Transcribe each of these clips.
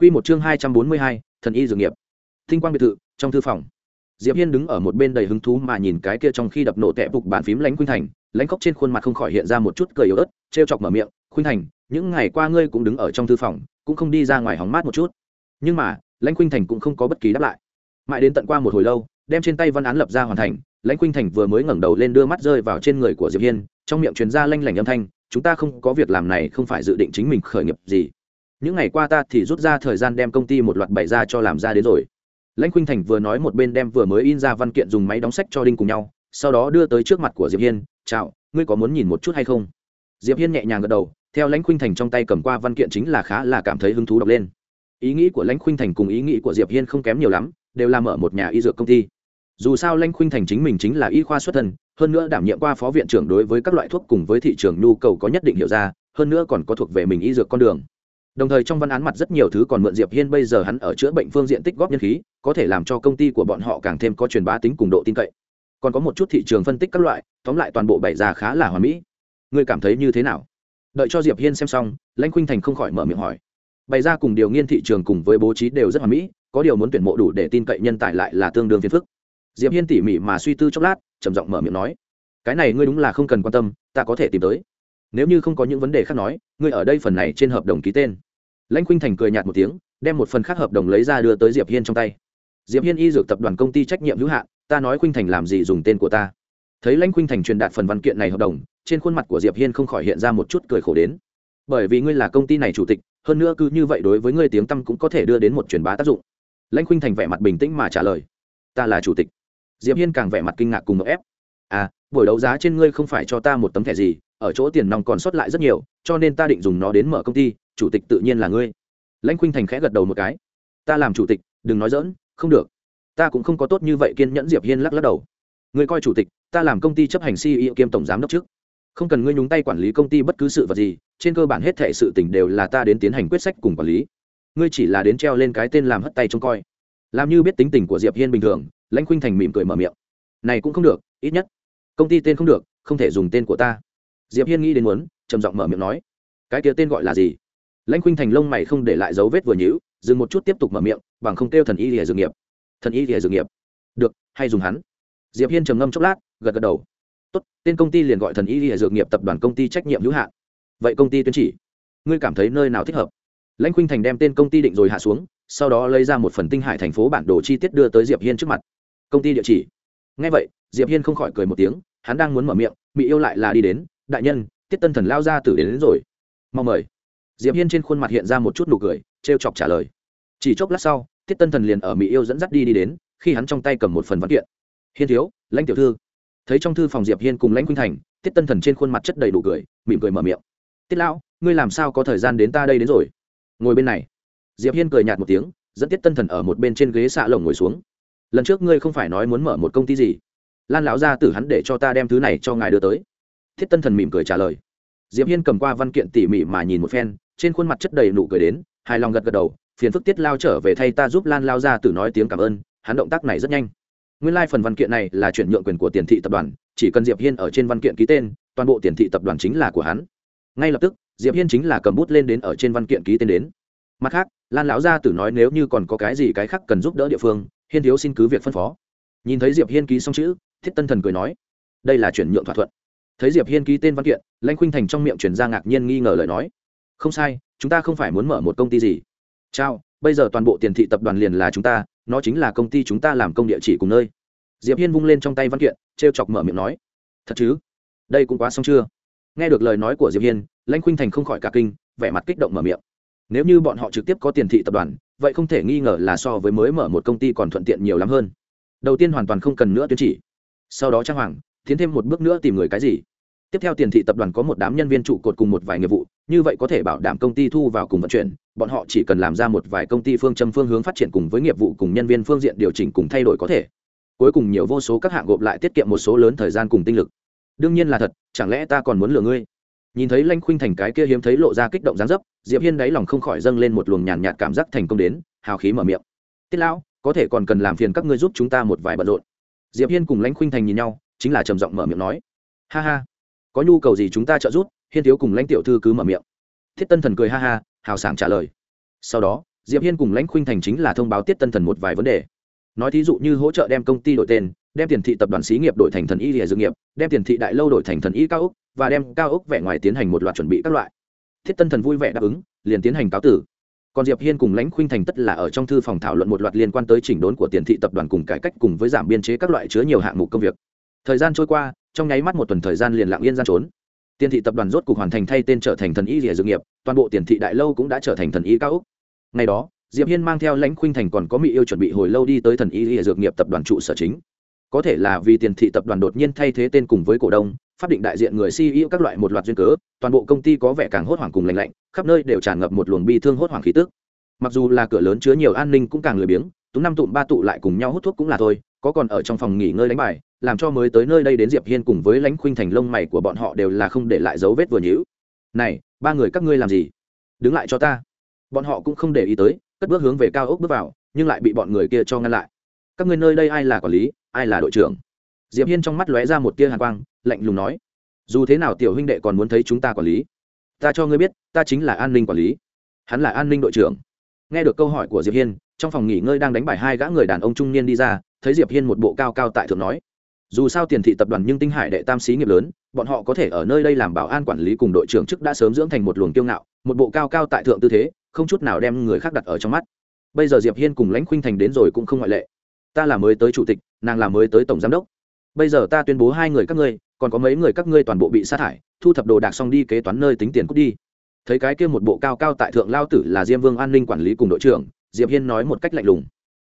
Quy một chương hai trăm bốn mươi hai, thần y dược nghiệp. Tinh quang biệt thự, trong thư phòng. Diệp Hiên đứng ở một bên đầy hứng thú mà nhìn cái kia trong khi đập nổ tệ phục bàn phím lãnh khuynh thành, lãnh khóc trên khuôn mặt không khỏi hiện ra một chút cười yếu ớt, trêu chọc mở miệng, "Khuynh thành, những ngày qua ngươi cũng đứng ở trong thư phòng, cũng không đi ra ngoài hóng mát một chút." Nhưng mà, lãnh khuynh thành cũng không có bất kỳ đáp lại. Mãi đến tận qua một hồi lâu, đem trên tay văn án lập ra hoàn thành, lãnh khuynh thành vừa mới ngẩng đầu lên đưa mắt rơi vào trên người của Diệp Hiên, trong miệng truyền ra lanh lảnh âm thanh, "Chúng ta không có việc làm này không phải dự định chính mình khởi nghiệp gì." Những ngày qua ta thì rút ra thời gian đem công ty một loạt bày ra cho làm ra đến rồi. Lãnh khuynh thành vừa nói một bên đem vừa mới in ra văn kiện dùng máy đóng sách cho đinh cùng nhau, sau đó đưa tới trước mặt của diệp hiên, chào, ngươi có muốn nhìn một chút hay không? Diệp hiên nhẹ nhàng gật đầu, theo lãnh khuynh thành trong tay cầm qua văn kiện chính là khá là cảm thấy hứng thú đọc lên. Ý nghĩ của lãnh khuynh thành cùng ý nghĩ của diệp hiên không kém nhiều lắm, đều làm mở một nhà y dược công ty. Dù sao lãnh khuynh thành chính mình chính là y khoa xuất thân, hơn nữa đảm nhiệm qua phó viện trưởng đối với các loại thuốc cùng với thị trường nhu cầu có nhất định hiểu ra, hơn nữa còn có thuộc về mình y dược con đường đồng thời trong văn án mặt rất nhiều thứ còn mượn diệp hiên bây giờ hắn ở chữa bệnh phương diện tích góp nhân khí, có thể làm cho công ty của bọn họ càng thêm có truyền bá tính cùng độ tin cậy. Còn có một chút thị trường phân tích các loại, tóm lại toàn bộ bày ra khá là hoàn mỹ. Ngươi cảm thấy như thế nào? Đợi cho diệp hiên xem xong, lãnh khuynh thành không khỏi mở miệng hỏi. Bày ra cùng điều nghiên thị trường cùng với bố trí đều rất hoàn mỹ, có điều muốn tuyển mộ đủ để tin cậy nhân tài lại là tương đương phiền phức. Diệp hiên tỉ mỉ mà suy tư chốc lát, trầm giọng mở miệng nói. Cái này ngươi đúng là không cần quan tâm, ta có thể tìm tới. Nếu như không có những vấn đề khác nói, ngươi ở đây phần này trên hợp đồng ký tên lãnh khuynh thành cười nhạt một tiếng, đem một phần khác hợp đồng lấy ra đưa tới diệp hiên trong tay. Diệp hiên y dược tập đoàn công ty trách nhiệm hữu hạn, ta nói khuynh thành làm gì dùng tên của ta. Thấy lãnh khuynh thành truyền đạt phần văn kiện này hợp đồng, trên khuôn mặt của diệp hiên không khỏi hiện ra một chút cười khổ đến. Bởi vì ngươi là công ty này chủ tịch, hơn nữa cứ như vậy đối với ngươi tiếng tăm cũng có thể đưa đến một truyền bá tác dụng. Lãnh khuynh thành vẻ mặt bình tĩnh mà trả lời. Ta là chủ tịch. Diệp hiên càng vẻ mặt kinh ngạc cùng một ép. À buổi đấu giá trên ngươi không phải cho ta một tấm thẻ gì, ở chỗ tiền nòng còn sót lại rất nhiều cho nên ta định dùng nó đến mở công ty, chủ tịch tự nhiên là ngươi. Lãnh khuynh thành khẽ gật đầu một cái. Ta làm chủ tịch, đừng nói dỡn không được. Ta cũng không có tốt như vậy, kiên nhẫn diệp hiên lắc lắc đầu. Ngươi coi chủ tịch, ta làm công ty chấp hành ceo kiêm tổng giám đốc trước. Không cần ngươi nhúng tay quản lý công ty bất cứ sự vật gì, trên cơ bản hết thệ sự tình đều là ta đến tiến hành quyết sách cùng quản lý. Ngươi chỉ là đến treo lên cái tên làm hất tay trông coi. Làm như biết tính tình của diệp hiên bình thường, lãnh khuynh thành mỉm cười mở miệng. Này cũng không được, ít nhất. Công ty tên không được, không thể dùng tên của ta. Diệp hiên nghĩ đến muốn, trầm giọng mở miệng nói cái kia tên gọi là gì? Lãnh khuynh thành lông mày không để lại dấu vết vừa nhữ dừng một chút tiếp tục mở miệng bằng không kêu thần y lìa dược nghiệp. Thần y lìa dược nghiệp. Được hay dùng hắn. Diệp hiên trầm ngâm chốc lát gật gật đầu. Tốt tên công ty liền gọi thần y lìa dược nghiệp tập đoàn công ty trách nhiệm hữu hạn. Vậy công ty tuyên chỉ ngươi cảm thấy nơi nào thích hợp? Lãnh khuynh thành đem tên công ty định rồi hạ xuống sau đó lấy ra một phần tinh hải thành phố bản đồ chi tiết đưa tới diệp hiên trước mặt. Công ty địa chỉ. Ngay vậy diệp hiên không khỏi cười một tiếng hắn đang muốn mở miệng mỹ yêu lại là đi đến đại nhân tiết tân thần lao ra tử đến, đến rồi mong mời. Diệp hiên trên khuôn mặt hiện ra một chút nụ cười, trêu chọc trả lời. Chỉ chốc lát sau, tiết tân thần liền ở mỹ yêu dẫn dắt đi đi đến, khi hắn trong tay cầm một phần văn kiện. Hiên thiếu, lãnh tiểu thư. Thấy trong thư phòng diệp hiên cùng lãnh khuynh thành, tiết tân thần trên khuôn mặt chất đầy đủ cười, mỉm cười mở miệng. Tiết lão, ngươi làm sao có thời gian đến ta đây đến rồi? Ngồi bên này. Diệp hiên cười nhạt một tiếng, dẫn tiết tân thần ở một bên trên ghế xạ lồng ngồi xuống. Lần trước ngươi không phải nói muốn mở một công ty gì? Lan lão gia tử hắn để cho ta đem thứ này cho ngài đưa tới. Thiết tân thần mỉm cười trả lời diệp hiên cầm qua văn kiện tỉ mỉ mà nhìn một phen, trên khuôn mặt chất đầy nụ cười đến, hài lòng gật gật đầu, phiền phức tiết lao trở về thay ta giúp lan lao ra từ nói tiếng cảm ơn, hắn động tác này rất nhanh. Nguyên lai phần văn kiện này là chuyển nhượng quyền của tiền thị tập đoàn, chỉ cần diệp hiên ở trên văn kiện ký tên, toàn bộ tiền thị tập đoàn chính là của hắn. Ngay lập tức, diệp hiên chính là cầm bút lên đến ở trên văn kiện ký tên đến. Mặt khác, lan lão gia tử nói nếu như còn có cái gì cái khác cần giúp đỡ địa phương, hiên thiếu xin cứ việc phân phó. Nhìn thấy diệp hiên ký xong chữ, thiết tân thần cười nói, đây là chuyển nhượng thỏa thuận thấy diệp hiên ký tên văn kiện lãnh khuynh thành trong miệng chuyển ra ngạc nhiên nghi ngờ lời nói không sai chúng ta không phải muốn mở một công ty gì chao bây giờ toàn bộ tiền thị tập đoàn liền là chúng ta nó chính là công ty chúng ta làm công địa chỉ cùng nơi diệp hiên vung lên trong tay văn kiện t r e o chọc mở miệng nói thật chứ đây cũng quá xong chưa nghe được lời nói của diệp hiên lãnh khuynh thành không khỏi cả kinh vẻ mặt kích động mở miệng nếu như bọn họ trực tiếp có tiền thị tập đoàn vậy không thể nghi ngờ là so với mới mở một công ty còn thuận tiện nhiều lắm hơn đầu tiên hoàn toàn không cần nữa tuyên chỉ sau đó trang hoàng tiến thêm một bước nữa tìm người cái gì? Tiếp theo tiền thị tập đoàn có một đám nhân viên trụ cột cùng một vài nghiệp vụ, như vậy có thể bảo đảm công ty thu vào cùng vận chuyển, bọn họ chỉ cần làm ra một vài công ty phương châm phương hướng phát triển cùng với nghiệp vụ cùng nhân viên phương diện điều chỉnh cùng thay đổi có thể. Cuối cùng nhiều vô số các hạng gộp lại tiết kiệm một số lớn thời gian cùng tinh lực. Đương nhiên là thật, chẳng lẽ ta còn muốn lừa ngươi? Nhìn thấy lanh khuynh thành cái kia hiếm thấy lộ ra kích động gián dấp, diệp hiên đáy lòng không khỏi dâng lên một luồng nhàn nhạt cảm giác thành công đến, hào khí mở miệng. Tiết lão, có thể còn cần làm phiền các ngươi giúp chúng ta một vài bận rộn. Diệp hiên cùng lanh khuynh thành nhìn nhau chính là trầm giọng mở miệng nói. Ha ha, có nhu cầu gì chúng ta trợ giúp? Hiên thiếu cùng lãnh tiểu thư cứ mở miệng. Thiết tân thần cười ha ha, hào sảng trả lời. Sau đó, diệp hiên cùng lãnh khuynh thành chính là thông báo tiết tân thần một vài vấn đề. Nói thí dụ như hỗ trợ đem công ty đổi tên, đem tiền thị tập đoàn xí nghiệp đổi thành thần y lìa dự nghiệp, đem tiền thị đại lâu đổi thành thần y cao úc và đem cao úc vẻ ngoài tiến hành một loạt chuẩn bị các loại. Thiết tân thần vui vẻ đáp ứng, liền tiến hành cáo tử. Còn diệp hiên cùng lãnh khuynh thành tất là ở trong thư phòng thảo luận một loạt liên quan tới chỉnh đốn của tiền thị tập đoàn cùng cải cách cùng với giảm biên chế các loại chứa nhiều hạng mục công việc thời gian trôi qua trong nháy mắt một tuần thời gian liền lặng yên gian trốn. Tiền thị tập đoàn rốt cục hoàn thành thay tên trở thành thần y rỉa dược nghiệp toàn bộ tiền thị đại lâu cũng đã trở thành thần y cao úc. Ngày đó diệp hiên mang theo lãnh khuynh thành còn có mỹ yêu chuẩn bị hồi lâu đi tới thần y rỉa dược nghiệp tập đoàn trụ sở chính. Có thể là vì tiền thị tập đoàn đột nhiên thay thế tên cùng với cổ đông pháp định đại diện người CEO các loại một loạt duyên cớ, toàn bộ công ty có vẻ càng hốt hoảng cùng lành lạnh, khắp nơi đều tràn ngập một luồng bi thương hốt hoảng khí tức. Mặc dù là cửa lớn chứa nhiều an ninh cũng càng lười biếng, tú năm tụm ba tụ lại cùng nhau hút thuốc cũng là thôi, có còn ở trong phòng nghỉ ngơi đánh bài, làm cho mới tới nơi đây đến Diệp Hiên cùng với Lãnh Khuynh Thành lông mày của bọn họ đều là không để lại dấu vết vừa nhữ "Này, ba người các ngươi làm gì? Đứng lại cho ta." Bọn họ cũng không để ý tới, cất bước hướng về cao ốc bước vào, nhưng lại bị bọn người kia cho ngăn lại. "Các ngươi nơi đây ai là quản lý, ai là đội trưởng?" Diệp Hiên trong mắt lóe ra một tia hàn quang, lạnh lùng nói: dù thế nào tiểu huynh đệ còn muốn thấy chúng ta quản lý ta cho ngươi biết ta chính là an ninh quản lý hắn là an ninh đội trưởng nghe được câu hỏi của diệp hiên trong phòng nghỉ ngơi đang đánh bài hai gã người đàn ông trung niên đi ra thấy diệp hiên một bộ cao cao tại thượng nói, dù sao tiền thị tập đoàn nhưng tinh hải đệ tam xí nghiệp lớn, bọn họ có thể ở nơi đây làm bảo an quản lý cùng đội trưởng chức đã sớm dưỡng thành một luồng kiêu ngạo, một bộ cao cao tại thượng tư thế, không chút nào đem người khác đặt ở trong mắt. Bây giờ diệp hiên cùng lãnh khuynh thành đến rồi cũng không ngoại lệ. Ta là mới tới chủ tịch, nàng là mới tới tổng giám đốc. Bây giờ ta tuyên bố hai người các ngươi, còn có mấy người các ngươi toàn bộ bị sa thải, thu thập đồ đạc xong đi kế toán nơi tính tiền cút đi. Thấy cái kia một bộ cao cao tại thượng lao tử là diêm vương an ninh quản lý cùng đội trưởng, diệp hiên nói một cách lạnh lùng.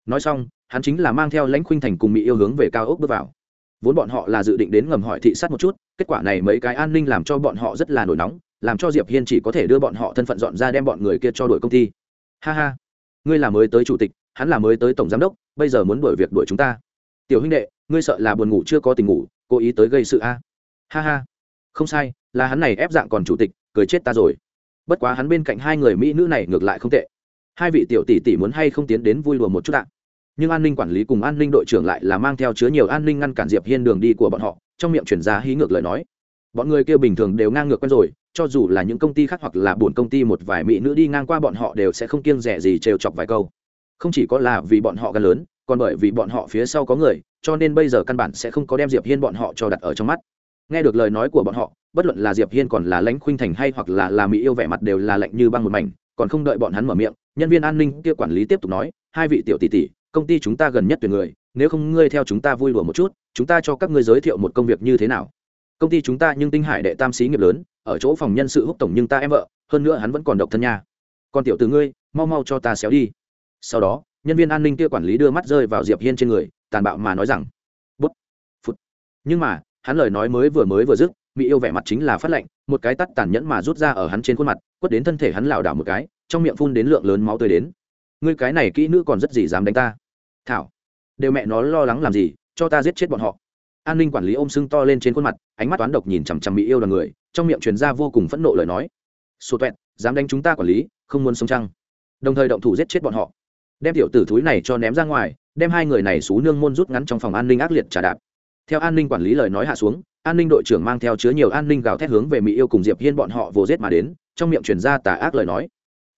Nói xong hắn chính là mang theo lãnh khuynh thành cùng mỹ yêu hướng về cao ốc bước vào. Vốn bọn họ là dự định đến ngầm hỏi thị sát một chút, kết quả này mấy cái an ninh làm cho bọn họ rất là nổi nóng, làm cho diệp hiên chỉ có thể đưa bọn họ thân phận dọn ra đem bọn người kia cho đuổi công ty. Ha ha, ngươi là mới tới chủ tịch, hắn là mới tới tổng giám đốc, bây giờ muốn đuổi việc đuổi chúng ta. Tiểu huynh đệ, ngươi sợ là buồn ngủ chưa có tình ngủ, cố ý tới gây sự a. Ha ha, không sai, là hắn này ép dạng còn chủ tịch, cười chết ta rồi. Bất quá hắn bên cạnh hai người mỹ nữ này ngược lại không tệ. Hai vị tiểu tỷ tỷ muốn hay không tiến đến vui đùa một chút ạ? Nhưng an ninh quản lý cùng an ninh đội trưởng lại là mang theo chứa nhiều an ninh ngăn cản diệp hiên đường đi của bọn họ, trong miệng chuyển ra hí ngược lời nói. Bọn người kia bình thường đều ngang ngược quen rồi, cho dù là những công ty khác hoặc là buồn công ty một vài mỹ nữ đi ngang qua bọn họ đều sẽ không kiêng rẻ gì trêu chọc vài câu. Không chỉ có là vì bọn họ gan lớn, còn bởi vì bọn họ phía sau có người, cho nên bây giờ căn bản sẽ không có đem diệp hiên bọn họ cho đặt ở trong mắt. Nghe được lời nói của bọn họ, bất luận là diệp hiên còn là lãnh khuynh thành hay hoặc là là mỹ yêu vẻ mặt đều là lạnh như băng một mảnh, còn không đợi bọn hắn mở miệng, nhân viên an ninh kia quản lý tiếp tục nói, hai vị tiểu tỷ tỷ công ty chúng ta gần nhất tuyển người, nếu không ngươi theo chúng ta vui đùa một chút, chúng ta cho các ngươi giới thiệu một công việc như thế nào. Công ty chúng ta nhưng tinh hải đệ tam xí nghiệp lớn, ở chỗ phòng nhân sự húc tổng nhưng ta em vợ, hơn nữa hắn vẫn còn độc thân nha. Còn tiểu từ ngươi, mau mau cho ta xéo đi. Sau đó, nhân viên an ninh kia quản lý đưa mắt rơi vào diệp hiên trên người, tàn bạo mà nói rằng, bút phút nhưng mà, hắn lời nói mới vừa mới vừa dứt mỹ yêu vẻ mặt chính là phát lệnh, một cái tắt tàn nhẫn mà rút ra ở hắn trên khuôn mặt, quất đến thân thể hắn lảo đảo một cái, trong miệng phun đến lượng lớn máu tươi đến ngươi cái này kỹ nữ còn rất gì dám đánh ta? Thảo, đều mẹ nó lo lắng làm gì, cho ta giết chết bọn họ. An ninh quản lý ôm sưng to lên trên khuôn mặt, ánh mắt toán độc nhìn chằm chằm mỹ yêu đoàn người, trong miệng truyền ra vô cùng phẫn nộ lời nói. Sổ tuẹt dám đánh chúng ta quản lý, không muốn sống trăng đồng thời động thủ giết chết bọn họ. Đem tiểu tử thúi này cho ném ra ngoài, đem hai người này xú nương môn rút ngắn trong phòng an ninh ác liệt trả đạp. Theo an ninh quản lý lời nói hạ xuống, an ninh đội trưởng mang theo chứa nhiều an ninh gào thét hướng về mỹ yêu cùng diệp hiên bọn họ vồ giết mà đến, trong miệng truyền ra tà ác lời nói.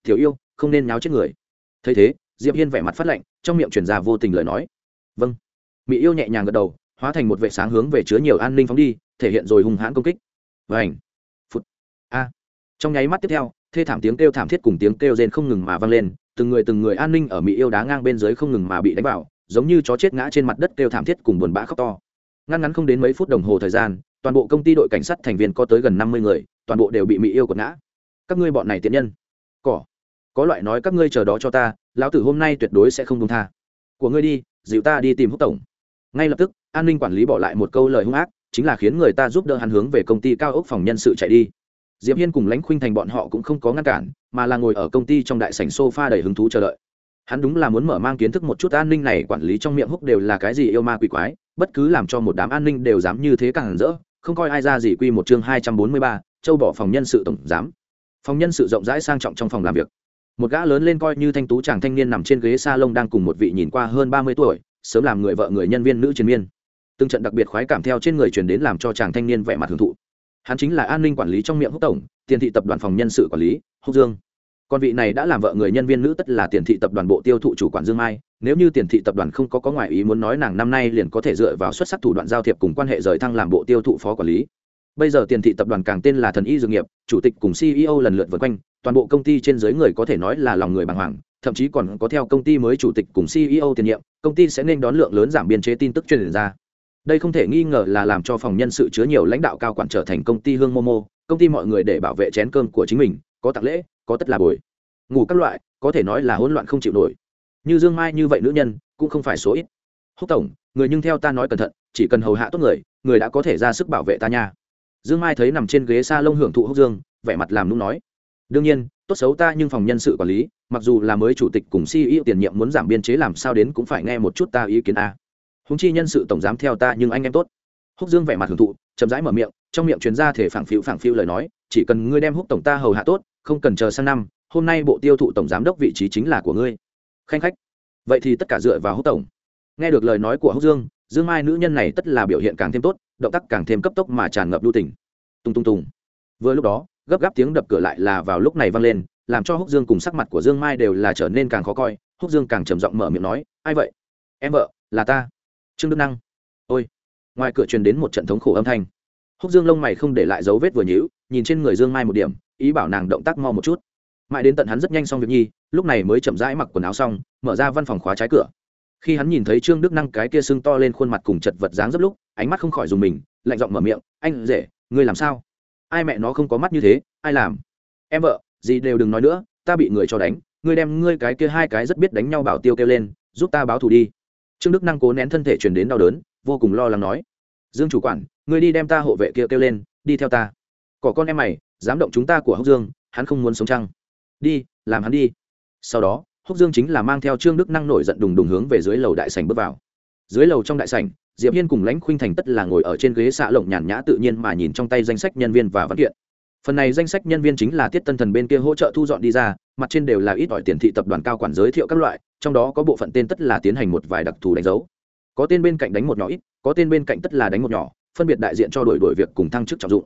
Tiểu yêu, không nên nháo chết người thấy thế, diệp hiên vẻ mặt phát lạnh, trong miệng truyền ra vô tình lời nói. Vâng. Mỹ yêu nhẹ nhàng gật đầu, hóa thành một vệ sáng hướng về chứa nhiều an ninh phóng đi, thể hiện rồi hung hãn công kích. Vảnh phút a. Trong nháy mắt tiếp theo, thê thảm tiếng kêu thảm thiết cùng tiếng kêu rên không ngừng mà vang lên, từng người từng người an ninh ở mỹ yêu đá ngang bên dưới không ngừng mà bị đánh vào, giống như chó chết ngã trên mặt đất kêu thảm thiết cùng buồn bã khóc to. Ngăn ngắn không đến mấy phút đồng hồ thời gian, toàn bộ công ty đội cảnh sát thành viên có tới gần năm mươi người, toàn bộ đều bị mỹ yêu quật ngã. Các ngươi bọn này tiện nhân. Cỏ có loại nói các ngươi chờ đó cho ta, lão tử hôm nay tuyệt đối sẽ không công tha. Của ngươi đi, dịu ta đi tìm húc tổng. Ngay lập tức, an ninh quản lý bỏ lại một câu lời hung ác, chính là khiến người ta giúp đỡ hắn hướng về công ty cao ốc phòng nhân sự chạy đi. Diệp hiên cùng lãnh khuynh thành bọn họ cũng không có ngăn cản, mà là ngồi ở công ty trong đại sảnh sofa đầy hứng thú chờ đợi. Hắn đúng là muốn mở mang kiến thức một chút an ninh này, quản lý trong miệng húc đều là cái gì yêu ma quỷ quái, bất cứ làm cho một đám an ninh đều dám như thế càng rỡ, không coi ai ra gì quy một chương hai trăm bốn mươi ba, châu bỏ phòng nhân sự tổng giám. Phòng nhân sự rộng rãi sang trọng trong phòng làm việc một gã lớn lên coi như thanh tú chàng thanh niên nằm trên ghế salon đang cùng một vị nhìn qua hơn ba mươi tuổi, sớm làm người vợ người nhân viên nữ chiến miên. Từng trận đặc biệt khoái cảm theo trên người truyền đến làm cho chàng thanh niên vẻ mặt hưởng thụ. Hắn chính là an ninh quản lý trong miệng húc tổng, tiền thị tập đoàn phòng nhân sự quản lý, húc dương. Còn vị này đã làm vợ người nhân viên nữ tất là tiền thị tập đoàn bộ tiêu thụ chủ quản dương mai, nếu như tiền thị tập đoàn không có có ngoại ý muốn nói nàng năm nay liền có thể dựa vào xuất sắc thủ đoạn giao thiệp cùng quan hệ rời thăng làm bộ tiêu thụ phó quản lý bây giờ tiền thị tập đoàn càng tên là thần y dược nghiệp, chủ tịch cùng ceo lần lượt vượt quanh, toàn bộ công ty trên dưới người có thể nói là lòng người bàng hoàng, thậm chí còn có theo công ty mới chủ tịch cùng ceo tiền nhiệm, công ty sẽ nên đón lượng lớn giảm biên chế tin tức truyền ra. Đây không thể nghi ngờ là làm cho phòng nhân sự chứa nhiều lãnh đạo cao quản trở thành công ty hương momo, công ty mọi người để bảo vệ chén cơm của chính mình, có tặng lễ, có tất là bồi. Ngủ các loại, có thể nói là hỗn loạn không chịu nổi. Như dương mai như vậy nữ nhân, cũng không phải số ít. Húc tổng, người nhưng theo ta nói cẩn thận, chỉ cần hầu hạ tốt người người đã có thể ra sức bảo vệ ta nha dương mai thấy nằm trên ghế s a lông hưởng thụ húc dương, vẻ mặt làm nung nói, đương nhiên, tốt xấu ta nhưng phòng nhân sự quản lý, mặc dù là mới chủ tịch cùng ceo tiền nhiệm muốn giảm biên chế làm sao đến cũng phải nghe một chút ta ý kiến a. Húng chi nhân sự tổng giám theo ta nhưng anh em tốt. Húc dương vẻ mặt hưởng thụ, chậm rãi mở miệng, trong miệng chuyên gia thể phảng phiu phảng phiu lời nói, chỉ cần ngươi đem húc tổng ta hầu hạ tốt, không cần chờ sang năm, hôm nay bộ tiêu thụ tổng giám đốc vị trí chính là của ngươi. Khanh khách, vậy thì tất cả dựa vào húc tổng. Nghe được lời nói của húc dương dương mai nữ nhân này tất là biểu hiện càng thêm tốt, động tác càng thêm cấp tốc mà tràn ngập lưu tình. Tung tung tung. Vừa lúc đó, gấp gáp tiếng đập cửa lại là vào lúc này vang lên, làm cho húc dương cùng sắc mặt của dương mai đều là trở nên càng khó coi. Húc dương càng trầm giọng mở miệng nói, ai vậy? Em vợ, là ta. Trương đức năng. Ôi. Ngoài cửa truyền đến một trận thống khổ âm thanh. Húc dương lông mày không để lại dấu vết vừa nhíu, nhìn trên người dương mai một điểm, ý bảo nàng động tác mau một chút. Mãi đến tận hắn rất nhanh xong việc nhi, lúc này mới chậm rãi mặc quần áo xong, mở ra văn phòng khóa trái cửa khi hắn nhìn thấy trương đức năng cái kia sưng to lên khuôn mặt cùng chật vật dáng rất lúc, ánh mắt không khỏi dùng mình, lạnh giọng mở miệng, anh rể, ngươi làm sao? Ai mẹ nó không có mắt như thế, ai làm? Em vợ, gì đều đừng nói nữa, ta bị người cho đánh, ngươi đem ngươi cái kia hai cái rất biết đánh nhau bảo tiêu kêu lên, giúp ta báo thù đi. Trương đức năng cố nén thân thể chuyển đến đau đớn, vô cùng lo lắng nói, dương chủ quản, ngươi đi đem ta hộ vệ kia kêu lên, đi theo ta. Cỏ con em mày, dám động chúng ta của hốc dương, hắn không muốn sống trăng đi, làm hắn đi. Sau đó húc dương chính là mang theo trương đức năng nổi giận đùng đùng hướng về dưới lầu đại sảnh bước vào. Dưới lầu trong đại sảnh, diệp hiên cùng lãnh khuynh thành tất là ngồi ở trên ghế xạ lộng nhàn nhã tự nhiên mà nhìn trong tay danh sách nhân viên và văn kiện. Phần này danh sách nhân viên chính là tiết tân thần bên kia hỗ trợ thu dọn đi ra, mặt trên đều là ít ỏi tiền thị tập đoàn cao quản giới thiệu các loại, trong đó có bộ phận tên tất là tiến hành một vài đặc thù đánh dấu. Có tên bên cạnh đánh một nhỏ ít, có tên bên cạnh tất là đánh một nhỏ, phân biệt đại diện cho đội đội việc cùng thăng chức trọng dụng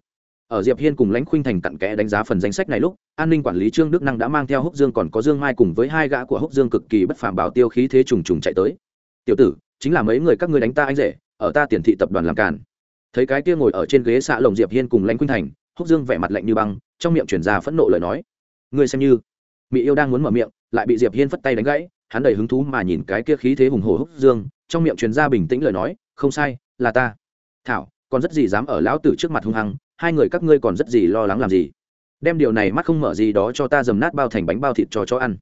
ở diệp hiên cùng lãnh khuynh thành cặn kẽ đánh giá phần danh sách này lúc, an ninh quản lý trương đức năng đã mang theo húc dương còn có dương mai cùng với hai gã của húc dương cực kỳ bất phàm bảo tiêu khí thế trùng trùng chạy tới. Tiểu tử, chính là mấy người các ngươi đánh ta anh rể, ở ta tiền thị tập đoàn làm càn. Thấy cái kia ngồi ở trên ghế xạ lồng diệp hiên cùng lãnh khuynh thành, húc dương vẻ mặt lạnh như băng, trong miệng chuyển ra phẫn nộ lời nói. Ngươi xem như. Mỹ yêu đang muốn mở miệng, lại bị diệp hiên phất tay đánh gãy, hắn đầy hứng thú mà nhìn cái kia khí thế hùng hổ húc dương, trong miệng truyền ra bình tĩnh lời nói, không sai, là ta. Thảo, còn rất gì dám ở lão tử trước mặt hung hăng hai người các ngươi còn rất gì lo lắng làm gì? Đem điều này mắt không mở gì đó cho ta dầm nát bao thành bánh bao thịt cho chó ăn.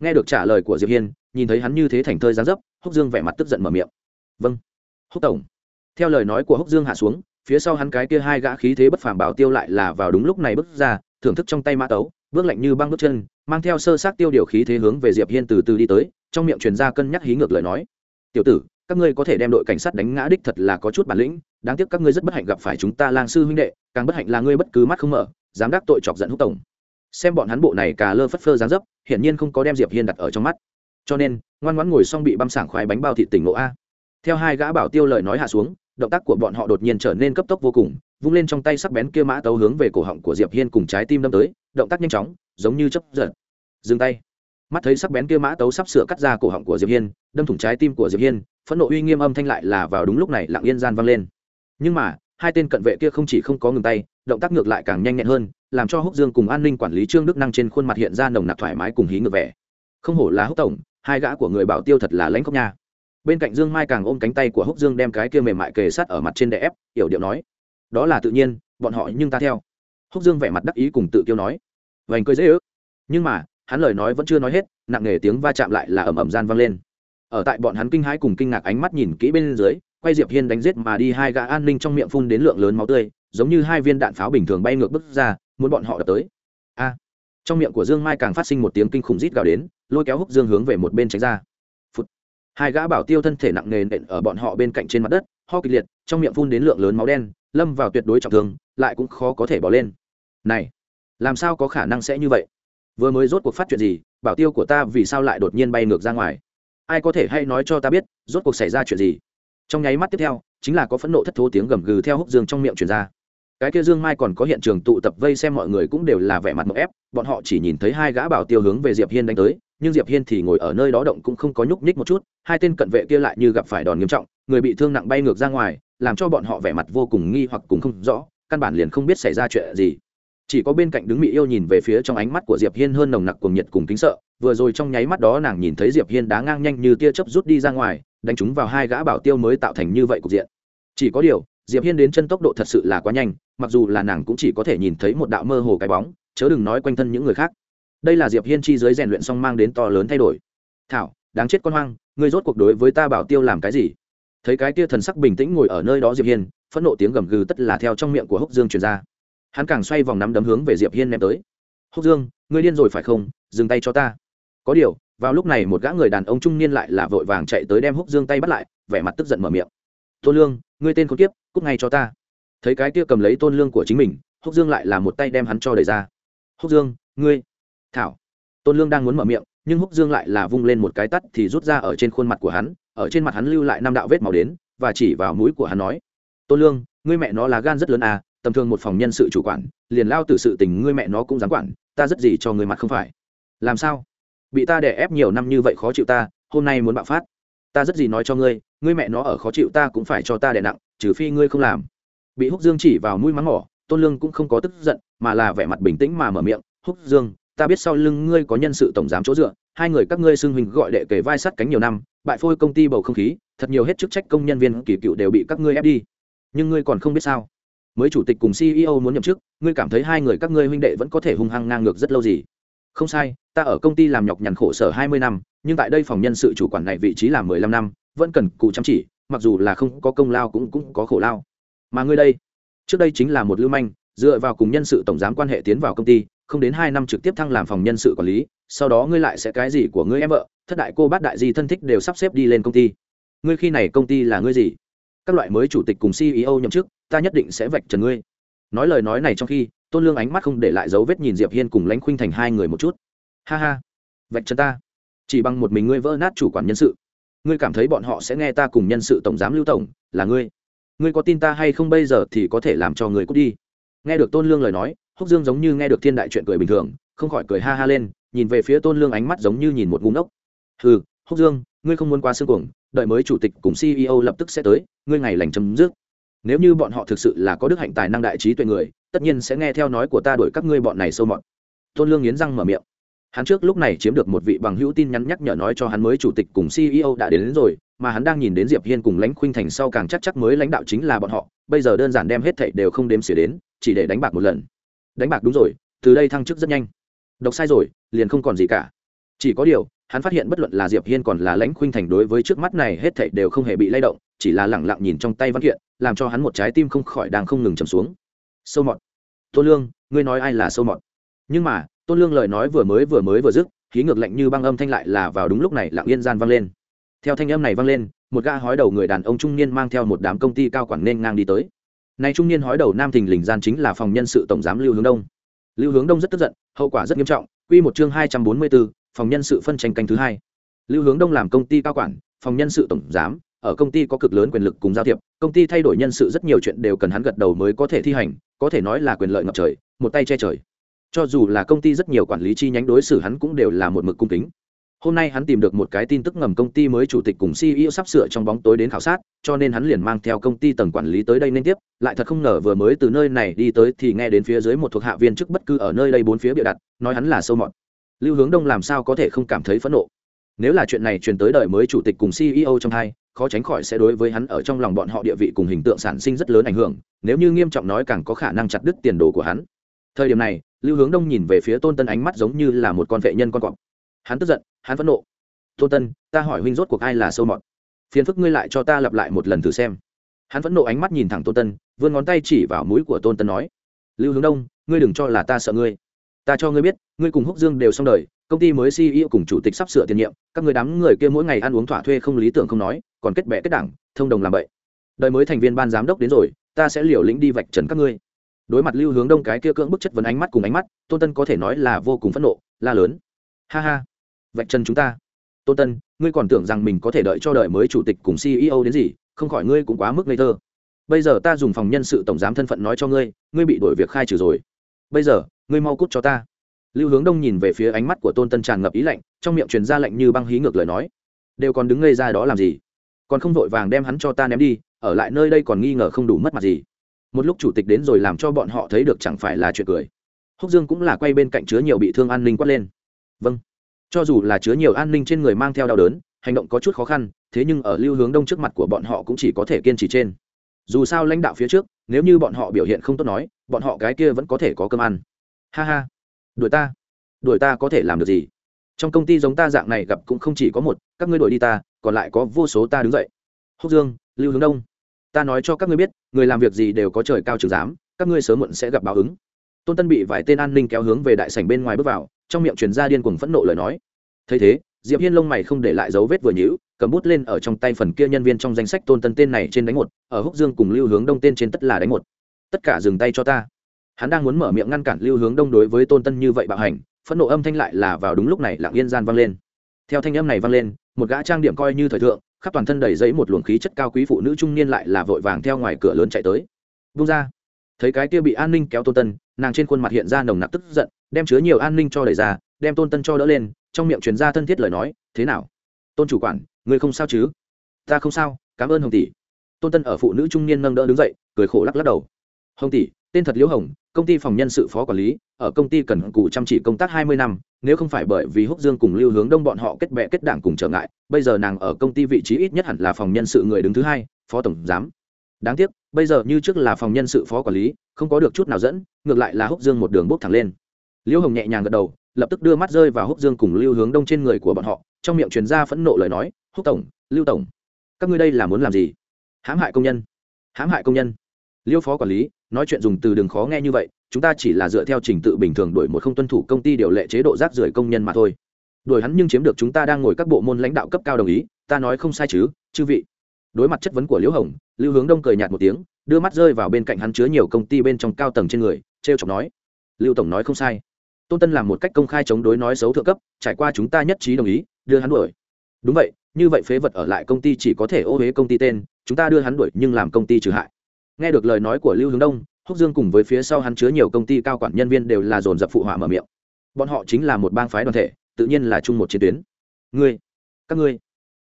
Nghe được trả lời của diệp hiên, nhìn thấy hắn như thế thành thơi gián dấp, húc dương vẻ mặt tức giận mở miệng. Vâng. Húc tổng. Theo lời nói của húc dương hạ xuống, phía sau hắn cái kia hai gã khí thế bất phàm bảo tiêu lại là vào đúng lúc này bước ra, thưởng thức trong tay mã tấu, bước lạnh như băng bước chân, mang theo sơ sát tiêu điều khí thế hướng về diệp hiên từ từ đi tới, trong miệng truyền ra cân nhắc hí ngược lời nói. Tiểu tử, các ngươi có thể đem đội cảnh sát đánh ngã đích thật là có chút bản lĩnh đáng tiếc các ngươi rất bất hạnh gặp phải chúng ta lang sư huynh đệ, càng bất hạnh là ngươi bất cứ mắt không mở, dám đắc tội chọc giận húc tổng. Xem bọn hắn bộ này cà lơ phất phơ dáng dấp, hiển nhiên không có đem diệp hiên đặt ở trong mắt. Cho nên, ngoan ngoãn ngồi xong bị băm sảng khoái bánh bao thịt tỉnh ngộ a. Theo hai gã bảo tiêu lời nói hạ xuống, động tác của bọn họ đột nhiên trở nên cấp tốc vô cùng, vung lên trong tay sắc bén kia mã tấu hướng về cổ họng của diệp hiên cùng trái tim đâm tới, động tác nhanh chóng, giống như chấp giật. Dừng tay. Mắt thấy sắc bén kia mã tấu sắp sửa cắt ra cổ họng của diệp hiên, đâm thủng trái tim của diệp hiên, phẫn nộ uy nghiêm âm thanh lại là vào đúng lúc này lặng yên gian vang lên nhưng mà, hai tên cận vệ kia không chỉ không có ngừng tay, động tác ngược lại càng nhanh nhẹn hơn, làm cho húc dương cùng an ninh quản lý trương đức năng trên khuôn mặt hiện ra nồng nặc thoải mái cùng hí ngược vẻ. Không hổ là húc tổng, hai gã của người bảo tiêu thật là lãnh khóc nha. Bên cạnh dương mai càng ôm cánh tay của húc dương đem cái kia mềm mại kề sát ở mặt trên đè ép yểu điệu nói. Đó là tự nhiên, bọn họ nhưng ta theo. Húc dương vẻ mặt đắc ý cùng tự kiêu nói. Vành cười dễ ước. Nhưng mà, hắn lời nói vẫn chưa nói hết, nặng nề tiếng va chạm lại là ầm ầm gian vang lên. Ở tại bọn hắn kinh hãi cùng kinh ngạc ánh mắt nhìn kỹ bên dưới quay diệp hiên đánh giết mà đi hai gã an ninh trong miệng phun đến lượng lớn máu tươi, giống như hai viên đạn pháo bình thường bay ngược bước ra, muốn bọn họ đập tới. A! Trong miệng của dương mai càng phát sinh một tiếng kinh khủng rít gào đến, lôi kéo húc dương hướng về một bên tránh ra. Phụt. hai gã bảo tiêu thân thể nặng nề nện ở bọn họ bên cạnh trên mặt đất, ho kịch liệt, trong miệng phun đến lượng lớn máu đen, lâm vào tuyệt đối trọng thương, lại cũng khó có thể bỏ lên. Này! Làm sao có khả năng sẽ như vậy? Vừa mới rốt cuộc phát chuyện gì, bảo tiêu của ta vì sao lại đột nhiên bay ngược ra ngoài? Ai có thể hay nói cho ta biết, rốt cuộc xảy ra chuyện gì? Trong nháy mắt tiếp theo, chính là có phẫn nộ thất thố tiếng gầm gừ theo húc dương trong miệng truyền ra. Cái kia dương mai còn có hiện trường tụ tập vây xem mọi người cũng đều là vẻ mặt mậu ép, bọn họ chỉ nhìn thấy hai gã bảo tiêu hướng về diệp hiên đánh tới, nhưng diệp hiên thì ngồi ở nơi đó động cũng không có nhúc nhích một chút, hai tên cận vệ kia lại như gặp phải đòn nghiêm trọng, người bị thương nặng bay ngược ra ngoài, làm cho bọn họ vẻ mặt vô cùng nghi hoặc cùng không rõ, căn bản liền không biết xảy ra chuyện gì. Chỉ có bên cạnh đứng mỹ yêu nhìn về phía trong ánh mắt của diệp hiên hơn nồng nặc cuồng nhiệt cùng kính sợ, vừa rồi trong nháy mắt đó nàng nhìn thấy diệp hiên đá ngang nhanh như tia chớp rút đi ra ngoài đánh chúng vào hai gã bảo tiêu mới tạo thành như vậy cục diện. Chỉ có điều, diệp hiên đến chân tốc độ thật sự là quá nhanh, mặc dù là nàng cũng chỉ có thể nhìn thấy một đạo mơ hồ cái bóng, chớ đừng nói quanh thân những người khác. Đây là diệp hiên chi dưới rèn luyện xong mang đến to lớn thay đổi. Thảo, đáng chết con hoang, ngươi rốt cuộc đối với ta bảo tiêu làm cái gì? Thấy cái kia thần sắc bình tĩnh ngồi ở nơi đó diệp hiên, phẫn nộ tiếng gầm gừ tất là theo trong miệng của húc dương truyền ra. Hắn càng xoay vòng nắm đấm hướng về diệp hiên ném tới. Húc dương, ngươi điên rồi phải không? Dừng tay cho ta. Có điều vào lúc này một gã người đàn ông trung niên lại là vội vàng chạy tới đem húc dương tay bắt lại, vẻ mặt tức giận mở miệng. Tôn lương, ngươi tên con kiếp, cút ngay cho ta. Thấy cái kia cầm lấy tôn lương của chính mình, húc dương lại là một tay đem hắn cho đẩy ra. Húc dương, ngươi, thảo. Tôn lương đang muốn mở miệng, nhưng húc dương lại là vung lên một cái tắt thì rút ra ở trên khuôn mặt của hắn, ở trên mặt hắn lưu lại năm đạo vết màu đến, và chỉ vào mũi của hắn nói, tôn lương, ngươi mẹ nó là gan rất lớn à tầm thường một phòng nhân sự chủ quản, liền lao từ sự tình ngươi mẹ nó cũng dám quản, ta rất gì cho người mặt không phải. Làm sao? Bị ta đè ép nhiều năm như vậy khó chịu ta, hôm nay muốn bạo phát. Ta rất gì nói cho ngươi ngươi mẹ nó ở khó chịu ta cũng phải cho ta đè nặng, trừ phi ngươi không làm. Bị húc dương chỉ vào mũi mắng mỏ, tôn lương cũng không có tức giận, mà là vẻ mặt bình tĩnh mà mở miệng, húc dương, ta biết sau lưng ngươi có nhân sự tổng giám chỗ dựa, hai người các ngươi xưng hình gọi đệ kể vai sắt cánh nhiều năm, bại phôi công ty bầu không khí, thật nhiều hết chức trách công nhân viên kỳ cựu đều bị các ngươi ép đi. Nhưng ngươi còn không biết sao? Mới chủ tịch cùng ceo muốn nhậm chức, ngươi cảm thấy hai người các ngươi huynh đệ vẫn có thể hung hăng ngang ngược rất lâu gì? Không sai ta ở công ty làm nhọc nhằn khổ sở hai mươi năm, nhưng tại đây phòng nhân sự chủ quản này vị trí là mười lăm năm, vẫn cần cụ chăm chỉ, mặc dù là không có công lao cũng cũng có khổ lao. Mà ngươi đây, trước đây chính là một lưu manh, dựa vào cùng nhân sự tổng giám quan hệ tiến vào công ty, không đến hai năm trực tiếp thăng làm phòng nhân sự quản lý, sau đó ngươi lại sẽ cái gì của ngươi em vợ, thất đại cô bác đại di thân thích đều sắp xếp đi lên công ty. Ngươi khi này công ty là ngươi gì? Các loại mới chủ tịch cùng ceo nhậm chức, ta nhất định sẽ vạch trần ngươi. Nói lời nói này trong khi, tôn lương ánh mắt không để lại dấu vết nhìn diệp hiên cùng lãnh khuynh thành hai người một chút ha ha. Vạch trần ta. Chỉ bằng một mình ngươi vỡ nát chủ quản nhân sự. Ngươi cảm thấy bọn họ sẽ nghe ta cùng nhân sự tổng giám lưu tổng, là ngươi. Ngươi có tin ta hay không bây giờ thì có thể làm cho người cút đi. Nghe được tôn lương lời nói, húc dương giống như nghe được thiên đại chuyện cười bình thường, không khỏi cười ha ha lên, nhìn về phía tôn lương ánh mắt giống như nhìn một ngu ngốc. Ừ húc dương, ngươi không muốn qua xương cuồng, đợi mới chủ tịch cùng ceo lập tức sẽ tới, ngươi ngày lành chấm dứt. Nếu như bọn họ thực sự là có đức hạnh tài năng đại trí tuệ người, tất nhiên sẽ nghe theo nói của ta đuổi các ngươi bọn này sâu mọt. Tôn lương nghiến răng mở miệng hắn trước lúc này chiếm được một vị bằng hữu tin nhắn nhắc nhở nói cho hắn mới chủ tịch cùng ceo đã đến, đến rồi mà hắn đang nhìn đến diệp hiên cùng lãnh khuynh thành sau càng chắc chắc mới lãnh đạo chính là bọn họ. Bây giờ đơn giản đem hết thảy đều không đếm xỉa đến chỉ để đánh bạc một lần. Đánh bạc đúng rồi từ đây thăng chức rất nhanh. Đọc sai rồi liền không còn gì cả. Chỉ có điều hắn phát hiện bất luận là diệp hiên còn là lãnh khuynh thành đối với trước mắt này hết thảy đều không hề bị lay động chỉ là lẳng lặng nhìn trong tay văn kiện làm cho hắn một trái tim không khỏi đang không ngừng trầm xuống. Sâu mọt. Tô lương ngươi nói ai là sâu mọt? Nhưng mà tôn lương lời nói vừa mới vừa mới vừa dứt khí ngược lạnh như băng âm thanh lại là vào đúng lúc này lặng yên gian vang lên. Theo thanh âm này vang lên một gã hói đầu người đàn ông trung niên mang theo một đám công ty cao quản nên ngang đi tới. Nay trung niên hói đầu nam thình lình gian chính là phòng nhân sự tổng giám lưu hướng đông. Lưu hướng đông rất tức giận hậu quả rất nghiêm trọng quy một chương hai trăm bốn mươi 244, phòng nhân sự phân tranh canh thứ hai. Lưu hướng đông làm công ty cao quản phòng nhân sự tổng giám ở công ty có cực lớn quyền lực cùng giao thiệp công ty thay đổi nhân sự rất nhiều chuyện đều cần hắn gật đầu mới có thể thi hành có thể nói là quyền lợi ngập trời một tay che trời cho dù là công ty rất nhiều quản lý chi nhánh đối xử hắn cũng đều là một mực cung kính. Hôm nay hắn tìm được một cái tin tức ngầm công ty mới chủ tịch cùng ceo sắp sửa trong bóng tối đến khảo sát, cho nên hắn liền mang theo công ty tầng quản lý tới đây nên tiếp, lại thật không ngờ vừa mới từ nơi này đi tới thì nghe đến phía dưới một thuộc hạ viên chức bất cứ ở nơi đây bốn phía bịa đặt, nói hắn là sâu mọt. Lưu hướng đông làm sao có thể không cảm thấy phẫn nộ? Nếu là chuyện này truyền tới đời mới chủ tịch cùng ceo trong hai, khó tránh khỏi sẽ đối với hắn ở trong lòng bọn họ địa vị cùng hình tượng sản sinh rất lớn ảnh hưởng, nếu như nghiêm trọng nói càng có khả năng chặt đứt tiền đồ của hắn. Thời điểm này lưu hướng đông nhìn về phía tôn tân ánh mắt giống như là một con vệ nhân con cọp. Hắn tức giận, hắn phẫn nộ. Tôn tân, ta hỏi huynh rốt cuộc ai là sâu mọt? Phiền phức ngươi lại cho ta lặp lại một lần thử xem. Hắn phẫn nộ ánh mắt nhìn thẳng tôn tân, vươn ngón tay chỉ vào mũi của tôn tân nói, lưu hướng đông, ngươi đừng cho là ta sợ ngươi. Ta cho ngươi biết, ngươi cùng húc dương đều xong đời, công ty mới ceo cùng chủ tịch sắp sửa tiền nhiệm, các người đám người kia mỗi ngày ăn uống thỏa thuê không lý tưởng không nói, còn kết bệ kết đảng, thông đồng làm vậy đời mới thành viên ban giám đốc đến rồi, ta sẽ liều lĩnh đi vạch trần các ngươi đối mặt lưu hướng đông cái kia cưỡng bức chất vấn ánh mắt cùng ánh mắt, tôn tân có thể nói là vô cùng phẫn nộ, la lớn. Ha ha. Vạch chân chúng ta. Tôn tân, ngươi còn tưởng rằng mình có thể đợi cho đợi mới chủ tịch cùng ceo đến gì, không khỏi ngươi cũng quá mức ngây thơ. Bây giờ ta dùng phòng nhân sự tổng giám thân phận nói cho ngươi ngươi bị đổi việc khai trừ rồi. Bây giờ, ngươi mau cút cho ta. Lưu hướng đông nhìn về phía ánh mắt của tôn tân tràn ngập ý lạnh, trong miệng truyền ra lạnh như băng hí ngược lời nói. Đều còn đứng ngây ra đó làm gì? Còn không vội vàng đem hắn cho ta ném đi, ở lại nơi đây còn nghi ngờ không đủ mất mặt gì một lúc chủ tịch đến rồi làm cho bọn họ thấy được chẳng phải là chuyện cười. Húc dương cũng là quay bên cạnh chứa nhiều bị thương an ninh quát lên. Vâng. Cho dù là chứa nhiều an ninh trên người mang theo đau đớn, hành động có chút khó khăn, thế nhưng ở lưu hướng đông trước mặt của bọn họ cũng chỉ có thể kiên trì trên. Dù sao lãnh đạo phía trước, nếu như bọn họ biểu hiện không tốt nói, bọn họ cái kia vẫn có thể có cơm ăn. Ha ha. Đuổi ta. Đuổi ta có thể làm được gì? Trong công ty giống ta dạng này gặp cũng không chỉ có một, các ngươi đuổi đi ta, còn lại có vô số ta đứng dậy. Húc dương, lưu hướng đông ta nói cho các ngươi biết, người làm việc gì đều có trời cao trường giám, các ngươi sớm muộn sẽ gặp báo ứng. Tôn tân bị vài tên an ninh kéo hướng về đại sảnh bên ngoài bước vào, trong miệng truyền ra điên cuồng phẫn nộ lời nói. Thấy thế, diệp hiên lông mày không để lại dấu vết vừa nhữ cầm bút lên ở trong tay phần kia nhân viên trong danh sách tôn tân tên này trên đánh một, ở húc dương cùng lưu hướng đông tên trên tất là đánh một. Tất cả dừng tay cho ta. Hắn đang muốn mở miệng ngăn cản lưu hướng đông đối với tôn tân như vậy bạo hành, phẫn nộ âm thanh lại là vào đúng lúc này lặng yên gian vang lên. Theo thanh âm này vang lên, một gã trang điểm coi như thời thượng khắp toàn thân đầy giấy một luồng khí chất cao quý phụ nữ trung niên lại là vội vàng theo ngoài cửa lớn chạy tới. Bung ra. Thấy cái kia bị an ninh kéo tôn tân, nàng trên khuôn mặt hiện ra nồng nặc tức giận, đem chứa nhiều an ninh cho đẩy ra, đem tôn tân cho đỡ lên, trong miệng truyền ra thân thiết lời nói, thế nào? Tôn chủ quản, người không sao chứ? Ta không sao, cảm ơn hồng tỷ. Tôn tân ở phụ nữ trung niên nâng đỡ đứng dậy, cười khổ lắc lắc đầu. Hồng tỷ tên thật liễu hồng, công ty phòng nhân sự phó quản lý, ở công ty cần cù chăm chỉ công tác hai mươi năm, nếu không phải bởi vì húc dương cùng lưu hướng đông bọn họ kết bệ kết đảng cùng trở ngại, bây giờ nàng ở công ty vị trí ít nhất hẳn là phòng nhân sự người đứng thứ hai, phó tổng giám. Đáng tiếc, bây giờ như trước là phòng nhân sự phó quản lý, không có được chút nào dẫn, ngược lại là húc dương một đường bốc thẳng lên. Liễu hồng nhẹ nhàng gật đầu, lập tức đưa mắt rơi vào húc dương cùng lưu hướng đông trên người của bọn họ, trong miệng truyền ra phẫn nộ lời nói, húc tổng, lưu tổng, các ngươi đây là muốn làm gì? Hãm hại công nhân. Hãm hại công nhân? Liêu phó quản lý, nói chuyện dùng từ đường khó nghe như vậy, chúng ta chỉ là dựa theo trình tự bình thường đổi một không tuân thủ công ty điều lệ chế độ rác rưởi công nhân mà thôi. Đuổi hắn nhưng chiếm được chúng ta đang ngồi các bộ môn lãnh đạo cấp cao đồng ý, ta nói không sai chứ, chư vị. Đối mặt chất vấn của liễu hồng, lưu hướng đông cười nhạt một tiếng, đưa mắt rơi vào bên cạnh hắn chứa nhiều công ty bên trong cao tầng trên người t r e o chọc nói. Lưu tổng nói không sai. Tôn tân làm một cách công khai chống đối nói xấu thượng cấp, trải qua chúng ta nhất trí đồng ý, đưa hắn đuổi. Đúng vậy, như vậy phế vật ở lại công ty chỉ có thể ô huế công ty tên, chúng ta đưa hắn đuổi nhưng làm công ty trừ hại nghe được lời nói của lưu hướng đông húc dương cùng với phía sau hắn chứa nhiều công ty cao quản nhân viên đều là dồn dập phụ họa mở miệng. Bọn họ chính là một bang phái đoàn thể tự nhiên là chung một chiến tuyến. Ngươi các ngươi.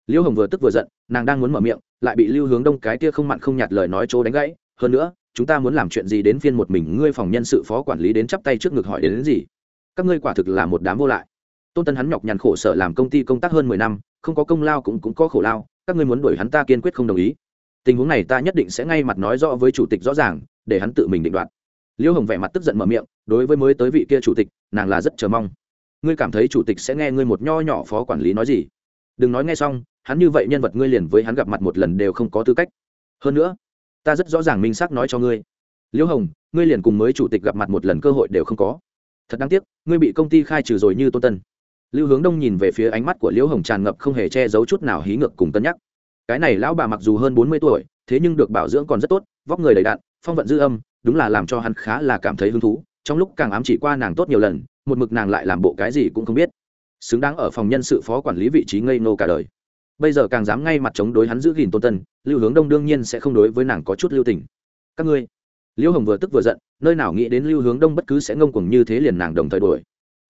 Liễu hồng vừa tức vừa giận nàng đang muốn mở miệng lại bị lưu hướng đông cái tia không mặn không nhạt lời nói chỗ đánh gãy. Hơn nữa chúng ta muốn làm chuyện gì đến phiên một mình ngươi phòng nhân sự phó quản lý đến chắp tay trước ngực hỏi đến, đến gì? Các ngươi quả thực là một đám vô lại. Tôn tân hắn nhọc nhằn khổ sở làm công ty công tác hơn mười năm không có công lao cũng cũng có khổ lao các ngươi muốn đuổi hắn ta kiên quyết không đồng ý tình huống này ta nhất định sẽ ngay mặt nói rõ với chủ tịch rõ ràng, để hắn tự mình định đoạt. Liêu hồng vẻ mặt tức giận mở miệng, đối với mới tới vị kia chủ tịch, nàng là rất chờ mong. Ngươi cảm thấy chủ tịch sẽ nghe ngươi một nho nhỏ phó quản lý nói gì? Đừng nói nghe xong, hắn như vậy nhân vật ngươi liền với hắn gặp mặt một lần đều không có tư cách. Hơn nữa, ta rất rõ ràng minh xác nói cho ngươi. Liêu hồng, ngươi liền cùng mới chủ tịch gặp mặt một lần cơ hội đều không có. Thật đáng tiếc, ngươi bị công ty khai trừ rồi như tôn tân. Lưu hướng đông nhìn về phía ánh mắt của liễu hồng tràn ngập không hề che giấu chút nào hí ngược cùng cân nhắc cái này lão bà mặc dù hơn bốn mươi tuổi, thế nhưng được bảo dưỡng còn rất tốt, vóc người đầy đạn phong vận dư âm, đúng là làm cho hắn khá là cảm thấy hứng thú, trong lúc càng ám chỉ qua nàng tốt nhiều lần, một mực nàng lại làm bộ cái gì cũng không biết. Xứng đáng ở phòng nhân sự phó quản lý vị trí ngây nô cả đời. Bây giờ càng dám ngay mặt chống đối hắn giữ gìn tôn tân, lưu hướng đông đương nhiên sẽ không đối với nàng có chút lưu tình. Các ngươi liễu hồng vừa tức vừa giận, nơi nào nghĩ đến lưu hướng đông bất cứ sẽ ngông cuồng như thế liền nàng đồng thời đuổi.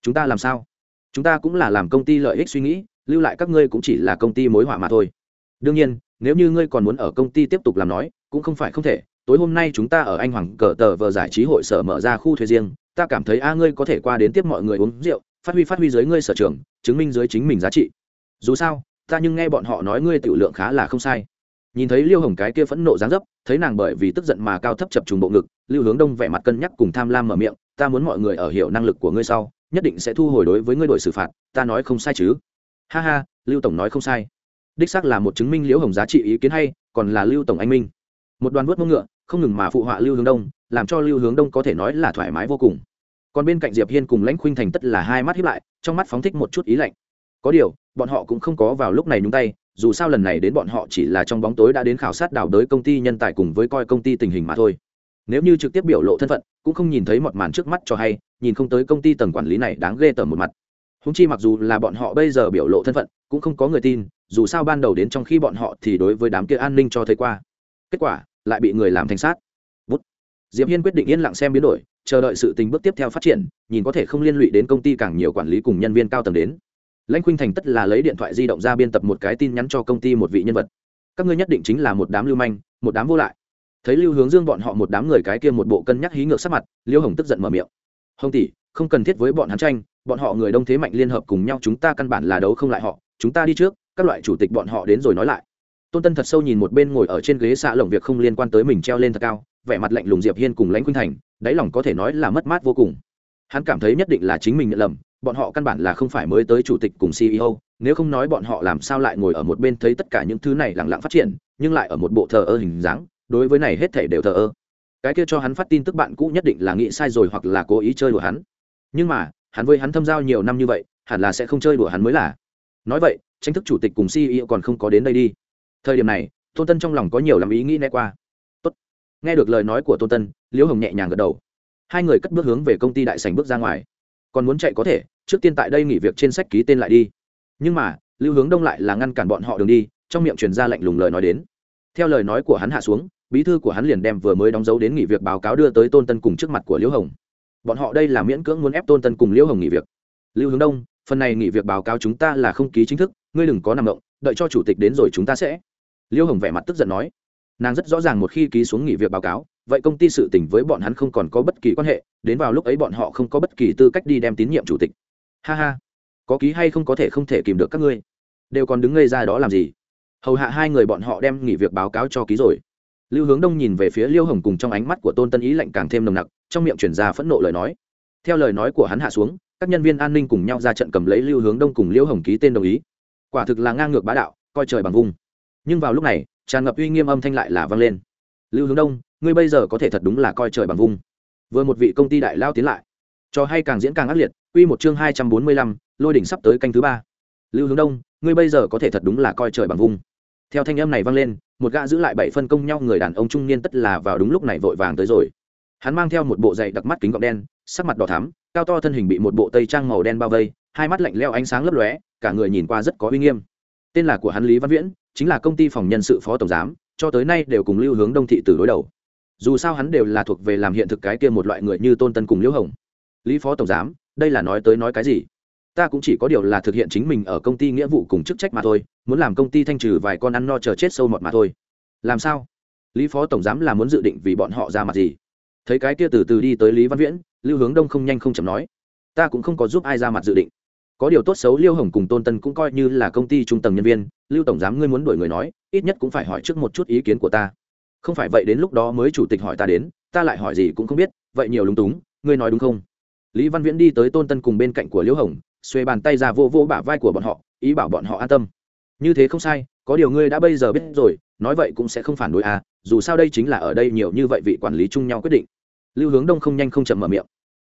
Chúng ta làm sao? Chúng ta cũng là làm công ty lợi ích suy nghĩ, lưu lại các ngươi cũng chỉ là công ty mối họa mà thôi đương nhiên, nếu như ngươi còn muốn ở công ty tiếp tục làm nói, cũng không phải không thể. Tối hôm nay chúng ta ở anh hoàng cờ tờ vờ giải trí hội sở mở ra khu thuê riêng, ta cảm thấy a, ngươi có thể qua đến tiếp mọi người uống rượu, phát huy phát huy dưới ngươi sở trường, chứng minh dưới chính mình giá trị. Dù sao, ta nhưng nghe bọn họ nói ngươi tiểu lượng khá là không sai. Nhìn thấy liêu hồng cái kia phẫn nộ dáng dấp, thấy nàng bởi vì tức giận mà cao thấp chập trùng bộ ngực lưu hướng đông vẻ mặt cân nhắc cùng tham lam mở miệng, ta muốn mọi người ở hiểu năng lực của ngươi sau, nhất định sẽ thu hồi đối với ngươi đội xử phạt, ta nói không sai chứ. Ha ha lưu tổng nói không sai đích xác là một chứng minh liễu hồng giá trị ý kiến hay, còn là lưu tổng anh minh. Một đoàn vớt mông ngựa, không ngừng mà phụ họa lưu hướng đông, làm cho lưu hướng đông có thể nói là thoải mái vô cùng. Còn bên cạnh diệp hiên cùng lãnh khuynh thành tất là hai mắt hiếp lại, trong mắt phóng thích một chút ý lạnh. Có điều, bọn họ cũng không có vào lúc này nhúng tay, dù sao lần này đến bọn họ chỉ là trong bóng tối đã đến khảo sát đào đới công ty nhân tài cùng với coi công ty tình hình mà thôi. Nếu như trực tiếp biểu lộ thân phận, cũng không nhìn thấy một màn trước mắt cho hay, nhìn không tới công ty tầng quản lý này đáng ghê tởm một mặt. Húng chi mặc dù là bọn họ bây giờ biểu lộ thân phận, cũng không có người tin dù sao ban đầu đến trong khi bọn họ thì đối với đám kia an ninh cho thấy qua. Kết quả, lại bị người làm thành sát. Bút. diệp hiên quyết định yên lặng xem biến đổi, chờ đợi sự tình bước tiếp theo phát triển, nhìn có thể không liên lụy đến công ty càng nhiều quản lý cùng nhân viên cao tầng đến. Lãnh khuynh thành tất là lấy điện thoại di động ra biên tập một cái tin nhắn cho công ty một vị nhân vật. Các ngươi nhất định chính là một đám lưu manh, một đám vô lại. Thấy lưu hướng dương bọn họ một đám người cái kia một bộ cân nhắc hí ngược sắc mặt, liêu hồng tức giận mở miệng. Hồng tỷ, không cần thiết với bọn hắn tranh, bọn họ người đông thế mạnh liên hợp cùng nhau, chúng ta căn bản là đấu không lại họ, chúng ta đi trước các loại chủ tịch bọn họ đến rồi nói lại. Tôn tân thật sâu nhìn một bên ngồi ở trên ghế xạ lồng việc không liên quan tới mình treo lên thật cao, vẻ mặt lạnh lùng diệp hiên cùng lãnh khuynh thành, đáy lòng có thể nói là mất mát vô cùng. Hắn cảm thấy nhất định là chính mình nhận lầm, bọn họ căn bản là không phải mới tới chủ tịch cùng ceo nếu không nói bọn họ làm sao lại ngồi ở một bên thấy tất cả những thứ này lặng lặng phát triển, nhưng lại ở một bộ thờ ơ hình dáng, đối với này hết thể đều thờ ơ. Cái kia cho hắn phát tin tức bạn cũ nhất định là nghĩ sai rồi hoặc là cố ý chơi đùa hắn. Nhưng mà, hắn với hắn thâm giao nhiều năm như vậy, hẳn là sẽ không chơi đùa hắn mới là. Nói vậy tranh thức chủ tịch cùng ceo còn không có đến đây đi. Thời điểm này, tôn tân trong lòng có nhiều làm ý nghĩ né qua. Tốt. nghe được lời nói của tôn tân, liễu hồng nhẹ nhàng gật đầu. Hai người cất bước hướng về công ty đại sành bước ra ngoài. Còn muốn chạy có thể, trước tiên tại đây nghỉ việc trên sách ký tên lại đi. Nhưng mà lưu hướng đông lại là ngăn cản bọn họ đường đi, trong miệng truyền ra lạnh lùng lời nói đến. Theo lời nói của hắn hạ xuống, bí thư của hắn liền đem vừa mới đóng dấu đến nghỉ việc báo cáo đưa tới tôn tân cùng trước mặt của liễu hồng. Bọn họ đây là miễn cưỡng muốn ép tôn tân cùng liễu hồng nghỉ việc. Lưu hướng đông phần này nghỉ việc báo cáo chúng ta là không ký chính thức, ngươi đừng có nằm động, đợi cho chủ tịch đến rồi chúng ta sẽ. Liêu hồng vẻ mặt tức giận nói. Nàng rất rõ ràng một khi ký xuống nghỉ việc báo cáo, vậy công ty sự tình với bọn hắn không còn có bất kỳ quan hệ, đến vào lúc ấy bọn họ không có bất kỳ tư cách đi đem tín nhiệm chủ tịch. Ha ha. Có ký hay không có thể không thể kìm được các ngươi. Đều còn đứng ngây ra đó làm gì? Hầu hạ hai người bọn họ đem nghỉ việc báo cáo cho ký rồi. Lưu hướng đông nhìn về phía liêu hồng cùng trong ánh mắt của tôn tân ý lạnh càng thêm nồng nặc, trong miệng chuyển ra phẫn nộ lời nói. Theo lời nói của hắn hạ xuống các nhân viên an ninh cùng nhau ra trận cầm lấy lưu hướng đông cùng Liễu hồng ký tên đồng ý. Quả thực là ngang ngược bá đạo, coi trời bằng vung nhưng vào lúc này, tràn ngập uy nghiêm âm thanh lại là vang lên. Lưu hướng đông, ngươi bây giờ có thể thật đúng là coi trời bằng vung vừa một vị công ty đại lao tiến lại. Cho hay càng diễn càng ác liệt, quy một chương hai trăm bốn mươi lăm, lôi đỉnh sắp tới canh thứ ba. Lưu hướng đông, ngươi bây giờ có thể thật đúng là coi trời bằng vung theo thanh âm này vang lên, một gã giữ lại bảy phân công nhau người đàn ông trung niên tất là vào đúng lúc này vội vàng tới rồi hắn mang theo một bộ giày đặc mắt kính gọng đen, sắc mặt đỏ thắm, cao to thân hình bị một bộ tây trang màu đen bao vây, hai mắt lạnh leo ánh sáng lấp lóe, cả người nhìn qua rất có uy nghiêm. Tên là của hắn lý văn viễn, chính là công ty phòng nhân sự phó tổng giám, cho tới nay đều cùng lưu hướng đông thị từ đối đầu. Dù sao hắn đều là thuộc về làm hiện thực cái kia một loại người như tôn tân cùng liễu hồng. Lý phó tổng giám, đây là nói tới nói cái gì? Ta cũng chỉ có điều là thực hiện chính mình ở công ty nghĩa vụ cùng chức trách mà thôi, muốn làm công ty thanh trừ vài con ăn no chờ chết sâu mọt mà thôi. Làm sao? Lý phó tổng giám là muốn dự định vì bọn họ ra mặt gì? Thấy cái kia từ từ đi tới lý văn viễn, lưu hướng đông không nhanh không chậm nói, ta cũng không có giúp ai ra mặt dự định. Có điều tốt xấu liêu hồng cùng tôn tân cũng coi như là công ty trung tầng nhân viên, lưu tổng giám ngươi muốn đuổi người nói, ít nhất cũng phải hỏi trước một chút ý kiến của ta. Không phải vậy đến lúc đó mới chủ tịch hỏi ta đến, ta lại hỏi gì cũng không biết, vậy nhiều lúng túng, ngươi nói đúng không? Lý văn viễn đi tới tôn tân cùng bên cạnh của liêu hồng, xuê bàn tay ra vô vô bả vai của bọn họ, ý bảo bọn họ an tâm. Như thế không sai, có điều ngươi đã bây giờ biết rồi nói vậy cũng sẽ không phản đối à dù sao đây chính là ở đây nhiều như vậy vị quản lý chung nhau quyết định. Lưu hướng đông không nhanh không chậm mở miệng.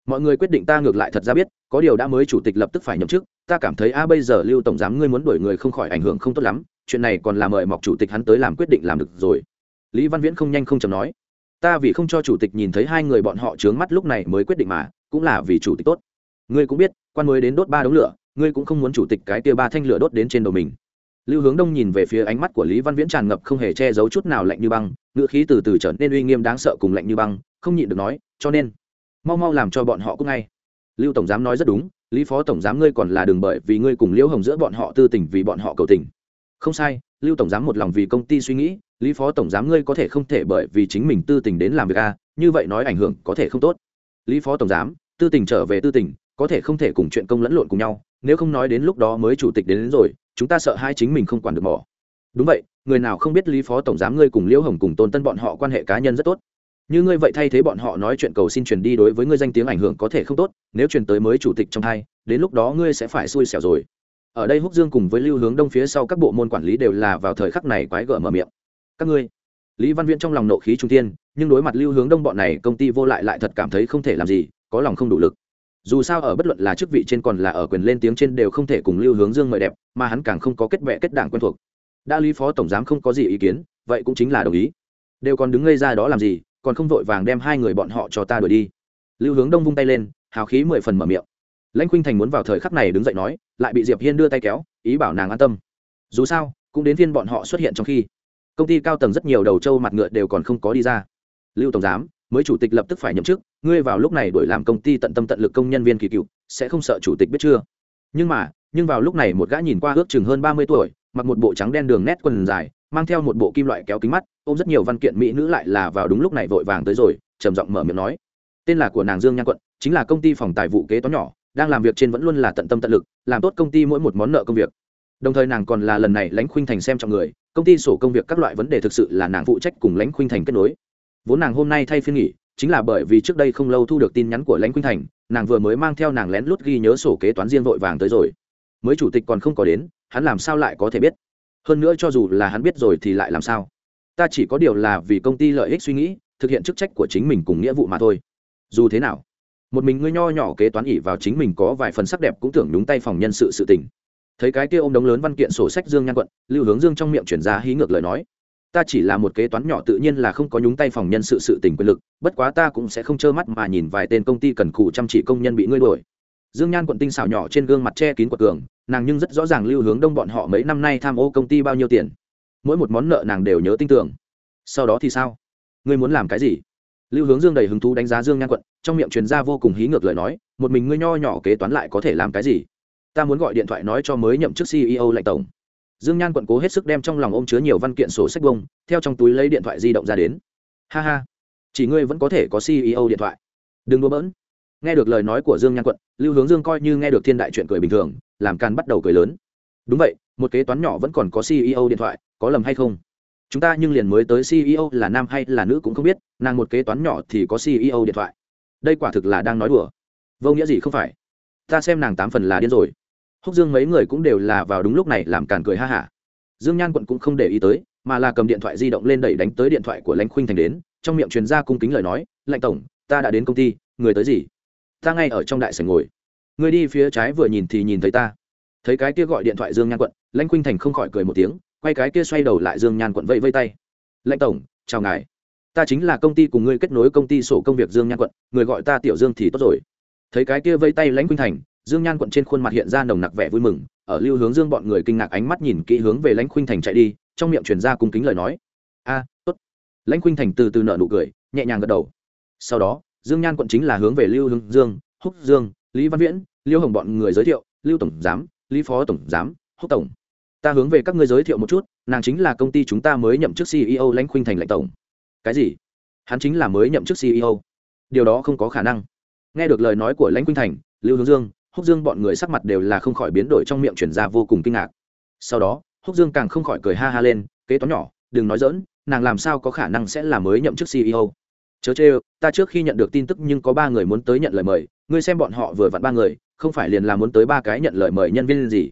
Mọi người quyết định ta ngược lại thật ra biết, có điều đã mới chủ tịch lập tức phải nhậm chức, ta cảm thấy a bây giờ lưu tổng giám ngươi muốn đuổi người không khỏi ảnh hưởng không tốt lắm, chuyện này còn là mời mọc chủ tịch hắn tới làm quyết định làm được rồi. Lý văn viễn không nhanh không chậm nói. Ta vì không cho chủ tịch nhìn thấy hai người bọn họ trướng mắt lúc này mới quyết định mà, cũng là vì chủ tịch tốt. Ngươi cũng biết, quan mới đến đốt ba đống lửa, ngươi cũng không muốn chủ tịch cái tia ba thanh lửa đốt đến trên đầu mình lưu hướng đông nhìn về phía ánh mắt của lý văn viễn tràn ngập không hề che giấu chút nào lạnh như băng ngữ khí từ từ trở nên uy nghiêm đáng sợ cùng lạnh như băng không nhịn được nói cho nên mau mau làm cho bọn họ cũng ngay. Lưu tổng giám nói rất đúng lý phó tổng giám ngươi còn là đường bởi vì ngươi cùng liễu hồng giữa bọn họ tư tình vì bọn họ cầu tình. Không sai lưu tổng giám một lòng vì công ty suy nghĩ lý phó tổng giám ngươi có thể không thể bởi vì chính mình tư tình đến làm việc a như vậy nói ảnh hưởng có thể không tốt. Lý phó tổng giám tư tình trở về tư tình có thể không thể cùng chuyện công lẫn lộn cùng nhau nếu không nói đến lúc đó mới chủ tịch đến, đến rồi chúng ta sợ hai chính mình không quản được mỏ. Đúng vậy, người nào không biết lý phó tổng giám ngươi cùng liễu hồng cùng tôn tân bọn họ quan hệ cá nhân rất tốt. Như ngươi vậy thay thế bọn họ nói chuyện cầu xin truyền đi đối với ngươi danh tiếng ảnh hưởng có thể không tốt, nếu truyền tới mới chủ tịch trong hai, đến lúc đó ngươi sẽ phải xui xẻo rồi. Ở đây húc dương cùng với lưu hướng đông phía sau các bộ môn quản lý đều là vào thời khắc này quái gở mở miệng. Các ngươi, lý văn viễn trong lòng nộ khí trung tiên nhưng đối mặt lưu hướng đông bọn này, công ty vô lại lại thật cảm thấy không thể làm gì, có lòng không đủ lực dù sao ở bất luận là chức vị trên còn là ở quyền lên tiếng trên đều không thể cùng lưu hướng dương mời đẹp, mà hắn càng không có kết bệ kết đảng quen thuộc. Đã lý phó tổng giám không có gì ý kiến, vậy cũng chính là đồng ý. Đều còn đứng ngây ra đó làm gì, còn không vội vàng đem hai người bọn họ cho ta đuổi đi. Lưu hướng đông vung tay lên, hào khí mười phần mở miệng. Lãnh khuynh thành muốn vào thời khắc này đứng dậy nói, lại bị diệp hiên đưa tay kéo, ý bảo nàng an tâm. Dù sao, cũng đến phiên bọn họ xuất hiện trong khi, công ty cao tầng rất nhiều đầu trâu mặt ngựa đều còn không có đi ra. Lưu tổng giám mới chủ tịch lập tức phải nhậm chức, ngươi vào lúc này đổi làm công ty tận tâm tận lực công nhân viên kỳ cựu, sẽ không sợ chủ tịch biết chưa? Nhưng mà, nhưng vào lúc này một gã nhìn qua ước chừng hơn ba mươi tuổi, mặc một bộ trắng đen đường nét quần dài, mang theo một bộ kim loại kéo kính mắt, ôm rất nhiều văn kiện mỹ nữ lại là vào đúng lúc này vội vàng tới rồi, trầm giọng mở miệng nói. Tên là của nàng dương nhan quận, chính là công ty phòng tài vụ kế toán nhỏ, đang làm việc trên vẫn luôn là tận tâm tận lực, làm tốt công ty mỗi một món nợ công việc. Đồng thời nàng còn là lần này lãnh khuynh thành xem trọng người, công ty sổ công việc các loại vấn đề thực sự là nàng phụ trách cùng lãnh khuynh thành kết nối vốn nàng hôm nay thay phiên nghỉ, chính là bởi vì trước đây không lâu thu được tin nhắn của lãnh quynh thành, nàng vừa mới mang theo nàng lén lút ghi nhớ sổ kế toán riêng vội vàng tới rồi. Mới chủ tịch còn không có đến, hắn làm sao lại có thể biết? Hơn nữa cho dù là hắn biết rồi thì lại làm sao? Ta chỉ có điều là vì công ty lợi ích suy nghĩ, thực hiện chức trách của chính mình cùng nghĩa vụ mà thôi. Dù thế nào, một mình ngươi nho nhỏ kế toán ỉ vào chính mình có vài phần sắc đẹp cũng tưởng đúng tay phòng nhân sự sự tình. Thấy cái kia ô m đống lớn văn kiện sổ sách dương nhan quận, lưu hướng dương trong miệng chuyển ra hí ngược lời nói ta chỉ là một kế toán nhỏ tự nhiên là không có nhúng tay phòng nhân sự sự tình quyền lực, bất quá ta cũng sẽ không trơ mắt mà nhìn vài tên công ty cần cù chăm chỉ công nhân bị ngươi đuổi. Dương nhan quận tinh xảo nhỏ trên gương mặt che kín quật cường, nàng nhưng rất rõ ràng lưu hướng đông bọn họ mấy năm nay tham ô công ty bao nhiêu tiền. Mỗi một món nợ nàng đều nhớ tin tưởng. Sau đó thì sao? Ngươi muốn làm cái gì? Lưu hướng dương đầy hứng thú đánh giá dương nhan quận, trong miệng truyền ra vô cùng hí ngược lời nói, một mình ngươi nho nhỏ kế toán lại có thể làm cái gì? Ta muốn gọi điện thoại nói cho mới nhậm chức ceo lệnh tổng dương nhan quận cố hết sức đem trong lòng ôm chứa nhiều văn kiện sổ sách bông, theo trong túi lấy điện thoại di động ra đến. Ha ha, chỉ ngươi vẫn có thể có ceo điện thoại. Đừng đùa bỡn. Nghe được lời nói của dương nhan quận, lưu hướng dương coi như nghe được thiên đại chuyện cười bình thường, làm can bắt đầu cười lớn. Đúng vậy, một kế toán nhỏ vẫn còn có ceo điện thoại, có lầm hay không? Chúng ta nhưng liền mới tới ceo là nam hay là nữ cũng không biết, nàng một kế toán nhỏ thì có ceo điện thoại. Đây quả thực là đang nói đùa. Vô nghĩa gì không phải? Ta xem nàng tám phần là điên rồi húc dương mấy người cũng đều là vào đúng lúc này làm càn cười ha hả. Dương nhan quận cũng không để ý tới, mà là cầm điện thoại di động lên đẩy đánh tới điện thoại của lãnh khuynh thành đến, trong miệng truyền ra cung kính lời nói, lãnh tổng, ta đã đến công ty, người tới gì? Ta ngay ở trong đại sảnh ngồi. Người đi phía trái vừa nhìn thì nhìn thấy ta. Thấy cái kia gọi điện thoại dương nhan quận, lãnh khuynh thành không khỏi cười một tiếng, quay cái kia xoay đầu lại dương nhan quận vẫy vây tay. Lãnh tổng, chào ngài. Ta chính là công ty cùng ngươi kết nối công ty sổ công việc dương nhan quận, người gọi ta tiểu dương thì tốt rồi. Thấy cái kia vây tay lãnh khuynh thành dương nhan quận trên khuôn mặt hiện ra nồng nặc vẻ vui mừng, ở lưu hướng dương bọn người kinh ngạc ánh mắt nhìn kỹ hướng về lãnh khuynh thành chạy đi, trong miệng truyền ra cung kính lời nói. A, tốt. Lãnh khuynh thành từ từ nợ nụ cười, nhẹ nhàng gật đầu. Sau đó, dương nhan quận chính là hướng về lưu hướng dương, húc dương, lý văn viễn, liêu hồng bọn người giới thiệu, lưu tổng giám, lý phó tổng giám, húc tổng. Ta hướng về các ngươi giới thiệu một chút, nàng chính là công ty chúng ta mới nhậm chức ceo lãnh khuynh thành lãnh tổng. Cái gì? Hắn chính là mới nhậm chức ceo điều đó không có khả năng. Nghe được lời nói của lãnh khuynh thành, lưu hướng dương húc dương bọn người sắc mặt đều là không khỏi biến đổi trong miệng chuyển ra vô cùng kinh ngạc. Sau đó, húc dương càng không khỏi cười ha ha lên, kế toán nhỏ, đừng nói dỡn nàng làm sao có khả năng sẽ là mới nhậm chức ceo chớ chê, ta trước khi nhận được tin tức nhưng có ba người muốn tới nhận lời mời, ngươi xem bọn họ vừa vặn ba người, không phải liền là muốn tới ba cái nhận lời mời nhân viên gì?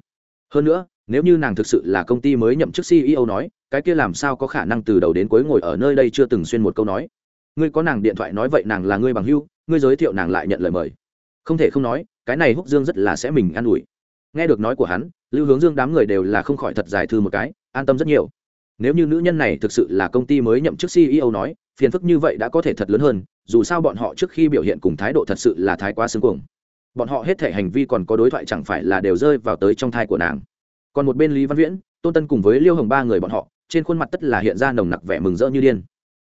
Hơn nữa, nếu như nàng thực sự là công ty mới nhậm chức ceo nói, cái kia làm sao có khả năng từ đầu đến cuối ngồi ở nơi đây chưa từng xuyên một câu nói? Ngươi có nàng điện thoại nói vậy nàng là ngươi bằng hưu ngươi giới thiệu nàng lại nhận lời mời. Không thể không nói cái này húc dương rất là sẽ mình an ủi. Nghe được nói của hắn, lưu hướng dương đám người đều là không khỏi thật dài thư một cái, an tâm rất nhiều. Nếu như nữ nhân này thực sự là công ty mới nhậm chức ceo nói, phiền phức như vậy đã có thể thật lớn hơn, dù sao bọn họ trước khi biểu hiện cùng thái độ thật sự là thái quá xứng cuồng. Bọn họ hết thể hành vi còn có đối thoại chẳng phải là đều rơi vào tới trong thai của nàng. Còn một bên lý văn viễn, tôn tân cùng với liêu hồng ba người bọn họ, trên khuôn mặt tất là hiện ra nồng nặc vẻ mừng rỡ như điên.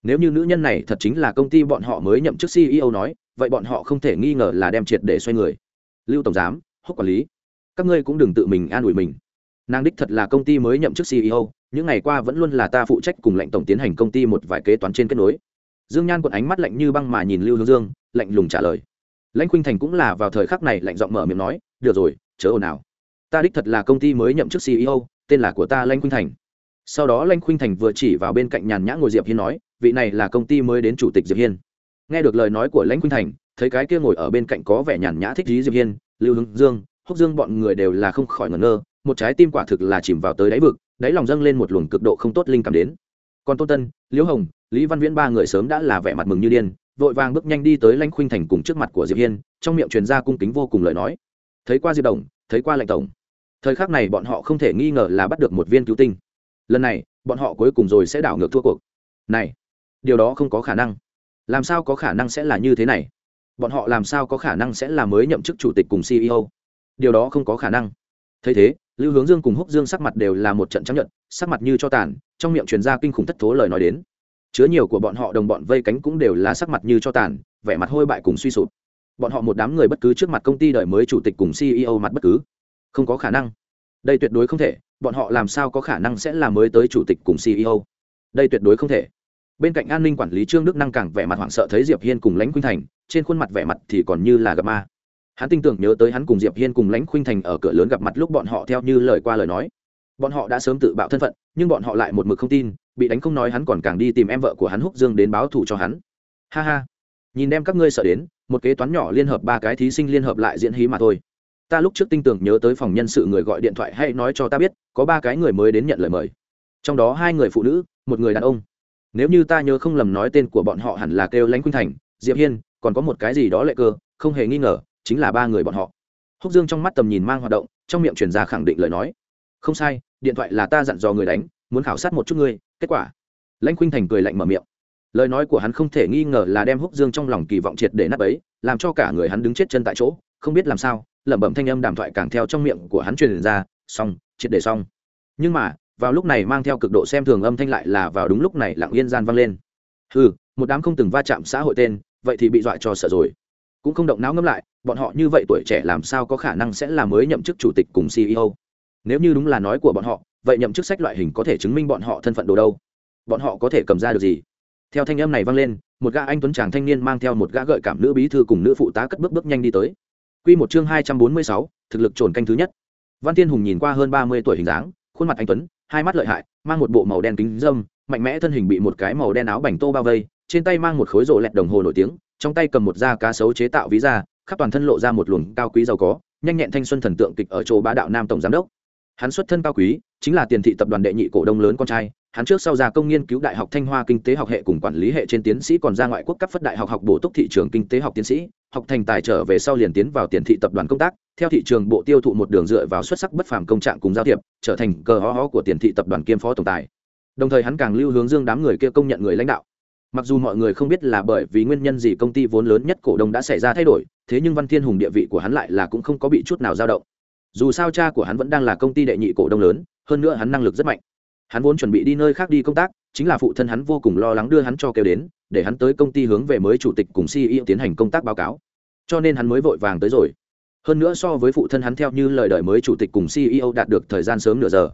Nếu như nữ nhân này thật chính là công ty bọn họ mới nhậm chức ceo nói, vậy bọn họ không thể nghi ngờ là đem triệt để xoay người lưu tổng giám húc quản lý. Các ngươi cũng đừng tự mình an ủi mình. Nàng đích thật là công ty mới nhậm chức ceo những ngày qua vẫn luôn là ta phụ trách cùng lệnh tổng tiến hành công ty một vài kế toán trên kết nối. Dương nhan quận ánh mắt lạnh như băng mà nhìn lưu hướng dương, lạnh lùng trả lời. Lãnh khuynh thành cũng là vào thời khắc này lạnh giọng mở miệng nói, được rồi, chớ ồn ào. Ta đích thật là công ty mới nhậm chức ceo tên là của ta lãnh khuynh thành. Sau đó lãnh khuynh thành vừa chỉ vào bên cạnh nhàn nhã ngồi diệp hiên nói, vị này là công ty mới đến chủ tịch diệp hiên. Nghe được lời nói của lãnh khuynh thành thấy cái kia ngồi ở bên cạnh có vẻ nhàn nhã thích lý diệp hiên, lưu hướng dương, húc dương bọn người đều là không khỏi ngẩn ngơ, một trái tim quả thực là chìm vào tới đáy vực, đáy lòng dâng lên một luồng cực độ không tốt linh cảm đến. Còn tôn tân, liễu hồng, lý văn viễn ba người sớm đã là vẻ mặt mừng như điên, vội vàng bước nhanh đi tới lãnh khuynh thành cùng trước mặt của diệp hiên, trong miệng truyền ra cung kính vô cùng lời nói. Thấy qua diệp đồng, thấy qua lệnh tổng. Thời khắc này bọn họ không thể nghi ngờ là bắt được một viên cứu tinh. Lần này, bọn họ cuối cùng rồi sẽ đảo ngược thua cuộc. Này, điều đó không có khả năng. Làm sao có khả năng sẽ là như thế này? Bọn họ làm sao có khả năng sẽ là mới nhậm chức chủ tịch cùng ceo điều đó không có khả năng. Thấy thế, lưu hướng dương cùng húc dương sắc mặt đều là một trận chấp nhận sắc mặt như cho tàn, trong miệng truyền ra kinh khủng thất thố lời nói đến. Chứa nhiều của bọn họ đồng bọn vây cánh cũng đều là sắc mặt như cho tàn, vẻ mặt hôi bại cùng suy sụp. Bọn họ một đám người bất cứ trước mặt công ty đời mới chủ tịch cùng ceo mặt bất cứ. Không có khả năng. Đây tuyệt đối không thể, bọn họ làm sao có khả năng sẽ là mới tới chủ tịch cùng ceo đây tuyệt đối không thể. Bên cạnh an ninh quản lý trương đức năng càng vẻ mặt hoảng sợ thấy diệp hiên cùng lãnh khuynh thành trên khuôn mặt vẻ mặt thì còn như là gặp ma. Hắn tin tưởng nhớ tới hắn cùng diệp hiên cùng lãnh khuynh thành ở cửa lớn gặp mặt lúc bọn họ theo như lời qua lời nói. Bọn họ đã sớm tự bạo thân phận, nhưng bọn họ lại một mực không tin, bị đánh không nói hắn còn càng đi tìm em vợ của hắn húc dương đến báo thù cho hắn. Ha ha. Nhìn đem các ngươi sợ đến, một kế toán nhỏ liên hợp ba cái thí sinh liên hợp lại diễn hí mà thôi. Ta lúc trước tin tưởng nhớ tới phòng nhân sự người gọi điện thoại hay nói cho ta biết, có ba cái người mới đến nhận lời mời. Trong đó hai người phụ nữ, một người đàn ông. Nếu như ta nhớ không lầm nói tên của bọn họ hẳn là kêu lãnh khuynh thành, diệp hiên còn có một cái gì đó lệ cơ, không hề nghi ngờ, chính là ba người bọn họ. Húc dương trong mắt tầm nhìn mang hoạt động, trong miệng truyền ra khẳng định lời nói. Không sai, điện thoại là ta dặn dò người đánh, muốn khảo sát một chút ngươi, kết quả. Lãnh khuynh thành cười lạnh mở miệng. Lời nói của hắn không thể nghi ngờ là đem húc dương trong lòng kỳ vọng triệt để nắp ấy làm cho cả người hắn đứng chết chân tại chỗ, không biết làm sao, lẩm bẩm thanh âm đàm thoại càng theo trong miệng của hắn truyền ra, xong, triệt để xong. Nhưng mà, vào lúc này mang theo cực độ xem thường âm thanh lại là vào đúng lúc này lặng yên gian vang lên. Ừ một đám không từng va chạm xã hội tên vậy thì bị dọa cho sợ rồi. Cũng không động não ngâm lại bọn họ như vậy tuổi trẻ làm sao có khả năng sẽ là mới nhậm chức chủ tịch cùng ceo nếu như đúng là nói của bọn họ vậy nhậm chức sách loại hình có thể chứng minh bọn họ thân phận đồ đâu? Bọn họ có thể cầm ra được gì? Theo thanh âm này vang lên một gã anh tuấn chàng thanh niên mang theo một gã gợi cảm nữ bí thư cùng nữ phụ tá cất bước bước nhanh đi tới. Quy một chương hai trăm bốn mươi sáu, thực lực trồn canh thứ nhất. Văn Tiên Hùng nhìn qua hơn ba mươi tuổi hình dáng, khuôn mặt anh tuấn, hai mắt lợi hại, mang một bộ màu đen kính dâm, mạnh mẽ thân hình bị một cái màu đen áo bành tô bao vây, trên tay mang một khối rộ lẹt đồng hồ nổi tiếng, trong tay cầm một da cá sấu chế tạo ví da, khắp toàn thân lộ ra một luồng cao quý giàu có, nhanh nhẹn thanh xuân thần tượng kịch ở chỗ bá đạo nam tổng giám đốc. Hắn xuất thân cao quý, chính là tiền thị tập đoàn đệ nhị cổ đông lớn con trai, hắn trước sau ra công nghiên cứu đại học thanh hoa kinh tế học hệ cùng quản lý hệ trên tiến sĩ còn ra ngoại quốc cấp phất đại học học bổ túc thị trường kinh tế học tiến sĩ học thành tài trở về sau liền tiến vào tiền thị tập đoàn công tác theo thị trường bộ tiêu thụ một đường dựa vào xuất sắc bất phàm công trạng cùng giao thiệp trở thành cờ ho ho của tiền thị tập đoàn kiêm phó tổng tài đồng thời hắn càng lưu hướng dương đám người kia công nhận người lãnh đạo mặc dù mọi người không biết là bởi vì nguyên nhân gì công ty vốn lớn nhất cổ đông đã xảy ra thay đổi, thế nhưng văn thiên hùng địa vị của hắn lại là cũng không có bị chút nào dao động. Dù sao cha của hắn vẫn đang là công ty đệ nhị cổ đông lớn, hơn nữa hắn năng lực rất mạnh. Hắn vốn chuẩn bị đi nơi khác đi công tác, chính là phụ thân hắn vô cùng lo lắng đưa hắn cho kêu đến, để hắn tới công ty hướng về mới chủ tịch cùng ceo tiến hành công tác báo cáo. Cho nên hắn mới vội vàng tới rồi. Hơn nữa so với phụ thân hắn theo như lời đợi mới chủ tịch cùng ceo đạt được thời gian sớm nửa giờ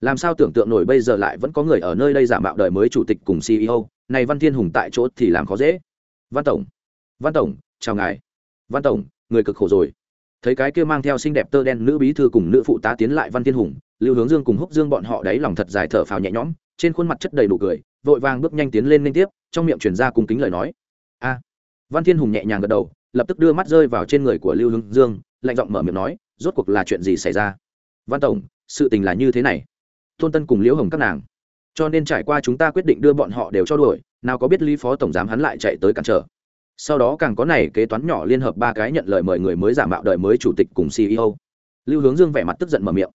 làm sao tưởng tượng nổi bây giờ lại vẫn có người ở nơi đây giả mạo đợi mới chủ tịch cùng ceo này văn thiên hùng tại chỗ thì làm khó dễ. Văn tổng văn tổng, chào ngài. Văn tổng, người cực khổ rồi. Thấy cái kia mang theo xinh đẹp tơ đen nữ bí thư cùng nữ phụ tá tiến lại văn thiên hùng, lưu hướng dương cùng húc dương bọn họ đáy lòng thật dài thở phào nhẹ nhõm, trên khuôn mặt chất đầy đủ cười, vội vàng bước nhanh tiến lên liên tiếp, trong miệng chuyển ra cùng kính lời nói. A! Văn thiên hùng nhẹ nhàng gật đầu, lập tức đưa mắt rơi vào trên người của lưu hướng dương, lạnh giọng mở miệng nói, rốt cuộc là chuyện gì xảy ra? Văn tổng, sự tình là như thế này tôn tân cùng liễu hồng các nàng. Cho nên trải qua chúng ta quyết định đưa bọn họ đều cho đuổi, nào có biết lý phó tổng giám hắn lại chạy tới cản trở. Sau đó càng có này kế toán nhỏ liên hợp ba cái nhận lời mời người mới giả mạo đợi mới chủ tịch cùng ceo lưu hướng dương vẻ mặt tức giận mở miệng.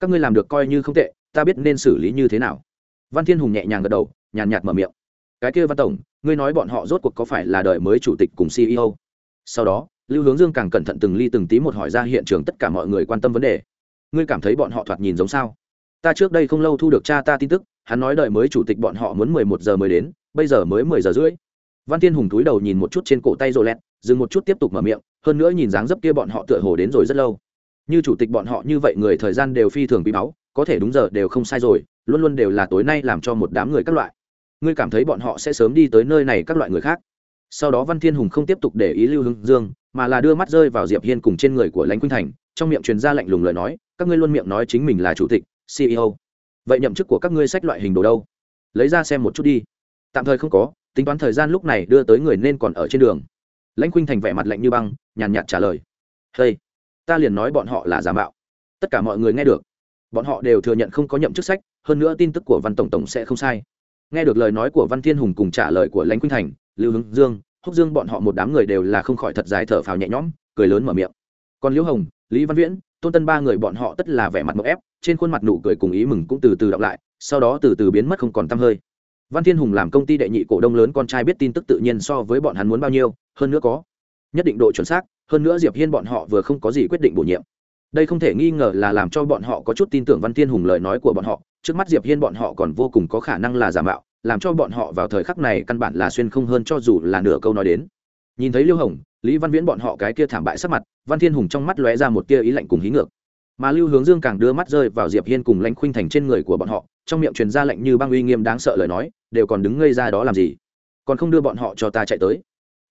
Các ngươi làm được coi như không tệ, ta biết nên xử lý như thế nào. Văn thiên hùng nhẹ nhàng gật đầu, nhàn nhạt mở miệng. Cái kia văn tổng, ngươi nói bọn họ rốt cuộc có phải là đời mới chủ tịch cùng ceo sau đó, lưu hướng dương càng cẩn thận từng ly từng tí một hỏi ra hiện trường tất cả mọi người quan tâm vấn đề. Ngươi cảm thấy bọn họ thoạt nhìn giống sao? Ta trước đây không lâu thu được cha ta tin tức, hắn nói đợi mới chủ tịch bọn họ muốn mười một giờ mới đến, bây giờ mới mười giờ rưỡi. Văn thiên hùng túi đầu nhìn một chút trên cổ tay rồi lẹt dừng một chút tiếp tục mở miệng, hơn nữa nhìn dáng dấp kia bọn họ tựa hồ đến rồi rất lâu. Như chủ tịch bọn họ như vậy người thời gian đều phi thường bí báu, có thể đúng giờ đều không sai rồi, luôn luôn đều là tối nay làm cho một đám người các loại. Ngươi cảm thấy bọn họ sẽ sớm đi tới nơi này các loại người khác. Sau đó văn thiên hùng không tiếp tục để ý lưu hưng dương, mà là đưa mắt rơi vào diệp hiên cùng trên người của lãnh quynh thành, trong miệng truyền ra lạnh lùng lời nói, các ngươi luôn miệng nói chính mình là chủ tịch ceo vậy nhậm chức của các ngươi sách loại hình đồ đâu? Lấy ra xem một chút đi. Tạm thời không có, tính toán thời gian lúc này đưa tới người nên còn ở trên đường. Lãnh khuynh thành vẻ mặt lạnh như băng, nhàn nhạt trả lời. Hey, ta liền nói bọn họ là giả mạo. Tất cả mọi người nghe được. Bọn họ đều thừa nhận không có nhậm chức sách, hơn nữa tin tức của văn tổng tổng sẽ không sai. Nghe được lời nói của văn thiên hùng cùng trả lời của lãnh khuynh thành, lưu hưng dương, húc dương bọn họ một đám người đều là không khỏi thật dài thở phào nhẹ nhõm, cười lớn mở miệng. Còn liễu hồng, lý văn viễn tôn tân ba người bọn họ tất là vẻ mặt mộc ép, trên khuôn mặt nụ cười cùng ý mừng cũng từ từ đọc lại, sau đó từ từ biến mất không còn t hơi. Văn thiên hùng làm công ty đệ nhị cổ đông lớn con trai biết tin tức tự nhiên so với bọn hắn muốn bao nhiêu, hơn nữa có nhất định độ chuẩn xác, hơn nữa diệp hiên bọn họ vừa không có gì quyết định bổ nhiệm. Đây không thể nghi ngờ là làm cho bọn họ có chút tin tưởng văn thiên hùng lời nói của bọn họ, trước mắt diệp hiên bọn họ còn vô cùng có khả năng là giả mạo, làm cho bọn họ vào thời khắc này căn bản là xuyên không hơn cho dù là nửa câu nói đến. Nhìn thấy liêu hồng lý văn viễn bọn họ cái kia thảm bại sắc mặt, văn thiên hùng trong mắt lóe ra một tia ý lạnh cùng hí ngược. Mà lưu hướng dương càng đưa mắt rơi vào diệp hiên cùng lãnh khuynh thành trên người của bọn họ, trong miệng truyền ra lệnh như băng uy nghiêm đáng sợ lời nói, đều còn đứng ngây ra đó làm gì? Còn không đưa bọn họ cho ta chạy tới.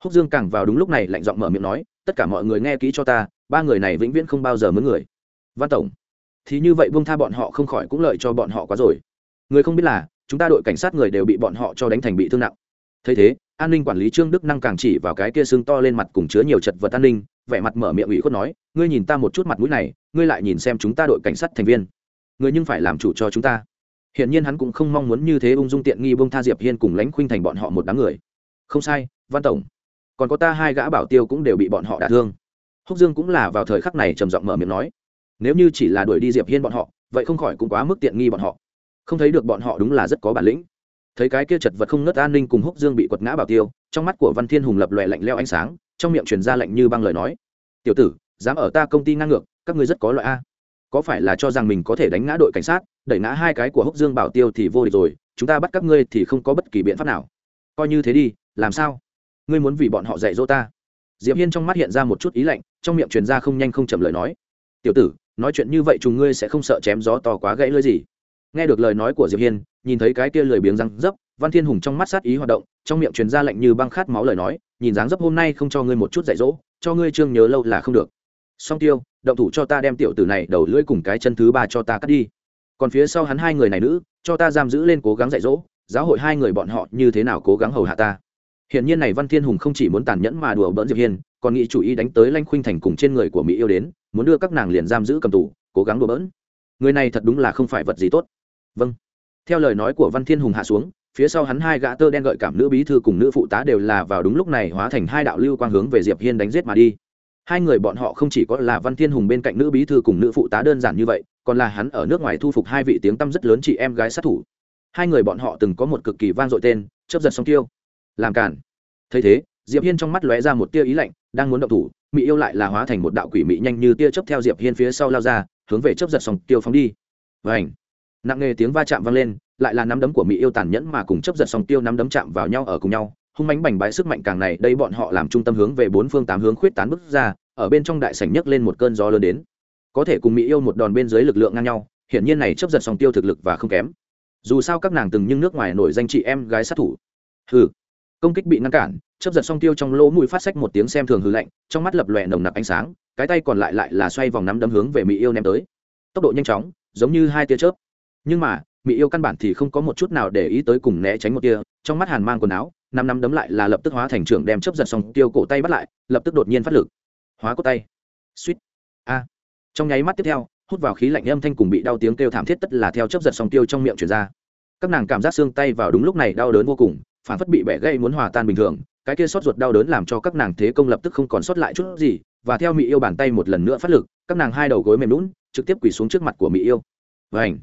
Húc dương càng vào đúng lúc này lạnh giọng mở miệng nói, tất cả mọi người nghe kỹ cho ta, ba người này vĩnh viễn không bao giờ mướn người. Văn tổng, thì như vậy buông tha bọn họ không khỏi cũng lợi cho bọn họ quá rồi. Người không biết là, chúng ta đội cảnh sát người đều bị bọn họ cho đánh thành bị thương nặng. Thấy thế an ninh quản lý trương đức năng càng chỉ vào cái kia xương to lên mặt cùng chứa nhiều chật vật an ninh, vẻ mặt mở miệng ủy khuất nói, ngươi nhìn ta một chút mặt mũi này, ngươi lại nhìn xem chúng ta đội cảnh sát thành viên. Ngươi nhưng phải làm chủ cho chúng ta. Hiện nhiên hắn cũng không mong muốn như thế ung dung tiện nghi bông tha diệp hiên cùng lãnh khuynh thành bọn họ một đám người. Không sai, văn tổng. Còn có ta hai gã bảo tiêu cũng đều bị bọn họ đả thương. Húc dương cũng là vào thời khắc này trầm giọng mở miệng nói, nếu như chỉ là đuổi đi diệp hiên bọn họ, vậy không khỏi cũng quá mức tiện nghi bọn họ. Không thấy được bọn họ đúng là rất có bản lĩnh thấy cái kia chật vật không ngớt an ninh cùng húc dương bị quật ngã bảo tiêu, trong mắt của văn thiên hùng lập lòe lạnh leo ánh sáng, trong miệng truyền ra lạnh như băng lời nói. Tiểu tử, dám ở ta công ty ngang ngược, các ngươi rất có loại a. Có phải là cho rằng mình có thể đánh ngã đội cảnh sát, đẩy ngã hai cái của húc dương bảo tiêu thì vô địch rồi, chúng ta bắt các ngươi thì không có bất kỳ biện pháp nào. Coi như thế đi, làm sao? Ngươi muốn vì bọn họ dạy dỗ ta? Diệp hiên trong mắt hiện ra một chút ý lạnh, trong miệng truyền ra không nhanh không chậm lời nói. Tiểu tử, nói chuyện như vậy chúng ngươi sẽ không sợ chém gió to quá gãy lưỡi gì nghe được lời nói của diệp hiên nhìn thấy cái kia lười biếng răng dấp văn thiên hùng trong mắt sát ý hoạt động trong miệng truyền ra lạnh như băng khát máu lời nói nhìn dáng dấp hôm nay không cho ngươi một chút dạy dỗ cho ngươi trương nhớ lâu là không được song tiêu động thủ cho ta đem tiểu tử này đầu lưỡi cùng cái chân thứ ba cho ta cắt đi còn phía sau hắn hai người này nữ cho ta giam giữ lên cố gắng dạy dỗ giáo hội hai người bọn họ như thế nào cố gắng hầu hạ ta Hiện nhiên này Văn Thiên Hùng không chỉ muốn tàn nhẫn mà đùa bỡn Diệp Hiên, còn nghĩ chủ ý đánh tới Lanh Khuynh Thành cùng trên người của Mỹ yêu đến, muốn đưa các nàng liền giam giữ cầm tù, cố gắng đùa bỡn. Người này thật đúng là không phải vật gì tốt. Vâng. Theo lời nói của Văn Thiên Hùng hạ xuống, phía sau hắn hai gã tơ đen gợi cảm nữ bí thư cùng nữ phụ tá đều là vào đúng lúc này hóa thành hai đạo lưu quang hướng về Diệp Hiên đánh giết mà đi. Hai người bọn họ không chỉ có là Văn Thiên Hùng bên cạnh nữ bí thư cùng nữ phụ tá đơn giản như vậy, còn là hắn ở nước ngoài thu phục hai vị tiếng tăm rất lớn chị em gái sát thủ. Hai người bọn họ từng có một cực kỳ vang dội tên, chớp giật song tiêu. Làm cản thấy thế diệp hiên trong mắt lóe ra một tia ý lạnh đang muốn động thủ mỹ yêu lại là hóa thành một đạo quỷ mỹ nhanh như tia chớp theo diệp hiên phía sau lao ra hướng về chớp giật song tiêu phóng đi vảnh nặng nề tiếng va chạm vang lên, lại là nắm đấm của mỹ yêu tàn nhẫn mà cùng chớp giật song tiêu nắm đấm chạm vào nhau ở cùng nhau. Hung mãnh bành bái sức mạnh càng này, đây bọn họ làm trung tâm hướng về bốn phương tám hướng khuyết tán bước ra, ở bên trong đại sảnh nhấc lên một cơn gió lớn đến. Có thể cùng mỹ yêu một đòn bên dưới lực lượng ngang nhau, hiển nhiên này chớp giật song tiêu thực lực và không kém. Dù sao các nàng từng nhưng nước ngoài nổi danh chị em gái sát thủ. Hừ. Công kích bị ngăn cản, chấp giật song tiêu trong lỗ mũi phát sách một tiếng xem thường hư lạnh, trong mắt lập lòe nồng nặc ánh sáng, cái tay còn lại lại là xoay vòng nắm đấm hướng về mỹ yêu ném tới. Tốc độ nhanh chóng, giống như hai tia chớp nhưng mà mỹ yêu căn bản thì không có một chút nào để ý tới cùng né tránh một tia, trong mắt hàn mang quần áo, năm năm đấm lại là lập tức hóa thành trưởng đem chấp giật song tiêu cổ tay bắt lại, lập tức đột nhiên phát lực. Hóa cốt tay. Suýt. A. Trong nháy mắt tiếp theo, hút vào khí lạnh âm thanh cùng bị đau tiếng kêu thảm thiết tất là theo chấp giật song tiêu trong miệng chuyển ra. Các nàng cảm giác xương tay vào đúng lúc này đau đớn vô cùng, phản phất bị bẻ gây muốn hòa tan bình thường, cái kia sót ruột đau đớn làm cho các nàng thế công lập tức không còn sót lại chút gì, và theo mỹ yêu bàn tay một lần nữa phát lực, các nàng hai đầu gối mềm lún, trực tiếp quỳ xuống trước mặt của mỹ yêu. Và ảnh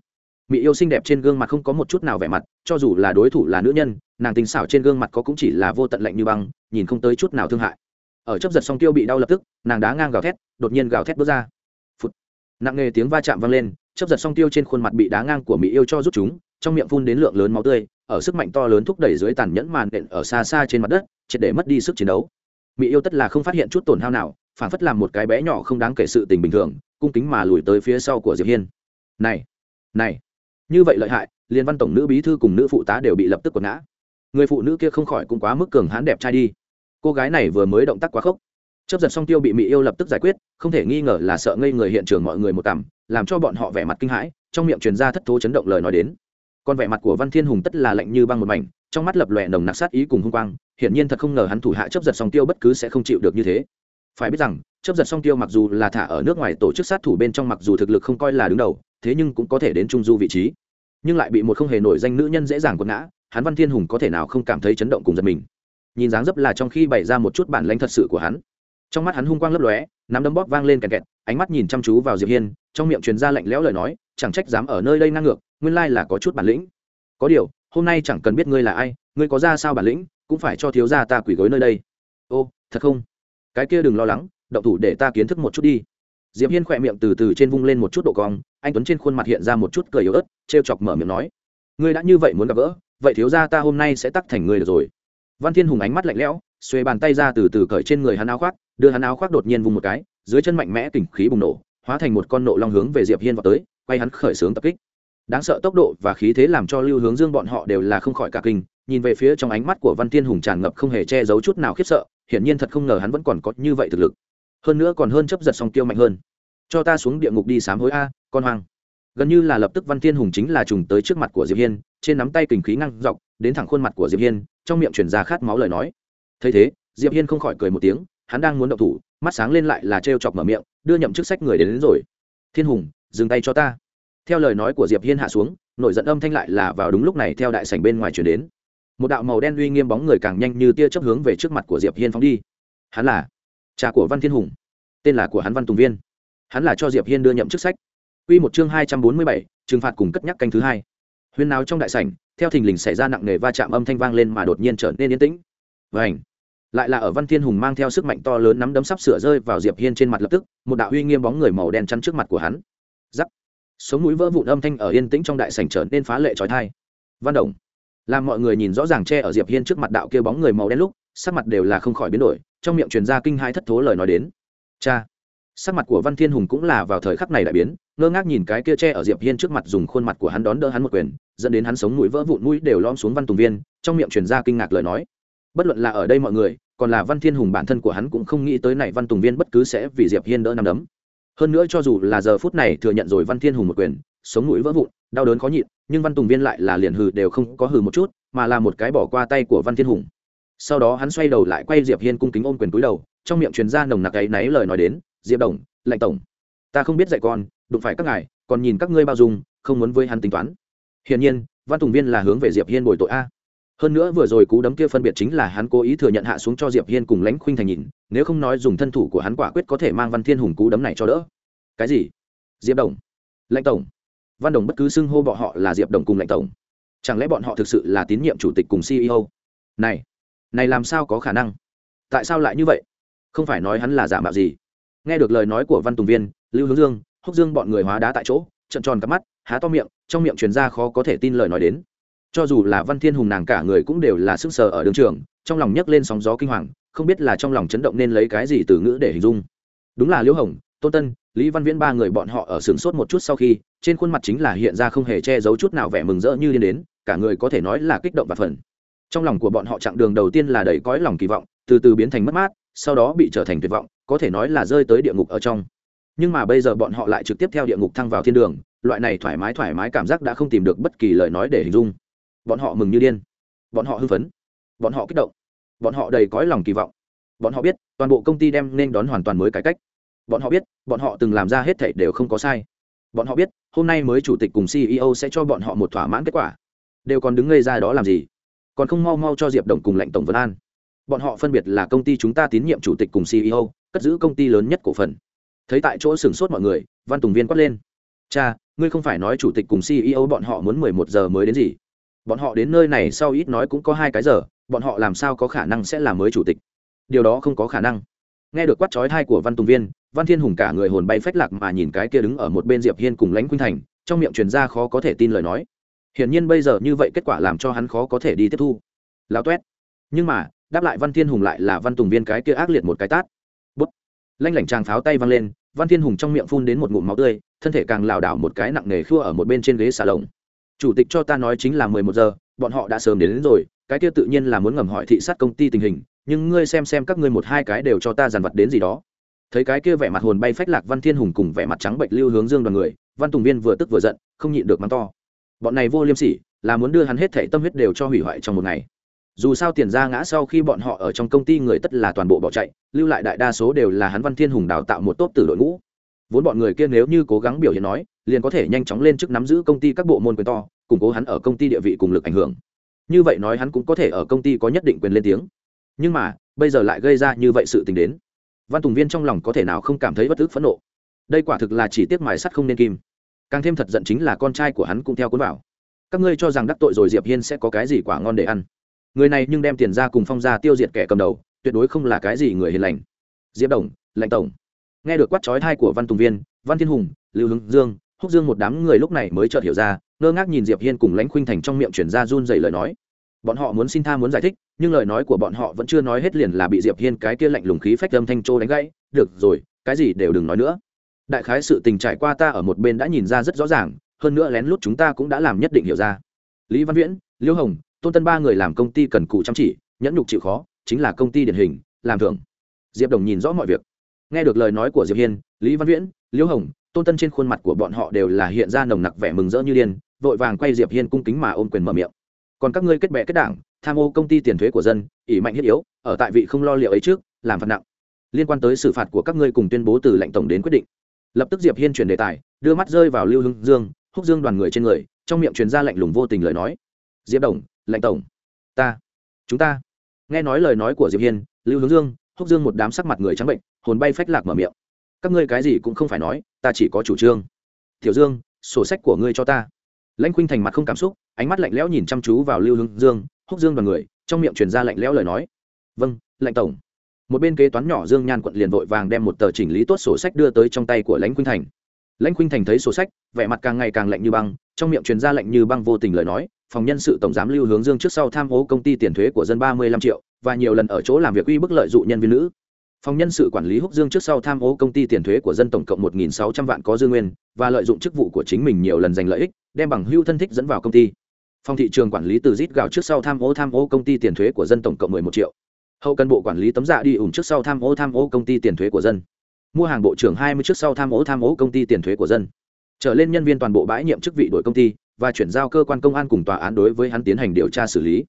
mỹ yêu xinh đẹp trên gương mặt không có một chút nào vẻ mặt, cho dù là đối thủ là nữ nhân, nàng tình xảo trên gương mặt có cũng chỉ là vô tận lạnh như băng, nhìn không tới chút nào thương hại. Ở chấp giật song tiêu bị đau lập tức, nàng đá ngang gào thét, đột nhiên gào thét bước ra. Phút nặng nề tiếng va chạm vang lên chấp giật song tiêu trên khuôn mặt bị đá ngang của mỹ yêu cho rút chúng, trong miệng phun đến lượng lớn máu tươi, ở sức mạnh to lớn thúc đẩy dưới tàn nhẫn màn đện ở xa xa trên mặt đất, triệt để mất đi sức chiến đấu. Mỹ yêu tất là không phát hiện chút tổn hao nào, phản phất làm một cái bé nhỏ không đáng kể sự tình bình thường, cung kính mà lùi tới phía sau của diệp hiên. Này này như vậy lợi hại, liên văn tổng nữ bí thư cùng nữ phụ tá đều bị lập tức quật ngã. Người phụ nữ kia không khỏi cũng quá mức cường hãn đẹp trai đi. Cô gái này vừa mới động tác quá khốc. Chấp giật song tiêu bị mỹ yêu lập tức giải quyết, không thể nghi ngờ là sợ ngây người hiện trường mọi người một cảm làm cho bọn họ vẻ mặt kinh hãi, trong miệng truyền ra thất thố chấn động lời nói đến. Còn vẻ mặt của văn thiên hùng tất là lạnh như băng một mảnh, trong mắt lập lòe nồng nặc sát ý cùng hung quang, hiển nhiên thật không ngờ hắn thủ hạ chấp giật song tiêu bất cứ sẽ không chịu được như thế. Phải biết rằng chấp giật song tiêu mặc dù là thả ở nước ngoài tổ chức sát thủ bên trong mặc dù thực lực không coi là đứng đầu thế nhưng cũng có thể đến trung du vị trí. Nhưng lại bị một không hề nổi danh nữ nhân dễ dàng quật ngã, hắn văn thiên hùng có thể nào không cảm thấy chấn động cùng giật mình. Nhìn dáng dấp là trong khi bày ra một chút bản lãnh thật sự của hắn. Trong mắt hắn hung quang lấp lóe, nắm đấm bóp vang lên kẹt kẹt, ánh mắt nhìn chăm chú vào diệp hiên, trong miệng truyền ra lạnh lẽo lời nói, chẳng trách dám ở nơi đây ngang ngược, nguyên lai là có chút bản lĩnh. Có điều, hôm nay chẳng cần biết ngươi là ai, ngươi có ra sao bản lĩnh, cũng phải cho thiếu gia ta quỷ gối nơi đây. Ô, thật không? Cái kia đừng lo lắng, động thủ để ta kiến thức một chút đi diệp hiên khỏe miệng từ từ trên vung lên một chút độ cong, anh tuấn trên khuôn mặt hiện ra một chút cười yếu ớt, trêu chọc mở miệng nói, ngươi đã như vậy muốn gặp gỡ, vậy thiếu gia ta hôm nay sẽ tắc thành ngươi được rồi. Văn thiên hùng ánh mắt lạnh lẽo xuê bàn tay ra từ từ cởi trên người hắn áo khoác, đưa hắn áo khoác đột nhiên vung một cái, dưới chân mạnh mẽ kình khí bùng nổ, hóa thành một con nộ long hướng về diệp hiên vào tới, quay hắn khởi sướng tập kích. Đáng sợ tốc độ và khí thế làm cho lưu hướng dương bọn họ đều là không khỏi cả kinh, nhìn về phía trong ánh mắt của văn thiên hùng tràn ngập không hề che giấu chút nào khiếp sợ, hiển nhiên thật không ngờ hắn vẫn còn có như vậy thực lực hơn nữa còn hơn chấp giật song tiêu mạnh hơn. Cho ta xuống địa ngục đi sám hối a con hoang. Gần như là lập tức văn thiên hùng chính là trùng tới trước mặt của diệp hiên trên nắm tay kình khí ngăn dọc đến thẳng khuôn mặt của diệp hiên trong miệng chuyển ra khát máu lời nói. Thấy thế diệp hiên không khỏi cười một tiếng hắn đang muốn động thủ mắt sáng lên lại là trêu chọc mở miệng đưa nhậm chức sách người đến, đến rồi. Thiên hùng dừng tay cho ta. Theo lời nói của diệp hiên hạ xuống nổi giận âm thanh lại là vào đúng lúc này theo đại sảnh bên ngoài chuyển đến. Một đạo màu đen uy nghiêm bóng người càng nhanh như tia chớp hướng về trước mặt của diệp hiên phóng đi. Hắn là cha của văn thiên hùng tên là của hắn văn tùng viên hắn là cho diệp hiên đưa nhậm chức sách Quy một chương hai trăm bốn mươi bảy, trừng phạt cùng cất nhắc canh thứ hai. Huyên nào trong đại sảnh, theo thình lình xảy ra nặng nề va chạm âm thanh vang lên mà đột nhiên trở nên yên tĩnh. vảnh Lại là ở Văn Thiên Hùng mang theo sức mạnh to lớn nắm đấm sắp sửa rơi vào Diệp Hiên trên mặt lập tức, một đạo uy nghiêm bóng người màu đen chắn trước mặt của hắn. giắc Sống mũi vỡ vụn âm thanh ở yên tĩnh trong đại sảnh trở nên phá lệ trói thai Văn Đồng. Làm mọi người nhìn rõ ràng che ở Diệp Hiên trước mặt đạo kia bóng người màu đen lúc, sắc mặt đều là không khỏi biến đổi, trong miệng truyền ra kinh hai thất thố lời nói đến. Cha sắc mặt của văn thiên hùng cũng là vào thời khắc này đại biến ngơ ngác nhìn cái kia tre ở diệp hiên trước mặt dùng khuôn mặt của hắn đón đỡ hắn một quyền dẫn đến hắn sống mũi vỡ vụn mũi đều lom xuống văn tùng viên trong miệng truyền ra kinh ngạc lời nói. Bất luận là ở đây mọi người còn là văn thiên hùng bản thân của hắn cũng không nghĩ tới này văn tùng viên bất cứ sẽ vì diệp hiên đỡ nằm đấm. Hơn nữa cho dù là giờ phút này thừa nhận rồi văn thiên hùng một quyền sống mũi vỡ vụn đau đớn khó nhịn nhưng văn tùng viên lại là liền hừ đều không có hừ một chút mà là một cái bỏ qua tay của văn thiên hùng sau đó hắn xoay đầu lại quay diệp hiên cung kính ôm quyền túi đầu, trong miệng truyền ra nồng nặc ấy náy lời nói đến, diệp đồng lệnh tổng, ta không biết dạy con, đụng phải các ngài, còn nhìn các ngươi bao dung, không muốn với hắn tính toán. Hiển nhiên, văn tùng viên là hướng về diệp hiên bồi tội a. Hơn nữa vừa rồi cú đấm kia phân biệt chính là hắn cố ý thừa nhận hạ xuống cho diệp hiên cùng lãnh khuynh thành nhìn, nếu không nói dùng thân thủ của hắn quả quyết có thể mang văn thiên hùng cú đấm này cho đỡ. Cái gì? Diệp đồng lãnh tổng. Văn đồng bất cứ xưng hô bọn họ là diệp đồng cùng lãnh tổng. Chẳng lẽ bọn họ thực sự là tín nhiệm chủ tịch cùng ceo này này làm sao có khả năng? Tại sao lại như vậy? Không phải nói hắn là giả mạo gì? Nghe được lời nói của văn tùng viên, lưu hướng dương, húc dương bọn người hóa đá tại chỗ trận tròn cắp mắt, há to miệng, trong miệng truyền ra khó có thể tin lời nói đến. Cho dù là văn thiên hùng nàng cả người cũng đều là sức sờ ở đường trường, trong lòng nhấc lên sóng gió kinh hoàng, không biết là trong lòng chấn động nên lấy cái gì từ ngữ để hình dung. Đúng là liễu hồng, tôn tân, lý văn viễn ba người bọn họ ở sướng sốt một chút sau khi, trên khuôn mặt chính là hiện ra không hề che giấu chút nào vẻ mừng rỡ như điên đến, cả người có thể nói là kích động và phần trong lòng của bọn họ chặng đường đầu tiên là đầy cõi lòng kỳ vọng, từ từ biến thành mất mát, sau đó bị trở thành tuyệt vọng, có thể nói là rơi tới địa ngục ở trong. Nhưng mà bây giờ bọn họ lại trực tiếp theo địa ngục thăng vào thiên đường, loại này thoải mái thoải mái cảm giác đã không tìm được bất kỳ lời nói để hình dung. Bọn họ mừng như điên. Bọn họ hưng phấn. Bọn họ kích động. Bọn họ đầy cõi lòng kỳ vọng. Bọn họ biết, toàn bộ công ty đem nên đón hoàn toàn mới cải cách. Bọn họ biết, bọn họ từng làm ra hết thảy đều không có sai. Bọn họ biết, hôm nay mới chủ tịch cùng ceo sẽ cho bọn họ một thỏa mãn kết quả. Đều còn đứng ngây ra đó làm gì? Còn không mau mau cho diệp đồng cùng lệnh tổng vân an bọn họ phân biệt là công ty chúng ta tín nhiệm chủ tịch cùng ceo cất giữ công ty lớn nhất cổ phần. Thấy tại chỗ sửng sốt mọi người, văn tùng viên quát lên. Cha, ngươi không phải nói chủ tịch cùng ceo bọn họ muốn mười một giờ mới đến gì? Bọn họ đến nơi này sau ít nói cũng có hai cái giờ, bọn họ làm sao có khả năng sẽ là mới chủ tịch? Điều đó không có khả năng. Nghe được quát trói thai của văn tùng viên, văn thiên hùng cả người hồn bay phách lạc mà nhìn cái kia đứng ở một bên diệp hiên cùng lãnh khuynh thành, trong miệng truyền ra khó có thể tin lời nói hiển nhiên bây giờ như vậy kết quả làm cho hắn khó có thể đi tiếp thu. Lao toét nhưng mà đáp lại văn thiên hùng lại là văn tùng viên cái kia ác liệt một cái tát. Bút. Lanh lảnh tràng pháo tay văng lên văn thiên hùng trong miệng phun đến một ngụm máu tươi thân thể càng lảo đảo một cái nặng nề khua ở một bên trên ghế xà lồng. Chủ tịch cho ta nói chính là mười một giờ bọn họ đã sớm đến, đến rồi cái kia tự nhiên là muốn ngầm hỏi thị sát công ty tình hình nhưng ngươi xem xem các ngươi một hai cái đều cho ta dàn vật đến gì đó. Thấy cái kia vẻ mặt hồn bay phách lạc văn thiên hùng cùng vẻ mặt trắng bệnh lưu hướng dương đoàn người văn tùng viên vừa tức vừa giận không nhịn được mắng to bọn này vô liêm sỉ, là muốn đưa hắn hết thể tâm huyết đều cho hủy hoại trong một ngày. Dù sao tiền ra ngã sau khi bọn họ ở trong công ty người tất là toàn bộ bỏ chạy, lưu lại đại đa số đều là hắn văn thiên hùng đào tạo một tốt từ đội ngũ. Vốn bọn người kia nếu như cố gắng biểu hiện nói, liền có thể nhanh chóng lên chức nắm giữ công ty các bộ môn quyền to, củng cố hắn ở công ty địa vị cùng lực ảnh hưởng. Như vậy nói hắn cũng có thể ở công ty có nhất định quyền lên tiếng. Nhưng mà, bây giờ lại gây ra như vậy sự tình đến. Văn tùng viên trong lòng có thể nào không cảm thấy bất tức phẫn nộ? Đây quả thực là chỉ tiếc mài sắt không nên kim càng thêm thật giận chính là con trai của hắn cũng theo cuốn vào. Các ngươi cho rằng đắc tội rồi diệp hiên sẽ có cái gì quả ngon để ăn? Người này nhưng đem tiền ra cùng phong ra tiêu diệt kẻ cầm đầu, tuyệt đối không là cái gì người hiền lành. Diệp đồng, lệnh tổng. Nghe được quát chói thai của văn tùng viên, văn thiên hùng, lưu hướng dương, húc dương một đám người lúc này mới chợt hiểu ra, ngơ ngác nhìn diệp hiên cùng lãnh khuynh thành trong miệng chuyển ra run dày lời nói. Bọn họ muốn xin tha muốn giải thích, nhưng lời nói của bọn họ vẫn chưa nói hết liền là bị diệp hiên cái kia lạnh lùng khí phách âm thanh trô đánh gãy. Được rồi, cái gì đều đừng nói nữa đại khái sự tình trải qua ta ở một bên đã nhìn ra rất rõ ràng, hơn nữa lén lút chúng ta cũng đã làm nhất định hiểu ra. Lý văn viễn, liêu hồng, tôn tân ba người làm công ty cần cụ chăm chỉ, nhẫn nhục chịu khó, chính là công ty điển hình, làm thưởng. Diệp đồng nhìn rõ mọi việc. Nghe được lời nói của diệp hiên, lý văn viễn, liêu hồng, tôn tân trên khuôn mặt của bọn họ đều là hiện ra nồng nặc vẻ mừng rỡ như điên, vội vàng quay diệp hiên cung kính mà ôm quyền mở miệng. Còn các ngươi kết bè kết đảng, tham ô công ty tiền thuế của dân, ỷ mạnh thiết yếu, ở tại vị không lo liệu ấy trước, làm phạt nặng. Liên quan tới xử phạt của các ngươi cùng tuyên bố từ lệnh tổng đến quyết định lập tức diệp hiên chuyển đề tài, đưa mắt rơi vào lưu hưng dương, húc dương đoàn người trên người, trong miệng truyền ra lạnh lùng vô tình lời nói. Diệp đồng lệnh tổng, ta, chúng ta. Nghe nói lời nói của diệp hiên, lưu hướng dương, húc dương một đám sắc mặt người trắng bệnh, hồn bay phách lạc mở miệng. Các ngươi cái gì cũng không phải nói, ta chỉ có chủ trương. Tiểu dương, sổ sách của ngươi cho ta. Lãnh khuynh thành mặt không cảm xúc, ánh mắt lạnh lẽo nhìn chăm chú vào lưu hướng dương, húc dương đoàn người, trong miệng truyền ra lạnh lẽo lời nói. Vâng lệnh tổng một bên kế toán nhỏ dương nhan quận liền vội vàng đem một tờ chỉnh lý tốt sổ sách đưa tới trong tay của lãnh khuynh thành. Lãnh khuynh thành thấy sổ sách, vẻ mặt càng ngày càng lạnh như băng, trong miệng truyền ra lạnh như băng vô tình lời nói, phòng nhân sự tổng giám lưu hướng dương trước sau tham ô công ty tiền thuế của dân ba mươi lăm triệu, và nhiều lần ở chỗ làm việc uy bức lợi dụng nhân viên nữ. Phòng nhân sự quản lý húc dương trước sau tham ô công ty tiền thuế của dân tổng cộng một nghìn sáu trăm vạn có dư nguyên, và lợi dụng chức vụ của chính mình nhiều lần giành lợi ích, đem bằng hưu thân thích dẫn vào công ty. Phòng thị trường quản lý từ rít gạo trước sau tham ô tham ô công ty tiền thuế của dân tổng cộng mười một triệu hậu cần bộ quản lý tấm dạ đi ủng trước sau tham ô tham ô công ty tiền thuế của dân. Mua hàng bộ trưởng hai mươi trước sau tham ô tham ô công ty tiền thuế của dân. Trở lên nhân viên toàn bộ bãi nhiệm chức vị đội công ty và chuyển giao cơ quan công an cùng tòa án đối với hắn tiến hành điều tra xử lý.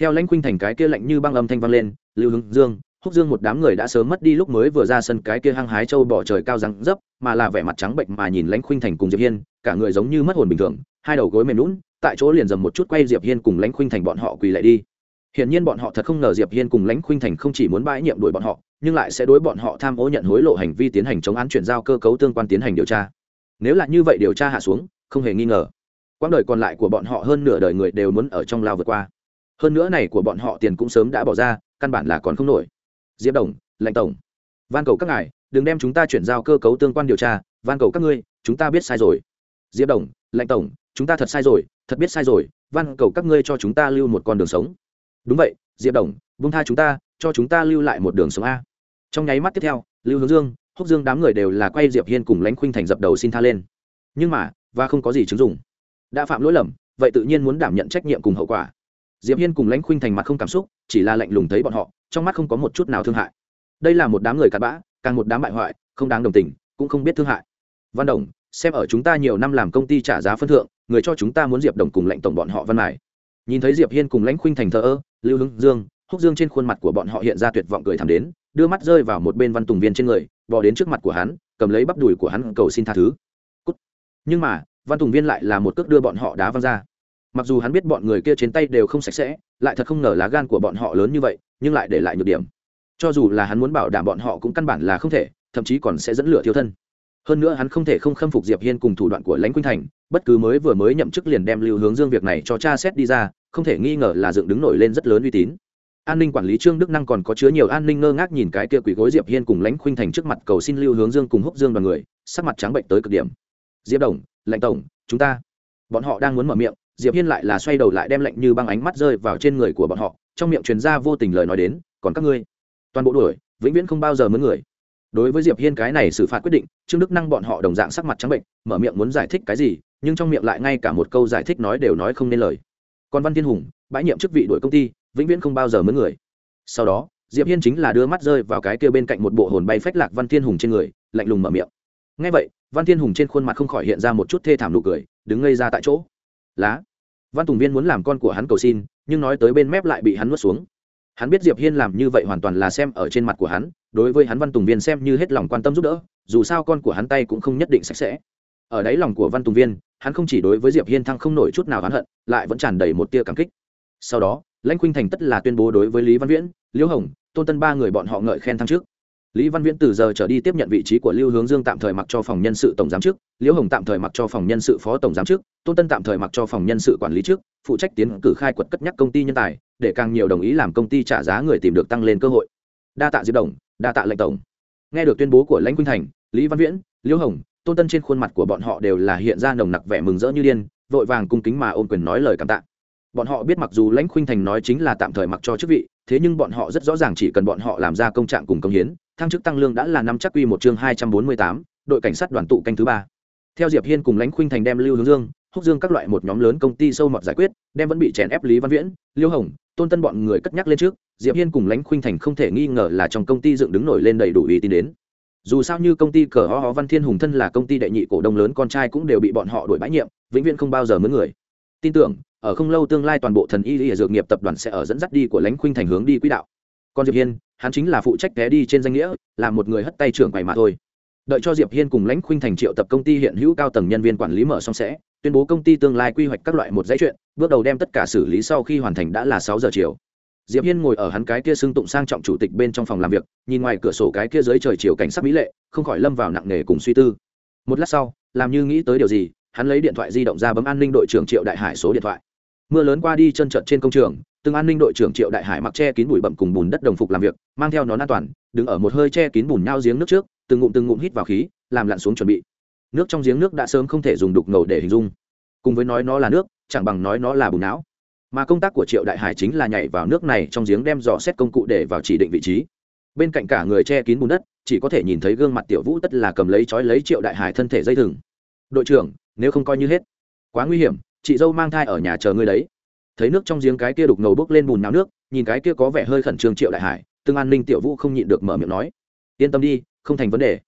Theo lãnh khuynh thành cái kia lạnh như băng âm thanh vang lên, lưu hưng dương, húc dương một đám người đã sớm mất đi lúc mới vừa ra sân cái kia hăng hái châu bỏ trời cao răng dấp, mà là vẻ mặt trắng bệnh mà nhìn lãnh khuynh thành cùng diệp hiên, cả người giống như mất hồn bình thường, hai đầu gối mềm lún tại chỗ liền dầm một chút quay diệp hiên cùng lãnh khuynh thành bọn họ quỳ lại đi. Hiển nhiên bọn họ thật không ngờ Diệp Hiên cùng Lãnh Khuynh Thành không chỉ muốn bãi nhiệm đuổi bọn họ, nhưng lại sẽ đối bọn họ tham ô nhận hối lộ hành vi tiến hành chống án chuyển giao cơ cấu tương quan tiến hành điều tra. Nếu là như vậy điều tra hạ xuống, không hề nghi ngờ, quãng đời còn lại của bọn họ hơn nửa đời người đều muốn ở trong lao vượt qua. Hơn nữa này của bọn họ tiền cũng sớm đã bỏ ra, căn bản là còn không nổi. Diệp Đồng, Lãnh tổng, van cầu các ngài, đừng đem chúng ta chuyển giao cơ cấu tương quan điều tra, van cầu các ngươi, chúng ta biết sai rồi. Diệp Đồng, Lãnh tổng, chúng ta thật sai rồi, thật biết sai rồi, van cầu các ngươi cho chúng ta lưu một con đường sống đúng vậy, diệp đồng vung tha chúng ta, cho chúng ta lưu lại một đường sống a. Trong nháy mắt tiếp theo, lưu hướng dương, húc dương đám người đều là quay diệp hiên cùng lãnh khuynh thành dập đầu xin tha lên. Nhưng mà, và không có gì chứng dụng. Đã phạm lỗi lầm, vậy tự nhiên muốn đảm nhận trách nhiệm cùng hậu quả. Diệp hiên cùng lãnh khuynh thành mặt không cảm xúc, chỉ là lạnh lùng thấy bọn họ, trong mắt không có một chút nào thương hại. Đây là một đám người cặn bã, càng một đám bại hoại, không đáng đồng tình, cũng không biết thương hại. Văn đồng, xem ở chúng ta nhiều năm làm công ty trả giá phân thượng, người cho chúng ta muốn diệp đồng cùng lãnh tổng bọn họ văn mài nhìn thấy diệp hiên cùng lãnh khuynh thành thờ ơ, lưu hưng dương, húc dương trên khuôn mặt của bọn họ hiện ra tuyệt vọng cười thẳng đến, đưa mắt rơi vào một bên văn tùng viên trên người bỏ đến trước mặt của hắn, cầm lấy bắp đùi của hắn cầu xin tha thứ. Cút. nhưng mà, văn tùng viên lại là một cước đưa bọn họ đá văng ra. Mặc dù hắn biết bọn người kia trên tay đều không sạch sẽ, lại thật không ngờ lá gan của bọn họ lớn như vậy, nhưng lại để lại nhược điểm. Cho dù là hắn muốn bảo đảm bọn họ cũng căn bản là không thể, thậm chí còn sẽ dẫn lửa thiêu thân. Hơn nữa hắn không thể không khâm phục diệp hiên cùng thủ đoạn của lãnh quynh thành bất cứ mới vừa mới nhậm chức liền đem lưu hướng dương việc này cho cha xét đi ra, không thể nghi ngờ là dựng đứng nổi lên rất lớn uy tín. An ninh quản lý trương đức năng còn có chứa nhiều an ninh ngơ ngác nhìn cái kia quỷ gối diệp hiên cùng lãnh khuynh thành trước mặt cầu xin lưu hướng dương cùng húc dương đoàn người, sắc mặt trắng bệnh tới cực điểm. Diệp đồng, lãnh tổng, chúng ta. Bọn họ đang muốn mở miệng, diệp hiên lại là xoay đầu lại đem lệnh như băng ánh mắt rơi vào trên người của bọn họ, trong miệng truyền ra vô tình lời nói đến, còn các ngươi? Toàn bộ đuổi, vĩnh viễn không bao giờ mướn người. Đối với diệp hiên cái này xử phạt quyết định, trương đức năng bọn họ đồng dạng sắc mặt trắng bệnh, mở miệng muốn giải thích cái gì nhưng trong miệng lại ngay cả một câu giải thích nói đều nói không nên lời. Còn văn thiên hùng, bãi nhiệm chức vị đuổi công ty, vĩnh viễn không bao giờ mướn người. Sau đó, diệp hiên chính là đưa mắt rơi vào cái kia bên cạnh một bộ hồn bay phách lạc văn thiên hùng trên người, lạnh lùng mở miệng. Ngay vậy, văn thiên hùng trên khuôn mặt không khỏi hiện ra một chút thê thảm nụ cười, đứng ngây ra tại chỗ. Lá, văn tùng viên muốn làm con của hắn cầu xin, nhưng nói tới bên mép lại bị hắn nuốt xuống. Hắn biết diệp hiên làm như vậy hoàn toàn là xem ở trên mặt của hắn, đối với hắn văn tùng viên xem như hết lòng quan tâm giúp đỡ, dù sao con của hắn tay cũng không nhất định sạch sẽ. Ở đáy lòng của văn tùng viên hắn không chỉ đối với diệp hiên thăng không nổi chút nào hắn hận, lại vẫn tràn đầy một tia cảm kích. Sau đó, lãnh khuynh thành tất là tuyên bố đối với lý văn viễn, liễu hồng, tôn tân ba người bọn họ ngợi khen thăng trước. Lý văn viễn từ giờ trở đi tiếp nhận vị trí của lưu hướng dương tạm thời mặc cho phòng nhân sự tổng giám chức liễu hồng tạm thời mặc cho phòng nhân sự phó tổng giám chức tôn tân tạm thời mặc cho phòng nhân sự quản lý trước, phụ trách tiến cử khai quật cất nhắc công ty nhân tài, để càng nhiều đồng ý làm công ty trả giá người tìm được tăng lên cơ hội. Đa tạ diệp đồng, đa tạ lệnh tổng. Nghe được tuyên bố của lãnh khuynh thành, lý văn viễn, liễu hồng tôn tân trên khuôn mặt của bọn họ đều là hiện ra nồng nặc vẻ mừng rỡ như điên, vội vàng cung kính mà ôm quyền nói lời cảm tạ. Bọn họ biết mặc dù lãnh khuynh thành nói chính là tạm thời mặc cho chức vị, thế nhưng bọn họ rất rõ ràng chỉ cần bọn họ làm ra công trạng cùng công hiến, thăng chức tăng lương đã là năm chắc quy một chương hai trăm bốn mươi tám, đội cảnh sát đoàn tụ canh thứ ba. Theo diệp hiên cùng lãnh khuynh thành đem lưu hướng dương, húc dương các loại một nhóm lớn công ty sâu mọt giải quyết, đem vẫn bị chèn ép lý văn viễn, liêu hồng, tôn tân bọn người cất nhắc lên trước, diệp hiên cùng lãnh khuynh thành không thể nghi ngờ là trong công ty dựng đứng nổi lên đầy đủ uy tín đến dù sao như công ty cờ ho ho văn thiên hùng thân là công ty đệ nhị cổ đông lớn, con trai cũng đều bị bọn họ đuổi bãi nhiệm, vĩnh viễn không bao giờ mướn người. Tin tưởng, ở không lâu tương lai toàn bộ thần y y dược nghiệp tập đoàn sẽ ở dẫn dắt đi của lãnh khuynh thành hướng đi quỹ đạo. Còn diệp hiên, hắn chính là phụ trách té đi trên danh nghĩa, là một người hất tay trưởng quầy mà thôi. Đợi cho diệp hiên cùng lãnh khuynh thành triệu tập công ty hiện hữu cao tầng nhân viên quản lý mở xong sẽ, tuyên bố công ty tương lai quy hoạch các loại một dãy chuyện, bước đầu đem tất cả xử lý sau khi hoàn thành đã là sáu giờ chiều diệp hiên ngồi ở hắn cái kia xưng tụng sang trọng chủ tịch bên trong phòng làm việc, nhìn ngoài cửa sổ cái kia dưới trời chiều cảnh sắc mỹ lệ, không khỏi lâm vào nặng nề cùng suy tư. Một lát sau, làm như nghĩ tới điều gì, hắn lấy điện thoại di động ra bấm an ninh đội trưởng triệu đại hải số điện thoại. Mưa lớn qua đi chân trượt trên công trường, từng an ninh đội trưởng triệu đại hải mặc che kín bụi bậm cùng bùn đất đồng phục làm việc, mang theo nón an toàn, đứng ở một hơi che kín bùn nhau giếng nước trước, từng ngụm từng ngụm hít vào khí, làm lặn xuống chuẩn bị. Nước trong giếng nước đã sớm không thể dùng đục ngầu để hình dung. Cùng với nói nó là nước, chẳng bằng nói nó là bùn não mà công tác của triệu đại hải chính là nhảy vào nước này trong giếng đem dò xét công cụ để vào chỉ định vị trí. Bên cạnh cả người che kín bùn đất, chỉ có thể nhìn thấy gương mặt tiểu vũ tất là cầm lấy trói lấy triệu đại hải thân thể dây thừng. Đội trưởng, nếu không coi như hết. Quá nguy hiểm, chị dâu mang thai ở nhà chờ ngươi đấy. Thấy nước trong giếng cái kia đục ngầu bốc lên bùn náo nước, nhìn cái kia có vẻ hơi khẩn trương triệu đại hải tương an ninh tiểu vũ không nhịn được mở miệng nói, yên tâm đi, không thành vấn đề.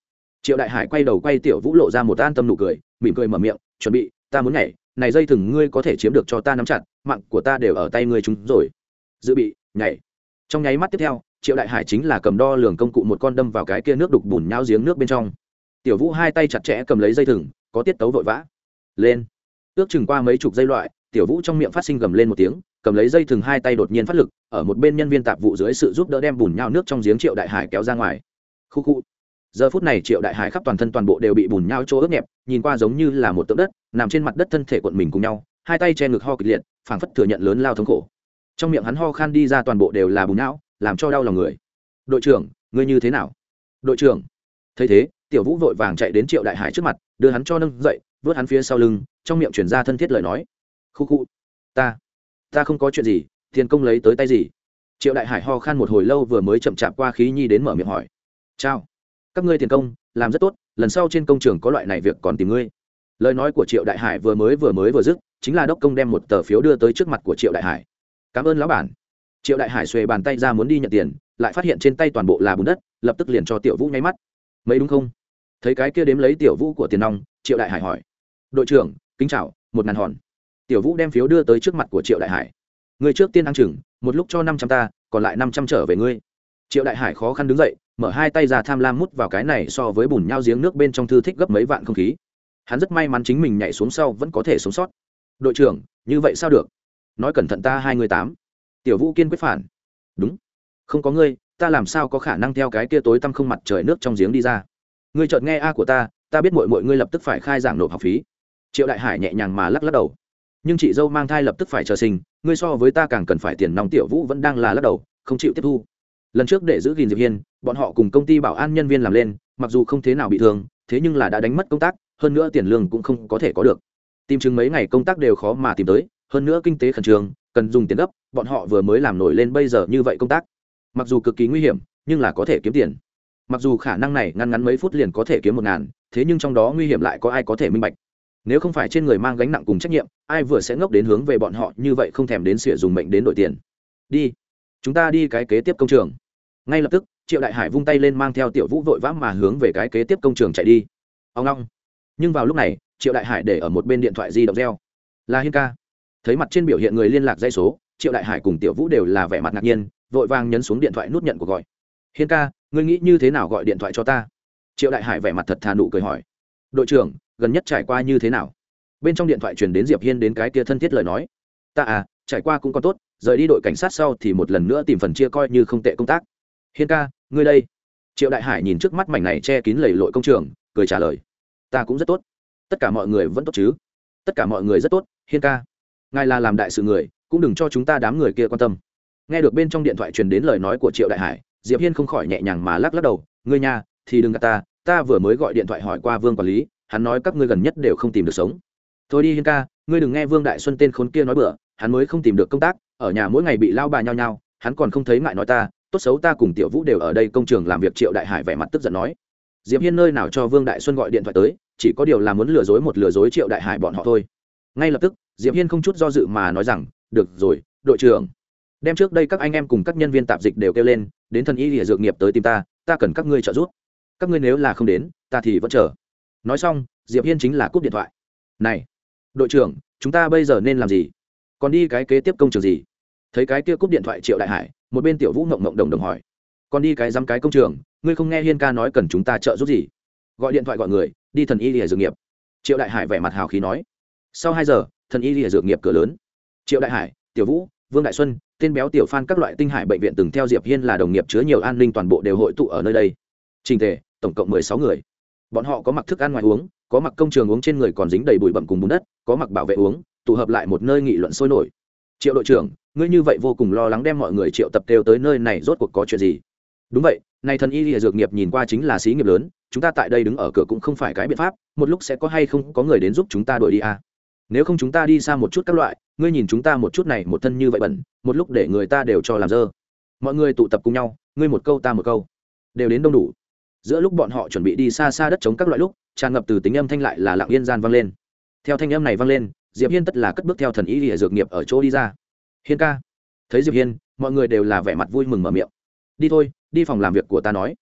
Triệu đại hải quay đầu quay tiểu vũ lộ ra một an tâm nụ cười, mỉm cười mở miệng, chuẩn bị, ta muốn nhảy, này dây thừng ngươi có thể chiếm được cho ta nắm chặt mạng của ta đều ở tay ngươi chúng rồi. Dự bị, nhảy. Trong nháy mắt tiếp theo, triệu đại hải chính là cầm đo lường công cụ một con đâm vào cái kia nước đục bùn nhau giếng nước bên trong. Tiểu vũ hai tay chặt chẽ cầm lấy dây thừng, có tiết tấu vội vã. Lên. Ước chừng qua mấy chục dây loại, tiểu vũ trong miệng phát sinh gầm lên một tiếng, cầm lấy dây thừng hai tay đột nhiên phát lực, ở một bên nhân viên tạp vụ dưới sự giúp đỡ đem bùn nhau nước trong giếng triệu đại hải kéo ra ngoài. Khu khu. Giờ phút này triệu đại hải khắp toàn thân toàn bộ đều bị bùn nhau chỗ ướt nhẹp, nhìn qua giống như là một tượng đất, nằm trên mặt đất thân thể quận mình cùng nhau, hai tay che ngực ho kịch liệt phảng phất thừa nhận lớn lao thống khổ. Trong miệng hắn ho khan đi ra toàn bộ đều là bùn não, làm cho đau lòng người. Đội trưởng, ngươi như thế nào? Đội trưởng. Thấy thế, tiểu vũ vội vàng chạy đến triệu đại hải trước mặt, đưa hắn cho nâng dậy, vớt hắn phía sau lưng, trong miệng chuyển ra thân thiết lời nói. Khu khu, ta ta không có chuyện gì, tiền công lấy tới tay gì? Triệu đại hải ho khan một hồi lâu vừa mới chậm chạp qua khí nhi đến mở miệng hỏi. Chào, các ngươi tiền công, làm rất tốt, lần sau trên công trường có loại này việc còn tìm ngươi. Lời nói của triệu đại hải vừa mới vừa mới vừa dứt chính là đốc công đem một tờ phiếu đưa tới trước mặt của triệu đại hải. Cảm ơn lão bản. Triệu đại hải xuề bàn tay ra muốn đi nhận tiền, lại phát hiện trên tay toàn bộ là bùn đất, lập tức liền cho tiểu vũ nháy mắt. Mấy đúng không? Thấy cái kia đếm lấy tiểu vũ của tiền nong, triệu đại hải hỏi. Đội trưởng, kính chào, một ngàn hòn. Tiểu vũ đem phiếu đưa tới trước mặt của triệu đại hải. Người trước tiên ăn chừng, một lúc cho năm trăm ta, còn lại năm trăm trở về ngươi. Triệu đại hải khó khăn đứng dậy, mở hai tay ra tham lam mút vào cái này so với bùn nhau giếng nước bên trong thư thích gấp mấy vạn không khí. Hắn rất may mắn chính mình nhảy xuống sau vẫn có thể sống sót đội trưởng, như vậy sao được? Nói cẩn thận ta hai người tám. Tiểu vũ kiên quyết phản. Đúng. Không có ngươi, ta làm sao có khả năng theo cái kia tối tăm không mặt trời nước trong giếng đi ra? Ngươi chợt nghe a của ta ta biết mọi mọi ngươi lập tức phải khai giảng nộp học phí. Triệu đại hải nhẹ nhàng mà lắc lắc đầu. Nhưng chị dâu mang thai lập tức phải chờ sinh, ngươi so với ta càng cần phải tiền nòng tiểu vũ vẫn đang là lắc đầu, không chịu tiếp thu. Lần trước để giữ gìn diệp hiên, bọn họ cùng công ty bảo an nhân viên làm lên, mặc dù không thế nào bị thương, thế nhưng là đã đánh mất công tác, hơn nữa tiền lương cũng không có thể có được tìm chừng mấy ngày công tác đều khó mà tìm tới, hơn nữa kinh tế khẩn trương, cần dùng tiền gấp, bọn họ vừa mới làm nổi lên bây giờ như vậy công tác. Mặc dù cực kỳ nguy hiểm, nhưng là có thể kiếm tiền. Mặc dù khả năng này ngăn ngắn mấy phút liền có thể kiếm một ngàn, thế nhưng trong đó nguy hiểm lại có ai có thể minh bạch. Nếu không phải trên người mang gánh nặng cùng trách nhiệm, ai vừa sẽ ngốc đến hướng về bọn họ như vậy không thèm đến sửa dùng mệnh đến đổi tiền. Đi, chúng ta đi cái kế tiếp công trường. Ngay lập tức, triệu đại hải vung tay lên mang theo tiểu vũ vội vã mà hướng về cái kế tiếp công trường chạy đi. Ông long nhưng vào lúc này triệu đại hải để ở một bên điện thoại di động reo. Là hiên ca. Thấy mặt trên biểu hiện người liên lạc dây số, triệu đại hải cùng tiểu vũ đều là vẻ mặt ngạc nhiên, vội vàng nhấn xuống điện thoại nút nhận cuộc gọi. Hiên ca, ngươi nghĩ như thế nào gọi điện thoại cho ta? Triệu đại hải vẻ mặt thật thà nụ cười hỏi. Đội trưởng, gần nhất trải qua như thế nào? Bên trong điện thoại truyền đến diệp hiên đến cái kia thân thiết lời nói. Ta à trải qua cũng còn tốt, rời đi đội cảnh sát sau thì một lần nữa tìm phần chia coi như không tệ công tác. Hiên ca, ngươi đây. Triệu đại hải nhìn trước mắt mảnh này che kín lầy lội công trường, cười trả lời. Ta cũng rất tốt tất cả mọi người vẫn tốt chứ? Tất cả mọi người rất tốt, hiên ca. Ngài là làm đại sự người, cũng đừng cho chúng ta đám người kia quan tâm. Nghe được bên trong điện thoại truyền đến lời nói của triệu đại hải, diệp hiên không khỏi nhẹ nhàng mà lắc lắc đầu, ngươi nhà thì đừng gạt ta ta vừa mới gọi điện thoại hỏi qua vương quản lý, hắn nói các ngươi gần nhất đều không tìm được sống. Thôi đi hiên ca, ngươi đừng nghe vương đại xuân tên khốn kia nói bừa, hắn mới không tìm được công tác, ở nhà mỗi ngày bị lao bà nhau nhau hắn còn không thấy ngại nói ta, tốt xấu ta cùng tiểu vũ đều ở đây công trường làm việc. Triệu đại hải vẻ mặt tức giận nói. Diệp hiên nơi nào cho vương đại xuân gọi điện thoại tới chỉ có điều là muốn lừa dối một lừa dối triệu đại hải bọn họ thôi. Ngay lập tức, diệp hiên không chút do dự mà nói rằng, được rồi, đội trưởng. Đem trước đây các anh em cùng các nhân viên tạp dịch đều kêu lên, đến thần y lìa dược nghiệp tới tìm ta ta cần các ngươi trợ giúp. Các ngươi nếu là không đến, ta thì vẫn chờ. Nói xong, diệp hiên chính là cúp điện thoại. Này, đội trưởng, chúng ta bây giờ nên làm gì? Còn đi cái kế tiếp công trường gì? Thấy cái kia cúp điện thoại triệu đại hải, một bên tiểu vũ ngộng ngộng đồng đồng hỏi. Còn đi cái dăm cái công trường, ngươi không nghe hiên ca nói cần chúng ta trợ giúp gì? Gọi điện thoại gọi người, đi thần y lìa dược nghiệp. Triệu đại hải vẻ mặt hào khí nói. Sau hai giờ, thần y lìa dược nghiệp cửa lớn. Triệu đại hải, tiểu vũ, vương đại xuân, tên béo tiểu phan các loại tinh hải bệnh viện từng theo diệp hiên là đồng nghiệp chứa nhiều an ninh toàn bộ đều hội tụ ở nơi đây. Trình thể tổng cộng mười sáu người. Bọn họ có mặc thức ăn ngoài uống, có mặc công trường uống trên người còn dính đầy bụi bặm cùng bùn đất, có mặc bảo vệ uống, tụ hợp lại một nơi nghị luận sôi nổi. Triệu đội trưởng, ngươi như vậy vô cùng lo lắng đem mọi người triệu tập kêu tới nơi này rốt cuộc có chuyện gì? Đúng vậy này thần y lìa dược nghiệp nhìn qua chính là xí nghiệp lớn, chúng ta tại đây đứng ở cửa cũng không phải cái biện pháp, một lúc sẽ có hay không có người đến giúp chúng ta đuổi đi à. nếu không chúng ta đi xa một chút các loại, ngươi nhìn chúng ta một chút này một thân như vậy bẩn, một lúc để người ta đều cho làm dơ. Mọi người tụ tập cùng nhau, ngươi một câu ta một câu. Đều đến đông đủ. Giữa lúc bọn họ chuẩn bị đi xa xa đất chống các loại lúc, tràn ngập từ tính âm thanh lại là lặng yên gian vang lên. Theo thanh âm này vang lên, diệp hiên tất là cất bước theo thần y lìa dược nghiệp ở chỗ đi ra. Hiên ca. Thấy diệp hiên, mọi người đều là vẻ mặt vui mừng mở miệng. Đi thôi đi phòng làm việc của ta nói.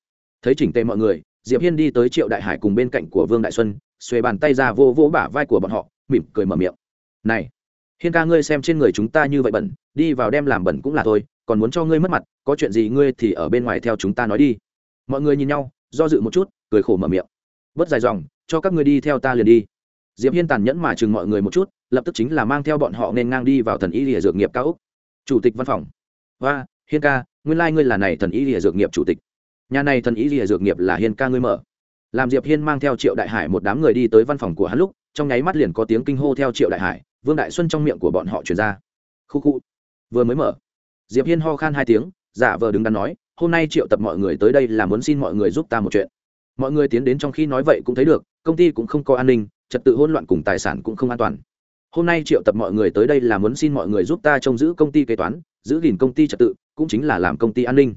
Thấy chỉnh tề mọi người, diệp hiên đi tới triệu đại hải cùng bên cạnh của vương đại xuân, xuề bàn tay ra vô vô bả vai của bọn họ, mỉm cười mở miệng. Này, hiên ca ngươi xem trên người chúng ta như vậy bẩn, đi vào đem làm bẩn cũng là thôi, còn muốn cho ngươi mất mặt, có chuyện gì ngươi thì ở bên ngoài theo chúng ta nói đi. Mọi người nhìn nhau, do dự một chút, cười khổ mở miệng. Bớt dài dòng, cho các ngươi đi theo ta liền đi. Diệp hiên tàn nhẫn mà chừng mọi người một chút, lập tức chính là mang theo bọn họ nên ngang đi vào thần y lìa dược nghiệp cao úc. Chủ tịch văn phòng. Và hiên ca nguyên lai、like、ngươi là này thần y lìa dược nghiệp chủ tịch. Nhà này thần y lìa dược nghiệp là hiên ca ngươi mở. Làm diệp hiên mang theo triệu đại hải một đám người đi tới văn phòng của hắn lúc, trong nháy mắt liền có tiếng kinh hô theo triệu đại hải, vương đại xuân trong miệng của bọn họ truyền ra. Khu khu, vừa mới mở. Diệp hiên ho khan hai tiếng, giả vờ đứng đắn nói, hôm nay triệu tập mọi người tới đây là muốn xin mọi người giúp ta một chuyện. Mọi người tiến đến trong khi nói vậy cũng thấy được, công ty cũng không có an ninh, trật tự hỗn loạn cùng tài sản cũng không an toàn. Hôm nay triệu tập mọi người tới đây là muốn xin mọi người giúp ta trông giữ công ty kế toán giữ gìn công ty trật tự, cũng chính là làm công ty an ninh.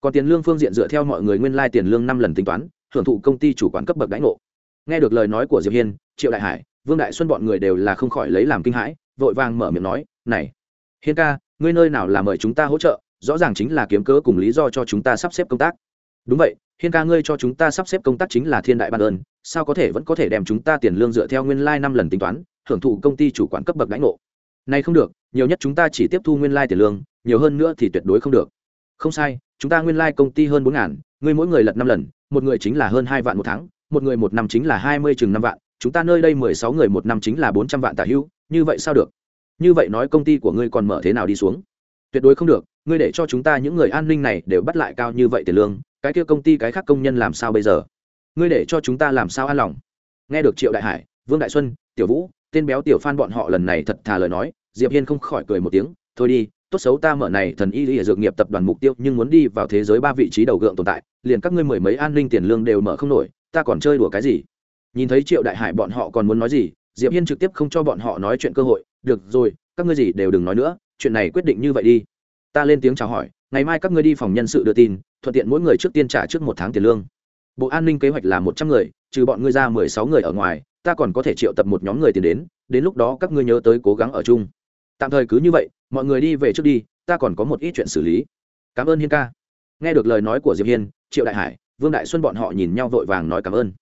Còn tiền lương phương diện dựa theo mọi người nguyên lai tiền lương năm lần tính toán, hưởng thụ công ty chủ quản cấp bậc đãi ngộ. Nghe được lời nói của diệp hiên, triệu đại hải, vương đại xuân bọn người đều là không khỏi lấy làm kinh hãi, vội vàng mở miệng nói, này, hiên ca, ngươi nơi nào là mời chúng ta hỗ trợ, rõ ràng chính là kiếm cớ cùng lý do cho chúng ta sắp xếp công tác. Đúng vậy, hiên ca, ngươi cho chúng ta sắp xếp công tác chính là thiên đại ban ơn, sao có thể vẫn có thể đem chúng ta tiền lương dựa theo nguyên lai năm lần tính toán, hưởng thụ công ty chủ quản cấp bậc đãi ngộ? Này không được, nhiều nhất chúng ta chỉ tiếp thu nguyên lai tiền lương nhiều hơn nữa thì tuyệt đối không được. Không sai, chúng ta nguyên lai công ty hơn bốn ngàn, ngươi mỗi người lật năm lần, một người chính là hơn hai vạn một tháng, một người một năm chính là hai mươi chừng năm vạn, chúng ta nơi đây mười sáu người một năm chính là bốn trăm vạn tả hữu như vậy sao được? Như vậy nói công ty của ngươi còn mở thế nào đi xuống? Tuyệt đối không được, ngươi để cho chúng ta những người an ninh này đều bắt lại cao như vậy tiền lương, cái kia công ty cái khác công nhân làm sao bây giờ? Ngươi để cho chúng ta làm sao an lòng? Nghe được triệu đại hải, vương đại xuân, tiểu vũ, tên béo tiểu phan bọn họ lần này thật thà lời nói, diệp hiên không khỏi cười một tiếng, thôi đi tốt xấu ta mở này thần y lý dược nghiệp tập đoàn mục tiêu, nhưng muốn đi vào thế giới ba vị trí đầu gượng tồn tại, liền các ngươi mười mấy an ninh tiền lương đều mở không nổi, ta còn chơi đùa cái gì? Nhìn thấy triệu đại hải bọn họ còn muốn nói gì, diệp hiên trực tiếp không cho bọn họ nói chuyện cơ hội, được rồi, các ngươi gì đều đừng nói nữa, chuyện này quyết định như vậy đi. Ta lên tiếng chào hỏi, ngày mai các ngươi đi phòng nhân sự đưa tin, thuận tiện mỗi người trước tiên trả trước một tháng tiền lương. Bộ an ninh kế hoạch là một trăm người, trừ bọn ngươi ra mười sáu người ở ngoài, ta còn có thể triệu tập một nhóm người tiền đến đến lúc đó các ngươi nhớ tới cố gắng ở chung. Tạm thời cứ như vậy mọi người đi về trước đi, ta còn có một ít chuyện xử lý. Cảm ơn hiên ca. Nghe được lời nói của diệp hiên, triệu đại hải, vương đại xuân bọn họ nhìn nhau vội vàng nói cảm ơn.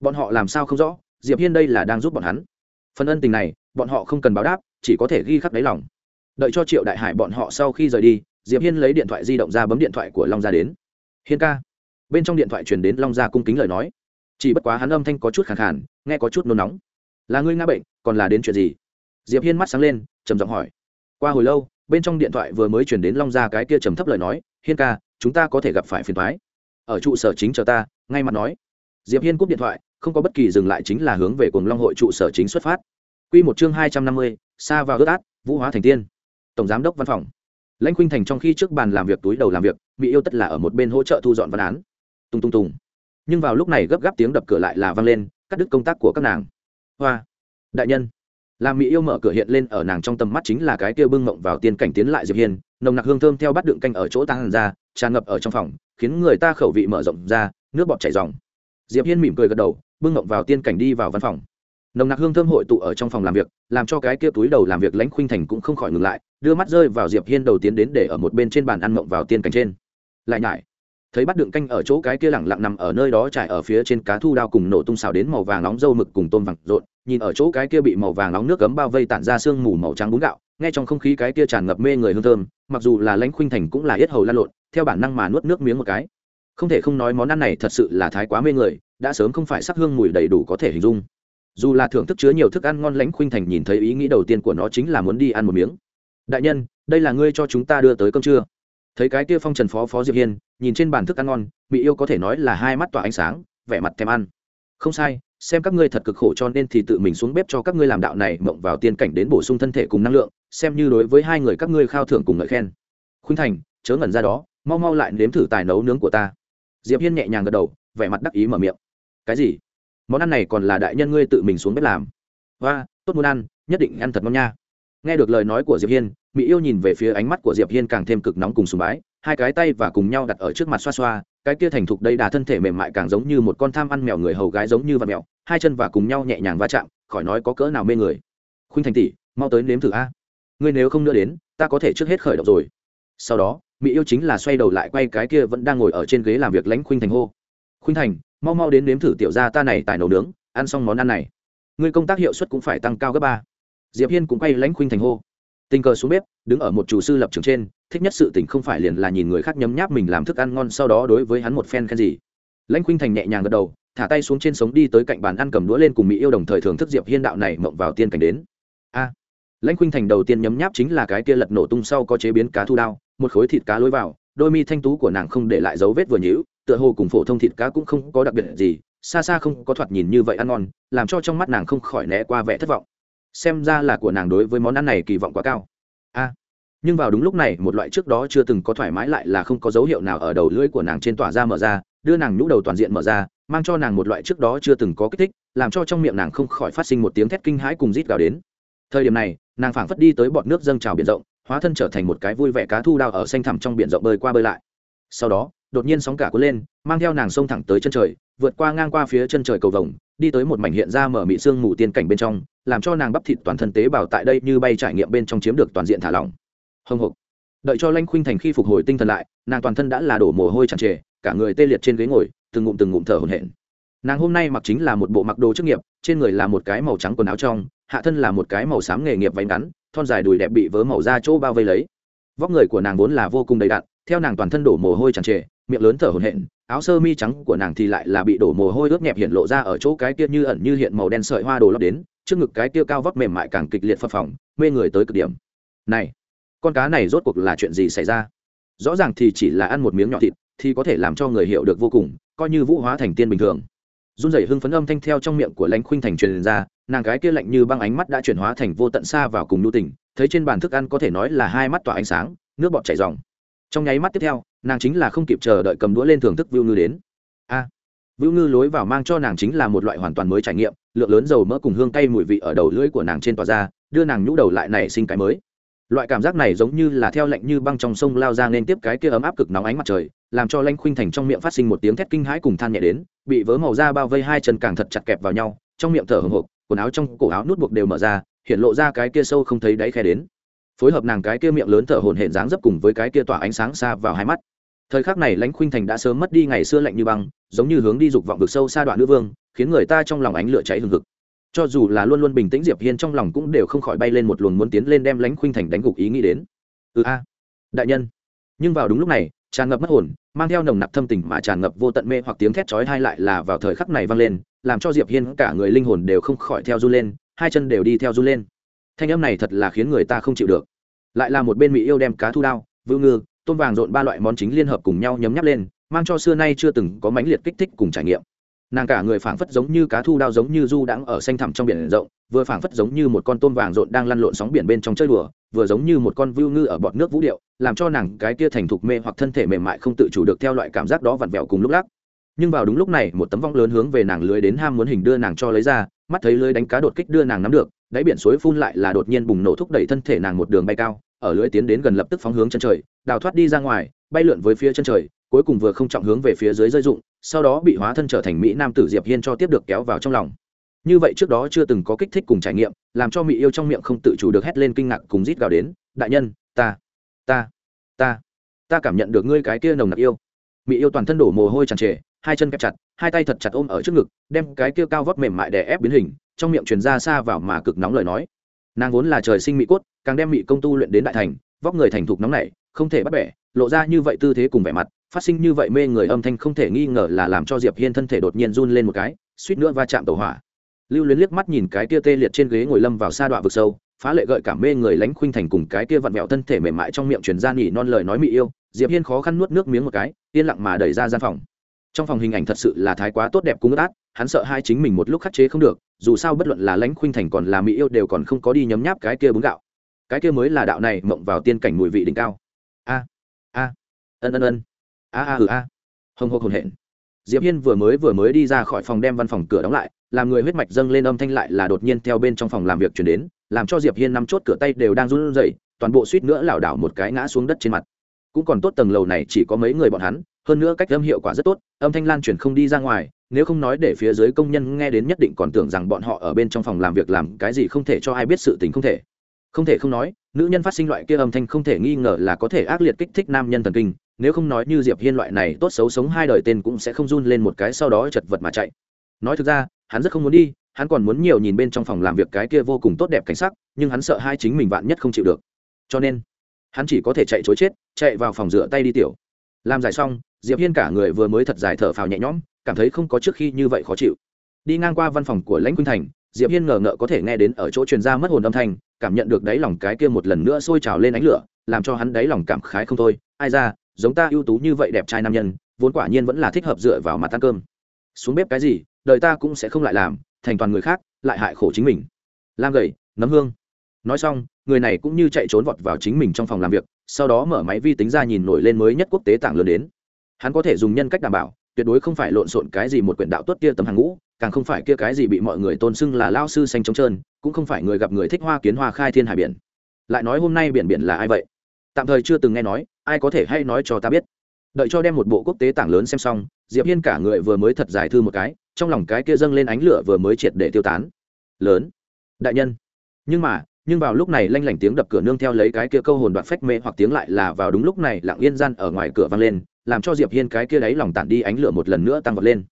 Bọn họ làm sao không rõ, diệp hiên đây là đang giúp bọn hắn. Phần ân tình này, bọn họ không cần báo đáp, chỉ có thể ghi khắc đáy lòng. Đợi cho triệu đại hải bọn họ sau khi rời đi, diệp hiên lấy điện thoại di động ra bấm điện thoại của long gia đến. Hiên ca. Bên trong điện thoại truyền đến long gia cung kính lời nói. Chỉ bất quá hắn âm thanh có chút khàn khàn, nghe có chút nôn nóng. Là ngươi ngã bệnh, còn là đến chuyện gì? Diệp hiên mắt sáng lên, trầm giọng hỏi qua hồi lâu bên trong điện thoại vừa mới chuyển đến long gia cái kia trầm thấp lời nói hiên ca chúng ta có thể gặp phải phiền thoái ở trụ sở chính chờ ta ngay mặt nói. Diệp hiên cúp điện thoại không có bất kỳ dừng lại chính là hướng về cùng long hội trụ sở chính xuất phát. Quy một chương hai trăm năm mươi, xa vào ướt át vũ hóa thành tiên. Tổng giám đốc văn phòng. Lãnh khuynh thành trong khi trước bàn làm việc túi đầu làm việc bị yêu tất là ở một bên hỗ trợ thu dọn văn án. Tung tung tùng. Nhưng vào lúc này gấp gáp tiếng đập cửa lại là vang lên cắt đứt công tác của các nàng. Hoa. Đại nhân làm mỹ yêu mở cửa hiện lên ở nàng trong tầm mắt chính là cái kia bưng mộng vào tiên cảnh tiến lại diệp hiên, nồng nặc hương thơm theo bát đựng canh ở chỗ tăng ra, tràn ngập ở trong phòng, khiến người ta khẩu vị mở rộng ra, nước bọt chảy ròng. Diệp hiên mỉm cười gật đầu, bưng mộng vào tiên cảnh đi vào văn phòng. Nồng nặc hương thơm hội tụ ở trong phòng làm việc, làm cho cái kia túi đầu làm việc lãnh khuynh thành cũng không khỏi ngừng lại, đưa mắt rơi vào diệp hiên đầu tiến đến để ở một bên trên bàn ăn mộng vào tiên cảnh trên. Lại nhải thấy bắt đựng canh ở chỗ cái kia lẳng lặng nằm ở nơi đó trải ở phía trên cá thu đao cùng nổ tung xào đến màu vàng nóng dâu mực cùng tôm vàng rộn, nhìn ở chỗ cái kia bị màu vàng nóng nước cấm bao vây tản ra sương mù màu trắng bún gạo, nghe trong không khí cái kia tràn ngập mê người hương thơm, mặc dù là lãnh khuynh thành cũng là yết hầu lan lộn, theo bản năng mà nuốt nước miếng một cái. Không thể không nói món ăn này thật sự là thái quá mê người, đã sớm không phải sắc hương mùi đầy đủ có thể hình dung. Dù là thưởng thức chứa nhiều thức ăn ngon lãnh khuynh thành nhìn thấy ý nghĩ đầu tiên của nó chính là muốn đi ăn một miếng. Đại nhân, đây là ngươi cho chúng ta đưa tới cơm trưa thấy cái kia phong trần phó phó diệp hiên, nhìn trên bàn thức ăn ngon bị yêu có thể nói là hai mắt tỏa ánh sáng, vẻ mặt thèm ăn. Không sai, xem các ngươi thật cực khổ cho nên thì tự mình xuống bếp cho các ngươi làm đạo này mộng vào tiên cảnh đến bổ sung thân thể cùng năng lượng, xem như đối với hai người các ngươi khao thưởng cùng ngợi khen. Khuynh thành, chớ ngẩn ra đó, mau mau lại nếm thử tài nấu nướng của ta. Diệp hiên nhẹ nhàng gật đầu, vẻ mặt đắc ý mở miệng. Cái gì? Món ăn này còn là đại nhân ngươi tự mình xuống bếp làm. Và tốt muốn ăn, nhất định ăn thật ngon nha nghe được lời nói của diệp hiên, mỹ yêu nhìn về phía ánh mắt của diệp hiên càng thêm cực nóng cùng sùng bái, hai cái tay và cùng nhau đặt ở trước mặt xoa xoa, cái kia thành thục đây đà thân thể mềm mại càng giống như một con tham ăn mèo người hầu gái giống như vật mèo, hai chân và cùng nhau nhẹ nhàng va chạm, khỏi nói có cỡ nào mê người. Khuynh thành tỷ, mau tới nếm thử a. Ngươi nếu không nữa đến, ta có thể trước hết khởi động rồi. Sau đó, mỹ yêu chính là xoay đầu lại quay cái kia vẫn đang ngồi ở trên ghế làm việc lãnh khuynh thành hô. Khuynh thành, mau mau đến nếm thử tiểu gia ta này tài nấu nướng, ăn xong món ăn này. Ngươi công tác hiệu suất cũng phải tăng cao gấp ba diệp hiên cũng quay lãnh khuynh thành hô. Tình cờ xuống bếp, đứng ở một chủ sư lập trường trên, thích nhất sự tình không phải liền là nhìn người khác nhấm nháp mình làm thức ăn ngon sau đó đối với hắn một phen khen gì. Lãnh khuynh thành nhẹ nhàng gật đầu, thả tay xuống trên sống đi tới cạnh bàn ăn cầm đũa lên cùng mỹ yêu đồng thời thưởng thức diệp hiên đạo này mộng vào tiên cảnh đến. A. Lãnh khuynh thành đầu tiên nhấm nháp chính là cái kia lật nổ tung sau có chế biến cá thu đao, một khối thịt cá lối vào, đôi mi thanh tú của nàng không để lại dấu vết vừa nhữ tựa hồ cùng phổ thông thịt cá cũng không có đặc biệt gì, xa xa không có thoạt nhìn như vậy ăn ngon, làm cho trong mắt nàng không khỏi né qua vẻ thất vọng xem ra là của nàng đối với món ăn này kỳ vọng quá cao. A, nhưng vào đúng lúc này, một loại trước đó chưa từng có thoải mái lại là không có dấu hiệu nào ở đầu lưỡi của nàng trên tỏa ra mở ra, đưa nàng nhũ đầu toàn diện mở ra, mang cho nàng một loại trước đó chưa từng có kích thích, làm cho trong miệng nàng không khỏi phát sinh một tiếng thét kinh hãi cùng rít gào đến. Thời điểm này, nàng phảng phất đi tới bọt nước dâng trào biển rộng, hóa thân trở thành một cái vui vẻ cá thu đao ở xanh thẳm trong biển rộng bơi qua bơi lại. Sau đó, đột nhiên sóng cả cuốn lên, mang theo nàng sông thẳng tới chân trời, vượt qua ngang qua phía chân trời cầu vồng, đi tới một mảnh hiện ra mở mị sương mù tiên cảnh bên trong làm cho nàng bắp thịt toàn thân tế bào tại đây như bay trải nghiệm bên trong chiếm được toàn diện thả lỏng. Hồng hộc đợi cho lanh khuynh thành khi phục hồi tinh thần lại, nàng toàn thân đã là đổ mồ hôi tràn trề, cả người tê liệt trên ghế ngồi, từng ngụm từng ngụm thở hổn hển. Nàng hôm nay mặc chính là một bộ mặc đồ chức nghiệp, trên người là một cái màu trắng quần áo trong, hạ thân là một cái màu xám nghề nghiệp váy ngắn, thon dài đùi đẹp bị vớ màu da chỗ bao vây lấy. Vóc người của nàng vốn là vô cùng đầy đặn, theo nàng toàn thân đổ mồ hôi tràn trề, miệng lớn thở hổn hển, áo sơ mi trắng của nàng thì lại là bị đổ mồ hôi ướt nhẹp hiện lộ ra ở chỗ cái kia như ẩn như hiện màu đen sợi hoa đồ lót đến trước ngực cái kia cao vóc mềm mại càng kịch liệt phập phồng mê người tới cực điểm. Này con cá này rốt cuộc là chuyện gì xảy ra? Rõ ràng thì chỉ là ăn một miếng nhỏ thịt thì có thể làm cho người hiểu được vô cùng coi như vũ hóa thành tiên bình thường. Run rẩy hưng phấn âm thanh theo trong miệng của lãnh khuynh thành truyền ra nàng cái kia lạnh như băng ánh mắt đã chuyển hóa thành vô tận xa vào cùng nhu tình thấy trên bàn thức ăn có thể nói là hai mắt tỏa ánh sáng nước bọt chảy ròng. Trong nháy mắt tiếp theo nàng chính là không kịp chờ đợi cầm đũa lên thưởng thức view ngư đến. A à, vưu ngư lối vào mang cho nàng chính là một loại hoàn toàn mới trải nghiệm, lượng lớn dầu mỡ cùng hương cay mùi vị ở đầu lưỡi của nàng trên tỏa ra, đưa nàng nhũ đầu lại nảy sinh cái mới. Loại cảm giác này giống như là theo lạnh như băng trong sông lao ra nên tiếp cái kia ấm áp cực nóng ánh mặt trời, làm cho lanh khuynh thành trong miệng phát sinh một tiếng thét kinh hãi cùng than nhẹ đến, bị vớ màu da bao vây hai chân càng thật chặt kẹp vào nhau, trong miệng thở hổn hộc, quần áo trong cổ áo nút buộc đều mở ra, hiện lộ ra cái kia sâu không thấy đáy khe đến. Phối hợp nàng cái kia miệng lớn thở hổn hển dáng dấp cùng với cái kia tỏa ánh sáng xa vào hai mắt thời khắc này lãnh khuynh thành đã sớm mất đi ngày xưa lạnh như băng, giống như hướng đi dục vọng vực sâu xa đoạn nữ vương, khiến người ta trong lòng ánh lửa cháy hừng hực. Cho dù là luôn luôn bình tĩnh diệp hiên trong lòng cũng đều không khỏi bay lên một luồng muốn tiến lên đem lãnh khuynh thành đánh gục ý nghĩ đến. Ừ a, đại nhân. Nhưng vào đúng lúc này, tràn ngập mất hồn, mang theo nồng nặc thâm tình mà tràn ngập vô tận mê hoặc tiếng thét chói hai lại là vào thời khắc này vang lên, làm cho diệp hiên cả người linh hồn đều không khỏi theo du lên, hai chân đều đi theo du lên. Thanh âm này thật là khiến người ta không chịu được. Lại là một bên mỹ yêu đem cá thu đao, vưu ngư tôm vàng rộn ba loại món chính liên hợp cùng nhau nhấm nháp lên, mang cho xưa nay chưa từng có mãnh liệt kích thích cùng trải nghiệm. Nàng cả người phảng phất giống như cá thu đao giống như du đãng ở xanh thẳm trong biển rộng, vừa phảng phất giống như một con tôm vàng rộn đang lăn lộn sóng biển bên trong chơi đùa, vừa giống như một con vưu ngư ở bọt nước vũ điệu, làm cho nàng cái kia thành thục mê hoặc thân thể mềm mại không tự chủ được theo loại cảm giác đó vặn vẹo cùng lúc lắc. Nhưng vào đúng lúc này, một tấm vong lớn hướng về nàng lưới đến ham muốn hình đưa nàng cho lấy ra, mắt thấy lưới đánh cá đột kích đưa nàng nắm được, đáy biển suối phun lại là đột nhiên bùng nổ thúc đẩy thân thể nàng một đường bay cao ở lưới tiến đến gần lập tức phóng hướng chân trời, đào thoát đi ra ngoài, bay lượn với phía chân trời, cuối cùng vừa không trọng hướng về phía dưới rơi dụng, sau đó bị hóa thân trở thành mỹ nam tử diệp hiên cho tiếp được kéo vào trong lòng. Như vậy trước đó chưa từng có kích thích cùng trải nghiệm, làm cho mỹ yêu trong miệng không tự chủ được hét lên kinh ngạc cùng rít gào đến, đại nhân, ta ta ta ta cảm nhận được ngươi cái kia nồng nặc yêu. Mỹ yêu toàn thân đổ mồ hôi tràn trề, hai chân kẹp chặt, hai tay thật chặt ôm ở trước ngực, đem cái kia cao vóc mềm mại đè ép biến hình, trong miệng truyền ra xa vào mà cực nóng lời nói. Nàng vốn là trời sinh mỹ cốt càng đem mỹ công tu luyện đến đại thành, vóc người thành thục nóng này không thể bắt bẻ, lộ ra như vậy tư thế cùng vẻ mặt, phát sinh như vậy mê người âm thanh không thể nghi ngờ là làm cho diệp hiên thân thể đột nhiên run lên một cái, suýt nữa va chạm tàu hỏa. Lưu luyến liếc mắt nhìn cái kia tê liệt trên ghế ngồi lâm vào xa đoạn vực sâu, phá lệ gợi cảm mê người lánh khuynh thành cùng cái kia vặn vẹo thân thể mềm mại trong miệng truyền ra nhỉ non lời nói mị yêu, diệp hiên khó khăn nuốt nước miếng một cái, yên lặng mà đẩy ra gian phòng. Trong phòng hình ảnh thật sự là thái quá tốt đẹp cung ướt át, hắn sợ hai chính mình một lúc khắc chế không được, dù sao bất luận là lãnh khuynh thành còn là mỹ yêu đều còn không có đi nhấm nháp cái kia bún gạo cái kia mới là đạo này mộng vào tiên cảnh mùi vị đỉnh cao. A a, ân ân ân. A a ừ a. Hồng hộc hồn hển. Diệp hiên vừa mới vừa mới đi ra khỏi phòng đem văn phòng cửa đóng lại, làm người huyết mạch dâng lên âm thanh lại là đột nhiên theo bên trong phòng làm việc chuyển đến, làm cho diệp hiên nắm chốt cửa tay đều đang run rẩy, toàn bộ suýt nữa lảo đảo một cái ngã xuống đất trên mặt. Cũng còn tốt tầng lầu này chỉ có mấy người bọn hắn, hơn nữa cách âm hiệu quả rất tốt, âm thanh lan truyền không đi ra ngoài, nếu không nói để phía dưới công nhân nghe đến nhất định còn tưởng rằng bọn họ ở bên trong phòng làm việc làm cái gì không thể cho ai biết sự tình không thể không thể không nói, nữ nhân phát sinh loại kia âm thanh không thể nghi ngờ là có thể ác liệt kích thích nam nhân thần kinh. Nếu không nói như diệp hiên loại này tốt xấu sống hai đời tên cũng sẽ không run lên một cái sau đó chật vật mà chạy. Nói thực ra, hắn rất không muốn đi, hắn còn muốn nhiều nhìn bên trong phòng làm việc cái kia vô cùng tốt đẹp cảnh sắc, nhưng hắn sợ hai chính mình vạn nhất không chịu được. Cho nên, hắn chỉ có thể chạy chối chết, chạy vào phòng rửa tay đi tiểu. Làm giải xong, diệp hiên cả người vừa mới thật dài thở phào nhẹ nhõm, cảm thấy không có trước khi như vậy khó chịu. Đi ngang qua văn phòng của lãnh quynh thành diệp hiên ngờ ngợ có thể nghe đến ở chỗ truyền ra mất hồn âm thanh, cảm nhận được đáy lòng cái kia một lần nữa sôi trào lên ánh lửa, làm cho hắn đáy lòng cảm khái không thôi. Ai ra, giống ta ưu tú như vậy đẹp trai nam nhân, vốn quả nhiên vẫn là thích hợp dựa vào mặt ăn cơm. Xuống bếp cái gì, đời ta cũng sẽ không lại làm, thành toàn người khác, lại hại khổ chính mình. Lam gầy, nấm hương. Nói xong, người này cũng như chạy trốn vọt vào chính mình trong phòng làm việc, sau đó mở máy vi tính ra nhìn nổi lên mới nhất quốc tế tảng lớn đến. Hắn có thể dùng nhân cách đảm bảo, tuyệt đối không phải lộn xộn cái gì một quyển đạo tuất kia tấm hàng ngũ càng không phải kia cái gì bị mọi người tôn xưng là lao sư xanh trống trơn, cũng không phải người gặp người thích hoa kiến hoa khai thiên hải biển. Lại nói hôm nay biển biển là ai vậy? Tạm thời chưa từng nghe nói, ai có thể hay nói cho ta biết. Đợi cho đem một bộ quốc tế tảng lớn xem xong, diệp hiên cả người vừa mới thật dài thư một cái, trong lòng cái kia dâng lên ánh lửa vừa mới triệt để tiêu tán. Lớn. Đại nhân. Nhưng mà, nhưng vào lúc này lanh lảnh tiếng đập cửa nương theo lấy cái kia câu hồn đoạn phách mê hoặc tiếng lại là vào đúng lúc này lặng yên gian ở ngoài cửa vang lên, làm cho diệp hiên cái kia đáy lòng tản đi ánh lửa một lần nữa tăng vọt lên.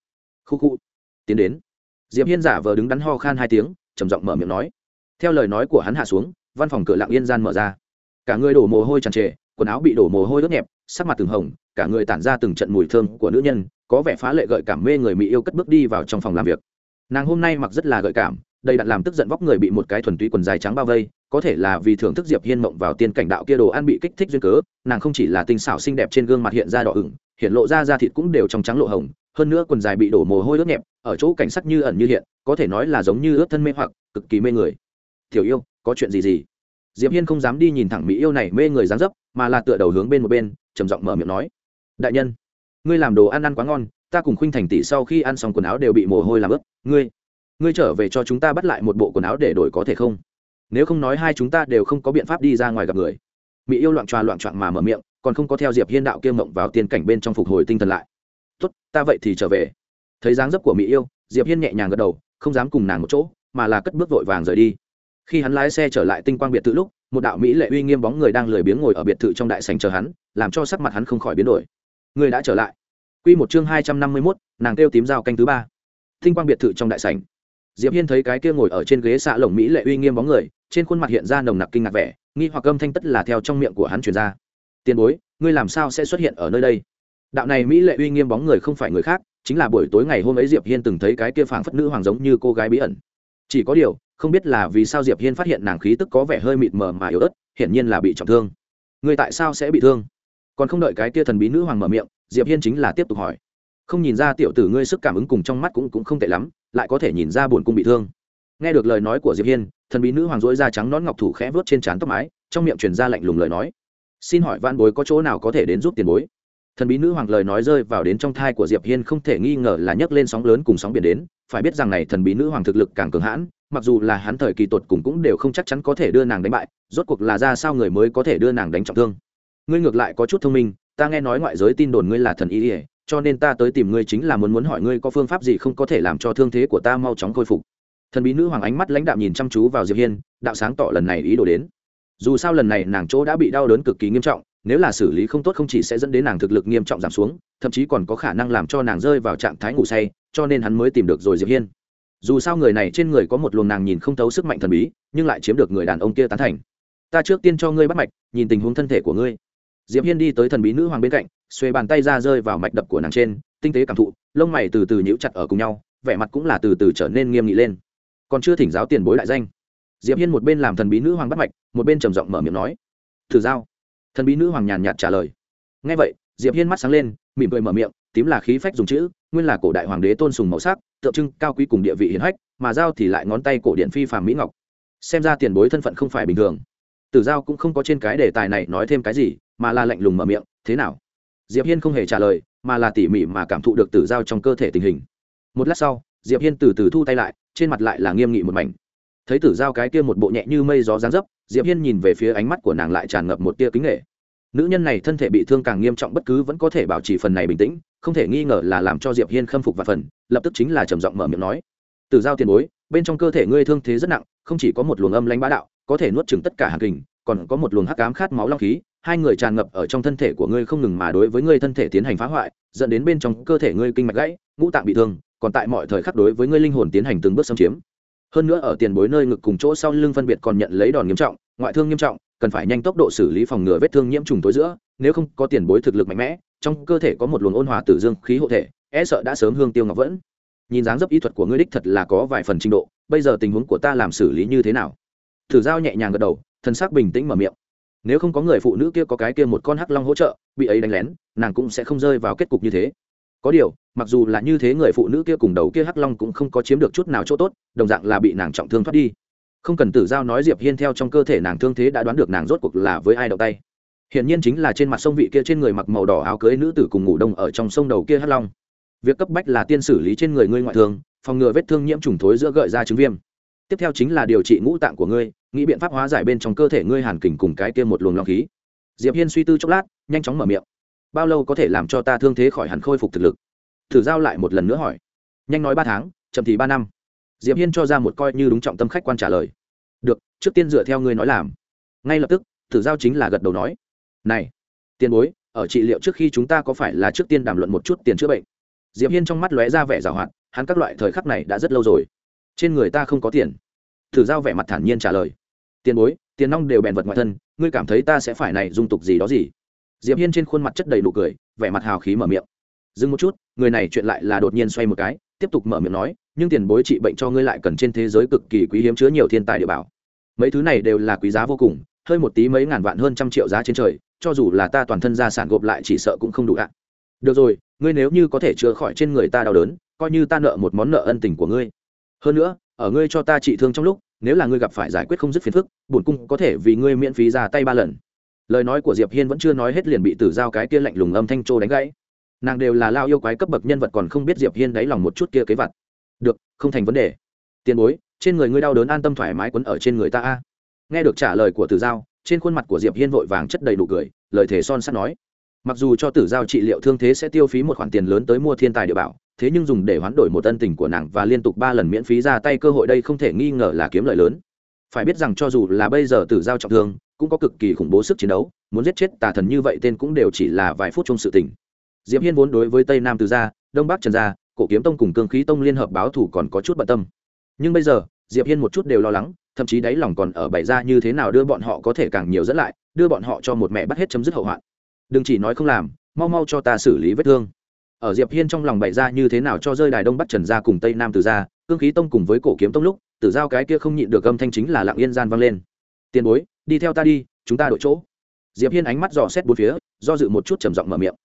Khu khu tiến đến. Diệp hiên giả vờ đứng đắn ho khan hai tiếng, trầm giọng mở miệng nói. Theo lời nói của hắn hạ xuống, văn phòng cửa lặng yên gian mở ra. Cả người đổ mồ hôi tràn trề, quần áo bị đổ mồ hôi ướt nhẹp, sắc mặt từng hồng, cả người tản ra từng trận mùi thơm của nữ nhân, có vẻ phá lệ gợi cảm mê người mỹ yêu cất bước đi vào trong phòng làm việc. Nàng hôm nay mặc rất là gợi cảm, đầy đặn làm tức giận vóc người bị một cái thuần túy quần dài trắng bao vây, có thể là vì thưởng thức diệp hiên mộng vào tiên cảnh đạo kia đồ ăn bị kích thích duyên cớ, nàng không chỉ là tinh xảo xinh đẹp trên gương mặt hiện ra đỏ ửng, hiện lộ ra da thịt cũng đều trong trắng lộ hồng, hơn nữa quần dài bị đổ mồ hôi ướt nhẹp ở chỗ cảnh sắc như ẩn như hiện, có thể nói là giống như ướt thân mê hoặc, cực kỳ mê người. Tiểu yêu, có chuyện gì gì? Diệp hiên không dám đi nhìn thẳng mỹ yêu này mê người dáng dấp, mà là tựa đầu hướng bên một bên, trầm giọng mở miệng nói. Đại nhân, ngươi làm đồ ăn ăn quá ngon, ta cùng khuynh thành tỷ sau khi ăn xong quần áo đều bị mồ hôi làm ướt. Ngươi ngươi trở về cho chúng ta bắt lại một bộ quần áo để đổi có thể không? Nếu không nói hai chúng ta đều không có biện pháp đi ra ngoài gặp người. Mỹ yêu loạn tròa loạn trọn mà mở miệng, còn không có theo diệp hiên đạo kia mộng vào tiên cảnh bên trong phục hồi tinh thần lại. Tốt, ta vậy thì trở về thấy dáng dấp của mỹ yêu diệp hiên nhẹ nhàng gật đầu không dám cùng nàng một chỗ mà là cất bước vội vàng rời đi. Khi hắn lái xe trở lại tinh quang biệt thự lúc một đạo mỹ lệ uy nghiêm bóng người đang lười biếng ngồi ở biệt thự trong đại sành chờ hắn làm cho sắc mặt hắn không khỏi biến đổi. Người đã trở lại. Quy một chương hai trăm năm mươi 251, nàng kêu tím dao canh thứ ba. Tinh quang biệt thự trong đại sành diệp hiên thấy cái kia ngồi ở trên ghế xạ lồng mỹ lệ uy nghiêm bóng người trên khuôn mặt hiện ra nồng nặc kinh ngạc vẻ nghi hoặc âm thanh tất là theo trong miệng của hắn truyền ra. Tiền bối ngươi làm sao sẽ xuất hiện ở nơi đây? Đạo này mỹ lệ uy nghiêm bóng người không phải người khác chính là buổi tối ngày hôm ấy diệp hiên từng thấy cái kia phảng phất nữ hoàng giống như cô gái bí ẩn. Chỉ có điều, không biết là vì sao diệp hiên phát hiện nàng khí tức có vẻ hơi mịt mờ mà yếu ớt, hiển nhiên là bị trọng thương. Người tại sao sẽ bị thương? Còn không đợi cái kia thần bí nữ hoàng mở miệng, diệp hiên chính là tiếp tục hỏi. Không nhìn ra tiểu tử ngươi sức cảm ứng cùng trong mắt cũng cũng không tệ lắm, lại có thể nhìn ra buồn cung bị thương. Nghe được lời nói của diệp hiên, thần bí nữ hoàng dối da trắng nón ngọc thủ khẽ vớt trên trán tóc mái, trong miệng truyền ra lạnh lùng lời nói. Xin hỏi van bối có chỗ nào có thể đến giúp tiền bối? Thần bí nữ hoàng lời nói rơi vào đến trong thai của diệp hiên không thể nghi ngờ là nhấc lên sóng lớn cùng sóng biển đến. Phải biết rằng này thần bí nữ hoàng thực lực càng cường hãn, mặc dù là hắn thời kỳ tột cùng cũng đều không chắc chắn có thể đưa nàng đánh bại, rốt cuộc là ra sao người mới có thể đưa nàng đánh trọng thương. Ngươi ngược lại có chút thông minh, ta nghe nói ngoại giới tin đồn ngươi là thần y ỉa cho nên ta tới tìm ngươi chính là muốn muốn hỏi ngươi có phương pháp gì không có thể làm cho thương thế của ta mau chóng khôi phục. Thần bí nữ hoàng ánh mắt lãnh đạm nhìn chăm chú vào diệp hiên, đạo sáng tỏ lần này ý đồ đến. Dù sao lần này nàng chỗ đã bị đau đớn cực kỳ nghiêm trọng nếu là xử lý không tốt không chỉ sẽ dẫn đến nàng thực lực nghiêm trọng giảm xuống, thậm chí còn có khả năng làm cho nàng rơi vào trạng thái ngủ say, cho nên hắn mới tìm được rồi diệp hiên. Dù sao người này trên người có một luồng nàng nhìn không thấu sức mạnh thần bí, nhưng lại chiếm được người đàn ông kia tán thành. Ta trước tiên cho ngươi bắt mạch, nhìn tình huống thân thể của ngươi. Diệp hiên đi tới thần bí nữ hoàng bên cạnh xuê bàn tay ra rơi vào mạch đập của nàng trên, tinh tế cảm thụ, lông mày từ từ nhíu chặt ở cùng nhau, vẻ mặt cũng là từ từ trở nên nghiêm nghị lên. Còn chưa thỉnh giáo tiền bối đại danh. Diệp hiên một bên làm thần bí nữ hoàng bắt mạch, một bên trầm giọng mở miệng nói, thử giao thần bí nữ hoàng nhàn nhạt trả lời. Ngay vậy, diệp hiên mắt sáng lên, mỉm cười mở miệng, tím là khí phách dùng chữ, nguyên là cổ đại hoàng đế tôn sùng màu sắc, tượng trưng cao quý cùng địa vị hiển hách, mà giao thì lại ngón tay cổ điện phi phàm mỹ ngọc. Xem ra tiền bối thân phận không phải bình thường. Tử giao cũng không có trên cái đề tài này nói thêm cái gì, mà là lạnh lùng mở miệng, thế nào? Diệp hiên không hề trả lời, mà là tỉ mỉ mà cảm thụ được tử giao trong cơ thể tình hình. Một lát sau, diệp hiên từ từ thu tay lại, trên mặt lại là nghiêm nghị một mảnh thấy tử giao cái kia một bộ nhẹ như mây gió dáng dấp, diệp hiên nhìn về phía ánh mắt của nàng lại tràn ngập một tia kính nghệ nữ nhân này thân thể bị thương càng nghiêm trọng bất cứ vẫn có thể bảo trì phần này bình tĩnh, không thể nghi ngờ là làm cho diệp hiên khâm phục và phần, lập tức chính là trầm giọng mở miệng nói, tử giao tiền bối, bên trong cơ thể ngươi thương thế rất nặng, không chỉ có một luồng âm lãnh bá đạo, có thể nuốt chửng tất cả hàng kình, còn có một luồng hắc ám khát máu long khí, hai người tràn ngập ở trong thân thể của ngươi không ngừng mà đối với ngươi thân thể tiến hành phá hoại, dẫn đến bên trong cơ thể ngươi kinh mạch gãy, ngũ tạng bị thương, còn tại mọi thời khắc đối với ngươi linh hồn tiến hành từng bước xâm chiếm hơn nữa ở tiền bối nơi ngực cùng chỗ sau lưng phân biệt còn nhận lấy đòn nghiêm trọng, ngoại thương nghiêm trọng, cần phải nhanh tốc độ xử lý phòng ngừa vết thương nhiễm trùng tối giữa, nếu không có tiền bối thực lực mạnh mẽ, trong cơ thể có một luồng ôn hòa tử dương khí hộ thể e sợ đã sớm hương tiêu ngọc vẫn. Nhìn dáng dấp y thuật của ngươi đích thật là có vài phần trình độ, bây giờ tình huống của ta làm xử lý như thế nào? Thử giao nhẹ nhàng gật đầu thân xác bình tĩnh mở miệng. Nếu không có người phụ nữ kia có cái kia một con hắc long hỗ trợ, bị ấy đánh lén, nàng cũng sẽ không rơi vào kết cục như thế. Có điều mặc dù là như thế người phụ nữ kia cùng đầu kia hắc long cũng không có chiếm được chút nào chỗ tốt, đồng dạng là bị nàng trọng thương thoát đi. Không cần tử giao nói diệp hiên theo trong cơ thể nàng thương thế đã đoán được nàng rốt cuộc là với ai đầu tay. Hiển nhiên chính là trên mặt sông vị kia trên người mặc màu đỏ áo cưới nữ tử cùng ngủ đông ở trong sông đầu kia hắc long. Việc cấp bách là tiên xử lý trên người ngươi ngoại thương, phòng ngừa vết thương nhiễm trùng thối giữa gợi ra chứng viêm. Tiếp theo chính là điều trị ngũ tạng của ngươi, nghĩ biện pháp hóa giải bên trong cơ thể ngươi hàn kình cùng cái kia một luồng long khí. Diệp hiên suy tư chốc lát, nhanh chóng mở miệng. Bao lâu có thể làm cho ta thương thế khỏi hẳn khôi phục thực lực? Thử giao lại một lần nữa hỏi. Nhanh nói ba tháng, chậm thì ba năm. Diệp hiên cho ra một coi như đúng trọng tâm khách quan trả lời. Được, trước tiên dựa theo ngươi nói làm. Ngay lập tức, thử giao chính là gật đầu nói. Này, tiền bối, ở trị liệu trước khi chúng ta có phải là trước tiên đàm luận một chút tiền chữa bệnh? Diệp hiên trong mắt lóe ra vẻ giảo hoạt, hắn các loại thời khắc này đã rất lâu rồi. Trên người ta không có tiền. Thử giao vẻ mặt thản nhiên trả lời. Tiền bối, tiền nong đều bèn vật ngoại thân, ngươi cảm thấy ta sẽ phải này dung tục gì đó gì? Diệp hiên trên khuôn mặt chất đầy nụ cười, vẻ mặt hào khí mở miệng. Dừng một chút người này chuyện lại là đột nhiên xoay một cái, tiếp tục mở miệng nói, nhưng tiền bối trị bệnh cho ngươi lại cần trên thế giới cực kỳ quý hiếm chứa nhiều thiên tài địa bảo. Mấy thứ này đều là quý giá vô cùng, hơi một tí mấy ngàn vạn hơn trăm triệu giá trên trời, cho dù là ta toàn thân gia sản gộp lại chỉ sợ cũng không đủ ạ. Được rồi, ngươi nếu như có thể chữa khỏi trên người ta đau đớn, coi như ta nợ một món nợ ân tình của ngươi. Hơn nữa, ở ngươi cho ta trị thương trong lúc, nếu là ngươi gặp phải giải quyết không dứt phiền phức, bổn cung có thể vì ngươi miễn phí ra tay ba lần. Lời nói của diệp hiên vẫn chưa nói hết liền bị tử giao cái kia lạnh lùng âm thanh trô đánh gãy nàng đều là lao yêu quái cấp bậc nhân vật còn không biết diệp hiên đáy lòng một chút kia kế vật được, không thành vấn đề. Tiền bối, trên người ngươi đau đớn an tâm thoải mái quấn ở trên người ta a. Nghe được trả lời của tử giao, trên khuôn mặt của diệp hiên vội vàng chất đầy đủ cười, lời thể son sắt nói. Mặc dù cho tử giao trị liệu thương thế sẽ tiêu phí một khoản tiền lớn tới mua thiên tài địa bảo, thế nhưng dùng để hoán đổi một ân tình của nàng và liên tục ba lần miễn phí ra tay cơ hội đây không thể nghi ngờ là kiếm lợi lớn. Phải biết rằng cho dù là bây giờ tử giao trọng thương, cũng có cực kỳ khủng bố sức chiến đấu, muốn giết chết tà thần như vậy tên cũng đều chỉ là vài phút trong sự tình diệp hiên vốn đối với tây nam từ gia, đông bắc trần gia, cổ kiếm tông cùng cương khí tông liên hợp báo thủ còn có chút bận tâm. Nhưng bây giờ, diệp hiên một chút đều lo lắng, thậm chí đáy lòng còn ở bày ra như thế nào đưa bọn họ có thể càng nhiều dẫn lại, đưa bọn họ cho một mẹ bắt hết chấm dứt hậu hoạn. Đừng chỉ nói không làm, mau mau cho ta xử lý vết thương. Ở diệp hiên trong lòng bày ra như thế nào cho rơi đài đông bắc trần gia cùng tây nam từ gia, cương khí tông cùng với cổ kiếm tông lúc tử giao cái kia không nhịn được âm thanh chính là lặng yên gian vang lên. Tiền bối, đi theo ta đi, chúng ta đổi chỗ. Diệp hiên ánh mắt dò xét bốn phía, do dự một chút trầm giọng mở miệng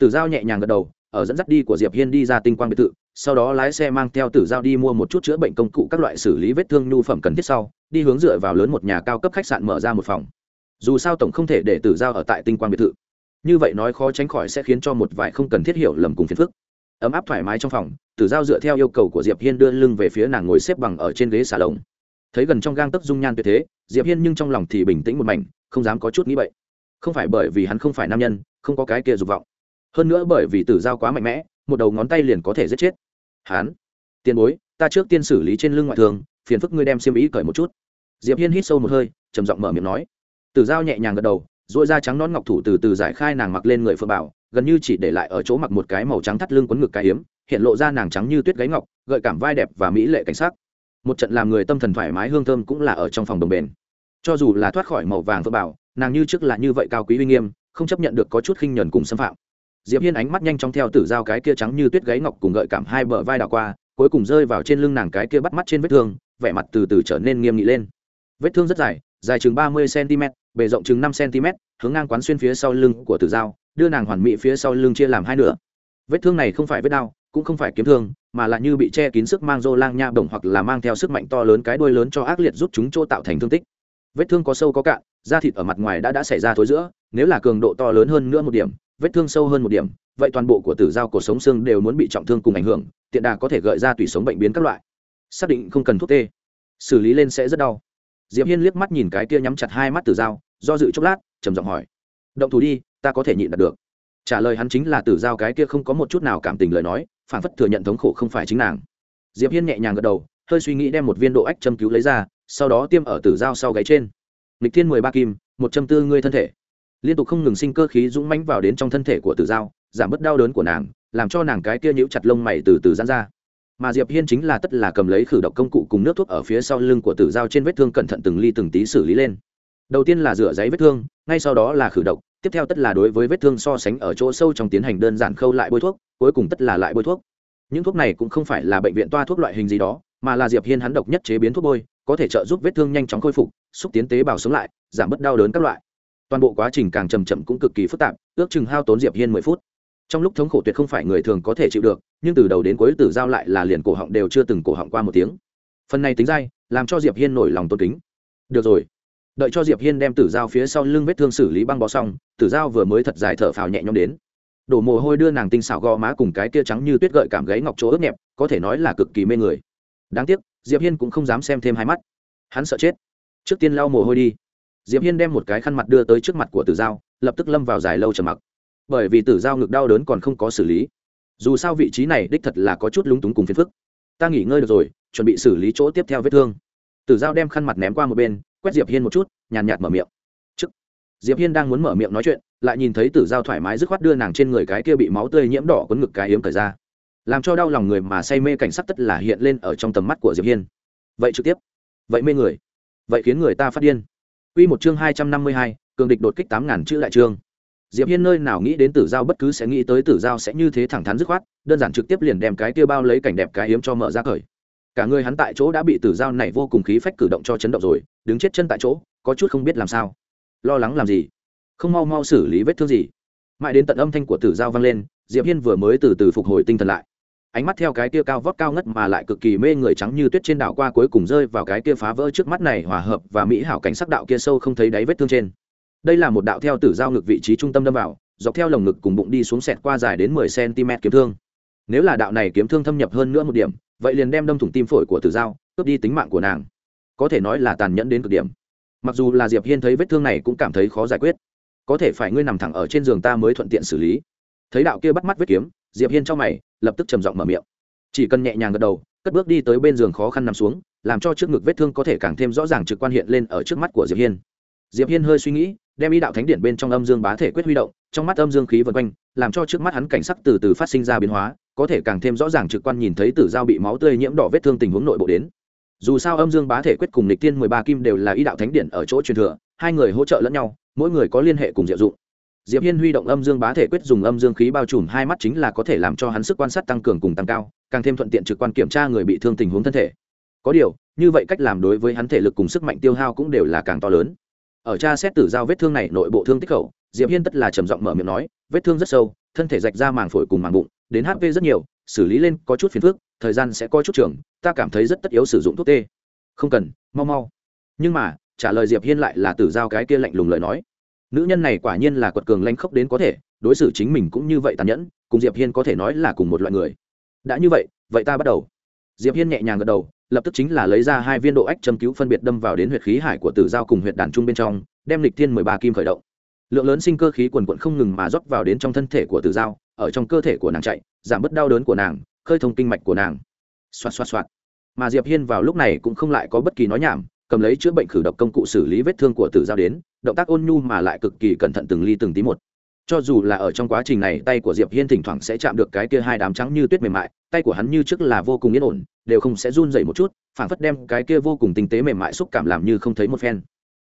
tử giao nhẹ nhàng gật đầu, ở dẫn dắt đi của diệp hiên đi ra tinh quang biệt thự, sau đó lái xe mang theo tử giao đi mua một chút chữa bệnh công cụ các loại xử lý vết thương nhu phẩm cần thiết sau, đi hướng dựa vào lớn một nhà cao cấp khách sạn mở ra một phòng. Dù sao tổng không thể để tử giao ở tại tinh quang biệt thự. Như vậy nói khó tránh khỏi sẽ khiến cho một vài không cần thiết hiểu lầm cùng phiền phức. Ấm áp thoải mái trong phòng, tử giao dựa theo yêu cầu của diệp hiên đưa lưng về phía nàng ngồi xếp bằng ở trên ghế xà lồng. Thấy gần trong gang tấc dung nhan tuyệt thế, diệp hiên nhưng trong lòng thì bình tĩnh một mảnh, không dám có chút nghĩ vậy không phải bởi vì hắn không phải nam nhân, không có cái kia dục vọng hơn nữa bởi vì tử giao quá mạnh mẽ, một đầu ngón tay liền có thể giết chết. Hắn tiền bối, ta trước tiên xử lý trên lưng ngoại thường phiền phức ngươi đem xiêm ý cởi một chút. Diệp hiên hít sâu một hơi, trầm giọng mở miệng nói. Tử giao nhẹ nhàng gật đầu dội da trắng nón ngọc thủ từ từ giải khai nàng mặc lên người phượng bảo, gần như chỉ để lại ở chỗ mặc một cái màu trắng thắt lưng quấn ngực cái hiếm hiện lộ ra nàng trắng như tuyết gáy ngọc, gợi cảm vai đẹp và mỹ lệ cảnh sắc. Một trận làm người tâm thần thoải mái hương thơm cũng là ở trong phòng đồng bền. Cho dù là thoát khỏi màu vàng phượng bảo, nàng như trước là như vậy cao quý uy nghiêm, không chấp nhận được có chút khinh nhẫn cùng xâm phạm diệp hiên ánh mắt nhanh chóng theo tử giao cái kia trắng như tuyết gáy ngọc cùng gợi cảm hai bờ vai đảo qua, cuối cùng rơi vào trên lưng nàng cái kia bắt mắt trên vết thương, vẻ mặt từ từ trở nên nghiêm nghị lên. Vết thương rất dài dài chừng ba mươi cm bề rộng chừng năm cm hướng ngang quán xuyên phía sau lưng của tử giao, đưa nàng hoàn mỹ phía sau lưng chia làm hai nửa. Vết thương này không phải vết đau, cũng không phải kiếm thương, mà là như bị che kín sức mang rô lang nha bổng hoặc là mang theo sức mạnh to lớn cái đuôi lớn cho ác liệt rút chúng chỗ tạo thành thương tích. Vết thương có sâu có cạn, da thịt ở mặt ngoài đã đã xảy ra thối giữa, nếu là cường độ to lớn hơn nữa một điểm vết thương sâu hơn một điểm, vậy toàn bộ của tử giao cổ sống xương đều muốn bị trọng thương cùng ảnh hưởng, tiện đà có thể gợi ra tủy sống bệnh biến các loại. Xác định không cần thuốc tê. Xử lý lên sẽ rất đau. Diệp hiên liếc mắt nhìn cái kia nhắm chặt hai mắt tử giao, do dự chốc lát, trầm giọng hỏi. Động thủ đi, ta có thể nhịn đạt được. Trả lời hắn chính là tử giao cái kia không có một chút nào cảm tình lời nói, phản phất thừa nhận thống khổ không phải chính nàng. Diệp hiên nhẹ nhàng gật đầu, hơi suy nghĩ đem một viên độ ách châm cứu lấy ra, sau đó tiêm ở tử giao sau gáy trên. Lịch thiên mười ba kim, một châm tư ngươi thân thể liên tục không ngừng sinh cơ khí dũng mãnh vào đến trong thân thể của tử giao, giảm bớt đau đớn của nàng, làm cho nàng cái kia nhíu chặt lông mày từ từ giãn ra. Mà diệp hiên chính là tất là cầm lấy khử độc công cụ cùng nước thuốc ở phía sau lưng của tử giao trên vết thương cẩn thận từng ly từng tí xử lý lên. Đầu tiên là rửa giấy vết thương, ngay sau đó là khử độc, tiếp theo tất là đối với vết thương so sánh ở chỗ sâu trong tiến hành đơn giản khâu lại bôi thuốc, cuối cùng tất là lại bôi thuốc. Những thuốc này cũng không phải là bệnh viện toa thuốc loại hình gì đó, mà là diệp hiên hắn độc nhất chế biến thuốc bôi, có thể trợ giúp vết thương nhanh chóng khôi phục, xúc tiến tế bào sống lại, giảm bớt đau đớn các loại toàn bộ quá trình càng chậm chậm cũng cực kỳ phức tạp, ước chừng hao tốn diệp hiên mười phút. Trong lúc thống khổ tuyệt không phải người thường có thể chịu được, nhưng từ đầu đến cuối tử giao lại là liền cổ họng đều chưa từng cổ họng qua một tiếng. Phần này tính dai, làm cho diệp hiên nổi lòng tôn kính. Được rồi. Đợi cho diệp hiên đem tử giao phía sau lưng vết thương xử lý băng bó xong, tử giao vừa mới thật dài thở phào nhẹ nhõm đến. Đổ mồ hôi đưa nàng tinh xảo gò má cùng cái kia trắng như tuyết gợi cảm gáy ngọc chỗ ướt nhẹp, có thể nói là cực kỳ mê người. Đáng tiếc, diệp hiên cũng không dám xem thêm hai mắt. Hắn sợ chết. Trước tiên lau mồ hôi đi diệp hiên đem một cái khăn mặt đưa tới trước mặt của tử giao, lập tức lâm vào dài lâu trầm mặc. Bởi vì tử giao ngực đau đớn còn không có xử lý. Dù sao vị trí này đích thật là có chút lúng túng cùng phiền phức. Ta nghỉ ngơi được rồi, chuẩn bị xử lý chỗ tiếp theo vết thương. Tử giao đem khăn mặt ném qua một bên, quét diệp hiên một chút, nhàn nhạt mở miệng. Chức diệp hiên đang muốn mở miệng nói chuyện, lại nhìn thấy tử giao thoải mái dứt khoát đưa nàng trên người cái kia bị máu tươi nhiễm đỏ quấn ngực cái yếm cởi ra. Làm cho đau lòng người mà say mê cảnh sắc tất là hiện lên ở trong tầm mắt của diệp hiên. Vậy trực tiếp. Vậy mê người. Vậy khiến người ta phát điên. Quy một chương hai trăm năm mươi hai, cường địch đột kích tám ngàn chữ đại chương diệp hiên nơi nào nghĩ đến tử giao bất cứ sẽ nghĩ tới tử giao sẽ như thế thẳng thắn dứt khoát đơn giản trực tiếp liền đem cái kia bao lấy cảnh đẹp cái hiếm cho mở ra cởi. Cả người hắn tại chỗ đã bị tử giao này vô cùng khí phách cử động cho chấn động rồi đứng chết chân tại chỗ có chút không biết làm sao. Lo lắng làm gì? Không mau mau xử lý vết thương gì? Mãi đến tận âm thanh của tử giao vang lên diệp hiên vừa mới từ từ phục hồi tinh thần lại ánh mắt theo cái kia cao vót cao ngất mà lại cực kỳ mê người trắng như tuyết trên đảo qua cuối cùng rơi vào cái kia phá vỡ trước mắt này hòa hợp và mỹ hảo cảnh sắc đạo kia sâu không thấy đáy vết thương trên. Đây là một đạo theo tử giao ngực vị trí trung tâm đâm vào, dọc theo lồng ngực cùng bụng đi xuống sẹt qua dài đến mười cm kiếm thương. Nếu là đạo này kiếm thương thâm nhập hơn nữa một điểm, vậy liền đem đâm thủng tim phổi của tử giao, cướp đi tính mạng của nàng. Có thể nói là tàn nhẫn đến cực điểm. Mặc dù là diệp hiên thấy vết thương này cũng cảm thấy khó giải quyết. Có thể phải ngươi nằm thẳng ở trên giường ta mới thuận tiện xử lý. Thấy đạo kia bắt mắt vết kiếm, diệp hiên cho mày lập tức trầm giọng mở miệng. Chỉ cần nhẹ nhàng gật đầu, cất bước đi tới bên giường khó khăn nằm xuống, làm cho trước ngực vết thương có thể càng thêm rõ ràng trực quan hiện lên ở trước mắt của diệp hiên. Diệp hiên hơi suy nghĩ, đem ý đạo thánh điện bên trong âm dương bá thể quyết huy động, trong mắt âm dương khí vần quanh, làm cho trước mắt hắn cảnh sắc từ từ phát sinh ra biến hóa, có thể càng thêm rõ ràng trực quan nhìn thấy tử dao bị máu tươi nhiễm đỏ vết thương tình huống nội bộ đến. Dù sao âm dương bá thể quyết cùng lịch tiên mười ba kim đều là ý đạo thánh điện ở chỗ truyền thừa, hai người hỗ trợ lẫn nhau, mỗi người có liên hệ cùng diệu dụng diệp hiên huy động âm dương bá thể quyết dùng âm dương khí bao trùm hai mắt chính là có thể làm cho hắn sức quan sát tăng cường cùng tăng cao, càng thêm thuận tiện trực quan kiểm tra người bị thương tình huống thân thể. Có điều, như vậy cách làm đối với hắn thể lực cùng sức mạnh tiêu hao cũng đều là càng to lớn. Ở tra xét tử giao vết thương này nội bộ thương tích khẩu diệp hiên tất là trầm giọng mở miệng nói, vết thương rất sâu, thân thể rạch ra màng phổi cùng màng bụng, đến hp rất nhiều, xử lý lên có chút phiền phức, thời gian sẽ có chút trưởng, ta cảm thấy rất tất yếu sử dụng thuốc tê. Không cần, mau mau. Nhưng mà, trả lời diệp hiên lại là tử giao cái kia lạnh lùng lời nói nữ nhân này quả nhiên là quật cường lanh khốc đến có thể, đối xử chính mình cũng như vậy tàn nhẫn, cùng diệp hiên có thể nói là cùng một loại người. Đã như vậy vậy ta bắt đầu. Diệp hiên nhẹ nhàng gật đầu, lập tức chính là lấy ra hai viên độ ách châm cứu phân biệt đâm vào đến huyệt khí hải của tử giao cùng huyệt đàn trung bên trong, đem lịch thiên mười ba kim khởi động. Lượng lớn sinh cơ khí quần quận không ngừng mà rót vào đến trong thân thể của tử giao, ở trong cơ thể của nàng chạy, giảm bớt đau đớn của nàng, khơi thông kinh mạch của nàng. Xoạt xoạt xoạt. Mà diệp hiên vào lúc này cũng không lại có bất kỳ nói nhảm cầm lấy chữa bệnh khử độc công cụ xử lý vết thương của tử giao đến, động tác ôn nhu mà lại cực kỳ cẩn thận từng ly từng tí một. Cho dù là ở trong quá trình này, tay của diệp hiên thỉnh thoảng sẽ chạm được cái kia hai đám trắng như tuyết mềm mại, tay của hắn như trước là vô cùng yên ổn, đều không sẽ run dậy một chút phản phất đem cái kia vô cùng tinh tế mềm mại xúc cảm làm như không thấy một phen.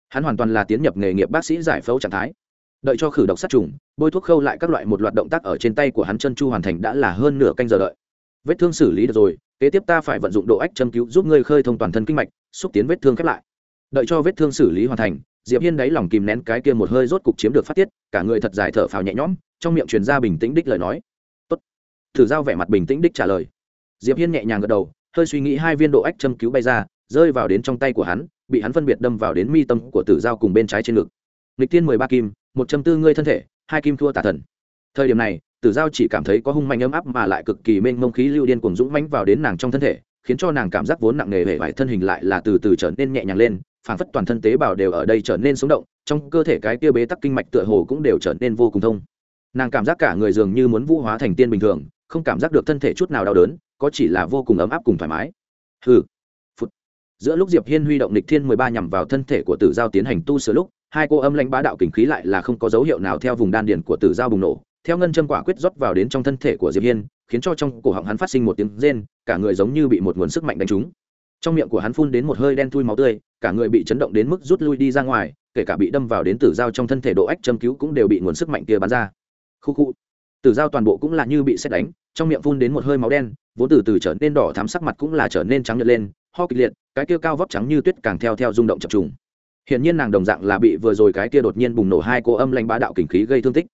Hắn hoàn toàn là tiến nhập nghề nghiệp bác sĩ giải phẫu trạng thái. Đợi cho khử độc sát trùng, bôi thuốc khâu lại các loại một loạt động tác ở trên tay của hắn chân chu hoàn thành đã là hơn nửa canh giờ đợi vết thương xử lý được rồi, kế tiếp ta phải vận dụng độ ách châm cứu giúp ngươi khơi thông toàn thân kinh mạch, xúc tiến vết thương khép lại. Đợi cho vết thương xử lý hoàn thành, diệp hiên đáy lòng kìm nén cái kia một hơi rốt cục chiếm được phát tiết, cả người thật dài thở phào nhẹ nhõm, trong miệng truyền ra bình tĩnh đích lời nói. Tốt. Thử giao vẻ mặt bình tĩnh đích trả lời. Diệp hiên nhẹ nhàng gật đầu, hơi suy nghĩ hai viên độ ách châm cứu bay ra, rơi vào đến trong tay của hắn, bị hắn phân biệt đâm vào đến mi tâm của tử giao cùng bên trái trên ngực. Lịch tiên mười ba kim, một trăm tư ngươi thân thể, hai kim thua tả thần. Thời điểm này tử giao chỉ cảm thấy có hung mạnh ấm áp mà lại cực kỳ mênh mông khí lưu điên cuồng dũng mãnh vào đến nàng trong thân thể, khiến cho nàng cảm giác vốn nặng nề hệ vải thân hình lại là từ từ trở nên nhẹ nhàng lên phản phất toàn thân tế bào đều ở đây trở nên sống động, trong cơ thể cái kia bế tắc kinh mạch tựa hồ cũng đều trở nên vô cùng thông. Nàng cảm giác cả người dường như muốn vũ hóa thành tiên bình thường, không cảm giác được thân thể chút nào đau đớn, có chỉ là vô cùng ấm áp cùng thoải mái. Hừ. Phút giữa lúc diệp hiên huy động lịch thiên mười ba nhằm vào thân thể của tử giao tiến hành tu sửa lúc, hai cô âm lãnh bá đạo kình khí lại là không có dấu hiệu nào theo vùng đan điền của tử giao bùng nổ theo ngân châm quả quyết rót vào đến trong thân thể của diệp hiên, khiến cho trong cổ họng hắn phát sinh một tiếng rên, cả người giống như bị một nguồn sức mạnh đánh trúng. Trong miệng của hắn phun đến một hơi đen thui máu tươi, cả người bị chấn động đến mức rút lui đi ra ngoài, kể cả bị đâm vào đến tử dao trong thân thể độ ách châm cứu cũng đều bị nguồn sức mạnh kia bắn ra. Khu khu. Tử dao toàn bộ cũng là như bị xét đánh, trong miệng phun đến một hơi máu đen, vốn từ từ trở nên đỏ thắm sắc mặt cũng là trở nên trắng nhợt lên, ho kịch liệt, cái kia cao vóc trắng như tuyết càng theo theo rung động chập trùng. Hiển nhiên nàng đồng dạng là bị vừa rồi cái kia đột nhiên bùng nổ hai cô âm lanh bá đạo kình khí gây thương tích.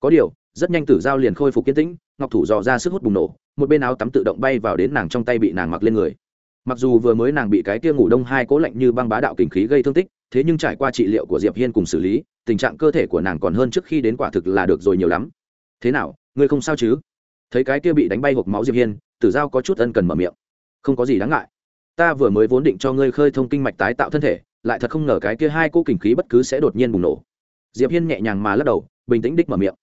Có điều rất nhanh tử giao liền khôi phục kiên tĩnh, ngọc thủ dò ra sức hút bùng nổ, một bên áo tắm tự động bay vào đến nàng trong tay bị nàng mặc lên người. Mặc dù vừa mới nàng bị cái kia ngủ đông hai cố lạnh như băng bá đạo kình khí gây thương tích, thế nhưng trải qua trị liệu của diệp hiên cùng xử lý, tình trạng cơ thể của nàng còn hơn trước khi đến quả thực là được rồi nhiều lắm. Thế nào, ngươi không sao chứ? Thấy cái kia bị đánh bay hộp máu diệp hiên, tử giao có chút ân cần mở miệng. Không có gì đáng ngại. Ta vừa mới vốn định cho ngươi khơi thông kinh mạch tái tạo thân thể, lại thật không ngờ cái kia hai cô kình khí bất cứ sẽ đột nhiên bùng nổ. Diệp hiên nhẹ nhàng mà lắc đầu, bình tĩnh đích mở miệng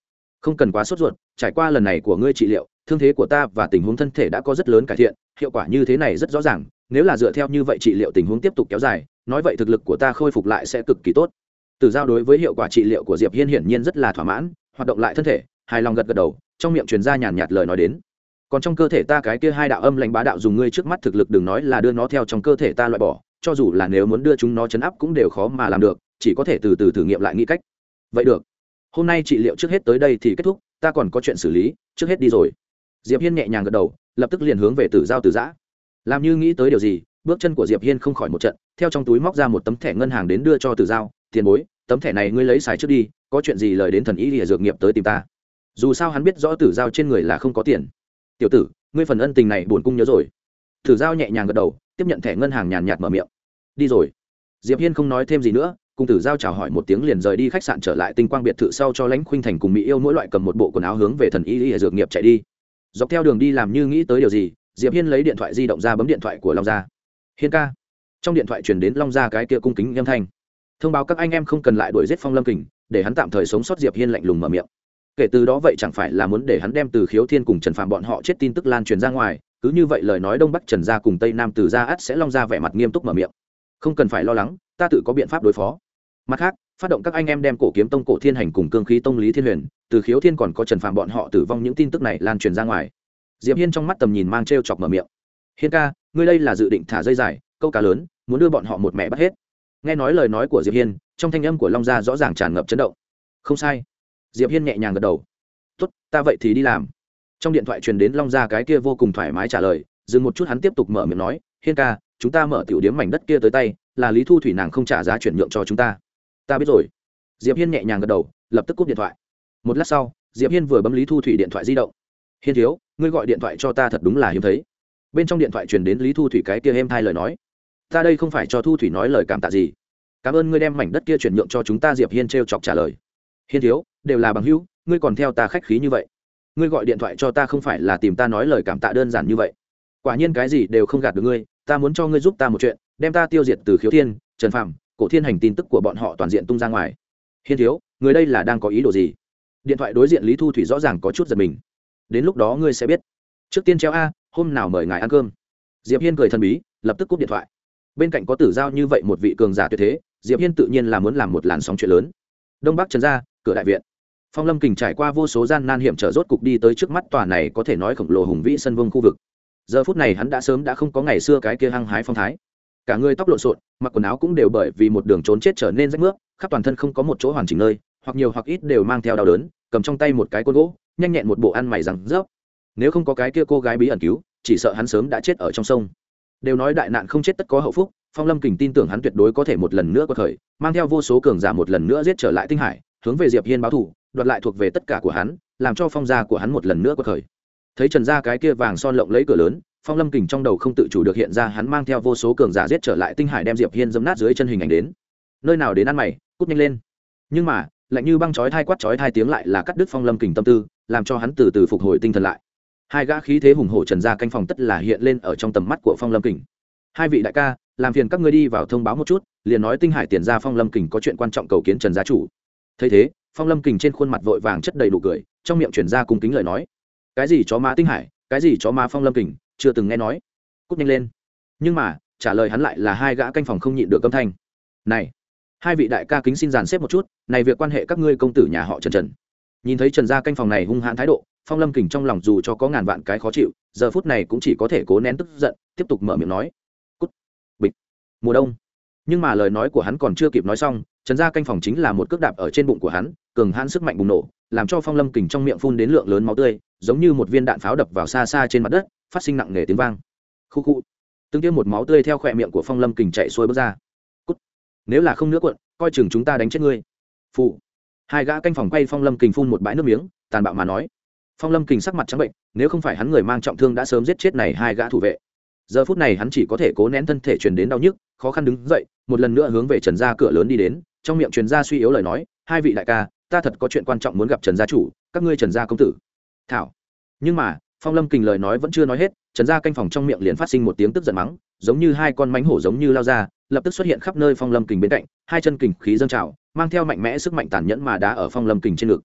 không cần quá sốt ruột, trải qua lần này của ngươi trị liệu, thương thế của ta và tình huống thân thể đã có rất lớn cải thiện, hiệu quả như thế này rất rõ ràng, nếu là dựa theo như vậy trị liệu tình huống tiếp tục kéo dài, nói vậy thực lực của ta khôi phục lại sẽ cực kỳ tốt. Từ giao đối với hiệu quả trị liệu của diệp hiên hiển nhiên rất là thỏa mãn, hoạt động lại thân thể, hài lòng gật gật đầu, trong miệng truyền ra nhàn nhạt lời nói đến. Còn trong cơ thể ta cái kia hai đạo âm lãnh bá đạo dùng ngươi trước mắt thực lực đừng nói là đưa nó theo trong cơ thể ta loại bỏ, cho dù là nếu muốn đưa chúng nó chấn áp cũng đều khó mà làm được, chỉ có thể từ từ thử nghiệm lại nghĩ cách. Vậy được hôm nay trị liệu trước hết tới đây thì kết thúc, ta còn có chuyện xử lý, trước hết đi rồi. Diệp hiên nhẹ nhàng gật đầu, lập tức liền hướng về tử giao tử giã. Làm như nghĩ tới điều gì, bước chân của diệp hiên không khỏi một trận, theo trong túi móc ra một tấm thẻ ngân hàng đến đưa cho tử giao, tiền bối, tấm thẻ này ngươi lấy xài trước đi, có chuyện gì lời đến thần y lìa dược nghiệp tới tìm ta. Dù sao hắn biết rõ tử giao trên người là không có tiền. Tiểu tử, ngươi phần ân tình này buồn cung nhớ rồi. Tử giao nhẹ nhàng gật đầu, tiếp nhận thẻ ngân hàng nhàn nhạt mở miệng. Đi rồi. Diệp hiên không nói thêm gì nữa cùng tử giao chào hỏi một tiếng liền rời đi khách sạn trở lại tinh quang biệt thự sau cho lãnh khuynh thành cùng mỹ yêu mỗi loại cầm một bộ quần áo hướng về thần y y dược nghiệp chạy đi. Dọc theo đường đi làm như nghĩ tới điều gì, diệp hiên lấy điện thoại di động ra bấm điện thoại của long gia. Hiên ca. Trong điện thoại truyền đến long gia cái kia cung kính âm thanh. Thông báo các anh em không cần lại đuổi giết phong lâm kình, để hắn tạm thời sống sót diệp hiên lạnh lùng mở miệng. Kể từ đó vậy chẳng phải là muốn để hắn đem từ khiếu thiên cùng trần phạm bọn họ chết tin tức lan truyền ra ngoài, cứ như vậy lời nói đông bắc trần gia cùng tây nam từ gia ắt sẽ long ra vẻ mặt nghiêm túc mở miệng. Không cần phải lo lắng, ta tự có biện pháp đối phó mặt khác, phát động các anh em đem cổ kiếm tông, cổ thiên hành cùng cương khí tông lý thiên huyền, từ khiếu thiên còn có trần phạm bọn họ tử vong những tin tức này lan truyền ra ngoài. Diệp hiên trong mắt tầm nhìn mang t chọc mở miệng. Hiên ca, ngươi đây là dự định thả dây dài, câu cá lớn, muốn đưa bọn họ một mẹ bắt hết. Nghe nói lời nói của diệp hiên, trong thanh âm của long gia rõ ràng tràn ngập chấn động. Không sai. Diệp hiên nhẹ nhàng gật đầu. Tốt, ta vậy thì đi làm. Trong điện thoại truyền đến long gia cái kia vô cùng thoải mái trả lời, dừng một chút hắn tiếp tục mở miệng nói, hiên ca, chúng ta mở tiểu điếm mảnh đất kia tới tay, là lý thu thủy nàng không trả giá chuyển nhượng cho chúng ta ta biết rồi. Diệp hiên nhẹ nhàng gật đầu, lập tức cúp điện thoại. Một lát sau, diệp hiên vừa bấm lý thu thủy điện thoại di động. Hiên thiếu, ngươi gọi điện thoại cho ta thật đúng là hiếm thấy. Bên trong điện thoại truyền đến lý thu thủy cái kia em hai lời nói. Ta đây không phải cho thu thủy nói lời cảm tạ gì. Cảm ơn ngươi đem mảnh đất kia chuyển nhượng cho chúng ta, diệp hiên t chọc trả lời. Hiên thiếu, đều là bằng hữu, ngươi còn theo ta khách khí như vậy. Ngươi gọi điện thoại cho ta không phải là tìm ta nói lời cảm tạ đơn giản như vậy. Quả nhiên cái gì đều không gạt được ngươi, ta muốn cho ngươi giúp ta một chuyện, đem ta tiêu diệt từ khiếu thiên, trần phạm cổ thiên hành tin tức của bọn họ toàn diện tung ra ngoài. Hiên thiếu, người đây là đang có ý đồ gì? Điện thoại đối diện lý thu thủy rõ ràng có chút giật mình. Đến lúc đó ngươi sẽ biết. Trước tiên treo a, hôm nào mời ngài ăn cơm. Diệp hiên cười thần bí, lập tức cúp điện thoại. Bên cạnh có tử giao như vậy một vị cường giả tuyệt thế, diệp hiên tự nhiên là muốn làm một làn sóng chuyện lớn. Đông bắc trần gia, cửa đại viện. Phong lâm kình trải qua vô số gian nan hiểm trở rốt cục đi tới trước mắt tòa này có thể nói khổng lồ hùng vĩ sân vương khu vực. Giờ phút này hắn đã sớm đã không có ngày xưa cái kia hăng hái phong thái cả người tóc lộn xộn, mặc quần áo cũng đều bởi vì một đường trốn chết trở nên rách nước khắp toàn thân không có một chỗ hoàn chỉnh nơi, hoặc nhiều hoặc ít đều mang theo đau đớn, cầm trong tay một cái côn gỗ, nhanh nhẹn một bộ ăn mày rằng rớp. Nếu không có cái kia cô gái bí ẩn cứu, chỉ sợ hắn sớm đã chết ở trong sông. Đều nói đại nạn không chết tất có hậu phúc, phong lâm kình tin tưởng hắn tuyệt đối có thể một lần nữa có thời, mang theo vô số cường giả một lần nữa giết trở lại tinh hải, hướng về diệp hiên báo thù, đoạt lại thuộc về tất cả của hắn, làm cho phong gia của hắn một lần nữa có khởi thấy trần gia cái kia vàng son lộng lấy cửa lớn phong lâm kình trong đầu không tự chủ được hiện ra hắn mang theo vô số cường giả giết trở lại tinh hải đem diệp hiên dấm nát dưới chân hình ảnh đến. Nơi nào đến ăn mày, cút nhanh lên. Nhưng mà, lạnh như băng chói thai quát chói thai tiếng lại là cắt đứt phong lâm kình tâm tư, làm cho hắn từ từ phục hồi tinh thần lại. Hai gã khí thế hùng hổ trần gia canh phòng tất là hiện lên ở trong tầm mắt của phong lâm kình. Hai vị đại ca, làm phiền các ngươi đi vào thông báo một chút, liền nói tinh hải tiền gia phong lâm kình có chuyện quan trọng cầu kiến trần gia chủ. Thấy thế, phong lâm kình trên khuôn mặt vội vàng chất đầy đủ cười, trong miệng chuyển ra cung kính lời nói. Cái gì chó má tinh hải, cái gì chó má phong lâm kình chưa từng nghe nói. Cúp nhanh lên. Nhưng mà, trả lời hắn lại là hai gã canh phòng không nhịn được âm thanh. Này, hai vị đại ca kính xin dàn xếp một chút, này việc quan hệ các ngươi công tử nhà họ trần trần. Nhìn thấy trần gia canh phòng này hung hãn thái độ, phong lâm kình trong lòng dù cho có ngàn vạn cái khó chịu, giờ phút này cũng chỉ có thể cố nén tức giận, tiếp tục mở miệng nói. Cút. Bịch. Mùa đông. Nhưng mà lời nói của hắn còn chưa kịp nói xong, trần gia canh phòng chính là một cước đạp ở trên bụng của hắn, cường hãn sức mạnh bùng nổ, làm cho phong lâm kình trong miệng phun đến lượng lớn máu tươi, giống như một viên đạn pháo đập vào xa xa trên mặt đất phát sinh nặng nề tiếng vang. Khu khu. Tương tiêu một máu tươi theo khỏe miệng của phong lâm kình chạy xuôi bước ra. Cút. nếu là không nữa cuộn, coi chừng chúng ta đánh chết ngươi. Phụ hai gã canh phòng quay phong lâm kình phun một bãi nước miếng, tàn bạo mà nói. Phong lâm kình sắc mặt trắng bệnh, nếu không phải hắn người mang trọng thương đã sớm giết chết này hai gã thủ vệ. Giờ phút này hắn chỉ có thể cố nén thân thể truyền đến đau nhức, khó khăn đứng dậy, một lần nữa hướng về trần gia cửa lớn đi đến, trong miệng truyền gia suy yếu lời nói, hai vị đại ca, ta thật có chuyện quan trọng muốn gặp trần gia chủ, các ngươi trần gia công tử. Thảo. Nhưng mà phong lâm kình lời nói vẫn chưa nói hết, trần gia canh phòng trong miệng liền phát sinh một tiếng tức giận mắng, giống như hai con mánh hổ giống như lao ra, lập tức xuất hiện khắp nơi phong lâm kình bên cạnh, hai chân kình khí dâng trào, mang theo mạnh mẽ sức mạnh tàn nhẫn mà đá ở phong lâm kình trên ngực.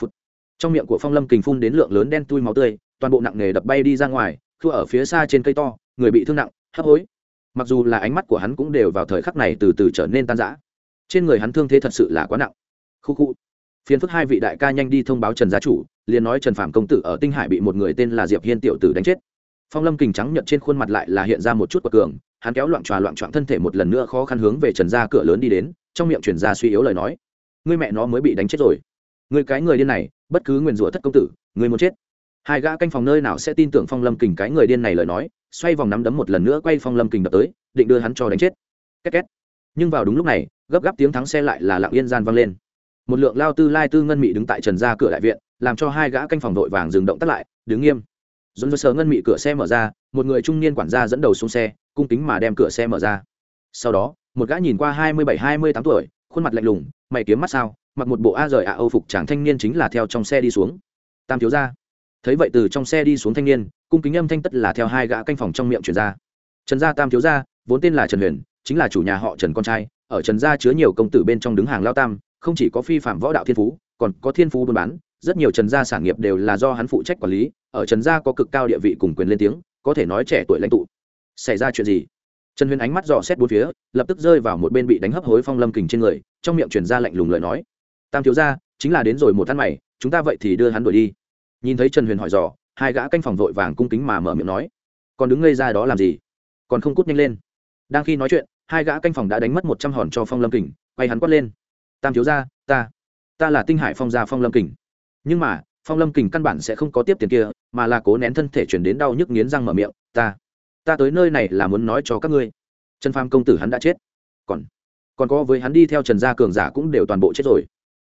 Phụt. trong miệng của phong lâm kình phun đến lượng lớn đen tui máu tươi, toàn bộ nặng nề đập bay đi ra ngoài, thua ở phía xa trên cây to, người bị thương nặng, hấp hối. Mặc dù là ánh mắt của hắn cũng đều vào thời khắc này từ từ trở nên tan rã. Trên người hắn thương thế thật sự là quá nặng. Khu khu phiền phức hai vị đại ca nhanh đi thông báo trần gia chủ, liền nói trần phạm công tử ở tinh hải bị một người tên là diệp hiên tiểu tử đánh chết. Phong lâm kình trắng nhận trên khuôn mặt lại là hiện ra một chút bậc cường, hắn kéo loạn tròa loạn trọn thân thể một lần nữa khó khăn hướng về trần gia cửa lớn đi đến, trong miệng chuyển ra suy yếu lời nói. Ngươi mẹ nó mới bị đánh chết rồi. Người cái người điên này, bất cứ nguyền rủa thất công tử người muốn chết. Hai gã canh phòng nơi nào sẽ tin tưởng phong lâm kình cái người điên này lời nói, xoay vòng nắm đấm một lần nữa quay phong lâm kình đập tới, định đưa hắn cho đánh chết. Két két. Nhưng vào đúng lúc này, gấp gáp tiếng thắng xe lại là lặng yên gian vang lên một lượng lao tư lai tư ngân mị đứng tại trần gia cửa đại viện, làm cho hai gã canh phòng đội vàng dừng động tắt lại, đứng nghiêm. Dồn dơ sờ ngân mị cửa xe mở ra, một người trung niên quản gia dẫn đầu xuống xe, cung kính mà đem cửa xe mở ra. Sau đó, một gã nhìn qua hai mươi bảy, hai mươi tám tuổi, khuôn mặt lạnh lùng, mày kiếm mắt sao, mặc một bộ a rời ạ âu phục chàng thanh niên chính là theo trong xe đi xuống. Tam thiếu gia. Thấy vậy từ trong xe đi xuống thanh niên, cung kính âm thanh tất là theo hai gã canh phòng trong miệng chuyển ra. Trần gia tam thiếu gia, vốn tên là trần huyền, chính là chủ nhà họ trần con trai, ở trần gia chứa nhiều công tử bên trong đứng hàng lao tam không chỉ có phi phạm võ đạo thiên phú, còn có thiên phú buôn bán, rất nhiều trần gia sản nghiệp đều là do hắn phụ trách quản lý, ở trần gia có cực cao địa vị cùng quyền lên tiếng, có thể nói trẻ tuổi lãnh tụ. Xảy ra chuyện gì? Trần huyền ánh mắt dò xét bốn phía, lập tức rơi vào một bên bị đánh hấp hối phong lâm kình trên người, trong miệng truyền ra lạnh lùng lời nói. Tam thiếu gia, chính là đến rồi một tháng mày chúng ta vậy thì đưa hắn đuổi đi. Nhìn thấy trần huyền hỏi dò, hai gã canh phòng vội vàng cung kính mà mở miệng nói, còn đứng ngây ra đó làm gì? Còn không cút nhanh lên. Đang khi nói chuyện, hai gã canh phòng đã đánh mất một trăm hòn cho phong lâm kình, quay hắn quát lên tam thiếu gia, ta ta là tinh hải phong gia phong lâm kình. Nhưng mà, phong lâm kình căn bản sẽ không có tiếp tiền kia, mà là cố nén thân thể chuyển đến đau nhức nghiến răng mở miệng, ta ta tới nơi này là muốn nói cho các ngươi. Trần pham công tử hắn đã chết. Còn còn có với hắn đi theo trần gia cường giả cũng đều toàn bộ chết rồi.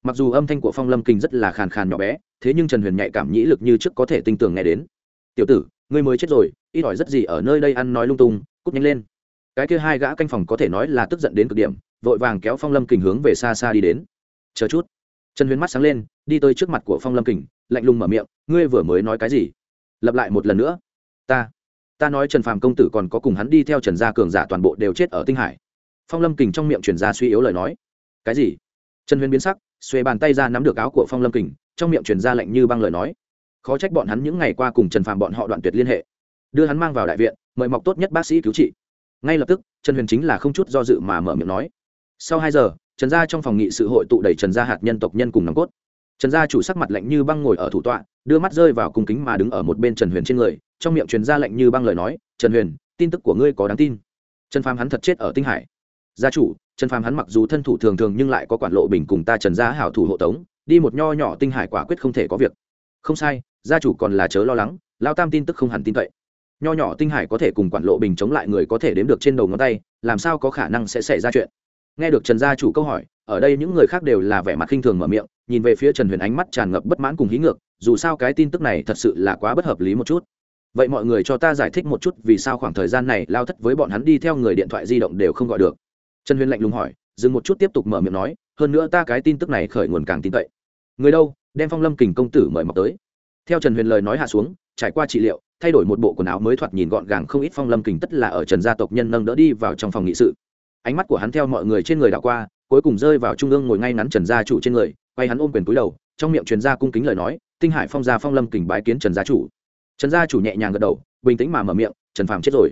Mặc dù âm thanh của phong lâm kình rất là khàn khàn nhỏ bé, thế nhưng trần huyền nhạy cảm nhĩ lực như trước có thể tinh tường nghe đến. Tiểu tử, ngươi mới chết rồi, ít ỏi rất gì ở nơi đây ăn nói lung tung, cút nhanh lên. Cái kia hai gã canh phòng có thể nói là tức giận đến cực điểm vội vàng kéo phong lâm kình hướng về xa xa đi đến. Chờ chút. Trần huyền mắt sáng lên, đi tới trước mặt của phong lâm kình, lạnh lùng mở miệng, ngươi vừa mới nói cái gì? Lặp lại một lần nữa. Ta ta nói trần phàm công tử còn có cùng hắn đi theo trần gia cường giả toàn bộ đều chết ở tinh hải. Phong lâm kình trong miệng chuyển ra suy yếu lời nói. Cái gì? Trần huyền biến sắc xuê bàn tay ra nắm được áo của phong lâm kình, trong miệng chuyển ra lạnh như băng lời nói. Khó trách bọn hắn những ngày qua cùng trần phàm bọn họ đoạn tuyệt liên hệ. Đưa hắn mang vào đại viện, mời mọc tốt nhất bác sĩ cứu trị. Ngay lập tức, trần huyền chính là không chút do dự mà mở miệng nói sau hai giờ, trần gia trong phòng nghị sự hội tụ đầy trần gia hạt nhân tộc nhân cùng nòng cốt. Trần gia chủ sắc mặt lạnh như băng ngồi ở thủ tọa, đưa mắt rơi vào cung kính mà đứng ở một bên trần huyền trên người, trong miệng truyền ra lạnh như băng lời nói, trần huyền, tin tức của ngươi có đáng tin. Trần phàm hắn thật chết ở tinh hải. Gia chủ, trần phàm hắn mặc dù thân thủ thường thường nhưng lại có quản lộ bình cùng ta trần gia hảo thủ hộ tống, đi một nho nhỏ tinh hải quả quyết không thể có việc. Không sai, gia chủ còn là chớ lo lắng lao tam tin tức không hẳn tin cậy. Nho nhỏ tinh hải có thể cùng quản lộ bình chống lại người có thể đếm được trên đầu ngón tay, làm sao có khả năng sẽ xảy ra chuyện? Nghe được trần gia chủ câu hỏi, ở đây những người khác đều là vẻ mặt khinh thường mở miệng, nhìn về phía trần huyền ánh mắt tràn ngập bất mãn cùng hí ngược, dù sao cái tin tức này thật sự là quá bất hợp lý một chút. Vậy mọi người cho ta giải thích một chút vì sao khoảng thời gian này lao thất với bọn hắn đi theo người điện thoại di động đều không gọi được. Trần huyền lạnh lùng hỏi, dừng một chút tiếp tục mở miệng nói, hơn nữa ta cái tin tức này khởi nguồn càng tin cậy. Người đâu, đem phong lâm kình công tử mời mọc tới. Theo trần huyền lời nói hạ xuống, trải qua trị liệu, thay đổi một bộ quần áo mới thoạt nhìn gọn gàng không ít phong lâm kình tất là ở trần gia tộc nhân nâng đỡ đi vào trong phòng nghị sự ánh mắt của hắn theo mọi người trên người đảo qua, cuối cùng rơi vào trung ương ngồi ngay ngắn trần gia chủ trên người, quay hắn ôm quyền túi đầu, trong miệng truyền gia cung kính lời nói, tinh hải phong gia phong lâm kình bái kiến trần gia chủ. Trần gia chủ nhẹ nhàng gật đầu, bình tĩnh mà mở miệng, trần phàm chết rồi.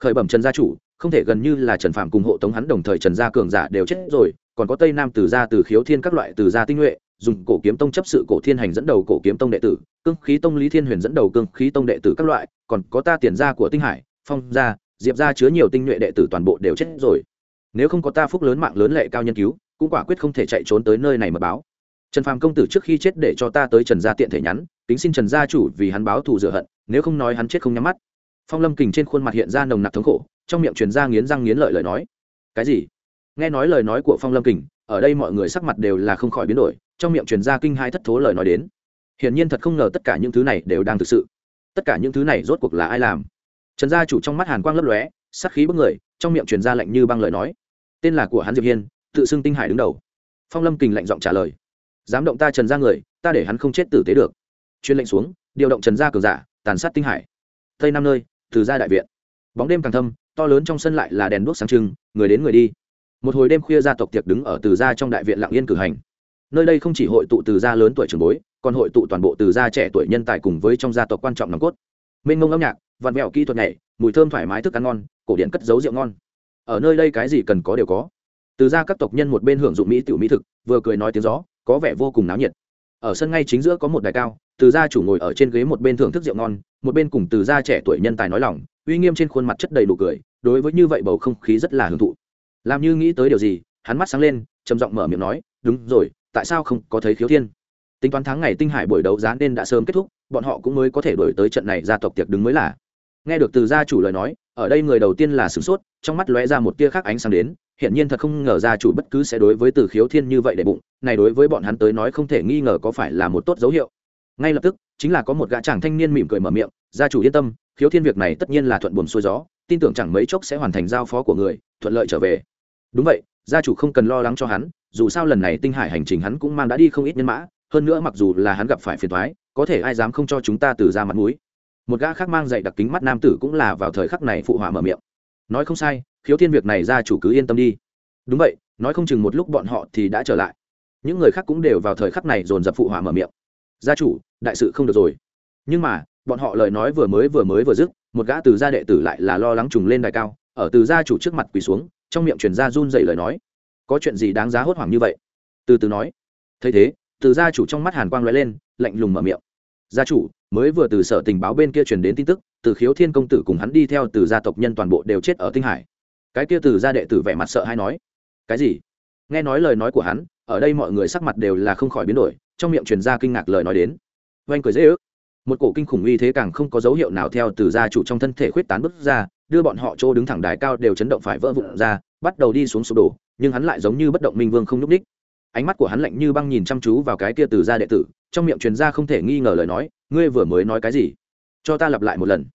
Khởi bẩm trần gia chủ, không thể gần như là trần phàm cùng hộ tống hắn đồng thời trần gia cường giả đều chết rồi, còn có tây nam từ gia từ khiếu thiên các loại từ gia tinh nhuệ dùng cổ kiếm tông chấp sự cổ thiên hành dẫn đầu cổ kiếm tông đệ tử, cương khí tông lý thiên huyền dẫn đầu cương khí tông đệ tử các loại, còn có ta tiền gia của tinh hải phong gia, diệp gia chứa nhiều tinh nhuệ đệ tử toàn bộ đều chết rồi nếu không có ta phúc lớn mạng lớn lệ cao nhân cứu, cũng quả quyết không thể chạy trốn tới nơi này mà báo. Trần phàm công tử trước khi chết để cho ta tới trần gia tiện thể nhắn tính xin trần gia chủ vì hắn báo thù rửa hận, nếu không nói hắn chết không nhắm mắt. Phong lâm kình trên khuôn mặt hiện ra nồng nặc thống khổ, trong miệng truyền ra nghiến răng nghiến lợi lời nói. Cái gì? Nghe nói lời nói của phong lâm kình, ở đây mọi người sắc mặt đều là không khỏi biến đổi, trong miệng truyền ra kinh hai thất thố lời nói đến. Hiển nhiên thật không ngờ tất cả những thứ này đều đang thực sự. Tất cả những thứ này rốt cuộc là ai làm? Trần gia chủ trong mắt hàn quang lấp lóe sắc khí bức người, trong miệng truyền ra lạnh như băng lời nói tên là của hắn diệp hiên tự xưng tinh hải đứng đầu phong lâm kình lạnh giọng trả lời dám động ta trần ra người ta để hắn không chết tử tế được chuyên lệnh xuống điều động trần gia cường giả tàn sát tinh hải tây năm nơi từ gia đại viện bóng đêm càng thâm to lớn trong sân lại là đèn đuốc sáng trưng người đến người đi một hồi đêm khuya gia tộc tiệc đứng ở từ gia trong đại viện lạng yên cử hành nơi đây không chỉ hội tụ từ gia lớn tuổi trường bối còn hội tụ toàn bộ từ gia trẻ tuổi nhân tài cùng với trong gia tộc quan trọng nòng cốt mênh mông âm nhạc vạn vẹo kỹ thuật nhảy mùi thơm thoải mái thức ăn ngon cổ điện cất giấu rượu ngon ở nơi đây cái gì cần có đều có. Từ ra các tộc nhân một bên hưởng dụng mỹ tiểu mỹ thực, vừa cười nói tiếng gió, có vẻ vô cùng náo nhiệt. Ở sân ngay chính giữa có một đài cao, từ gia chủ ngồi ở trên ghế một bên thưởng thức rượu ngon, một bên cùng từ gia trẻ tuổi nhân tài nói lòng, uy nghiêm trên khuôn mặt chất đầy đủ cười, đối với như vậy bầu không khí rất là hưởng thụ. Làm như nghĩ tới điều gì, hắn mắt sáng lên, trầm giọng mở miệng nói, đúng rồi, tại sao không có thấy khiếu thiên? Tính toán tháng ngày tinh hải buổi đấu giá nên đã sớm kết thúc, bọn họ cũng mới có thể đổi tới trận này gia tộc tiệc đứng mới là. Nghe được từ gia chủ lời nói ở đây người đầu tiên là sửng sốt, trong mắt lóe ra một tia khác ánh sáng đến hiện nhiên thật không ngờ gia chủ bất cứ sẽ đối với từ khiếu thiên như vậy để bụng, này đối với bọn hắn tới nói không thể nghi ngờ có phải là một tốt dấu hiệu. Ngay lập tức, chính là có một gã chàng thanh niên mỉm cười mở miệng, gia chủ yên tâm, khiếu thiên việc này tất nhiên là thuận buồm xuôi gió, tin tưởng chẳng mấy chốc sẽ hoàn thành giao phó của người, thuận lợi trở về. Đúng vậy, gia chủ không cần lo lắng cho hắn, dù sao lần này tinh hải hành trình hắn cũng mang đã đi không ít nhân mã, hơn nữa mặc dù là hắn gặp phải phiền thoái có thể ai dám không cho chúng ta từ ra mặt mũi một gã khác mang dạy đặc kính mắt nam tử cũng là vào thời khắc này phụ họa mở miệng. Nói không sai, khiếu thiên việc này gia chủ cứ yên tâm đi. Đúng vậy, nói không chừng một lúc bọn họ thì đã trở lại. Những người khác cũng đều vào thời khắc này dồn dập phụ họa mở miệng. Gia chủ, đại sự không được rồi. Nhưng mà, bọn họ lời nói vừa mới vừa mới vừa dứt, một gã từ gia đệ tử lại là lo lắng trùng lên đài cao, ở từ gia chủ trước mặt quỳ xuống, trong miệng truyền ra run dậy lời nói. Có chuyện gì đáng giá hốt hoảng như vậy? Từ từ nói. Thấy thế, từ gia chủ trong mắt hàn quang lóe lên, lạnh lùng mở miệng gia chủ, mới vừa từ sở tình báo bên kia truyền đến tin tức, từ khiếu thiên công tử cùng hắn đi theo từ gia tộc nhân toàn bộ đều chết ở tinh hải. Cái kia từ gia đệ tử vẻ mặt sợ hay nói, cái gì? Nghe nói lời nói của hắn, ở đây mọi người sắc mặt đều là không khỏi biến đổi, trong miệng truyền ra kinh ngạc lời nói đến. Oanh cười dễ ước. Một cổ kinh khủng uy thế càng không có dấu hiệu nào theo từ gia chủ trong thân thể khuyết tán bước ra, đưa bọn họ chỗ đứng thẳng đài cao đều chấn động phải vỡ vụn ra, bắt đầu đi xuống sụp đổ, nhưng hắn lại giống như bất động minh vương không nhúc ních ánh mắt của hắn lạnh như băng nhìn chăm chú vào cái kia từ gia đệ tử trong miệng truyền ra không thể nghi ngờ lời nói, ngươi vừa mới nói cái gì? Cho ta lặp lại một lần.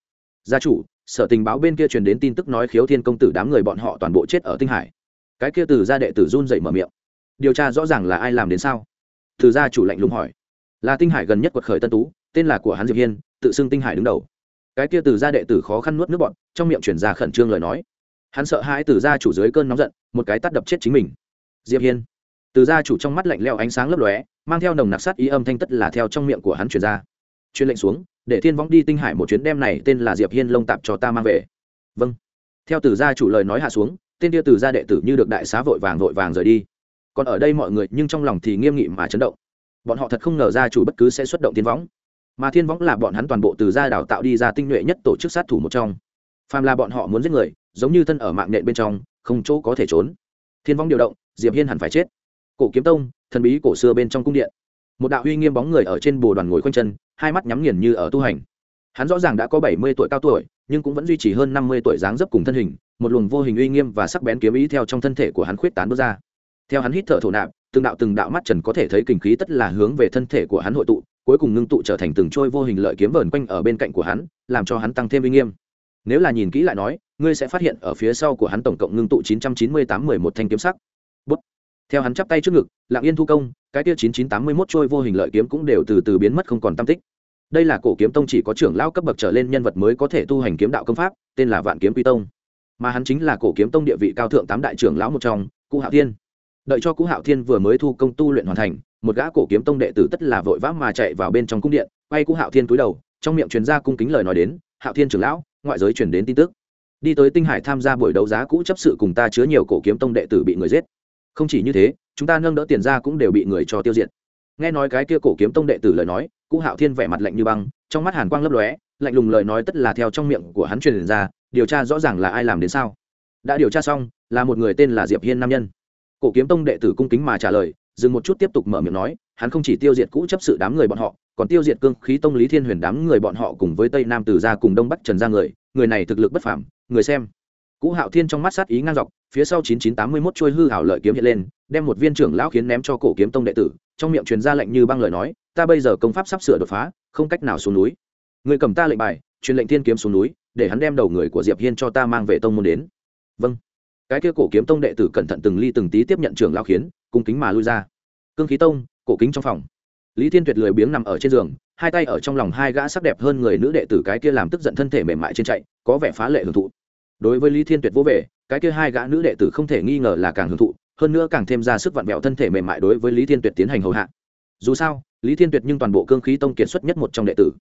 Gia chủ, sở tình báo bên kia truyền đến tin tức nói khiếu thiên công tử đám người bọn họ toàn bộ chết ở tinh hải. Cái kia từ gia đệ tử run dậy mở miệng. Điều tra rõ ràng là ai làm đến sao? Từ gia chủ lạnh lùng hỏi. Là tinh hải gần nhất quật khởi tân tú, tên là của hắn diệp hiên, tự xưng tinh hải đứng đầu. Cái kia từ gia đệ tử khó khăn nuốt nước bọn trong miệng chuyển ra khẩn trương lời nói. Hắn sợ hãi từ gia chủ dưới cơn nóng giận, một cái tắt đập chết chính mình. Diệp hiên. Từ gia chủ trong mắt lạnh leo ánh sáng lấp lóe mang theo nồng nặc sát ý âm thanh tất là theo trong miệng của hắn truyền ra. Truyền lệnh xuống, để thiên võng đi tinh hải một chuyến đem này tên là diệp hiên lông tạp cho ta mang về. Vâng. Theo từ gia chủ lời nói hạ xuống, tên kia từ gia đệ tử như được đại xá vội vàng vội vàng rời đi. Còn ở đây mọi người nhưng trong lòng thì nghiêm nghị mà chấn động. Bọn họ thật không ngờ gia chủ bất cứ sẽ xuất động thiên võng. Mà thiên võng là bọn hắn toàn bộ từ gia đào tạo đi ra tinh nhuệ nhất tổ chức sát thủ một trong. Phàm là bọn họ muốn giết người, giống như thân ở mạng nhện bên trong, không chỗ có thể trốn. Thiên võng điều động, diệp hiên hẳn phải chết cổ kiếm tông, thần bí cổ xưa bên trong cung điện. Một đạo uy nghiêm bóng người ở trên bồ đoàn ngồi khoanh chân, hai mắt nhắm nghiền như ở tu hành. Hắn rõ ràng đã có bảy mươi tuổi cao tuổi, nhưng cũng vẫn duy trì hơn năm mươi tuổi dáng dấp cùng thân hình, một luồng vô hình uy nghiêm và sắc bén kiếm ý theo trong thân thể của hắn khuyết tán bước ra. Theo hắn hít thở thổ nạp, từng đạo từng đạo mắt trần có thể thấy kinh khí tất là hướng về thân thể của hắn hội tụ, cuối cùng ngưng tụ trở thành từng trôi vô hình lợi kiếm vờn quanh ở bên cạnh của hắn, làm cho hắn tăng thêm uy nghiêm. Nếu là nhìn kỹ lại nói, ngươi sẽ phát hiện ở phía sau của hắn tổng cộng ngưng tụ chín trăm chín mươi tám mười một thanh kiếm sắc. Bút theo hắn chắp tay trước ngực lạng yên thu công, cái kia chín chín tám mươi mốt trôi vô hình lợi kiếm cũng đều từ từ biến mất không còn tam tích. Đây là cổ kiếm tông chỉ có trưởng lão cấp bậc trở lên nhân vật mới có thể tu hành kiếm đạo công pháp, tên là vạn kiếm quy tông. Mà hắn chính là cổ kiếm tông địa vị cao thượng tám đại trưởng lão một trong cụ hạo thiên. Đợi cho cụ hạo thiên vừa mới thu công tu luyện hoàn thành, một gã cổ kiếm tông đệ tử tất là vội vã mà chạy vào bên trong cung điện, quay cụ hạo thiên cúi đầu, trong miệng truyền ra cung kính lời nói đến, hạo thiên trưởng lão, ngoại giới truyền đến tin tức. Đi tới tinh hải tham gia buổi đấu giá cũ chấp sự cùng ta chứa nhiều cổ kiếm tông đệ tử bị người giết không chỉ như thế, chúng ta nâng đỡ tiền ra cũng đều bị người cho tiêu diệt. Nghe nói cái kia cổ kiếm tông đệ tử lời nói cụ hạo thiên vẻ mặt lạnh như băng, trong mắt hàn quang lấp lóe, lạnh lùng lời nói tất là theo trong miệng của hắn truyền ra, điều tra rõ ràng là ai làm đến sao. Đã điều tra xong, là một người tên là diệp hiên nam nhân. Cổ kiếm tông đệ tử cung kính mà trả lời, dừng một chút tiếp tục mở miệng nói, hắn không chỉ tiêu diệt cũ chấp sự đám người bọn họ, còn tiêu diệt cương khí tông lý thiên huyền đám người bọn họ cùng với tây nam từ gia cùng đông bắc trần gia người người này thực lực bất phảm người xem cũ hạo thiên trong mắt sát ý ngang dọc, phía sau chín chín tám mươi mốt trôi hư hảo lợi kiếm hiện lên, đem một viên trưởng lão khiến ném cho cổ kiếm tông đệ tử, trong miệng truyền ra lệnh như băng lời nói, ta bây giờ công pháp sắp sửa đột phá, không cách nào xuống núi. Người cầm ta lệnh bài, truyền lệnh thiên kiếm xuống núi, để hắn đem đầu người của diệp hiên cho ta mang về tông môn đến. Vâng. Cái kia cổ kiếm tông đệ tử cẩn thận từng ly từng tí tiếp nhận trưởng lão khiến, cung kính mà lui ra. Cương khí tông, cổ kính trong phòng. Lý thiên tuyệt lười biếng nằm ở trên giường, hai tay ở trong lòng hai gã sắc đẹp hơn người nữ đệ tử cái kia làm tức giận thân thể mềm mại trên chạy, có vẻ phá lệ hưởng thụ đối với lý thiên tuyệt vô vẻ, cái kia hai gã nữ đệ tử không thể nghi ngờ là càng hưởng thụ hơn nữa càng thêm ra sức vặn vẹo thân thể mềm mại đối với lý thiên tuyệt tiến hành hầu hạ. Dù sao lý thiên tuyệt nhưng toàn bộ cương khí tông kiệt xuất nhất một trong đệ tử.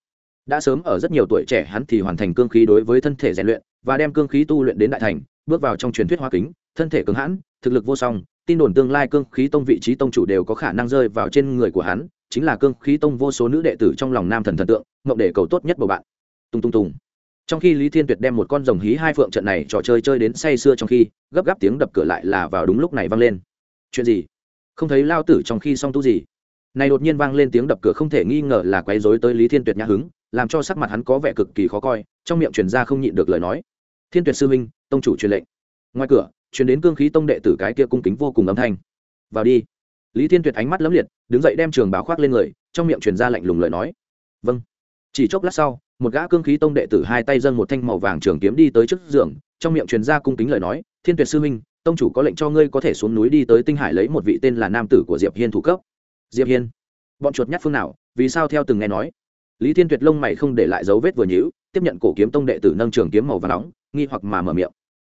Đã sớm ở rất nhiều tuổi trẻ hắn thì hoàn thành cương khí đối với thân thể rèn luyện và đem cương khí tu luyện đến đại thành bước vào trong truyền thuyết hoa kính thân thể cứng hãn thực lực vô song tin đồn tương lai cương khí tông vị trí tông chủ đều có khả năng rơi vào trên người của hắn chính là cương khí tông vô số nữ đệ tử trong lòng nam thần thần tượng mộng để cầu tốt nhất bầu bạn. Tung tung tùng trong khi lý thiên tuyệt đem một con rồng hí hai phượng trận này trò chơi chơi đến say sưa trong khi, gấp gáp tiếng đập cửa lại là vào đúng lúc này vang lên. Chuyện gì? Không thấy lao tử trong khi song tu gì? Này đột nhiên vang lên tiếng đập cửa không thể nghi ngờ là quấy rối tới lý thiên tuyệt nhã hứng, làm cho sắc mặt hắn có vẻ cực kỳ khó coi, trong miệng truyền ra không nhịn được lời nói. Thiên tuyệt sư minh tông chủ truyền lệnh. Ngoài cửa, truyền đến cương khí tông đệ tử cái kia cung kính vô cùng âm thanh. Vào đi. Lý thiên tuyệt ánh mắt lấm liệt, đứng dậy đem trường báo khoác lên người, trong miệng truyền ra lạnh lùng lời nói. Vâng. Chỉ chốc lát sau một gã cương khí tông đệ tử hai tay dâng một thanh màu vàng trường kiếm đi tới trước giường, trong miệng truyền ra cung kính lời nói, thiên tuyệt sư minh tông chủ có lệnh cho ngươi có thể xuống núi đi tới tinh hải lấy một vị tên là nam tử của diệp hiên thủ cấp. Diệp hiên? Bọn chuột nhát phương nào? Vì sao theo từng nghe nói? Lý thiên tuyệt lông mày không để lại dấu vết vừa nhữ tiếp nhận cổ kiếm tông đệ tử nâng trường kiếm màu và nóng, nghi hoặc mà mở miệng.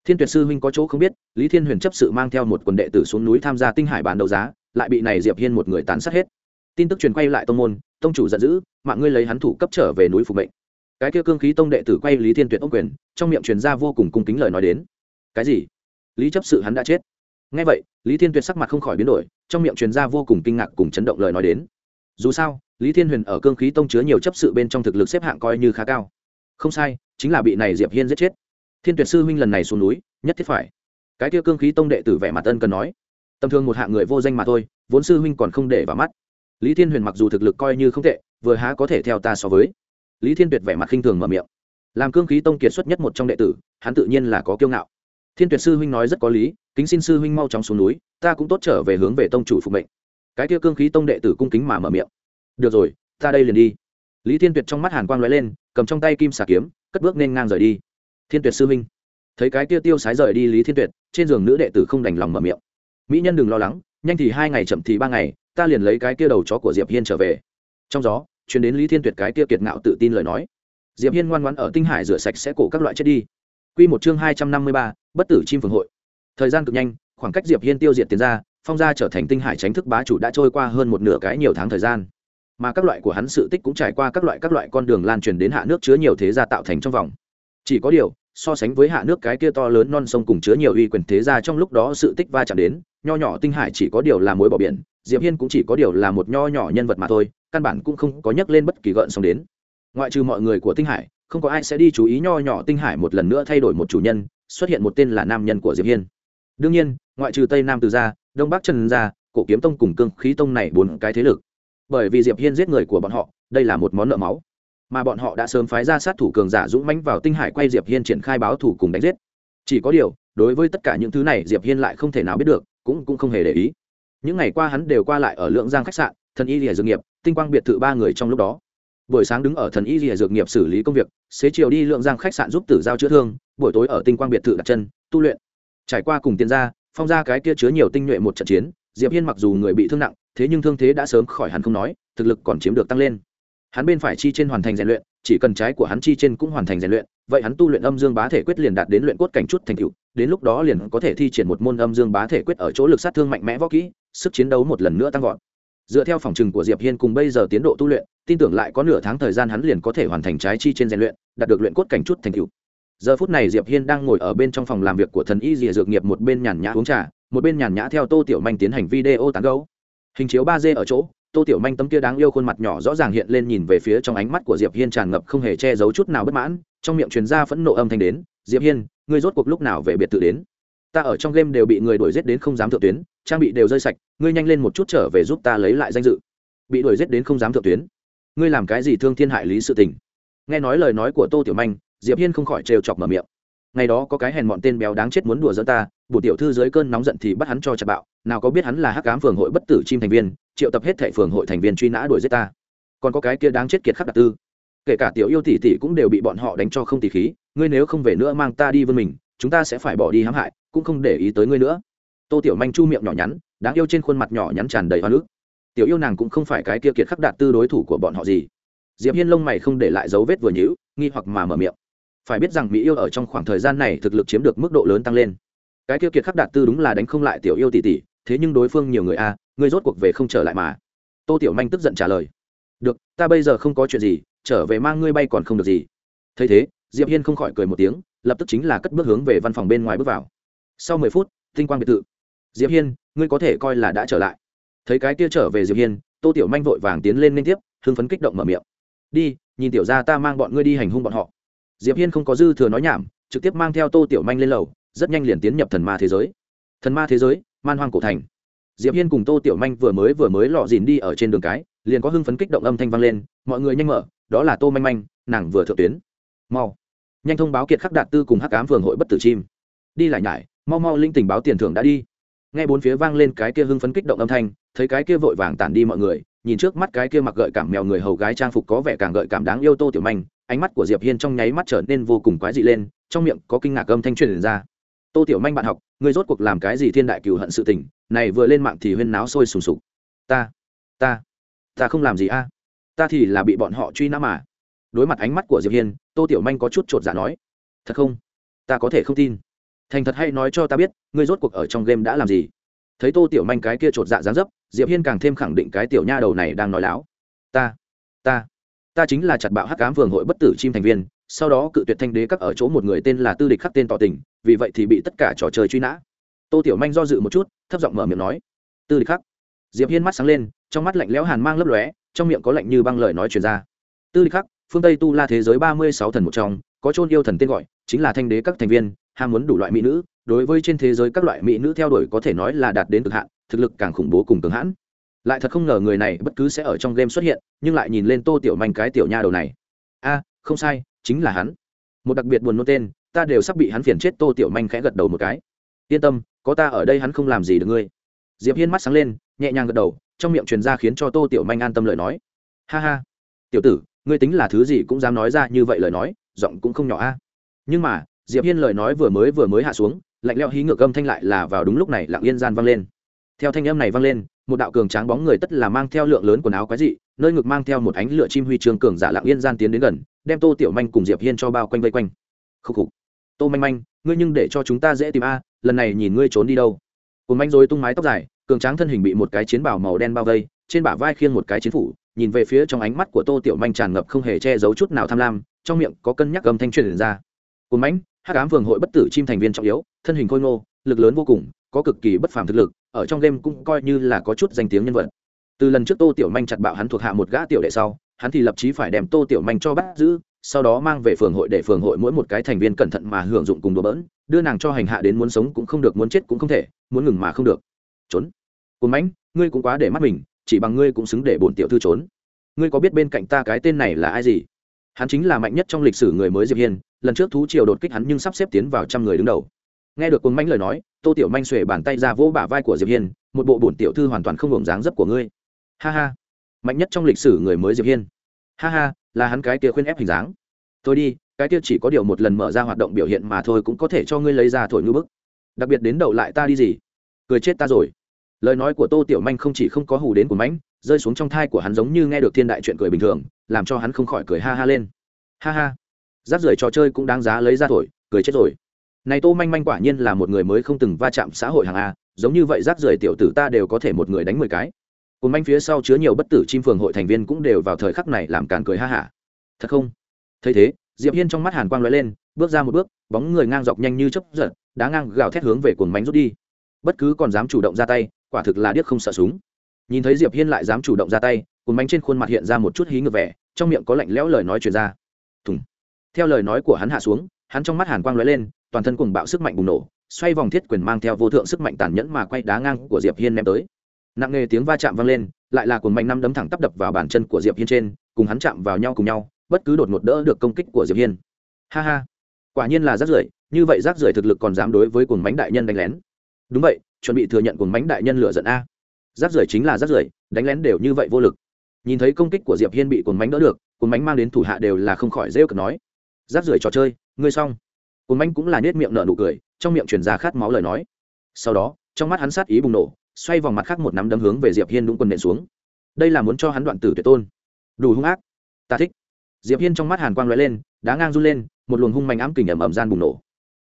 Thiên tuyệt sư huynh có chỗ không biết, lý thiên huyền chấp sự mang theo một quần đệ tử xuống núi tham gia tinh hải bán đấu giá, lại bị này diệp hiên một người tán sát hết. Tin tức truyền quay lại tông môn, tông chủ giận dữ, mạng ngươi lấy hắn thủ cấp trở về núi phục mệnh cái kia cương khí tông đệ tử quay lý thiên tuyệt ốc quyền, trong miệng truyền ra vô cùng cung kính lời nói đến. Cái gì? Lý chấp sự hắn đã chết. Ngay vậy, lý thiên tuyệt sắc mặt không khỏi biến đổi, trong miệng truyền ra vô cùng kinh ngạc cùng chấn động lời nói đến. Dù sao, lý thiên huyền ở cương khí tông chứa nhiều chấp sự bên trong thực lực xếp hạng coi như khá cao. Không sai, chính là bị này diệp hiên giết chết. Thiên tuyệt sư huynh lần này xuống núi, nhất thiết phải. Cái kia cương khí tông đệ tử vẻ mặt ân cần nói. Tầm thường một hạng người vô danh mà thôi, vốn sư huynh còn không để vào mắt. Lý thiên huyền mặc dù thực lực coi như không tệ, vừa há có thể theo ta so với lý thiên tuyệt vẻ mặt khinh thường mở miệng. Làm cương khí tông kiệt xuất nhất một trong đệ tử, hắn tự nhiên là có kiêu ngạo. Thiên tuyệt sư huynh nói rất có lý, kính xin sư huynh mau chóng xuống núi, ta cũng tốt trở về hướng về tông chủ phục mệnh. Cái kia cương khí tông đệ tử cung kính mà mở miệng. Được rồi, ta đây liền đi. Lý thiên tuyệt trong mắt hàn quang lóe lên, cầm trong tay kim xà kiếm, cất bước nên ngang rời đi. Thiên tuyệt sư huynh. Thấy cái kia tiêu sái rời đi lý thiên tuyệt, trên giường nữ đệ tử không đành lòng mở miệng. Mỹ nhân đừng lo lắng, nhanh thì hai ngày chậm thì ba ngày, ta liền lấy cái kia đầu chó của diệp hiên trở về. Trong gió chuyển đến lý thiên tuyệt cái kia kiệt ngạo tự tin lời nói. Diệp hiên ngoan ngoãn ở tinh hải rửa sạch sẽ cổ các loại chết đi. Quy một chương hai trăm năm mươi ba, bất tử chim phường hội. Thời gian cực nhanh khoảng cách diệp hiên tiêu diệt tiền ra phong gia trở thành tinh hải tránh thức bá chủ đã trôi qua hơn một nửa cái nhiều tháng thời gian. Mà các loại của hắn sự tích cũng trải qua các loại các loại con đường lan truyền đến hạ nước chứa nhiều thế gia tạo thành trong vòng. Chỉ có điều so sánh với hạ nước cái kia to lớn non sông cùng chứa nhiều uy quyền thế gia trong lúc đó sự tích va chạm đến, nho nhỏ tinh hải chỉ có điều là mối bỏ biển, diệp hiên cũng chỉ có điều là một nho nhỏ nhân vật mà thôi, căn bản cũng không có nhắc lên bất kỳ gợn sóng đến. Ngoại trừ mọi người của tinh hải, không có ai sẽ đi chú ý nho nhỏ tinh hải một lần nữa thay đổi một chủ nhân, xuất hiện một tên là nam nhân của diệp hiên. Đương nhiên, ngoại trừ tây nam từ gia, đông bắc trần gia, cổ kiếm tông cùng cương khí tông này bốn cái thế lực. Bởi vì diệp hiên giết người của bọn họ, đây là một món nợ máu mà bọn họ đã sớm phái ra sát thủ cường giả dũng mãnh vào tinh hải quay diệp hiên triển khai báo thủ cùng đánh giết. Chỉ có điều, đối với tất cả những thứ này diệp hiên lại không thể nào biết được, cũng cũng không hề để ý. Những ngày qua hắn đều qua lại ở lượng giang khách sạn, thần y lìa dược nghiệp, tinh quang biệt thự ba người trong lúc đó. Buổi sáng đứng ở thần y lìa dược nghiệp xử lý công việc, xế chiều đi lượng giang khách sạn giúp tử giao chữa thương, buổi tối ở tinh quang biệt thự đặt chân, tu luyện. Trải qua cùng tiền ra phong ra cái kia chứa nhiều tinh nhuệ một trận chiến, diệp hiên mặc dù người bị thương nặng, thế nhưng thương thế đã sớm khỏi hẳn không nói, thực lực còn chiếm được tăng lên hắn bên phải chi trên hoàn thành rèn luyện, chỉ cần trái của hắn chi trên cũng hoàn thành rèn luyện, vậy hắn tu luyện âm dương bá thể quyết liền đạt đến luyện cốt cảnh chút thành tựu, đến lúc đó liền có thể thi triển một môn âm dương bá thể quyết ở chỗ lực sát thương mạnh mẽ võ kỹ, sức chiến đấu một lần nữa tăng vọt. Dựa theo phòng trừng của diệp hiên cùng bây giờ tiến độ tu luyện, tin tưởng lại có nửa tháng thời gian hắn liền có thể hoàn thành trái chi trên rèn luyện, đạt được luyện cốt cảnh chút thành tựu. Giờ phút này diệp hiên đang ngồi ở bên trong phòng làm việc của thần y dìa dược nghiệp một bên nhàn nhã uống trà, một bên nhàn nhã theo tô tiểu manh tiến hành video tán gấu hình chiếu ba d ở chỗ tô tiểu manh tấm kia đáng yêu khuôn mặt nhỏ rõ ràng hiện lên nhìn về phía trong ánh mắt của diệp hiên tràn ngập không hề che giấu chút nào bất mãn, trong miệng truyền ra phẫn nộ âm thanh đến, diệp hiên, ngươi rốt cuộc lúc nào về biệt tự đến? Ta ở trong game đều bị người đuổi giết đến không dám thượng tuyến, trang bị đều rơi sạch, ngươi nhanh lên một chút trở về giúp ta lấy lại danh dự. Bị đuổi giết đến không dám thượng tuyến? Ngươi làm cái gì thương thiên hại lý sự tình? Nghe nói lời nói của tô tiểu manh, diệp hiên không khỏi trêu chọc mở miệng. Ngày đó có cái hèn mọn tên béo đáng chết muốn đùa giỡn ta, bổ tiểu thư dưới cơn nóng giận thì bắt hắn cho chặt bạo, nào có biết hắn là hắc ám phường hội bất tử chim thành viên triệu tập hết thệ phường hội thành viên truy nã đuổi giết ta. Còn có cái kia đáng chết kiệt khắc đặc tư. Kể cả tiểu yêu tỷ tỷ cũng đều bị bọn họ đánh cho không tỷ khí, ngươi nếu không về nữa mang ta đi vươn mình, chúng ta sẽ phải bỏ đi hãm hại, cũng không để ý tới ngươi nữa. Tô tiểu manh chu miệng nhỏ nhắn, đáng yêu trên khuôn mặt nhỏ nhắn tràn đầy hoa nước tiểu yêu nàng cũng không phải cái kia kiệt khắc đạt tư đối thủ của bọn họ gì. Diệp hiên lông mày không để lại dấu vết vừa nhữ nghi hoặc mà mở miệng. Phải biết rằng mỹ yêu ở trong khoảng thời gian này thực lực chiếm được mức độ lớn tăng lên. Cái kia kiệt khắc đạt tư đúng là đánh không lại tiểu yêu tỷ tỷ, thế nhưng đối phương nhiều người a ngươi rốt cuộc về không trở lại mà. Tô tiểu manh tức giận trả lời. Được, ta bây giờ không có chuyện gì, trở về mang ngươi bay còn không được gì. Thấy thế, diệp hiên không khỏi cười một tiếng, lập tức chính là cất bước hướng về văn phòng bên ngoài bước vào. Sau mười phút, tinh quang biệt thự. Diệp hiên, ngươi có thể coi là đã trở lại. Thấy cái kia trở về diệp hiên, tô tiểu manh vội vàng tiến lên liên tiếp, hưng phấn kích động mở miệng. Đi, nhìn tiểu gia ta mang bọn ngươi đi hành hung bọn họ. Diệp hiên không có dư thừa nói nhảm, trực tiếp mang theo tô tiểu manh lên lầu, rất nhanh liền tiến nhập thần ma thế giới. Thần ma thế giới, man hoang cổ thành diệp hiên cùng tô tiểu manh vừa mới vừa mới lọ dìn đi ở trên đường cái, liền có hưng phấn kích động âm thanh vang lên, mọi người nhanh mở, đó là tô manh manh, nàng vừa thượng tuyến. Mau. Nhanh thông báo kiệt khắc đạt tư cùng hắc ám phường hội bất tử chim. Đi lại nhải, mau mau linh tình báo tiền thưởng đã đi. Nghe bốn phía vang lên cái kia hưng phấn kích động âm thanh, thấy cái kia vội vàng tản đi mọi người, nhìn trước mắt cái kia mặc gợi cảm mèo người hầu gái trang phục có vẻ càng gợi cảm đáng yêu tô tiểu manh, ánh mắt của diệp hiên trong nháy mắt trở nên vô cùng quái dị lên, trong miệng có kinh ngạc âm thanh truyền ra. Tô tiểu manh bạn học, ngươi rốt cuộc làm cái gì thiên đại cừu hận sự tình này vừa lên mạng thì huyên náo sôi sùng sục. Ta ta ta không làm gì a. Ta thì là bị bọn họ truy nã mà. Đối mặt ánh mắt của diệp hiên, tô tiểu manh có chút chột dạ nói. Thật không? Ta có thể không tin. Thành thật hay nói cho ta biết, ngươi rốt cuộc ở trong game đã làm gì? Thấy tô tiểu manh cái kia chột dạ dáng dấp, diệp hiên càng thêm khẳng định cái tiểu nha đầu này đang nói láo. Ta ta ta chính là chặt bạo hắc ám phường hội bất tử chim thành viên, sau đó cự tuyệt thanh đế các ở chỗ một người tên là tư địch khắc tên tỏ tình, vì vậy thì bị tất cả trò chơi truy nã tô tiểu manh do dự một chút, thấp giọng mở miệng nói, tư lịch khắc. Diệp hiên mắt sáng lên, trong mắt lạnh lẽo hàn mang lấp lóe, trong miệng có lạnh như băng lời nói truyền ra. Tư lịch khắc, phương tây tu la thế giới ba mươi sáu thần một trong, có chôn yêu thần tên gọi, chính là thanh đế các thành viên, ham muốn đủ loại mỹ nữ, đối với trên thế giới các loại mỹ nữ theo đuổi có thể nói là đạt đến cực hạn, thực lực càng khủng bố cùng cường hãn. Lại thật không ngờ người này bất cứ sẽ ở trong game xuất hiện, nhưng lại nhìn lên tô tiểu manh cái tiểu nha đầu này. A, không sai, chính là hắn. Một đặc biệt buồn nôn tên, ta đều sắp bị hắn phiền chết. Tô tiểu manh khẽ gật đầu một cái yên tâm, có ta ở đây hắn không làm gì được ngươi. Diệp hiên mắt sáng lên, nhẹ nhàng gật đầu, trong miệng truyền ra khiến cho tô tiểu manh an tâm lời nói. Ha ha. Tiểu tử, ngươi tính là thứ gì cũng dám nói ra như vậy lời nói, giọng cũng không nhỏ a. Nhưng mà, diệp hiên lời nói vừa mới vừa mới hạ xuống, lạnh lẽo hí ngược âm thanh lại là vào đúng lúc này lặng yên gian vang lên. Theo thanh âm này vang lên, một đạo cường tráng bóng người tất là mang theo lượng lớn quần áo quái dị, nơi ngực mang theo một ánh lửa chim huy trường cường giả lặng yên gian tiến đến gần, đem tô tiểu manh cùng diệp hiên cho bao quanh vây quanh. Khúc khục. Tô manh manh ngươi nhưng để cho chúng ta dễ tìm a, lần này nhìn ngươi trốn đi đâu. Cồn manh rồi tung mái tóc dài, cường tráng thân hình bị một cái chiến bảo màu đen bao vây, trên bả vai khiêng một cái chiến phủ, nhìn về phía trong ánh mắt của tô tiểu manh tràn ngập không hề che giấu chút nào tham lam, trong miệng có cân nhắc âm thanh truyền ra. Cồn mãnh, hắc ám vườn hội bất tử chim thành viên trọng yếu, thân hình khôi ngô, lực lớn vô cùng, có cực kỳ bất phàm thực lực, ở trong game cũng coi như là có chút danh tiếng nhân vật. Từ lần trước tô tiểu manh chặt bạo hắn thuộc hạ một gã tiểu đệ sau, hắn thì lập chí phải đem tô tiểu manh cho bắt giữ sau đó mang về phường hội để phường hội mỗi một cái thành viên cẩn thận mà hưởng dụng cùng đồ bỡn, đưa nàng cho hành hạ đến muốn sống cũng không được, muốn chết cũng không thể, muốn ngừng mà không được. Trốn. Cồn mãnh, ngươi cũng quá để mắt mình, chỉ bằng ngươi cũng xứng để bổn tiểu thư trốn. Ngươi có biết bên cạnh ta cái tên này là ai gì? Hắn chính là mạnh nhất trong lịch sử người mới diệp hiên, lần trước thú triều đột kích hắn nhưng sắp xếp tiến vào trăm người đứng đầu. Nghe được cồn mãnh lời nói, tô tiểu manh xuề bàn tay ra vỗ bả vai của diệp hiên, một bộ bổn tiểu thư hoàn toàn không hưởng dáng dấp của ngươi. Ha ha. Mạnh nhất trong lịch sử người mới diệp hiên. Ha ha là hắn cái kia khuyên ép hình dáng. Tôi đi, cái kia chỉ có điều một lần mở ra hoạt động biểu hiện mà thôi cũng có thể cho ngươi lấy ra thổi ngư bức. Đặc biệt đến đầu lại ta đi gì? Cười chết ta rồi. Lời nói của tô tiểu manh không chỉ không có hù đến của mãnh, rơi xuống trong thai của hắn giống như nghe được thiên đại chuyện cười bình thường, làm cho hắn không khỏi cười ha ha lên. Ha ha. Rác rưởi trò chơi cũng đáng giá lấy ra thổi, cười chết rồi. Này tô manh manh quả nhiên là một người mới không từng va chạm xã hội hàng a, giống như vậy rác rưởi tiểu tử ta đều có thể một người đánh mười cái cùng manh phía sau chứa nhiều bất tử chim phường hội thành viên cũng đều vào thời khắc này làm càn cười ha hả. Thật không? Thấy thế, diệp hiên trong mắt hàn quang lóe lên, bước ra một bước, bóng người ngang dọc nhanh như chớp giật, đá ngang gào thét hướng về cuồng mánh rút đi. Bất cứ còn dám chủ động ra tay, quả thực là điếc không sợ súng. Nhìn thấy diệp hiên lại dám chủ động ra tay, cuồng mánh trên khuôn mặt hiện ra một chút hí ngược vẻ, trong miệng có lạnh lẽo lời nói truyền ra. Thùng. Theo lời nói của hắn hạ xuống, hắn trong mắt hàn quang lóe lên, toàn thân cuồng bạo sức mạnh bùng nổ, xoay vòng thiết quyền mang theo vô thượng sức mạnh tàn nhẫn mà quay đá ngang của diệp hiên ném tới nặng nề tiếng va chạm vang lên, lại là cuồng mạnh năm đấm thẳng tắp đập vào bàn chân của diệp hiên trên, cùng hắn chạm vào nhau cùng nhau, bất cứ đột ngột đỡ được công kích của diệp hiên. Ha ha, quả nhiên là rác rưởi, như vậy rác rưởi thực lực còn dám đối với cuồng mánh đại nhân đánh lén. Đúng vậy, chuẩn bị thừa nhận cuồng mánh đại nhân lựa giận a. Rác rưởi chính là rác rưởi, đánh lén đều như vậy vô lực. Nhìn thấy công kích của diệp hiên bị cuồng mánh đỡ được, cuồng mánh mang đến thủ hạ đều là không khỏi rêu cực nói. Rác rưởi trò chơi, ngươi xong. Cuồng mánh cũng là nết miệng nở nụ cười, trong miệng truyền ra khát máu lời nói. Sau đó, trong mắt hắn sát ý bùng nổ xoay vòng mặt khác một nắm đấm hướng về diệp hiên đúng quân nện xuống. Đây là muốn cho hắn đoạn tử tuyệt tôn. Đủ hung ác. Ta thích. Diệp hiên trong mắt hàn quang lóe lên, đá ngang run lên, một luồng hung mạnh ám kình ẩm ẩm gian bùng nổ.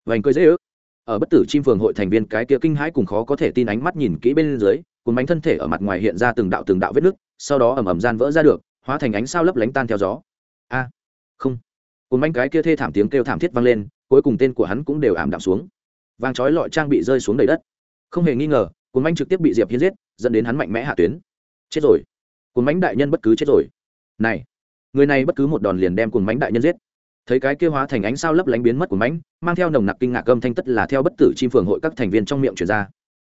Vành cười dễ ước. Ở bất tử chim phường hội thành viên cái kia kinh hãi cùng khó có thể tin ánh mắt nhìn kỹ bên dưới, cuốn bánh thân thể ở mặt ngoài hiện ra từng đạo từng đạo vết nứt, sau đó ẩm ẩm gian vỡ ra được, hóa thành ánh sao lấp lánh tan theo gió. A. Không. Cuốn bánh cái kia thê thảm tiếng kêu thảm thiết vang lên, cuối cùng tên của hắn cũng đều ảm đạm xuống. Vàng chói lọi trang bị rơi xuống đầy đất. Không hề nghi ngờ cuốn bánh trực tiếp bị diệp hiên giết, dẫn đến hắn mạnh mẽ hạ tuyến. Chết rồi. Cuốn mánh đại nhân bất cứ chết rồi. Này, người này bất cứ một đòn liền đem cuốn mánh đại nhân giết. Thấy cái kia hóa thành ánh sao lấp lánh biến mất của mánh mang theo nồng nặc kinh ngạc âm thanh tất là theo bất tử chim phường hội các thành viên trong miệng truyền ra.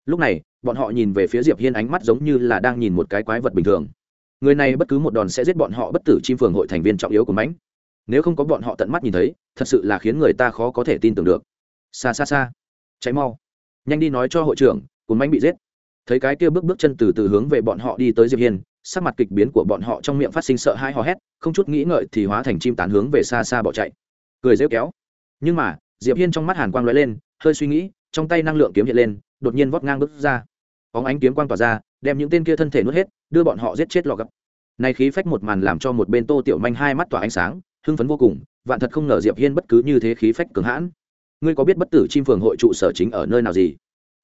Lúc này, bọn họ nhìn về phía diệp hiên ánh mắt giống như là đang nhìn một cái quái vật bình thường. Người này bất cứ một đòn sẽ giết bọn họ bất tử chim phường hội thành viên trọng yếu của mánh nếu không có bọn họ tận mắt nhìn thấy, thật sự là khiến người ta khó có thể tin tưởng được. Xa xa xa cháy mau. Nhanh đi nói cho hội trưởng cuốn mãnh bị giết. Thấy cái kia bước bước chân từ từ hướng về bọn họ đi tới diệp hiên, sắc mặt kịch biến của bọn họ trong miệng phát sinh sợ hãi hò hét, không chút nghĩ ngợi thì hóa thành chim tán hướng về xa xa bỏ chạy. Cười rêu kéo. Nhưng mà, diệp hiên trong mắt hàn quang lóe lên, hơi suy nghĩ, trong tay năng lượng kiếm hiện lên, đột nhiên vót ngang bước ra. Bóng ánh kiếm quang tỏa ra, đem những tên kia thân thể nuốt hết, đưa bọn họ giết chết lò gấp này khí phách một màn làm cho một bên tô tiểu manh hai mắt tỏa ánh sáng, hưng phấn vô cùng, vạn thật không ngờ diệp hiên bất cứ như thế khí phách cường hãn. Ngươi có biết bất tử chim phường hội trụ sở chính ở nơi nào gì?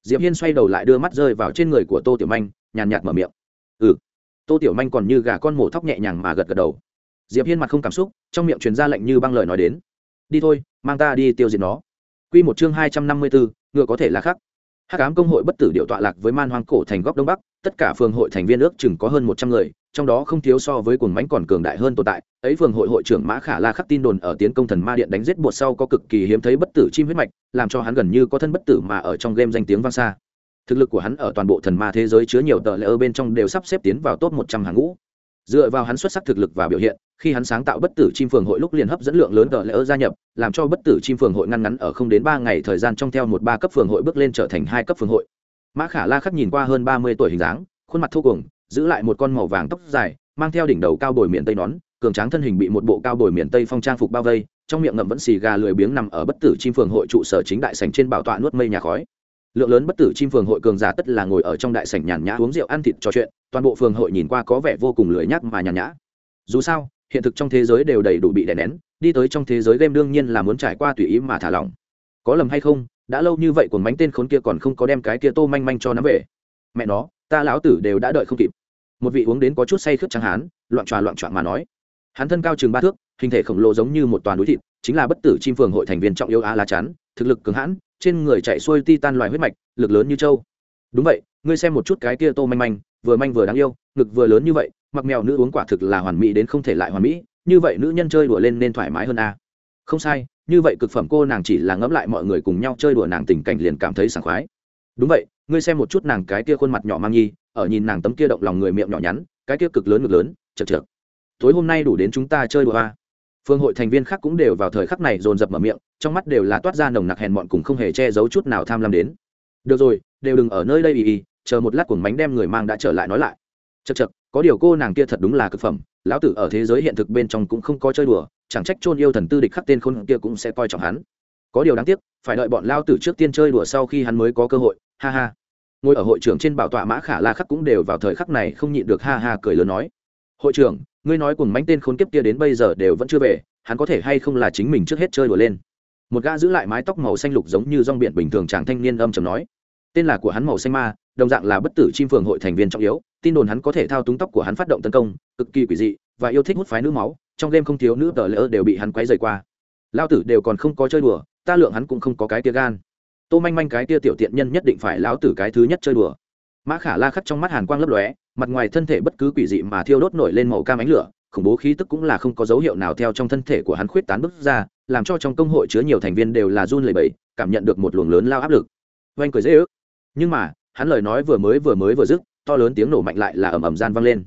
Diệp hiên xoay đầu lại đưa mắt rơi vào trên người của tô tiểu manh, nhàn nhạt mở miệng. Ừ. Tô tiểu manh còn như gà con mổ thóc nhẹ nhàng mà gật gật đầu. Diệp hiên mặt không cảm xúc, trong miệng truyền ra lệnh như băng lời nói đến. Đi thôi, mang ta đi tiêu diệt nó. Quy một chương hai trăm năm mươi bốn ngựa có thể là khác. Hắc ám công hội bất tử điệu tọa lạc với man hoang cổ thành góc đông bắc, tất cả phường hội thành viên ước chừng có hơn một trăm người trong đó không thiếu so với cuồng mãnh còn cường đại hơn tồn tại, ấy phường hội hội trưởng mã khả la khắc tin đồn ở tiến công thần ma điện đánh giết bột sau có cực kỳ hiếm thấy bất tử chim huyết mạch, làm cho hắn gần như có thân bất tử mà ở trong game danh tiếng vang xa. Thực lực của hắn ở toàn bộ thần ma thế giới chứa nhiều tờ lễ ơ bên trong đều sắp xếp tiến vào top một trăm hàng ngũ. Dựa vào hắn xuất sắc thực lực và biểu hiện, khi hắn sáng tạo bất tử chim phường hội lúc liền hấp dẫn lượng lớn tờ lễ ơ gia nhập, làm cho bất tử chim phường hội ngăn ngắn ở không đến ba ngày thời gian trong theo một ba cấp phường hội bước lên trở thành hai cấp phường hội. Mã khả la khắc nhìn qua hơn ba mươi tuổi hình dáng, khuôn mặt thô cùng giữ lại một con màu vàng tóc dài, mang theo đỉnh đầu cao bồi miền tây nón, cường tráng thân hình bị một bộ cao bồi miền tây phong trang phục bao vây, trong miệng ngậm vẫn xì gà lười biếng nằm ở bất tử chim phường hội trụ sở chính đại sành trên bảo tọa nuốt mây nhà khói. Lượng lớn bất tử chim phường hội cường giả tất là ngồi ở trong đại sảnh nhàn nhã uống rượu ăn thịt trò chuyện, toàn bộ phường hội nhìn qua có vẻ vô cùng lười nhác mà nhàn nhã. Dù sao, hiện thực trong thế giới đều đầy đủ bị đè nén, đi tới trong thế giới game đương nhiên là muốn trải qua tùy ý mà thả lỏng. Có lầm hay không, đã lâu như vậy cuồng bánh tên khốn kia còn không có đem cái kia tô manh manh cho nó về. Mẹ nó, ta lão tử đều đã đợi không kịp một vị uống đến có chút say khướt trắng hán, loạn tròa loạn trọn mà nói. Hắn thân cao chừng ba thước, hình thể khổng lồ giống như một toàn núi thịt, chính là bất tử chim phường hội thành viên trọng yêu a lá chắn, thực lực cường hãn, trên người chạy xuôi ti tan loài huyết mạch, lực lớn như trâu. đúng vậy, ngươi xem một chút cái kia tô manh manh, vừa manh vừa đáng yêu, ngực vừa lớn như vậy, mặc mèo nữ uống quả thực là hoàn mỹ đến không thể lại hoàn mỹ, như vậy nữ nhân chơi đùa lên nên thoải mái hơn a. Không sai, như vậy cực phẩm cô nàng chỉ là ngẫm lại mọi người cùng nhau chơi đùa nàng tình cảnh liền cảm thấy sảng khoái. Đúng vậy, ngươi xem một chút nàng cái kia khuôn mặt nhỏ mang nhi ở nhìn nàng tấm kia động lòng người miệng nhỏ nhắn, cái kia cực lớn ngực lớn, chật chật tối hôm nay đủ đến chúng ta chơi đùa à? phương hội thành viên khác cũng đều vào thời khắc này dồn dập mở miệng, trong mắt đều là toát ra nồng nặc hèn mọn cùng không hề che giấu chút nào tham lam đến. Được rồi, đều đừng ở nơi đây ì ì, chờ một lát cuồng bánh đem người mang đã trở lại nói lại. Chật chật có điều cô nàng kia thật đúng là cực phẩm, lão tử ở thế giới hiện thực bên trong cũng không có chơi đùa, chẳng trách chôn yêu thần tư địch khắc tên khôn kia cũng sẽ coi trọng hắn. Có điều đáng tiếc, phải đợi bọn lao tử trước tiên chơi đùa sau khi hắn mới có cơ hội, ha ha ngồi ở hội trưởng trên bảo tọa mã khả la khắc cũng đều vào thời khắc này không nhịn được ha ha cười lớn nói. Hội trưởng, ngươi nói cùng mánh tên khốn kiếp kia đến bây giờ đều vẫn chưa về, hắn có thể hay không là chính mình trước hết chơi đùa lên? Một gã giữ lại mái tóc màu xanh lục giống như rong biển bình thường chàng thanh niên âm chầm nói. Tên là của hắn màu xanh ma, đồng dạng là bất tử chim phường hội thành viên trọng yếu, tin đồn hắn có thể thao túng tóc của hắn phát động tấn công, cực kỳ quỷ dị, và yêu thích hút phái nữ máu, trong game không thiếu nữ tờ lỡ đều bị hắn quấy rời qua. Lao tử đều còn không có chơi đùa, ta lượng hắn cũng không có cái tia gan tô manh manh cái tia tiểu tiện nhân nhất định phải lão tử cái thứ nhất chơi đùa. Mã khả la khắc trong mắt hàn quang lấp lóe, mặt ngoài thân thể bất cứ quỷ dị mà thiêu đốt nổi lên màu cam ánh lửa, khủng bố khí tức cũng là không có dấu hiệu nào theo trong thân thể của hắn khuyết tán bứt ra, làm cho trong công hội chứa nhiều thành viên đều là run lẩy bẩy, cảm nhận được một luồng lớn lao áp lực. Oanh cười dễ ước. Nhưng mà, hắn lời nói vừa mới vừa mới vừa dứt, to lớn tiếng nổ mạnh lại là ầm ầm gian vang lên.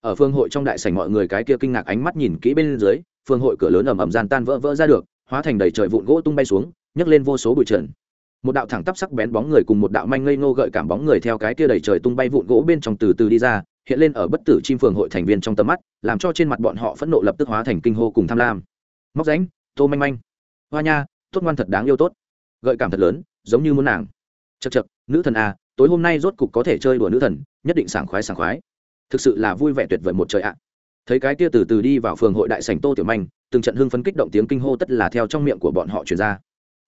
Ở phương hội trong đại sảnh mọi người cái kia kinh ngạc ánh mắt nhìn kỹ bên dưới, phương hội cửa lớn ầm ầm gian tan vỡ vỡ ra được, hóa thành đầy trời vụn gỗ tung bay xuống, nhấc lên vô số bụi trần một đạo thẳng tắp sắc bén bóng người cùng một đạo manh ngây ngô gợi cảm bóng người theo cái kia đầy trời tung bay vụn gỗ bên trong từ từ đi ra, hiện lên ở bất tử chim phường hội thành viên trong tầm mắt, làm cho trên mặt bọn họ phẫn nộ lập tức hóa thành kinh hô cùng tham lam. Móc ránh, tô manh manh. Hoa nha, tốt ngoan thật đáng yêu tốt. Gợi cảm thật lớn, giống như muốn nàng. Chật chật nữ thần à tối hôm nay rốt cục có thể chơi đùa nữ thần, nhất định sảng khoái sảng khoái. Thực sự là vui vẻ tuyệt vời một trời ạ. Thấy cái kia từ từ đi vào phường hội đại sảnh tô tiểu manh, từng trận hưng phấn kích động tiếng kinh hô tất là theo trong miệng của bọn họ truyền ra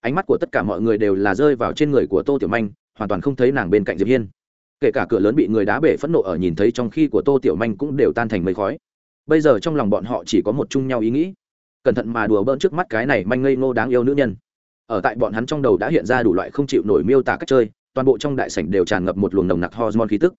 ánh mắt của tất cả mọi người đều là rơi vào trên người của tô tiểu manh, hoàn toàn không thấy nàng bên cạnh diệp hiên. Kể cả cửa lớn bị người đá bể phẫn nộ ở nhìn thấy trong khi của tô tiểu manh cũng đều tan thành mây khói. Bây giờ trong lòng bọn họ chỉ có một chung nhau ý nghĩ, cẩn thận mà đùa bỡn trước mắt cái này manh ngây ngô đáng yêu nữ nhân. Ở tại bọn hắn trong đầu đã hiện ra đủ loại không chịu nổi miêu tả cách chơi, toàn bộ trong đại sảnh đều tràn ngập một luồng nồng nặc hormone khí tức.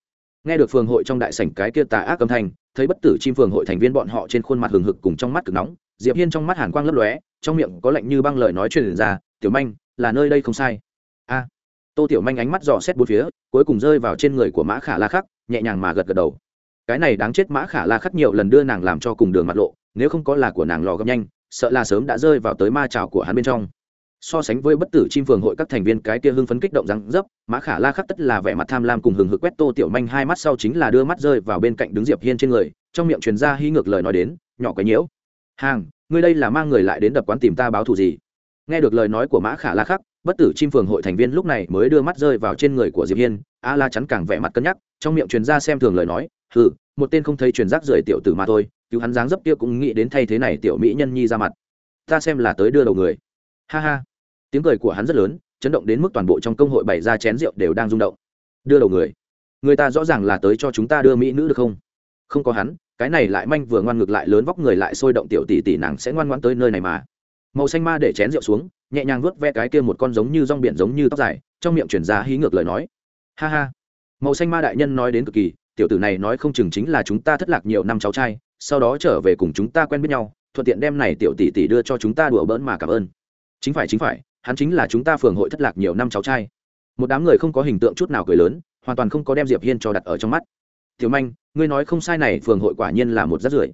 Nghe được phường hội trong đại sảnh cái kia tà ác âm thanh, thấy bất tử chim phường hội thành viên bọn họ trên khuôn mặt hừng hực cùng trong mắt cực nóng, diệp hiên trong mắt hàn quang lấp lóe, trong miệng có lạnh như băng lời nói truyền ra tiểu manh, là nơi đây không sai. A. Tô tiểu manh ánh mắt dò xét bốn phía, cuối cùng rơi vào trên người của mã khả la khắc, nhẹ nhàng mà gật gật đầu. Cái này đáng chết mã khả la khắc nhiều lần đưa nàng làm cho cùng đường mặt lộ, nếu không có là của nàng lò gấp nhanh, sợ là sớm đã rơi vào tới ma trào của hắn bên trong. So sánh với bất tử chim phường hội các thành viên cái kia hưng phấn kích động răng dấp, mã khả la khắc tất là vẻ mặt tham lam cùng hừng hực quét tô tiểu manh hai mắt sau chính là đưa mắt rơi vào bên cạnh đứng diệp hiên trên người, trong miệng truyền ra hy ngược lời nói đến, nhỏ cái nhiễu. Hàng, ngươi đây là mang người lại đến đập quán tìm ta báo thù gì? Nghe được lời nói của mã khả la khắc, bất tử chim phường hội thành viên lúc này mới đưa mắt rơi vào trên người của diệp hiên. A la chắn càng vẻ mặt cân nhắc, trong miệng truyền ra xem thường lời nói, hừ, một tên không thấy truyền rác rưởi tiểu tử mà thôi, cứu hắn dáng dấp kia cũng nghĩ đến thay thế này tiểu mỹ nhân nhi ra mặt. Ta xem là tới đưa đầu người. Ha ha. Tiếng cười của hắn rất lớn, chấn động đến mức toàn bộ trong công hội bày ra chén rượu đều đang rung động. Đưa đầu người? Người ta rõ ràng là tới cho chúng ta đưa mỹ nữ được không? Không có hắn, cái này lại manh vừa ngoan ngược lại lớn vóc người lại sôi động tiểu tỷ tỷ nàng sẽ ngoan ngoãn tới nơi này mà màu xanh ma để chén rượu xuống, nhẹ nhàng vuốt ve cái kia một con giống như rong biển giống như tóc dài, trong miệng chuyển ra hí ngược lời nói. Ha ha. Màu xanh ma đại nhân nói đến cực kỳ, tiểu tử này nói không chừng chính là chúng ta thất lạc nhiều năm cháu trai, sau đó trở về cùng chúng ta quen biết nhau, thuận tiện đem này tiểu tỷ tỷ đưa cho chúng ta đùa bỡn mà cảm ơn. Chính phải chính phải, hắn chính là chúng ta phường hội thất lạc nhiều năm cháu trai. Một đám người không có hình tượng chút nào cười lớn, hoàn toàn không có đem diệp hiên cho đặt ở trong mắt. Tiểu manh, ngươi nói không sai này, phường hội quả nhiên là một rất rưởi.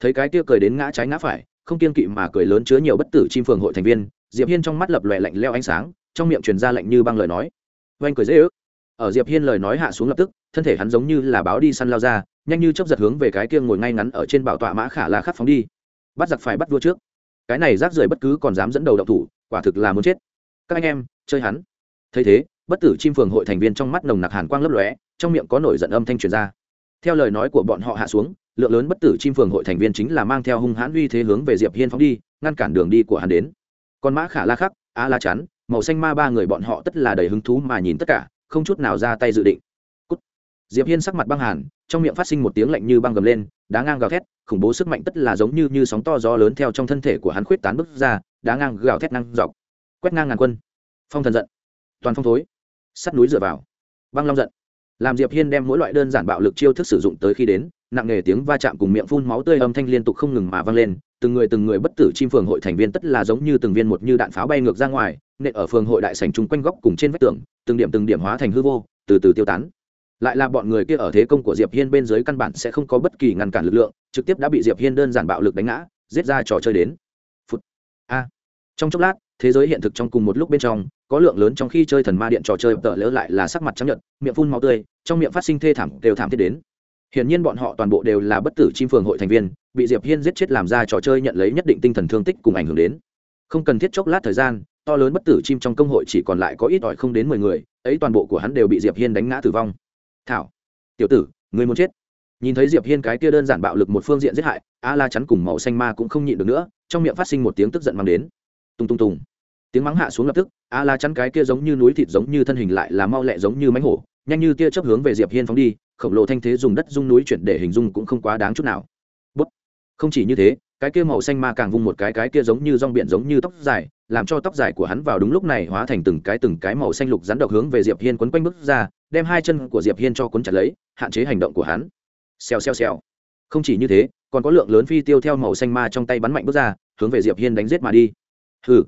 Thấy cái kia cười đến ngã trái ngã phải không kiên kỵ mà cười lớn chứa nhiều bất tử chim phường hội thành viên, diệp hiên trong mắt lập lòe lạnh leo ánh sáng, trong miệng truyền ra lạnh như băng lời nói. Oanh cười dễ ước. Ở diệp hiên lời nói hạ xuống lập tức, thân thể hắn giống như là báo đi săn lao ra, nhanh như chớp giật hướng về cái kia ngồi ngay ngắn ở trên bảo tọa mã khả la khắc phóng đi. Bắt giặc phải bắt vua trước. Cái này rác rưởi bất cứ còn dám dẫn đầu động thủ, quả thực là muốn chết. Các anh em, chơi hắn. Thấy thế, bất tử chim phường hội thành viên trong mắt nồng nặc hàn quang lấp lóe, trong miệng có nổi giận âm thanh truyền ra theo lời nói của bọn họ hạ xuống, lượng lớn bất tử chim phường hội thành viên chính là mang theo hung hãn uy thế hướng về diệp hiên phóng đi, ngăn cản đường đi của hắn đến. Còn mã khả la khắc a la chắn, màu xanh ma ba người bọn họ tất là đầy hứng thú mà nhìn tất cả, không chút nào ra tay dự định. Cút. diệp hiên sắc mặt băng hàn, trong miệng phát sinh một tiếng lạnh như băng gầm lên, đá ngang gào thét, khủng bố sức mạnh tất là giống như như sóng to gió lớn theo trong thân thể của hắn khuyết tán bứt ra, đá ngang gào thét năng dọc. Quét ngang ngàn quân. Phong thần giận. Toàn phong thối. Sắt núi dựa vào. Băng long giận làm diệp hiên đem mỗi loại đơn giản bạo lực chiêu thức sử dụng tới khi đến, nặng nề tiếng va chạm cùng miệng phun máu tươi âm thanh liên tục không ngừng mà vang lên, từng người từng người bất tử chim phường hội thành viên tất là giống như từng viên một như đạn pháo bay ngược ra ngoài, nện ở phường hội đại sảnh chung quanh góc cùng trên vách tường, từng điểm từng điểm hóa thành hư vô, từ từ tiêu tán. Lại là bọn người kia ở thế công của diệp hiên bên dưới căn bản sẽ không có bất kỳ ngăn cản lực lượng, trực tiếp đã bị diệp hiên đơn giản bạo lực đánh ngã, giết ra trò chơi đến. Phút a. Trong chốc lát thế giới hiện thực trong cùng một lúc bên trong, có lượng lớn trong khi chơi thần ma điện trò chơi tợ lỡ lại là sắc mặt trắng nhợt, miệng phun máu tươi, trong miệng phát sinh thê thảm, đều thảm thiết đến. Hiển nhiên bọn họ toàn bộ đều là bất tử chim phường hội thành viên, bị diệp hiên giết chết làm ra trò chơi nhận lấy nhất định tinh thần thương tích cùng ảnh hưởng đến. Không cần thiết chốc lát thời gian, to lớn bất tử chim trong công hội chỉ còn lại có ít ỏi không đến mười người, ấy toàn bộ của hắn đều bị diệp hiên đánh ngã tử vong. Thảo, tiểu tử, người muốn chết. Nhìn thấy diệp hiên cái kia đơn giản bạo lực một phương diện giết hại, a la chắn cùng màu xanh ma cũng không nhịn được nữa, trong miệng phát sinh một tiếng tức giận mang đến tung tung tung tiếng mắng hạ xuống lập tức, a la chắn cái kia giống như núi thịt giống như thân hình lại là mau lẹ giống như mánh hổ, nhanh như tia chớp hướng về diệp hiên phóng đi, khổng lồ thanh thế dùng đất dung núi chuyển để hình dung cũng không quá đáng chút nào. Bút. không chỉ như thế, cái kia màu xanh ma càng vung một cái cái kia giống như rong biển giống như tóc dài, làm cho tóc dài của hắn vào đúng lúc này hóa thành từng cái từng cái màu xanh lục rắn độc hướng về diệp hiên quấn quanh bước ra, đem hai chân của diệp hiên cho quấn chặt lấy, hạn chế hành động của hắn. Xèo xèo xèo. Không chỉ như thế, còn có lượng lớn phi tiêu theo màu xanh ma trong tay bắn mạnh bước ra, hướng về diệp hiên đánh giết mà đi hừ.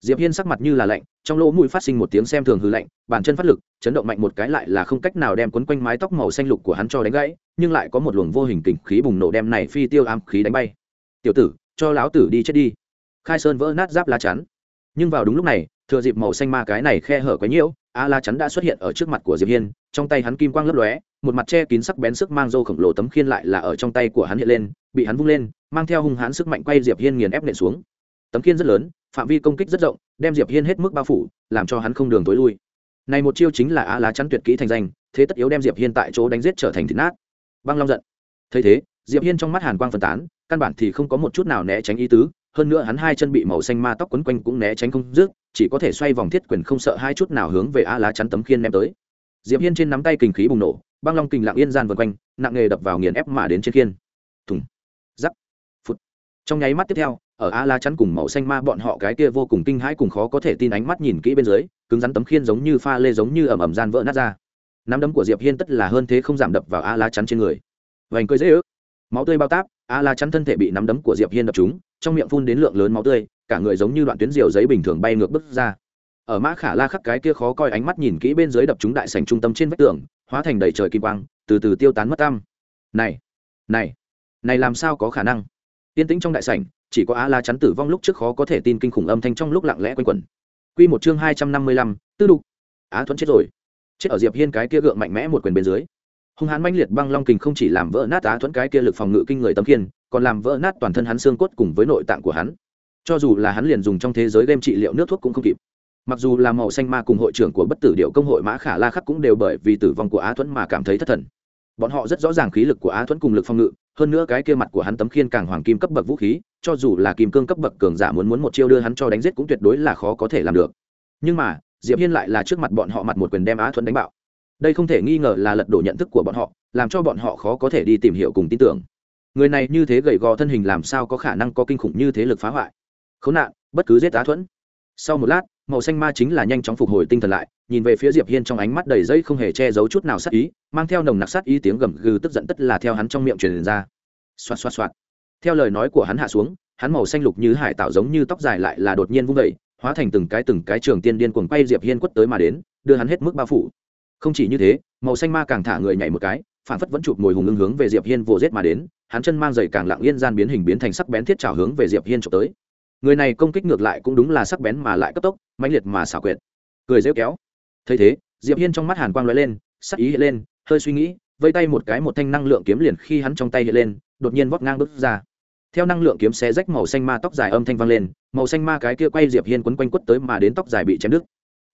Diệp hiên sắc mặt như là lạnh, trong lỗ mũi phát sinh một tiếng xem thường hư lạnh, bàn chân phát lực, chấn động mạnh một cái lại là không cách nào đem quấn quanh mái tóc màu xanh lục của hắn cho đánh gãy, nhưng lại có một luồng vô hình kình khí bùng nổ đem này phi tiêu ám khí đánh bay. Tiểu tử, cho lão tử đi chết đi. Khai sơn vỡ nát giáp lá chắn. Nhưng vào đúng lúc này, thừa dịp màu xanh ma cái này khe hở quấy nhiễu a la chắn đã xuất hiện ở trước mặt của diệp hiên, trong tay hắn kim quang lấp lóe, một mặt che kín sắc bén sức mang dâu khổng lồ tấm khiên lại là ở trong tay của hắn hiện lên, bị hắn vung lên, mang theo hung hãn sức mạnh quay diệp hiên nghiền ép nện xuống. Tấm khiên rất lớn phạm vi công kích rất rộng, đem diệp hiên hết mức bao phủ, làm cho hắn không đường tối lui. Này một chiêu chính là a lá chắn tuyệt kỹ thành danh, thế tất yếu đem diệp hiên tại chỗ đánh giết trở thành thịt nát. Băng long giận. Thấy thế, diệp hiên trong mắt hàn quang phân tán, căn bản thì không có một chút nào né tránh ý tứ, hơn nữa hắn hai chân bị màu xanh ma tóc quấn quanh cũng né tránh không dứt, chỉ có thể xoay vòng thiết quyền không sợ hai chút nào hướng về a lá chắn tấm khiên ném tới. Diệp hiên trên nắm tay kình khí bùng nổ, băng long kình lặng yên gian vần quanh, nặng nghề đập vào nghiền ép mà đến trên khiên. Thùng trong nháy mắt tiếp theo, ở a la chắn cùng màu xanh ma bọn họ cái kia vô cùng kinh hãi cùng khó có thể tin ánh mắt nhìn kỹ bên dưới, cứng rắn tấm khiên giống như pha lê giống như ẩm ẩm gian vỡ nát ra. Nắm đấm của diệp hiên tất là hơn thế không giảm đập vào a la chắn trên người. Vành cười dễ ước. Máu tươi bao táp a la chắn thân thể bị nắm đấm của diệp hiên đập trúng, trong miệng phun đến lượng lớn máu tươi, cả người giống như đoạn tuyến diều giấy bình thường bay ngược bứt ra. Ở mã khả la khắc cái kia khó coi ánh mắt nhìn kỹ bên dưới đập trúng đại sảnh trung tâm trên vách tường, hóa thành đầy trời kim quang, từ từ tiêu tán mất tăm. Này này này làm sao có khả năng? Tiên tĩnh trong đại sảnh, chỉ có á la chắn tử vong lúc trước khó có thể tin kinh khủng âm thanh trong lúc lặng lẽ quanh quẩn. Quy một chương hai trăm năm mươi lăm, tư đục. Á Thuấn chết rồi. Chết ở diệp hiên cái kia gượng mạnh mẽ một quyền bên dưới. Hung hãn mãnh liệt băng long kình không chỉ làm vỡ nát á Thuấn cái kia lực phòng ngự kinh người tấm kiên còn làm vỡ nát toàn thân hắn xương cốt cùng với nội tạng của hắn. Cho dù là hắn liền dùng trong thế giới game trị liệu nước thuốc cũng không kịp. Mặc dù là màu xanh ma cùng hội trưởng của bất tử điệu công hội mã khả la khắc cũng đều bởi vì tử vong của á Thuấn mà cảm thấy thất thần bọn họ rất rõ ràng khí lực của á thuẫn cùng lực phòng ngự, hơn nữa cái kia mặt của hắn tấm khiên càng hoàng kim cấp bậc vũ khí, cho dù là kim cương cấp bậc cường giả muốn muốn một chiêu đưa hắn cho đánh giết cũng tuyệt đối là khó có thể làm được. Nhưng mà, diệp hiên lại là trước mặt bọn họ mặt một quyền đem á thuẫn đánh bạo. Đây không thể nghi ngờ là lật đổ nhận thức của bọn họ, làm cho bọn họ khó có thể đi tìm hiểu cùng tin tưởng. Người này như thế gầy gò thân hình làm sao có khả năng có kinh khủng như thế lực phá hoại? Khốn nạn, bất cứ giết á thuẫn. Sau một lát, màu xanh ma chính là nhanh chóng phục hồi tinh thần lại nhìn về phía diệp hiên trong ánh mắt đầy dây không hề che giấu chút nào sát ý, mang theo nồng nặc sát ý tiếng gầm gừ tức giận tất là theo hắn trong miệng truyền ra. Xoạt xoạt xoạt. Theo lời nói của hắn hạ xuống, hắn màu xanh lục như hải tạo giống như tóc dài lại là đột nhiên vung dậy, hóa thành từng cái từng cái trường tiên điên cuồng quay diệp hiên quất tới mà đến, đưa hắn hết mức bao phủ. Không chỉ như thế, màu xanh ma càng thả người nhảy một cái, phản phất vẫn chụp mồi hùng ưng hướng về diệp hiên vồ giết mà đến, hắn chân mang giày càng lặng yên gian biến hình biến thành sắc bén thiết trào hướng về diệp hiên trộm tới. Người này công kích ngược lại cũng đúng là sắc bén mà lại cấp tốc, mãnh liệt mà xảo quyệt. Cười rêu kéo thấy thế, diệp hiên trong mắt hàn quang lóe lên, sắc ý hiện lên, hơi suy nghĩ, vây tay một cái một thanh năng lượng kiếm liền khi hắn trong tay hiện lên, đột nhiên vót ngang bước ra. Theo năng lượng kiếm xé rách màu xanh ma tóc dài âm thanh vang lên, màu xanh ma cái kia quay diệp hiên quấn quanh quất tới mà đến tóc dài bị chém đứt.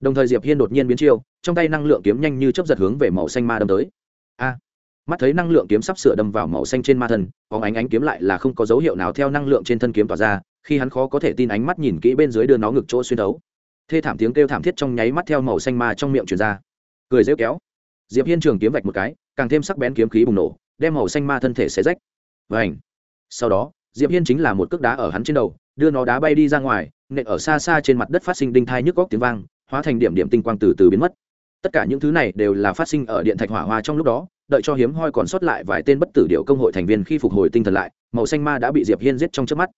Đồng thời diệp hiên đột nhiên biến chiêu, trong tay năng lượng kiếm nhanh như chớp giật hướng về màu xanh ma đâm tới. A! Mắt thấy năng lượng kiếm sắp sửa đâm vào màu xanh trên ma thân có ánh ánh kiếm lại là không có dấu hiệu nào theo năng lượng trên thân kiếm tỏa ra, khi hắn khó có thể tin ánh mắt nhìn kỹ bên dưới đưa nó ngực chỗ xuyên đấu thê thảm tiếng kêu thảm thiết trong nháy mắt theo màu xanh ma trong miệng truyền ra cười rêu kéo diệp hiên trường kiếm vạch một cái càng thêm sắc bén kiếm khí bùng nổ đem màu xanh ma thân thể xé rách và ảnh sau đó diệp hiên chính là một cước đá ở hắn trên đầu đưa nó đá bay đi ra ngoài nện ở xa xa trên mặt đất phát sinh đinh thai nhức góc tiếng vang hóa thành điểm điểm tinh quang từ từ biến mất tất cả những thứ này đều là phát sinh ở điện thạch hỏa hoa trong lúc đó đợi cho hiếm hoi còn sót lại vài tên bất tử điệu công hội thành viên khi phục hồi tinh thần lại màu xanh ma đã bị diệp hiên giết trong trước mắt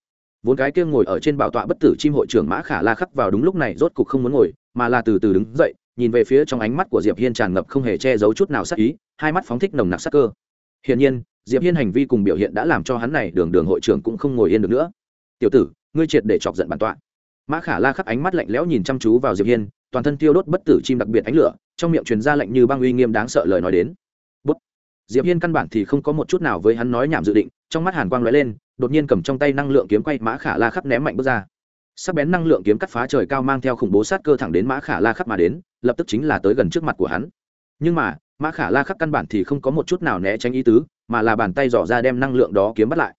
vốn cái kia ngồi ở trên bảo tọa bất tử chim hội trưởng mã khả la khắc vào đúng lúc này rốt cục không muốn ngồi, mà là từ từ đứng dậy, nhìn về phía trong ánh mắt của diệp hiên tràn ngập không hề che giấu chút nào sắc ý, hai mắt phóng thích nồng nặc sắc cơ. Hiển nhiên, diệp hiên hành vi cùng biểu hiện đã làm cho hắn này đường đường hội trưởng cũng không ngồi yên được nữa. Tiểu tử, ngươi triệt để chọc giận bản tọa. Mã khả la khắc ánh mắt lạnh lẽo nhìn chăm chú vào diệp hiên, toàn thân tiêu đốt bất tử chim đặc biệt ánh lửa, trong miệng truyền ra lệnh như băng uy nghiêm đáng sợ lời nói đến. Bút. diệp hiên căn bản thì không có một chút nào với hắn nói nhảm dự định, trong mắt hàn quang lóe lên đột nhiên cầm trong tay năng lượng kiếm quay mã khả la khắp ném mạnh bước ra. Sắc bén năng lượng kiếm cắt phá trời cao mang theo khủng bố sát cơ thẳng đến mã khả la khắp mà đến, lập tức chính là tới gần trước mặt của hắn. Nhưng mà, mã khả la khắp căn bản thì không có một chút nào né tránh ý tứ, mà là bàn tay dò ra đem năng lượng đó kiếm bắt lại.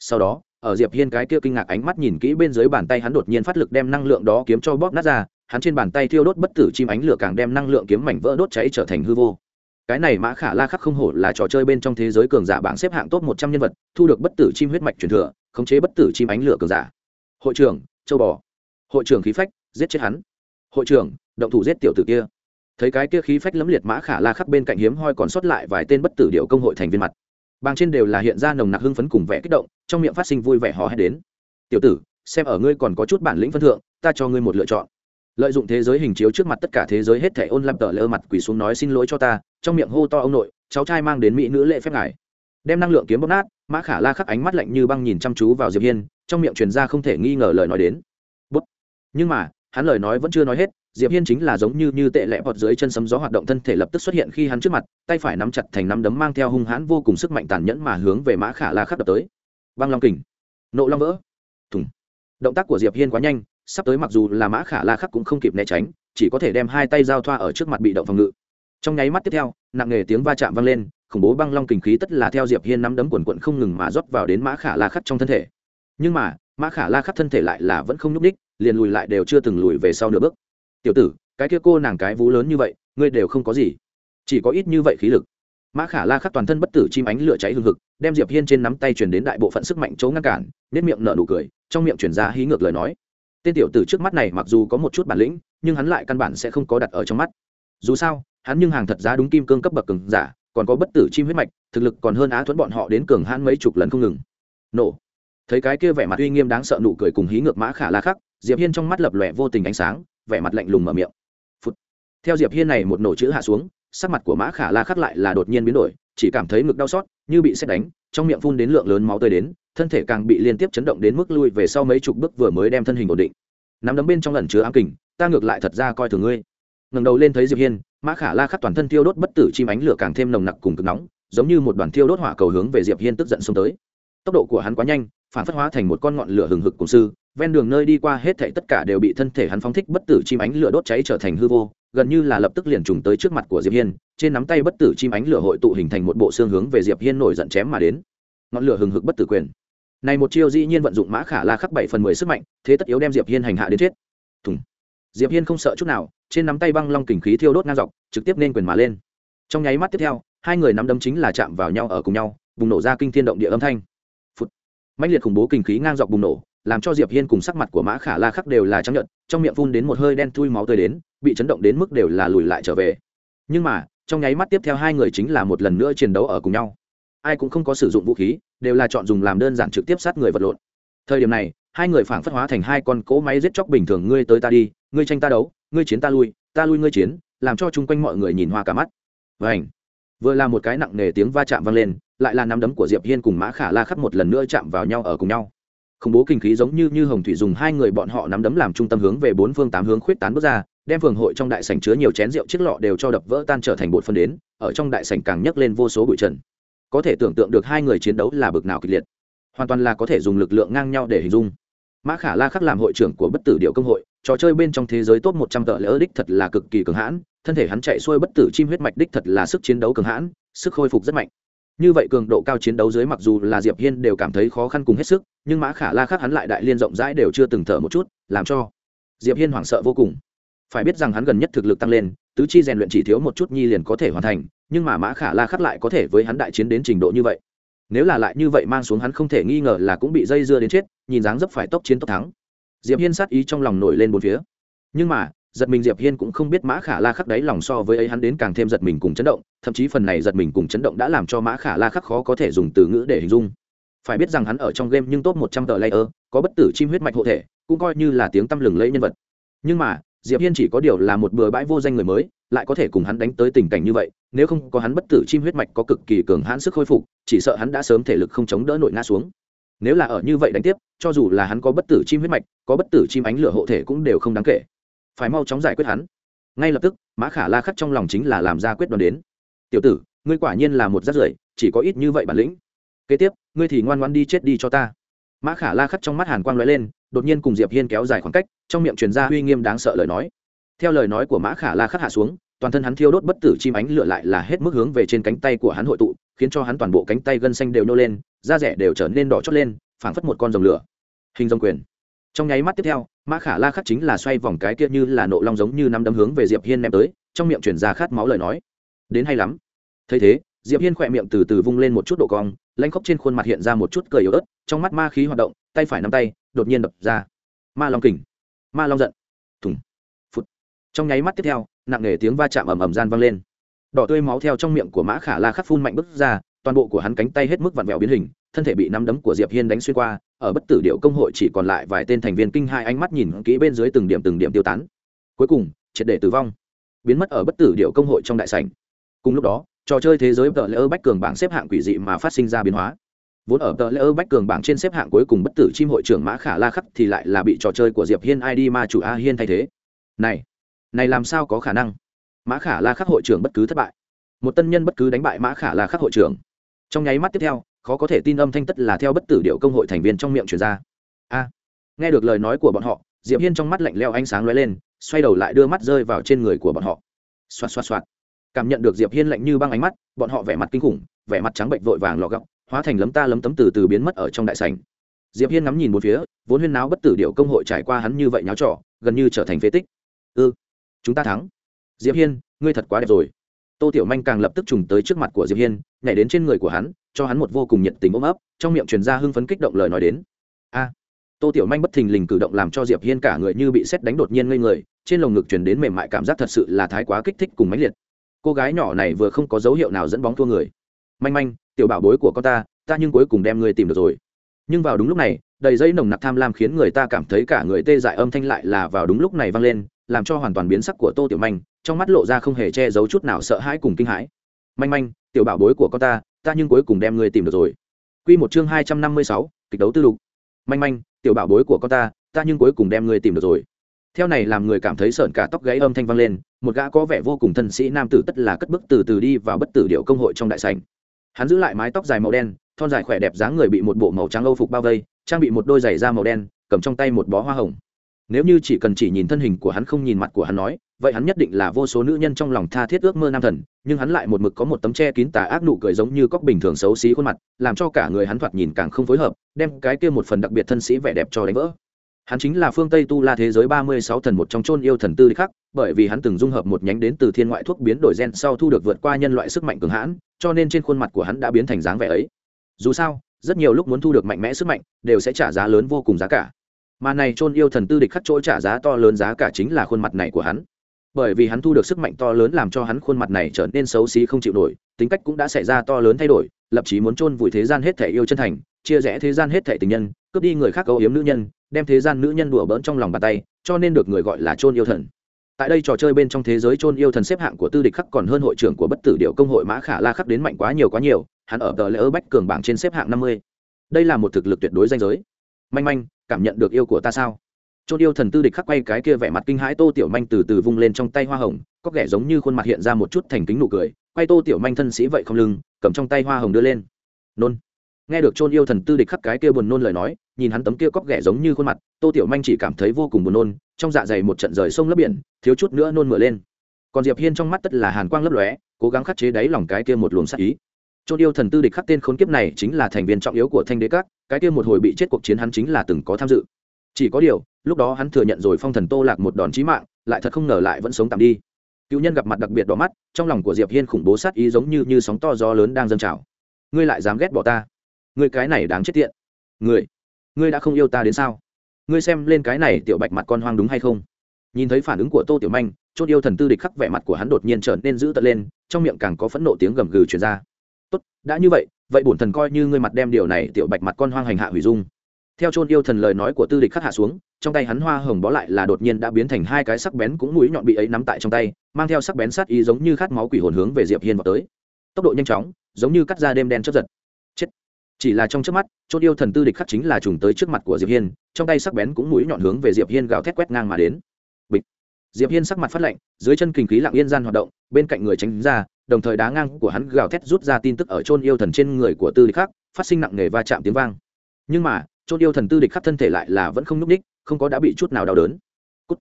Sau đó, ở diệp hiên cái kia kinh ngạc ánh mắt nhìn kỹ bên dưới bàn tay hắn đột nhiên phát lực đem năng lượng đó kiếm cho bóp nát ra, hắn trên bàn tay thiêu đốt bất tử chim ánh lửa càng đem năng lượng kiếm mảnh vỡ đốt cháy trở thành hư vô cái này mã khả la khắc không hổ là trò chơi bên trong thế giới cường giả bảng xếp hạng top một trăm nhân vật, thu được bất tử chim huyết mạch truyền thừa, khống chế bất tử chim ánh lửa cường giả. Hội trưởng, châu bò. Hội trưởng khí phách, giết chết hắn. Hội trưởng, động thủ giết tiểu tử kia. Thấy cái kia khí phách lẫm liệt mã khả la khắc bên cạnh hiếm hoi còn sót lại vài tên bất tử điệu công hội thành viên mặt. Bàng trên đều là hiện ra nồng nặc hưng phấn cùng vẻ kích động, trong miệng phát sinh vui vẻ hò hét đến. Tiểu tử, xem ở ngươi còn có chút bản lĩnh phân thượng, ta cho ngươi một lựa chọn lợi dụng thế giới hình chiếu trước mặt tất cả thế giới hết thể ôn lăm tờ lơ mặt quỳ xuống nói xin lỗi cho ta, trong miệng hô to ông nội, cháu trai mang đến mỹ nữ lệ phép ngài. Đem năng lượng kiếm bóp nát, mã khả la khắc ánh mắt lạnh như băng nhìn chăm chú vào diệp hiên, trong miệng truyền ra không thể nghi ngờ lời nói đến. Bút. Nhưng mà, hắn lời nói vẫn chưa nói hết, diệp hiên chính là giống như như tệ lẽ bọt dưới chân sấm gió hoạt động thân thể lập tức xuất hiện khi hắn trước mặt, tay phải nắm chặt thành nắm đấm mang theo hung hãn vô cùng sức mạnh tàn nhẫn mà hướng về mã khả la khắc đập tới. Băng long kình. Nộ long vỡ. Thùng. Động tác của diệp hiên quá nhanh sắp tới mặc dù là mã khả la khắc cũng không kịp né tránh, chỉ có thể đem hai tay giao thoa ở trước mặt bị động phòng ngự. Trong nháy mắt tiếp theo, nặng nề tiếng va chạm vang lên, khủng bố băng long kình khí tất là theo diệp hiên nắm đấm quần quận không ngừng mà rót vào đến mã khả la khắc trong thân thể. Nhưng mà, mã khả la khắc thân thể lại là vẫn không nhúc đích liền lùi lại đều chưa từng lùi về sau nửa bước. Tiểu tử, cái kia cô nàng cái vú lớn như vậy, ngươi đều không có gì. Chỉ có ít như vậy khí lực. Mã khả la khắc toàn thân bất tử chim ánh lửa cháy hừng hực, đem diệp hiên trên nắm tay truyền đến đại bộ phận sức mạnh chỗ ngăn cản nết miệng nở nụ cười, trong miệng truyền ra hí ngược lời nói tên tiểu tử trước mắt này mặc dù có một chút bản lĩnh, nhưng hắn lại căn bản sẽ không có đặt ở trong mắt. Dù sao, hắn nhưng hàng thật giá đúng kim cương cấp bậc cường giả, còn có bất tử chim huyết mạch, thực lực còn hơn á thuẫn bọn họ đến cường hãn mấy chục lần không ngừng. Nổ. Thấy cái kia vẻ mặt uy nghiêm đáng sợ nụ cười cùng hí ngược mã khả la khắc, diệp hiên trong mắt lập lòe vô tình ánh sáng, vẻ mặt lạnh lùng mở miệng. Theo diệp hiên này một nổ chữ hạ xuống sắc mặt của mã khả la khắc lại là đột nhiên biến đổi, chỉ cảm thấy ngực đau xót, như bị xét đánh, trong miệng phun đến lượng lớn máu tươi đến, thân thể càng bị liên tiếp chấn động đến mức lui về sau mấy chục bước vừa mới đem thân hình ổn định. Nắm đấm bên trong lần chứa ám kình, ta ngược lại thật ra coi thường ngươi. Ngẩng đầu lên thấy diệp hiên, mã khả la khắc toàn thân thiêu đốt bất tử chim ánh lửa càng thêm nồng nặc cùng cực nóng, giống như một đoàn thiêu đốt hỏa cầu hướng về diệp hiên tức giận xông tới. Tốc độ của hắn quá nhanh, phản phất hóa thành một con ngọn lửa hừng hực cùng sư ven đường nơi đi qua hết thảy tất cả đều bị thân thể hắn phóng thích bất tử chim ánh lửa đốt cháy trở thành hư vô, gần như là lập tức liền trùng tới trước mặt của diệp hiên, trên nắm tay bất tử chim ánh lửa hội tụ hình thành một bộ xương hướng về diệp hiên nổi giận chém mà đến. Ngọn lửa hừng hực bất tử quyền. Này một chiêu dĩ nhiên vận dụng mã khả la khắc bảy phần mười sức mạnh, thế tất yếu đem diệp hiên hành hạ đến chết. Thùng. Diệp hiên không sợ chút nào, trên nắm tay băng long kình khí thiêu đốt ngang dọc, trực tiếp nên quyền mà lên. Trong nháy mắt tiếp theo, hai người nắm đấm chính là chạm vào nhau ở cùng nhau, bùng nổ ra kinh thiên động địa âm thanh. Phụt. mãnh liệt khủng bố kình khí ngang dọc bùng nổ làm cho diệp hiên cùng sắc mặt của mã khả la khắc đều là trắng nhợt, trong miệng phun đến một hơi đen thui máu tươi đến, bị chấn động đến mức đều là lùi lại trở về. Nhưng mà, trong nháy mắt tiếp theo hai người chính là một lần nữa chiến đấu ở cùng nhau. Ai cũng không có sử dụng vũ khí, đều là chọn dùng làm đơn giản trực tiếp sát người vật lộn. Thời điểm này, hai người phảng phất hóa thành hai con cỗ máy giết chóc bình thường, ngươi tới ta đi, ngươi tranh ta đấu, ngươi chiến ta lui ta lui ngươi chiến, làm cho chung quanh mọi người nhìn hoa cả mắt. Vảnh vừa là một cái nặng nề tiếng va chạm vang lên, lại là nắm đấm của diệp hiên cùng mã khả la khắc một lần nữa chạm vào nhau ở cùng nhau khủng bố kinh khí giống như như hồng thủy dùng hai người bọn họ nắm đấm làm trung tâm hướng về bốn phương tám hướng khuyết tán bước ra, đem phường hội trong đại sảnh chứa nhiều chén rượu chiếc lọ đều cho đập vỡ tan trở thành bột phân đến, ở trong đại sảnh càng nhấc lên vô số bụi trần. Có thể tưởng tượng được hai người chiến đấu là bực nào kịch liệt. Hoàn toàn là có thể dùng lực lượng ngang nhau để hình dung. Mã khả la khắc làm hội trưởng của bất tử điệu công hội, trò chơi bên trong thế giới top một trăm tờ lỡ đích thật là cực kỳ cường hãn, thân thể hắn chạy xuôi bất tử chim huyết mạch đích thật là sức chiến đấu cường hãn, sức khôi phục rất mạnh như vậy cường độ cao chiến đấu dưới mặc dù là diệp hiên đều cảm thấy khó khăn cùng hết sức, nhưng mã khả la khác hắn lại đại liên rộng rãi đều chưa từng thở một chút, làm cho diệp hiên hoảng sợ vô cùng. Phải biết rằng hắn gần nhất thực lực tăng lên, tứ chi rèn luyện chỉ thiếu một chút nhi liền có thể hoàn thành, nhưng mà mã khả la khắc lại có thể với hắn đại chiến đến trình độ như vậy. Nếu là lại như vậy mang xuống hắn không thể nghi ngờ là cũng bị dây dưa đến chết, nhìn dáng dấp phải tốc chiến tốc thắng. Diệp hiên sát ý trong lòng nổi lên bốn phía. Nhưng mà giật mình diệp hiên cũng không biết mã khả la khắc đấy lòng so với ấy hắn đến càng thêm giật mình cùng chấn động, thậm chí phần này giật mình cùng chấn động đã làm cho mã khả la khắc khó có thể dùng từ ngữ để hình dung. Phải biết rằng hắn ở trong game nhưng top một trăm tờ layer, có bất tử chim huyết mạch hộ thể, cũng coi như là tiếng tăm lừng lẫy nhân vật. Nhưng mà, diệp hiên chỉ có điều là một bừa bãi vô danh người mới, lại có thể cùng hắn đánh tới tình cảnh như vậy, nếu không có hắn bất tử chim huyết mạch có cực kỳ cường hãn sức khôi phục, chỉ sợ hắn đã sớm thể lực không chống đỡ nổi ngã xuống. Nếu là ở như vậy đánh tiếp, cho dù là hắn có bất tử chim huyết mạch, có bất tử chim ánh lửa hộ thể cũng đều không đáng kể phải mau chóng giải quyết hắn. Ngay lập tức, mã khả la khắc trong lòng chính là làm ra quyết đoán đến. Tiểu tử, ngươi quả nhiên là một rác rưởi, chỉ có ít như vậy bản lĩnh. Kế tiếp, ngươi thì ngoan ngoan đi chết đi cho ta. Mã khả la khắc trong mắt hàn quang lóe lên, đột nhiên cùng diệp hiên kéo dài khoảng cách, trong miệng truyền ra uy nghiêm đáng sợ lời nói. Theo lời nói của mã khả la khắc hạ xuống, toàn thân hắn thiêu đốt bất tử chim ánh lửa lại là hết mức hướng về trên cánh tay của hắn hội tụ, khiến cho hắn toàn bộ cánh tay gân xanh đều nô lên, da rẻ đều trở nên đỏ chót lên, phảng phất một con rồng lửa. Hình rồng quyền trong nháy mắt tiếp theo, mã khả la khắc chính là xoay vòng cái kia như là nộ long giống như nắm đấm hướng về diệp hiên ném tới, trong miệng truyền ra khát máu lời nói. Đến hay lắm. Thấy thế, diệp hiên khỏe miệng từ từ vung lên một chút độ cong, lanh khóc trên khuôn mặt hiện ra một chút cười yếu ớt, trong mắt ma khí hoạt động, tay phải nắm tay, đột nhiên đập ra. Ma long kình. Ma long giận. Thùng. Phút trong nháy mắt tiếp theo, nặng nề tiếng va chạm ầm ầm gian vang lên. Đỏ tươi máu theo trong miệng của mã khả la khắc phun mạnh bứt ra, toàn bộ của hắn cánh tay hết mức vặn vẹo biến hình thân thể bị nắm đấm của diệp hiên đánh xuyên qua, ở bất tử điệu công hội chỉ còn lại vài tên thành viên kinh hai ánh mắt nhìn kỹ bên dưới từng điểm từng điểm tiêu tán. Cuối cùng, triệt để tử vong, biến mất ở bất tử điệu công hội trong đại sảnh. Cùng lúc đó, trò chơi thế giới tờ lễ ơ bách cường bảng xếp hạng quỷ dị mà phát sinh ra biến hóa. Vốn ở tờ lễ ơ bách cường bảng trên xếp hạng cuối cùng bất tử chim hội trưởng mã khả la khắc thì lại là bị trò chơi của diệp hiên id ma chủ a hiên thay thế. Này này làm sao có khả năng? Mã khả la khắc hội trưởng bất cứ thất bại. Một tân nhân bất cứ đánh bại mã khả la khắc hội trưởng. Trong nháy mắt tiếp theo khó có thể tin âm thanh tất là theo bất tử điệu công hội thành viên trong miệng truyền ra. A, nghe được lời nói của bọn họ, diệp hiên trong mắt lạnh leo ánh sáng lóe lên, xoay đầu lại đưa mắt rơi vào trên người của bọn họ. Xoạt xoạt xoạt. Cảm nhận được diệp hiên lạnh như băng ánh mắt, bọn họ vẻ mặt kinh khủng, vẻ mặt trắng bệnh vội vàng lọ gọng, hóa thành lấm ta lấm tấm từ từ biến mất ở trong đại sảnh. Diệp hiên ngắm nhìn một phía, vốn huyên náo bất tử điệu công hội trải qua hắn như vậy nháo trò, gần như trở thành phế tích. Ư chúng ta thắng. Diệp hiên, ngươi thật quá đẹp rồi tô tiểu manh càng lập tức trùng tới trước mặt của diệp hiên, nhảy đến trên người của hắn, cho hắn một vô cùng nhiệt tình ôm ấp, trong miệng truyền ra hưng phấn kích động lời nói đến. A! Tô tiểu manh bất thình lình cử động làm cho diệp hiên cả người như bị xét đánh đột nhiên ngây người, trên lồng ngực truyền đến mềm mại cảm giác thật sự là thái quá kích thích cùng mãnh liệt. Cô gái nhỏ này vừa không có dấu hiệu nào dẫn bóng thua người. Manh manh, tiểu bảo bối của con ta ta nhưng cuối cùng đem ngươi tìm được rồi. Nhưng vào đúng lúc này, đầy dây nồng nặc tham lam khiến người ta cảm thấy cả người tê dại âm thanh lại là vào đúng lúc này vang lên làm cho hoàn toàn biến sắc của tô tiểu manh trong mắt lộ ra không hề che giấu chút nào sợ hãi cùng kinh hãi manh manh tiểu bảo bối của con ta ta nhưng cuối cùng đem ngươi tìm được rồi Quy một chương hai trăm năm mươi sáu, kịch đấu tư lục. Manh manh, tiểu bảo bối của con ta, ta nhưng cuối cùng đem ngươi tìm được rồi. Theo này làm người cảm thấy sợn cả tóc gáy âm thanh vang lên, một gã có vẻ vô cùng thân sĩ nam tử tất là cất bước từ từ đi vào bất tử điệu công hội trong đại sảnh. Hắn giữ lại mái tóc dài màu đen, thon dài khỏe đẹp dáng người bị một bộ màu trắng âu phục bao vây, trang bị một đôi giày da màu đen, cầm trong tay một bó hoa hồng nếu như chỉ cần chỉ nhìn thân hình của hắn không nhìn mặt của hắn nói, vậy hắn nhất định là vô số nữ nhân trong lòng tha thiết ước mơ nam thần, nhưng hắn lại một mực có một tấm che kín tà ác nụ cười giống như cóc bình thường xấu xí khuôn mặt, làm cho cả người hắn thoạt nhìn càng không phối hợp, đem cái kia một phần đặc biệt thân sĩ vẻ đẹp cho đánh vỡ. Hắn chính là phương tây tu la thế giới ba mươi sáu thần một trong chôn yêu thần tư đích khắc bởi vì hắn từng dung hợp một nhánh đến từ thiên ngoại thuốc biến đổi gen sau thu được vượt qua nhân loại sức mạnh cường hãn, cho nên trên khuôn mặt của hắn đã biến thành dáng vẻ ấy. Dù sao, rất nhiều lúc muốn thu được mạnh mẽ sức mạnh, đều sẽ trả giá lớn vô cùng giá cả mà này chôn yêu thần tư địch khắc chỗ trả giá to lớn giá cả chính là khuôn mặt này của hắn. Bởi vì hắn thu được sức mạnh to lớn làm cho hắn khuôn mặt này trở nên xấu xí không chịu nổi, tính cách cũng đã xảy ra to lớn thay đổi, lập chí muốn chôn vùi thế gian hết thể yêu chân thành, chia rẽ thế gian hết thể tình nhân, cướp đi người khác âu yếm nữ nhân, đem thế gian nữ nhân đùa bỡn trong lòng bàn tay, cho nên được người gọi là chôn yêu thần. Tại đây trò chơi bên trong thế giới chôn yêu thần xếp hạng của tư địch khắc còn hơn hội trưởng của bất tử điệu công hội mã khả la khắc đến mạnh quá nhiều quá nhiều, hắn ở tờ lễ ơ bách cường bảng trên xếp hạng năm mươi. Đây là một thực lực tuyệt đối danh giới. Manh manh cảm nhận được yêu của ta sao? Chôn yêu thần tư địch khắc quay cái kia vẻ mặt kinh hãi tô tiểu manh từ từ vung lên trong tay hoa hồng, có ghẻ giống như khuôn mặt hiện ra một chút thành kính nụ cười. Quay tô tiểu manh thân sĩ vậy không lưng, cầm trong tay hoa hồng đưa lên. Nôn. Nghe được chôn yêu thần tư địch khắc cái kia buồn nôn lời nói, nhìn hắn tấm kia cóc ghẻ giống như khuôn mặt, tô tiểu manh chỉ cảm thấy vô cùng buồn nôn, trong dạ dày một trận rời sông lấp biển, thiếu chút nữa nôn mửa lên. Còn diệp hiên trong mắt tất là hàn quang lấp lóe, cố gắng khắc chế đáy lòng cái kia một luồng sắc ý. Chôn yêu thần tư địch khắc tên khốn kiếp này chính là thành viên trọng yếu của thanh đế các, cái kia một hồi bị chết cuộc chiến hắn chính là từng có tham dự. Chỉ có điều, lúc đó hắn thừa nhận rồi phong thần tô lạc một đòn chí mạng, lại thật không ngờ lại vẫn sống tạm đi. Cựu nhân gặp mặt đặc biệt đỏ mắt, trong lòng của diệp hiên khủng bố sát ý giống như như sóng to gió lớn đang dâng trào. Ngươi lại dám ghét bỏ ta? Ngươi cái này đáng chết tiện. Ngươi ngươi đã không yêu ta đến sao? Ngươi xem lên cái này tiểu bạch mặt con hoang đúng hay không? Nhìn thấy phản ứng của tô tiểu manh chốt yêu thần tư địch khắc vẻ mặt của hắn đột nhiên trở nên dữ tợn lên, trong miệng càng có phẫn nộ tiếng gầm gừ truyền ra tốt, đã như vậy vậy bổn thần coi như ngươi mặt đem điều này tiểu bạch mặt con hoang hành hạ hủy dung. Theo chôn yêu thần lời nói của tư địch khắc hạ xuống, trong tay hắn hoa hồng bó lại là đột nhiên đã biến thành hai cái sắc bén cũng mũi nhọn bị ấy nắm tại trong tay, mang theo sắc bén sát ý giống như khát máu quỷ hồn hướng về diệp hiên vào tới. Tốc độ nhanh chóng, giống như cắt ra đêm đen chớp giật. Chết. Chỉ là trong chớp mắt, chôn yêu thần tư địch khắc chính là trùng tới trước mặt của diệp hiên, trong tay sắc bén cũng mũi nhọn hướng về diệp hiên gào thét quét ngang mà đến. Bịch. Diệp hiên sắc mặt phát lạnh, dưới chân kinh khí lặng yên gian hoạt động, bên cạnh người tránh ra đồng thời đá ngang của hắn gào thét rút ra tin tức ở chôn yêu thần trên người của tư địch khắc phát sinh nặng nề va chạm tiếng vang. Nhưng mà, chôn yêu thần tư địch khắc thân thể lại là vẫn không núc ních không có đã bị chút nào đau đớn. Cút.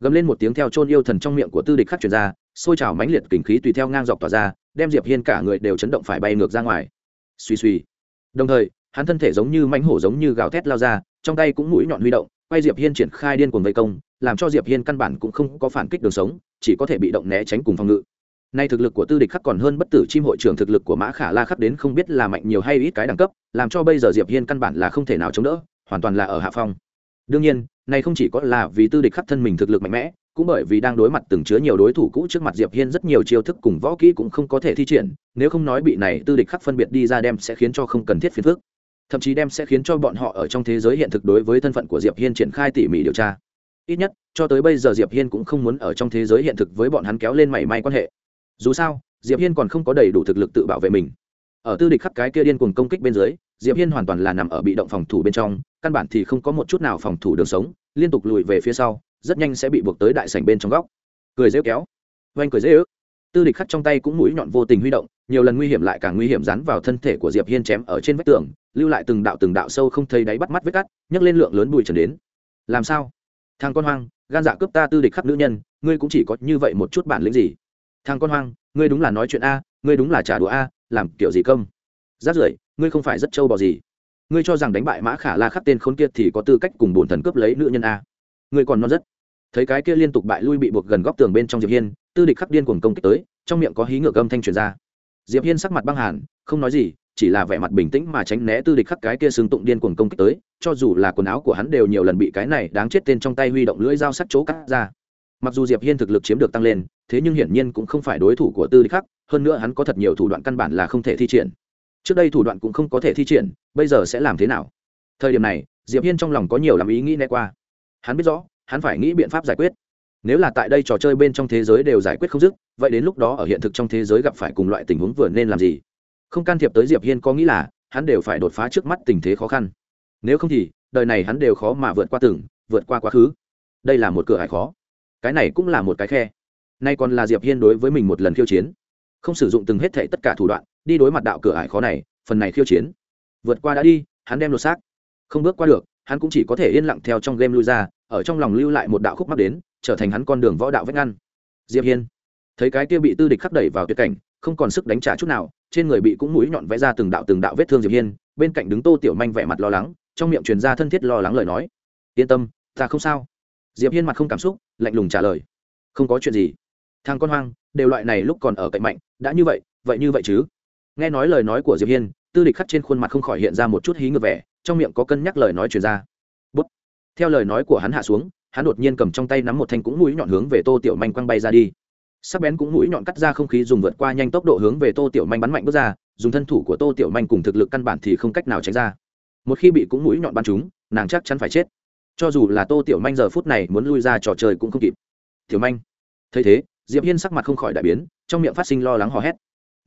gầm lên một tiếng theo chôn yêu thần trong miệng của tư địch khắc truyền ra, xôi trào mãnh liệt kình khí tùy theo ngang dọc tỏa ra, đem diệp hiên cả người đều chấn động phải bay ngược ra ngoài. Suy suy đồng thời, hắn thân thể giống như mãnh hổ giống như gào thét lao ra, trong tay cũng mũi nhọn huy động, quay diệp hiên triển khai điên cuồng vây công, làm cho diệp hiên căn bản cũng không có phản kích đường sống, chỉ có thể bị động né tránh cùng phòng ngự nay thực lực của tư địch khắc còn hơn bất tử chim hội trưởng thực lực của mã khả la khắc đến không biết là mạnh nhiều hay ít cái đẳng cấp, làm cho bây giờ diệp hiên căn bản là không thể nào chống đỡ, hoàn toàn là ở hạ phong. Đương nhiên này không chỉ có là vì tư địch khắc thân mình thực lực mạnh mẽ, cũng bởi vì đang đối mặt từng chứa nhiều đối thủ cũ trước mặt diệp hiên rất nhiều chiêu thức cùng võ kỹ cũng không có thể thi triển, nếu không nói bị này tư địch khắc phân biệt đi ra đem sẽ khiến cho không cần thiết phiền phức. Thậm chí đem sẽ khiến cho bọn họ ở trong thế giới hiện thực đối với thân phận của diệp hiên triển khai tỉ mỉ điều tra. Ít nhất, cho tới bây giờ diệp hiên cũng không muốn ở trong thế giới hiện thực với bọn hắn kéo lên mảy may quan hệ dù sao, diệp hiên còn không có đầy đủ thực lực tự bảo vệ mình. Ở tư địch khắp cái kia điên cuồng công kích bên dưới, diệp hiên hoàn toàn là nằm ở bị động phòng thủ bên trong, căn bản thì không có một chút nào phòng thủ đường sống, liên tục lùi về phía sau, rất nhanh sẽ bị buộc tới đại sảnh bên trong góc. Cười rêu kéo. Oanh cười dễ ức tư địch khắc trong tay cũng mũi nhọn vô tình huy động, nhiều lần nguy hiểm lại càng nguy hiểm dán vào thân thể của diệp hiên chém ở trên vách tường, lưu lại từng đạo từng đạo sâu không thấy đáy bắt mắt vết cắt, nhấc lên lượng lớn bụi trần đến. Làm sao? Thằng con hoang, gan dạ cướp ta tư địch khắc nữ nhân, ngươi cũng chỉ có như vậy một chút bản lĩnh gì? Thằng con hoang, ngươi đúng là nói chuyện a, ngươi đúng là trả đũa a, làm kiểu gì công? Rát rưởi, ngươi không phải rất trâu bò gì. Ngươi cho rằng đánh bại mã khả la khắc tên khốn kiệt thì có tư cách cùng bổn thần cướp lấy nữ nhân a. Ngươi còn non rất. Thấy cái kia liên tục bại lui bị buộc gần góc tường bên trong diệp hiên, tư địch khắc điên cuồng công kích tới, trong miệng có hí ngược âm thanh truyền ra. Diệp hiên sắc mặt băng hàn, không nói gì, chỉ là vẻ mặt bình tĩnh mà tránh né tư địch khắc cái kia xương tụng điên cuồng công kích tới, cho dù là quần áo của hắn đều nhiều lần bị cái này đáng chết tên trong tay huy động lưỡi dao sắt chỗ cắt ra mặc dù diệp hiên thực lực chiếm được tăng lên, thế nhưng hiển nhiên cũng không phải đối thủ của tư lịch khắc, hơn nữa hắn có thật nhiều thủ đoạn căn bản là không thể thi triển. Trước đây thủ đoạn cũng không có thể thi triển, bây giờ sẽ làm thế nào? Thời điểm này, diệp hiên trong lòng có nhiều làm ý nghĩ né qua. Hắn biết rõ, hắn phải nghĩ biện pháp giải quyết. Nếu là tại đây trò chơi bên trong thế giới đều giải quyết không dứt, vậy đến lúc đó ở hiện thực trong thế giới gặp phải cùng loại tình huống vừa nên làm gì? Không can thiệp tới diệp hiên có nghĩ là, hắn đều phải đột phá trước mắt tình thế khó khăn. Nếu không thì, đời này hắn đều khó mà vượt qua từng, vượt qua quá khứ. Đây là một cửa hải khó cái này cũng là một cái khe. Nay còn là diệp hiên đối với mình một lần khiêu chiến. Không sử dụng từng hết thảy tất cả thủ đoạn, đi đối mặt đạo cửa ải khó này, phần này khiêu chiến. Vượt qua đã đi, hắn đem lột xác. Không bước qua được, hắn cũng chỉ có thể yên lặng theo trong game lui ra, ở trong lòng lưu lại một đạo khúc mắc đến, trở thành hắn con đường võ đạo vách ngăn. Diệp hiên. Thấy cái kia bị tư địch khắc đẩy vào tuyệt cảnh, không còn sức đánh trả chút nào, trên người bị cũng mũi nhọn vẽ ra từng đạo từng đạo vết thương diệp hiên, bên cạnh đứng tô tiểu manh vẻ mặt lo lắng, trong miệng truyền ra thân thiết lo lắng lời nói. Yên tâm, ta không sao. Diệp hiên mặt không cảm xúc lạnh lùng trả lời. Không có chuyện gì. Thằng con hoang, đều loại này lúc còn ở cạnh mạnh, đã như vậy vậy như vậy chứ? Nghe nói lời nói của diệp hiên, tư địch khắc trên khuôn mặt không khỏi hiện ra một chút hí ngược vẻ, trong miệng có cân nhắc lời nói truyền ra. Bút. Theo lời nói của hắn hạ xuống, hắn đột nhiên cầm trong tay nắm một thanh cũng mũi nhọn hướng về tô tiểu manh quăng bay ra đi. Sắc bén cũng mũi nhọn cắt ra không khí dùng vượt qua nhanh tốc độ hướng về tô tiểu manh bắn mạnh bước ra, dùng thân thủ của tô tiểu manh cùng thực lực căn bản thì không cách nào tránh ra. Một khi bị cũng mũi nhọn bắn trúng, nàng chắc chắn phải chết cho dù là tô tiểu manh giờ phút này muốn lui ra trò chơi cũng không kịp. Tiểu manh. Thấy thế, diệp hiên sắc mặt không khỏi đại biến, trong miệng phát sinh lo lắng hò hét.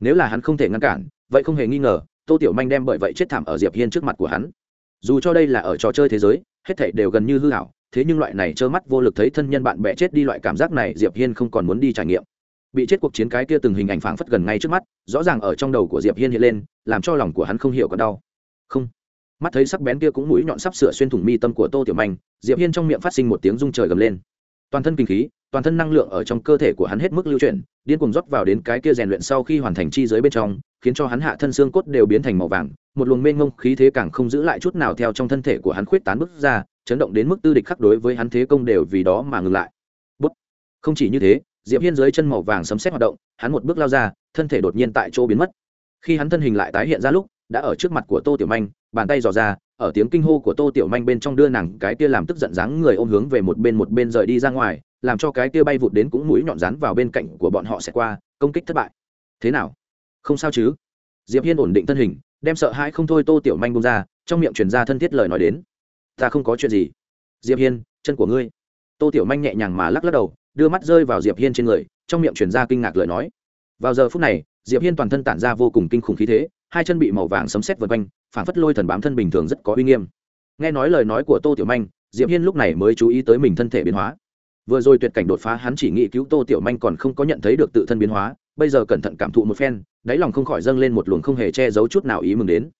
Nếu là hắn không thể ngăn cản, vậy không hề nghi ngờ, tô tiểu manh đem bởi vậy chết thảm ở diệp hiên trước mặt của hắn. Dù cho đây là ở trò chơi thế giới, hết thảy đều gần như hư hảo thế nhưng loại này trơ mắt vô lực thấy thân nhân bạn bè chết đi loại cảm giác này diệp hiên không còn muốn đi trải nghiệm. Bị chết cuộc chiến cái kia từng hình ảnh phảng phất gần ngay trước mắt, rõ ràng ở trong đầu của diệp hiên hiện lên, làm cho lòng của hắn không hiểu còn đau. Không mắt thấy sắc bén kia cũng mũi nhọn sắp sửa xuyên thủng mi tâm của tô tiểu manh, diệp hiên trong miệng phát sinh một tiếng rung trời gầm lên. Toàn thân kinh khí, toàn thân năng lượng ở trong cơ thể của hắn hết mức lưu chuyển, điên cuồng rót vào đến cái kia rèn luyện sau khi hoàn thành chi giới bên trong, khiến cho hắn hạ thân xương cốt đều biến thành màu vàng, một luồng mênh ngông khí thế càng không giữ lại chút nào theo trong thân thể của hắn khuyết tán bước ra, chấn động đến mức tư địch khắc đối với hắn thế công đều vì đó mà ngừng lại. Bút. không chỉ như thế, diệp hiên dưới chân màu vàng sấm sét hoạt động, hắn một bước lao ra, thân thể đột nhiên tại chỗ biến mất. Khi hắn thân hình lại tái hiện ra lúc, đã ở trước mặt của tô tiểu manh bàn tay dò ra, ở tiếng kinh hô của tô tiểu manh bên trong đưa nàng cái kia làm tức giận dáng người ôm hướng về một bên một bên rời đi ra ngoài, làm cho cái kia bay vụt đến cũng mũi nhọn rán vào bên cạnh của bọn họ sẽ qua, công kích thất bại. Thế nào? Không sao chứ? Diệp hiên ổn định thân hình, đem sợ hãi không thôi tô tiểu manh bông ra, trong miệng truyền ra thân thiết lời nói đến. Ta không có chuyện gì. Diệp hiên, chân của ngươi. Tô tiểu manh nhẹ nhàng mà lắc lắc đầu, đưa mắt rơi vào diệp hiên trên người, trong miệng truyền ra kinh ngạc lời nói. Vào giờ phút này, diệp hiên toàn thân tản ra vô cùng kinh khủng khí thế hai chân bị màu vàng sấm sét vượt quanh phản phất lôi thần bám thân bình thường rất có uy nghiêm. Nghe nói lời nói của tô tiểu manh, diệp hiên lúc này mới chú ý tới mình thân thể biến hóa. Vừa rồi tuyệt cảnh đột phá, hắn chỉ nghĩ cứu tô tiểu manh còn không có nhận thấy được tự thân biến hóa, bây giờ cẩn thận cảm thụ một phen, đáy lòng không khỏi dâng lên một luồng không hề che giấu chút nào ý mừng đến.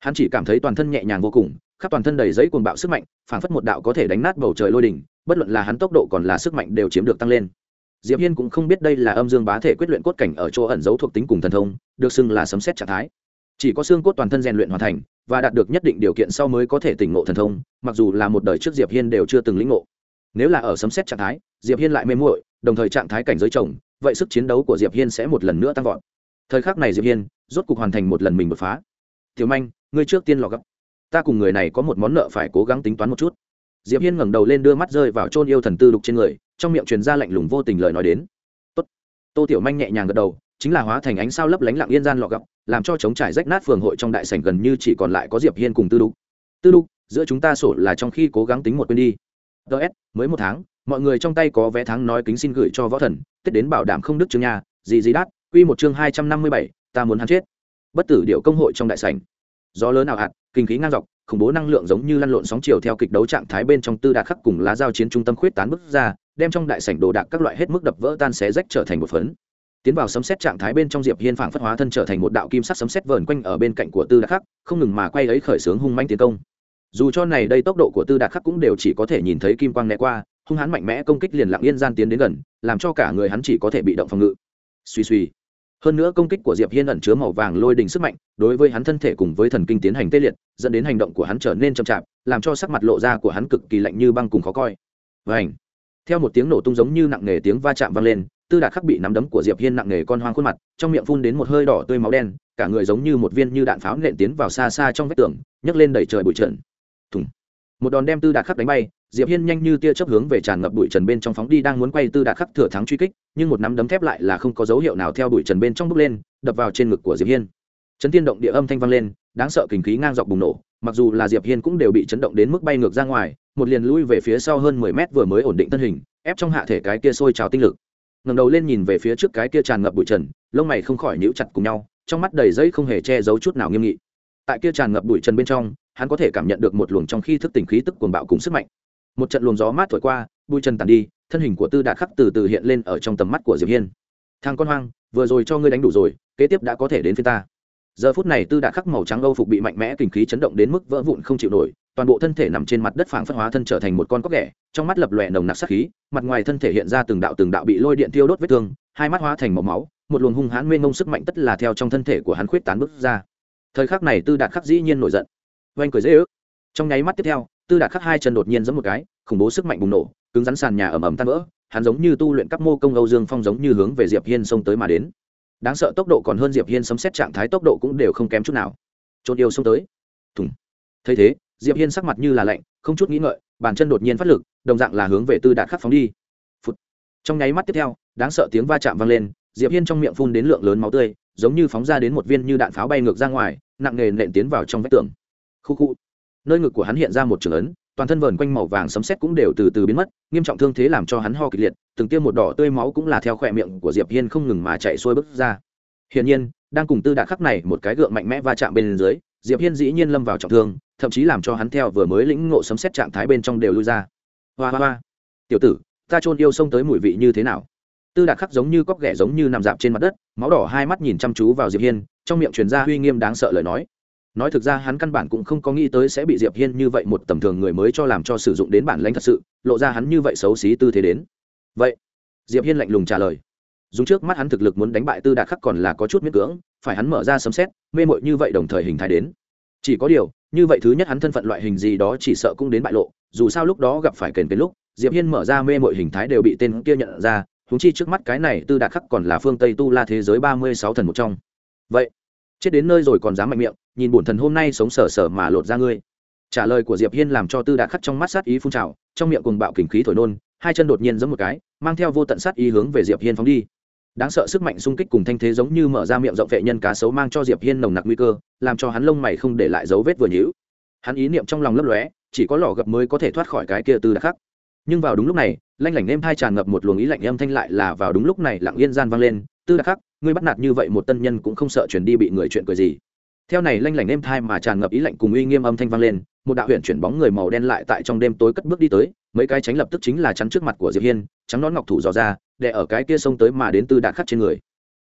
Hắn chỉ cảm thấy toàn thân nhẹ nhàng vô cùng, khắp toàn thân đầy giấy cuồng bạo sức mạnh, phảng phất một đạo có thể đánh nát bầu trời lôi đỉnh, bất luận là hắn tốc độ còn là sức mạnh đều chiếm được tăng lên. Diệp hiên cũng không biết đây là âm dương bá thể quyết luyện cốt cảnh ở chỗ ẩn giấu thuộc tính cùng thần thông, được xưng là sấm xét trạng thái chỉ có xương cốt toàn thân rèn luyện hoàn thành và đạt được nhất định điều kiện sau mới có thể tỉnh ngộ thần thông, mặc dù là một đời trước diệp hiên đều chưa từng lĩnh ngộ. Nếu là ở sấm xét trạng thái, diệp hiên lại mê muội, đồng thời trạng thái cảnh giới chồng, vậy sức chiến đấu của diệp hiên sẽ một lần nữa tăng vọt. Thời khắc này diệp hiên rốt cục hoàn thành một lần mình đột phá. Tiểu manh, ngươi trước tiên lò gấp. Ta cùng người này có một món nợ phải cố gắng tính toán một chút. Diệp hiên ngẩng đầu lên đưa mắt rơi vào chôn yêu thần tư đục trên người, trong miệng truyền ra lạnh lùng vô tình lời nói đến. Tốt. Tô tiểu manh nhẹ nhàng gật đầu chính là hóa thành ánh sao lấp lánh lặng yên gian lọ gọc, làm cho chống trải rách nát phường hội trong đại sảnh gần như chỉ còn lại có diệp hiên cùng tư đục. Tư đục, giữa chúng ta sổ là trong khi cố gắng tính một quên đi. Ts mới một tháng, mọi người trong tay có vé tháng nói kính xin gửi cho võ thần, tết đến bảo đảm không đức chương nhà, gì gì Đát quy một chương hai trăm năm mươi bảy, ta muốn hắn chết. Bất tử điệu công hội trong đại sảnh. Gió lớn nào hạt, kinh khí ngang dọc, khủng bố năng lượng giống như lăn lộn sóng chiều theo kịch đấu trạng thái bên trong tư đạt khắc cùng lá giao chiến trung tâm khuyết tán bức ra, đem trong đại sảnh đồ đạc các loại hết mức đập vỡ tan xé rách trở thành một phấn tiến vào sấm xét trạng thái bên trong diệp hiên phảng phất hóa thân trở thành một đạo kim sắc sấm xét vờn quanh ở bên cạnh của tư đạt khắc, không ngừng mà quay ấy khởi sướng hung manh tiến công. Dù cho này đây tốc độ của tư đạt khắc cũng đều chỉ có thể nhìn thấy kim quang né qua, hung hãn mạnh mẽ công kích liền lặng yên gian tiến đến gần, làm cho cả người hắn chỉ có thể bị động phòng ngự. Suy suy hơn nữa công kích của diệp hiên ẩn chứa màu vàng lôi đình sức mạnh, đối với hắn thân thể cùng với thần kinh tiến hành tê liệt, dẫn đến hành động của hắn trở nên chậm chạp, làm cho sắc mặt lộ ra của hắn cực kỳ lạnh như băng cùng khó coi. Vảnh theo một tiếng nổ tung giống như nặng nề tiếng va chạm vang lên, tư đạt khắc bị nắm đấm của diệp hiên nặng nề con hoang khuôn mặt, trong miệng phun đến một hơi đỏ tươi máu đen, cả người giống như một viên như đạn pháo nện tiến vào xa xa trong vách tường, nhấc lên đẩy trời bụi trần. Thùng. Một đòn đem tư đạt khắc đánh bay, diệp hiên nhanh như tia chớp hướng về tràn ngập bụi trần bên trong phóng đi, đang muốn quay tư đạt khắc thừa thắng truy kích, nhưng một nắm đấm thép lại là không có dấu hiệu nào theo bụi trần bên trong bước lên, đập vào trên ngực của diệp hiên. Chấn thiên động địa âm thanh vang lên, đáng sợ kinh khí ngang dọc bùng nổ, mặc dù là diệp hiên cũng đều bị chấn động đến mức bay ngược ra ngoài một liền lui về phía sau hơn 10 mét vừa mới ổn định thân hình, ép trong hạ thể cái kia sôi trào tinh lực. Ngẩng đầu lên nhìn về phía trước cái kia tràn ngập bụi trần, lông mày không khỏi nhíu chặt cùng nhau, trong mắt đầy giấy không hề che giấu chút nào nghiêm nghị. Tại kia tràn ngập bụi trần bên trong, hắn có thể cảm nhận được một luồng trong khi thức tỉnh khí tức cuồng bạo cùng sức mạnh. Một trận luồng gió mát thổi qua, bụi trần tàn đi, thân hình của tư đạt khắc từ từ hiện lên ở trong tầm mắt của diệp hiên. Thằng con hoang, vừa rồi cho ngươi đánh đủ rồi, kế tiếp đã có thể đến phía ta. Giờ phút này tư đạt khắc màu trắng âu phục bị mạnh mẽ kinh khí chấn động đến mức vỡ vụn không chịu nổi toàn bộ thân thể nằm trên mặt đất phảng phất hóa thân trở thành một con cóc ghẻ, trong mắt lập lòe nồng nặc sát khí, mặt ngoài thân thể hiện ra từng đạo từng đạo bị lôi điện tiêu đốt vết thương, hai mắt hóa thành màu máu, một luồng hung hãn mênh mông sức mạnh tất là theo trong thân thể của hắn khuyết tán bước ra. Thời khắc này tư đạt khắc dĩ nhiên nổi giận. Oanh cười dễ ước. Trong nháy mắt tiếp theo, tư đạt khắc hai chân đột nhiên giẫm một cái, khủng bố sức mạnh bùng nổ, cứng rắn sàn nhà ầm ầm tan vỡ, hắn giống như tu luyện các mô công âu dương phong giống như hướng về diệp hiên xông tới mà đến. Đáng sợ tốc độ còn hơn diệp hiên sấm xét trạng thái tốc độ cũng đều không kém chút nào. Trốn yêu xông tới. Thùng. Thấy thế diệp hiên sắc mặt như là lạnh, không chút nghĩ ngợi, bàn chân đột nhiên phát lực, đồng dạng là hướng về tư đạt khắc phóng đi. Phụt. trong nháy mắt tiếp theo, đáng sợ tiếng va chạm vang lên, diệp hiên trong miệng phun đến lượng lớn máu tươi, giống như phóng ra đến một viên như đạn pháo bay ngược ra ngoài, nặng nề nện tiến vào trong vách tường. Khu khu. Nơi ngực của hắn hiện ra một trường ấn, toàn thân vờn quanh màu vàng sấm sét cũng đều từ từ biến mất, nghiêm trọng thương thế làm cho hắn ho kịch liệt, từng tiêm một đỏ tươi máu cũng là theo khỏe miệng của diệp hiên không ngừng mà chạy xuôi bước ra. Hiển nhiên, đang cùng tư đạt khắc này một cái gượng mạnh mẽ va chạm bên dưới, diệp hiên dĩ nhiên lâm vào trọng thương thậm chí làm cho hắn theo vừa mới lĩnh ngộ sấm sét trạng thái bên trong đều lui ra. Hoa hoa hoa. Tiểu tử, ta chôn yêu xông tới mùi vị như thế nào? Tư đạt khắc giống như cóc ghẻ giống như nằm dạp trên mặt đất, máu đỏ hai mắt nhìn chăm chú vào diệp hiên, trong miệng truyền ra uy nghiêm đáng sợ lời nói. Nói thực ra hắn căn bản cũng không có nghĩ tới sẽ bị diệp hiên như vậy một tầm thường người mới cho làm cho sử dụng đến bản lãnh thật sự, lộ ra hắn như vậy xấu xí tư thế đến. Vậy, diệp hiên lạnh lùng trả lời. Dùng trước mắt hắn thực lực muốn đánh bại tư đạt khắc còn là có chút miễn cưỡng, phải hắn mở ra sấm xét mê mội như vậy đồng thời hình thái đến. Chỉ có điều như vậy thứ nhất hắn thân phận loại hình gì đó chỉ sợ cũng đến bại lộ, dù sao lúc đó gặp phải kền kền lúc, diệp hiên mở ra mê mọi hình thái đều bị tên kia nhận ra húng chi trước mắt cái này tư đạt khắc còn là phương tây tu la thế giới ba mươi sáu thần một trong. Vậy, chết đến nơi rồi còn dám mạnh miệng, nhìn bổn thần hôm nay sống sờ sờ mà lột ra ngươi. Trả lời của diệp hiên làm cho tư đạt khắc trong mắt sát ý phun trào, trong miệng cùng bạo kình khí thổi nôn, hai chân đột nhiên giống một cái, mang theo vô tận sát ý hướng về diệp hiên phóng đi đáng sợ sức mạnh xung kích cùng thanh thế giống như mở ra miệng rộng vệ nhân cá sấu mang cho diệp hiên nồng nặc nguy cơ, làm cho hắn lông mày không để lại dấu vết vừa nhíu. Hắn ý niệm trong lòng lấp lóe, chỉ có lò gập mới có thể thoát khỏi cái kia tư đặc khắc. Nhưng vào đúng lúc này, lanh lảnh êm thai tràn ngập một luồng ý lạnh âm thanh lại là vào đúng lúc này lặng yên gian vang lên, tư đặc khắc, ngươi bắt nạt như vậy một tân nhân cũng không sợ chuyển đi bị người chuyện cười gì. Theo này lanh lảnh êm thai mà tràn ngập ý lạnh cùng uy nghiêm âm thanh vang lên, một đạo huyện chuyển bóng người màu đen lại tại trong đêm tối cất bước đi tới, mấy cái tránh lập tức chính là chắn trước mặt của diệp hiên, trắng nón ngọc thủ dò ra để ở cái kia sông tới mà đến tư đạt khắc trên người.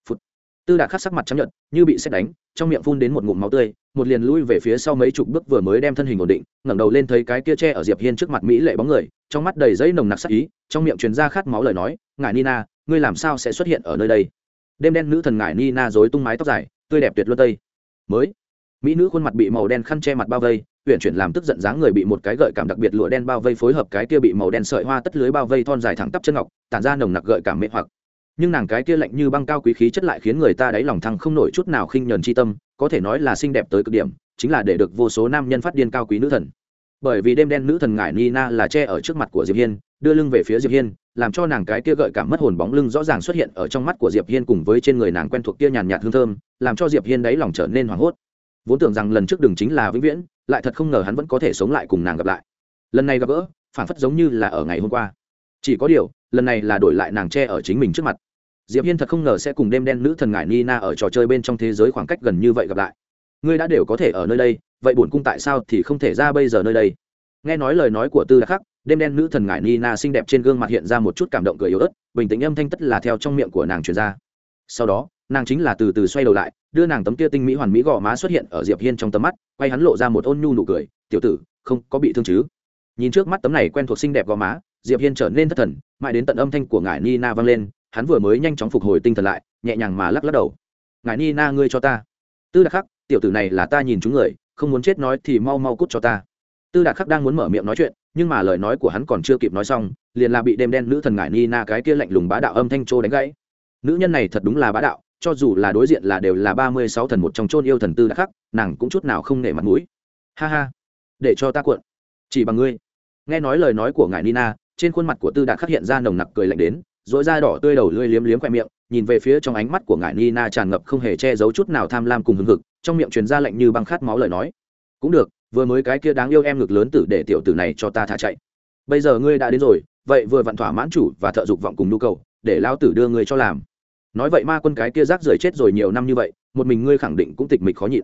Phụt. tư đạt khắc sắc mặt chấp nhận như bị xét đánh, trong miệng phun đến một ngụm máu tươi, một liền lui về phía sau mấy chục bước vừa mới đem thân hình ổn định, ngẩng đầu lên thấy cái kia che ở diệp hiên trước mặt mỹ lệ bóng người, trong mắt đầy dây nồng nặc sắc ý, trong miệng truyền ra khát máu lời nói, ngài nina, ngươi làm sao sẽ xuất hiện ở nơi đây? Đêm đen nữ thần ngài nina rối tung mái tóc dài, tươi đẹp tuyệt luân tây. Mới. Mỹ nữ khuôn mặt bị màu đen khăn che mặt bao vây huyện chuyển làm tức giận dáng người bị một cái gợi cảm đặc biệt lụa đen bao vây phối hợp cái kia bị màu đen sợi hoa tất lưới bao vây thon dài thẳng tắp chân ngọc, tản ra nồng nặc gợi cảm mê hoặc. Nhưng nàng cái kia lạnh như băng cao quý khí chất lại khiến người ta đáy lòng thăng không nổi chút nào khinh nhờn chi tâm, có thể nói là xinh đẹp tới cực điểm, chính là để được vô số nam nhân phát điên cao quý nữ thần. Bởi vì đêm đen nữ thần ngải nina là che ở trước mặt của diệp hiên, đưa lưng về phía diệp hiên, làm cho nàng cái kia gợi cảm mất hồn bóng lưng rõ ràng xuất hiện ở trong mắt của diệp hiên cùng với trên người nàng quen thuộc kia nhàn nhạt hương thơm, làm cho diệp hiên đáy lòng trở nên hoảng hốt vốn tưởng rằng lần trước đường chính là vĩnh viễn, lại thật không ngờ hắn vẫn có thể sống lại cùng nàng gặp lại. Lần này gặp gỡ, phản phất giống như là ở ngày hôm qua. Chỉ có điều, lần này là đổi lại nàng che ở chính mình trước mặt. Diệp hiên thật không ngờ sẽ cùng đêm đen nữ thần ngải nina ở trò chơi bên trong thế giới khoảng cách gần như vậy gặp lại. Ngươi đã đều có thể ở nơi đây, vậy bổn cung tại sao thì không thể ra bây giờ nơi đây? Nghe nói lời nói của tư đặc khắc đêm đen nữ thần ngải nina xinh đẹp trên gương mặt hiện ra một chút cảm động cười yếu ớt, bình tĩnh âm thanh tất là theo trong miệng của nàng truyền ra. Sau đó nàng chính là từ từ xoay đầu lại, đưa nàng tấm kia tinh mỹ hoàn mỹ gò má xuất hiện ở diệp hiên trong tầm mắt, quay hắn lộ ra một ôn nhu nụ cười, tiểu tử, không có bị thương chứ? Nhìn trước mắt tấm này quen thuộc xinh đẹp gò má, diệp hiên trở nên thất thần, mãi đến tận âm thanh của ngài nina vang lên, hắn vừa mới nhanh chóng phục hồi tinh thần lại, nhẹ nhàng mà lắc lắc đầu. Ngài nina ngươi cho ta. Tư đặc khắc, tiểu tử này là ta nhìn chúng người, không muốn chết nói thì mau mau cút cho ta. Tư đặc khắc đang muốn mở miệng nói chuyện, nhưng mà lời nói của hắn còn chưa kịp nói xong, liền là bị đêm đen nữ thần ngải nina cái kia lạnh lùng bá đạo âm thanh trô đánh gãy. Nữ nhân này thật đúng là bá đạo cho dù là đối diện là đều là ba mươi sáu thần một trong chôn yêu thần tư đã khắc, nàng cũng chút nào không nể mặt mũi. Ha ha, để cho ta cuộn. Chỉ bằng ngươi. Nghe nói lời nói của ngài nina, trên khuôn mặt của tư Đạt khắc hiện ra nồng nặc cười lạnh đến dỗi da đỏ tươi đầu lưỡi liếm liếm khoe miệng, nhìn về phía trong ánh mắt của ngài nina tràn ngập không hề che giấu chút nào tham lam cùng hưng hực, trong miệng truyền ra lạnh như băng khát máu lời nói. Cũng được, vừa mới cái kia đáng yêu em ngực lớn tử để tiểu tử này cho ta thả chạy. Bây giờ ngươi đã đến rồi, vậy vừa vặn thỏa mãn chủ và thợ dục vọng cùng nhu cầu, để lao tử đưa ngươi cho làm nói vậy ma quân cái kia rác rưởi chết rồi nhiều năm như vậy, một mình ngươi khẳng định cũng tịch mịch khó nhịn.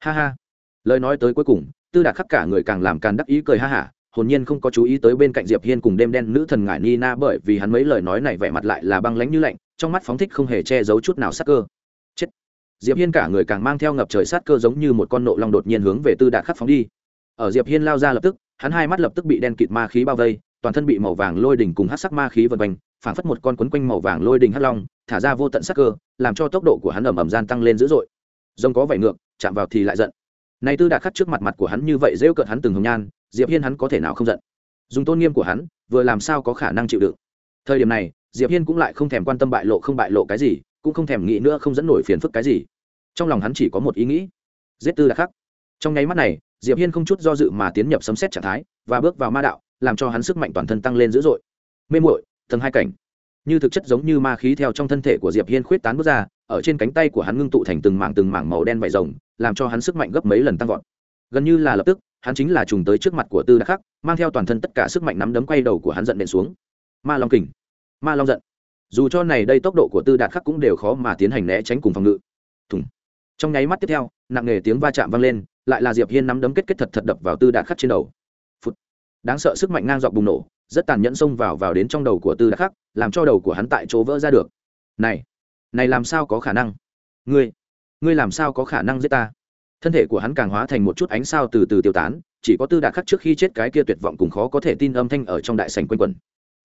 Ha ha. Lời nói tới cuối cùng, tư đạt khắc cả người càng làm càng đắc ý cười ha hả, hồn nhiên không có chú ý tới bên cạnh diệp hiên cùng đêm đen nữ thần ngải ni na bởi vì hắn mấy lời nói này vẻ mặt lại là băng lãnh như lạnh, trong mắt phóng thích không hề che giấu chút nào sát cơ. Chết. Diệp hiên cả người càng mang theo ngập trời sát cơ giống như một con nộ long đột nhiên hướng về tư đạt khắc phóng đi. Ở diệp hiên lao ra lập tức, hắn hai mắt lập tức bị đen kịt ma khí bao vây, toàn thân bị màu vàng lôi đỉnh cùng hắc sắc ma khí vần quanh phảng phất một con quấn quanh màu vàng lôi đình hắc long, thả ra vô tận sắc cơ, làm cho tốc độ của hắn ẩm ẩm gian tăng lên dữ dội. Rồng có vảy ngược, chạm vào thì lại giận. Này tư đạt khắc trước mặt mặt của hắn như vậy rêu cợt hắn từng hồng nhan, diệp hiên hắn có thể nào không giận? Dùng tôn nghiêm của hắn, vừa làm sao có khả năng chịu đựng? Thời điểm này, diệp hiên cũng lại không thèm quan tâm bại lộ không bại lộ cái gì, cũng không thèm nghĩ nữa không dẫn nổi phiền phức cái gì. Trong lòng hắn chỉ có một ý nghĩ, giết tư đạt khắc. Trong nháy mắt này, diệp hiên không chút do dự mà tiến nhập sấm xét trạng thái, và bước vào ma đạo, làm cho hắn sức mạnh toàn thân tăng lên dữ dội. Mê muội tầng hai cảnh. Như thực chất giống như ma khí theo trong thân thể của diệp hiên khuyết tán bước ra, ở trên cánh tay của hắn ngưng tụ thành từng mảng từng mảng màu đen vải rồng, làm cho hắn sức mạnh gấp mấy lần tăng vọt. Gần như là lập tức, hắn chính là trùng tới trước mặt của tư đắc khắc, mang theo toàn thân tất cả sức mạnh nắm đấm quay đầu của hắn giận nện xuống. Ma long kình. Ma long giận. Dù cho này đây tốc độ của tư đạt khắc cũng đều khó mà tiến hành né tránh cùng phòng ngự. Thùng. Trong nháy mắt tiếp theo, nặng nề tiếng va chạm vang lên, lại là diệp hiên nắm đấm kết kết thật thật đập vào tư đạt khắc trên đầu. Phụt. đáng sợ sức mạnh ngang dọc bùng nổ rất tàn nhẫn xông vào vào đến trong đầu của tư đắc khắc, làm cho đầu của hắn tại chỗ vỡ ra được. Này này làm sao có khả năng? Ngươi ngươi làm sao có khả năng giết ta? Thân thể của hắn càng hóa thành một chút ánh sao từ từ tiêu tán, chỉ có tư đạc khắc trước khi chết cái kia tuyệt vọng cùng khó có thể tin âm thanh ở trong đại sành quanh quẩn.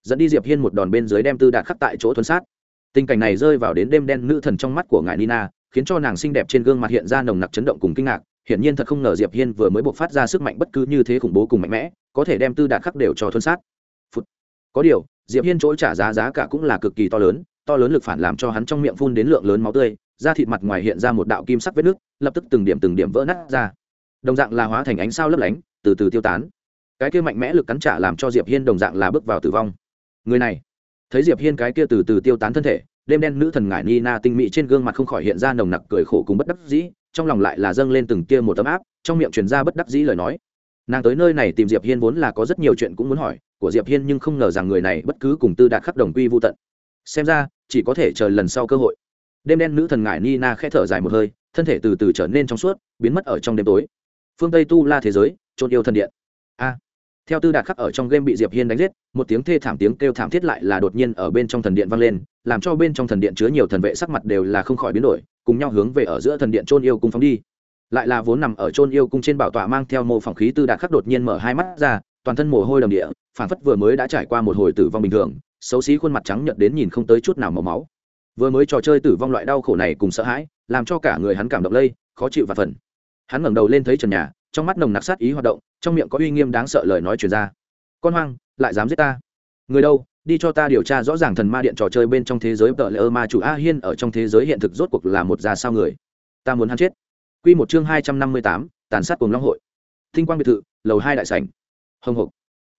Dẫn đi diệp hiên một đòn bên dưới đem tư đạt khắc tại chỗ thuấn sát. Tình cảnh này rơi vào đến đêm đen nữ thần trong mắt của ngài nina, khiến cho nàng xinh đẹp trên gương mặt hiện ra nồng nặc chấn động cùng kinh ngạc. Hiển nhiên thật không ngờ diệp hiên vừa mới buộc phát ra sức mạnh bất cứ như thế khủng bố cùng mạnh mẽ, có thể đem tư đạt khắc đều cho thuấn sát có điều, diệp hiên chỗ trả giá giá cả cũng là cực kỳ to lớn to lớn lực phản làm cho hắn trong miệng phun đến lượng lớn máu tươi, da thịt mặt ngoài hiện ra một đạo kim sắc vết nước, lập tức từng điểm từng điểm vỡ nát ra. Đồng dạng là hóa thành ánh sao lấp lánh, từ từ tiêu tán. Cái kia mạnh mẽ lực cắn trả làm cho diệp hiên đồng dạng là bước vào tử vong. Người này, thấy diệp hiên cái kia từ từ tiêu tán thân thể, đêm đen nữ thần ngải nina tinh mỹ trên gương mặt không khỏi hiện ra nồng nặc cười khổ cùng bất đắc dĩ, trong lòng lại là dâng lên từng kia một tấm áp, trong miệng truyền ra bất đắc dĩ lời nói nàng tới nơi này tìm diệp hiên vốn là có rất nhiều chuyện cũng muốn hỏi, của diệp hiên nhưng không ngờ rằng người này bất cứ cùng tư đạt khắc đồng quy vô tận. Xem ra, chỉ có thể chờ lần sau cơ hội. Đêm đen nữ thần ngải nina khẽ thở dài một hơi, thân thể từ từ trở nên trong suốt, biến mất ở trong đêm tối. Phương tây tu la thế giới trôn yêu thần điện. A. Theo tư đạt khắc ở trong game bị diệp hiên đánh giết, một tiếng thê thảm tiếng kêu thảm thiết lại là đột nhiên ở bên trong thần điện vang lên, làm cho bên trong thần điện chứa nhiều thần vệ sắc mặt đều là không khỏi biến đổi, cùng nhau hướng về ở giữa thần điện trôn yêu cung phóng đi lại là vốn nằm ở trôn yêu cung trên bảo tọa mang theo mô phỏng khí tư đạt khắc đột nhiên mở hai mắt ra, toàn thân mồ hôi đầm địa phản phất vừa mới đã trải qua một hồi tử vong bình thường, xấu xí khuôn mặt trắng nhợt đến nhìn không tới chút nào màu máu. Vừa mới trò chơi tử vong loại đau khổ này cùng sợ hãi, làm cho cả người hắn cảm động lây, khó chịu và phần. Hắn ngẩng đầu lên thấy trần nhà, trong mắt nồng nặc sát ý hoạt động, trong miệng có uy nghiêm đáng sợ lời nói truyền ra. Con hoang, lại dám giết ta? Người đâu? Đi cho ta điều tra rõ ràng thần ma điện trò chơi bên trong thế giới tợ lỡ ma chủ a hiên ở trong thế giới hiện thực rốt cuộc là một già sao người? Ta muốn hắn chết quy một chương hai trăm năm mươi tám, tàn sát cùng long hội. Thinh quang biệt thự, lầu hai đại sảnh. Hồng hộc.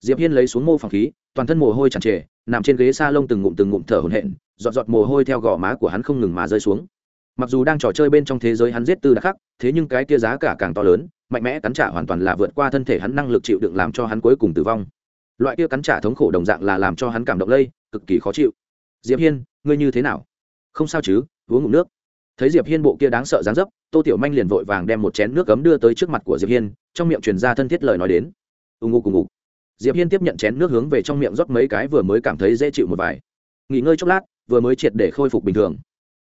Diệp hiên lấy xuống mô phòng khí, toàn thân mồ hôi tràn trề, nằm trên ghế salon lông từng ngụm từng ngụm thở hổn hển, giọt giọt mồ hôi theo gò má của hắn không ngừng mà rơi xuống. Mặc dù đang trò chơi bên trong thế giới hắn giết tư đã khắc, thế nhưng cái kia giá cả càng to lớn, mạnh mẽ cắn trả hoàn toàn là vượt qua thân thể hắn năng lực chịu đựng làm cho hắn cuối cùng tử vong. Loại kia cắn trả thống khổ đồng dạng là làm cho hắn cảm động lây, cực kỳ khó chịu. Diệp hiên, ngươi như thế nào? Không sao chứ, uống ngụm nước thấy diệp hiên bộ kia đáng sợ dáng dấp, tô tiểu manh liền vội vàng đem một chén nước cấm đưa tới trước mặt của diệp hiên, trong miệng truyền ra thân thiết lời nói đến. Ù ngụ cùng ngụ diệp hiên tiếp nhận chén nước hướng về trong miệng rót mấy cái vừa mới cảm thấy dễ chịu một vài. Nghỉ ngơi chốc lát, vừa mới triệt để khôi phục bình thường.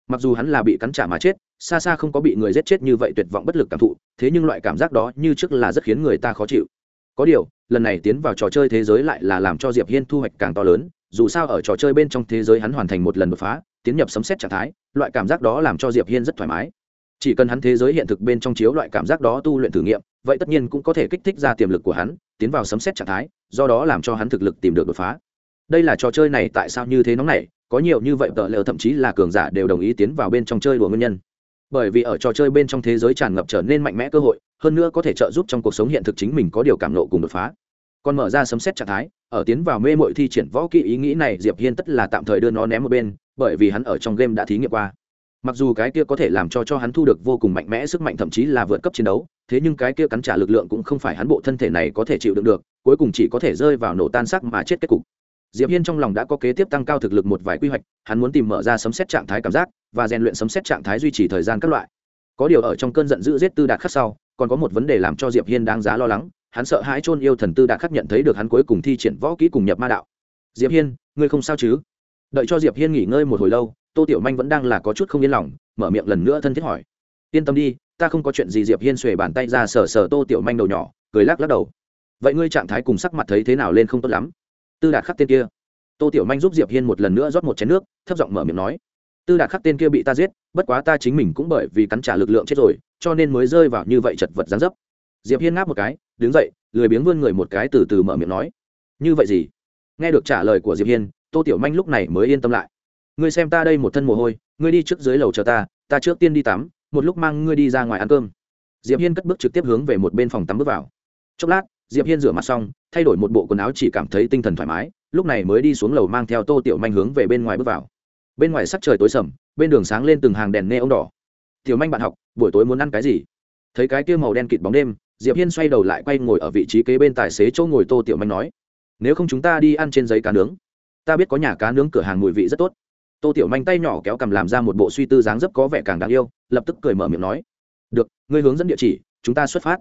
Mặc dù hắn là bị cắn trả mà chết, xa xa không có bị người giết chết như vậy tuyệt vọng bất lực cảm thụ, thế nhưng loại cảm giác đó như trước là rất khiến người ta khó chịu. Có điều, lần này tiến vào trò chơi thế giới lại là làm cho diệp hiên thu hoạch càng to lớn, dù sao ở trò chơi bên trong thế giới hắn hoàn thành một lần đột phá tiến nhập sấm xét trạng thái, loại cảm giác đó làm cho diệp hiên rất thoải mái. Chỉ cần hắn thế giới hiện thực bên trong chiếu loại cảm giác đó tu luyện thử nghiệm, vậy tất nhiên cũng có thể kích thích ra tiềm lực của hắn, tiến vào sấm xét trạng thái, do đó làm cho hắn thực lực tìm được đột phá. Đây là trò chơi này tại sao như thế nóng này có nhiều như vậy tợ lờ, thậm chí là cường giả đều đồng ý tiến vào bên trong chơi đùa nguyên nhân. Bởi vì ở trò chơi bên trong thế giới tràn ngập trở nên mạnh mẽ cơ hội, hơn nữa có thể trợ giúp trong cuộc sống hiện thực chính mình có điều cảm nộ cùng đột phá. Còn mở ra sấm xét trạng thái, ở tiến vào mê mội thi triển võ kỹ, ý nghĩ này diệp hiên tất là tạm thời đưa nó ném một bên bởi vì hắn ở trong game đã thí nghiệm qua. Mặc dù cái kia có thể làm cho cho hắn thu được vô cùng mạnh mẽ sức mạnh thậm chí là vượt cấp chiến đấu, thế nhưng cái kia cắn trả lực lượng cũng không phải hắn bộ thân thể này có thể chịu đựng được, cuối cùng chỉ có thể rơi vào nổ tan sắc mà chết kết cục. Diệp hiên trong lòng đã có kế tiếp tăng cao thực lực một vài quy hoạch, hắn muốn tìm mở ra sấm xét trạng thái cảm giác và rèn luyện sấm xét trạng thái duy trì thời gian các loại. Có điều ở trong cơn giận dữ giết tư đạt khắc sau, còn có một vấn đề làm cho diệp hiên đáng giá lo lắng, hắn sợ hãi chôn yêu thần tư đạt khắc nhận thấy được hắn cuối cùng thi triển võ kỹ cùng nhập ma đạo. Diệp hiên, ngươi không sao chứ? Đợi cho diệp hiên nghỉ ngơi một hồi lâu tô tiểu manh vẫn đang là có chút không yên lòng mở miệng lần nữa thân thiết hỏi yên tâm đi ta không có chuyện gì diệp hiên xuề bàn tay ra sờ sờ tô tiểu manh đầu nhỏ cười lắc lắc đầu vậy ngươi trạng thái cùng sắc mặt thấy thế nào lên không tốt lắm tư đạt khắc tên kia tô tiểu manh giúp diệp hiên một lần nữa rót một chén nước thấp giọng mở miệng nói tư đạt khắc tên kia bị ta giết bất quá ta chính mình cũng bởi vì cắn trả lực lượng chết rồi cho nên mới rơi vào như vậy chật vật gián dấp diệp hiên ngáp một cái đứng dậy lười biếng vươn người một cái từ từ mở miệng nói như vậy gì nghe được trả lời của diệp hiên tô tiểu manh lúc này mới yên tâm lại. Ngươi xem ta đây một thân mồ hôi, ngươi đi trước dưới lầu chờ ta ta trước tiên đi tắm, một lúc mang ngươi đi ra ngoài ăn cơm. Diệp hiên cất bước trực tiếp hướng về một bên phòng tắm bước vào. Chốc lát, diệp hiên rửa mặt xong, thay đổi một bộ quần áo chỉ cảm thấy tinh thần thoải mái, lúc này mới đi xuống lầu mang theo tô tiểu manh hướng về bên ngoài bước vào. Bên ngoài sắc trời tối sầm, bên đường sáng lên từng hàng đèn nê ông đỏ. Tiểu manh bạn học, buổi tối muốn ăn cái gì? Thấy cái kia màu đen kịt bóng đêm, diệp hiên xoay đầu lại quay ngồi ở vị trí kế bên tài xế chỗ ngồi tô tiểu manh nói, nếu không chúng ta đi ăn trên giấy cá nướng ta biết có nhà cá nướng cửa hàng mùi vị rất tốt. Tô tiểu manh tay nhỏ kéo cầm làm ra một bộ suy tư dáng dấp có vẻ càng đáng yêu, lập tức cười mở miệng nói, được, ngươi hướng dẫn địa chỉ, chúng ta xuất phát.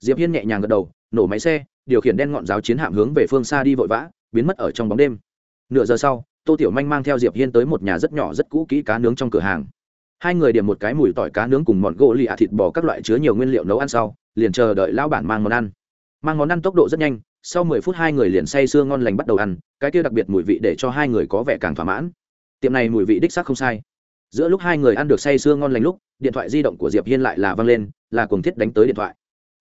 Diệp hiên nhẹ nhàng gật đầu, nổ máy xe, điều khiển đen ngọn giáo chiến hạm hướng về phương xa đi vội vã, biến mất ở trong bóng đêm. Nửa giờ sau, tô tiểu manh mang theo diệp hiên tới một nhà rất nhỏ rất cũ kỹ cá nướng trong cửa hàng. Hai người điểm một cái mùi tỏi cá nướng cùng mọn gỗ lì ạ thịt bò các loại chứa nhiều nguyên liệu nấu ăn sau, liền chờ đợi lao bản mang món ăn. Mang món ăn tốc độ rất nhanh sau mười phút hai người liền say sưa ngon lành bắt đầu ăn, cái kia đặc biệt mùi vị để cho hai người có vẻ càng thỏa mãn. Tiệm này mùi vị đích xác không sai. Giữa lúc hai người ăn được say sưa ngon lành lúc, điện thoại di động của diệp hiên lại là văng lên, là cuồng thiết đánh tới điện thoại.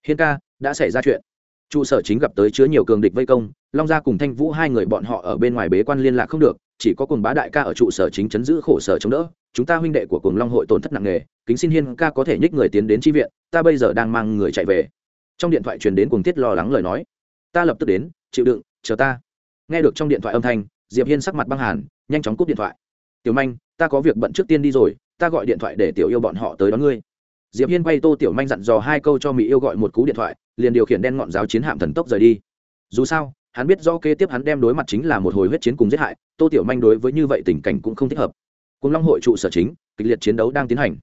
Hiên ca, đã xảy ra chuyện. Trụ sở chính gặp tới chứa nhiều cường địch vây công, long gia cùng thanh vũ hai người bọn họ ở bên ngoài bế quan liên lạc không được, chỉ có cùng bá đại ca ở trụ sở chính chấn giữ khổ sở chống đỡ. Chúng ta huynh đệ của cùng long hội tổn thất nặng nề, kính xin hiên ca có thể nhích người tiến đến tri viện, ta bây giờ đang mang người chạy về. Trong điện thoại truyền đến cùng tiết lo lắng lời nói ta lập tức đến, chịu đựng, chờ ta. Nghe được trong điện thoại âm thanh, diệp hiên sắc mặt băng hàn, nhanh chóng cúp điện thoại. Tiểu manh, ta có việc bận trước tiên đi rồi, ta gọi điện thoại để tiểu yêu bọn họ tới đón ngươi. Diệp hiên quay tô tiểu manh dặn dò hai câu cho mỹ yêu gọi một cú điện thoại, liền điều khiển đen ngọn giáo chiến hạm thần tốc rời đi. Dù sao, hắn biết do kế tiếp hắn đem đối mặt chính là một hồi huyết chiến cùng giết hại, tô tiểu manh đối với như vậy tình cảnh cũng không thích hợp. Cùng long hội trụ sở chính, kịch liệt chiến đấu đang tiến hành.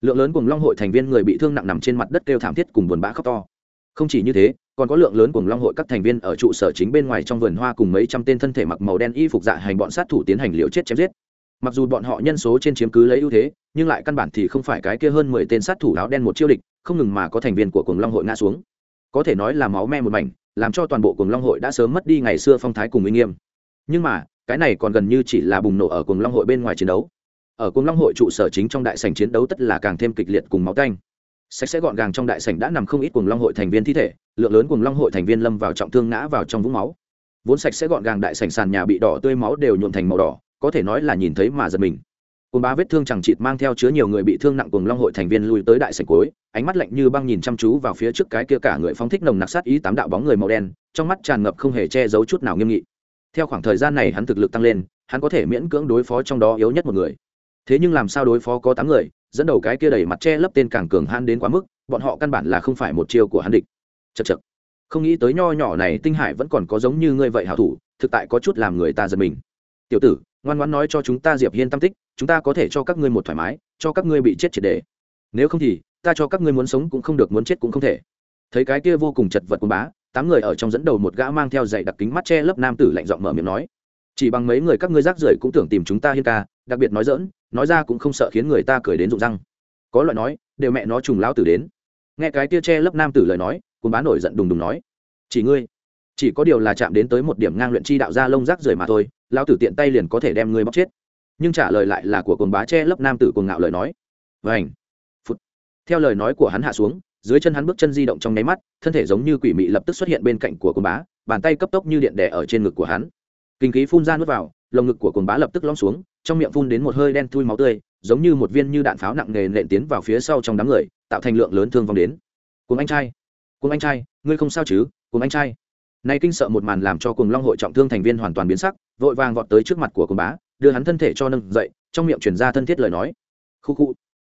Lượng lớn cùng long hội thành viên người bị thương nặng nằm trên mặt đất kêu thảm thiết cùng buồn bã khóc to. Không chỉ như thế còn có lượng lớn cùng long hội các thành viên ở trụ sở chính bên ngoài trong vườn hoa cùng mấy trăm tên thân thể mặc màu đen y phục dạ hành bọn sát thủ tiến hành liều chết chém giết. Mặc dù bọn họ nhân số trên chiếm cứ lấy ưu thế, nhưng lại căn bản thì không phải cái kia hơn mười tên sát thủ áo đen một chiêu địch, không ngừng mà có thành viên của cùng long hội ngã xuống. Có thể nói là máu me một mảnh, làm cho toàn bộ cùng long hội đã sớm mất đi ngày xưa phong thái cùng uy nghiêm. Nhưng mà, cái này còn gần như chỉ là bùng nổ ở cùng long hội bên ngoài chiến đấu. Ở cùng long hội trụ sở chính trong đại sành chiến đấu tất là càng thêm kịch liệt cùng máu tanh sạch sẽ gọn gàng trong đại sảnh đã nằm không ít cùng long hội thành viên thi thể, lượng lớn cùng long hội thành viên lâm vào trọng thương ngã vào trong vũng máu. Vốn sạch sẽ gọn gàng đại sảnh sàn nhà bị đỏ tươi máu đều nhuộm thành màu đỏ, có thể nói là nhìn thấy mà giật mình. Cùng ba vết thương chẳng chịt mang theo chứa nhiều người bị thương nặng cùng long hội thành viên lui tới đại sảnh cuối, ánh mắt lạnh như băng nhìn chăm chú vào phía trước cái kia cả người phóng thích nồng nặc sát ý tám đạo bóng người màu đen, trong mắt tràn ngập không hề che giấu chút nào nghiêm nghị. Theo khoảng thời gian này hắn thực lực tăng lên, hắn có thể miễn cưỡng đối phó trong đó yếu nhất một người. Thế nhưng làm sao đối phó có tám người dẫn đầu cái kia đầy mặt che lấp tên càng cường han đến quá mức, bọn họ căn bản là không phải một chiêu của hắn địch. Chật chật không nghĩ tới nho nhỏ này tinh hải vẫn còn có giống như ngươi vậy hảo thủ, thực tại có chút làm người ta giật mình. Tiểu tử, ngoan ngoãn nói cho chúng ta diệp hiên tâm tích, chúng ta có thể cho các ngươi một thoải mái, cho các ngươi bị chết triệt để. Nếu không thì, ta cho các ngươi muốn sống cũng không được, muốn chết cũng không thể. Thấy cái kia vô cùng chật vật của bá, tám người ở trong dẫn đầu một gã mang theo dạy đặc kính mắt che lấp nam tử lạnh giọng mở miệng nói. Chỉ bằng mấy người các ngươi rác rưởi cũng tưởng tìm chúng ta hiên ca, đặc biệt nói dỡn nói ra cũng không sợ khiến người ta cười đến rụng răng. Có loại nói, đều mẹ nó trùng lao tử đến. Nghe cái tia che lấp nam tử lời nói cuốn bá nổi giận đùng đùng nói, chỉ ngươi, chỉ có điều là chạm đến tới một điểm ngang luyện chi đạo ra lông rác rời mà thôi, lao tử tiện tay liền có thể đem ngươi bóc chết. Nhưng trả lời lại là của cồn bá che lấp nam tử cuồng ngạo lời nói vảnh phút theo lời nói của hắn hạ xuống, dưới chân hắn bước chân di động trong nháy mắt, thân thể giống như quỷ mị lập tức xuất hiện bên cạnh của cồn bá, bàn tay cấp tốc như điện đẻ ở trên ngực của hắn. Kinh khí phun ra nuốt vào lồng ngực của cồn bá lập tức lõm xuống, trong miệng phun đến một hơi đen thui máu tươi, giống như một viên như đạn pháo nặng nề nện tiến vào phía sau trong đám người, tạo thành lượng lớn thương vong đến. Cùng anh trai! Cùng anh trai! Ngươi không sao chứ? Cùng anh trai! Nay kinh sợ một màn làm cho cùng long hội trọng thương thành viên hoàn toàn biến sắc, vội vàng vọt tới trước mặt của cùng bá, đưa hắn thân thể cho nâng dậy, trong miệng chuyển ra thân thiết lời nói. Khu khu!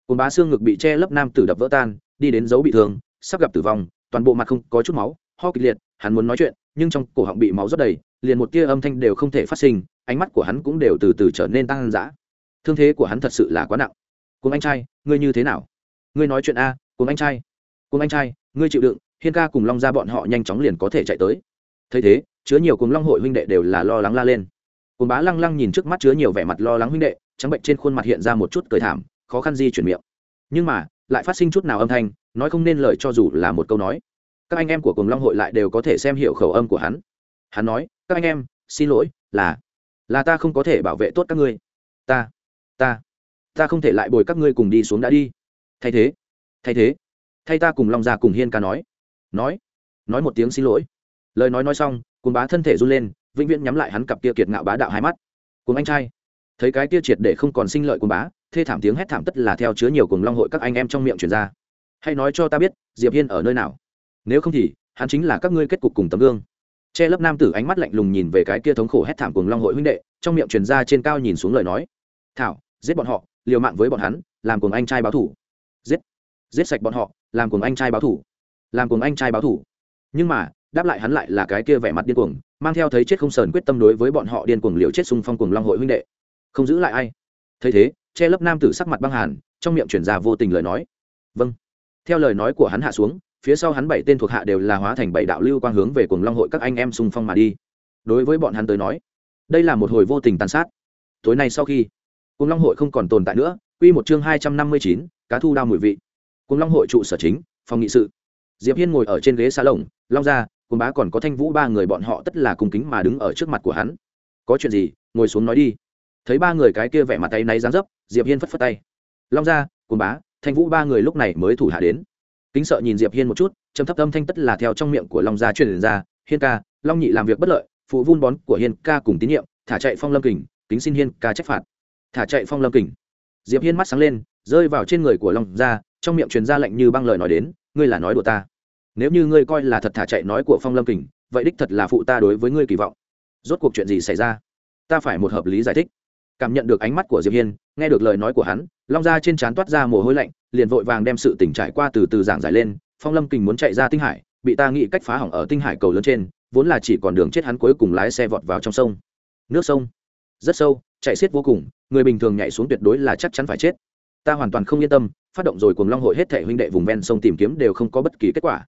Cùng bá xương ngực bị che lấp nam tử đập vỡ tan, đi đến dấu bị thương, sắp gặp tử vong, toàn bộ mặt không có chút máu, ho kịch liệt, hắn muốn nói chuyện, nhưng trong cổ họng bị máu rất đầy liền một tia âm thanh đều không thể phát sinh, ánh mắt của hắn cũng đều từ từ trở nên tăng dã. Thương thế của hắn thật sự là quá nặng. Cùng anh trai, ngươi như thế nào? Ngươi nói chuyện a cùng anh trai. Cùng anh trai, ngươi chịu đựng, hiên ca cùng long ra bọn họ nhanh chóng liền có thể chạy tới. Thấy thế, chứa nhiều cùng long hội huynh đệ đều là lo lắng la lên. Cùng bá lăng lăng nhìn trước mắt chứa nhiều vẻ mặt lo lắng huynh đệ, trắng bệnh trên khuôn mặt hiện ra một chút cười thảm, khó khăn di chuyển miệng. Nhưng mà, lại phát sinh chút nào âm thanh, nói không nên lời cho dù là một câu nói. Các anh em của cùng long hội lại đều có thể xem hiểu khẩu âm của hắn. Hắn nói các anh em, xin lỗi, là là ta không có thể bảo vệ tốt các ngươi. Ta ta ta không thể lại bồi các ngươi cùng đi xuống đã đi. Thay thế thay thế. Thay ta cùng long già cùng hiên ca nói. Nói nói một tiếng xin lỗi. Lời nói nói xong cùng bá thân thể run lên, vĩnh viễn nhắm lại hắn cặp kia kiệt ngạo bá đạo hai mắt. Cùng anh trai, thấy cái kia triệt để không còn sinh lợi cùng bá, thê thảm tiếng hét thảm tất là theo chứa nhiều cùng long hội các anh em trong miệng truyền ra. Hay nói cho ta biết, diệp hiên ở nơi nào. Nếu không thì, hắn chính là các ngươi kết cục cùng tấm gương che lấp nam tử ánh mắt lạnh lùng nhìn về cái kia thống khổ hét thảm cùng long hội huynh đệ, trong miệng truyền ra trên cao nhìn xuống lời nói. Thảo, giết bọn họ, liều mạng với bọn hắn, làm cùng anh trai báo thủ. Giết giết sạch bọn họ, làm cùng anh trai báo thủ. Làm cùng anh trai báo thủ. Nhưng mà, đáp lại hắn lại là cái kia vẻ mặt điên cuồng, mang theo thấy chết không sờn quyết tâm đối với bọn họ điên cuồng liều chết xung phong cùng long hội huynh đệ. Không giữ lại ai. Thấy thế, che lấp nam tử sắc mặt băng hàn, trong miệng chuyển ra vô tình lời nói. Vâng. Theo lời nói của hắn hạ xuống phía sau hắn bảy tên thuộc hạ đều là hóa thành bảy đạo lưu quang hướng về cùng long hội các anh em xung phong mà đi. Đối với bọn hắn tới nói, đây là một hồi vô tình tàn sát. Tối nay sau khi cùng long hội không còn tồn tại nữa, quy một chương hai trăm năm mươi chín, cá thu đao mùi vị. Cùng long hội trụ sở chính, phòng nghị sự. Diệp hiên ngồi ở trên ghế xa lồng long ra cùng bá còn có thanh vũ ba người bọn họ tất là cùng kính mà đứng ở trước mặt của hắn. Có chuyện gì, ngồi xuống nói đi. Thấy ba người cái kia vẻ mặt tay náy dáng dấp, diệp hiên phất phất tay. Long ra cùng bá, thanh vũ ba người lúc này mới thủ hạ đến kính sợ nhìn diệp hiên một chút, trầm thấp âm thanh tất là theo trong miệng của long gia truyền ra, hiên ca, long nhị làm việc bất lợi, phụ vun bón của hiên ca cùng tín nhiệm, thả chạy phong lâm kình, kính xin hiên ca trách phạt. Thả chạy phong lâm kình? Diệp hiên mắt sáng lên, rơi vào trên người của long gia, trong miệng truyền ra lệnh như băng lời nói đến, ngươi là nói đùa ta. Nếu như ngươi coi là thật thả chạy nói của phong lâm kình, vậy đích thật là phụ ta đối với ngươi kỳ vọng. Rốt cuộc chuyện gì xảy ra? Ta phải một hợp lý giải thích. Cảm nhận được ánh mắt của diệp hiên, nghe được lời nói của hắn, long gia trên trán toát ra mồ hôi lạnh liền vội vàng đem sự tỉnh trải qua từ từ giảng giải lên, phong lâm kình muốn chạy ra tinh hải, bị ta nghĩ cách phá hỏng ở tinh hải cầu lớn trên, vốn là chỉ còn đường chết hắn cuối cùng lái xe vọt vào trong sông. Nước sông, rất sâu, chạy xiết vô cùng, người bình thường nhảy xuống tuyệt đối là chắc chắn phải chết. Ta hoàn toàn không yên tâm, phát động rồi cùng long hội hết thể huynh đệ vùng ven sông tìm kiếm đều không có bất kỳ kết quả.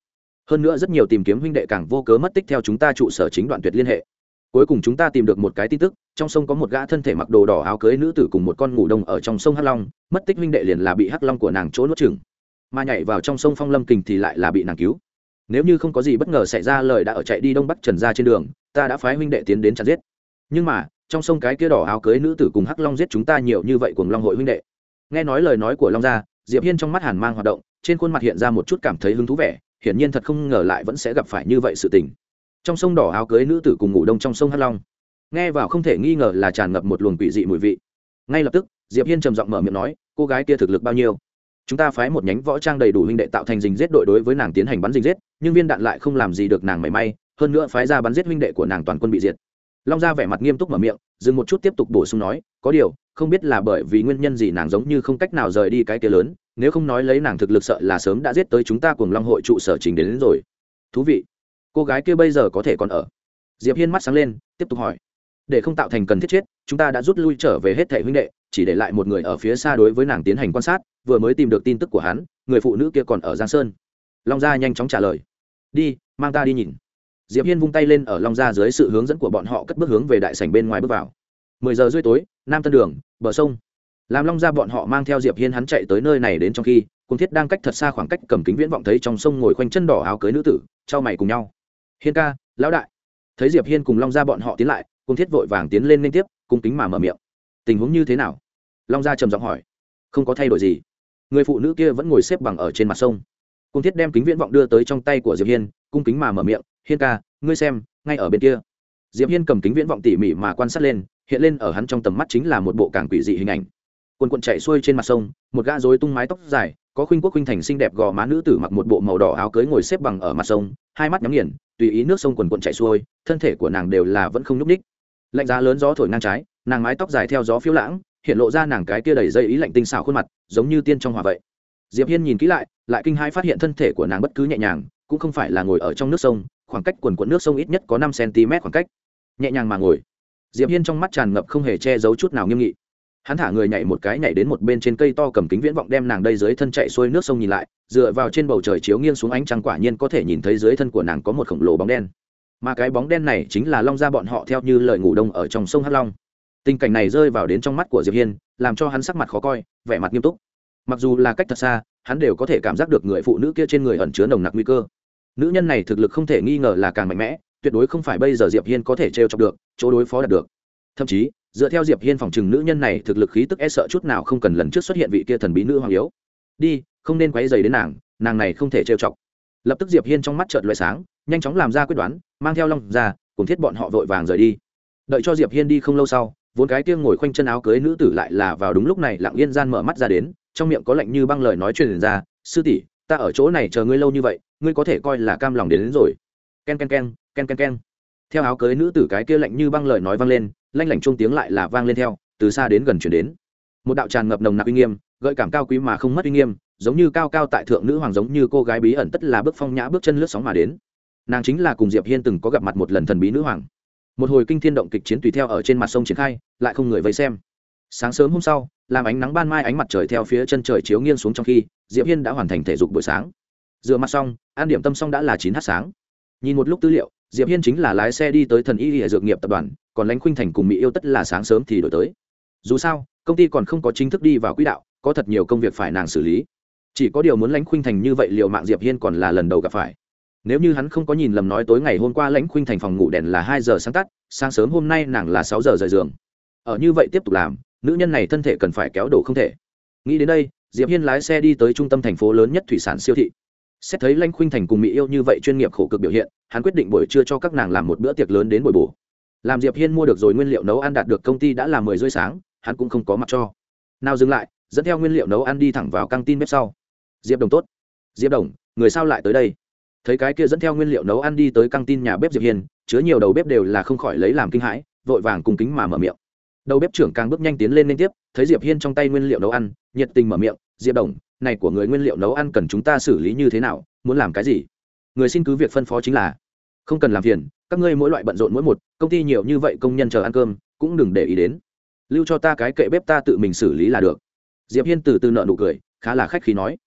Hơn nữa rất nhiều tìm kiếm huynh đệ càng vô cớ mất tích theo chúng ta trụ sở chính đoạn tuyệt liên hệ. Cuối cùng chúng ta tìm được một cái tin tức trong sông có một gã thân thể mặc đồ đỏ áo cưới nữ tử cùng một con ngủ đông ở trong sông hắc long, mất tích huynh đệ liền là bị hắc long của nàng chỗ nuốt chừng mà nhảy vào trong sông phong lâm kình thì lại là bị nàng cứu. Nếu như không có gì bất ngờ xảy ra lời đã ở chạy đi đông bắc trần ra trên đường, ta đã phái huynh đệ tiến đến chặt giết. Nhưng mà, trong sông cái kia đỏ áo cưới nữ tử cùng hắc long giết chúng ta nhiều như vậy cùng long hội huynh đệ. Nghe nói lời nói của long gia, diệp hiên trong mắt hàn mang hoạt động, trên khuôn mặt hiện ra một chút cảm thấy hứng thú vẻ, hiển nhiên thật không ngờ lại vẫn sẽ gặp phải như vậy sự tình. Trong sông đỏ áo cưới nữ tử cùng ngủ đông trong sông hắc long nghe vào không thể nghi ngờ là tràn ngập một luồng quỷ dị mùi vị. Ngay lập tức diệp hiên trầm giọng mở miệng nói cô gái kia thực lực bao nhiêu? Chúng ta phái một nhánh võ trang đầy đủ huynh đệ tạo thành dình giết đội đối với nàng tiến hành bắn dình giết nhưng viên đạn lại không làm gì được nàng mảy may hơn nữa phái ra bắn giết huynh đệ của nàng toàn quân bị diệt. Long gia vẻ mặt nghiêm túc mở miệng dừng một chút tiếp tục bổ sung nói có điều không biết là bởi vì nguyên nhân gì nàng giống như không cách nào rời đi cái kia lớn nếu không nói lấy nàng thực lực sợ là sớm đã giết tới chúng ta cùng long hội trụ sở trình đến, đến rồi. Thú vị. Cô gái kia bây giờ có thể còn ở. Diệp hiên mắt sáng lên tiếp tục hỏi để không tạo thành cần thiết chết, chúng ta đã rút lui trở về hết thể huynh đệ, chỉ để lại một người ở phía xa đối với nàng tiến hành quan sát, vừa mới tìm được tin tức của hắn, người phụ nữ kia còn ở giang sơn. Long gia nhanh chóng trả lời. Đi, mang ta đi nhìn. Diệp hiên vung tay lên ở long gia dưới sự hướng dẫn của bọn họ cất bước hướng về đại sảnh bên ngoài bước vào. Mười giờ rưỡi tối, nam tân đường, bờ sông. Làm long gia bọn họ mang theo diệp hiên hắn chạy tới nơi này đến trong khi cung thiết đang cách thật xa khoảng cách cầm kính viễn vọng thấy trong sông ngồi khoanh chân đỏ áo cưới nữ tử trao mày cùng nhau. Hiên ca, lão đại. Thấy diệp hiên cùng long gia bọn họ tiến lại cung thiết vội vàng tiến lên liên tiếp, cung kính mà mở miệng. Tình huống như thế nào? Long gia trầm giọng hỏi. Không có thay đổi gì. Người phụ nữ kia vẫn ngồi xếp bằng ở trên mặt sông. Cung thiết đem kính viễn vọng đưa tới trong tay của diệp hiên, cung kính mà mở miệng. Hiên ca, ngươi xem, ngay ở bên kia. Diệp hiên cầm kính viễn vọng tỉ mỉ mà quan sát lên, hiện lên ở hắn trong tầm mắt chính là một bộ càng quỷ dị hình ảnh. Quần quần chạy xuôi trên mặt sông, một gã rối tung mái tóc dài, có khuynh quốc khuynh thành xinh đẹp gò má nữ tử mặc một bộ màu đỏ áo cưới ngồi xếp bằng ở mặt sông, hai mắt nhắm nghiền, tùy ý nước sông quần quần chạy xuôi, thân thể của nàng đều là vẫn không nhúc ních lạnh giá lớn gió thổi ngang trái, nàng mái tóc dài theo gió phiêu lãng, hiện lộ ra nàng cái kia đầy dây ý lạnh tinh xảo khuôn mặt, giống như tiên trong hòa vậy. Diệp hiên nhìn kỹ lại lại kinh hai phát hiện thân thể của nàng bất cứ nhẹ nhàng, cũng không phải là ngồi ở trong nước sông, khoảng cách quần quận nước sông ít nhất có năm cm khoảng cách. Nhẹ nhàng mà ngồi. Diệp hiên trong mắt tràn ngập không hề che giấu chút nào nghiêm nghị. Hắn thả người nhảy một cái nhảy đến một bên trên cây to cầm kính viễn vọng đem nàng đây dưới thân chạy xuôi nước sông nhìn lại, dựa vào trên bầu trời chiếu nghiêng xuống ánh trăng quả nhiên có thể nhìn thấy dưới thân của nàng có một khổng lồ bóng đen mà cái bóng đen này chính là long ra bọn họ theo như lời ngủ đông ở trong sông hắc long. Tình cảnh này rơi vào đến trong mắt của diệp hiên, làm cho hắn sắc mặt khó coi, vẻ mặt nghiêm túc. Mặc dù là cách thật xa, hắn đều có thể cảm giác được người phụ nữ kia trên người ẩn chứa nồng nặc nguy cơ. Nữ nhân này thực lực không thể nghi ngờ là càng mạnh mẽ, tuyệt đối không phải bây giờ diệp hiên có thể trêu chọc được, chỗ đối phó đạt được. Thậm chí, dựa theo diệp hiên phòng trừng nữ nhân này thực lực khí tức e sợ chút nào không cần lần trước xuất hiện vị kia thần bí nữ hoàng yếu. Đi, không nên quấy dày đến nàng nàng này không thể trêu chọc. Lập tức diệp hiên trong mắt chợt loại sáng nhanh chóng làm ra quyết đoán mang theo long ra cùng thiết bọn họ vội vàng rời đi. Đợi cho diệp hiên đi không lâu sau vốn cái kia ngồi khoanh chân áo cưới nữ tử lại là vào đúng lúc này lặng yên gian mở mắt ra đến trong miệng có lạnh như băng lời nói truyền ra sư tỷ ta ở chỗ này chờ ngươi lâu như vậy ngươi có thể coi là cam lòng đến, đến rồi. Ken ken ken ken ken ken. Theo áo cưới nữ tử cái kia lạnh như băng lời nói vang lên lanh lảnh trung tiếng lại là vang lên theo từ xa đến gần chuyển đến. Một đạo tràn ngập nồng nặc uy nghiêm gợi cảm cao quý mà không mất uy nghiêm giống như cao cao tại thượng nữ hoàng giống như cô gái bí ẩn tất là bước phong nhã bước chân lướt sóng mà đến nàng chính là cùng diệp hiên từng có gặp mặt một lần thần bí nữ hoàng. Một hồi kinh thiên động kịch chiến tùy theo ở trên mặt sông triển khai, lại không người vây xem. Sáng sớm hôm sau, làm ánh nắng ban mai ánh mặt trời theo phía chân trời chiếu nghiêng xuống trong khi, diệp hiên đã hoàn thành thể dục buổi sáng. Dựa mặt xong an điểm tâm xong đã là chín h sáng. Nhìn một lúc tư liệu, diệp hiên chính là lái xe đi tới thần y hệ dược nghiệp tập đoàn, còn lãnh khuynh thành cùng mỹ yêu tất là sáng sớm thì đổi tới. Dù sao, công ty còn không có chính thức đi vào quỹ đạo, có thật nhiều công việc phải nàng xử lý. Chỉ có điều muốn lãnh khuynh thành như vậy liệu mạng diệp hiên còn là lần đầu gặp phải nếu như hắn không có nhìn lầm nói tối ngày hôm qua lãnh khuynh thành phòng ngủ đèn là hai giờ sáng tắt, sáng sớm hôm nay nàng là sáu giờ rời giường. Ở như vậy tiếp tục làm, nữ nhân này thân thể cần phải kéo đổ không thể. Nghĩ đến đây, diệp hiên lái xe đi tới trung tâm thành phố lớn nhất thủy sản siêu thị. Xét thấy lãnh khuynh thành cùng mỹ yêu như vậy chuyên nghiệp khổ cực biểu hiện, hắn quyết định buổi trưa cho các nàng làm một bữa tiệc lớn đến buổi bổ làm diệp hiên mua được rồi nguyên liệu nấu ăn đạt được công ty đã là mười rưỡi sáng, hắn cũng không có mặt cho. Nào dừng lại, dẫn theo nguyên liệu nấu ăn đi thẳng vào căng tin bếp sau. Diệp đồng tốt. Diệp đồng, người sao lại tới đây? Thấy cái kia dẫn theo nguyên liệu nấu ăn đi tới căng tin nhà bếp diệp hiên, chứa nhiều đầu bếp đều là không khỏi lấy làm kinh hãi, vội vàng cùng kính mà mở miệng. Đầu bếp trưởng càng bước nhanh tiến lên liên tiếp, thấy diệp hiên trong tay nguyên liệu nấu ăn, nhiệt tình mở miệng, diệp đồng, này của người nguyên liệu nấu ăn cần chúng ta xử lý như thế nào, muốn làm cái gì? Người xin cứ việc phân phó chính là, không cần làm phiền, các ngươi mỗi loại bận rộn mỗi một, công ty nhiều như vậy công nhân chờ ăn cơm, cũng đừng để ý đến. Lưu cho ta cái kệ bếp ta tự mình xử lý là được. Diệp hiên từ từ nợ nụ cười, khá là khách khí nói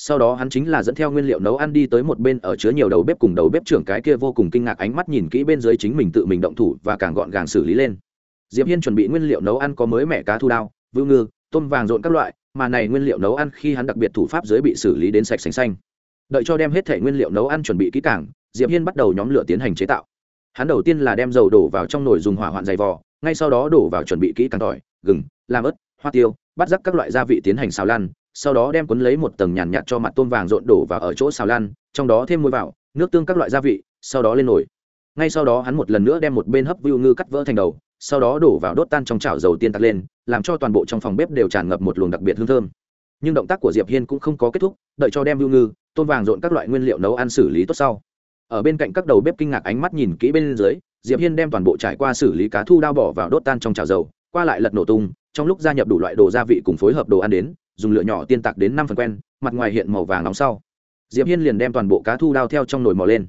sau đó hắn chính là dẫn theo nguyên liệu nấu ăn đi tới một bên ở chứa nhiều đầu bếp cùng đầu bếp trưởng cái kia vô cùng kinh ngạc ánh mắt nhìn kỹ bên dưới chính mình tự mình động thủ và càng gọn gàng xử lý lên. Diệp hiên chuẩn bị nguyên liệu nấu ăn có mới mẻ cá thu đao, vưu ngư, tôm vàng rộn các loại, mà này nguyên liệu nấu ăn khi hắn đặc biệt thủ pháp dưới bị xử lý đến sạch sành xanh. Đợi cho đem hết thể nguyên liệu nấu ăn chuẩn bị kỹ càng, diệp hiên bắt đầu nhóm lửa tiến hành chế tạo. Hắn đầu tiên là đem dầu đổ vào trong nồi dùng hỏa hoạn dày vò, ngay sau đó đổ vào chuẩn bị kỹ càng tỏi, gừng, làm ớt, hoa tiêu bắt rắc các loại gia vị tiến hành xào lăn sau đó đem cuốn lấy một tầng nhàn nhạt cho mặt tôm vàng rộn đổ vào ở chỗ xào lan, trong đó thêm muối vào nước tương các loại gia vị sau đó lên nồi. Ngay sau đó hắn một lần nữa đem một bên hấp view ngư cắt vỡ thành đầu sau đó đổ vào đốt tan trong chảo dầu tiên tắt lên làm cho toàn bộ trong phòng bếp đều tràn ngập một luồng đặc biệt hương thơm. Nhưng động tác của diệp hiên cũng không có kết thúc đợi cho đem view ngư tôm vàng rộn các loại nguyên liệu nấu ăn xử lý tốt sau. Ở bên cạnh các đầu bếp kinh ngạc ánh mắt nhìn kỹ bên dưới diệp hiên đem toàn bộ trải qua xử lý cá thu đao bỏ vào đốt tan trong chảo dầu qua lại lật nổ tung trong lúc gia nhập đủ loại đồ gia vị cùng phối hợp đồ ăn đến dùng lửa nhỏ tiên tạc đến năm phần quen, mặt ngoài hiện màu vàng nóng sau. Diệp hiên liền đem toàn bộ cá thu đao theo trong nồi mò lên.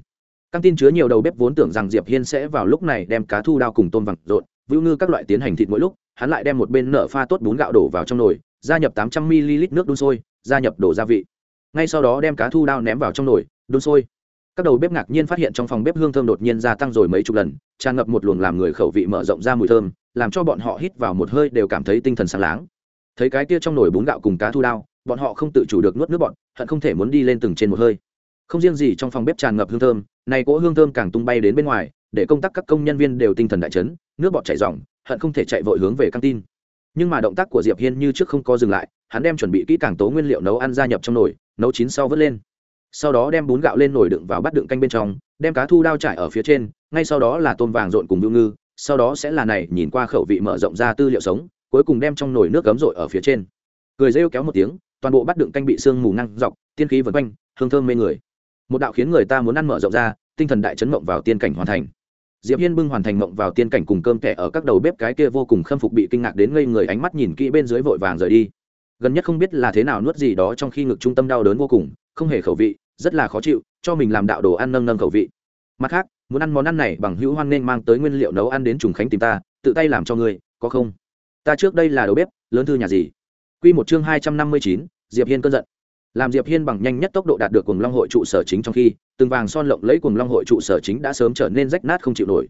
Căng tin chứa nhiều đầu bếp vốn tưởng rằng diệp hiên sẽ vào lúc này đem cá thu đao cùng tôm vàng rộn, vưu ngư các loại tiến hành thịt mỗi lúc, hắn lại đem một bên nở pha tốt bún gạo đổ vào trong nồi, gia nhập 800 ml nước đun sôi, gia nhập đổ gia vị. Ngay sau đó đem cá thu đao ném vào trong nồi, đun sôi. Các đầu bếp ngạc nhiên phát hiện trong phòng bếp hương thơm đột nhiên gia tăng rồi mấy chục lần, tràn ngập một luồng làm người khẩu vị mở rộng ra mùi thơm, làm cho bọn họ hít vào một hơi đều cảm thấy tinh thần sáng láng thấy cái kia trong nồi bún gạo cùng cá thu đao, bọn họ không tự chủ được nuốt nước bọn, hận không thể muốn đi lên từng trên một hơi. Không riêng gì, trong phòng bếp tràn ngập hương thơm, này cỗ hương thơm càng tung bay đến bên ngoài, để công tác các công nhân viên đều tinh thần đại chấn, nước bọt chảy ròng, hận không thể chạy vội hướng về căng tin. Nhưng mà động tác của diệp hiên như trước không có dừng lại, hắn đem chuẩn bị kỹ càng tố nguyên liệu nấu ăn gia nhập trong nồi, nấu chín sau vớt lên. Sau đó đem bún gạo lên nồi đựng vào bát đựng canh bên trong, đem cá thu đao trải ở phía trên, ngay sau đó là tôm vàng rộn cùng ngư ngư, sau đó sẽ là này, nhìn qua khẩu vị mở rộng ra tư liệu sống cuối cùng đem trong nồi nước cấm rội ở phía trên. Cười rêu kéo một tiếng, toàn bộ bát đựng canh bị sương mù năng dọc, tiên khí vần quanh, hương thơm mê người. Một đạo khiến người ta muốn ăn mở rộng ra, tinh thần đại chấn mộng vào tiên cảnh hoàn thành. Diệp hiên bưng hoàn thành mộng vào tiên cảnh cùng cơm kẻ ở các đầu bếp cái kia vô cùng khâm phục bị kinh ngạc đến ngây người ánh mắt nhìn kỹ bên dưới vội vàng rời đi. Gần nhất không biết là thế nào nuốt gì đó trong khi ngực trung tâm đau đớn vô cùng, không hề khẩu vị, rất là khó chịu, cho mình làm đạo đồ ăn nâng nâng khẩu vị. Mặt khác, muốn ăn món ăn này bằng hữu hoan nên mang tới nguyên liệu nấu ăn đến trùng khánh tìm ta, tự tay làm cho ngươi, có không? Ta trước đây là đầu bếp, lớn thư nhà gì? Quy một chương hai trăm năm mươi chín, diệp hiên cơn giận. Làm diệp hiên bằng nhanh nhất tốc độ đạt được cùng long hội trụ sở chính trong khi, từng vàng son lộng lấy cùng long hội trụ sở chính đã sớm trở nên rách nát không chịu nổi.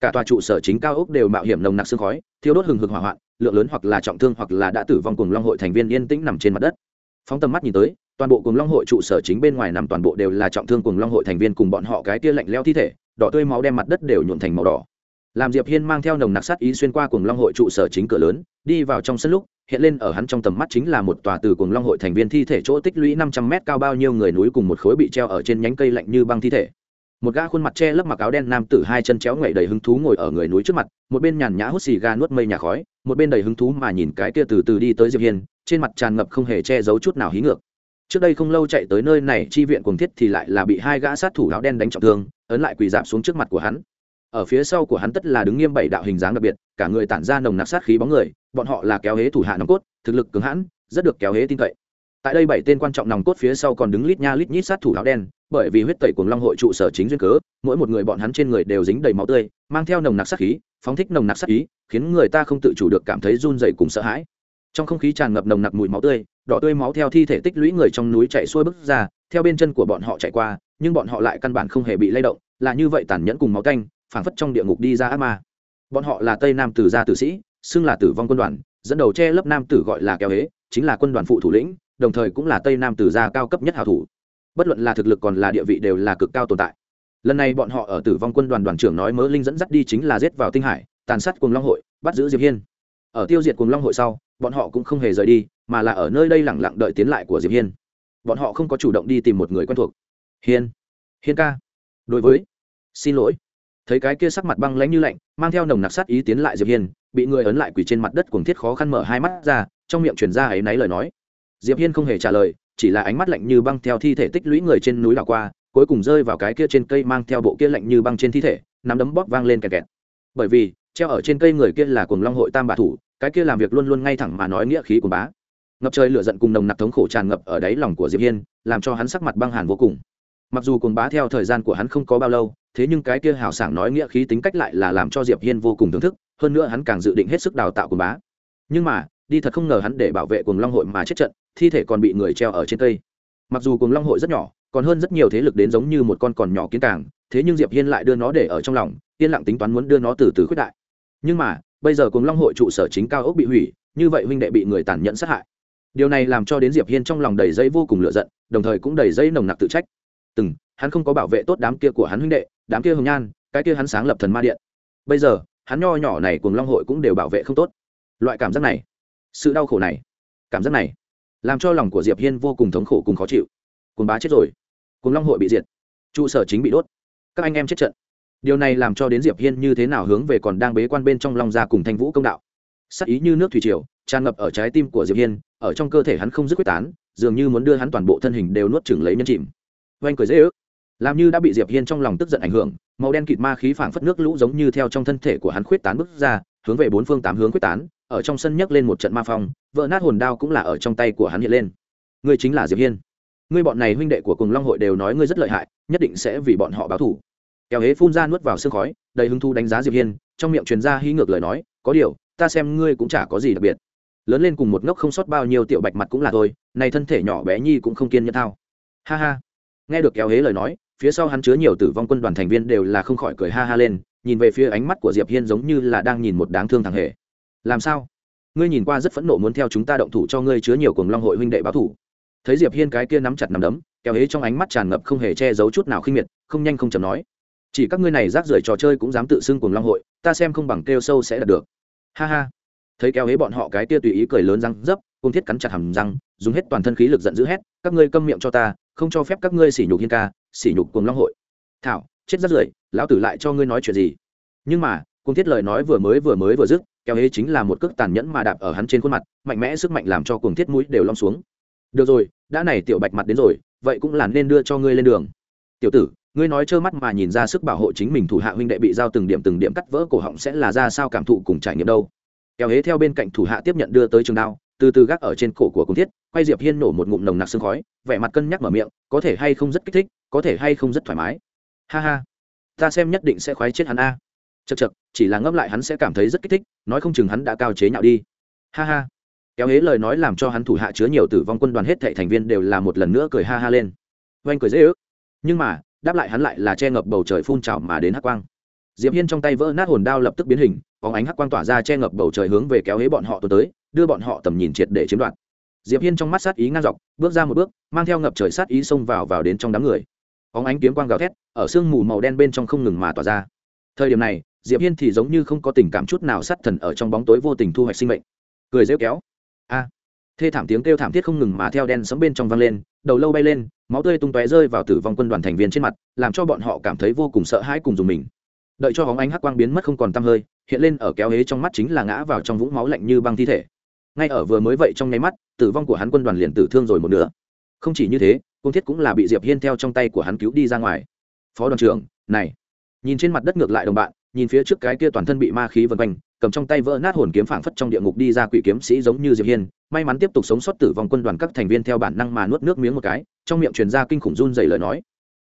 Cả tòa trụ sở chính cao ốc đều mạo hiểm nồng nặc sương khói, thiêu đốt hừng hực hỏa hoạn, lượng lớn hoặc là trọng thương hoặc là đã tử vong cùng long hội thành viên yên tĩnh nằm trên mặt đất. Phóng tầm mắt nhìn tới, toàn bộ cùng long hội trụ sở chính bên ngoài nằm toàn bộ đều là trọng thương cùng long hội thành viên cùng bọn họ cái kia lạnh leo thi thể, đỏ tươi máu đem mặt đất đều nhuộn thành màu đỏ làm diệp hiên mang theo nồng nặc sát ý xuyên qua cùng long hội trụ sở chính cửa lớn, đi vào trong sân lúc, hiện lên ở hắn trong tầm mắt chính là một tòa từ cùng long hội thành viên thi thể chỗ tích lũy năm trăm mét cao bao nhiêu người núi cùng một khối bị treo ở trên nhánh cây lạnh như băng thi thể. Một gã khuôn mặt che lấp mặc áo đen nam tử hai chân chéo ngậy đầy hứng thú ngồi ở người núi trước mặt, một bên nhàn nhã hút xì ga nuốt mây nhà khói, một bên đầy hứng thú mà nhìn cái kia từ từ đi tới diệp hiên, trên mặt tràn ngập không hề che giấu chút nào hí ngược. Trước đây không lâu chạy tới nơi này, chi viện cuồng thiết thì lại là bị hai gã sát thủ áo đen đánh trọng thương, ấn lại quỳ dạp xuống trước mặt của hắn ở phía sau của hắn tất là đứng nghiêm bảy đạo hình dáng đặc biệt, cả người tản ra nồng nặc sát khí bóng người, bọn họ là kéo hế thủ hạ nòng cốt, thực lực cứng hãn, rất được kéo hế tin cậy. Tại đây bảy tên quan trọng nòng cốt phía sau còn đứng lít nha lít nhít sát thủ áo đen, bởi vì huyết tẩy cùng long hội trụ sở chính duyên cớ, mỗi một người bọn hắn trên người đều dính đầy máu tươi, mang theo nồng nặc sát khí, phóng thích nồng nặc sát ý, khiến người ta không tự chủ được cảm thấy run dày cùng sợ hãi. Trong không khí tràn ngập nồng nặc mùi máu tươi, đỏ tươi máu theo thi thể tích lũy người trong núi chạy xuôi bước ra, theo bên chân của bọn họ chạy qua, nhưng bọn họ lại căn bản không hề bị lay động, là như vậy tàn nhẫn cùng máu tanh phảng phất trong địa ngục đi ra ác ma. Bọn họ là tây nam tử gia tử sĩ, xưng là tử vong quân đoàn, dẫn đầu che lấp nam tử gọi là kéo hế, chính là quân đoàn phụ thủ lĩnh, đồng thời cũng là tây nam tử gia cao cấp nhất hảo thủ. Bất luận là thực lực còn là địa vị đều là cực cao tồn tại. Lần này bọn họ ở tử vong quân đoàn đoàn trưởng nói mớ linh dẫn dắt đi chính là giết vào tinh hải, tàn sát cùng long hội, bắt giữ diệp hiên. Ở tiêu diệt cùng long hội sau, bọn họ cũng không hề rời đi, mà là ở nơi đây lẳng lặng đợi tiến lại của diệp hiên. Bọn họ không có chủ động đi tìm một người quen thuộc. Hiên hiên ca. Đối với, xin lỗi thấy cái kia sắc mặt băng lãnh như lạnh, mang theo nồng nặc sát ý tiến lại diệp hiên, bị người ấn lại quỳ trên mặt đất cuồng thiết khó khăn mở hai mắt ra, trong miệng truyền ra ấy náy lời nói. Diệp hiên không hề trả lời, chỉ là ánh mắt lạnh như băng theo thi thể tích lũy người trên núi đảo qua, cuối cùng rơi vào cái kia trên cây mang theo bộ kia lạnh như băng trên thi thể, nắm đấm bóp vang lên kẹt kẹt. Bởi vì, treo ở trên cây người kia là cuồng long hội tam bà thủ, cái kia làm việc luôn luôn ngay thẳng mà nói nghĩa khí của bá. Ngập trời lửa giận cùng nồng nặc thống khổ tràn ngập ở đáy lòng của diệp hiên, làm cho hắn sắc mặt băng hàn vô cùng. Mặc dù cuồng bá theo thời gian của hắn không có bao lâu thế nhưng cái kia hào sảng nói nghĩa khí tính cách lại là làm cho diệp hiên vô cùng thưởng thức, hơn nữa hắn càng dự định hết sức đào tạo của bá. Nhưng mà, đi thật không ngờ hắn để bảo vệ cuồng long hội mà chết trận, thi thể còn bị người treo ở trên cây. Mặc dù cuồng long hội rất nhỏ, còn hơn rất nhiều thế lực đến giống như một con còn nhỏ kiến càng, thế nhưng diệp hiên lại đưa nó để ở trong lòng, yên lặng tính toán muốn đưa nó từ từ khuyết đại. Nhưng mà, bây giờ cuồng long hội trụ sở chính cao ốc bị hủy, như vậy huynh đệ bị người tàn nhẫn sát hại. Điều này làm cho đến diệp hiên trong lòng đầy dây vô cùng lựa giận, đồng thời cũng đầy dây nồng nặc tự trách. Từng hắn không có bảo vệ tốt đám kia của hắn huynh đệ, đám kia hồng nhan, cái kia hắn sáng lập thần ma điện. Bây giờ, hắn nho nhỏ này cùng long hội cũng đều bảo vệ không tốt. Loại cảm giác này, sự đau khổ này, cảm giác này làm cho lòng của diệp hiên vô cùng thống khổ cùng khó chịu. Cùng bá chết rồi cùng long hội bị diệt, trụ sở chính bị đốt, các anh em chết trận. Điều này làm cho đến diệp hiên như thế nào hướng về còn đang bế quan bên trong long gia cùng thanh vũ công đạo. Sắc ý như nước thủy triều, tràn ngập ở trái tim của diệp hiên, ở trong cơ thể hắn không dứt quyết tán, dường như muốn đưa hắn toàn bộ thân hình đều nuốt chửng lấy nhân chìm. Oanh cười dễ ước làm như đã bị diệp hiên trong lòng tức giận ảnh hưởng màu đen kịt ma khí phảng phất nước lũ giống như theo trong thân thể của hắn khuyết tán bước ra hướng về bốn phương tám hướng khuyết tán ở trong sân nhấc lên một trận ma phong vỡ nát hồn đao cũng là ở trong tay của hắn hiện lên ngươi chính là diệp hiên ngươi bọn này huynh đệ của cùng long hội đều nói ngươi rất lợi hại nhất định sẽ vì bọn họ báo thù kéo hế phun ra nuốt vào sương khói đầy hứng thu đánh giá diệp hiên trong miệng truyền ra hí ngược lời nói có điều ta xem ngươi cũng chả có gì đặc biệt lớn lên cùng một ngốc không sót bao nhiêu tiểu bạch mặt cũng là thôi này thân thể nhỏ bé nhi cũng không kiên nhẫn thao ha ha nghe được kéo hế lời nói phía sau hắn chứa nhiều tử vong quân đoàn thành viên đều là không khỏi cười ha ha lên, nhìn về phía ánh mắt của diệp hiên giống như là đang nhìn một đáng thương thằng hề. Làm sao? Ngươi nhìn qua rất phẫn nộ muốn theo chúng ta động thủ cho ngươi chứa nhiều cùng long hội huynh đệ báo thủ. Thấy diệp hiên cái kia nắm chặt nắm đấm kéo hế trong ánh mắt tràn ngập không hề che giấu chút nào khinh miệt, không nhanh không chậm nói. Chỉ các ngươi này rác rưởi trò chơi cũng dám tự xưng cùng long hội, ta xem không bằng kêu sâu sẽ đạt được. Ha ha. Thấy kéo hế bọn họ cái kia tùy ý cười lớn răng dấp cùng thiết cắn chặt hầm răng, dùng hết toàn thân khí lực giận dữ hét, các ngươi câm miệng cho ta, không cho phép các ngươi sỉ nhục hiên ca sỉ nhục cùng long hội. Thảo, chết rất rưởi, lão tử lại cho ngươi nói chuyện gì? Nhưng mà cung thiết lời nói vừa mới vừa mới vừa dứt kéo hế chính là một cước tàn nhẫn mà đạp ở hắn trên khuôn mặt, mạnh mẽ sức mạnh làm cho cùng thiết mũi đều lom xuống. Được rồi, đã này tiểu bạch mặt đến rồi, vậy cũng là nên đưa cho ngươi lên đường. Tiểu tử, ngươi nói trơ mắt mà nhìn ra sức bảo hộ chính mình thủ hạ huynh đệ bị giao từng điểm từng điểm cắt vỡ cổ họng sẽ là ra sao cảm thụ cùng trải nghiệm đâu. Kéo hế theo bên cạnh thủ hạ tiếp nhận đưa tới trường đao từ từ gác ở trên cổ của cung thiết, quay diệp hiên nổ một ngụm nồng nặc sương khói, vẻ mặt cân nhắc mở miệng, có thể hay không rất kích thích, có thể hay không rất thoải mái. Ha ha, ta xem nhất định sẽ khoái chết hắn a. Chật chật chỉ là ngâm lại hắn sẽ cảm thấy rất kích thích, nói không chừng hắn đã cao chế nhạo đi. Ha ha. Kéo hế lời nói làm cho hắn thủ hạ chứa nhiều tử vong quân đoàn hết thệ thành viên đều là một lần nữa cười ha ha lên. Oanh cười dễ ước. Nhưng mà, đáp lại hắn lại là che ngập bầu trời phun trào mà đến hắc quang. Diệp hiên trong tay vỡ nát hồn đao lập tức biến hình, bóng ánh hắc quang tỏa ra che ngập bầu trời hướng về kéo hế bọn họ tuần tới đưa bọn họ tầm nhìn triệt để chiếm đoạt. Diệp hiên trong mắt sát ý ngang dọc, bước ra một bước, mang theo ngập trời sát ý xông vào vào đến trong đám người. Óng ánh kiếm quang gào thét, ở sương mù màu đen bên trong không ngừng mà tỏa ra. Thời điểm này, diệp hiên thì giống như không có tình cảm chút nào sát thần ở trong bóng tối vô tình thu hoạch sinh mệnh. Cười rêu kéo. A. Thê thảm tiếng kêu thảm thiết không ngừng mà theo đen sấm bên trong vang lên, đầu lâu bay lên, máu tươi tung tóe rơi vào tử vong quân đoàn thành viên trên mặt, làm cho bọn họ cảm thấy vô cùng sợ hãi cùng dùng mình. Đợi cho hóng ánh hắc quang biến mất không còn tăm hơi, hiện lên ở kéo hế trong mắt chính là ngã vào trong vũng máu lạnh như băng thi thể ngay ở vừa mới vậy trong nháy mắt, tử vong của hắn quân đoàn liền tử thương rồi một nửa. Không chỉ như thế, cung thiết cũng là bị diệp hiên theo trong tay của hắn cứu đi ra ngoài. Phó đoàn trưởng, này. Nhìn trên mặt đất ngược lại đồng bạn, nhìn phía trước cái kia toàn thân bị ma khí vần quanh, cầm trong tay vỡ nát hồn kiếm phảng phất trong địa ngục đi ra quỷ kiếm sĩ giống như diệp hiên, may mắn tiếp tục sống sót tử vong quân đoàn các thành viên theo bản năng mà nuốt nước miếng một cái, trong miệng truyền ra kinh khủng run dày lời nói.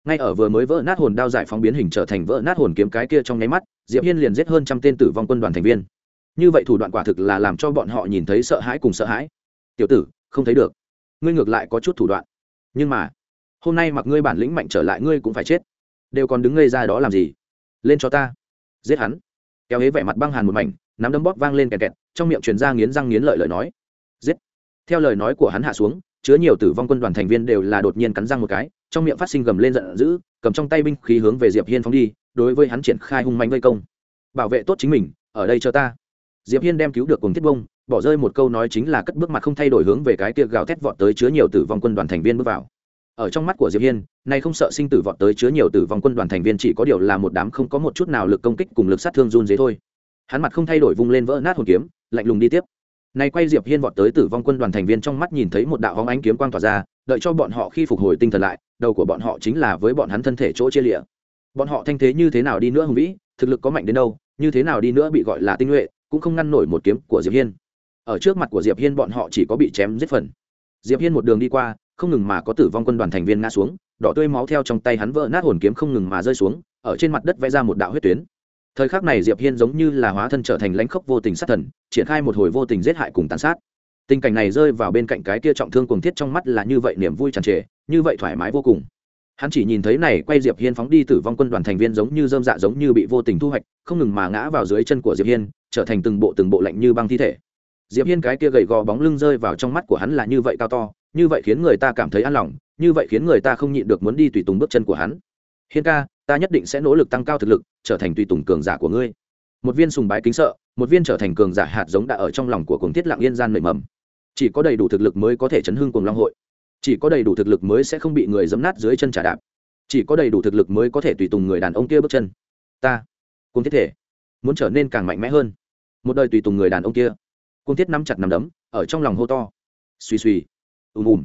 Ngay ở vừa mới vỡ nát hồn đao giải phóng biến hình trở thành vỡ nát hồn kiếm cái kia trong nháy mắt, diệp hiên liền giết hơn trăm tên tử vong quân đoàn thành viên như vậy thủ đoạn quả thực là làm cho bọn họ nhìn thấy sợ hãi cùng sợ hãi. Tiểu tử, không thấy được. Ngươi ngược lại có chút thủ đoạn. Nhưng mà, hôm nay mặc ngươi bản lĩnh mạnh trở lại ngươi cũng phải chết. Đều còn đứng ngây ra đó làm gì? Lên cho ta. Giết hắn. Kéo hế vẻ mặt băng hàn một mảnh, nắm đấm bóp vang lên kẹt kẹt, trong miệng truyền ra nghiến răng nghiến lợi lời nói. Giết. Theo lời nói của hắn hạ xuống, chứa nhiều tử vong quân đoàn thành viên đều là đột nhiên cắn răng một cái, trong miệng phát sinh gầm lên giận dữ, cầm trong tay binh khí hướng về diệp hiên phóng đi, đối với hắn triển khai hung mạnh vây công. Bảo vệ tốt chính mình, ở đây cho ta diệp hiên đem cứu được cùng thiết bông, bỏ rơi một câu nói chính là cất bước mặt không thay đổi hướng về cái kia gào thét vọt tới chứa nhiều tử vong quân đoàn thành viên bước vào. Ở trong mắt của diệp hiên, nay không sợ sinh tử vọt tới chứa nhiều tử vong quân đoàn thành viên chỉ có điều là một đám không có một chút nào lực công kích cùng lực sát thương run dế thôi. Hắn mặt không thay đổi vung lên vỡ nát hồn kiếm, lạnh lùng đi tiếp. Nay quay diệp hiên vọt tới tử vong quân đoàn thành viên trong mắt nhìn thấy một đạo hóng ánh kiếm quang tỏa ra, đợi cho bọn họ khi phục hồi tinh thần lại, đầu của bọn họ chính là với bọn hắn thân thể chỗ chia lịa. Bọn họ thanh thế như thế nào đi nữa hùng vĩ, thực lực có mạnh đến đâu, như thế nào đi nữa bị gọi là tinh nhuệ cũng không ngăn nổi một kiếm của diệp hiên. Ở trước mặt của diệp hiên bọn họ chỉ có bị chém giết phần. Diệp hiên một đường đi qua, không ngừng mà có tử vong quân đoàn thành viên ngã xuống, đỏ tươi máu theo trong tay hắn vỡ nát hồn kiếm không ngừng mà rơi xuống, ở trên mặt đất vẽ ra một đạo huyết tuyến. Thời khắc này diệp hiên giống như là hóa thân trở thành lãnh khốc vô tình sát thần, triển khai một hồi vô tình giết hại cùng tàn sát. Tình cảnh này rơi vào bên cạnh cái kia trọng thương cuồng thiết trong mắt là như vậy niềm vui tràn trề, như vậy thoải mái vô cùng hắn chỉ nhìn thấy này, quay diệp hiên phóng đi tử vong quân đoàn thành viên giống như dơm dạ giống như bị vô tình thu hoạch, không ngừng mà ngã vào dưới chân của diệp hiên, trở thành từng bộ từng bộ lạnh như băng thi thể. Diệp hiên cái kia gầy gò bóng lưng rơi vào trong mắt của hắn là như vậy cao to, như vậy khiến người ta cảm thấy an lòng, như vậy khiến người ta không nhịn được muốn đi tùy tùng bước chân của hắn. Hiên ca, ta nhất định sẽ nỗ lực tăng cao thực lực, trở thành tùy tùng cường giả của ngươi. Một viên sùng bái kính sợ, một viên trở thành cường giả hạt giống đã ở trong lòng của cuồng thiết lặng yên gian nảy mầm. Chỉ có đầy đủ thực lực mới có thể chấn hưng cùng long hội chỉ có đầy đủ thực lực mới sẽ không bị người dẫm nát dưới chân trả đạp. Chỉ có đầy đủ thực lực mới có thể tùy tùng người đàn ông kia bước chân. Ta cung thiết thể, muốn trở nên càng mạnh mẽ hơn. Một đời tùy tùng người đàn ông kia. Cung thiết nắm chặt nằm đấm, ở trong lòng hô to. Suy suy ùm ùm,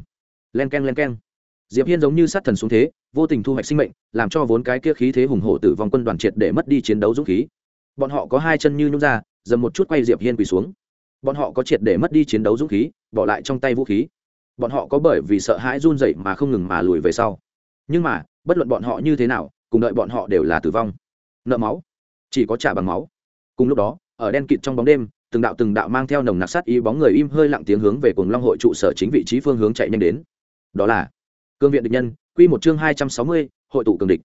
len k e n len k e n diệp hiên giống như sát thần xuống thế, vô tình thu hoạch sinh mệnh, làm cho vốn cái kia khí thế hùng hổ tử vong quân đoàn triệt để mất đi chiến đấu dũng khí. Bọn họ có hai chân như nhún ra, dầm một chút quay diệp hiên quỳ xuống. Bọn họ có triệt để mất đi chiến đấu dũng khí, bỏ lại trong tay vũ khí bọn họ có bởi vì sợ hãi run dậy mà không ngừng mà lùi về sau. Nhưng mà, bất luận bọn họ như thế nào, cùng đợi bọn họ đều là tử vong. Nợ máu. Chỉ có trả bằng máu. Cùng lúc đó, ở đen kịt trong bóng đêm, từng đạo từng đạo mang theo nồng nặc sát ý bóng người im hơi lặng tiếng hướng về cùng long hội trụ sở chính vị trí phương hướng chạy nhanh đến. Đó là cương viện địch nhân, quy một chương hai trăm sáu mươi, hội tụ cường địch.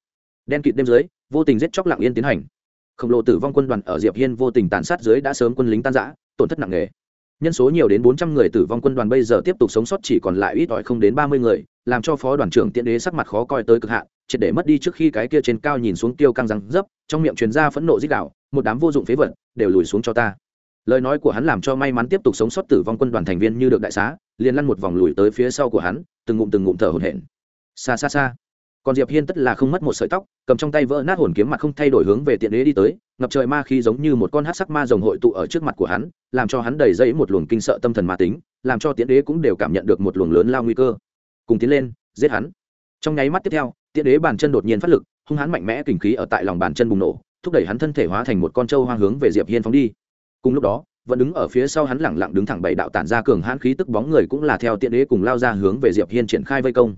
Đen kịt đêm dưới, vô tình giết chóc lặng yên tiến hành. Khổng lồ tử vong quân đoàn ở diệp hiên vô tình tàn sát dưới đã sớm quân lính tan rã, tổn thất nặng nề nhân số nhiều đến bốn trăm người tử vong quân đoàn bây giờ tiếp tục sống sót chỉ còn lại ít ỏi không đến ba mươi người, làm cho phó đoàn trưởng tiễn đế sắc mặt khó coi tới cực hạn, triệt để mất đi trước khi cái kia trên cao nhìn xuống tiêu căng răng dấp, trong miệng truyền ra phẫn nộ dích đạo một đám vô dụng phế vật đều lùi xuống cho ta. Lời nói của hắn làm cho may mắn tiếp tục sống sót tử vong quân đoàn thành viên như được đại xá, liền lăn một vòng lùi tới phía sau của hắn, từng ngụm từng ngụm thở hổn hển. Xa xa xa còn diệp hiên tất là không mất một sợi tóc cầm trong tay vỡ nát hồn kiếm mặt không thay đổi hướng về tiện đế đi tới ngập trời ma khí giống như một con hát sắc ma rồng hội tụ ở trước mặt của hắn làm cho hắn đầy dây một luồng kinh sợ tâm thần ma tính làm cho tiện đế cũng đều cảm nhận được một luồng lớn lao nguy cơ cùng tiến lên giết hắn trong nháy mắt tiếp theo tiện đế bàn chân đột nhiên phát lực hung hắn mạnh mẽ kình khí ở tại lòng bàn chân bùng nổ thúc đẩy hắn thân thể hóa thành một con trâu hoang hướng về diệp hiên phóng đi cùng lúc đó vẫn đứng ở phía sau hắn lẳng lặng đứng thẳng bảy đạo tản ra cường hãn khí tức bóng người cũng là theo tiện đế cùng lao ra hướng về diệp hiên triển khai vây công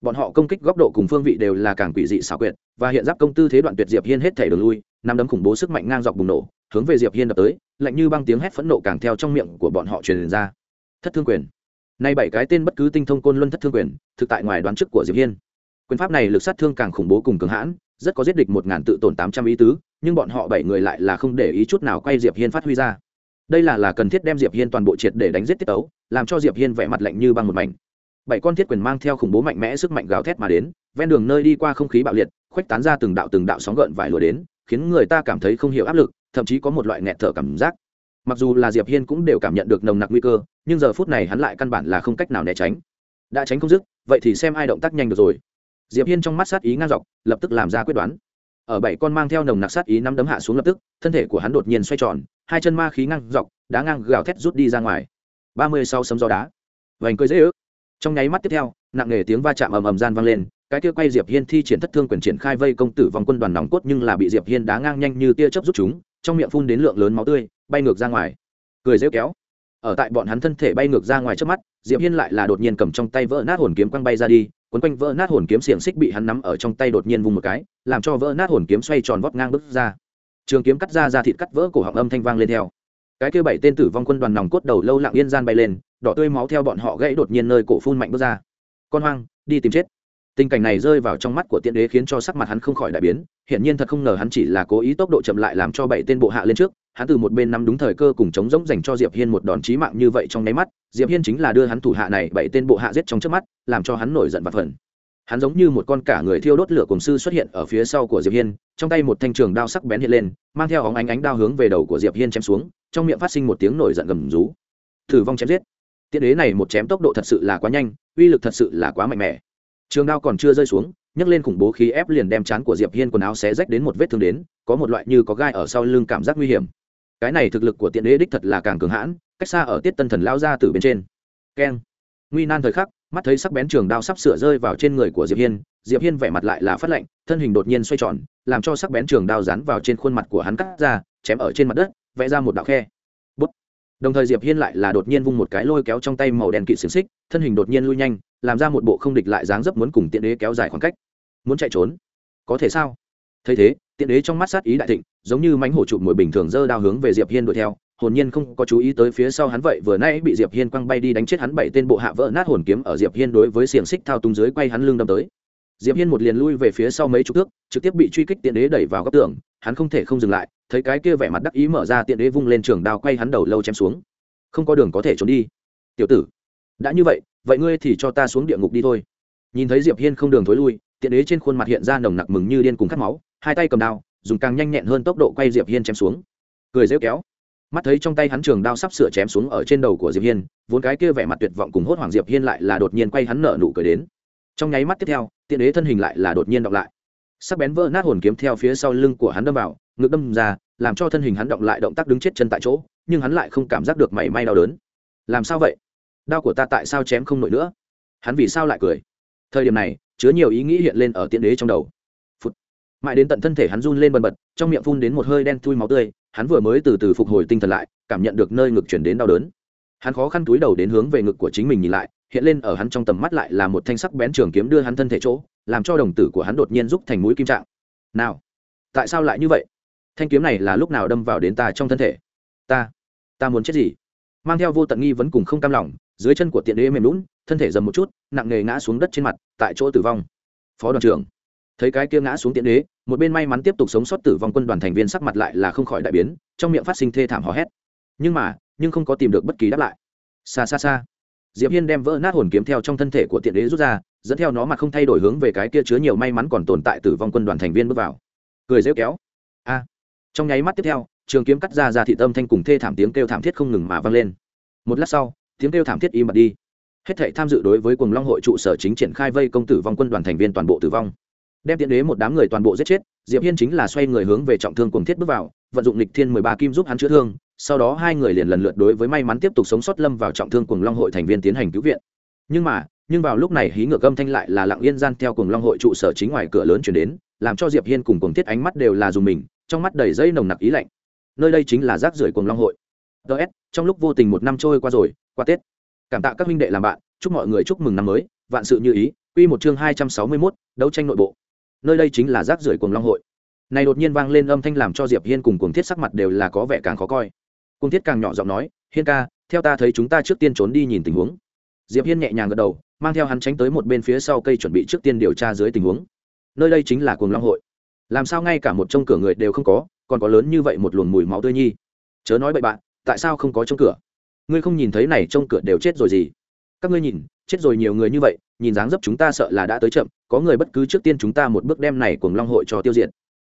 bọn họ công kích góc độ cùng phương vị đều là càng quỷ dị xảo quyệt, và hiện giáp công tư thế đoạn tuyệt diệp hiên hết thể đường lui nằm đấm khủng bố sức mạnh ngang dọc bùng nổ, hướng về diệp hiên đập tới, lạnh như băng tiếng hét phẫn nộ càng theo trong miệng của bọn họ truyền ra. Thất thương quyền. Nay bảy cái tên bất cứ tinh thông côn luân thất thương quyền, thực tại ngoài đoán trước của diệp hiên. Quyền pháp này lực sát thương càng khủng bố cùng cường hãn, rất có giết địch một ngàn tự tổn tám trăm ý tứ, nhưng bọn họ bảy người lại là không để ý chút nào quay diệp hiên phát huy ra. Đây là là cần thiết đem diệp hiên toàn bộ triệt để đánh giết tiết tấu, làm cho diệp hiên vẻ mặt lạnh như băng một mảnh bảy con thiết quyền mang theo khủng bố mạnh mẽ sức mạnh gào thét mà đến, ven đường nơi đi qua không khí bạo liệt, khuếch tán ra từng đạo từng đạo sóng gợn vải lùa đến, khiến người ta cảm thấy không hiểu áp lực, thậm chí có một loại nghẹt thở cảm giác. Mặc dù là diệp hiên cũng đều cảm nhận được nồng nặc nguy cơ, nhưng giờ phút này hắn lại căn bản là không cách nào né tránh. Đã tránh không dứt, vậy thì xem ai động tác nhanh được rồi. Diệp hiên trong mắt sát ý ngang dọc, lập tức làm ra quyết đoán. Ở bảy con mang theo nồng nặc sát ý năm đấm hạ xuống lập tức, thân thể của hắn đột nhiên xoay tròn, hai chân ma khí ngang dọc, đá ngang gào thét rút đi ra ngoài. Ba mươi sau sấm gió đá. Vành cười dễ ước trong nháy mắt tiếp theo, nặng nề tiếng va chạm ầm ầm gian vang lên, cái kia quay diệp hiên thi triển thất thương quyền triển khai vây công tử vòng quân đoàn nòng cốt nhưng là bị diệp hiên đá ngang nhanh như tia chớp rút chúng, trong miệng phun đến lượng lớn máu tươi, bay ngược ra ngoài. Cười rêu kéo. Ở tại bọn hắn thân thể bay ngược ra ngoài trước mắt, diệp hiên lại là đột nhiên cầm trong tay vỡ nát hồn kiếm quăng bay ra đi quấn quanh vỡ nát hồn kiếm xiềng xích bị hắn nắm ở trong tay đột nhiên vung một cái, làm cho vỡ nát hồn kiếm xoay tròn vót ngang bước ra. Trường kiếm cắt ra ra thịt cắt vỡ cổ họng âm thanh vang lên theo. Cái kia bảy tên tử vong quân đoàn nòng cốt đầu lâu lặng yên gian bay lên đỏ tươi máu theo bọn họ gãy đột nhiên nơi cổ phun mạnh bước ra. Con hoang, đi tìm chết. Tình cảnh này rơi vào trong mắt của tiện đế khiến cho sắc mặt hắn không khỏi đại biến hiện nhiên thật không ngờ hắn chỉ là cố ý tốc độ chậm lại làm cho bảy tên bộ hạ lên trước, hắn từ một bên nắm đúng thời cơ cùng chống rỗng dành cho diệp hiên một đòn chí mạng như vậy trong nháy mắt, diệp hiên chính là đưa hắn thủ hạ này bảy tên bộ hạ giết trong trước mắt, làm cho hắn nổi giận và phần hắn giống như một con cả người thiêu đốt lửa cùng sư xuất hiện ở phía sau của diệp hiên, trong tay một thanh trường đao sắc bén hiện lên, mang theo óng ánh ánh đao hướng về đầu của diệp hiên chém xuống, trong miệng phát sinh một tiếng nổi giận gầm rú. Thử vong chém giết tiện đế này một chém tốc độ thật sự là quá nhanh, uy lực thật sự là quá mạnh mẽ. Trường đao còn chưa rơi xuống, nhấc lên khủng bố khí ép liền đem chán của diệp hiên quần áo xé rách đến một vết thương đến, có một loại như có gai ở sau lưng cảm giác nguy hiểm. Cái này thực lực của tiện đế đích thật là càng cường hãn, cách xa ở tiết tân thần lao ra từ bên trên. Keng. Nguy nan thời khắc, mắt thấy sắc bén trường đao sắp sửa rơi vào trên người của diệp hiên diệp hiên vẻ mặt lại là phát lạnh, thân hình đột nhiên xoay tròn, làm cho sắc bén trường đao dán vào trên khuôn mặt của hắn cắt ra, chém ở trên mặt đất, vẽ ra một đạo khe đồng thời diệp hiên lại là đột nhiên vung một cái lôi kéo trong tay màu đen kỵ xiềng xích, thân hình đột nhiên lui nhanh, làm ra một bộ không địch lại dáng dấp muốn cùng tiện đế kéo dài khoảng cách. Muốn chạy trốn? Có thể sao? Thấy thế, tiện đế trong mắt sát ý đại thịnh, giống như mánh hổ chụp mồi bình thường dơ đao hướng về diệp hiên đuổi theo, hồn nhiên không có chú ý tới phía sau hắn vậy vừa nãy bị diệp hiên quăng bay đi đánh chết hắn bảy tên bộ hạ vỡ nát hồn kiếm ở diệp hiên đối với xiềng xích thao túng dưới quay hắn lưng đâm tới. Diệp hiên một liền lui về phía sau mấy chục thước, trực tiếp bị truy kích tiện đế đẩy vào góc tường hắn không thể không dừng lại, thấy cái kia vẻ mặt đắc ý mở ra tiện đế vung lên trường đao quay hắn đầu lâu chém xuống. Không có đường có thể trốn đi. Tiểu tử, đã như vậy vậy ngươi thì cho ta xuống địa ngục đi thôi. Nhìn thấy diệp hiên không đường thối lui, tiện đế trên khuôn mặt hiện ra nồng nặc mừng như điên cùng cắt máu, hai tay cầm đao, dùng càng nhanh nhẹn hơn tốc độ quay diệp hiên chém xuống. Cười rêu kéo. Mắt thấy trong tay hắn trường đao sắp sửa chém xuống ở trên đầu của diệp hiên, vốn cái kia vẻ mặt tuyệt vọng cùng hốt hoảng diệp hiên lại là đột nhiên quay hắn nở nụ cười đến. Trong nháy mắt tiếp theo, tiện đế thân hình lại là đột nhiên động lại sắc bén vỡ nát hồn kiếm theo phía sau lưng của hắn đâm vào, ngực đâm ra, làm cho thân hình hắn động lại động tác đứng chết chân tại chỗ, nhưng hắn lại không cảm giác được mảy may đau đớn. Làm sao vậy? Đao của ta tại sao chém không nổi nữa? Hắn vì sao lại cười? Thời điểm này, chứa nhiều ý nghĩ hiện lên ở tiện đế trong đầu. Phụt. mãi đến tận thân thể hắn run lên bần bật, trong miệng phun đến một hơi đen thui máu tươi, hắn vừa mới từ từ phục hồi tinh thần lại, cảm nhận được nơi ngực chuyển đến đau đớn. Hắn khó khăn túi đầu đến hướng về ngực của chính mình nhìn lại hiện lên ở hắn trong tầm mắt lại là một thanh sắc bén trường kiếm đưa hắn thân thể chỗ, làm cho đồng tử của hắn đột nhiên rút thành mũi kim trạng. Nào, tại sao lại như vậy? Thanh kiếm này là lúc nào đâm vào đến ta trong thân thể? Ta ta muốn chết gì? Mang theo vô tận nghi vấn cùng không cam lòng, dưới chân của tiện đế mềm lún thân thể dầm một chút, nặng nề ngã xuống đất trên mặt, tại chỗ tử vong. Phó đoàn trưởng, thấy cái kia ngã xuống tiện đế, một bên may mắn tiếp tục sống sót tử vong quân đoàn thành viên sắc mặt lại là không khỏi đại biến, trong miệng phát sinh thê thảm hò hét. Nhưng mà, nhưng không có tìm được bất kỳ đáp lại. Xa xa xa diệp hiên đem vỡ nát hồn kiếm theo trong thân thể của tiện đế rút ra, dẫn theo nó mà không thay đổi hướng về cái kia chứa nhiều may mắn còn tồn tại tử vong quân đoàn thành viên bước vào. Cười rêu kéo. A. Trong nháy mắt tiếp theo, trường kiếm cắt ra ra thị tâm thanh cùng thê thảm tiếng kêu thảm thiết không ngừng mà vang lên. Một lát sau, tiếng kêu thảm thiết im bặt đi. Hết thảy tham dự đối với cùng long hội trụ sở chính triển khai vây công tử vong quân đoàn thành viên toàn bộ tử vong. Đem tiện đế một đám người toàn bộ giết chết, diệp hiên chính là xoay người hướng về trọng thương cùng thiết bước vào, vận dụng lịch thiên mười ba kim giúp hắn chữa thương sau đó hai người liền lần lượt đối với may mắn tiếp tục sống sót lâm vào trọng thương cùng long hội thành viên tiến hành cứu viện. Nhưng mà nhưng vào lúc này hí ngược âm thanh lại là lặng yên gian theo cùng long hội trụ sở chính ngoài cửa lớn chuyển đến làm cho diệp hiên cùng cùng thiết ánh mắt đều là dùng mình trong mắt đầy dây nồng nặc ý lạnh. Nơi đây chính là rác rưởi cùng long hội. Ts trong lúc vô tình một năm trôi qua rồi qua tết. Cảm tạ các huynh đệ làm bạn chúc mọi người chúc mừng năm mới vạn sự như ý quy một chương hai trăm sáu mươi 261, đấu tranh nội bộ. Nơi đây chính là rác rưởi cùng long hội. Này đột nhiên vang lên âm thanh làm cho diệp hiên cùng cùng thiết sắc mặt đều là có vẻ càng khó coi. Cung thiết càng nhỏ giọng nói, hiên ca, theo ta thấy chúng ta trước tiên trốn đi nhìn tình huống. Diệp hiên nhẹ nhàng gật đầu, mang theo hắn tránh tới một bên phía sau cây chuẩn bị trước tiên điều tra dưới tình huống. Nơi đây chính là cuồng long hội. Làm sao ngay cả một trông cửa người đều không có, còn có lớn như vậy một luồng mùi máu tươi nhi? Chớ nói bậy bạn, tại sao không có trông cửa? Ngươi không nhìn thấy này trông cửa đều chết rồi gì? Các ngươi nhìn, chết rồi nhiều người như vậy, nhìn dáng dấp chúng ta sợ là đã tới chậm, có người bất cứ trước tiên chúng ta một bước đem này Cuồng long hội cho tiêu diệt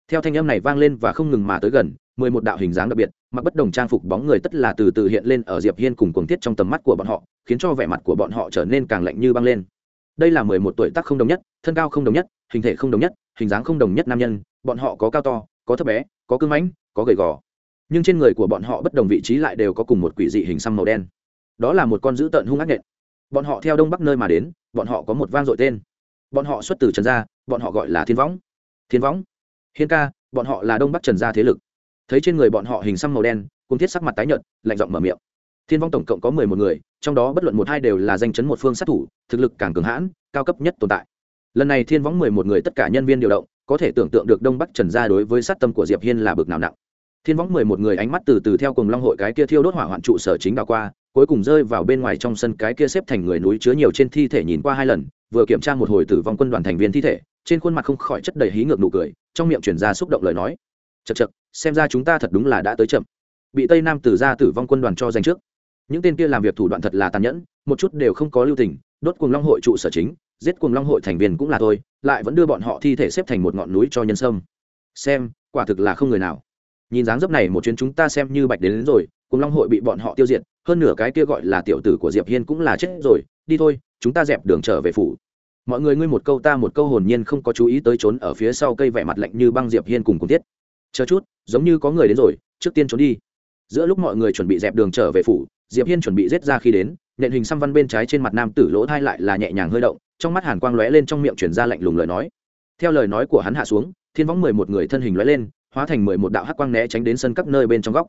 theo thanh âm này vang lên và không ngừng mà tới gần, mười một đạo hình dáng đặc biệt, mặc bất đồng trang phục bóng người tất là từ từ hiện lên ở diệp hiên cùng cuồng thiết trong tầm mắt của bọn họ, khiến cho vẻ mặt của bọn họ trở nên càng lạnh như băng lên. Đây là mười một tuổi tác không đồng nhất, thân cao không đồng nhất, hình thể không đồng nhất, hình dáng không đồng nhất nam nhân, bọn họ có cao to, có thấp bé, có cưng mãnh, có gầy gò. Nhưng trên người của bọn họ bất đồng vị trí lại đều có cùng một quỷ dị hình xăm màu đen. Đó là một con dữ tợn hung ác nhện. Bọn họ theo đông bắc nơi mà đến, bọn họ có một vang dội tên. Bọn họ xuất từ trần gia, bọn họ gọi là thiên võng. Thiên võng? Hiên ca, bọn họ là đông bắc trần gia thế lực. Thấy trên người bọn họ hình xăm màu đen cùng thiết sắc mặt tái nhợt, lạnh giọng mở miệng. Thiên vong tổng cộng có mười một người, trong đó bất luận một hai đều là danh chấn một phương sát thủ, thực lực càng cường hãn, cao cấp nhất tồn tại. Lần này thiên võng mười một người tất cả nhân viên điều động, có thể tưởng tượng được đông bắc trần gia đối với sát tâm của diệp hiên là bực nào nặng. Thiên võng mười một người ánh mắt từ từ theo cùng long hội cái kia thiêu đốt hỏa hoạn trụ sở chính đào qua, cuối cùng rơi vào bên ngoài trong sân cái kia xếp thành người núi chứa nhiều trên thi thể nhìn qua hai lần, vừa kiểm tra một hồi tử vong quân đoàn thành viên thi thể trên khuôn mặt không khỏi chất đầy hí ngược nụ cười trong miệng chuyển ra xúc động lời nói. Chật chật xem ra chúng ta thật đúng là đã tới chậm. Bị tây nam tử ra tử vong quân đoàn cho giành trước. Những tên kia làm việc thủ đoạn thật là tàn nhẫn một chút đều không có lưu tình đốt cùng long hội trụ sở chính giết cuồng long hội thành viên cũng là thôi lại vẫn đưa bọn họ thi thể xếp thành một ngọn núi cho nhân sâm. Xem quả thực là không người nào. Nhìn dáng dấp này một chuyến chúng ta xem như bạch đến, đến rồi cuồng long hội bị bọn họ tiêu diệt hơn nửa cái kia gọi là tiểu tử của diệp hiên cũng là chết rồi đi thôi chúng ta dẹp đường trở về phủ mọi người ngươi một câu ta một câu hồn nhiên không có chú ý tới trốn ở phía sau cây vẻ mặt lạnh như băng diệp hiên cùng cùng tiết. Chờ chút, giống như có người đến rồi, trước tiên trốn đi. Giữa lúc mọi người chuẩn bị dẹp đường trở về phủ, diệp hiên chuẩn bị giết ra khi đến, nện hình xăm văn bên trái trên mặt nam tử lỗ thai lại là nhẹ nhàng hơi động, trong mắt hàn quang lóe lên trong miệng chuyển ra lạnh lùng lời nói. Theo lời nói của hắn hạ xuống, thiên võng mười một người thân hình lóe lên, hóa thành mười một đạo hắc quang né tránh đến sân các nơi bên trong góc.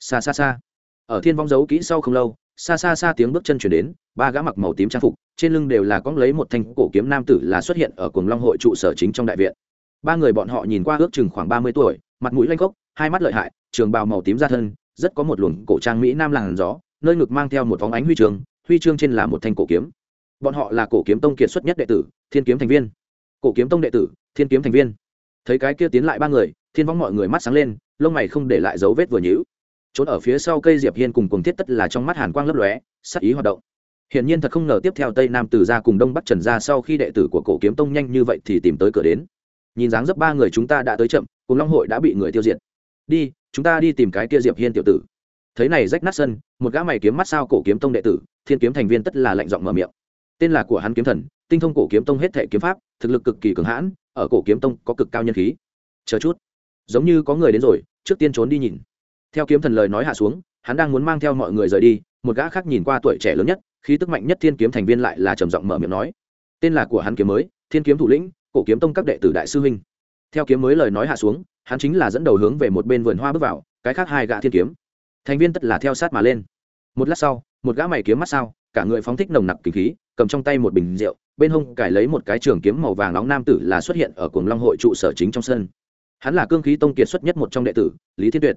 Xa xa xa. Ở thiên võng giấu kỹ sau không lâu, xa xa xa tiếng bước chân chuyển đến ba gã mặc màu tím trang phục, trên lưng đều là cóng lấy một thanh cổ kiếm nam tử là xuất hiện ở cuồng long hội trụ sở chính trong đại viện. Ba người bọn họ nhìn qua ước chừng khoảng ba mươi tuổi, mặt mũi lanh gốc hai mắt lợi hại, trường bào màu tím ra thân, rất có một luồng cổ trang mỹ nam làng gió, nơi ngực mang theo một vóng ánh huy chương huy chương trên là một thanh cổ kiếm. Bọn họ là cổ kiếm tông kiệt xuất nhất đệ tử, thiên kiếm thành viên. Cổ kiếm tông đệ tử, thiên kiếm thành viên. Thấy cái kia tiến lại ba người, thiên võng mọi người mắt sáng lên, lông mày không để lại dấu vết vừa nhữ trốn ở phía sau cây diệp hiên cùng cùng thiết tất là trong mắt hàn quang lấp lóe sắc ý hoạt động hiển nhiên thật không ngờ tiếp theo tây nam từ ra cùng đông bắc trần ra sau khi đệ tử của cổ kiếm tông nhanh như vậy thì tìm tới cửa đến. Nhìn dáng dấp ba người chúng ta đã tới chậm, cùng long hội đã bị người tiêu diệt. Đi, chúng ta đi tìm cái kia diệp hiên tiểu tử. Thấy này rách nát sân, một gã mày kiếm mắt sao cổ kiếm tông đệ tử, thiên kiếm thành viên tất là lạnh giọng mở miệng. Tên là của hắn kiếm thần, tinh thông cổ kiếm tông hết thể kiếm pháp, thực lực cực kỳ cường hãn, ở cổ kiếm tông có cực cao nhân khí. Chờ chút. Giống như có người đến rồi, trước tiên trốn đi nhìn. Theo kiếm thần lời nói hạ xuống hắn đang muốn mang theo mọi người rời đi, một gã khác nhìn qua tuổi trẻ lớn nhất, khí tức mạnh nhất thiên kiếm thành viên lại là trầm giọng mở miệng nói, tên là của hắn kiếm mới, thiên kiếm thủ lĩnh, cổ kiếm tông các đệ tử đại sư huynh. Theo kiếm mới lời nói hạ xuống, hắn chính là dẫn đầu hướng về một bên vườn hoa bước vào, cái khác hai gã thiên kiếm. Thành viên tất là theo sát mà lên. Một lát sau, một gã mày kiếm mắt sao, cả người phóng thích nồng nặc kinh khí, cầm trong tay một bình rượu, bên hông cải lấy một cái trường kiếm màu vàng nóng nam tử là xuất hiện ở cuồng long hội trụ sở chính trong sân. Hắn là cương khí tông kiệt xuất nhất một trong đệ tử, lý thiên tuyệt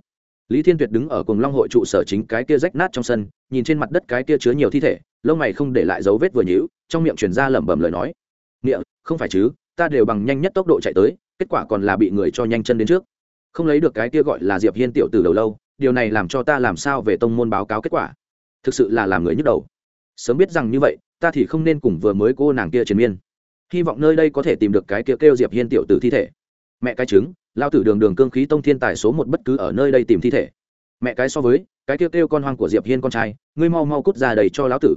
lý thiên tuyệt đứng ở cùng long hội trụ sở chính cái kia rách nát trong sân nhìn trên mặt đất cái kia chứa nhiều thi thể lông mày không để lại dấu vết vừa nhữ trong miệng truyền ra lẩm bẩm lời nói. Nghĩa không phải chứ ta đều bằng nhanh nhất tốc độ chạy tới kết quả còn là bị người cho nhanh chân đến trước. Không lấy được cái kia gọi là diệp hiên tiểu từ đầu lâu điều này làm cho ta làm sao về tông môn báo cáo kết quả? Thực sự là làm người nhức đầu. Sớm biết rằng như vậy ta thì không nên cùng vừa mới cô nàng kia triền miên. Hy vọng nơi đây có thể tìm được cái kia kêu, kêu diệp hiên tiểu tử thi thể. Mẹ cái trứng lao tử đường đường cương khí tông thiên tài số một bất cứ ở nơi đây tìm thi thể. Mẹ cái so với cái kêu, kêu con hoang của diệp hiên con trai ngươi mau mau cút ra đầy cho lão tử.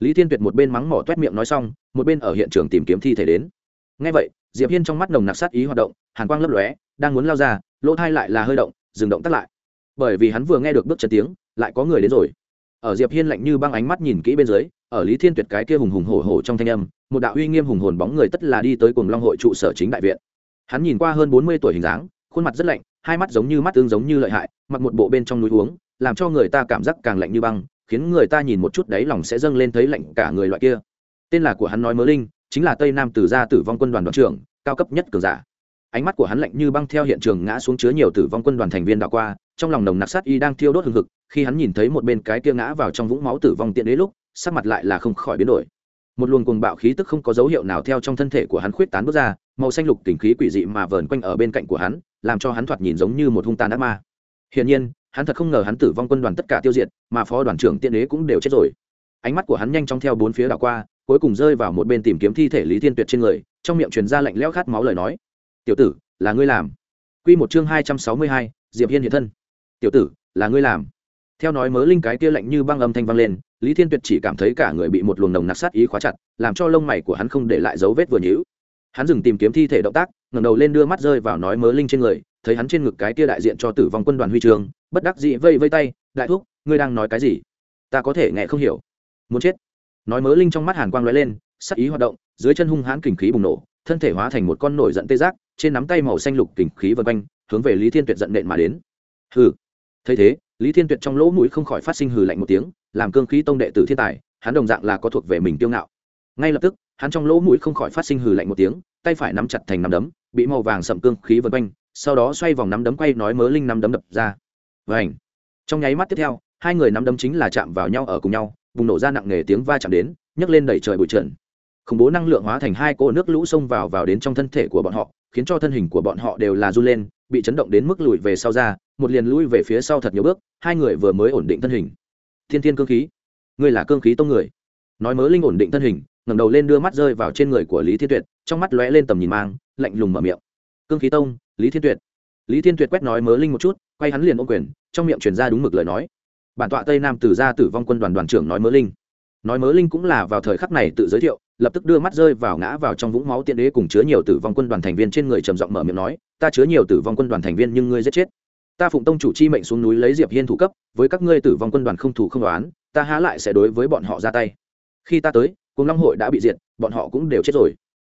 Lý thiên tuyệt một bên mắng mỏ toét miệng nói xong một bên ở hiện trường tìm kiếm thi thể đến. Ngay vậy diệp hiên trong mắt nồng nặc sát ý hoạt động hàn quang lấp lóe đang muốn lao ra lỗ thai lại là hơi động dừng động tắt lại. Bởi vì hắn vừa nghe được bước chân tiếng lại có người đến rồi. Ở diệp hiên lạnh như băng ánh mắt nhìn kỹ bên dưới ở lý thiên tuyệt cái kia hùng hùng hổ hổ trong thanh âm một đạo uy nghiêm hùng hồn bóng người tất là đi tới cùng long hội trụ sở chính đại viện hắn nhìn qua hơn bốn mươi tuổi hình dáng, khuôn mặt rất lạnh, hai mắt giống như mắt tương giống như lợi hại, mặc một bộ bên trong núi uống, làm cho người ta cảm giác càng lạnh như băng, khiến người ta nhìn một chút đấy lòng sẽ dâng lên thấy lạnh cả người loại kia. Tên là của hắn nói mớ linh, chính là tây nam tử gia tử vong quân đoàn đoàn trưởng, cao cấp nhất cường giả. Ánh mắt của hắn lạnh như băng theo hiện trường ngã xuống chứa nhiều tử vong quân đoàn thành viên đạo qua, trong lòng nồng nặc sát y đang thiêu đốt hừng hực, khi hắn nhìn thấy một bên cái kia ngã vào trong vũng máu tử vong tiện đế lúc, sắc mặt lại là không khỏi biến đổi một luồng cuồng bạo khí tức không có dấu hiệu nào theo trong thân thể của hắn khuyết tán bước ra, màu xanh lục tình khí quỷ dị mà vờn quanh ở bên cạnh của hắn, làm cho hắn thoạt nhìn giống như một hung tàn ác ma. Hiển nhiên, hắn thật không ngờ hắn tử vong quân đoàn tất cả tiêu diệt, mà phó đoàn trưởng tiện đế cũng đều chết rồi. Ánh mắt của hắn nhanh chóng theo bốn phía đảo qua, cuối cùng rơi vào một bên tìm kiếm thi thể lý thiên tuyệt trên người, trong miệng truyền ra lạnh lẽo khát máu lời nói. Tiểu tử, là ngươi làm. Quy một chương hai trăm sáu mươi hai, diệp hiên hiện thân. Tiểu tử, là ngươi làm theo nói mớ linh cái kia lạnh như băng âm thanh vang lên, lý thiên tuyệt chỉ cảm thấy cả người bị một luồng nồng nặc sát ý khóa chặt, làm cho lông mày của hắn không để lại dấu vết vừa nhữ hắn dừng tìm kiếm thi thể động tác, ngẩng đầu lên đưa mắt rơi vào nói mớ linh trên người, thấy hắn trên ngực cái kia đại diện cho tử vong quân đoàn huy trường, bất đắc dĩ vây vây tay, đại thúc, ngươi đang nói cái gì? Ta có thể nghe không hiểu. Muốn chết. Nói mớ linh trong mắt hàn quang lóe lên, sắc ý hoạt động, dưới chân hung hãn kình khí bùng nổ, thân thể hóa thành một con nổi giận tê giác, trên nắm tay màu xanh lục kình khí vân quanh, hướng về lý thiên tuyệt giận nện mà đến. Hừ. Thấy thế lý thiên tuyệt trong lỗ mũi không khỏi phát sinh hừ lạnh một tiếng, làm cương khí tông đệ tử thiên tài, hắn đồng dạng là có thuộc về mình tiêu ngạo. Ngay lập tức, hắn trong lỗ mũi không khỏi phát sinh hừ lạnh một tiếng, tay phải nắm chặt thành nắm đấm, bị màu vàng sậm cương khí vân quanh, sau đó xoay vòng nắm đấm quay nói mớ linh nắm đấm đập ra. Và ảnh trong nháy mắt tiếp theo, hai người nắm đấm chính là chạm vào nhau ở cùng nhau vùng nổ ra nặng nề tiếng va chạm đến, nhấc lên đẩy trời bụi trần khủng bố năng lượng hóa thành hai cỗ nước lũ xông vào vào đến trong thân thể của bọn họ khiến cho thân hình của bọn họ đều là run lên, bị chấn động đến mức lùi về sau ra, một liền lùi về phía sau thật nhiều bước, hai người vừa mới ổn định thân hình. Thiên thiên cương khí, ngươi là cương khí tông người. Nói mớ linh ổn định thân hình, ngẩng đầu lên đưa mắt rơi vào trên người của lý thiên tuyệt, trong mắt lóe lên tầm nhìn mang, lạnh lùng mở miệng. Cương khí tông, lý thiên tuyệt. Lý thiên tuyệt quét nói mớ linh một chút, quay hắn liền ô quyền, trong miệng truyền ra đúng mực lời nói. Bản tọa tây nam từ gia tử vong quân đoàn đoàn trưởng nói mớ linh nói mớ linh cũng là vào thời khắc này tự giới thiệu, lập tức đưa mắt rơi vào ngã vào trong vũng máu tiện đế cùng chứa nhiều tử vong quân đoàn thành viên trên người trầm giọng mở miệng nói, ta chứa nhiều tử vong quân đoàn thành viên nhưng ngươi giết chết. Ta phụng tông chủ chi mệnh xuống núi lấy diệp hiên thủ cấp, với các ngươi tử vong quân đoàn không thủ không đoán ta há lại sẽ đối với bọn họ ra tay. Khi ta tới cùng long hội đã bị diệt, bọn họ cũng đều chết rồi.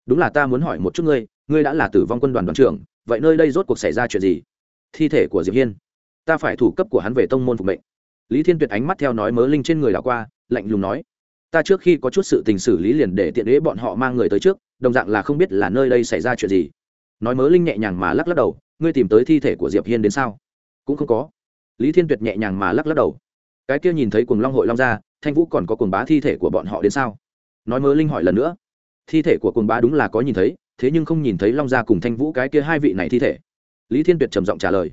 Đúng là ta muốn hỏi một chút ngươi ngươi đã là tử vong quân đoàn đoàn trưởng, vậy nơi đây rốt cuộc xảy ra chuyện gì? Thi thể của diệp hiên. Ta phải thủ cấp của hắn về tông môn phục mệnh. Lý thiên tuyệt ánh mắt theo nói mớ linh trên người đảo qua, lạnh lùng nói ta trước khi có chút sự tình xử lý liền để tiện đế bọn họ mang người tới trước, đồng dạng là không biết là nơi đây xảy ra chuyện gì. Nói mớ linh nhẹ nhàng mà lắc lắc đầu, ngươi tìm tới thi thể của diệp hiên đến sao? Cũng không có. Lý thiên tuyệt nhẹ nhàng mà lắc lắc đầu. Cái kia nhìn thấy cùng long hội long ra thanh vũ còn có cùng bá thi thể của bọn họ đến sao? Nói mớ linh hỏi lần nữa. Thi thể của cùng bá đúng là có nhìn thấy, thế nhưng không nhìn thấy long gia cùng thanh vũ cái kia hai vị này thi thể. Lý thiên tuyệt trầm giọng trả lời.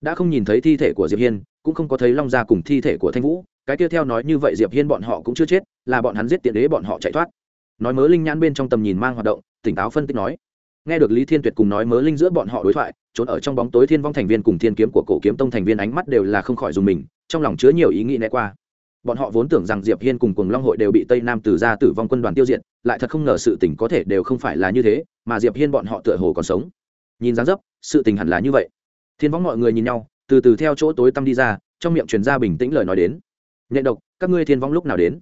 Đã không nhìn thấy thi thể của diệp hiên, cũng không có thấy long gia cùng thi thể của thanh vũ cái kia theo nói như vậy diệp hiên bọn họ cũng chưa chết, là bọn hắn giết tiện đế bọn họ chạy thoát. Nói mớ linh nhãn bên trong tầm nhìn mang hoạt động, tỉnh táo phân tích nói. Nghe được lý thiên tuyệt cùng nói mớ linh giữa bọn họ đối thoại, trốn ở trong bóng tối thiên vong thành viên cùng thiên kiếm của cổ kiếm tông thành viên ánh mắt đều là không khỏi dùng mình, trong lòng chứa nhiều ý nghĩ né qua. Bọn họ vốn tưởng rằng diệp hiên cùng cùng long hội đều bị tây nam từ gia tử vong quân đoàn tiêu diệt, lại thật không ngờ sự tình có thể đều không phải là như thế, mà diệp hiên bọn họ tựa hồ còn sống. Nhìn dáng dấp, sự tình hẳn là như vậy. Thiên Vong mọi người nhìn nhau, từ từ theo chỗ tối tăm đi ra, trong miệng truyền ra bình tĩnh lời nói đến nhện độc, các ngươi thiên võng lúc nào đến?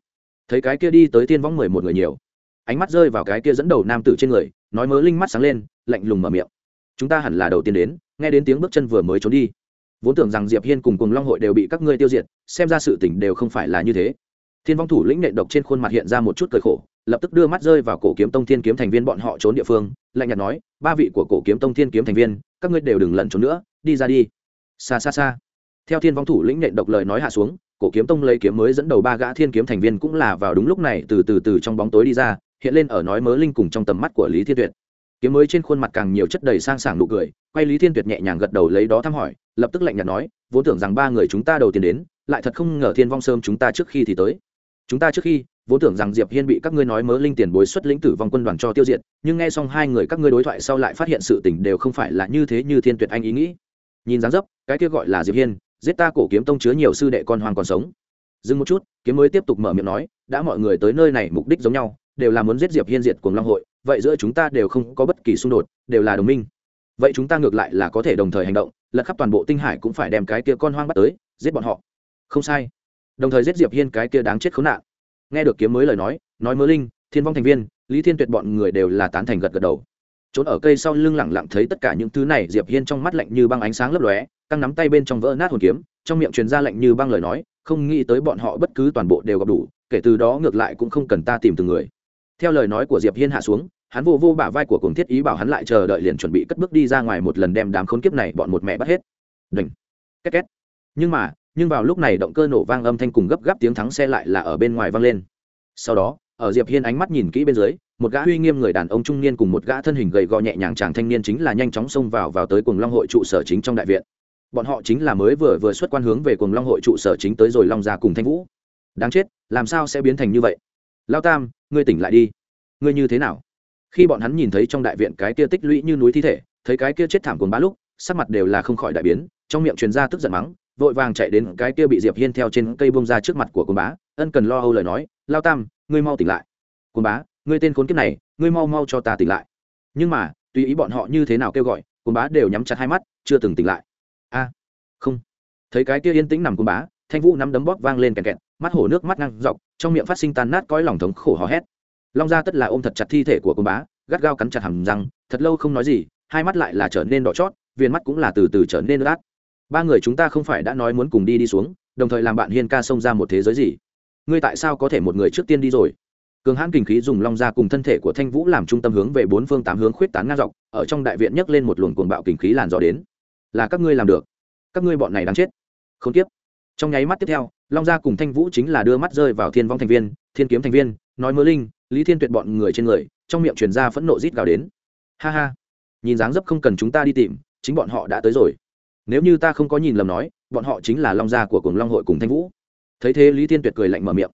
Thấy cái kia đi tới thiên võng mười một người nhiều. Ánh mắt rơi vào cái kia dẫn đầu nam tử trên người, nói mớ linh mắt sáng lên, lạnh lùng mở miệng. Chúng ta hẳn là đầu tiên đến, nghe đến tiếng bước chân vừa mới trốn đi. Vốn tưởng rằng diệp hiên cùng cùng long hội đều bị các ngươi tiêu diệt, xem ra sự tình đều không phải là như thế. Thiên vong thủ lĩnh nệ độc trên khuôn mặt hiện ra một chút cười khổ, lập tức đưa mắt rơi vào cổ kiếm tông thiên kiếm thành viên bọn họ trốn địa phương, lạnh nhạt nói, ba vị của cổ kiếm tông thiên kiếm thành viên, các ngươi đều đừng lẩn trốn nữa, đi ra đi. Xa xa xa. Theo thiên vong thủ lĩnh nệ độc lời nói hạ xuống cổ kiếm tông lấy kiếm mới dẫn đầu ba gã thiên kiếm thành viên cũng là vào đúng lúc này từ từ từ trong bóng tối đi ra, hiện lên ở nói mớ linh cùng trong tầm mắt của lý thiên tuyệt. Kiếm mới trên khuôn mặt càng nhiều chất đầy sang sảng nụ cười, quay lý thiên tuyệt nhẹ nhàng gật đầu lấy đó thăm hỏi, lập tức lạnh nhạt nói, vốn tưởng rằng ba người chúng ta đầu tiên đến, lại thật không ngờ thiên vong sớm chúng ta trước khi thì tới. Chúng ta trước khi, vốn tưởng rằng diệp hiên bị các ngươi nói mớ linh tiền bối xuất lĩnh tử vong quân đoàn cho tiêu diệt, nhưng nghe xong hai người các ngươi đối thoại sau lại phát hiện sự tình đều không phải là như thế như thiên tuyệt anh ý nghĩ. Nhìn dáng dấp, cái kia gọi là diệp hiên giết ta cổ kiếm tông chứa nhiều sư đệ con hoàng còn sống. Dừng một chút, kiếm mới tiếp tục mở miệng nói, đã mọi người tới nơi này mục đích giống nhau, đều là muốn giết diệp hiên diệt cùng long hội, vậy giữa chúng ta đều không có bất kỳ xung đột, đều là đồng minh. Vậy chúng ta ngược lại là có thể đồng thời hành động, lật khắp toàn bộ tinh hải cũng phải đem cái kia con hoang bắt tới, giết bọn họ. Không sai. Đồng thời giết diệp hiên cái kia đáng chết khốn nạn. Nghe được kiếm mới lời nói nói mơ linh, thiên vong thành viên, lý thiên tuyệt bọn người đều là tán thành gật gật đầu trốn ở cây sau lưng lẳng lặng thấy tất cả những thứ này, diệp hiên trong mắt lạnh như băng ánh sáng lấp lóe, căng nắm tay bên trong vỡ nát hồn kiếm, trong miệng truyền ra lạnh như băng lời nói, không nghĩ tới bọn họ bất cứ toàn bộ đều gặp đủ, kể từ đó ngược lại cũng không cần ta tìm từng người. Theo lời nói của diệp hiên hạ xuống, hắn vô vô bả vai của cùng thiết ý bảo hắn lại chờ đợi liền chuẩn bị cất bước đi ra ngoài một lần đem đám khốn kiếp này bọn một mẹ bắt hết. Đỉnh két két. Nhưng mà, nhưng vào lúc này động cơ nổ vang âm thanh cùng gấp gáp tiếng thắng xe lại là ở bên ngoài vang lên. Sau đó, ở diệp hiên ánh mắt nhìn kỹ bên dưới một gã uy nghiêm người đàn ông trung niên cùng một gã thân hình gầy gò nhẹ nhàng chàng thanh niên chính là nhanh chóng xông vào vào tới cuồng long hội trụ sở chính trong đại viện. Bọn họ chính là mới vừa vừa xuất quan hướng về cuồng long hội trụ sở chính tới rồi long gia cùng thanh vũ. Đáng chết, làm sao sẽ biến thành như vậy? Lao tam, ngươi tỉnh lại đi. Ngươi như thế nào? Khi bọn hắn nhìn thấy trong đại viện cái kia tích lũy như núi thi thể, thấy cái kia chết thảm cuồng bá lúc, sắc mặt đều là không khỏi đại biến, trong miệng truyền ra tức giận mắng, vội vàng chạy đến cái kia bị diệp hiên theo trên cây bông ra trước mặt của cuồng bá, ân cần lo âu lời nói, lao tam, ngươi mau tỉnh lại. Cuồng bá ngươi tên khốn kiếp này, ngươi mau mau cho ta tỉnh lại. Nhưng mà, tùy ý bọn họ như thế nào kêu gọi cồn bá đều nhắm chặt hai mắt, chưa từng tỉnh lại. A, không. Thấy cái kia yên tĩnh nằm cồn bá, thanh vũ nắm đấm bóp vang lên kẹt kẹt, mắt hổ nước mắt ngang dọc, trong miệng phát sinh tan nát cõi lòng thống khổ hò hét. Long gia tất là ôm thật chặt thi thể của cồn bá, gắt gao cắn chặt hầm răng, thật lâu không nói gì, hai mắt lại là trở nên đỏ chót viên mắt cũng là từ từ trở nên át ba người chúng ta không phải đã nói muốn cùng đi đi xuống, đồng thời làm bạn hiên ca xông ra một thế giới gì? Ngươi tại sao có thể một người trước tiên đi rồi? Cường hãn kinh khí dùng long ra cùng thân thể của thanh vũ làm trung tâm hướng về bốn phương tám hướng khuyết tán ngang dọc, ở trong đại viện nhấc lên một luồng cuồng bạo kinh khí làn dò đến. Là các ngươi làm được. Các ngươi bọn này đáng chết. Không tiếp. Trong nháy mắt tiếp theo, long gia cùng thanh vũ chính là đưa mắt rơi vào thiên vong thành viên, thiên kiếm thành viên, nói mơ linh, lý thiên tuyệt bọn người trên người, trong miệng truyền ra phẫn nộ rít gào đến. Ha ha. Nhìn dáng dấp không cần chúng ta đi tìm, chính bọn họ đã tới rồi. Nếu như ta không có nhìn lầm nói, bọn họ chính là long gia của cùng long hội cùng thanh vũ. Thấy thế lý thiên tuyệt cười lạnh mở miệng.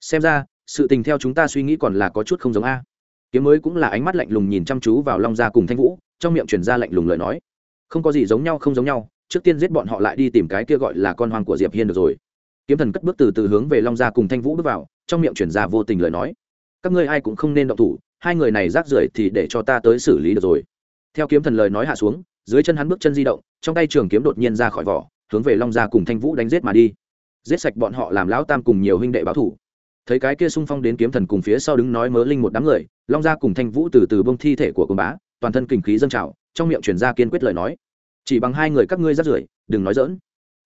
Xem ra sự tình theo chúng ta suy nghĩ còn là có chút không giống a. Kiếm mới cũng là ánh mắt lạnh lùng nhìn chăm chú vào long gia cùng thanh vũ, trong miệng chuyển ra lạnh lùng lời nói. Không có gì giống nhau, không giống nhau, trước tiên giết bọn họ lại đi tìm cái kia gọi là con hoang của diệp hiên được rồi. Kiếm thần cất bước từ từ hướng về long gia cùng thanh vũ bước vào, trong miệng chuyển ra vô tình lời nói. Các ngươi ai cũng không nên động thủ, hai người này rác rưởi thì để cho ta tới xử lý được rồi. Theo kiếm thần lời nói hạ xuống, dưới chân hắn bước chân di động, trong tay trường kiếm đột nhiên ra khỏi vỏ, hướng về long gia cùng thanh vũ đánh giết mà đi. Giết sạch bọn họ làm lão tam cùng nhiều huynh đệ báo thủ thấy cái kia xung phong đến kiếm thần cùng phía sau đứng nói mớ linh một đám người, long gia cùng thanh vũ từ từ bông thi thể của cồn bá, toàn thân kinh khí dâng trào, trong miệng chuyển ra kiên quyết lời nói. Chỉ bằng hai người các ngươi rắt rưởi, đừng nói dỡn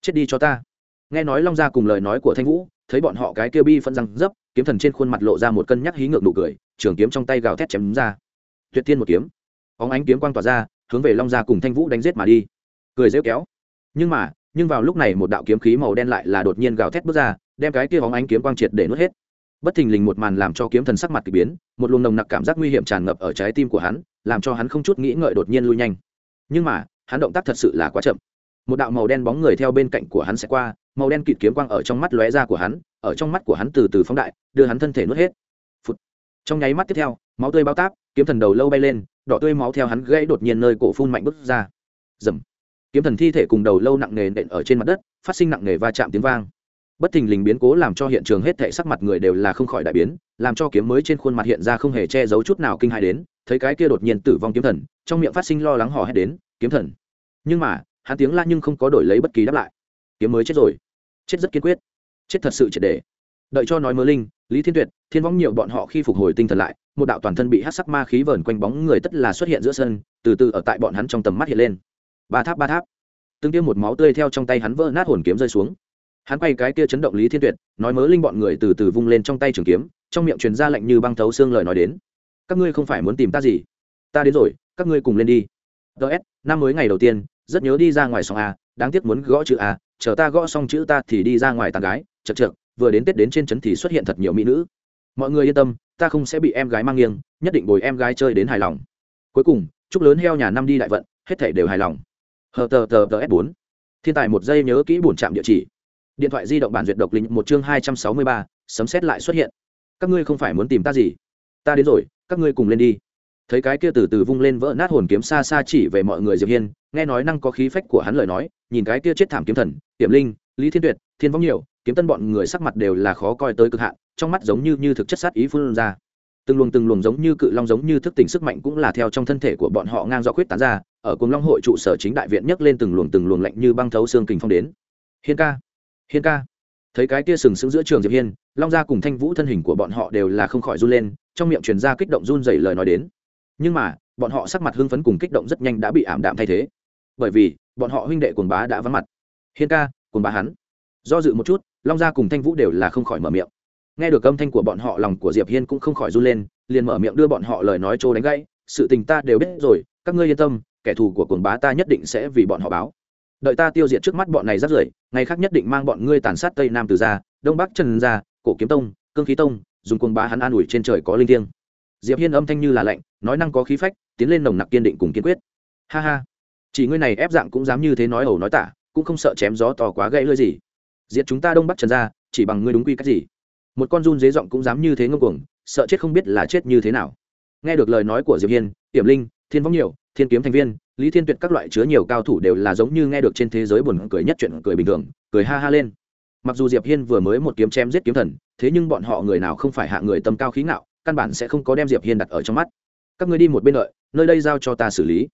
chết đi cho ta. Nghe nói long gia cùng lời nói của thanh vũ, thấy bọn họ cái kia bi phân răng dấp, kiếm thần trên khuôn mặt lộ ra một cân nhắc hí ngược nụ cười, trường kiếm trong tay gào thét chém ra. Tuyệt tiên một kiếm. Óng ánh kiếm quang tỏa ra, hướng về long gia cùng thanh vũ đánh giết mà đi. Cười rêu kéo. Nhưng mà, nhưng vào lúc này một đạo kiếm khí màu đen lại là đột nhiên gào thét bước ra, đem cái kia óng ánh kiếm quang triệt để nuốt hết bất thình lình một màn làm cho kiếm thần sắc mặt k ỳ biến, một luồng nồng nặc cảm giác nguy hiểm tràn ngập ở trái tim của hắn, làm cho hắn không chút nghĩ ngợi đột nhiên lui nhanh. Nhưng mà, hắn động tác thật sự là quá chậm. Một đạo màu đen bóng người theo bên cạnh của hắn sẽ qua, màu đen kịt kiếm quang ở trong mắt lóe ra của hắn, ở trong mắt của hắn từ từ phóng đại, đưa hắn thân thể nuốt hết、Phụt. Trong nháy mắt tiếp theo, máu tươi bao táp, kiếm thần đầu lâu bay lên, đỏ tươi máu theo hắn gãy đột nhiên nơi cổ phun mạnh bứt ra. Dầm kiếm thần thi thể cùng đầu lâu nặng nề nện ở trên mặt đất, phát sinh nặng nề va chạm tiếng vang bất thình lình biến cố làm cho hiện trường hết thảy sắc mặt người đều là không khỏi đại biến, làm cho kiếm mới trên khuôn mặt hiện ra không hề che giấu chút nào kinh hãi đến, thấy cái kia đột nhiên tử vong kiếm thần, trong miệng phát sinh lo lắng hò hét đến, kiếm thần! Nhưng mà, hắn tiếng la nhưng không có đổi lấy bất kỳ đáp lại. Kiếm mới chết rồi. Chết rất kiên quyết. Chết thật sự triệt để. Đợi cho nói mơ linh, lý thiên tuyệt, thiên võng nhiều bọn họ khi phục hồi tinh thần lại, một đạo toàn thân bị hát sắc ma khí vờn quanh bóng người tất là xuất hiện giữa sân, từ từ ở tại bọn hắn trong tầm mắt hiện lên. Ba tháp ba tháp. Tương tiêu một máu tươi theo trong tay hắn vỡ nát hồn kiếm rơi xuống hắn quay cái kia chấn động lý thiên tuyệt, nói mớ linh bọn người từ từ vung lên trong tay trường kiếm, trong miệng truyền ra lệnh như băng thấu xương lời nói đến. Các ngươi không phải muốn tìm ta gì? Ta đến rồi, các ngươi cùng lên đi. Ts năm mới ngày đầu tiên, rất nhớ đi ra ngoài xong a, đáng tiếc muốn gõ chữ a, chờ ta gõ xong chữ ta thì đi ra ngoài tàn gái chật chật vừa đến tết đến trên trấn thì xuất hiện thật nhiều mỹ nữ. Mọi người yên tâm, ta không sẽ bị em gái mang nghiêng, nhất định bồi em gái chơi đến hài lòng. Cuối cùng, chúc lớn heo nhà năm đi đại vận, hết thể đều hài lòng. Hờ tờ tờ tờ s bốn. Thiên tài một giây nhớ kỹ bổn trạm địa chỉ điện thoại di động bản duyệt độc linh một chương hai trăm sáu mươi ba, sấm xét lại xuất hiện. Các ngươi không phải muốn tìm ta gì? Ta đến rồi, các ngươi cùng lên đi. Thấy cái kia từ từ vung lên vỡ nát hồn kiếm xa xa chỉ về mọi người diệp hiên, nghe nói năng có khí phách của hắn lời nói, nhìn cái kia chết thảm kiếm thần, tiệm linh, lý thiên tuyệt, thiên võng nhiều, kiếm tân bọn người sắc mặt đều là khó coi tới cực hạn, trong mắt giống như như thực chất sát ý phun ra. Từng luồng từng luồng giống như cự long giống như thức tỉnh sức mạnh cũng là theo trong thân thể của bọn họ ngang do khuyết tán ra, ở cùng long hội trụ sở chính đại viện nhấc lên từng luồng từng luồng lạnh như băng thấu xương kình phong đến. Hiên ca hiên ca. Thấy cái kia sừng sững giữa trường diệp hiên, long gia cùng thanh vũ thân hình của bọn họ đều là không khỏi run lên, trong miệng truyền ra kích động run dày lời nói đến. Nhưng mà, bọn họ sắc mặt hưng phấn cùng kích động rất nhanh đã bị ảm đạm thay thế. Bởi vì, bọn họ huynh đệ cuồng bá đã vắng mặt. Hiên ca, cuồng bá hắn. Do dự một chút, long gia cùng thanh vũ đều là không khỏi mở miệng. Nghe được âm thanh của bọn họ, lòng của diệp hiên cũng không khỏi run lên, liền mở miệng đưa bọn họ lời nói trô đánh gãy. Sự tình ta đều biết rồi, các ngươi yên tâm, kẻ thù của cuồng bá ta nhất định sẽ vì bọn họ báo đợi ta tiêu diệt trước mắt bọn này rất rưởi ngày khác nhất định mang bọn ngươi tàn sát tây nam từ gia, đông bắc trần gia, cổ kiếm tông cương khí tông dùng cuồng bá hắn an ủi trên trời có linh thiêng. Diệp hiên âm thanh như là lạnh nói năng có khí phách tiến lên nồng nặc kiên định cùng kiên quyết. Ha ha chỉ ngươi này ép dạng cũng dám như thế nói ẩu nói tả cũng không sợ chém gió to quá gãy lơi gì. Diệt chúng ta đông bắc trần gia, chỉ bằng ngươi đúng quy cách gì? Một con run dế giọng cũng dám như thế ngông cuồng sợ chết không biết là chết như thế nào. Nghe được lời nói của diệp hiên tiềm linh thiên võng nhiều, thiên kiếm thành viên, lý thiên tuyệt các loại chứa nhiều cao thủ đều là giống như nghe được trên thế giới buồn cười nhất chuyện cười bình thường, cười ha ha lên. Mặc dù diệp hiên vừa mới một kiếm chém giết kiếm thần, thế nhưng bọn họ người nào không phải hạ người tâm cao khí ngạo, căn bản sẽ không có đem diệp hiên đặt ở trong mắt. Các ngươi đi một bên đợi, nơi đây giao cho ta xử lý.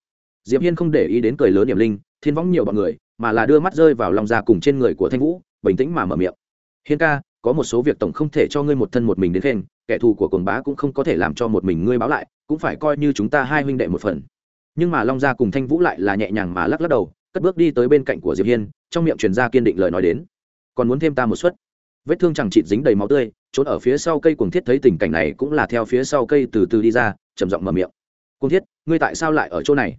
Diệp hiên không để ý đến cười lớn điểm linh, thiên võng nhiều bọn người, mà là đưa mắt rơi vào lòng ra cùng trên người của thanh vũ, bình tĩnh mà mở miệng. Hiên ca, có một số việc tổng không thể cho ngươi một thân một mình đến khen kẻ thù của cồn bá cũng không có thể làm cho một mình ngươi báo lại, cũng phải coi như chúng ta hai huynh đệ một phần. Nhưng mà long gia cùng thanh vũ lại là nhẹ nhàng mà lắc lắc đầu, cất bước đi tới bên cạnh của diệp hiên, trong miệng truyền ra kiên định lời nói đến. Còn muốn thêm ta một suất. Vết thương chẳng chịt dính đầy máu tươi, trốn ở phía sau cây cuồng thiết thấy tình cảnh này cũng là theo phía sau cây từ từ đi ra, trầm giọng mở miệng. Cuồng thiết, ngươi tại sao lại ở chỗ này?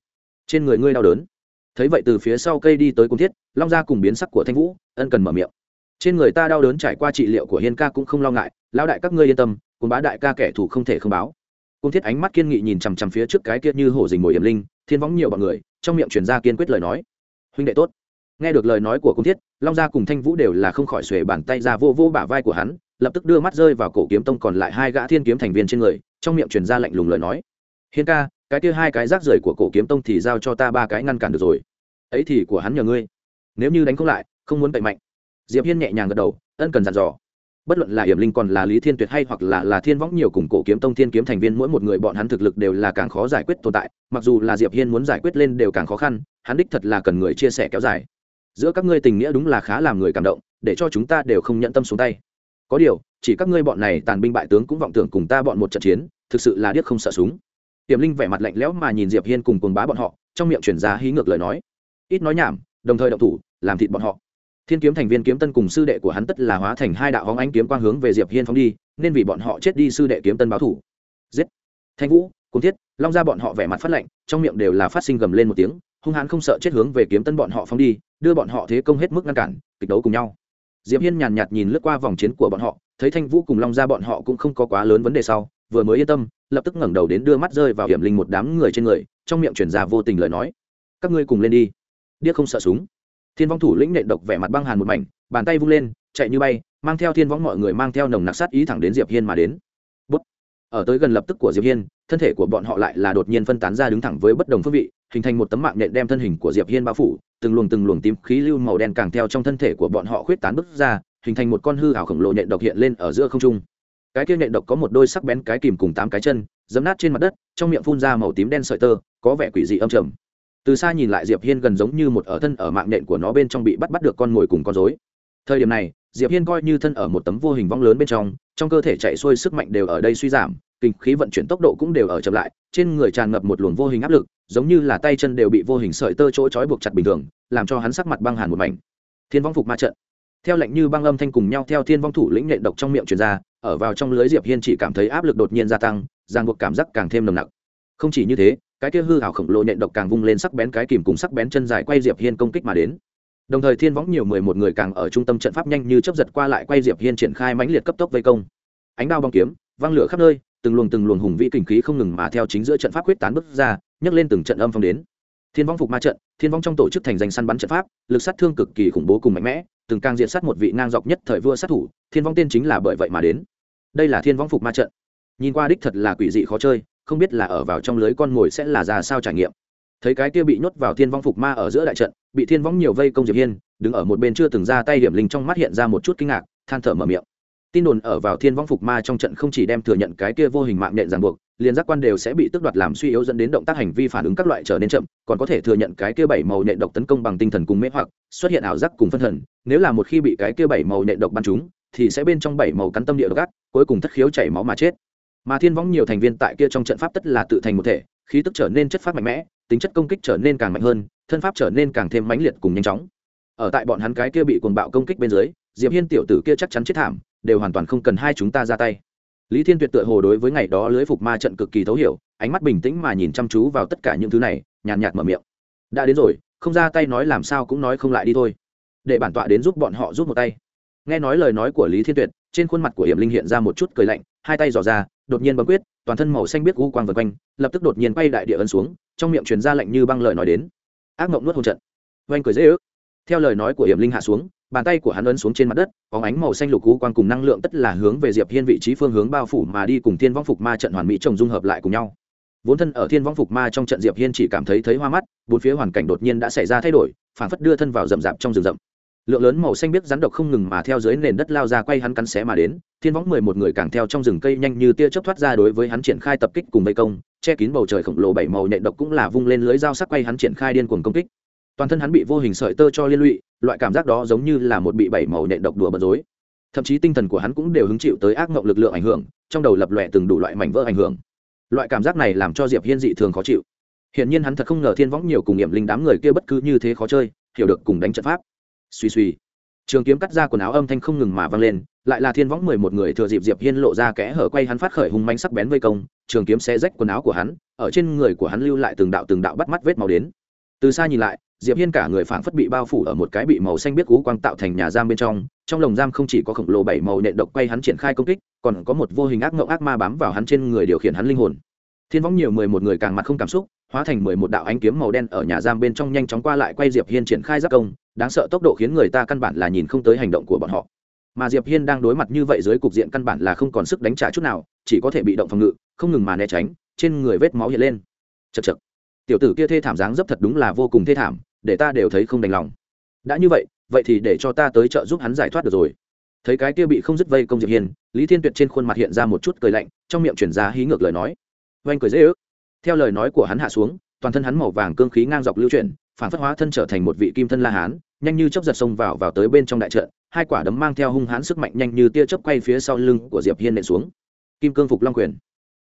Trên người ngươi đau đớn. Thấy vậy từ phía sau cây đi tới cuồng thiết, long gia cùng biến sắc của thanh vũ, ân cần mở miệng. Trên người ta đau đớn trải qua trị liệu của hiên ca cũng không lo ngại, lão đại các ngươi yên tâm cùng bá đại ca kẻ thù không thể không báo. Cung thiết ánh mắt kiên nghị nhìn chằm chằm phía trước cái kia như hổ dình mồi hiểm linh, thiên võng nhiều bọn người, trong miệng truyền ra kiên quyết lời nói. Huynh đệ tốt. Nghe được lời nói của cung thiết, long gia cùng thanh vũ đều là không khỏi xuề bàn tay ra vô vô bả vai của hắn, lập tức đưa mắt rơi vào cổ kiếm tông còn lại hai gã thiên kiếm thành viên trên người, trong miệng truyền ra lạnh lùng lời nói. Hiên ca, cái kia hai cái rác rưởi của cổ kiếm tông thì giao cho ta ba cái ngăn cản được rồi. Ấy thì của hắn nhờ ngươi. Nếu như đánh không lại, không muốn cậy mạnh. Diệp hiên nhẹ nhàng gật đầu, ân cần dặn dò bất luận là hiểm linh còn là lý thiên tuyệt hay hoặc là là thiên võng nhiều cùng cổ kiếm tông thiên kiếm thành viên, mỗi một người bọn hắn thực lực đều là càng khó giải quyết tồn tại, mặc dù là diệp hiên muốn giải quyết lên đều càng khó khăn, hắn đích thật là cần người chia sẻ kéo dài. Giữa các ngươi tình nghĩa đúng là khá làm người cảm động, để cho chúng ta đều không nhận tâm xuống tay. Có điều, chỉ các ngươi bọn này tàn binh bại tướng cũng vọng tưởng cùng ta bọn một trận chiến, thực sự là điếc không sợ súng. Tiềm linh vẻ mặt lạnh lẽo mà nhìn diệp hiên cùng cùng bá bọn họ, trong miệng chuyển ra hí ngược lời nói. Ít nói nhảm, đồng thời động thủ, làm thịt bọn họ thiên kiếm thành viên kiếm tân cùng sư đệ của hắn tất là hóa thành hai đạo hóng ánh kiếm quang hướng về diệp hiên phóng đi, nên vì bọn họ chết đi sư đệ kiếm tân báo thủ. Giết! Thanh vũ cùng thiết, long ra bọn họ vẻ mặt phát lạnh, trong miệng đều là phát sinh gầm lên một tiếng, hung hãn không sợ chết hướng về kiếm tân bọn họ phóng đi, đưa bọn họ thế công hết mức ngăn cản, kịch đấu cùng nhau. Diệp hiên nhàn nhạt nhìn lướt qua vòng chiến của bọn họ, thấy thanh vũ cùng long ra bọn họ cũng không có quá lớn vấn đề sau, vừa mới yên tâm, lập tức ngẩng đầu đến đưa mắt rơi vào hiểm linh một đám người trên người, trong miệng chuyển ra vô tình lời nói. Các ngươi cùng lên đi. Điếc không sợ súng thiên vong thủ lĩnh nệ độc vẻ mặt băng hàn một mảnh, bàn tay vung lên, chạy như bay, mang theo thiên vong mọi người mang theo nồng nặc sát ý thẳng đến diệp hiên mà đến. Bút. ở tới gần lập tức của diệp hiên, thân thể của bọn họ lại là đột nhiên phân tán ra đứng thẳng với bất đồng phương vị, hình thành một tấm mạng nện đem thân hình của diệp hiên bao phủ, từng luồng từng luồng tím khí lưu màu đen càng theo trong thân thể của bọn họ khuyết tán bứt ra, hình thành một con hư ảo khổng lồ nhện độc hiện lên ở giữa không trung. Cái kia nhện độc có một đôi sắc bén cái kìm cùng tám cái chân giấm nát trên mặt đất, trong miệng phun ra màu tím đen sợi tơ, có vẻ quỷ dị âm trầm từ xa nhìn lại diệp hiên gần giống như một ở thân ở mạng nện của nó bên trong bị bắt bắt được con mồi cùng con rối. Thời điểm này, diệp hiên coi như thân ở một tấm vô hình vong lớn bên trong trong cơ thể chạy xuôi sức mạnh đều ở đây suy giảm, kinh khí vận chuyển tốc độ cũng đều ở chậm lại, trên người tràn ngập một luồng vô hình áp lực, giống như là tay chân đều bị vô hình sợi tơ chỗ trói buộc chặt bình thường, làm cho hắn sắc mặt băng hàn một mảnh. Thiên vong phục ma trận. Theo lệnh như băng âm thanh cùng nhau theo thiên vong thủ lĩnh nện độc trong miệng truyền ra, ở vào trong lưới diệp hiên chỉ cảm thấy áp lực đột nhiên gia tăng, ràng buộc cảm giác càng thêm nồng nặc. Không chỉ như thế cái kia hư hảo khổng lồ nện độc càng vung lên sắc bén cái kìm cùng sắc bén chân dài quay diệp hiên công kích mà đến. Đồng thời thiên võng nhiều mười một người càng ở trung tâm trận pháp nhanh như chấp giật qua lại quay diệp hiên triển khai mãnh liệt cấp tốc vây công. Ánh đao bong kiếm văng lửa khắp nơi, từng luồng từng luồng hùng vĩ kình khí không ngừng mà theo chính giữa trận pháp quyết tán bước ra, nhấc lên từng trận âm phong đến. Thiên vong phục ma trận, thiên vong trong tổ chức thành danh săn bắn trận pháp, lực sát thương cực kỳ khủng bố cùng mạnh mẽ, từng càng diện sát một vị ngang dọc nhất thời vua sát thủ, thiên vong tên chính là bởi vậy mà đến. Đây là thiên vong phục ma trận. Nhìn qua đích thật là quỷ dị khó chơi không biết là ở vào trong lưới con mồi sẽ là ra sao trải nghiệm. Thấy cái kia bị nhốt vào thiên vong phục ma ở giữa đại trận, bị thiên vong nhiều vây công diệp hiên, đứng ở một bên chưa từng ra tay hiểm linh trong mắt hiện ra một chút kinh ngạc, than thở mở miệng. Tin đồn ở vào thiên vong phục ma trong trận không chỉ đem thừa nhận cái kia vô hình mạng nhện ràng buộc, liền giác quan đều sẽ bị tước đoạt làm suy yếu dẫn đến động tác hành vi phản ứng các loại trở nên chậm, còn có thể thừa nhận cái kia bảy màu nhện độc tấn công bằng tinh thần cùng mê hoặc, xuất hiện ảo giác cùng phân thần, nếu là một khi bị cái kia bảy màu nhện độc bắn chúng thì sẽ bên trong bảy màu cắn tâm địa độc ác cuối cùng thất khiếu chảy máu mà chết mà thiên võng nhiều thành viên tại kia trong trận pháp tất là tự thành một thể, khí tức trở nên chất phát mạnh mẽ, tính chất công kích trở nên càng mạnh hơn, thân pháp trở nên càng thêm mãnh liệt cùng nhanh chóng. Ở tại bọn hắn cái kia bị cuồng bạo công kích bên dưới, diệp hiên tiểu tử kia chắc chắn chết thảm, đều hoàn toàn không cần hai chúng ta ra tay. Lý thiên tuyệt tựa hồ đối với ngày đó lưới phục ma trận cực kỳ thấu hiểu, ánh mắt bình tĩnh mà nhìn chăm chú vào tất cả những thứ này, nhàn nhạt mở miệng. Đã đến rồi, không ra tay nói làm sao cũng nói không lại đi thôi. Để bản tọa đến giúp bọn họ giúp một tay. Nghe nói lời nói của lý thiên tuyệt, trên khuôn mặt của hiểm linh hiện ra một chút cười lạnh, hai tay dò ra đột nhiên bấm quyết, toàn thân màu xanh biết u quang vần quanh, lập tức đột nhiên quay đại địa ấn xuống, trong miệng truyền ra lạnh như băng lời nói đến. Ác mộng nuốt hồn trận. Oanh cười dễ ước. Theo lời nói của hiểm linh hạ xuống, bàn tay của hắn ấn xuống trên mặt đất, có ánh màu xanh lục u quang cùng năng lượng tất là hướng về diệp hiên vị trí phương hướng bao phủ mà đi cùng thiên vong phục ma trận hoàn mỹ trồng dung hợp lại cùng nhau. Vốn thân ở thiên vong phục ma trong trận diệp hiên chỉ cảm thấy thấy hoa mắt, bốn phía hoàn cảnh đột nhiên đã xảy ra thay đổi phản phất đưa thân vào rậm rạp trong rừng rậm lượng lớn màu xanh biết rắn độc không ngừng mà theo dưới nền đất lao ra quay hắn cắn xé mà đến, thiên võng mười một người càng theo trong rừng cây nhanh như tia chớp thoát ra đối với hắn triển khai tập kích cùng vây công, che kín bầu trời khổng lồ bảy màu nhện độc cũng là vung lên lưới dao sắc quay hắn triển khai điên cuồng công kích. Toàn thân hắn bị vô hình sợi tơ cho liên lụy, loại cảm giác đó giống như là một bị bảy màu nhện độc đùa bật dối thậm chí tinh thần của hắn cũng đều hứng chịu tới ác mộng lực lượng ảnh hưởng, trong đầu lập lòe từng đủ loại mảnh vỡ ảnh hưởng. Loại cảm giác này làm cho diệp hiên dị thường khó chịu. Hiển nhiên hắn thật không ngờ thiên võng nhiều cùng nghiệm linh đám người kia bất cứ như thế khó chơi, hiểu được cùng đánh trận pháp suy suy. Trường kiếm cắt ra quần áo âm thanh không ngừng mà vang lên, lại là thiên võng mười một người thừa dịp diệp hiên lộ ra kẽ hở quay hắn phát khởi hung manh sắc bén vây công, trường kiếm xé rách quần áo của hắn, ở trên người của hắn lưu lại từng đạo từng đạo bắt mắt vết màu đến. Từ xa nhìn lại, diệp hiên cả người phảng phất bị bao phủ ở một cái bị màu xanh biết cú quang tạo thành nhà giam bên trong trong lồng giam không chỉ có khổng lồ bảy màu nện độc quay hắn triển khai công kích, còn có một vô hình ác ngộng ác ma bám vào hắn trên người điều khiển hắn linh hồn. Thiên võng nhiều mười một người càng mặt không cảm xúc, hóa thành mười một đạo ánh kiếm màu đen ở nhà giam bên trong nhanh chóng qua lại quay diệp hiên triển khai giáp công đáng sợ tốc độ khiến người ta căn bản là nhìn không tới hành động của bọn họ. Mà diệp hiên đang đối mặt như vậy dưới cục diện căn bản là không còn sức đánh trả chút nào, chỉ có thể bị động phòng ngự, không ngừng mà né tránh, trên người vết máu hiện lên. Chật chật tiểu tử kia thê thảm dáng dấp thật đúng là vô cùng thê thảm, để ta đều thấy không đành lòng. Đã như vậy vậy thì để cho ta tới trợ giúp hắn giải thoát được rồi. Thấy cái kia bị không dứt vây công diệp hiên, lý thiên tuyệt trên khuôn mặt hiện ra một chút cười lạnh, trong miệng chuyển ra hí ngược lời nói. Oanh cười dễ ước. Theo lời nói của hắn hạ xuống, toàn thân hắn màu vàng cương khí ngang dọc lưu chuyển, phản phất hóa thân trở thành một vị kim thân la hán nhanh như chớp giật xông vào vào tới bên trong đại trận, hai quả đấm mang theo hung hãn sức mạnh nhanh như tia chớp quay phía sau lưng của diệp hiên nện xuống. Kim cương phục long quyền.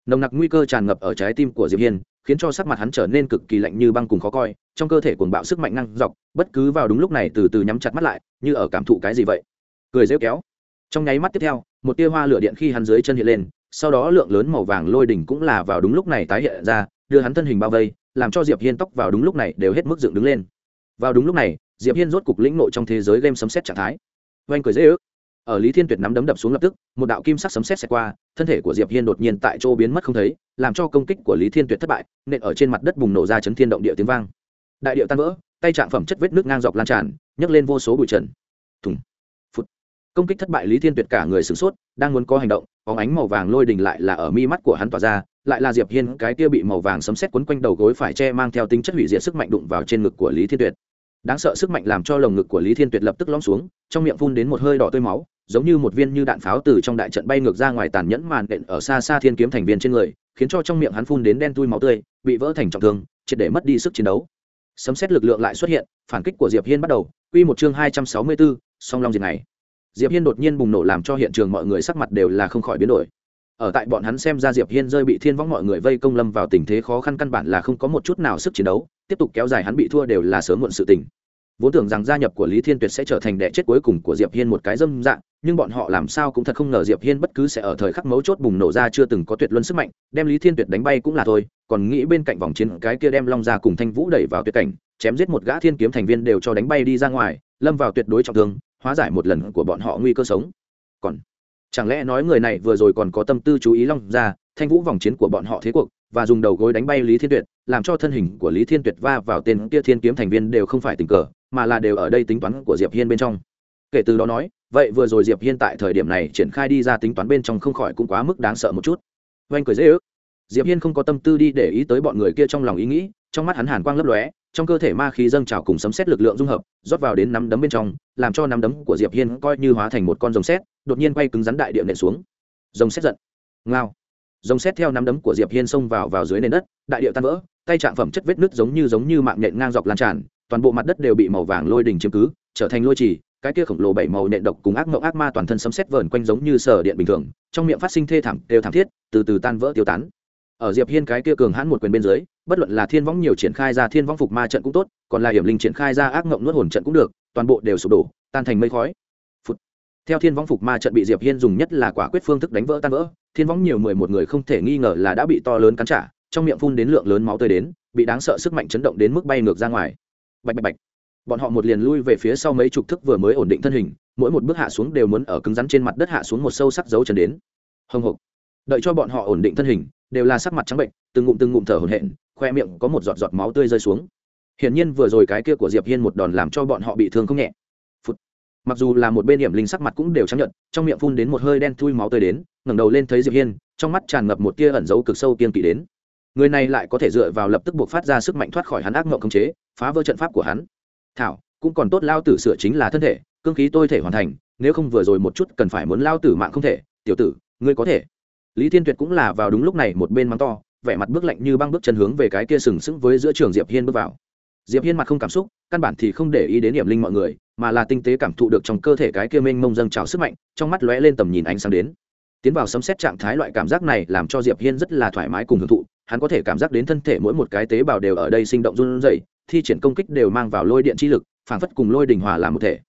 Nồng nặc nguy cơ tràn ngập ở trái tim của diệp hiên, khiến cho sắc mặt hắn trở nên cực kỳ lạnh như băng cùng khó coi, trong cơ thể cuồng bạo sức mạnh năng dọc, bất cứ vào đúng lúc này từ từ nhắm chặt mắt lại, như ở cảm thụ cái gì vậy? Cười rêu kéo. Trong nháy mắt tiếp theo, một tia hoa lửa điện khi hắn dưới chân hiện lên, sau đó lượng lớn màu vàng lôi đỉnh cũng là vào đúng lúc này tái hiện ra, đưa hắn thân hình bao vây, làm cho diệp hiên tóc vào đúng lúc này đều hết mức dựng đứng lên. Vào đúng lúc này diệp hiên rốt cục lĩnh nội trong thế giới game sấm xét trạng thái. Oanh cười dễ ước. Ở lý thiên tuyệt nắm đấm đập xuống lập tức, một đạo kim sắc sấm xét xẹt qua, thân thể của diệp hiên đột nhiên tại chỗ biến mất không thấy, làm cho công kích của lý thiên tuyệt thất bại, nện ở trên mặt đất bùng nổ ra chấn thiên động địa tiếng vang. Đại điệu tan vỡ, tay trạng phẩm chất vết nước ngang dọc lan tràn, nhấc lên vô số bụi trần. Thùng. Phút công kích thất bại lý thiên tuyệt cả người sửng sốt, đang muốn có hành động, bóng ánh màu vàng lôi đình lại là ở mi mắt của hắn tỏa ra, lại là diệp hiên cái kia bị màu vàng sấm sét quấn quanh đầu gối phải che mang theo tính chất hủy diệt sức mạnh đụng vào trên ngực của lý thiên tuyệt đáng sợ sức mạnh làm cho lồng ngực của lý thiên tuyệt lập tức lõm xuống, trong miệng phun đến một hơi đỏ tươi máu, giống như một viên như đạn pháo từ trong đại trận bay ngược ra ngoài tàn nhẫn màn đện ở xa xa thiên kiếm thành viên trên người, khiến cho trong miệng hắn phun đến đen tui máu tươi, bị vỡ thành trọng thương, triệt để mất đi sức chiến đấu. Sấm xét lực lượng lại xuất hiện, phản kích của diệp hiên bắt đầu. Quy một chương hai trăm sáu mươi bốn, song long diệt này diệp hiên đột nhiên bùng nổ làm cho hiện trường mọi người sắc mặt đều là không khỏi biến đổi. Ở tại bọn hắn xem ra diệp hiên rơi bị thiên võng mọi người vây công lâm vào tình thế khó khăn căn bản là không có một chút nào sức chiến đấu, tiếp tục kéo dài hắn bị thua đều là sớm muộn sự tình vốn tưởng rằng gia nhập của lý thiên tuyệt sẽ trở thành đệ chết cuối cùng của diệp hiên một cái dâm dạng, nhưng bọn họ làm sao cũng thật không ngờ diệp hiên bất cứ sẽ ở thời khắc mấu chốt bùng nổ ra chưa từng có tuyệt luân sức mạnh, đem lý thiên tuyệt đánh bay cũng là thôi, còn nghĩ bên cạnh vòng chiến cái kia đem long ra cùng thanh vũ đẩy vào tuyệt cảnh, chém giết một gã thiên kiếm thành viên đều cho đánh bay đi ra ngoài, lâm vào tuyệt đối trọng thương, hóa giải một lần của bọn họ nguy cơ sống. Còn, chẳng lẽ nói người này vừa rồi còn có tâm tư chú ý long ra thanh vũ vòng chiến của bọn họ thế cuộc và dùng đầu gối đánh bay lý thiên tuyệt, làm cho thân hình của lý thiên tuyệt va vào tên kia thiên kiếm thành viên đều không phải tình cờ, mà là đều ở đây tính toán của diệp hiên bên trong. Kể từ đó nói, vậy vừa rồi diệp hiên tại thời điểm này triển khai đi ra tính toán bên trong không khỏi cũng quá mức đáng sợ một chút. Oanh cười dễ ước. Diệp hiên không có tâm tư đi để ý tới bọn người kia trong lòng ý nghĩ, trong mắt hắn hàn quang lấp lóe, trong cơ thể ma khí dâng trào cùng sấm xét lực lượng dung hợp, rót vào đến nắm đấm bên trong, làm cho nắm đấm của diệp hiên coi như hóa thành một con rồng xét đột nhiên quay cứng rắn đại địa nện xuống. Rồng xét giận. Ngao rồng xét theo nắm đấm của diệp hiên xông vào vào dưới nền đất, đại địa tan vỡ, tay trạng phẩm chất vết nứt giống như giống như mạng nhện ngang dọc lan tràn, toàn bộ mặt đất đều bị màu vàng lôi đỉnh chiếm cứ, trở thành lôi trì, cái kia khổng lồ bảy màu nện độc cùng ác mộng ác ma toàn thân sấm xét vờn quanh giống như sở điện bình thường, trong miệng phát sinh thê thảm, đều thảm thiết, từ từ tan vỡ tiêu tán ở diệp hiên cái kia cường hãn một quyền bên dưới, bất luận là thiên võng nhiều triển khai ra thiên võng phục ma trận cũng tốt, còn là hiểm linh triển khai ra ác mộng nuốt hồn trận cũng được, toàn bộ đều sụp đổ, tan thành mây khói Phụt. theo thiên võng phục ma trận bị diệp hiên dùng nhất là quả quyết phương thức đánh vỡ tan vỡ thiên võng nhiều mười một người không thể nghi ngờ là đã bị to lớn cắn trả, trong miệng phun đến lượng lớn máu tươi đến, bị đáng sợ sức mạnh chấn động đến mức bay ngược ra ngoài. Bạch bạch bạch. Bọn họ một liền lui về phía sau mấy chục thức vừa mới ổn định thân hình, mỗi một bước hạ xuống đều muốn ở cứng rắn trên mặt đất hạ xuống một sâu sắc dấu chân đến. Hồng hộc. Đợi cho bọn họ ổn định thân hình, đều là sắc mặt trắng bệnh, từng ngụm từng ngụm thở hổn hển, khoe miệng có một giọt giọt máu tươi rơi xuống. Hiển nhiên vừa rồi cái kia của diệp hiên một đòn làm cho bọn họ bị thương không nhẹ mặc dù là một bên điểm linh sắc mặt cũng đều chấp nhận trong miệng phun đến một hơi đen thui máu tươi đến, ngẩng đầu lên thấy diệp hiên, trong mắt tràn ngập một tia ẩn dấu cực sâu kiên kỵ đến. Người này lại có thể dựa vào lập tức buộc phát ra sức mạnh thoát khỏi hắn ác mộng khống chế, phá vỡ trận pháp của hắn. Thảo, cũng còn tốt lao tử sửa chính là thân thể, cương khí tôi thể hoàn thành, nếu không vừa rồi một chút cần phải muốn lao tử mạng không thể. Tiểu tử, ngươi có thể. Lý thiên tuyệt cũng là vào đúng lúc này một bên mắng to, vẻ mặt bước lạnh như băng bước chân hướng về cái kia sừng sững với giữa trường diệp hiên bước vào. Diệp hiên mặt không cảm xúc, căn bản thì không để ý đến điểm linh mọi người mà là tinh tế cảm thụ được trong cơ thể cái kia mênh mông dâng trào sức mạnh, trong mắt lóe lên tầm nhìn ánh sáng đến. Tiến vào sấm xét trạng thái loại cảm giác này làm cho diệp hiên rất là thoải mái cùng hưởng thụ, hắn có thể cảm giác đến thân thể mỗi một cái tế bào đều ở đây sinh động run rẩy, thi triển công kích đều mang vào lôi điện chi lực phảng phất cùng lôi đình hòa làm một thể.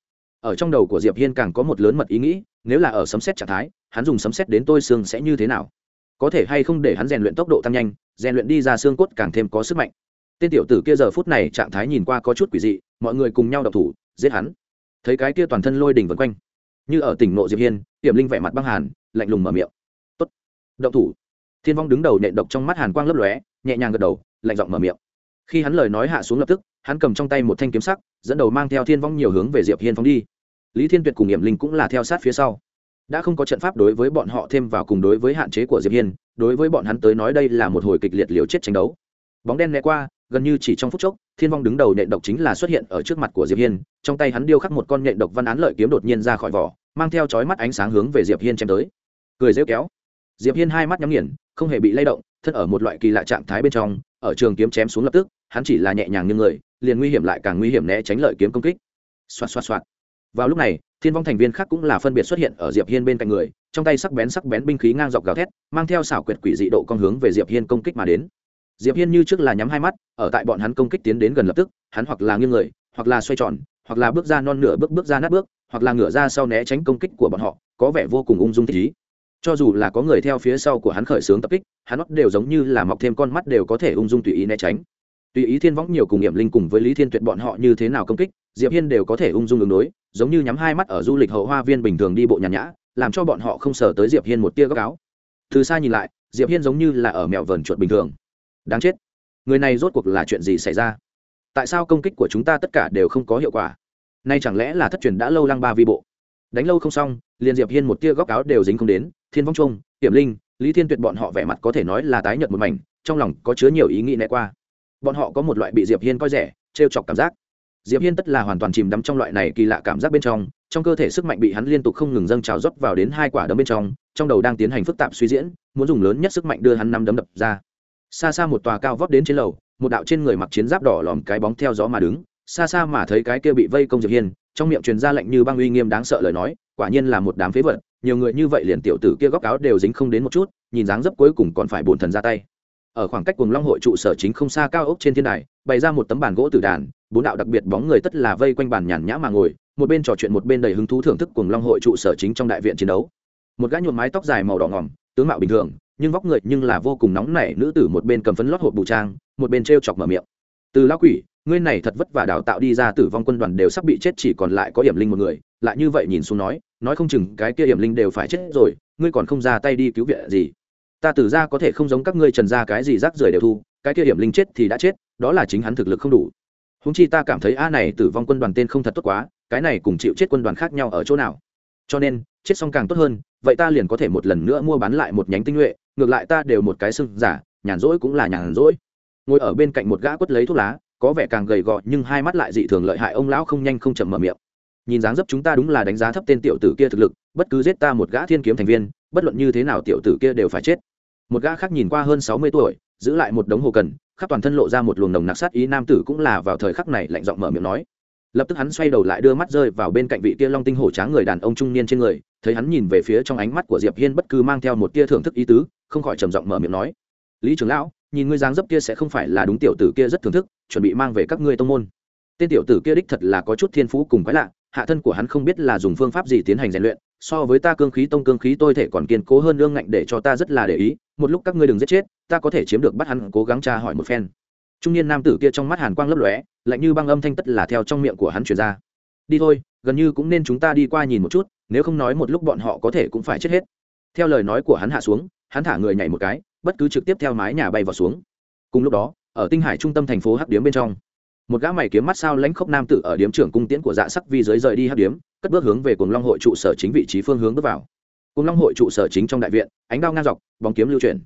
Ở trong đầu của diệp hiên càng có một lớn mật ý nghĩ, nếu là ở sấm xét trạng thái, hắn dùng sấm xét đến tôi xương sẽ như thế nào? Có thể hay không để hắn rèn luyện tốc độ tăng nhanh, rèn luyện đi ra xương cốt càng thêm có sức mạnh. Tên tiểu tử kia giờ phút này trạng thái nhìn qua có chút quỷ dị, mọi người cùng nhau đọc thủ giết hắn. Thấy cái kia toàn thân lôi đỉnh vân quanh, như ở tỉnh nộ diệp hiên tiềm linh vẻ mặt băng hàn, lạnh lùng mở miệng. Tốt, động thủ. Thiên vong đứng đầu nện độc trong mắt hàn quang lấp lóe, nhẹ nhàng gật đầu, lạnh giọng mở miệng. Khi hắn lời nói hạ xuống lập tức, hắn cầm trong tay một thanh kiếm sắc, dẫn đầu mang theo thiên vong nhiều hướng về diệp hiên phóng đi. Lý thiên tuyệt cùng hiểm linh cũng là theo sát phía sau. Đã không có trận pháp đối với bọn họ thêm vào cùng đối với hạn chế của diệp hiên, đối với bọn hắn tới nói đây là một hồi kịch liệt liều chết tranh đấu. Bóng đen né qua gần như chỉ trong phút chốc, thiên vong đứng đầu nhện độc chính là xuất hiện ở trước mặt của diệp hiên, trong tay hắn điêu khắc một con nhện độc văn án lợi kiếm đột nhiên ra khỏi vỏ, mang theo chói mắt ánh sáng hướng về diệp hiên chém tới. Cười rêu kéo. Diệp hiên hai mắt nhắm nghiền, không hề bị lay động, thân ở một loại kỳ lạ trạng thái bên trong, ở trường kiếm chém xuống lập tức, hắn chỉ là nhẹ nhàng như người, liền nguy hiểm lại càng nguy hiểm né tránh lợi kiếm công kích. Xoạt xoạt xoạt. Vào lúc này, thiên vong thành viên khác cũng là phân biệt xuất hiện ở diệp hiên bên cạnh người, trong tay sắc bén sắc bén binh khí ngang dọc gào thét, mang theo xảo quyệt quỷ dị độ con hướng về diệp hiên công kích mà đến diệp hiên như trước là nhắm hai mắt, ở tại bọn hắn công kích tiến đến gần lập tức, hắn hoặc là nghiêng người, hoặc là xoay tròn, hoặc là bước ra non nửa bước bước ra nát bước, hoặc là ngửa ra sau né tránh công kích của bọn họ, có vẻ vô cùng ung dung thích ý. Cho dù là có người theo phía sau của hắn khởi xướng tập kích, hắn đều giống như là mọc thêm con mắt đều có thể ung dung tùy ý né tránh. Tùy ý thiên võng nhiều cùng nghiệm linh cùng với lý thiên tuyệt bọn họ như thế nào công kích, diệp hiên đều có thể ung dung ứng đối, giống như nhắm hai mắt ở du lịch hậu hoa viên bình thường đi bộ nhàn nhã, làm cho bọn họ không sờ tới diệp hiên một tia góc áo. Từ xa nhìn lại, diệp hiên giống như là ở mèo vờn chuột bình thường đáng chết. Người này rốt cuộc là chuyện gì xảy ra? Tại sao công kích của chúng ta tất cả đều không có hiệu quả? Nay chẳng lẽ là thất truyền đã lâu lăng ba vi bộ? Đánh lâu không xong liền diệp hiên một tia góc áo đều dính không đến, thiên vong trung hiểm linh, lý thiên tuyệt bọn họ vẻ mặt có thể nói là tái nhợt một mảnh, trong lòng có chứa nhiều ý nghĩ né qua. Bọn họ có một loại bị diệp hiên coi rẻ, trêu chọc cảm giác. Diệp hiên tất là hoàn toàn chìm đắm trong loại này kỳ lạ cảm giác bên trong trong cơ thể sức mạnh bị hắn liên tục không ngừng dâng trào rót vào đến hai quả đấm bên trong trong đầu đang tiến hành phức tạp suy diễn, muốn dùng lớn nhất sức mạnh đưa hắn năm đấm đập ra xa xa một tòa cao vóc đến trên lầu, một đạo trên người mặc chiến giáp đỏ lòm cái bóng theo gió mà đứng. Xa xa mà thấy cái kia bị vây công diệp hiên, trong miệng truyền ra lệnh như băng uy nghiêm đáng sợ lời nói, quả nhiên là một đám phế vật, nhiều người như vậy liền tiểu tử kia góc áo đều dính không đến một chút, nhìn dáng dấp cuối cùng còn phải bổn thần ra tay. Ở khoảng cách cùng long hội trụ sở chính không xa cao ốc trên thiên đài, bày ra một tấm bàn gỗ tử đàn, bốn đạo đặc biệt bóng người tất là vây quanh bàn nhàn nhã mà ngồi, một bên trò chuyện một bên đầy hứng thú thưởng thức cùng long hội trụ sở chính trong đại viện chiến đấu. Một gã nhuộm mái tóc dài màu đỏ ngỏm tướng mạo bình thường nhưng vóc người nhưng là vô cùng nóng nảy, nữ tử một bên cầm phấn lót hộp bù trang, một bên t chọc mở miệng. Từ lão quỷ, ngươi này thật vất vả đào tạo đi ra, tử vong quân đoàn đều sắp bị chết, chỉ còn lại có hiểm linh một người. Lại như vậy nhìn xuống nói nói không chừng cái kia hiểm linh đều phải chết rồi, ngươi còn không ra tay đi cứu viện gì? Ta tử ra có thể không giống các ngươi trần ra cái gì rác rưởi đều thu, cái kia hiểm linh chết thì đã chết, đó là chính hắn thực lực không đủ. Húng chi ta cảm thấy a này tử vong quân đoàn tên không thật tốt quá, cái này cùng chịu chết quân đoàn khác nhau ở chỗ nào? Cho nên, chết xong càng tốt hơn, vậy ta liền có thể một lần nữa mua bán lại một nhánh tinh nhuệ ngược lại ta đều một cái sưng giả, nhàn rỗi cũng là nhàn rỗi. Ngồi ở bên cạnh một gã quất lấy thuốc lá, có vẻ càng gầy gò nhưng hai mắt lại dị thường lợi hại, ông lão không nhanh không chậm mở miệng. Nhìn dáng dấp chúng ta đúng là đánh giá thấp tên tiểu tử kia thực lực, bất cứ giết ta một gã thiên kiếm thành viên, bất luận như thế nào tiểu tử kia đều phải chết. Một gã khác nhìn qua hơn sáu mươi tuổi, giữ lại một đống hồ cần, khắp toàn thân lộ ra một luồng nồng nặc sát ý, nam tử cũng là vào thời khắc này lạnh giọng mở miệng nói lập tức hắn xoay đầu lại đưa mắt rơi vào bên cạnh vị kia long tinh hổ tráng người đàn ông trung niên trên người, thấy hắn nhìn về phía trong ánh mắt của diệp hiên bất cứ mang theo một tia thưởng thức ý tứ, không khỏi trầm giọng mở miệng nói, lý trưởng lão, nhìn ngươi dáng dấp kia sẽ không phải là đúng tiểu tử kia rất thưởng thức, chuẩn bị mang về các ngươi tông môn. Tên tiểu tử kia đích thật là có chút thiên phú cùng quái lạ, hạ thân của hắn không biết là dùng phương pháp gì tiến hành rèn luyện, so với ta cương khí tông cương khí tôi thể còn kiên cố hơn lương ngạnh để cho ta rất là để ý, một lúc các ngươi đừng giết chết, ta có thể chiếm được bắt hắn, cố gắng tra hỏi một phen trung niên nam tử kia trong mắt hàn quang lấp lóe, lạnh như băng âm thanh tất là theo trong miệng của hắn truyền ra. Đi thôi, gần như cũng nên chúng ta đi qua nhìn một chút, nếu không nói một lúc bọn họ có thể cũng phải chết hết. Theo lời nói của hắn hạ xuống, hắn thả người nhảy một cái, bất cứ trực tiếp theo mái nhà bay vào xuống. Cùng lúc đó, ở tinh hải trung tâm thành phố hắc điếm bên trong, một gã mày kiếm mắt sao lãnh khốc nam tử ở điếm trưởng cung tiễn của dạ sắc vi giới rời đi hắc điếm, cất bước hướng về cùng long hội trụ sở chính vị trí phương hướng bước vào. Cùng long hội trụ sở chính trong đại viện, ánh đao ngang dọc, bóng kiếm lưu chuyển.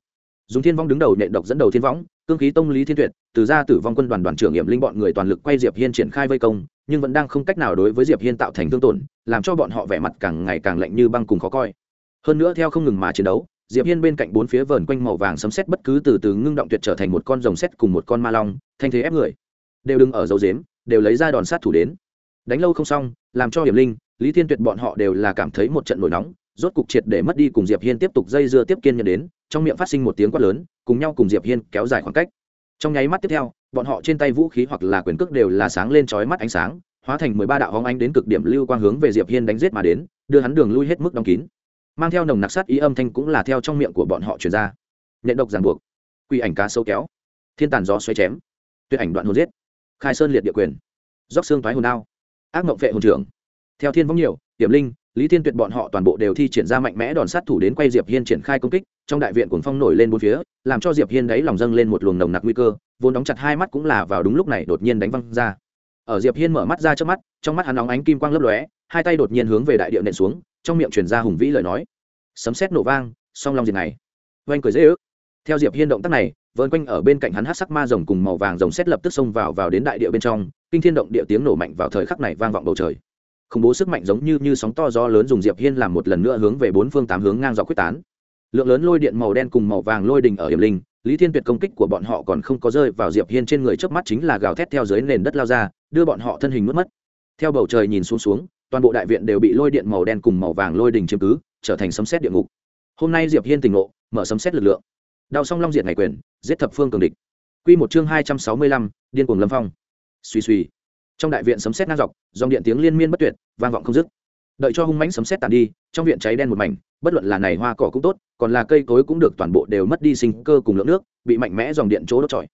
Dùng thiên vong đứng đầu nệ độc dẫn đầu thiên võng cương khí tông lý thiên tuyệt, từ ra tử vong quân đoàn đoàn trưởng nghiệm linh bọn người toàn lực quay diệp hiên triển khai vây công, nhưng vẫn đang không cách nào đối với diệp hiên tạo thành thương tổn, làm cho bọn họ vẻ mặt càng ngày càng lạnh như băng cùng khó coi. Hơn nữa theo không ngừng mà chiến đấu, diệp hiên bên cạnh bốn phía vờn quanh màu vàng sấm sét bất cứ từ từ ngưng động tuyệt trở thành một con rồng sét cùng một con ma long, thanh thế ép người. Đều đừng ở dấu dếm đều lấy ra đòn sát thủ đến. Đánh lâu không xong, làm cho hiểm linh, lý thiên tuyệt bọn họ đều là cảm thấy một trận nổi nóng rốt cục triệt để mất đi cùng diệp hiên tiếp tục dây dưa tiếp kiên nhận đến, trong miệng phát sinh một tiếng quát lớn, cùng nhau cùng diệp hiên kéo dài khoảng cách. Trong nháy mắt tiếp theo, bọn họ trên tay vũ khí hoặc là quyền cước đều là sáng lên chói mắt ánh sáng, hóa thành mười ba đạo hóng ánh đến cực điểm lưu quang hướng về diệp hiên đánh giết mà đến, đưa hắn đường lui hết mức đóng kín. Mang theo nồng nặc sát ý âm thanh cũng là theo trong miệng của bọn họ truyền ra. Nhận độc ràng buộc. Quy ảnh cá sâu kéo. Thiên tàn gió xoáy chém. Tuyệt ảnh đoạn hồn giết. Khai sơn liệt địa quyền. Dốc xương thoái hồn đao. Ác mộng vệ hồn trưởng. Theo thiên vong nhiều, tiềm linh lý thiên tuyệt bọn họ toàn bộ đều thi triển ra mạnh mẽ đòn sát thủ đến quay diệp hiên triển khai công kích, trong đại viện cuồng phong nổi lên bốn phía, làm cho diệp hiên đáy lòng dâng lên một luồng nồng nặc nguy cơ, vốn đóng chặt hai mắt cũng là vào đúng lúc này đột nhiên đánh văng ra. Ở diệp hiên mở mắt ra trước mắt, trong mắt hắn nóng ánh kim quang lấp lóe, hai tay đột nhiên hướng về đại địa nện xuống, trong miệng truyền ra hùng vĩ lời nói. Sấm sét nổ vang, song long diệt này. Oanh cười dễ ước. Theo diệp hiên động tác này vơn quanh ở bên cạnh hắn hát sắc ma rồng cùng màu vàng rồng xét lập tức xông vào vào đến đại địa bên trong, kinh thiên động địa tiếng nổ mạnh vào thời khắc này vang vọng bầu trời khủng bố sức mạnh giống như như sóng to gió lớn dùng diệp hiên làm một lần nữa hướng về bốn phương tám hướng ngang dọc quyết tán. Lượng lớn lôi điện màu đen cùng màu vàng lôi đình ở hiểm linh, lý thiên tuyệt công kích của bọn họ còn không có rơi vào diệp hiên trên người trước mắt chính là gào thét theo dưới nền đất lao ra, đưa bọn họ thân hình mất mất. Theo bầu trời nhìn xuống xuống, toàn bộ đại viện đều bị lôi điện màu đen cùng màu vàng lôi đình chiếm cứ, trở thành sấm xét địa ngục. Hôm nay diệp hiên tỉnh ngộ, mở sấm xét lực lượng. Đào song long diện ngày quyền, giết thập phương cường địch. Quy một chương hai trăm sáu mươi lăm, điên cuồng lâm phong. Suy suy trong đại viện sấm xét ngang dọc, dòng điện tiếng liên miên bất tuyệt, vang vọng không dứt. Đợi cho hung mãnh sấm xét tàn đi, trong viện cháy đen một mảnh, bất luận là này hoa cỏ cũng tốt, còn là cây cối cũng được toàn bộ đều mất đi sinh cơ cùng lượng nước, bị mạnh mẽ dòng điện chỗ đốt trọi.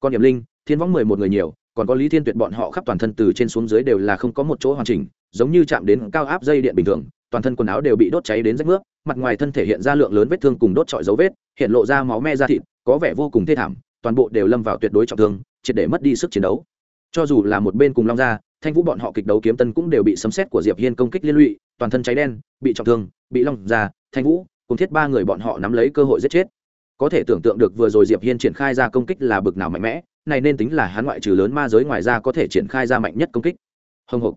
Còn điểm linh, thiên võng mười một người nhiều, còn có lý thiên tuyệt bọn họ khắp toàn thân từ trên xuống dưới đều là không có một chỗ hoàn chỉnh, giống như chạm đến cao áp dây điện bình thường, toàn thân quần áo đều bị đốt cháy đến rách nước, mặt ngoài thân thể hiện ra lượng lớn vết thương cùng đốt trọi dấu vết, hiện lộ ra máu me ra thịt, có vẻ vô cùng thê thảm, toàn bộ đều lâm vào tuyệt đối trọng thương, triệt để mất đi sức chiến đấu cho dù là một bên cùng long gia, thanh vũ bọn họ kịch đấu kiếm tân cũng đều bị sấm xét của diệp hiên công kích liên lụy, toàn thân cháy đen, bị trọng thương, bị long gia, thanh vũ, cùng thiết ba người bọn họ nắm lấy cơ hội giết chết. Có thể tưởng tượng được vừa rồi diệp hiên triển khai ra công kích là bực nào mạnh mẽ, này nên tính là hắn ngoại trừ lớn ma giới ngoài ra có thể triển khai ra mạnh nhất công kích. Hồng hộc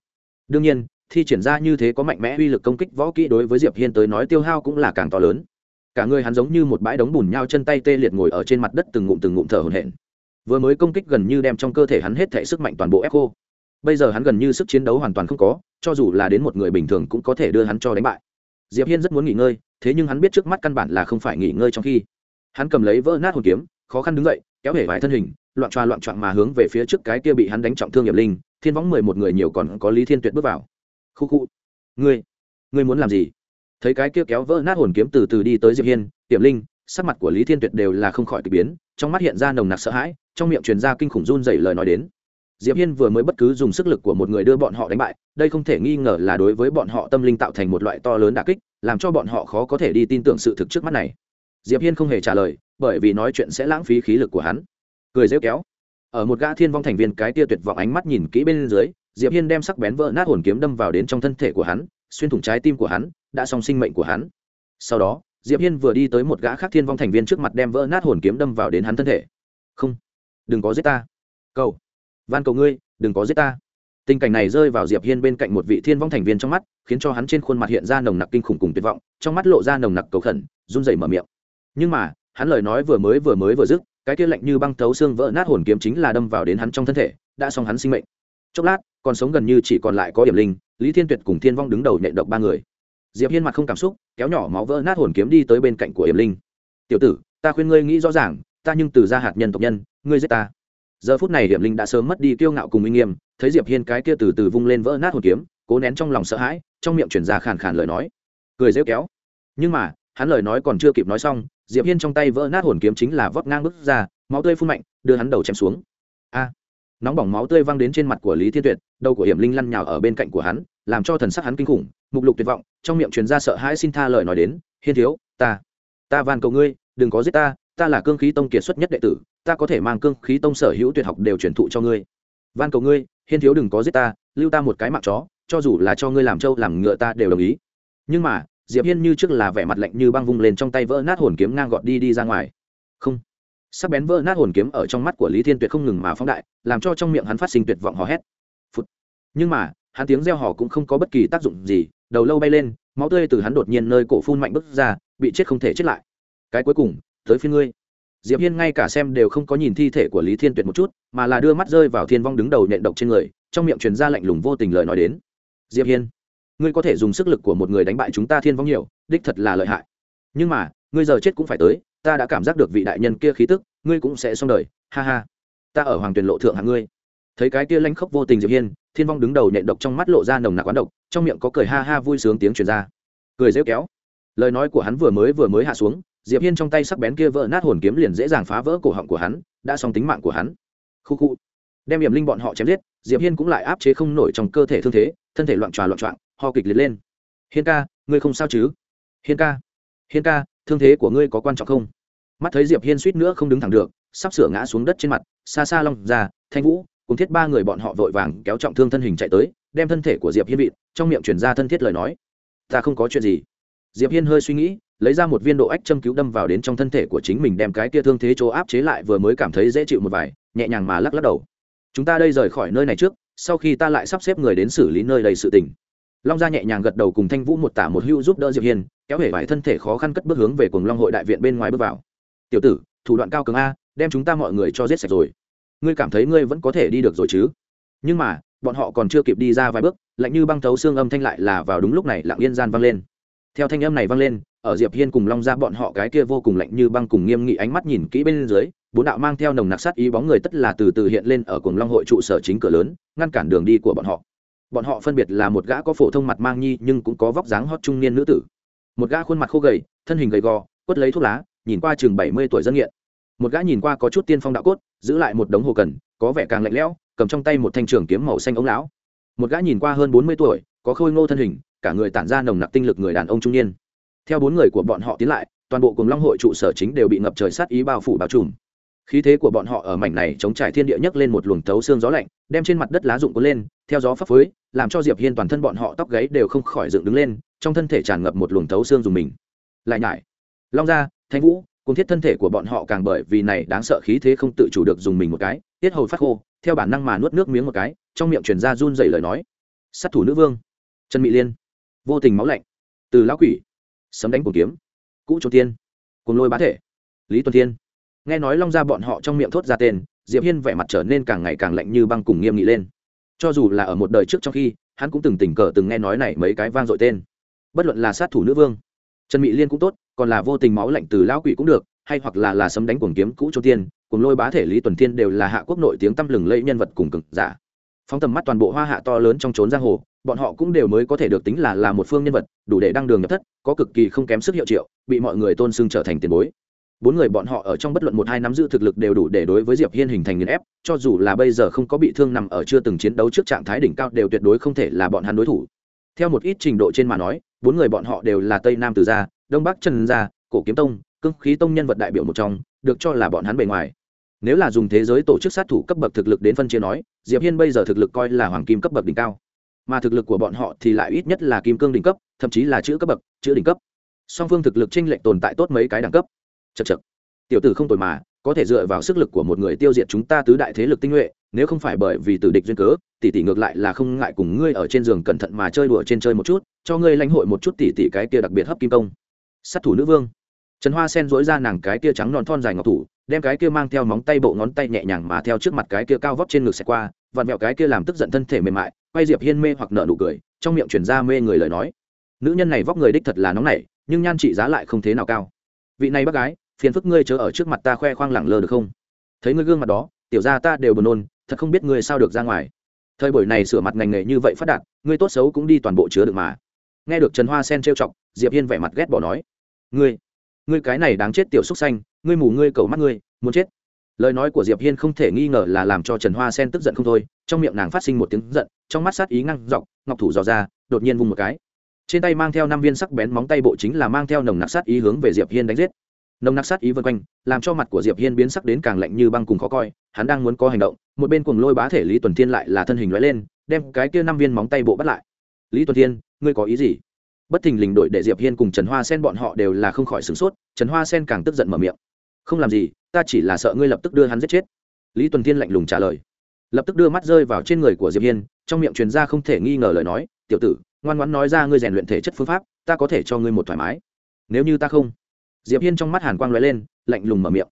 đương nhiên, thi triển ra như thế có mạnh mẽ uy lực công kích võ kỹ đối với diệp hiên tới nói tiêu hao cũng là càng to lớn. Cả người hắn giống như một bãi đống bùn nhau, chân tay tê liệt ngồi ở trên mặt đất từng ngụm từng ngụm thở hổn hển vừa mới công kích gần như đem trong cơ thể hắn hết thể sức mạnh toàn bộ ép khô. Bây giờ hắn gần như sức chiến đấu hoàn toàn không có, cho dù là đến một người bình thường cũng có thể đưa hắn cho đánh bại. Diệp hiên rất muốn nghỉ ngơi, thế nhưng hắn biết trước mắt căn bản là không phải nghỉ ngơi trong khi. Hắn cầm lấy vỡ nát hồn kiếm, khó khăn đứng dậy, kéo hể vài thân hình, loạn choa loạn choạng mà hướng về phía trước cái kia bị hắn đánh trọng thương nghiệp linh, thiên võng mười một người nhiều còn có lý thiên tuyệt bước vào. Khu khu. Ngươi ngươi muốn làm gì? Thấy cái kia kéo vỡ nát hồn kiếm từ từ đi tới diệp hiên, hiểm linh, sắc mặt của lý thiên tuyệt đều là không khỏi kỳ biến, trong mắt hiện ra nồng nặc sợ hãi trong miệng truyền ra kinh khủng run dày lời nói đến. Diệp hiên vừa mới bất cứ dùng sức lực của một người đưa bọn họ đánh bại, đây không thể nghi ngờ là đối với bọn họ tâm linh tạo thành một loại to lớn đả kích, làm cho bọn họ khó có thể đi tin tưởng sự thực trước mắt này. Diệp hiên không hề trả lời, bởi vì nói chuyện sẽ lãng phí khí lực của hắn. Cười rêu kéo. Ở một gã thiên vong thành viên cái tia tuyệt vọng ánh mắt nhìn kỹ bên dưới, diệp hiên đem sắc bén vỡ nát hồn kiếm đâm vào đến trong thân thể của hắn, xuyên thủng trái tim của hắn, đã xong sinh mệnh của hắn. Sau đó, diệp hiên vừa đi tới một gã khác thiên vong thành viên trước mặt đem vỡ nát hồn kiếm đâm vào đến hắn thân thể. Không đừng có giết ta. Cầu. Van cầu ngươi, đừng có giết ta. Tình cảnh này rơi vào diệp hiên bên cạnh một vị thiên vong thành viên trong mắt, khiến cho hắn trên khuôn mặt hiện ra nồng nặc kinh khủng cùng tuyệt vọng, trong mắt lộ ra nồng nặc cầu khẩn, run rẩy mở miệng. Nhưng mà, hắn lời nói vừa mới vừa mới vừa dứt, cái kia lạnh như băng thấu xương vỡ nát hồn kiếm chính là đâm vào đến hắn trong thân thể, đã xong hắn sinh mệnh. Chốc lát, còn sống gần như chỉ còn lại có điểm linh, lý thiên tuyệt cùng thiên vong đứng đầu nhện độc ba người. Diệp hiên mặt không cảm xúc, kéo nhỏ máu vỡ nát hồn kiếm đi tới bên cạnh của hiểm linh. Tiểu tử, ta khuyên ngươi nghĩ rõ ràng, ta nhưng từ gia hạt nhân tộc nhân ngươi giết ta. Giờ phút này hiểm linh đã sớm mất đi kiêu ngạo cùng uy nghiêm, thấy diệp hiên cái kia từ từ vung lên vỡ nát hồn kiếm, cố nén trong lòng sợ hãi, trong miệng chuyển ra khàn khàn lời nói. Cười rêu kéo. Nhưng mà, hắn lời nói còn chưa kịp nói xong, diệp hiên trong tay vỡ nát hồn kiếm chính là vót ngang bước ra, máu tươi phun mạnh, đưa hắn đầu chém xuống. A! Nóng bỏng máu tươi văng đến trên mặt của lý thiên tuyệt, đầu của hiểm linh lăn nhào ở bên cạnh của hắn, làm cho thần sắc hắn kinh khủng, mục lục tuyệt vọng, trong miệng truyền ra sợ hãi xin tha lời nói đến, hiên thiếu, ta ta van cầu ngươi, đừng có giết ta ta là cương khí tông kiệt xuất nhất đệ tử ta có thể mang cương khí tông sở hữu tuyệt học đều truyền thụ cho ngươi. Van cầu ngươi, hiên thiếu đừng có giết ta, lưu ta một cái mạng chó, cho dù là cho ngươi làm trâu, làm ngựa ta đều đồng ý. Nhưng mà, diệp hiên như trước là vẻ mặt lạnh như băng vung lên trong tay vỡ nát hồn kiếm ngang gọt đi đi ra ngoài. Không. Sắc bén vỡ nát hồn kiếm ở trong mắt của lý thiên tuyệt không ngừng mà phóng đại, làm cho trong miệng hắn phát sinh tuyệt vọng hò hét. Phụt. nhưng mà, hắn tiếng reo hò cũng không có bất kỳ tác dụng gì, đầu lâu bay lên, máu tươi từ hắn đột nhiên nơi cổ phun mạnh bứt ra, bị chết không thể chết lại. Cái cuối cùng, tới phía ngươi diệp hiên ngay cả xem đều không có nhìn thi thể của lý thiên tuyệt một chút, mà là đưa mắt rơi vào thiên vong đứng đầu nhện độc trên người, trong miệng truyền ra lạnh lùng vô tình lời nói đến. Diệp hiên, ngươi có thể dùng sức lực của một người đánh bại chúng ta thiên vong nhiều, đích thật là lợi hại. Nhưng mà, ngươi giờ chết cũng phải tới, ta đã cảm giác được vị đại nhân kia khí tức, ngươi cũng sẽ xong đời, ha ha. Ta ở hoàng tuyền lộ thượng hạng ngươi. Thấy cái kia lanh khốc vô tình diệp hiên, thiên vong đứng đầu nhện độc trong mắt lộ ra nồng nặc quán độc, trong miệng có cười ha ha vui sướng tiếng truyền ra. Cười rêu kéo. Lời nói của hắn vừa mới vừa mới hạ xuống diệp hiên trong tay sắc bén kia vỡ nát hồn kiếm liền dễ dàng phá vỡ cổ họng của hắn, đã xong tính mạng của hắn. Khu khu. Đem hiểm linh bọn họ chém giết, diệp hiên cũng lại áp chế không nổi trong cơ thể thương thế, thân thể loạn tròa loạn trọng ho kịch liệt lên. Hiên ca, ngươi không sao chứ? Hiên ca hiên ca, thương thế của ngươi có quan trọng không? Mắt thấy diệp hiên suýt nữa không đứng thẳng được, sắp sửa ngã xuống đất trên mặt, xa xa long ra thanh vũ cùng thiết ba người bọn họ vội vàng kéo trọng thương thân hình chạy tới, đem thân thể của diệp hiên vịt trong miệng chuyển ra thân thiết lời nói. Ta không có chuyện gì. Diệp hiên hơi suy nghĩ lấy ra một viên độ ách châm cứu đâm vào đến trong thân thể của chính mình đem cái kia thương thế chỗ áp chế lại vừa mới cảm thấy dễ chịu một vài, nhẹ nhàng mà lắc lắc đầu. Chúng ta đây rời khỏi nơi này trước, sau khi ta lại sắp xếp người đến xử lý nơi đầy sự tình. Long gia nhẹ nhàng gật đầu cùng thanh vũ một tả một hưu giúp đỡ diệp hiên, kéo hể vải thân thể khó khăn cất bước hướng về cùng long hội đại viện bên ngoài bước vào. Tiểu tử, thủ đoạn cao cường a, đem chúng ta mọi người cho giết sạch rồi. Ngươi cảm thấy ngươi vẫn có thể đi được rồi chứ? Nhưng mà, bọn họ còn chưa kịp đi ra vài bước, lạnh như băng thấu xương âm thanh lại là vào đúng lúc này lặng yên gian vang lên theo thanh âm này vang lên, ở diệp hiên cùng long ra bọn họ cái kia vô cùng lạnh như băng cùng nghiêm nghị ánh mắt nhìn kỹ bên dưới, bốn đạo mang theo nồng nặc sát ý bóng người tất là từ từ hiện lên ở cùng long hội trụ sở chính cửa lớn, ngăn cản đường đi của bọn họ. Bọn họ phân biệt là một gã có phổ thông mặt mang nhi nhưng cũng có vóc dáng hót trung niên nữ tử. Một gã khuôn mặt khô gầy, thân hình gầy gò, quất lấy thuốc lá, nhìn qua chừng bảy mươi tuổi dân nghiện. Một gã nhìn qua có chút tiên phong đạo cốt, giữ lại một đống hồ cần, có vẻ càng lạnh lẽo, cầm trong tay một thanh trường kiếm màu xanh ống lão. Một gã nhìn qua hơn bốn mươi tuổi, có khôi ngô thân hình cả người tản ra nồng nặc tinh lực người đàn ông trung niên. Theo bốn người của bọn họ tiến lại, toàn bộ cùng long hội trụ sở chính đều bị ngập trời sát ý bao phủ bao trùm. Khí thế của bọn họ ở mảnh này chống trải thiên địa nhấc lên một luồng tấu xương gió lạnh, đem trên mặt đất lá rụng cuốn lên, theo gió phấp phới, làm cho diệp hiên toàn thân bọn họ tóc gáy đều không khỏi dựng đứng lên, trong thân thể tràn ngập một luồng tấu xương dùng mình. Lại nhải. Long gia, thanh vũ cùng thiết thân thể của bọn họ càng bởi vì này đáng sợ khí thế không tự chủ được dùng mình một cái, tiết hầu phát khô, theo bản năng mà nuốt nước miếng một cái, trong miệng truyền ra run dày lời nói. Sát thủ nữ vương. Trần mỹ liên vô tình máu lạnh. Từ lão quỷ, sấm đánh cuồng kiếm. Cũ trốn tiên cùng lôi bá thể. Lý tuần tiên nghe nói long ra bọn họ trong miệng thốt ra tên, diệp hiên vẻ mặt trở nên càng ngày càng lạnh như băng cùng nghiêm nghị lên. Cho dù là ở một đời trước trong khi, hắn cũng từng tình cờ từng nghe nói này mấy cái vang dội tên. Bất luận là sát thủ nữ vương, trần mỹ liên cũng tốt, còn là vô tình máu lạnh từ lão quỷ cũng được, hay hoặc là là sấm đánh cuồng kiếm cũ châu tiên cùng lôi bá thể lý tuần thiên đều là hạ quốc nội tiếng tăm lừng lẫy nhân vật cùng cực giả phóng tầm mắt toàn bộ hoa hạ to lớn trong trốn giang hồ, bọn họ cũng đều mới có thể được tính là là một phương nhân vật, đủ để đăng đường nhập thất, có cực kỳ không kém sức hiệu triệu, bị mọi người tôn xưng trở thành tiền bối. Bốn người bọn họ ở trong bất luận một hai nắm giữ thực lực đều đủ để đối với diệp hiên hình thành nghiền ép, cho dù là bây giờ không có bị thương nằm ở chưa từng chiến đấu trước trạng thái đỉnh cao đều tuyệt đối không thể là bọn hắn đối thủ. Theo một ít trình độ trên mà nói, bốn người bọn họ đều là tây nam từ gia, đông bắc trần gia, cổ kiếm tông, cương khí tông nhân vật đại biểu một trong, được cho là bọn hắn bề ngoài nếu là dùng thế giới tổ chức sát thủ cấp bậc thực lực đến phân chia nói, diệp hiên bây giờ thực lực coi là hoàng kim cấp bậc đỉnh cao. Mà thực lực của bọn họ thì lại ít nhất là kim cương đỉnh cấp, thậm chí là chữ cấp bậc, chữ đỉnh cấp. Song phương thực lực tranh lệch tồn tại tốt mấy cái đẳng cấp. Chật chật tiểu tử không tồi mà, có thể dựa vào sức lực của một người tiêu diệt chúng ta tứ đại thế lực tinh nhuệ, nếu không phải bởi vì tử địch duyên cớ, tỷ tỷ ngược lại là không ngại cùng ngươi ở trên giường cẩn thận mà chơi đùa trên chơi một chút, cho ngươi lãnh hội một chút tỷ tỷ cái kia đặc biệt hấp kim công. Sát thủ nữ vương. Trần hoa sen dỗi ra nàng cái kia trắng non thon dài ngọc thủ đem cái kia mang theo móng tay bộ ngón tay nhẹ nhàng mà theo trước mặt cái kia cao vóc trên ngực xẹt qua, vặn vẹo cái kia làm tức giận thân thể mềm mại, quay diệp hiên mê hoặc nở nụ cười, trong miệng chuyển ra mê người lời nói. Nữ nhân này vóc người đích thật là nóng nảy, nhưng nhan trị giá lại không thế nào cao. Vị này bác gái, phiền phức ngươi chớ ở trước mặt ta khoe khoang lẳng lơ được không? Thấy ngươi gương mặt đó, tiểu ra ta đều buồn nôn, thật không biết ngươi sao được ra ngoài. Thời buổi này sửa mặt ngành nghề như vậy phát đạt, ngươi tốt xấu cũng đi toàn bộ chứa được mà. Nghe được trần hoa sen trêu chọc, diệp hiên vẻ mặt ghét bỏ nói. Ngươi ngươi cái này đáng chết tiểu xúc xanh ngươi mù ngươi cầu mắt ngươi, muốn chết. Lời nói của diệp hiên không thể nghi ngờ là làm cho trần hoa sen tức giận không thôi, trong miệng nàng phát sinh một tiếng giận, trong mắt sát ý ngăn dọc, ngọc thủ dò ra, đột nhiên vung một cái. Trên tay mang theo năm viên sắc bén móng tay bộ chính là mang theo nồng nặc sát ý hướng về diệp hiên đánh giết. Nồng nặc sát ý vân quanh, làm cho mặt của diệp hiên biến sắc đến càng lạnh như băng cùng khó coi, hắn đang muốn có hành động, một bên cùng lôi bá thể lý tuần thiên lại là thân hình lóe lên, đem cái kia năm viên móng tay bộ bắt lại. Lý tuần thiên, ngươi có ý gì? Bất thình lình đội để diệp hiên cùng trần hoa sen bọn họ đều là không khỏi sửng sốt, trần hoa sen càng tức giận mở miệng không làm gì, ta chỉ là sợ ngươi lập tức đưa hắn giết chết. Lý tuần thiên lạnh lùng trả lời. Lập tức đưa mắt rơi vào trên người của diệp hiên, trong miệng truyền ra không thể nghi ngờ lời nói, tiểu tử, ngoan ngoãn nói ra ngươi rèn luyện thể chất phương pháp, ta có thể cho ngươi một thoải mái. Nếu như ta không. Diệp hiên trong mắt hàn quang lóe lên, lạnh lùng mở miệng.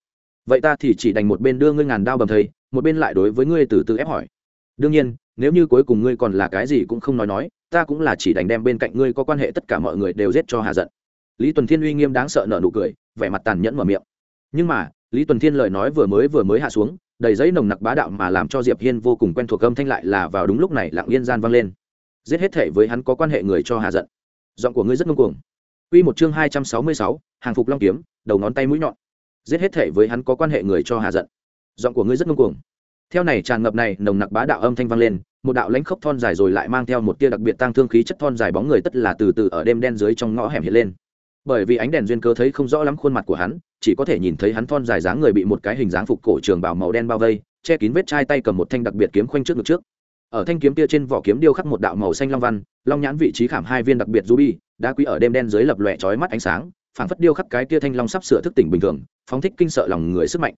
Vậy ta thì chỉ đành một bên đưa ngươi ngàn đao bầm thầy, một bên lại đối với ngươi từ từ ép hỏi. Đương nhiên, nếu như cuối cùng ngươi còn là cái gì cũng không nói nói, ta cũng là chỉ đành đem bên cạnh ngươi có quan hệ tất cả mọi người đều giết cho hà giận. Lý tuần thiên uy nghiêm đáng sợ nở nụ cười, vẻ mặt tàn nhẫn mở miệng nhưng mà lý tuần thiên lời nói vừa mới vừa mới hạ xuống đầy giấy nồng nặc bá đạo mà làm cho diệp hiên vô cùng quen thuộc âm thanh lại là vào đúng lúc này lặng yên gian vang lên giết hết thể với hắn có quan hệ người cho hà giận giọng của ngươi rất ngông cuồng Quy một chương hai trăm sáu mươi sáu, hàng phục long kiếm, đầu ngón tay mũi nhọn. Giết hết thể với hắn có quan hệ người cho hà giận. Giọng của ngươi rất ngông cuồng. Theo này tràn ngập này, nồng nặc bá đạo âm thanh vang lên, một đạo lãnh khốc thon dài rồi lại mang theo một tia đặc biệt tăng thương khí chất thon dài bóng người tất là từ từ ở đêm đen dưới trong ngõ hẻm hiện lên bởi vì ánh đèn duyên cơ thấy không rõ lắm khuôn mặt của hắn, chỉ có thể nhìn thấy hắn thon dài dáng người bị một cái hình dáng phục cổ trường bảo màu đen bao vây, che kín vết chai tay cầm một thanh đặc biệt kiếm khoanh trước ngực trước. Ở thanh kiếm kia trên vỏ kiếm điêu khắc một đạo màu xanh long văn, long nhãn vị trí khảm hai viên đặc biệt ruby đá quý ở đêm đen dưới lập lòe chói mắt ánh sáng, phảng phất điêu khắc cái kia thanh long sắp sửa thức tỉnh bình thường, phóng thích kinh sợ lòng người sức mạnh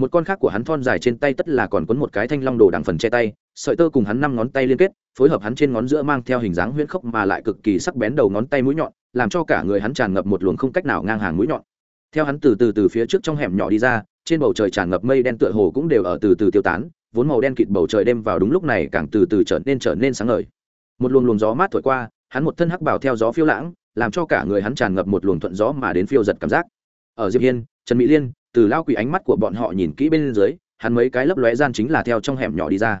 một con khác của hắn thon dài trên tay tất là còn quấn một cái thanh long đồ đằng phần che tay, sợi tơ cùng hắn năm ngón tay liên kết, phối hợp hắn trên ngón giữa mang theo hình dáng huyễn khốc mà lại cực kỳ sắc bén đầu ngón tay mũi nhọn, làm cho cả người hắn tràn ngập một luồng không cách nào ngang hàng mũi nhọn. Theo hắn từ từ từ phía trước trong hẻm nhỏ đi ra, trên bầu trời tràn ngập mây đen tựa hồ cũng đều ở từ từ tiêu tán, vốn màu đen kịt bầu trời đêm vào đúng lúc này càng từ từ trở nên trở nên sáng ngời. Một luồng luồng gió mát thổi qua, hắn một thân hắc bảo theo gió phiêu lãng, làm cho cả người hắn tràn ngập một luồng thuận gió mà đến phiêu giật cảm giác. Ở diệp hiên, trần mỹ liên từ lao quỷ ánh mắt của bọn họ nhìn kỹ bên dưới, hắn mấy cái lấp lóe gian chính là theo trong hẻm nhỏ đi ra.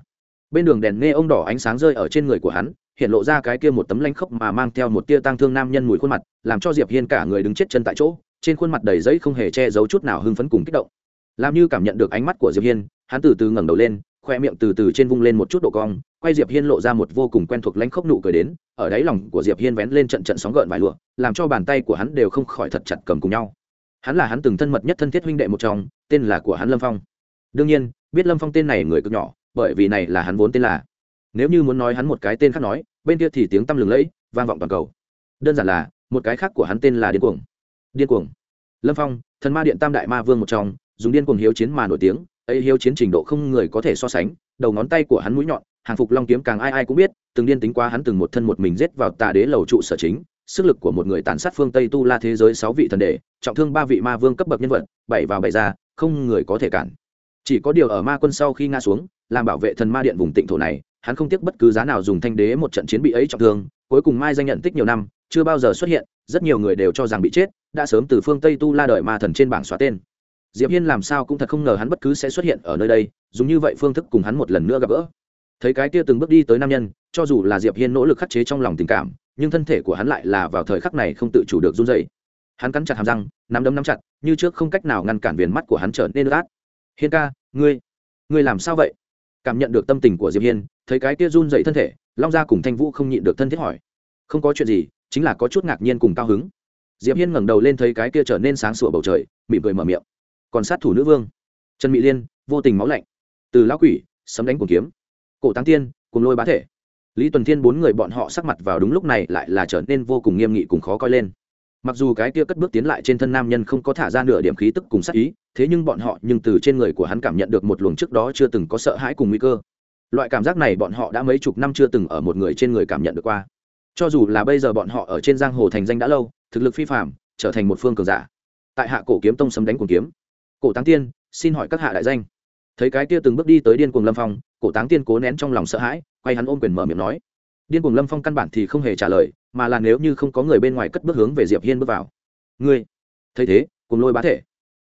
Bên đường đèn nghe ông đỏ ánh sáng rơi ở trên người của hắn, hiện lộ ra cái kia một tấm lanh khốc mà mang theo một tia tang thương nam nhân mùi khuôn mặt, làm cho diệp hiên cả người đứng chết chân tại chỗ, trên khuôn mặt đầy giấy không hề che giấu chút nào hưng phấn cùng kích động. Làm như cảm nhận được ánh mắt của diệp hiên, hắn từ từ ngẩng đầu lên, khoe miệng từ từ trên vung lên một chút độ cong, quay diệp hiên lộ ra một vô cùng quen thuộc lanh khốc nụ cười đến, ở đáy lòng của diệp hiên vén lên trận trận sóng gợn vài lụa, làm cho bàn tay của hắn đều không khỏi thật chặt cầm cùng nhau hắn là hắn từng thân mật nhất thân thiết huynh đệ một trong, tên là của hắn lâm phong. Đương nhiên, biết lâm phong tên này người cực nhỏ, bởi vì này là hắn vốn tên là. Nếu như muốn nói hắn một cái tên khác nói, bên kia thì tiếng tăm lừng lẫy, vang vọng toàn cầu. Đơn giản là, một cái khác của hắn tên là điên cuồng. Điên cuồng. Lâm phong, thần ma điện tam đại ma vương một trong, dùng điên cuồng hiếu chiến mà nổi tiếng, ấy hiếu chiến trình độ không người có thể so sánh, đầu ngón tay của hắn mũi nhọn, hàng phục long kiếm càng ai ai cũng biết, từng điên tính quá hắn từng một thân một mình giết vào tà đế lầu trụ sở chính sức lực của một người tàn sát phương tây tu la thế giới sáu vị thần đệ, trọng thương ba vị ma vương cấp bậc nhân vật, bảy vào bảy ra, không người có thể cản. Chỉ có điều ở ma quân sau khi nga xuống, làm bảo vệ thần ma điện vùng tịnh thổ này, hắn không tiếc bất cứ giá nào dùng thanh đế một trận chiến bị ấy trọng thương, cuối cùng mai danh nhận tích nhiều năm, chưa bao giờ xuất hiện, rất nhiều người đều cho rằng bị chết, đã sớm từ phương tây tu la đợi ma thần trên bảng xóa tên. Diệp hiên làm sao cũng thật không ngờ hắn bất cứ sẽ xuất hiện ở nơi đây, dùng như vậy phương thức cùng hắn một lần nữa gặp gỡ. Thấy cái kia từng bước đi tới nam nhân, cho dù là diệp hiên nỗ lực khắc chế trong lòng tình cảm nhưng thân thể của hắn lại là vào thời khắc này không tự chủ được run dậy hắn cắn chặt hàm răng, nắm đấm nắm chặt, như trước không cách nào ngăn cản viền mắt của hắn trở nên ướt hiên ca, ngươi ngươi làm sao vậy? Cảm nhận được tâm tình của diệp hiên, thấy cái kia run dậy thân thể, long gia cùng thanh vũ không nhịn được thân thiết hỏi. Không có chuyện gì, chính là có chút ngạc nhiên cùng cao hứng. Diệp hiên ngẩng đầu lên thấy cái kia trở nên sáng sủa bầu trời, mỉm cười mở miệng. Còn sát thủ nữ vương. Trần mỹ liên, vô tình máu lạnh. Từ lão quỷ, sấm đánh cuồng kiếm. Cổ tăng tiên, cùng lôi bá thể lý tuần thiên bốn người bọn họ sắc mặt vào đúng lúc này lại là trở nên vô cùng nghiêm nghị cùng khó coi lên. Mặc dù cái kia cất bước tiến lại trên thân nam nhân không có thả ra nửa điểm khí tức cùng sát ý, thế nhưng bọn họ nhưng từ trên người của hắn cảm nhận được một luồng trước đó chưa từng có sợ hãi cùng nguy cơ. Loại cảm giác này bọn họ đã mấy chục năm chưa từng ở một người trên người cảm nhận được qua. Cho dù là bây giờ bọn họ ở trên giang hồ thành danh đã lâu, thực lực phi phạm trở thành một phương cường giả. Tại hạ cổ kiếm tông sấm đánh cuồng kiếm. Cổ táng tiên, xin hỏi các hạ đại danh thấy cái kia từng bước đi tới điên cuồng lâm phong, cổ táng tiên cố nén trong lòng sợ hãi, quay hắn ôm quyền mở miệng nói. Điên cuồng lâm phong căn bản thì không hề trả lời, mà là nếu như không có người bên ngoài cất bước hướng về diệp hiên bước vào. Ngươi, thấy thế, cùng lôi bá thể.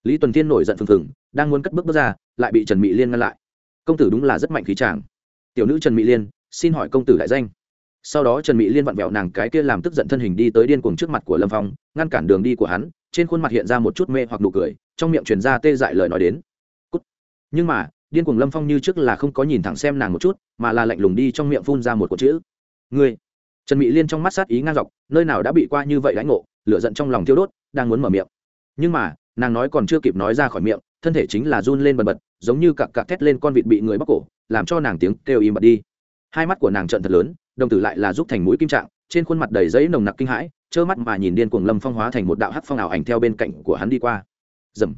Lý tuần tiên nổi giận phừng phừng, đang muốn cất bước bước ra, lại bị trần mỹ liên ngăn lại. Công tử đúng là rất mạnh khí tràng tiểu nữ trần mỹ liên, xin hỏi công tử đại danh. Sau đó trần mỹ liên vặn vẹo nàng cái kia làm tức giận thân hình đi tới điên cuồng trước mặt của lâm phong, ngăn cản đường đi của hắn, trên khuôn mặt hiện ra một chút mê hoặc nụ cười, trong miệng truyền ra tê dại lời nói đến nhưng mà, điên cuồng lâm phong như trước là không có nhìn thẳng xem nàng một chút, mà là lạnh lùng đi trong miệng phun ra một cột chữ. Ngươi. Trần mỹ liên trong mắt sát ý ngang dọc, nơi nào đã bị qua như vậy đánh ngộ, lửa giận trong lòng thiêu đốt, đang muốn mở miệng. Nhưng mà, nàng nói còn chưa kịp nói ra khỏi miệng, thân thể chính là run lên bần bật, giống như cặc cặc thét lên con vịt bị người bóc cổ, làm cho nàng tiếng kêu im bật đi. Hai mắt của nàng trận thật lớn, đồng tử lại là giúp thành mũi kim trạng, trên khuôn mặt đầy giấy nồng nặc kinh hãi, trơ mắt mà nhìn điên cuồng lâm phong hóa thành một đạo hắc phong ảo ảnh theo bên cạnh của hắn đi qua. Dầm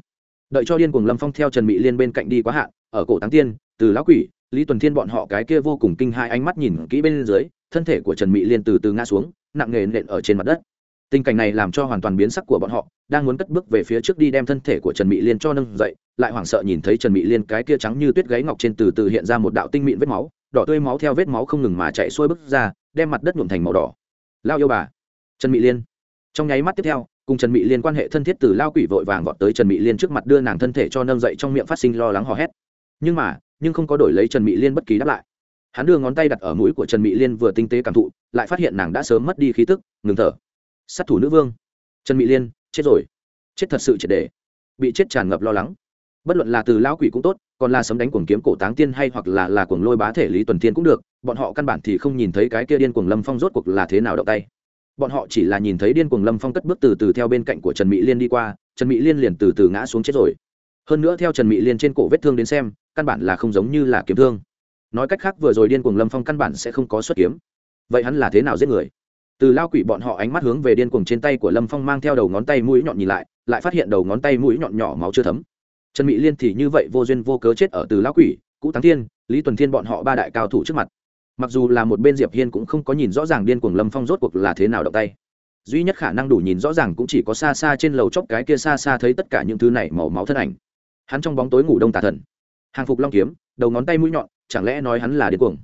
đợi cho điên cuồng lâm phong theo trần mỹ liên bên cạnh đi quá hạn, ở cổ táng tiên, từ lão quỷ, lý tuần thiên bọn họ cái kia vô cùng kinh hai ánh mắt nhìn kỹ bên dưới, thân thể của trần mỹ liên từ từ ngã xuống, nặng nề nện ở trên mặt đất. Tình cảnh này làm cho hoàn toàn biến sắc của bọn họ, đang muốn cất bước về phía trước đi đem thân thể của trần mỹ liên cho nâng dậy, lại hoảng sợ nhìn thấy trần mỹ liên cái kia trắng như tuyết gáy ngọc trên từ từ hiện ra một đạo tinh mịn vết máu, đỏ tươi máu theo vết máu không ngừng mà chạy xuôi bước ra, đem mặt đất nhuộm thành màu đỏ. Lao yêu bà! Trần mỹ liên. Trong nháy mắt tiếp theo cùng trần mỹ liên quan hệ thân thiết từ lao quỷ vội vàng vọt tới trần mỹ liên trước mặt đưa nàng thân thể cho nâng dậy trong miệng phát sinh lo lắng hò hét. Nhưng mà, nhưng không có đổi lấy trần mỹ liên bất kỳ đáp lại. Hắn đưa ngón tay đặt ở mũi của trần mỹ liên vừa tinh tế cảm thụ, lại phát hiện nàng đã sớm mất đi khí tức, ngừng thở. Sát thủ nữ vương. Trần mỹ liên, chết rồi. Chết thật sự triệt đề bị chết tràn ngập lo lắng. Bất luận là từ lão quỷ cũng tốt, còn là sấm đánh cuồng kiếm cổ táng tiên hay hoặc là là cuồng lôi bá thể lý tuần tiên cũng được, bọn họ căn bản thì không nhìn thấy cái kia điên cuồng lâm phong rốt cuộc là thế nào động tay bọn họ chỉ là nhìn thấy điên cuồng lâm phong cất bước từ từ theo bên cạnh của trần mỹ liên đi qua, trần mỹ liên liền từ từ ngã xuống chết rồi. Hơn nữa theo trần mỹ liên trên cổ vết thương đến xem, căn bản là không giống như là kiếm thương. Nói cách khác, vừa rồi điên cuồng lâm phong căn bản sẽ không có xuất kiếm. Vậy hắn là thế nào giết người? Từ lao quỷ bọn họ ánh mắt hướng về điên cuồng trên tay của lâm phong mang theo đầu ngón tay mũi nhọn nhìn lại lại phát hiện đầu ngón tay mũi nhọn nhỏ máu chưa thấm. Trần mỹ liên thì như vậy vô duyên vô cớ chết ở từ lao quỷ, cũ thắng thiên, lý tuần thiên bọn họ ba đại cao thủ trước mặt mặc dù là một bên diệp hiên cũng không có nhìn rõ ràng điên cuồng lâm phong rốt cuộc là thế nào động tay. Duy nhất khả năng đủ nhìn rõ ràng cũng chỉ có xa xa trên lầu chóp cái kia xa xa thấy tất cả những thứ này màu máu thân ảnh. Hắn trong bóng tối ngủ đông tà thần. Hàng phục long kiếm, đầu ngón tay mũi nhọn, chẳng lẽ nói hắn là điên cuồng?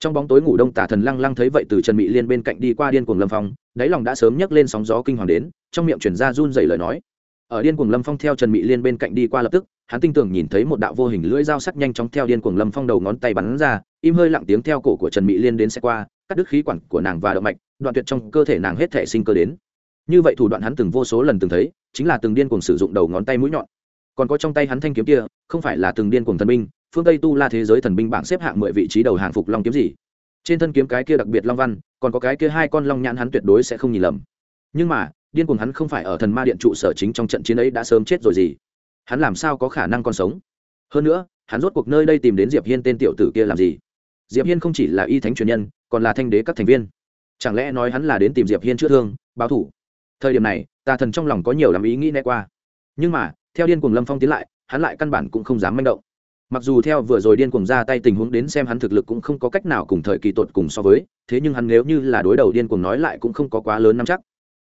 Trong bóng tối ngủ đông tà thần lăng lăng thấy vậy từ trần mỹ liên bên cạnh đi qua điên cuồng lâm phong, đáy lòng đã sớm nhấc lên sóng gió kinh hoàng đến, trong miệng chuyển ra run dày lời nói. Ở điên cuồng lâm phong theo trần mỹ liên bên cạnh đi qua lập tức hắn tinh tường nhìn thấy một đạo vô hình lưỡi dao sắc nhanh chóng theo điên cuồng lâm phong đầu ngón tay bắn ra, im hơi lặng tiếng theo cổ của trần mỹ liên đến xe qua, cắt đứt khí quản của nàng và động mạch, đoạn tuyệt trong cơ thể nàng hết thể sinh cơ đến. Như vậy thủ đoạn hắn từng vô số lần từng thấy, chính là từng điên cuồng sử dụng đầu ngón tay mũi nhọn. Còn có trong tay hắn thanh kiếm kia, không phải là từng điên cuồng thần binh, phương tây tu la thế giới thần binh bảng xếp hạng mười vị trí đầu hàng phục long kiếm gì. Trên thân kiếm cái kia đặc biệt long văn, còn có cái kia hai con long nhãn hắn tuyệt đối sẽ không nhìn lầm. Nhưng mà, điên cuồng hắn không phải ở thần ma điện trụ sở chính trong trận chiến ấy đã sớm chết rồi gì hắn làm sao có khả năng còn sống? Hơn nữa, hắn rốt cuộc nơi đây tìm đến diệp hiên tên tiểu tử kia làm gì? Diệp hiên không chỉ là y thánh truyền nhân, còn là thanh đế các thành viên. Chẳng lẽ nói hắn là đến tìm diệp hiên chữa thương, báo thủ? Thời điểm này, tà thần trong lòng có nhiều làm ý nghĩ né qua. Nhưng mà, theo điên cuồng lâm phong tiến lại, hắn lại căn bản cũng không dám manh động. Mặc dù theo vừa rồi điên cuồng ra tay tình huống đến xem hắn thực lực cũng không có cách nào cùng thời kỳ tột cùng so với, thế nhưng hắn nếu như là đối đầu điên cuồng nói lại cũng không có quá lớn nắm chắc.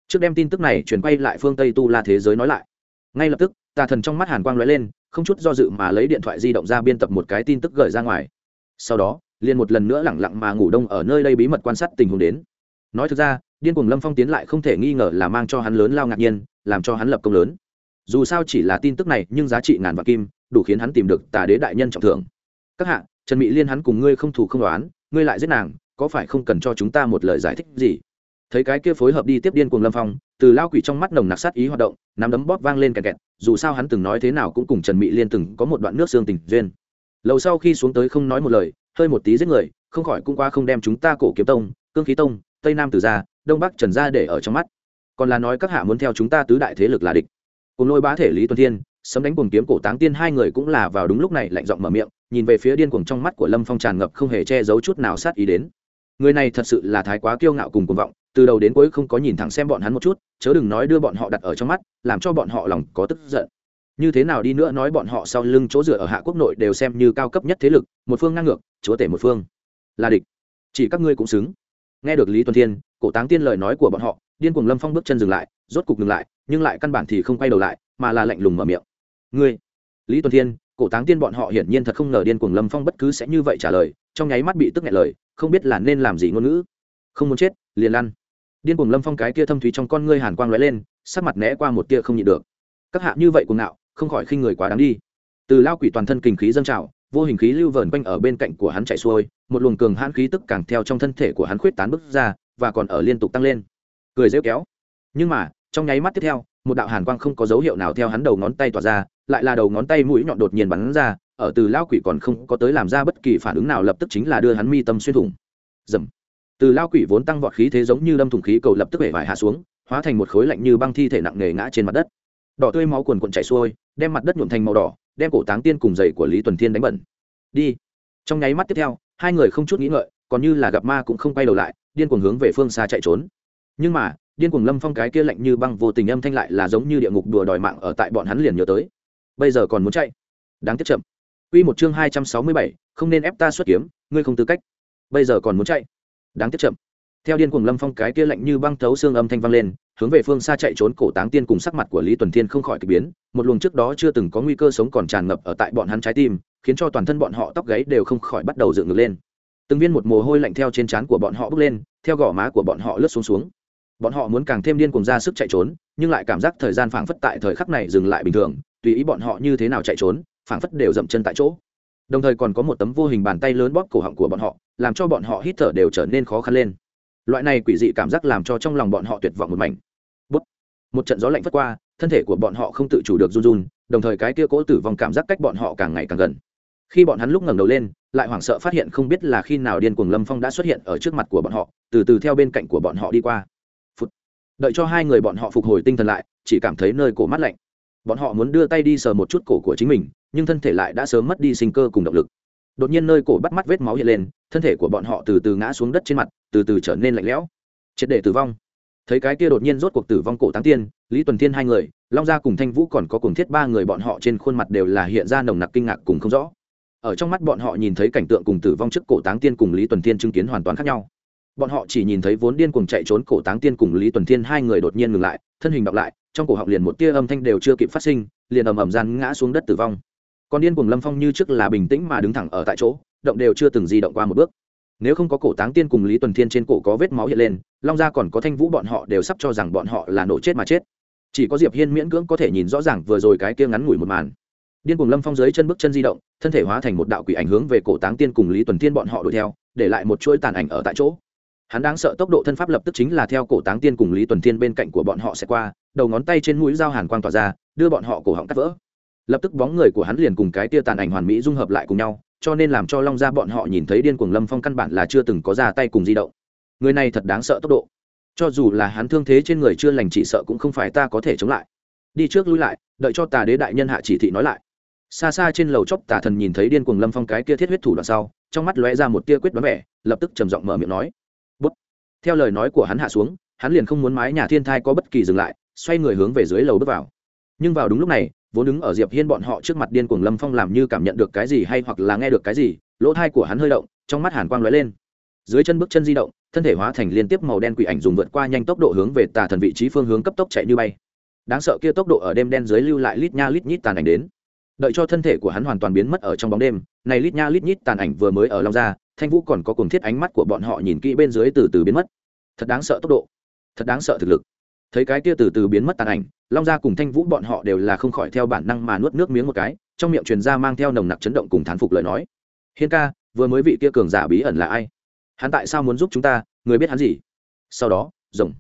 Trước đem tin tức này chuyển quay lại phương tây tu la thế giới nói lại. Ngay lập tức tà thần trong mắt hàn quang lóe lên, không chút do dự mà lấy điện thoại di động ra biên tập một cái tin tức gửi ra ngoài. Sau đó, liền một lần nữa lẳng lặng mà ngủ đông ở nơi đây bí mật quan sát tình huống đến. Nói thực ra, điên cuồng lâm phong tiến lại không thể nghi ngờ là mang cho hắn lớn lao ngạc nhiên, làm cho hắn lập công lớn. Dù sao chỉ là tin tức này, nhưng giá trị ngàn vạn kim, đủ khiến hắn tìm được tà đế đại nhân trọng thưởng. Các hạ, trần mỹ liên hắn cùng ngươi không thù không đoán ngươi lại giết nàng, có phải không cần cho chúng ta một lời giải thích gì? Thấy cái kia phối hợp đi tiếp điên cuồng lâm phong, từ lao quỷ trong mắt nồng nặc sát ý hoạt động, nắm đấm bóp vang lên kẹt kẹt, dù sao hắn từng nói thế nào cũng cùng trần mỹ liên từng có một đoạn nước xương tình duyên. Lầu sau khi xuống tới không nói một lời, hơi một tí giết người, không khỏi cũng qua không đem chúng ta cổ kiếm tông, cương khí tông, tây nam từ gia đông bắc trần gia để ở trong mắt. Còn là nói các hạ muốn theo chúng ta tứ đại thế lực là địch. Cùng lôi bá thể lý tuân thiên, sấm đánh cùng kiếm cổ táng tiên hai người cũng là vào đúng lúc này lạnh giọng mở miệng, nhìn về phía điên cuồng trong mắt của lâm phong tràn ngập không hề che giấu chút nào sát ý đến. Người này thật sự là thái quá kiêu ngạo cùng cuồng vọng từ đầu đến cuối không có nhìn thẳng xem bọn hắn một chút, chớ đừng nói đưa bọn họ đặt ở trong mắt, làm cho bọn họ lòng có tức giận. Như thế nào đi nữa nói bọn họ sau lưng chỗ dựa ở hạ quốc nội đều xem như cao cấp nhất thế lực, một phương ngang ngược, chúa tể một phương. Là địch. Chỉ các ngươi cũng xứng. Nghe được lý tuần thiên, cổ táng tiên lời nói của bọn họ, điên cuồng lâm phong bước chân dừng lại, rốt cục ngừng lại, nhưng lại căn bản thì không quay đầu lại, mà là lạnh lùng mở miệng. Ngươi? Lý tuần thiên, cổ táng tiên bọn họ hiển nhiên thật không ngờ điên cuồng lâm phong bất cứ sẽ như vậy trả lời, trong nháy mắt bị tức nghẹn lời, không biết là nên làm gì ngôn ngữ. Không muốn chết, liền lăn điên cuồng lâm phong cái kia thâm thúy trong con ngươi hàn quang lóe lên, sắc mặt né qua một tia không nhịn được. Các hạ như vậy cuồng ngạo, không khỏi khinh người quá đáng đi. Từ lao quỷ toàn thân kinh khí dâng trào, vô hình khí lưu vờn quanh ở bên cạnh của hắn chạy xuôi, một luồng cường hãn khí tức càng theo trong thân thể của hắn khuyết tán bứt ra, và còn ở liên tục tăng lên. Cười rêu kéo. Nhưng mà, trong nháy mắt tiếp theo, một đạo hàn quang không có dấu hiệu nào theo hắn đầu ngón tay tỏa ra, lại là đầu ngón tay mũi nhọn đột nhiên bắn ra, ở từ lao quỷ còn không có tới làm ra bất kỳ phản ứng nào lập tức chính là đưa hắn mi tâm xuyên thủng. Dầm từ lao quỷ vốn tăng vọt khí thế giống như lâm thủng khí cầu lập tức bể vải hạ xuống hóa thành một khối lạnh như băng thi thể nặng nề ngã trên mặt đất. Đỏ tươi máu cuồn cuộn chảy xuôi đem mặt đất nhuộm thành màu đỏ đem cổ táng tiên cùng giày của lý tuần thiên đánh bẩn. Đi. Trong nháy mắt tiếp theo hai người không chút nghĩ ngợi còn như là gặp ma cũng không quay đầu lại điên cuồng hướng về phương xa chạy trốn. Nhưng mà điên cuồng lâm phong cái kia lạnh như băng vô tình âm thanh lại là giống như địa ngục đùa đòi mạng ở tại bọn hắn liền nhớ tới. Bây giờ còn muốn chạy? Đáng tiếc chậm. Quy một chương hai trăm sáu mươi bảy, không nên ép ta xuất kiếm, ngươi không tư cách. Bây giờ còn muốn chạy. Đáng tiếc chậm. Theo điên cuồng Lâm Phong cái kia lạnh như băng thấu xương âm thanh vang lên, hướng về phương xa chạy trốn cổ táng tiên cùng sắc mặt của Lý Tuần Thiên không khỏi kỳ biến, một luồng trước đó chưa từng có nguy cơ sống còn tràn ngập ở tại bọn hắn trái tim, khiến cho toàn thân bọn họ tóc gáy đều không khỏi bắt đầu dựng ngược lên. Từng viên một mồ hôi lạnh theo trên trán của bọn họ bốc lên, theo gò má của bọn họ lướt xuống xuống bọn họ muốn càng thêm điên cùng ra sức chạy trốn nhưng lại cảm giác thời gian phảng phất tại thời khắc này dừng lại bình thường tùy ý bọn họ như thế nào chạy trốn phảng phất đều dậm chân tại chỗ đồng thời còn có một tấm vô hình bàn tay lớn bóp cổ họng của bọn họ, làm cho bọn họ hít thở đều trở nên khó khăn lên. Loại này quỷ dị cảm giác làm cho trong lòng bọn họ tuyệt vọng một mảnh. Bút. một trận gió lạnh vất qua, thân thể của bọn họ không tự chủ được run run, đồng thời cái kia cố tử vong cảm giác cách bọn họ càng ngày càng gần. Khi bọn hắn lúc ngẩng đầu lên, lại hoảng sợ phát hiện không biết là khi nào điên cuồng lâm phong đã xuất hiện ở trước mặt của bọn họ, từ từ theo bên cạnh của bọn họ đi qua. Đợi cho hai người bọn họ phục hồi tinh thần lại, chỉ cảm thấy nơi cổ mắt lạnh. Bọn họ muốn đưa tay đi sờ một chút cổ của chính mình nhưng thân thể lại đã sớm mất đi sinh cơ cùng động lực. Đột nhiên nơi cổ bắt mắt vết máu hiện lên, thân thể của bọn họ từ từ ngã xuống đất trên mặt, từ từ trở nên lạnh lẽo. Triệt để tử vong. Thấy cái kia đột nhiên rốt cuộc tử vong cổ táng tiên, lý tuần thiên hai người, long gia cùng thanh vũ còn có cùng thiết ba người bọn họ trên khuôn mặt đều là hiện ra nồng nặc kinh ngạc cùng không rõ. Ở trong mắt bọn họ nhìn thấy cảnh tượng cùng tử vong trước cổ táng tiên cùng lý tuần thiên chứng kiến hoàn toàn khác nhau. Bọn họ chỉ nhìn thấy vốn điên cuồng chạy trốn cổ táng tiên cùng lý tuần thiên hai người đột nhiên ngừng lại, thân hình đọc lại, trong cổ họng liền một tia âm thanh đều chưa kịp phát sinh, liền ầm ầm gian ngã xuống đất tử vong còn điên cuồng lâm phong như trước là bình tĩnh mà đứng thẳng ở tại chỗ, động đều chưa từng di động qua một bước. Nếu không có cổ táng tiên cùng lý tuần thiên trên cổ có vết máu hiện lên, long gia còn có thanh vũ bọn họ đều sắp cho rằng bọn họ là nổ chết mà chết. Chỉ có diệp hiên miễn cưỡng có thể nhìn rõ ràng vừa rồi cái kia ngắn ngủi một màn. Điên cuồng lâm phong dưới chân bước chân di động, thân thể hóa thành một đạo quỷ ảnh hướng về cổ táng tiên cùng lý tuần Thiên bọn họ đuổi theo, để lại một chuỗi tàn ảnh ở tại chỗ. Hắn đáng sợ tốc độ thân pháp lập tức chính là theo cổ táng tiên cùng lý tuần Thiên bên cạnh của bọn họ sẽ qua, đầu ngón tay trên mũi dao hàn quang tỏa ra, đưa bọn họ cổ họng cắt vỡ lập tức bóng người của hắn liền cùng cái tia tàn ảnh hoàn mỹ dung hợp lại cùng nhau, cho nên làm cho long gia bọn họ nhìn thấy điên cuồng lâm phong căn bản là chưa từng có ra tay cùng di động. Người này thật đáng sợ tốc độ. Cho dù là hắn thương thế trên người chưa lành chỉ sợ cũng không phải ta có thể chống lại. Đi trước lui lại, đợi cho tà đế đại nhân hạ chỉ thị nói lại. Xa xa trên lầu chóc tà thần nhìn thấy điên cuồng lâm phong cái kia thiết huyết thủ đoạn sau, trong mắt lóe ra một tia quyết đoán vẻ, lập tức trầm giọng mở miệng nói. Bút. Theo lời nói của hắn hạ xuống, hắn liền không muốn mái nhà thiên thai có bất kỳ dừng lại, xoay người hướng về dưới lầu bước vào. Nhưng vào đúng lúc này vốn đứng ở diệp hiên bọn họ trước mặt điên cuồng lâm phong làm như cảm nhận được cái gì hay hoặc là nghe được cái gì, lỗ thai của hắn hơi động, trong mắt hàn quang lóe lên. Dưới chân bước chân di động, thân thể hóa thành liên tiếp màu đen quỷ ảnh dùng vượt qua nhanh tốc độ hướng về tà thần vị trí phương hướng cấp tốc chạy như bay. Đáng sợ kia tốc độ ở đêm đen dưới lưu lại lít nha lít nhít tàn ảnh đến. Đợi cho thân thể của hắn hoàn toàn biến mất ở trong bóng đêm, này lít nha lít nhít tàn ảnh vừa mới ở long ra, thanh vũ còn có cùng thiết ánh mắt của bọn họ nhìn kỹ bên dưới từ từ biến mất. Thật đáng sợ tốc độ. Thật đáng sợ thực lực thấy cái kia từ từ biến mất tàn ảnh, long gia cùng thanh vũ bọn họ đều là không khỏi theo bản năng mà nuốt nước miếng một cái, trong miệng truyền ra mang theo nồng nặc chấn động cùng thán phục lời nói. Hiên ca, vừa mới vị kia cường giả bí ẩn là ai? Hắn tại sao muốn giúp chúng ta? Người biết hắn gì? Sau đó, rồng.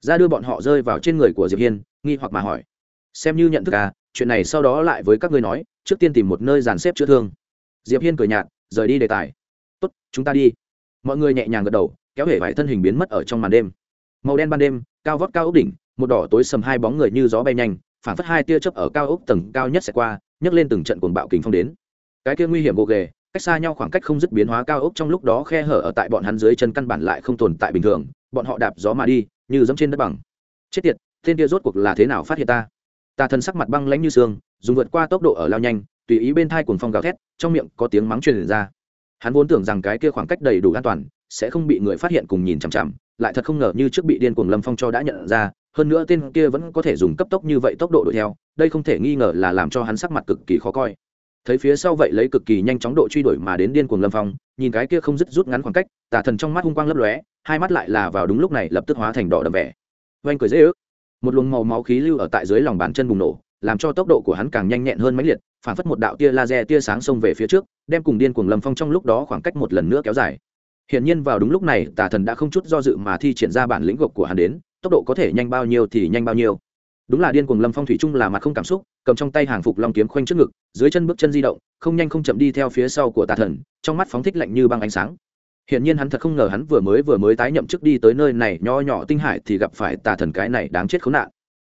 Ra đưa bọn họ rơi vào trên người của diệp hiên, nghi hoặc mà hỏi. Xem như nhận thức à chuyện này sau đó lại với các ngươi nói, trước tiên tìm một nơi dàn xếp chữa thương. Diệp hiên cười nhạt, rời đi đề tài. Tốt, chúng ta đi. Mọi người nhẹ nhàng gật đầu, kéo hể vải thân hình biến mất ở trong màn đêm. Màu đen ban đêm cao vót cao ốc đỉnh, một đỏ tối sầm hai bóng người như gió bay nhanh, phản phất hai tia chớp ở cao ốc tầng cao nhất sẽ qua, nhấc lên từng trận cuồng bạo kính phong đến. Cái kia nguy hiểm gồ ghề, cách xa nhau khoảng cách không dứt biến hóa cao ốc trong lúc đó khe hở ở tại bọn hắn dưới chân căn bản lại không tồn tại bình thường, bọn họ đạp gió mà đi, như giống trên đất bằng. Chết tiệt tên kia rốt cuộc là thế nào phát hiện ta? Ta thân sắc mặt băng lãnh như xương, dùng vượt qua tốc độ ở lao nhanh, tùy ý bên thai cuồng phong gào thét, trong miệng có tiếng mắng truyền ra. Hắn vốn tưởng rằng cái kia khoảng cách đầy đủ an toàn, sẽ không bị người phát hiện cùng nhìn chằm chằm lại thật không ngờ như trước bị điên cuồng lâm phong cho đã nhận ra, hơn nữa tên kia vẫn có thể dùng cấp tốc như vậy tốc độ đuổi theo, đây không thể nghi ngờ là làm cho hắn sắc mặt cực kỳ khó coi. Thấy phía sau vậy lấy cực kỳ nhanh chóng độ truy đuổi mà đến điên cuồng lâm phong, nhìn cái kia không dứt rút ngắn khoảng cách, tà thần trong mắt hung quang lấp lóe, hai mắt lại là vào đúng lúc này lập tức hóa thành đỏ đầm vẻ. Oanh cười dễ ước. Một luồng màu máu khí lưu ở tại dưới lòng bàn chân bùng nổ, làm cho tốc độ của hắn càng nhanh nhẹn hơn mãnh liệt, phản phất một đạo tia laser tia sáng xông về phía trước, đem cùng điên cuồng lâm phong trong lúc đó khoảng cách một lần nữa kéo dài. Hiển nhiên vào đúng lúc này, Tà Thần đã không chút do dự mà thi triển ra bản lĩnh gộc của hắn đến, tốc độ có thể nhanh bao nhiêu thì nhanh bao nhiêu. Đúng là điên cuồng Lâm Phong thủy chung là mặt không cảm xúc, cầm trong tay hàng phục long kiếm khoanh trước ngực, dưới chân bước chân di động, không nhanh không chậm đi theo phía sau của Tà Thần, trong mắt phóng thích lạnh như băng ánh sáng. Hiển nhiên hắn thật không ngờ hắn vừa mới vừa mới tái nhậm chức đi tới nơi này nho nhỏ tinh hải thì gặp phải Tà Thần cái này đáng chết khốn nạn.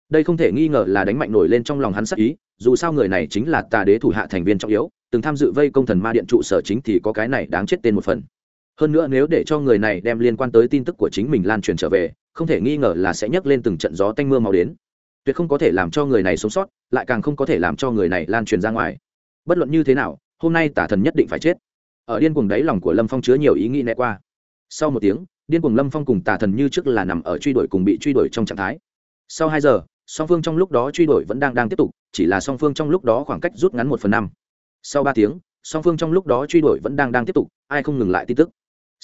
Đây không thể nghi ngờ là đánh mạnh nổi lên trong lòng hắn sắc ý, dù sao người này chính là Tà Đế thủ hạ thành viên trọng yếu, từng tham dự vây công thần ma điện trụ sở chính thì có cái này đáng chết tên một phần hơn nữa nếu để cho người này đem liên quan tới tin tức của chính mình lan truyền trở về, không thể nghi ngờ là sẽ nhấc lên từng trận gió tanh mưa màu đến. Tuyệt không có thể làm cho người này sống sót, lại càng không có thể làm cho người này lan truyền ra ngoài. Bất luận như thế nào, hôm nay tả thần nhất định phải chết. Ở điên cuồng đáy lòng của lâm phong chứa nhiều ý nghĩ né qua. Sau một tiếng, điên cuồng lâm phong cùng tả thần như trước là nằm ở truy đuổi cùng bị truy đuổi trong trạng thái. Sau hai giờ, song phương trong lúc đó truy đuổi vẫn đang đang tiếp tục, chỉ là song phương trong lúc đó khoảng cách rút ngắn một phần năm. Sau ba tiếng, song phương trong lúc đó truy đuổi vẫn đang đang tiếp tục, ai không ngừng lại tin tức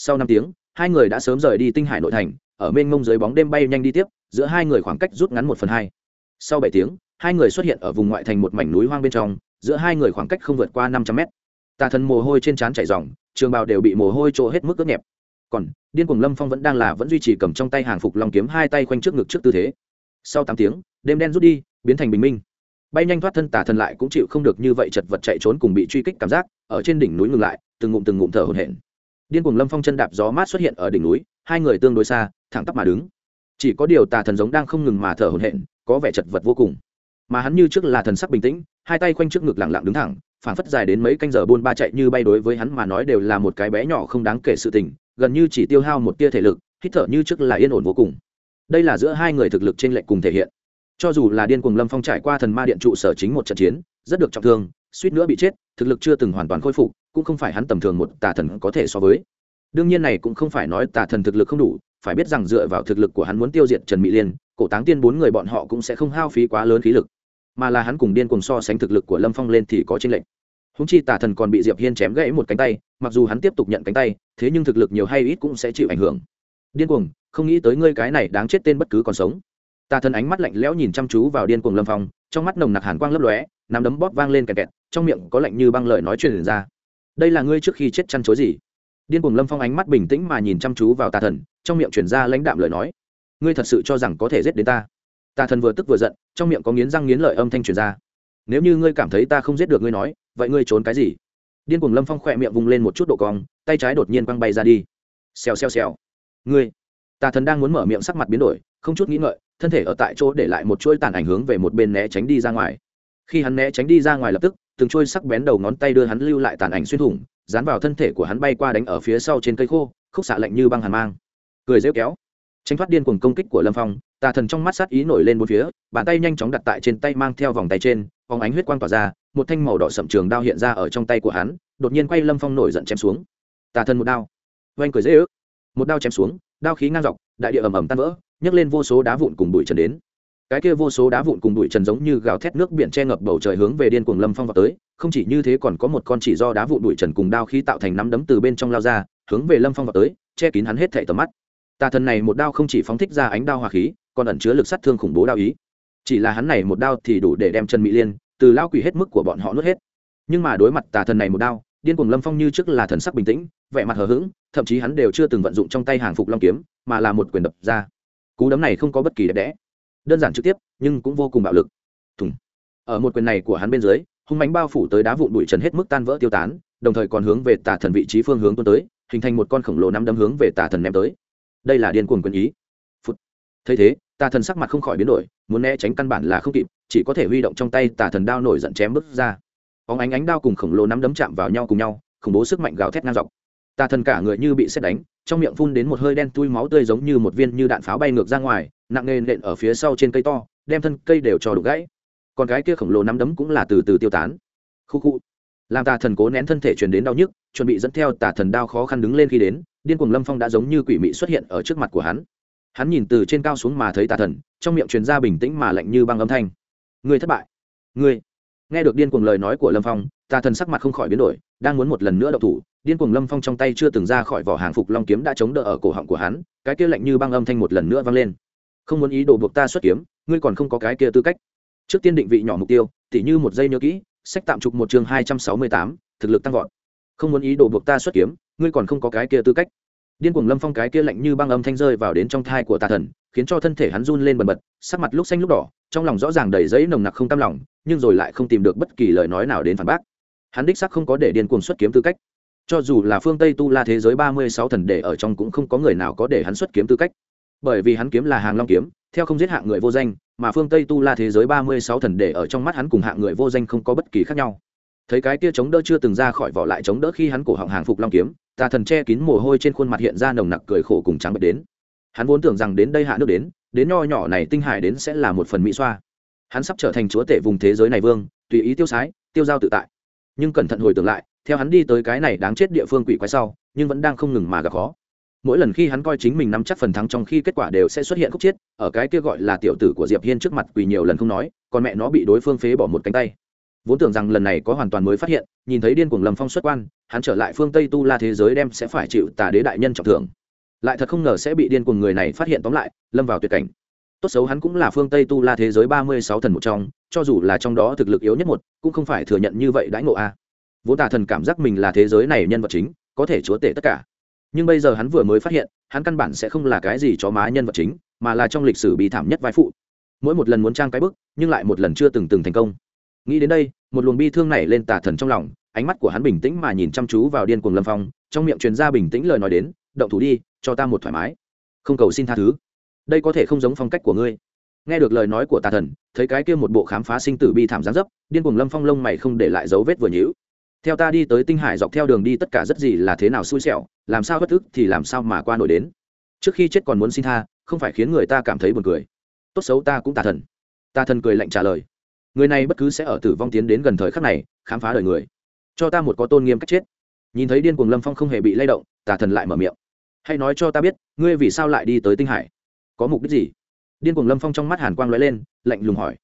sau năm tiếng, hai người đã sớm rời đi tinh hải nội thành, ở bên mông dưới bóng đêm bay nhanh đi tiếp, giữa hai người khoảng cách rút ngắn một phần hai. Sau bảy tiếng, hai người xuất hiện ở vùng ngoại thành một mảnh núi hoang bên trong, giữa hai người khoảng cách không vượt qua năm trăm mét. Tà thần mồ hôi trên trán chảy dòng trường bào đều bị mồ hôi trộ hết mức ướt nhẹp. Còn, điên cuồng lâm phong vẫn đang là vẫn duy trì cầm trong tay hàng phục long kiếm hai tay khoanh trước ngực trước tư thế. Sau tám tiếng, đêm đen rút đi, biến thành bình minh. Bay nhanh thoát thân tà thần lại cũng chịu không được như vậy chật vật chạy trốn cùng bị truy kích cảm giác, ở trên đỉnh núi ngừng lại, từng ngụm từng ngụm thở hổn hển điên cuồng lâm phong chân đạp gió mát xuất hiện ở đỉnh núi, hai người tương đối xa, thẳng tắp mà đứng. Chỉ có điều tà thần giống đang không ngừng mà thở hổn hển, có vẻ chật vật vô cùng. Mà hắn như trước là thần sắc bình tĩnh, hai tay khoanh trước ngực lẳng lặng đứng thẳng, phảng phất dài đến mấy canh giờ buôn ba chạy như bay đối với hắn mà nói đều là một cái bé nhỏ không đáng kể sự tình, gần như chỉ tiêu hao một tia thể lực, hít thở như trước là yên ổn vô cùng. Đây là giữa hai người thực lực trên lệnh cùng thể hiện. Cho dù là điên cuồng lâm phong trải qua thần ma điện trụ sở chính một trận chiến, rất được trọng thương suýt nữa bị chết, thực lực chưa từng hoàn toàn khôi phục, cũng không phải hắn tầm thường một tà thần có thể so với. Đương nhiên này cũng không phải nói tà thần thực lực không đủ, phải biết rằng dựa vào thực lực của hắn muốn tiêu diệt trần mỹ liên, cổ táng tiên bốn người bọn họ cũng sẽ không hao phí quá lớn khí lực. Mà là hắn cùng điên cùng so sánh thực lực của lâm phong lên thì có tranh lệch. Húng chi tà thần còn bị diệp hiên chém gãy một cánh tay, mặc dù hắn tiếp tục nhận cánh tay, thế nhưng thực lực nhiều hay ít cũng sẽ chịu ảnh hưởng. Điên cuồng, không nghĩ tới ngươi cái này đáng chết tên bất cứ còn sống. Tà thần ánh mắt lạnh lẽo nhìn chăm chú vào điên cuồng lâm phong, trong mắt nồng nặc hàn quang lấp lóe, nắm đấm bóp vang lên kẹt kẹt trong miệng có lạnh như băng lời nói truyền ra. Đây là ngươi trước khi chết chăn chối gì? Điên cuồng lâm phong ánh mắt bình tĩnh mà nhìn chăm chú vào tà thần, trong miệng truyền ra lãnh đạm lời nói. Ngươi thật sự cho rằng có thể giết đến ta? Tà thần vừa tức vừa giận, trong miệng có nghiến răng nghiến lợi âm thanh truyền ra. Nếu như ngươi cảm thấy ta không giết được ngươi nói, vậy ngươi trốn cái gì? Điên cuồng lâm phong khỏe miệng vung lên một chút độ cong, tay trái đột nhiên quăng bay ra đi. Xèo xèo xèo. Ngươi. Tà thần đang muốn mở miệng sắc mặt biến đổi, không chút nghĩ ngợi, thân thể ở tại chỗ để lại một chuỗi tàn ảnh hướng về một bên né tránh đi ra ngoài. Khi hắn né tránh đi ra ngoài lập tức từng trôi sắc bén đầu ngón tay đưa hắn lưu lại tàn ảnh xuyên thủng, dán vào thân thể của hắn bay qua đánh ở phía sau trên cây khô, khúc xạ lạnh như băng hàn mang. Cười rêu kéo. Tranh thoát điên cuồng công kích của lâm phong, tà thần trong mắt sát ý nổi lên bốn phía, bàn tay nhanh chóng đặt tại trên tay mang theo vòng tay trên vòng ánh huyết quang tỏa ra, một thanh màu đỏ sậm trường đao hiện ra ở trong tay của hắn, đột nhiên quay lâm phong nổi giận chém xuống. Tà thần một đao. Oanh cười dễ ước một đao chém xuống, đao khí ngang dọc, đại địa ầm ầm tan vỡ, nhấc lên vô số đá vụn cùng bụi trần đến cái kia vô số đá vụn cùng bụi trần giống như gào thét nước biển che ngập bầu trời hướng về điên cuồng lâm phong vào tới, không chỉ như thế còn có một con chỉ do đá vụn bụi trần cùng đao khí tạo thành nắm đấm từ bên trong lao ra, hướng về lâm phong vào tới, che kín hắn hết thảy tầm mắt. Tà thần này một đao không chỉ phóng thích ra ánh đao hỏa khí, còn ẩn chứa lực sát thương khủng bố đao ý. Chỉ là hắn này một đao thì đủ để đem trần mỹ liên, từ lao quỷ hết mức của bọn họ nuốt hết. Nhưng mà đối mặt tà thần này một đao, điên cuồng lâm phong như trước là thần sắc bình tĩnh, vẻ mặt hờ hững, thậm chí hắn đều chưa từng vận dụng trong tay hàng phục long kiếm, mà là một quyền đập ra. Cú đấm này không có bất kỳ đẹp đẽ đơn giản trực tiếp, nhưng cũng vô cùng bạo lực. Thùng. Ở một quyền này của hắn bên dưới, hung mánh bao phủ tới đá vụn bụi trần hết mức tan vỡ tiêu tán, đồng thời còn hướng về tà thần vị trí phương hướng tuôn tới, hình thành một con khổng lồ nắm đấm hướng về tà thần ném tới. Đây là điên cuồng quyền ý. Phút thấy thế, tà thần sắc mặt không khỏi biến đổi, muốn né tránh căn bản là không kịp, chỉ có thể huy động trong tay tà thần đao nổi giận chém bước ra. Óng ánh ánh đao cùng khổng lồ nắm đấm chạm vào nhau cùng nhau, khủng bố sức mạnh gào thét ngang dọc. Tà thần cả người như bị xét đánh, trong miệng phun đến một hơi đen tui máu tươi giống như một viên như đạn pháo bay ngược ra ngoài nặng nề nện ở phía sau trên cây to, đem thân cây đều cho đục gãy. Còn cái kia khổng lồ nắm đấm cũng là từ từ tiêu tán. Khu khu. Làm tà thần cố nén thân thể truyền đến đau nhức, chuẩn bị dẫn theo tà thần đao khó khăn đứng lên khi đến, điên cuồng lâm phong đã giống như quỷ mị xuất hiện ở trước mặt của hắn. Hắn nhìn từ trên cao xuống mà thấy tà thần, trong miệng truyền ra bình tĩnh mà lạnh như băng âm thanh. Người thất bại. Ngươi. Nghe được điên cuồng lời nói của lâm phong, tà thần sắc mặt không khỏi biến đổi, đang muốn một lần nữa đậu thủ, điên cuồng lâm phong trong tay chưa từng ra khỏi vỏ hàng phục long kiếm đã chống đỡ ở cổ họng của hắn, cái kia lạnh như băng âm thanh một lần nữa vang lên không muốn ý đồ buộc ta xuất kiếm, ngươi còn không có cái kia tư cách. Trước tiên định vị nhỏ mục tiêu, tỉ như một giây nhớ kỹ, sách tạm trục một chương hai trăm sáu mươi tám, thực lực tăng vọt. Không muốn ý đồ buộc ta xuất kiếm, ngươi còn không có cái kia tư cách. Điên cuồng lâm phong cái kia lạnh như băng âm thanh rơi vào đến trong thai của tà thần, khiến cho thân thể hắn run lên bần bật, sắc mặt lúc xanh lúc đỏ, trong lòng rõ ràng đầy giấy nồng nặc không tam lòng, nhưng rồi lại không tìm được bất kỳ lời nói nào đến phản bác. Hắn đích sắc không có để điên cuồng xuất kiếm tư cách. Cho dù là phương tây tu la thế giới ba mươi sáu thần để ở trong cũng không có người nào có để hắn xuất kiếm tư cách bởi vì hắn kiếm là hàng long kiếm, theo không giết hạng người vô danh, mà phương tây tu la thế giới ba mươi sáu thần để ở trong mắt hắn cùng hạng người vô danh không có bất kỳ khác nhau. Thấy cái tia chống đỡ chưa từng ra khỏi vỏ lại chống đỡ khi hắn cổ họng hàng phục long kiếm, tà thần che kín mồ hôi trên khuôn mặt hiện ra nồng nặc cười khổ cùng trắng bệch đến. Hắn vốn tưởng rằng đến đây hạ nước đến đến nho nhỏ này tinh hải đến sẽ là một phần mỹ xoa. Hắn sắp trở thành chúa tể vùng thế giới này vương, tùy ý tiêu sái, tiêu giao tự tại. Nhưng cẩn thận hồi tưởng lại, theo hắn đi tới cái này đáng chết địa phương quỷ quái sau, nhưng vẫn đang không ngừng mà gặp khó mỗi lần khi hắn coi chính mình nắm chắc phần thắng trong khi kết quả đều sẽ xuất hiện khúc chiết, ở cái kia gọi là tiểu tử của diệp hiên trước mặt quỳ nhiều lần không nói, còn mẹ nó bị đối phương phế bỏ một cánh tay. Vốn tưởng rằng lần này có hoàn toàn mới phát hiện, nhìn thấy điên cuồng lâm phong xuất quan, hắn trở lại phương tây tu la thế giới đem sẽ phải chịu tà đế đại nhân trọng thưởng. Lại thật không ngờ sẽ bị điên cuồng người này phát hiện tóm lại, lâm vào tuyệt cảnh. Tốt xấu hắn cũng là phương tây tu la thế giới ba mươi sáu thần một trong, cho dù là trong đó thực lực yếu nhất một, cũng không phải thừa nhận như vậy đãi ngộ a. Vốn tà thần cảm giác mình là thế giới này nhân vật chính, có thể chúa tể tất cả nhưng bây giờ hắn vừa mới phát hiện, hắn căn bản sẽ không là cái gì cho má nhân vật chính, mà là trong lịch sử bị thảm nhất vai phụ. Mỗi một lần muốn trang cái bức, nhưng lại một lần chưa từng từng thành công. Nghĩ đến đây, một luồng bi thương này lên tà thần trong lòng, ánh mắt của hắn bình tĩnh mà nhìn chăm chú vào điên cuồng lâm phong, trong miệng truyền ra bình tĩnh lời nói đến, động thủ đi, cho ta một thoải mái. Không cầu xin tha thứ. Đây có thể không giống phong cách của ngươi. Nghe được lời nói của tà thần, thấy cái kia một bộ khám phá sinh tử bi thảm gián dấp, điên cuồng lâm phong lông mày không để lại dấu vết vừa nhữ theo ta đi tới tinh hải dọc theo đường đi tất cả rất gì là thế nào xui xẻo, làm sao bất ức thì làm sao mà qua nổi đến. Trước khi chết còn muốn xin tha, không phải khiến người ta cảm thấy buồn cười. Tốt xấu ta cũng tà thần. Tà thần cười lạnh trả lời. Người này bất cứ sẽ ở tử vong tiến đến gần thời khắc này, khám phá đời người. Cho ta một có tôn nghiêm cách chết. Nhìn thấy điên cuồng lâm phong không hề bị lay động, tà thần lại mở miệng. Hãy nói cho ta biết, ngươi vì sao lại đi tới tinh hải? Có mục đích gì? Điên cuồng lâm phong trong mắt hàn quang lóe lên, lạnh lùng hỏi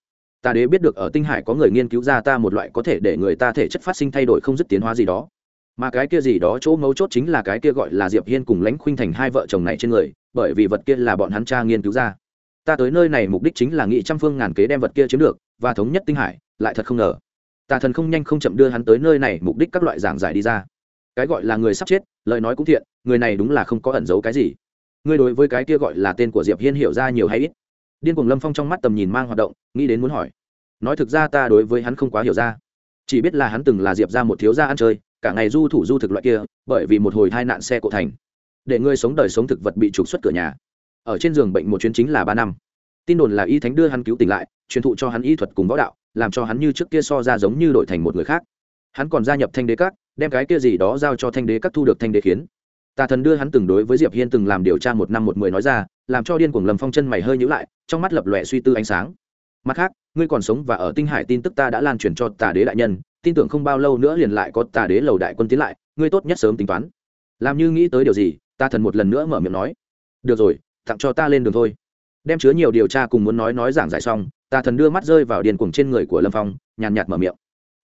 ta đế biết được ở tinh hải có người nghiên cứu ra ta một loại có thể để người ta thể chất phát sinh thay đổi không dứt tiến hóa gì đó. Mà cái kia gì đó chỗ mấu chốt chính là cái kia gọi là diệp hiên cùng lãnh khuynh thành hai vợ chồng này trên người, bởi vì vật kia là bọn hắn cha nghiên cứu ra. Ta tới nơi này mục đích chính là nghị trăm phương ngàn kế đem vật kia chiếm được và thống nhất tinh hải, lại thật không ngờ tà thần không nhanh không chậm đưa hắn tới nơi này mục đích các loại giảng giải đi ra. Cái gọi là người sắp chết, lời nói cũng thiện, người này đúng là không có ẩn giấu cái gì. Ngươi đối với cái kia gọi là tên của diệp hiên hiểu ra nhiều hay ít điên cuồng lâm phong trong mắt tầm nhìn mang hoạt động, nghĩ đến muốn hỏi. Nói thực ra ta đối với hắn không quá hiểu ra. Chỉ biết là hắn từng là diệp ra một thiếu gia ăn chơi, cả ngày du thủ du thực loại kia, bởi vì một hồi tai nạn xe cộ thành. Để ngươi sống đời sống thực vật bị trục xuất cửa nhà. Ở trên giường bệnh một chuyến chính là ba năm. Tin đồn là y thánh đưa hắn cứu tỉnh lại, truyền thụ cho hắn y thuật cùng võ đạo, làm cho hắn như trước kia so ra giống như đổi thành một người khác. Hắn còn gia nhập thanh đế các, đem cái kia gì đó giao cho thanh đế các thu được thanh đế khiến tà thần đưa hắn từng đối với diệp hiên từng làm điều tra một năm một mười nói ra làm cho điên cuồng lầm phong chân mày hơi nhữ lại, trong mắt lập lòe suy tư ánh sáng. Mặt khác, ngươi còn sống và ở tinh hải tin tức ta đã lan truyền cho tà đế đại nhân, tin tưởng không bao lâu nữa liền lại có tà đế lầu đại quân tiến lại, ngươi tốt nhất sớm tính toán. Làm như nghĩ tới điều gì, ta thần một lần nữa mở miệng nói. Được rồi, tặng cho ta lên đường thôi. Đem chứa nhiều điều tra cùng muốn nói nói giảng giải xong, Ta thần đưa mắt rơi vào điền cuồng trên người của lâm phong, nhàn nhạt mở miệng.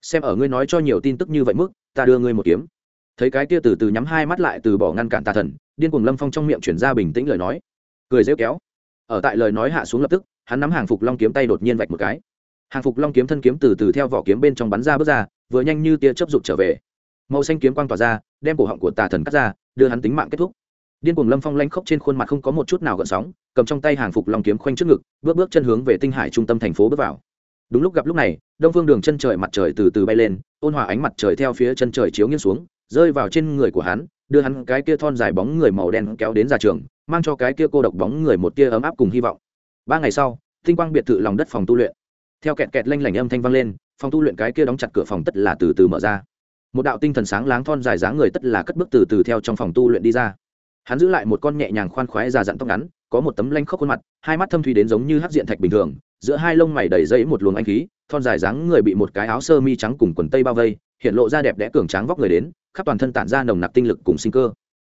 Xem ở ngươi nói cho nhiều tin tức như vậy mức, ta đưa ngươi một kiếm. Thấy cái kia từ từ nhắm hai mắt lại từ bỏ ngăn cản tà thần, điên cuồng lâm phong trong miệng chuyển ra bình tĩnh lời nói cười rêu kéo. Ở tại lời nói hạ xuống lập tức, hắn nắm hàng phục long kiếm tay đột nhiên vạch một cái. Hàng phục long kiếm thân kiếm từ từ theo vỏ kiếm bên trong bắn ra bước ra, vừa nhanh như tia chớp rụt trở về. Màu xanh kiếm quang tỏa ra, đem cổ họng của tà thần cắt ra, đưa hắn tính mạng kết thúc. Điên cuồng lâm phong lanh khốc trên khuôn mặt không có một chút nào gợn sóng, cầm trong tay hàng phục long kiếm khoanh trước ngực, bước bước chân hướng về tinh hải trung tâm thành phố bước vào. Đúng lúc gặp lúc này, đông phương đường chân trời mặt trời từ từ bay lên, ôn hòa ánh mặt trời theo phía chân trời chiếu nghiêng xuống, rơi vào trên người của hắn đưa hắn cái kia thon dài bóng người màu đen kéo đến ra trường, mang cho cái kia cô độc bóng người một tia ấm áp cùng hy vọng. Ba ngày sau, tinh quang biệt thự lòng đất phòng tu luyện. Theo kẹt kẹt lanh lảnh âm thanh vang lên, phòng tu luyện cái kia đóng chặt cửa phòng tất là từ từ mở ra. Một đạo tinh thần sáng láng thon dài dáng người tất là cất bước từ từ theo trong phòng tu luyện đi ra. Hắn giữ lại một con nhẹ nhàng khoan khoái già dặn tóc ngắn, có một tấm lanh khóc khuôn mặt, hai mắt thâm thủy đến giống như hát diện thạch bình thường, giữa hai lông mày đầy dẫy một luồng anh khí, thon dài dáng người bị một cái áo sơ mi trắng cùng quần tây bao vây, hiện lộ ra đẹp đẽ cường tráng vóc người đến khắp toàn thân tản ra nồng nặc tinh lực cùng sinh cơ.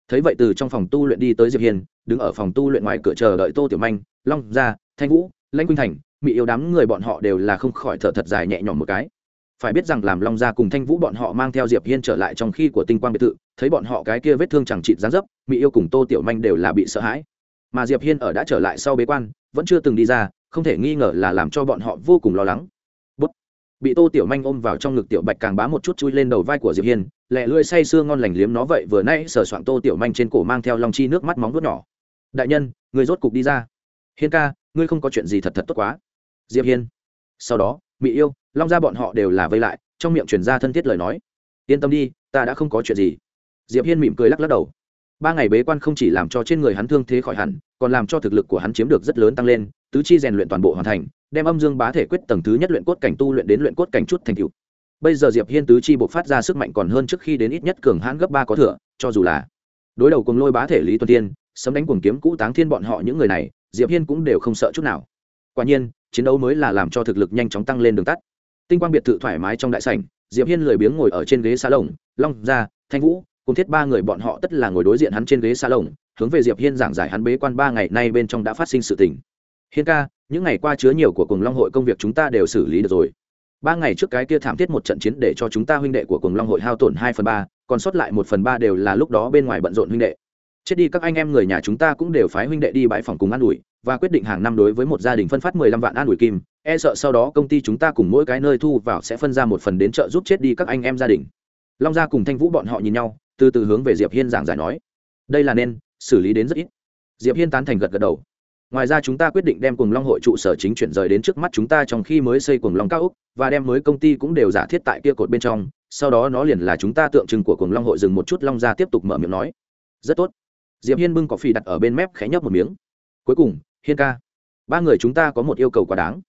Thấy vậy từ trong phòng tu luyện đi tới diệp hiền đứng ở phòng tu luyện ngoài cửa chờ đợi tô tiểu manh, long gia, thanh vũ, lãnh quynh thành mỹ yêu đám người bọn họ đều là không khỏi thở thật dài nhẹ nhõm một cái. Phải biết rằng làm long gia cùng thanh vũ bọn họ mang theo diệp hiên trở lại trong khi của tinh quang biệt thự, thấy bọn họ cái kia vết thương chẳng trị dáng dấp mỹ yêu cùng tô tiểu manh đều là bị sợ hãi. Mà diệp hiên ở đã trở lại sau bế quan, vẫn chưa từng đi ra, không thể nghi ngờ là làm cho bọn họ vô cùng lo lắng. Bút. bị tô tiểu manh ôm vào trong ngực tiểu bạch càng bá một chút chui lên đầu vai của diệp hiên lẹ lưỡi say sưa ngon lành liếm nó vậy vừa nãy sờ soạn tô tiểu manh trên cổ mang theo lòng chi nước mắt móng vuốt nhỏ. Đại nhân, người rốt cục đi ra. Hiên ca, ngươi không có chuyện gì thật thật tốt quá. Diệp hiên. Sau đó mỹ yêu, long ra bọn họ đều là vây lại, trong miệng truyền ra thân thiết lời nói. Yên tâm đi, ta đã không có chuyện gì. Diệp hiên mỉm cười lắc lắc đầu. Ba ngày bế quan không chỉ làm cho trên người hắn thương thế khỏi hẳn, còn làm cho thực lực của hắn chiếm được rất lớn tăng lên, tứ chi rèn luyện toàn bộ hoàn thành, đem âm dương bá thể quyết tầng thứ nhất luyện cốt cảnh tu luyện đến luyện cốt cảnh chút thành cựu bây giờ diệp hiên tứ chi buộc phát ra sức mạnh còn hơn trước khi đến ít nhất cường hãn gấp ba có thừa, cho dù là đối đầu cùng lôi bá thể lý tuân tiên sấm đánh cuồng kiếm cũ táng thiên bọn họ những người này, diệp hiên cũng đều không sợ chút nào. Quả nhiên, chiến đấu mới là làm cho thực lực nhanh chóng tăng lên đường tắt. Tinh quang biệt thự thoải mái trong đại sảnh, diệp hiên lười biếng ngồi ở trên ghế xa lồng long gia, thanh vũ, cùng thiết ba người bọn họ tất là ngồi đối diện hắn trên ghế xa lồng hướng về diệp hiên giảng giải hắn bế quan ba ngày nay bên trong đã phát sinh sự tình. Hiên ca, những ngày qua chứa nhiều của cùng long hội công việc chúng ta đều xử lý được rồi ba ngày trước cái kia thảm thiết một trận chiến để cho chúng ta huynh đệ của cùng long hội hao tổn hai phần ba, còn sót lại một phần ba đều là lúc đó bên ngoài bận rộn huynh đệ. Chết đi các anh em người nhà chúng ta cũng đều phái huynh đệ đi bãi phòng cùng an ủi, và quyết định hàng năm đối với một gia đình phân phát mười lăm vạn an ủi kim. E sợ sau đó công ty chúng ta cùng mỗi cái nơi thu vào sẽ phân ra một phần đến chợ giúp chết đi các anh em gia đình. Long gia cùng thanh vũ bọn họ nhìn nhau, từ từ hướng về diệp hiên giảng giải nói. Đây là nên, xử lý đến rất ít. Diệp hiên tán thành gật gật đầu ngoài ra chúng ta quyết định đem cùng long hội trụ sở chính chuyển rời đến trước mắt chúng ta trong khi mới xây cùng long cao úc, và đem mới công ty cũng đều giả thiết tại kia cột bên trong, sau đó nó liền là chúng ta tượng trưng của cùng long hội dừng một chút long gia tiếp tục mở miệng nói. Rất tốt. Diệp hiên bưng cỏ phi đặt ở bên mép khẽ nhấp một miếng. Cuối cùng, hiên ca. Ba người chúng ta có một yêu cầu quá đáng.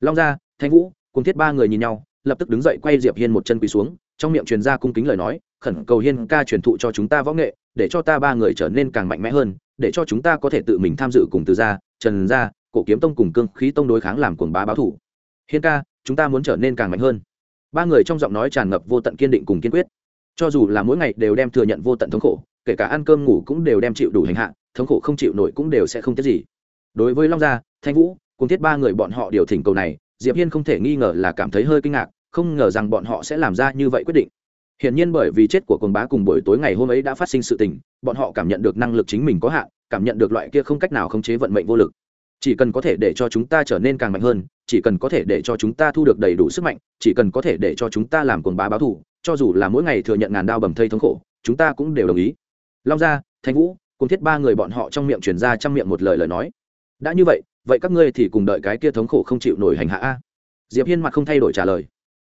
Long gia, thanh vũ, cùng thiết ba người nhìn nhau, lập tức đứng dậy quay diệp hiên một chân quỳ xuống, trong miệng truyền ra cung kính lời nói, khẩn cầu hiên ca truyền thụ cho chúng ta võ nghệ, để cho ta ba người trở nên càng mạnh mẽ hơn để cho chúng ta có thể tự mình tham dự cùng từ gia, trần gia, cổ kiếm tông cùng cương khí tông đối kháng làm cuồng bá báo thủ. Hiên ca, chúng ta muốn trở nên càng mạnh hơn. Ba người trong giọng nói tràn ngập vô tận kiên định cùng kiên quyết. Cho dù là mỗi ngày đều đem thừa nhận vô tận thống khổ, kể cả ăn cơm ngủ cũng đều đem chịu đủ hành hạ, thống khổ không chịu nổi cũng đều sẽ không tiếc gì. Đối với long gia, thanh vũ, cùng thiết ba người bọn họ điều thỉnh cầu này, diệp hiên không thể nghi ngờ là cảm thấy hơi kinh ngạc, không ngờ rằng bọn họ sẽ làm ra như vậy quyết định hiển nhiên bởi vì chết của cường bá cùng buổi tối ngày hôm ấy đã phát sinh sự tình, bọn họ cảm nhận được năng lực chính mình có hạn, cảm nhận được loại kia không cách nào khống chế vận mệnh vô lực. Chỉ cần có thể để cho chúng ta trở nên càng mạnh hơn, chỉ cần có thể để cho chúng ta thu được đầy đủ sức mạnh, chỉ cần có thể để cho chúng ta làm cường bá báo thù, cho dù là mỗi ngày thừa nhận ngàn đao bầm thây thống khổ, chúng ta cũng đều đồng ý. Long gia, thanh vũ, cùng thiết ba người bọn họ trong miệng truyền ra trong miệng một lời lời nói. Đã như vậy vậy các ngươi thì cùng đợi cái kia thống khổ không chịu nổi hành hạ a. Diệp hiên mặt không thay đổi trả lời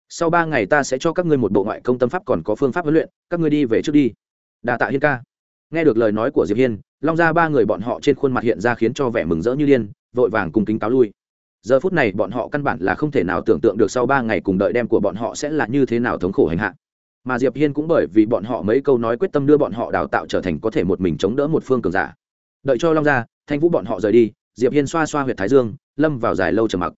sau ba ngày ta sẽ cho các ngươi một bộ ngoại công tâm pháp còn có phương pháp huấn luyện, các ngươi đi về trước đi. Đà tạ hiên ca. Nghe được lời nói của diệp hiên, long ra ba người bọn họ trên khuôn mặt hiện ra khiến cho vẻ mừng rỡ như điên, vội vàng cùng kính cáo lui. Giờ phút này bọn họ căn bản là không thể nào tưởng tượng được sau ba ngày cùng đợi đem của bọn họ sẽ là như thế nào thống khổ hành hạ. Mà diệp hiên cũng bởi vì bọn họ mấy câu nói quyết tâm đưa bọn họ đào tạo trở thành có thể một mình chống đỡ một phương cường giả. Đợi cho long gia, thanh vũ bọn họ rời đi, diệp hiên xoa xoa huyệt thái dương, lâm vào dài lâu trầm mặc.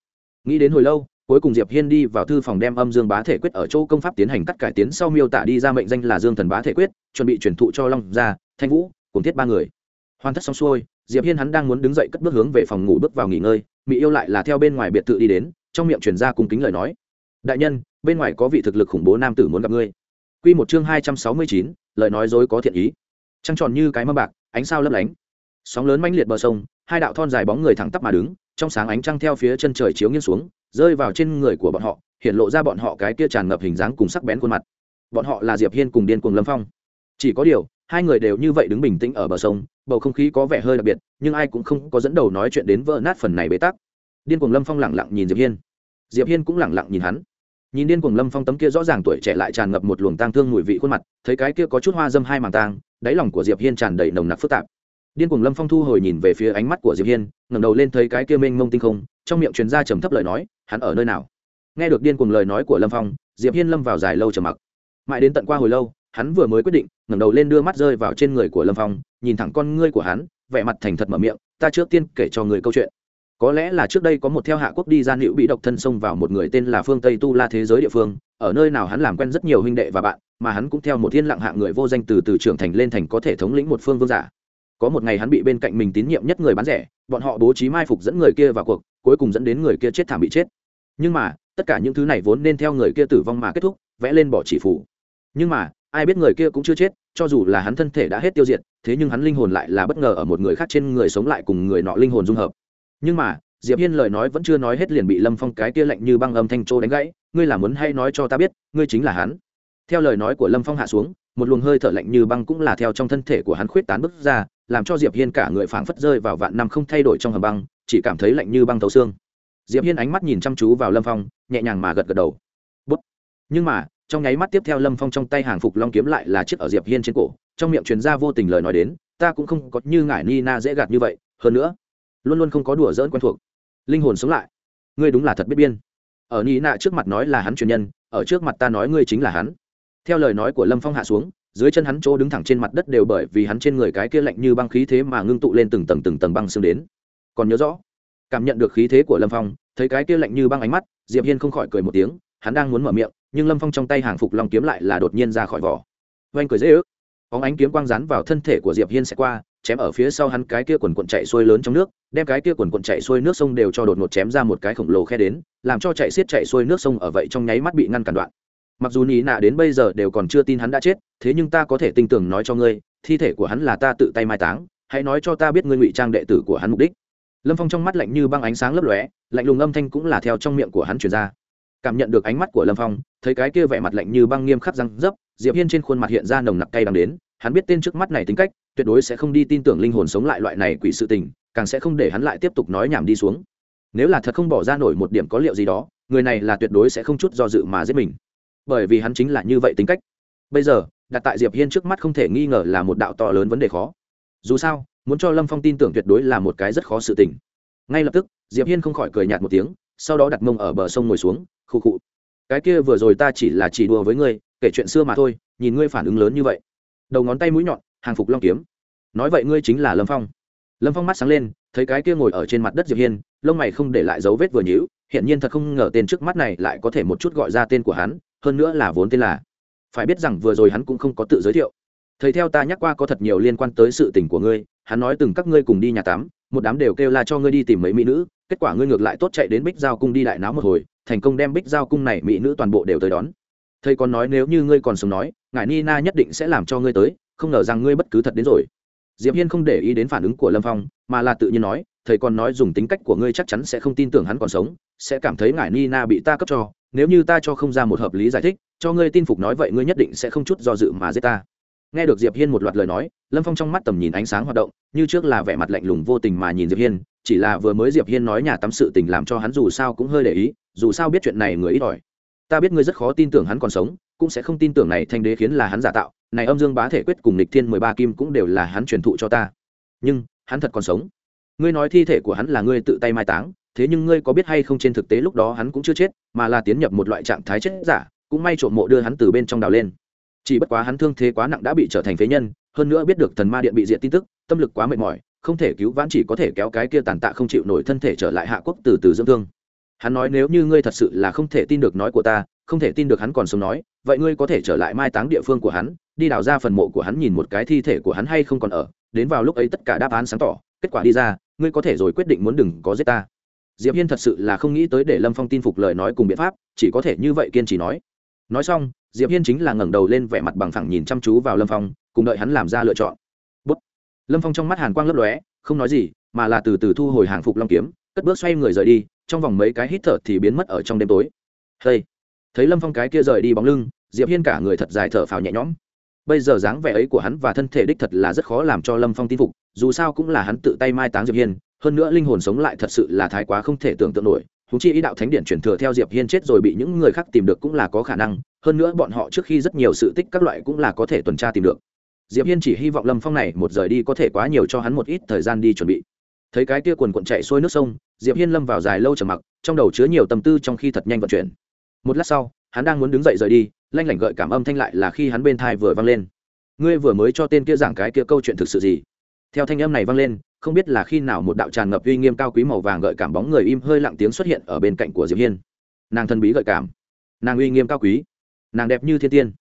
Nghĩ đến hồi lâu cuối cùng diệp hiên đi vào thư phòng đem âm dương bá thể quyết ở chỗ công pháp tiến hành cắt cải tiến sau miêu tả đi ra mệnh danh là dương thần bá thể quyết chuẩn bị truyền thụ cho long gia thanh vũ cùng thiết ba người. Hoàn tất xong xuôi diệp hiên hắn đang muốn đứng dậy cất bước hướng về phòng ngủ bước vào nghỉ ngơi mỹ yêu lại là theo bên ngoài biệt thự đi đến trong miệng truyền ra cung kính lời nói. Đại nhân bên ngoài có vị thực lực khủng bố nam tử muốn gặp ngươi. Quy một chương hai trăm sáu mươi chín, lời nói dối có thiện ý. Trăng tròn như cái mâm bạc ánh sao lấp lánh. Sóng lớn mãnh liệt bờ sông hai đạo thon dài bóng người thẳng tắp mà đứng trong sáng ánh trăng theo phía chân trời chiếu nghiêng xuống rơi vào trên người của bọn họ hiện lộ ra bọn họ cái kia tràn ngập hình dáng cùng sắc bén khuôn mặt. Bọn họ là diệp hiên cùng điên cùng lâm phong. Chỉ có điều, hai người đều như vậy đứng bình tĩnh ở bờ sông, bầu không khí có vẻ hơi đặc biệt, nhưng ai cũng không có dẫn đầu nói chuyện đến vỡ nát phần này bế tắc. Điên cùng lâm phong lẳng lặng nhìn diệp hiên. Diệp hiên cũng lẳng lặng nhìn hắn. Nhìn điên cùng lâm phong tấm kia rõ ràng tuổi trẻ lại tràn ngập một luồng tang thương mùi vị khuôn mặt, thấy cái kia có chút hoa dâm hai màng tang, đáy lòng của diệp hiên tràn đầy nồng nặc phức tạp. Điên cùng lâm phong thu hồi nhìn về phía ánh mắt của diệp hiên, ngẩng đầu lên thấy cái kia mênh mông tinh không, trong miệng truyền ra trầm thấp lời nói hắn ở nơi nào? Nghe được điên cuồng lời nói của lâm phong, diệp hiên lâm vào dài lâu trầm mặc. Mãi đến tận qua hồi lâu, hắn vừa mới quyết định, ngẩng đầu lên đưa mắt rơi vào trên người của lâm phong, nhìn thẳng con ngươi của hắn, vẻ mặt thành thật mở miệng, ta trước tiên kể cho người câu chuyện. Có lẽ là trước đây có một theo hạ quốc đi gian nữ bị độc thân xông vào một người tên là phương tây tu la thế giới địa phương, ở nơi nào hắn làm quen rất nhiều huynh đệ và bạn, mà hắn cũng theo một thiên lặng hạ người vô danh từ từ trưởng thành lên thành có thể thống lĩnh một phương vương giả. Có một ngày hắn bị bên cạnh mình tín nhiệm nhất người bán rẻ, bọn họ bố trí mai phục dẫn người kia vào cuộc, cuối cùng dẫn đến người kia chết thảm bị chết nhưng mà, tất cả những thứ này vốn nên theo người kia tử vong mà kết thúc, vẽ lên bỏ chỉ phủ. Nhưng mà, ai biết người kia cũng chưa chết, cho dù là hắn thân thể đã hết tiêu diệt, thế nhưng hắn linh hồn lại là bất ngờ ở một người khác trên người sống lại cùng người nọ linh hồn dung hợp. Nhưng mà, diệp hiên lời nói vẫn chưa nói hết liền bị lâm phong cái kia lạnh như băng âm thanh trô đánh gãy, ngươi là muốn hay nói cho ta biết, ngươi chính là hắn? Theo lời nói của lâm phong hạ xuống, một luồng hơi thở lạnh như băng cũng là theo trong thân thể của hắn khuyết tán bước ra, làm cho diệp hiên cả người phảng phất rơi vào vạn năm không thay đổi trong hầm băng, chỉ cảm thấy lạnh như băng tấu xương diệp hiên ánh mắt nhìn chăm chú vào lâm phong, nhẹ nhàng mà gật gật đầu. Bút. nhưng mà, trong nháy mắt tiếp theo lâm phong trong tay hàng phục long kiếm lại là chiếc ở diệp hiên trên cổ, trong miệng truyền ra vô tình lời nói đến, ta cũng không có như ngải ni na dễ gạt như vậy, hơn nữa, luôn luôn không có đùa dỡn quen thuộc. Linh hồn sống lại. Ngươi đúng là thật biết biên. Ở ni na trước mặt nói là hắn truyền nhân, ở trước mặt ta nói ngươi chính là hắn. Theo lời nói của lâm phong hạ xuống, dưới chân hắn chỗ đứng thẳng trên mặt đất đều bởi vì hắn trên người cái kia lạnh như băng khí thế mà ngưng tụ lên từng tầng từng tầng băng xương đến. Còn nhớ rõ cảm nhận được khí thế của lâm phong, thấy cái kia lạnh như băng ánh mắt, diệp hiên không khỏi cười một tiếng, hắn đang muốn mở miệng, nhưng lâm phong trong tay hàng phục long kiếm lại là đột nhiên ra khỏi vỏ. Oanh cười dễ ước. Óng ánh kiếm quang rán vào thân thể của diệp hiên sẽ qua, chém ở phía sau hắn cái kia quần quần chạy xuôi lớn trong nước, đem cái kia quần quần chạy xuôi nước sông đều cho đột ngột chém ra một cái khổng lồ khe đến, làm cho chạy xiết chạy xuôi nước sông ở vậy trong nháy mắt bị ngăn cản đoạn. Mặc dù nị nạ đến bây giờ đều còn chưa tin hắn đã chết, thế nhưng ta có thể tin tưởng nói cho ngươi, thi thể của hắn là ta tự tay mai táng, hãy nói cho ta biết ngươi ngụy trang đệ tử của hắn mục đích lâm phong trong mắt lạnh như băng ánh sáng lấp lóe, lạnh lùng âm thanh cũng là theo trong miệng của hắn truyền ra. Cảm nhận được ánh mắt của lâm phong, thấy cái kia vẻ mặt lạnh như băng nghiêm khắc răng dấp, diệp hiên trên khuôn mặt hiện ra nồng nặc cay đắng đến, hắn biết tên trước mắt này tính cách, tuyệt đối sẽ không đi tin tưởng linh hồn sống lại loại này quỷ sự tình, càng sẽ không để hắn lại tiếp tục nói nhảm đi xuống. Nếu là thật không bỏ ra nổi một điểm có liệu gì đó, người này là tuyệt đối sẽ không chút do dự mà giết mình. Bởi vì hắn chính là như vậy tính cách. Bây giờ, đặt tại diệp hiên trước mắt không thể nghi ngờ là một đạo to lớn vấn đề khó. Dù sao muốn cho lâm phong tin tưởng tuyệt đối là một cái rất khó sự tình ngay lập tức diệp hiên không khỏi cười nhạt một tiếng sau đó đặt mông ở bờ sông ngồi xuống khụ khụ cái kia vừa rồi ta chỉ là chỉ đùa với ngươi kể chuyện xưa mà thôi nhìn ngươi phản ứng lớn như vậy đầu ngón tay mũi nhọn hàng phục long kiếm nói vậy ngươi chính là lâm phong lâm phong mắt sáng lên thấy cái kia ngồi ở trên mặt đất diệp hiên lông mày không để lại dấu vết vừa nhíu hiện nhiên thật không ngờ tên trước mắt này lại có thể một chút gọi ra tên của hắn hơn nữa là vốn tên là phải biết rằng vừa rồi hắn cũng không có tự giới thiệu thầy theo ta nhắc qua có thật nhiều liên quan tới sự tình của ngươi hắn nói từng các ngươi cùng đi nhà tắm, một đám đều kêu la cho ngươi đi tìm mấy mỹ nữ, kết quả ngươi ngược lại tốt chạy đến bích giao cung đi đại náo một hồi, thành công đem bích giao cung này mỹ nữ toàn bộ đều tới đón. Thầy còn nói nếu như ngươi còn sống nói, ngài nina nhất định sẽ làm cho ngươi tới, không ngờ rằng ngươi bất cứ thật đến rồi. Diệp hiên không để ý đến phản ứng của lâm phong, mà là tự nhiên nói, thầy còn nói dùng tính cách của ngươi chắc chắn sẽ không tin tưởng hắn còn sống, sẽ cảm thấy ngài nina bị ta cấp cho, nếu như ta cho không ra một hợp lý giải thích, cho ngươi tin phục nói vậy ngươi nhất định sẽ không chút do dự mà giết ta nghe được diệp hiên một loạt lời nói, lâm phong trong mắt tầm nhìn ánh sáng hoạt động, như trước là vẻ mặt lạnh lùng vô tình mà nhìn diệp hiên, chỉ là vừa mới diệp hiên nói nhà tắm sự tình làm cho hắn dù sao cũng hơi để ý, dù sao biết chuyện này người ít ỏi. Ta biết ngươi rất khó tin tưởng hắn còn sống, cũng sẽ không tin tưởng này thanh đế khiến là hắn giả tạo, này âm dương bá thể quyết cùng lịch thiên mười ba kim cũng đều là hắn truyền thụ cho ta. Nhưng, hắn thật còn sống. Ngươi nói thi thể của hắn là ngươi tự tay mai táng, thế nhưng ngươi có biết hay không trên thực tế lúc đó hắn cũng chưa chết, mà là tiến nhập một loại trạng thái chết giả, cũng may trộm mộ đưa hắn từ bên trong đào lên chỉ bất quá hắn thương thế quá nặng đã bị trở thành phế nhân, hơn nữa biết được thần ma điện bị diện tin tức, tâm lực quá mệt mỏi, không thể cứu vãn chỉ có thể kéo cái kia tàn tạ không chịu nổi thân thể trở lại hạ quốc từ từ dưỡng thương. Hắn nói nếu như ngươi thật sự là không thể tin được nói của ta, không thể tin được hắn còn sống nói, vậy ngươi có thể trở lại mai táng địa phương của hắn, đi đào ra phần mộ của hắn nhìn một cái thi thể của hắn hay không còn ở, đến vào lúc ấy tất cả đáp án sáng tỏ, kết quả đi ra, ngươi có thể rồi quyết định muốn đừng có giết ta. Diệp hiên thật sự là không nghĩ tới để lâm phong tin phục lời nói cùng biện pháp, chỉ có thể như vậy kiên trì nói nói xong, diệp hiên chính là ngẩng đầu lên vẻ mặt bằng phẳng nhìn chăm chú vào lâm phong, cùng đợi hắn làm ra lựa chọn Bút. lâm phong trong mắt hàn quang lấp lóe, không nói gì, mà là từ từ thu hồi hàng phục long kiếm, cất bước xoay người rời đi, trong vòng mấy cái hít thở thì biến mất ở trong đêm tối hey. thấy lâm phong cái kia rời đi bóng lưng, diệp hiên cả người thật dài thở phào nhẹ nhõm bây giờ dáng vẻ ấy của hắn và thân thể đích thật là rất khó làm cho lâm phong tin phục, dù sao cũng là hắn tự tay mai táng diệp hiên, hơn nữa linh hồn sống lại thật sự là thái quá không thể tưởng tượng nổi húng chi ý đạo thánh điện truyền thừa theo diệp hiên chết rồi bị những người khác tìm được cũng là có khả năng, hơn nữa bọn họ trước khi rất nhiều sự tích các loại cũng là có thể tuần tra tìm được. Diệp hiên chỉ hy vọng lâm phong này một rời đi có thể quá nhiều cho hắn một ít thời gian đi chuẩn bị. Thấy cái tia quần quận chạy xuôi nước sông, diệp hiên lâm vào dài lâu trầm mặc, trong đầu chứa nhiều tâm tư trong khi thật nhanh vận chuyển. Một lát sau, hắn đang muốn đứng dậy rời đi, lanh lảnh gợi cảm âm thanh lại là khi hắn bên thai vừa vang lên. Ngươi vừa mới cho tên kia giảng cái kia câu chuyện thực sự gì? Theo thanh âm này vang lên không biết là khi nào một đạo tràn ngập uy nghiêm cao quý màu vàng gợi cảm bóng người im hơi lặng tiếng xuất hiện ở bên cạnh của diệp hiên. Nàng thân bí gợi cảm. Nàng uy nghiêm cao quý. Nàng đẹp như thiên tiên.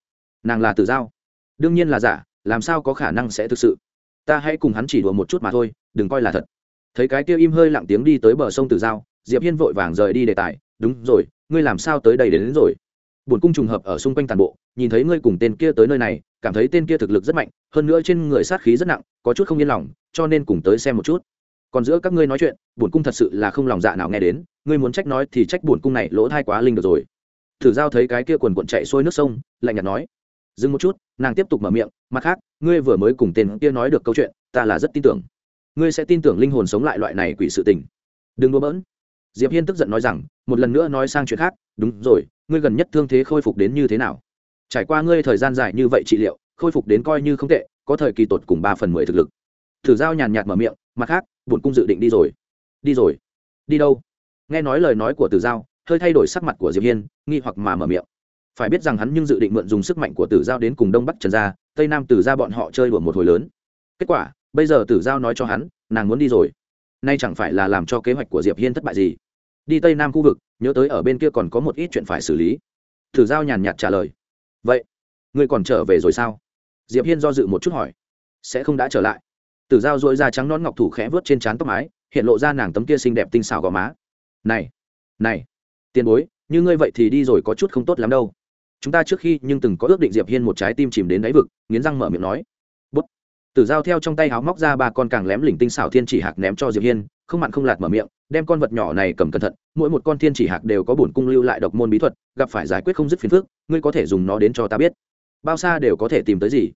Nàng là tử giao. Đương nhiên là giả làm sao có khả năng sẽ thực sự? Ta hãy cùng hắn chỉ đùa một chút mà thôi đừng coi là thật. Thấy cái kia im hơi lặng tiếng đi tới bờ sông tử giao diệp hiên vội vàng rời đi đề tài. Đúng rồi ngươi làm sao tới đây đến, đến rồi? Buồn cung trùng hợp ở xung quanh toàn bộ, nhìn thấy ngươi cùng tên kia tới nơi này, cảm thấy tên kia thực lực rất mạnh, hơn nữa trên người sát khí rất nặng, có chút không yên lòng, cho nên cùng tới xem một chút. Còn giữa các ngươi nói chuyện buồn cung thật sự là không lòng dạ nào nghe đến, ngươi muốn trách nói thì trách buồn cung này lỗ thai quá linh được rồi. Thử giao thấy cái kia quần quần chạy xuôi nước sông, lạnh nhạt nói. Dừng một chút, nàng tiếp tục mở miệng, mặt khác, ngươi vừa mới cùng tên kia nói được câu chuyện, ta là rất tin tưởng. Ngươi sẽ tin tưởng linh hồn sống lại loại này quỷ sự tình. Đừng đùa bỡn. Diệp hiên tức giận nói rằng, một lần nữa nói sang chuyện khác. Đúng rồi ngươi gần nhất thương thế khôi phục đến như thế nào? Trải qua ngươi thời gian dài như vậy trị liệu, khôi phục đến coi như không tệ, có thời kỳ tột cùng ba phần mười thực lực. Thử giao nhàn nhạt mở miệng, mặt khác, bổn cung dự định đi rồi. Đi rồi. Đi đâu? Nghe nói lời nói của tử giao, hơi thay đổi sắc mặt của diệp hiên, nghi hoặc mà mở miệng. Phải biết rằng hắn nhưng dự định mượn dùng sức mạnh của tử giao đến cùng đông bắc trần gia, tây nam tử gia bọn họ chơi đùa một hồi lớn. Kết quả, bây giờ tử giao nói cho hắn, nàng muốn đi rồi. Nay chẳng phải là làm cho kế hoạch của diệp hiên thất bại gì đi tây nam khu vực, nhớ tới ở bên kia còn có một ít chuyện phải xử lý. Tử giao nhàn nhạt trả lời. Vậy, ngươi còn trở về rồi sao? Diệp hiên do dự một chút hỏi. Sẽ không đã trở lại. Tử giao dội ra trắng nón ngọc thủ khẽ vớt trên trán tóc mái, hiện lộ ra nàng tấm kia xinh đẹp tinh xảo gò má. Này này, tiền bối, như ngươi vậy thì đi rồi có chút không tốt lắm đâu. Chúng ta trước khi nhưng từng có ước định diệp hiên một trái tim chìm đến đáy vực, nghiến răng mở miệng nói. Bút. Tử giao theo trong tay háo móc ra ba con càng lém lỉnh tinh xảo thiên chỉ hạc ném cho diệp hiên, không mặn không lạt mở miệng đem con vật nhỏ này cầm cẩn thận, mỗi một con thiên chỉ hạc đều có bổn cung lưu lại độc môn bí thuật, gặp phải giải quyết không dứt phiền phức, ngươi có thể dùng nó đến cho ta biết. Bao xa đều có thể tìm tới gì?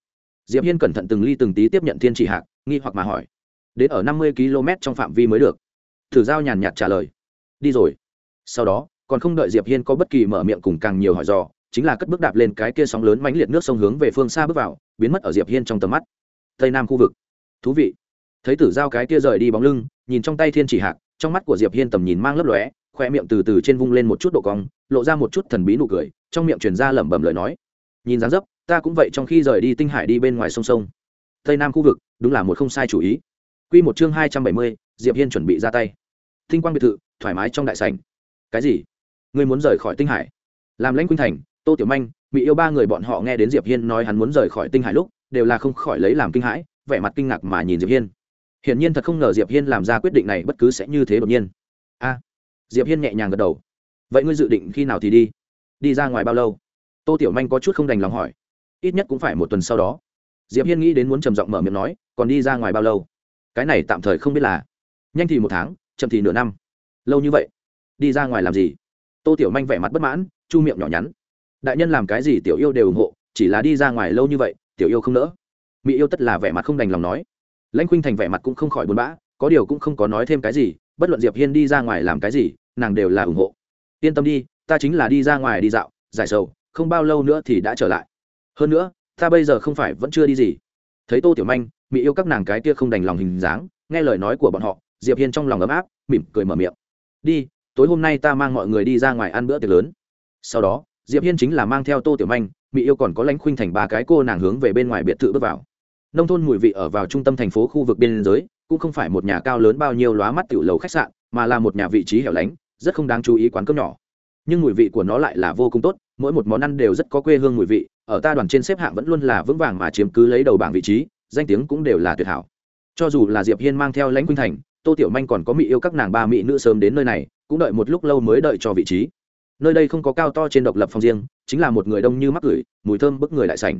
Diệp hiên cẩn thận từng ly từng tí tiếp nhận thiên chỉ hạc, nghi hoặc mà hỏi. Đến ở năm mươi km trong phạm vi mới được. Thử giao nhàn nhạt trả lời. Đi rồi. Sau đó, còn không đợi diệp hiên có bất kỳ mở miệng cùng càng nhiều hỏi dò, chính là cất bước đạp lên cái kia sóng lớn mãnh liệt nước sông hướng về phương xa bước vào, biến mất ở diệp hiên trong tầm mắt. Tây nam khu vực. Thú vị. Thấy tử giao cái kia rời đi bóng lưng, nhìn trong tay thiên chỉ hạc trong mắt của diệp hiên tầm nhìn mang lấp lóe khoe miệng từ từ trên vung lên một chút độ cong lộ ra một chút thần bí nụ cười trong miệng truyền ra lẩm bẩm lời nói. Nhìn dáng dấp ta cũng vậy trong khi rời đi tinh hải đi bên ngoài sông sông. Tây nam khu vực đúng là một không sai chủ ý. Quy một chương hai trăm bảy mươi, diệp hiên chuẩn bị ra tay. Tinh quang biệt thự thoải mái trong đại sảnh. Cái gì? Ngươi muốn rời khỏi tinh hải? Làm lãnh quynh thành tô tiểu manh bị yêu ba người bọn họ nghe đến diệp hiên nói hắn muốn rời khỏi tinh hải lúc đều là không khỏi lấy làm kinh hãi vẻ mặt kinh ngạc mà nhìn diệp hiên hiển nhiên thật không ngờ diệp hiên làm ra quyết định này bất cứ sẽ như thế đột nhiên. A à, diệp hiên nhẹ nhàng gật đầu. Vậy ngươi dự định khi nào thì đi? Đi ra ngoài bao lâu? Tô tiểu manh có chút không đành lòng hỏi. Ít nhất cũng phải một tuần sau đó. Diệp hiên nghĩ đến muốn trầm giọng mở miệng nói, còn đi ra ngoài bao lâu? Cái này tạm thời không biết là nhanh thì một tháng, chậm thì nửa năm. Lâu như vậy, đi ra ngoài làm gì? Tô tiểu manh vẻ mặt bất mãn, chu miệng nhỏ nhắn. Đại nhân làm cái gì tiểu yêu đều ủng hộ, chỉ là đi ra ngoài lâu như vậy, tiểu yêu không nỡ. Mỹ yêu tất là vẻ mặt không đành lòng nói lãnh khuynh thành vẻ mặt cũng không khỏi buồn bã, có điều cũng không có nói thêm cái gì, bất luận diệp hiên đi ra ngoài làm cái gì, nàng đều là ủng hộ. Yên tâm đi, ta chính là đi ra ngoài đi dạo, giải sầu, không bao lâu nữa thì đã trở lại. Hơn nữa, ta bây giờ không phải vẫn chưa đi gì. Thấy tô tiểu manh mỹ yêu các nàng cái kia không đành lòng hình dáng, nghe lời nói của bọn họ, diệp hiên trong lòng ấm áp, mỉm cười mở miệng. Đi, tối hôm nay ta mang mọi người đi ra ngoài ăn bữa tiệc lớn. Sau đó, diệp hiên chính là mang theo tô tiểu manh mỹ yêu còn có lãnh khuynh thành ba cái cô nàng hướng về bên ngoài biệt thự bước vào nông thôn mùi vị ở vào trung tâm thành phố khu vực biên giới, cũng không phải một nhà cao lớn bao nhiêu lóa mắt tiểu lầu khách sạn, mà là một nhà vị trí hẻo lánh, rất không đáng chú ý quán cơm nhỏ. Nhưng mùi vị của nó lại là vô cùng tốt, mỗi một món ăn đều rất có quê hương mùi vị, ở ta đoàn trên xếp hạng vẫn luôn là vững vàng mà chiếm cứ lấy đầu bảng vị trí, danh tiếng cũng đều là tuyệt hảo. Cho dù là diệp hiên mang theo lãnh quynh thành, tô tiểu manh còn có mỹ yêu các nàng ba mỹ nữ sớm đến nơi này, cũng đợi một lúc lâu mới đợi cho vị trí. Nơi đây không có cao to trên độc lập phòng riêng, chính là một người đông như mắc gửi mùi thơm bức người đại sảnh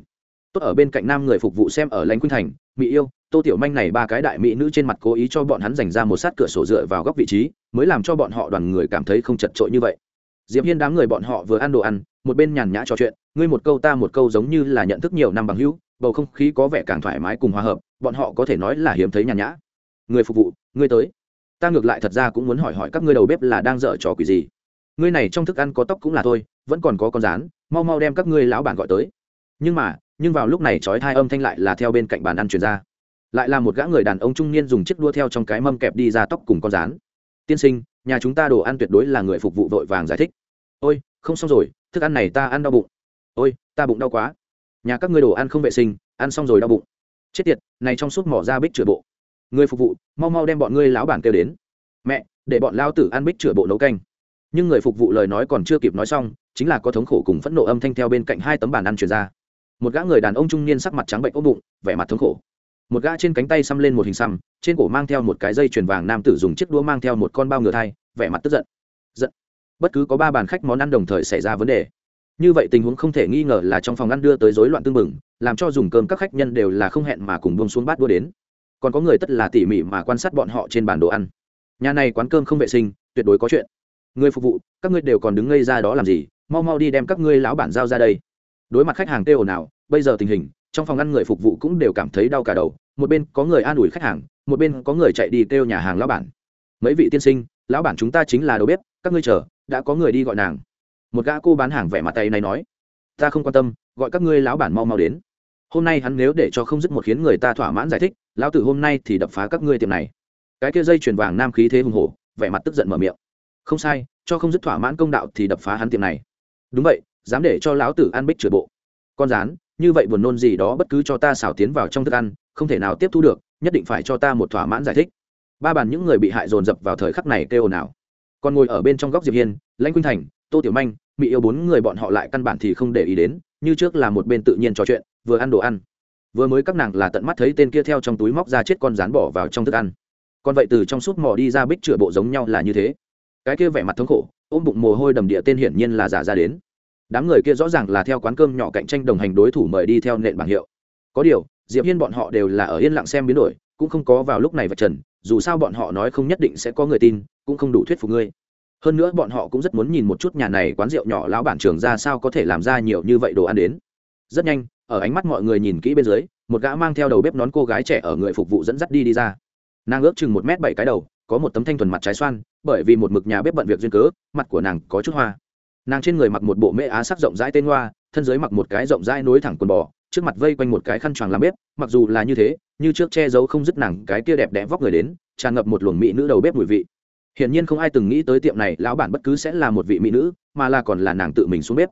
tốt ở bên cạnh nam người phục vụ xem ở lãnh quynh thành, mỹ yêu, tô tiểu manh này ba cái đại mỹ nữ trên mặt cố ý cho bọn hắn dành ra một sát cửa sổ dựa vào góc vị trí, mới làm cho bọn họ đoàn người cảm thấy không chật trội như vậy. Diệp hiên đám người bọn họ vừa ăn đồ ăn, một bên nhàn nhã trò chuyện, ngươi một câu ta một câu giống như là nhận thức nhiều năm bằng hữu, bầu không khí có vẻ càng thoải mái cùng hòa hợp, bọn họ có thể nói là hiếm thấy nhàn nhã. Người phục vụ, ngươi tới. Ta ngược lại thật ra cũng muốn hỏi hỏi các ngươi đầu bếp là đang dở trò quỷ gì. Ngươi này trong thức ăn có tóc cũng là thôi, vẫn còn có con rán, mau mau đem các ngươi lão bản gọi tới. Nhưng mà nhưng vào lúc này chói thai âm thanh lại là theo bên cạnh bàn ăn truyền ra. Lại là một gã người đàn ông trung niên dùng chiếc đua theo trong cái mâm kẹp đi ra tóc cùng con rán. Tiên sinh, nhà chúng ta đồ ăn tuyệt đối là người phục vụ vội vàng giải thích. Ôi, không xong rồi, thức ăn này ta ăn đau bụng. Ôi, ta bụng đau quá. Nhà các ngươi đồ ăn không vệ sinh, ăn xong rồi đau bụng. Chết tiệt, này trong suốt mỏ ra bích chữa bộ. Người phục vụ, mau mau đem bọn ngươi lão bản kêu đến. Mẹ, để bọn lao tử ăn bích chữa bộ nấu canh. Nhưng người phục vụ lời nói còn chưa kịp nói xong, chính là có thống khổ cùng phẫn nộ âm thanh theo bên cạnh hai tấm bàn ăn truyền ra một gã người đàn ông trung niên sắc mặt trắng bệnh ốm bụng vẻ mặt thống khổ. Một gã trên cánh tay xăm lên một hình xăm trên cổ mang theo một cái dây chuyền vàng nam tử dùng chiếc đũa mang theo một con bao ngựa thai vẻ mặt tức giận. Giận. Bất cứ có ba bàn khách món ăn đồng thời xảy ra vấn đề. Như vậy tình huống không thể nghi ngờ là trong phòng ăn đưa tới rối loạn tương bừng, làm cho dùng cơm các khách nhân đều là không hẹn mà cùng buông xuống bát đua đến. Còn có người tất là tỉ mỉ mà quan sát bọn họ trên bàn đồ ăn. Nhà này quán cơm không vệ sinh tuyệt đối có chuyện. Người phục vụ các ngươi đều còn đứng ngây ra đó làm gì? Mau mau đi đem các ngươi lão bản giao ra đây đối mặt khách hàng kêu ồn ào, bây giờ tình hình, trong phòng ăn người phục vụ cũng đều cảm thấy đau cả đầu. Một bên có người an ủi khách hàng, một bên có người chạy đi kêu nhà hàng lão bản. Mấy vị tiên sinh, lão bản chúng ta chính là đầu bếp, các ngươi chờ, đã có người đi gọi nàng. Một gã cô bán hàng vẻ mặt tay này nói. Ta không quan tâm, gọi các ngươi lão bản mau mau đến. Hôm nay hắn nếu để cho không dứt một khiến người ta thỏa mãn giải thích, lão tử hôm nay thì đập phá các ngươi tiệm này. Cái kia dây chuyền vàng nam khí thế hùng hổ, vẻ mặt tức giận mở miệng. Không sai, cho không dứt thỏa mãn công đạo thì đập phá hắn tiệm này. Đúng vậy dám để cho lão tử ăn bích chửa bộ. Con rán như vậy buồn nôn gì đó bất cứ cho ta xảo tiến vào trong thức ăn không thể nào tiếp thu được nhất định phải cho ta một thỏa mãn giải thích. Ba bàn những người bị hại dồn dập vào thời khắc này kêu nào, còn ngồi ở bên trong góc diệp hiên lãnh quynh thành tô tiểu manh mỹ yêu bốn người bọn họ lại căn bản thì không để ý đến như trước là một bên tự nhiên trò chuyện vừa ăn đồ ăn. Vừa mới các nàng là tận mắt thấy tên kia theo trong túi móc ra chết con rán bỏ vào trong thức ăn. Còn vậy từ trong suốt mỏ đi ra bích chữa bộ giống nhau là như thế. Cái kia vẻ mặt thống khổ ôm bụng mồ hôi đầm địa tên hiển nhiên là giả ra đến đám người kia rõ ràng là theo quán cơm nhỏ cạnh tranh đồng hành đối thủ mời đi theo nện bảng hiệu. Có điều, diệp hiên bọn họ đều là ở yên lặng xem biến đổi, cũng không có vào lúc này vật trần, dù sao bọn họ nói không nhất định sẽ có người tin, cũng không đủ thuyết phục ngươi. Hơn nữa bọn họ cũng rất muốn nhìn một chút nhà này quán rượu nhỏ lão bản trường ra sao có thể làm ra nhiều như vậy đồ ăn đến. Rất nhanh, ở ánh mắt mọi người nhìn kỹ bên dưới, một gã mang theo đầu bếp nón cô gái trẻ ở người phục vụ dẫn dắt đi đi ra. Nàng ước chừng một m bảy cái đầu, có một tấm thanh thuần mặt trái xoan, bởi vì một mực nhà bếp bận việc duyên cớ, mặt của nàng có chút hoa nàng trên người mặc một bộ mễ á sắc rộng rãi tên hoa, thân dưới mặc một cái rộng rãi nối thẳng quần bò, trước mặt vây quanh một cái khăn choàng làm bếp, mặc dù là như thế, như trước che giấu không dứt nàng cái kia đẹp đẽ vóc người đến, tràn ngập một luồng mỹ nữ đầu bếp mùi vị. Hiển nhiên không ai từng nghĩ tới tiệm này, lão bản bất cứ sẽ là một vị mỹ nữ, mà là còn là nàng tự mình xuống bếp.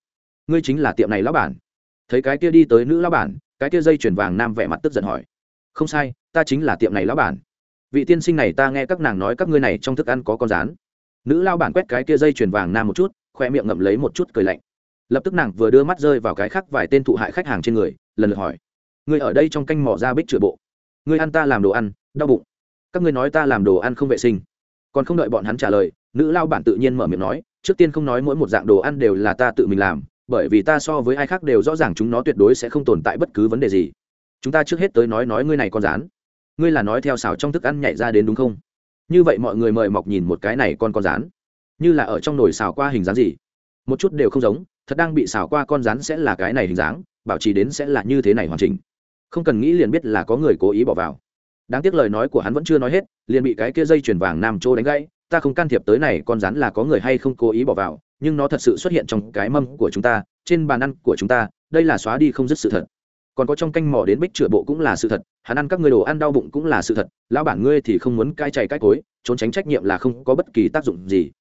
Ngươi chính là tiệm này lão bản. Thấy cái kia đi tới nữ lão bản, cái kia dây chuyền vàng nam vẻ mặt tức giận hỏi. Không sai, ta chính là tiệm này lão bản. Vị tiên sinh này ta nghe các nàng nói các ngươi này trong thức ăn có con rán. Nữ lao bản quét cái kia dây chuyền vàng nam một chút khoe miệng ngậm lấy một chút cười lạnh. Lập tức nàng vừa đưa mắt rơi vào cái khác vài tên thụ hại khách hàng trên người, lần lượt hỏi. Người ở đây trong canh mỏ ra bích chữa bộ. Người ăn ta làm đồ ăn, đau bụng. Các ngươi nói ta làm đồ ăn không vệ sinh. Còn không đợi bọn hắn trả lời, nữ lao bản tự nhiên mở miệng nói, trước tiên không nói mỗi một dạng đồ ăn đều là ta tự mình làm, bởi vì ta so với ai khác đều rõ ràng chúng nó tuyệt đối sẽ không tồn tại bất cứ vấn đề gì. Chúng ta trước hết tới nói nói ngươi này con rán. Ngươi là nói theo xào trong thức ăn nhảy ra đến đúng không? Như vậy mọi người mời mọc nhìn một cái này con con rán như là ở trong nồi xào qua hình dáng gì. Một chút đều không giống, thật đang bị xào qua con rắn sẽ là cái này hình dáng, bảo trì đến sẽ là như thế này hoàn chỉnh. Không cần nghĩ liền biết là có người cố ý bỏ vào. Đáng tiếc lời nói của hắn vẫn chưa nói hết, liền bị cái kia dây chuyền vàng nam trô đánh gãy, ta không can thiệp tới này con rắn là có người hay không cố ý bỏ vào, nhưng nó thật sự xuất hiện trong cái mâm của chúng ta, trên bàn ăn của chúng ta, đây là xóa đi không dứt sự thật. Còn có trong canh mỏ đến bích chữa bộ cũng là sự thật, hắn ăn các người đồ ăn đau bụng cũng là sự thật, lão bản ngươi thì không muốn cai chạy cai cối, trốn tránh trách nhiệm là không có bất kỳ tác dụng gì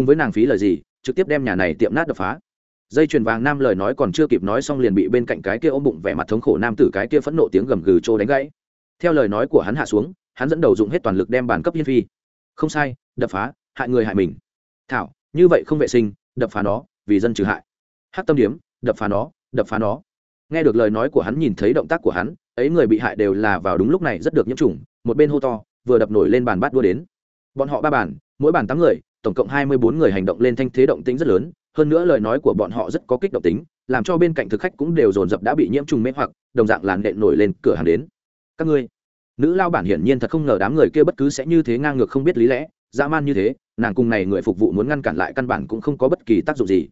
cùng với nàng phí lời gì, trực tiếp đem nhà này tiệm nát đập phá. Dây chuyền vàng nam lời nói còn chưa kịp nói xong liền bị bên cạnh cái kia ôm bụng vẻ mặt thống khổ nam tử cái kia phẫn nộ tiếng gầm gừ trô đánh gãy. Theo lời nói của hắn hạ xuống, hắn dẫn đầu dùng hết toàn lực đem bàn cấp hiên phi. Không sai, đập phá, hại người hại mình. Thảo, như vậy không vệ sinh, đập phá nó, vì dân trừ hại. Hát tâm điếm, đập phá nó, đập phá nó. Nghe được lời nói của hắn nhìn thấy động tác của hắn, ấy người bị hại đều là vào đúng lúc này rất được nhiễm trùng, một bên hô to, vừa đập nổi lên bàn bát đua đến. Bọn họ ba bàn, mỗi bàn tám người tổng cộng hai mươi bốn người hành động lên thanh thế động tính rất lớn, hơn nữa lời nói của bọn họ rất có kích động tính, làm cho bên cạnh thực khách cũng đều dồn dập đã bị nhiễm trùng mê hoặc, đồng dạng làn đệm nổi lên cửa hàng đến. Các ngươi, nữ lao bản hiển nhiên thật không ngờ đám người kia bất cứ sẽ như thế ngang ngược không biết lý lẽ, dã man như thế, nàng cùng này người phục vụ muốn ngăn cản lại căn bản cũng không có bất kỳ tác dụng gì.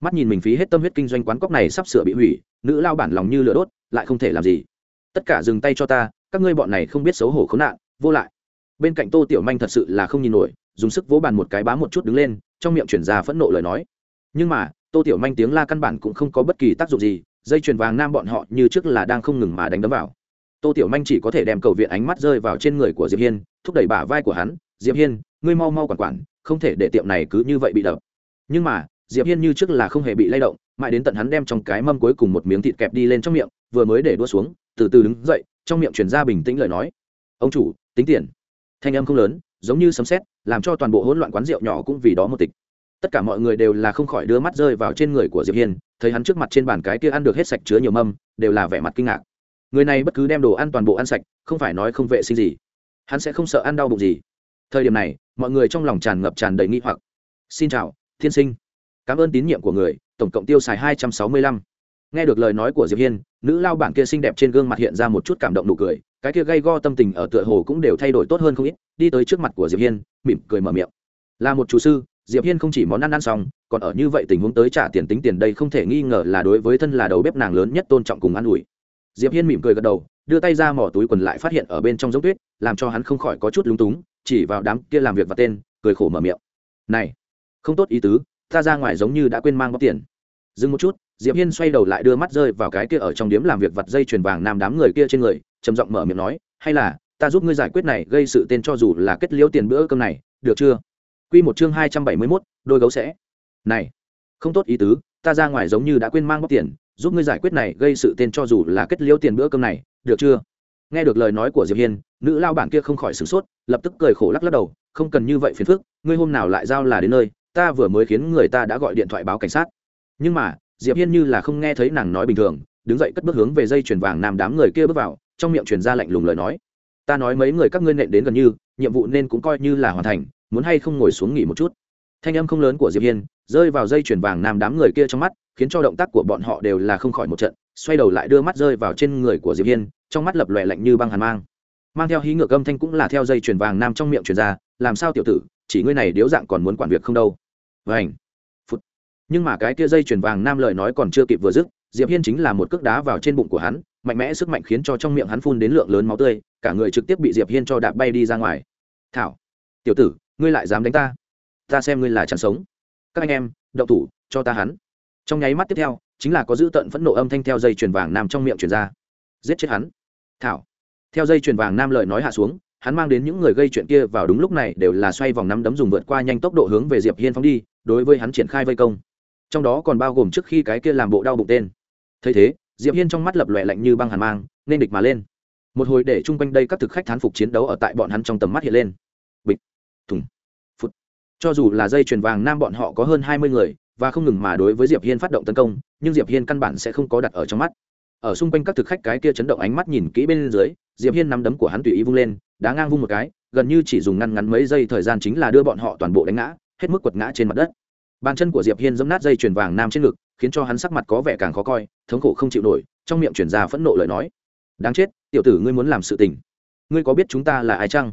Mắt nhìn mình phí hết tâm huyết kinh doanh quán cóc này sắp sửa bị hủy, nữ lao bản lòng như lửa đốt, lại không thể làm gì. Tất cả dừng tay cho ta, các ngươi bọn này không biết xấu hổ khốn nạn, vô lại. Bên cạnh tô tiểu manh thật sự là không nhìn nổi dùng sức vỗ bàn một cái bá một chút đứng lên, trong miệng chuyển ra phẫn nộ lời nói. Nhưng mà, tô tiểu manh tiếng la căn bản cũng không có bất kỳ tác dụng gì, dây chuyền vàng nam bọn họ như trước là đang không ngừng mà đánh đấm vào. Tô tiểu manh chỉ có thể đem cầu viện ánh mắt rơi vào trên người của diệp hiên, thúc đẩy bả vai của hắn, diệp hiên, ngươi mau mau quản quản, không thể để tiệm này cứ như vậy bị đập. Nhưng mà, diệp hiên như trước là không hề bị lay động, mãi đến tận hắn đem trong cái mâm cuối cùng một miếng thịt kẹp đi lên trong miệng, vừa mới để đua xuống, từ từ đứng dậy, trong miệng chuyển ra bình tĩnh lời nói. Ông chủ, tính tiền. Thanh âm không lớn, giống như sấm sét làm cho toàn bộ hỗn loạn quán rượu nhỏ cũng vì đó một tịch. Tất cả mọi người đều là không khỏi đưa mắt rơi vào trên người của diệp hiên, thấy hắn trước mặt trên bàn cái kia ăn được hết sạch chứa nhiều mâm, đều là vẻ mặt kinh ngạc. Người này bất cứ đem đồ ăn toàn bộ ăn sạch, không phải nói không vệ sinh gì. Hắn sẽ không sợ ăn đau bụng gì. Thời điểm này, mọi người trong lòng tràn ngập tràn đầy nghi hoặc. Xin chào, thiên sinh. Cảm ơn tín nhiệm của người, tổng cộng tiêu xài hai trăm sáu mươi lăm. Nghe được lời nói của diệp hiên, nữ lao bản kia xinh đẹp trên gương mặt hiện ra một chút cảm động nụ cười, cái kia gây go tâm tình ở tựa hồ cũng đều thay đổi tốt hơn không ít đi tới trước mặt của diệp hiên, mỉm cười mở miệng. Là một chủ sư, diệp hiên không chỉ món ăn ăn xong, còn ở như vậy tình huống tới trả tiền tính tiền đây không thể nghi ngờ là đối với thân là đầu bếp nàng lớn nhất tôn trọng cùng ăn ủi. Diệp hiên mỉm cười gật đầu, đưa tay ra mỏ túi quần lại phát hiện ở bên trong giống tuyết, làm cho hắn không khỏi có chút lúng túng, chỉ vào đám kia làm việc và tên, cười khổ mở miệng. Này, không tốt ý tứ, ta ra ngoài giống như đã quên mang bóc tiền. Dừng một chút, diệp hiên xoay đầu lại đưa mắt rơi vào cái kia ở trong điếm làm việc vặt dây chuyền vàng nam đám người kia trên người, trầm giọng mở miệng nói, hay là ta giúp ngươi giải quyết này gây sự tên cho dù là kết liễu tiền bữa cơm này được chưa? Quy một chương hai trăm bảy mươi 271, đôi gấu sẽ. Này không tốt ý tứ ta ra ngoài giống như đã quên mang bóc tiền giúp ngươi giải quyết này gây sự tên cho dù là kết liễu tiền bữa cơm này được chưa? Nghe được lời nói của diệp hiên nữ lao bản kia không khỏi sửng sốt lập tức cười khổ lắc lắc đầu không cần như vậy phiền phức ngươi hôm nào lại giao là đến nơi ta vừa mới khiến người ta đã gọi điện thoại báo cảnh sát. Nhưng mà diệp hiên như là không nghe thấy nàng nói bình thường đứng dậy cất bước hướng về dây chuyền vàng nam đám người kia bước vào trong miệng truyền ra lạnh lùng lời nói ta nói mấy người các ngươi nện đến gần như, nhiệm vụ nên cũng coi như là hoàn thành, muốn hay không ngồi xuống nghỉ một chút. Thanh âm không lớn của diệp hiên, rơi vào dây chuyền vàng nam đám người kia trong mắt, khiến cho động tác của bọn họ đều là không khỏi một trận, xoay đầu lại đưa mắt rơi vào trên người của diệp hiên, trong mắt lập lòe lạnh như băng hàn mang. Mang theo hí ngược âm thanh cũng là theo dây chuyền vàng nam trong miệng truyền ra, làm sao tiểu tử, chỉ ngươi này điếu dạng còn muốn quản việc không đâu? Vảnh phút nhưng mà cái kia dây chuyền vàng nam lời nói còn chưa kịp vừa dứt diệp hiên chính là một cước đá vào trên bụng của hắn, mạnh mẽ sức mạnh khiến cho trong miệng hắn phun đến lượng lớn máu tươi, cả người trực tiếp bị diệp hiên cho đạp bay đi ra ngoài. Thảo, tiểu tử, ngươi lại dám đánh ta? Ta xem ngươi là chẳng sống. Các anh em, động thủ, cho ta hắn. Trong nháy mắt tiếp theo, chính là có dữ tận phẫn nộ âm thanh theo dây chuyền vàng nam trong miệng truyền ra. Giết chết hắn. Thảo. Theo dây chuyền vàng nam lời nói hạ xuống, hắn mang đến những người gây chuyện kia vào đúng lúc này đều là xoay vòng nắm đấm dùng vượt qua nhanh tốc độ hướng về diệp hiên phóng đi, đối với hắn triển khai vây công. Trong đó còn bao gồm trước khi cái kia làm bộ đau bụng tên thấy thế, diệp hiên trong mắt lập lòe lạnh như băng hàn mang, nên địch mà lên. Một hồi để chung quanh đây các thực khách thán phục chiến đấu ở tại bọn hắn trong tầm mắt hiện lên. Bịch, thùng phút cho dù là dây chuyền vàng nam bọn họ có hơn hai mươi người, và không ngừng mà đối với diệp hiên phát động tấn công, nhưng diệp hiên căn bản sẽ không có đặt ở trong mắt. Ở xung quanh các thực khách cái kia chấn động ánh mắt nhìn kỹ bên dưới, diệp hiên nắm đấm của hắn tùy ý vung lên, đá ngang vung một cái, gần như chỉ dùng ngăn ngắn mấy giây thời gian chính là đưa bọn họ toàn bộ đánh ngã, hết mức quật ngã trên mặt đất bàn chân của diệp hiên giẫm nát dây chuyền vàng nam trên ngực, khiến cho hắn sắc mặt có vẻ càng khó coi, thống khổ không chịu nổi, trong miệng chuyển ra phẫn nộ lời nói. Đáng chết, tiểu tử ngươi muốn làm sự tình. Ngươi có biết chúng ta là ai chăng?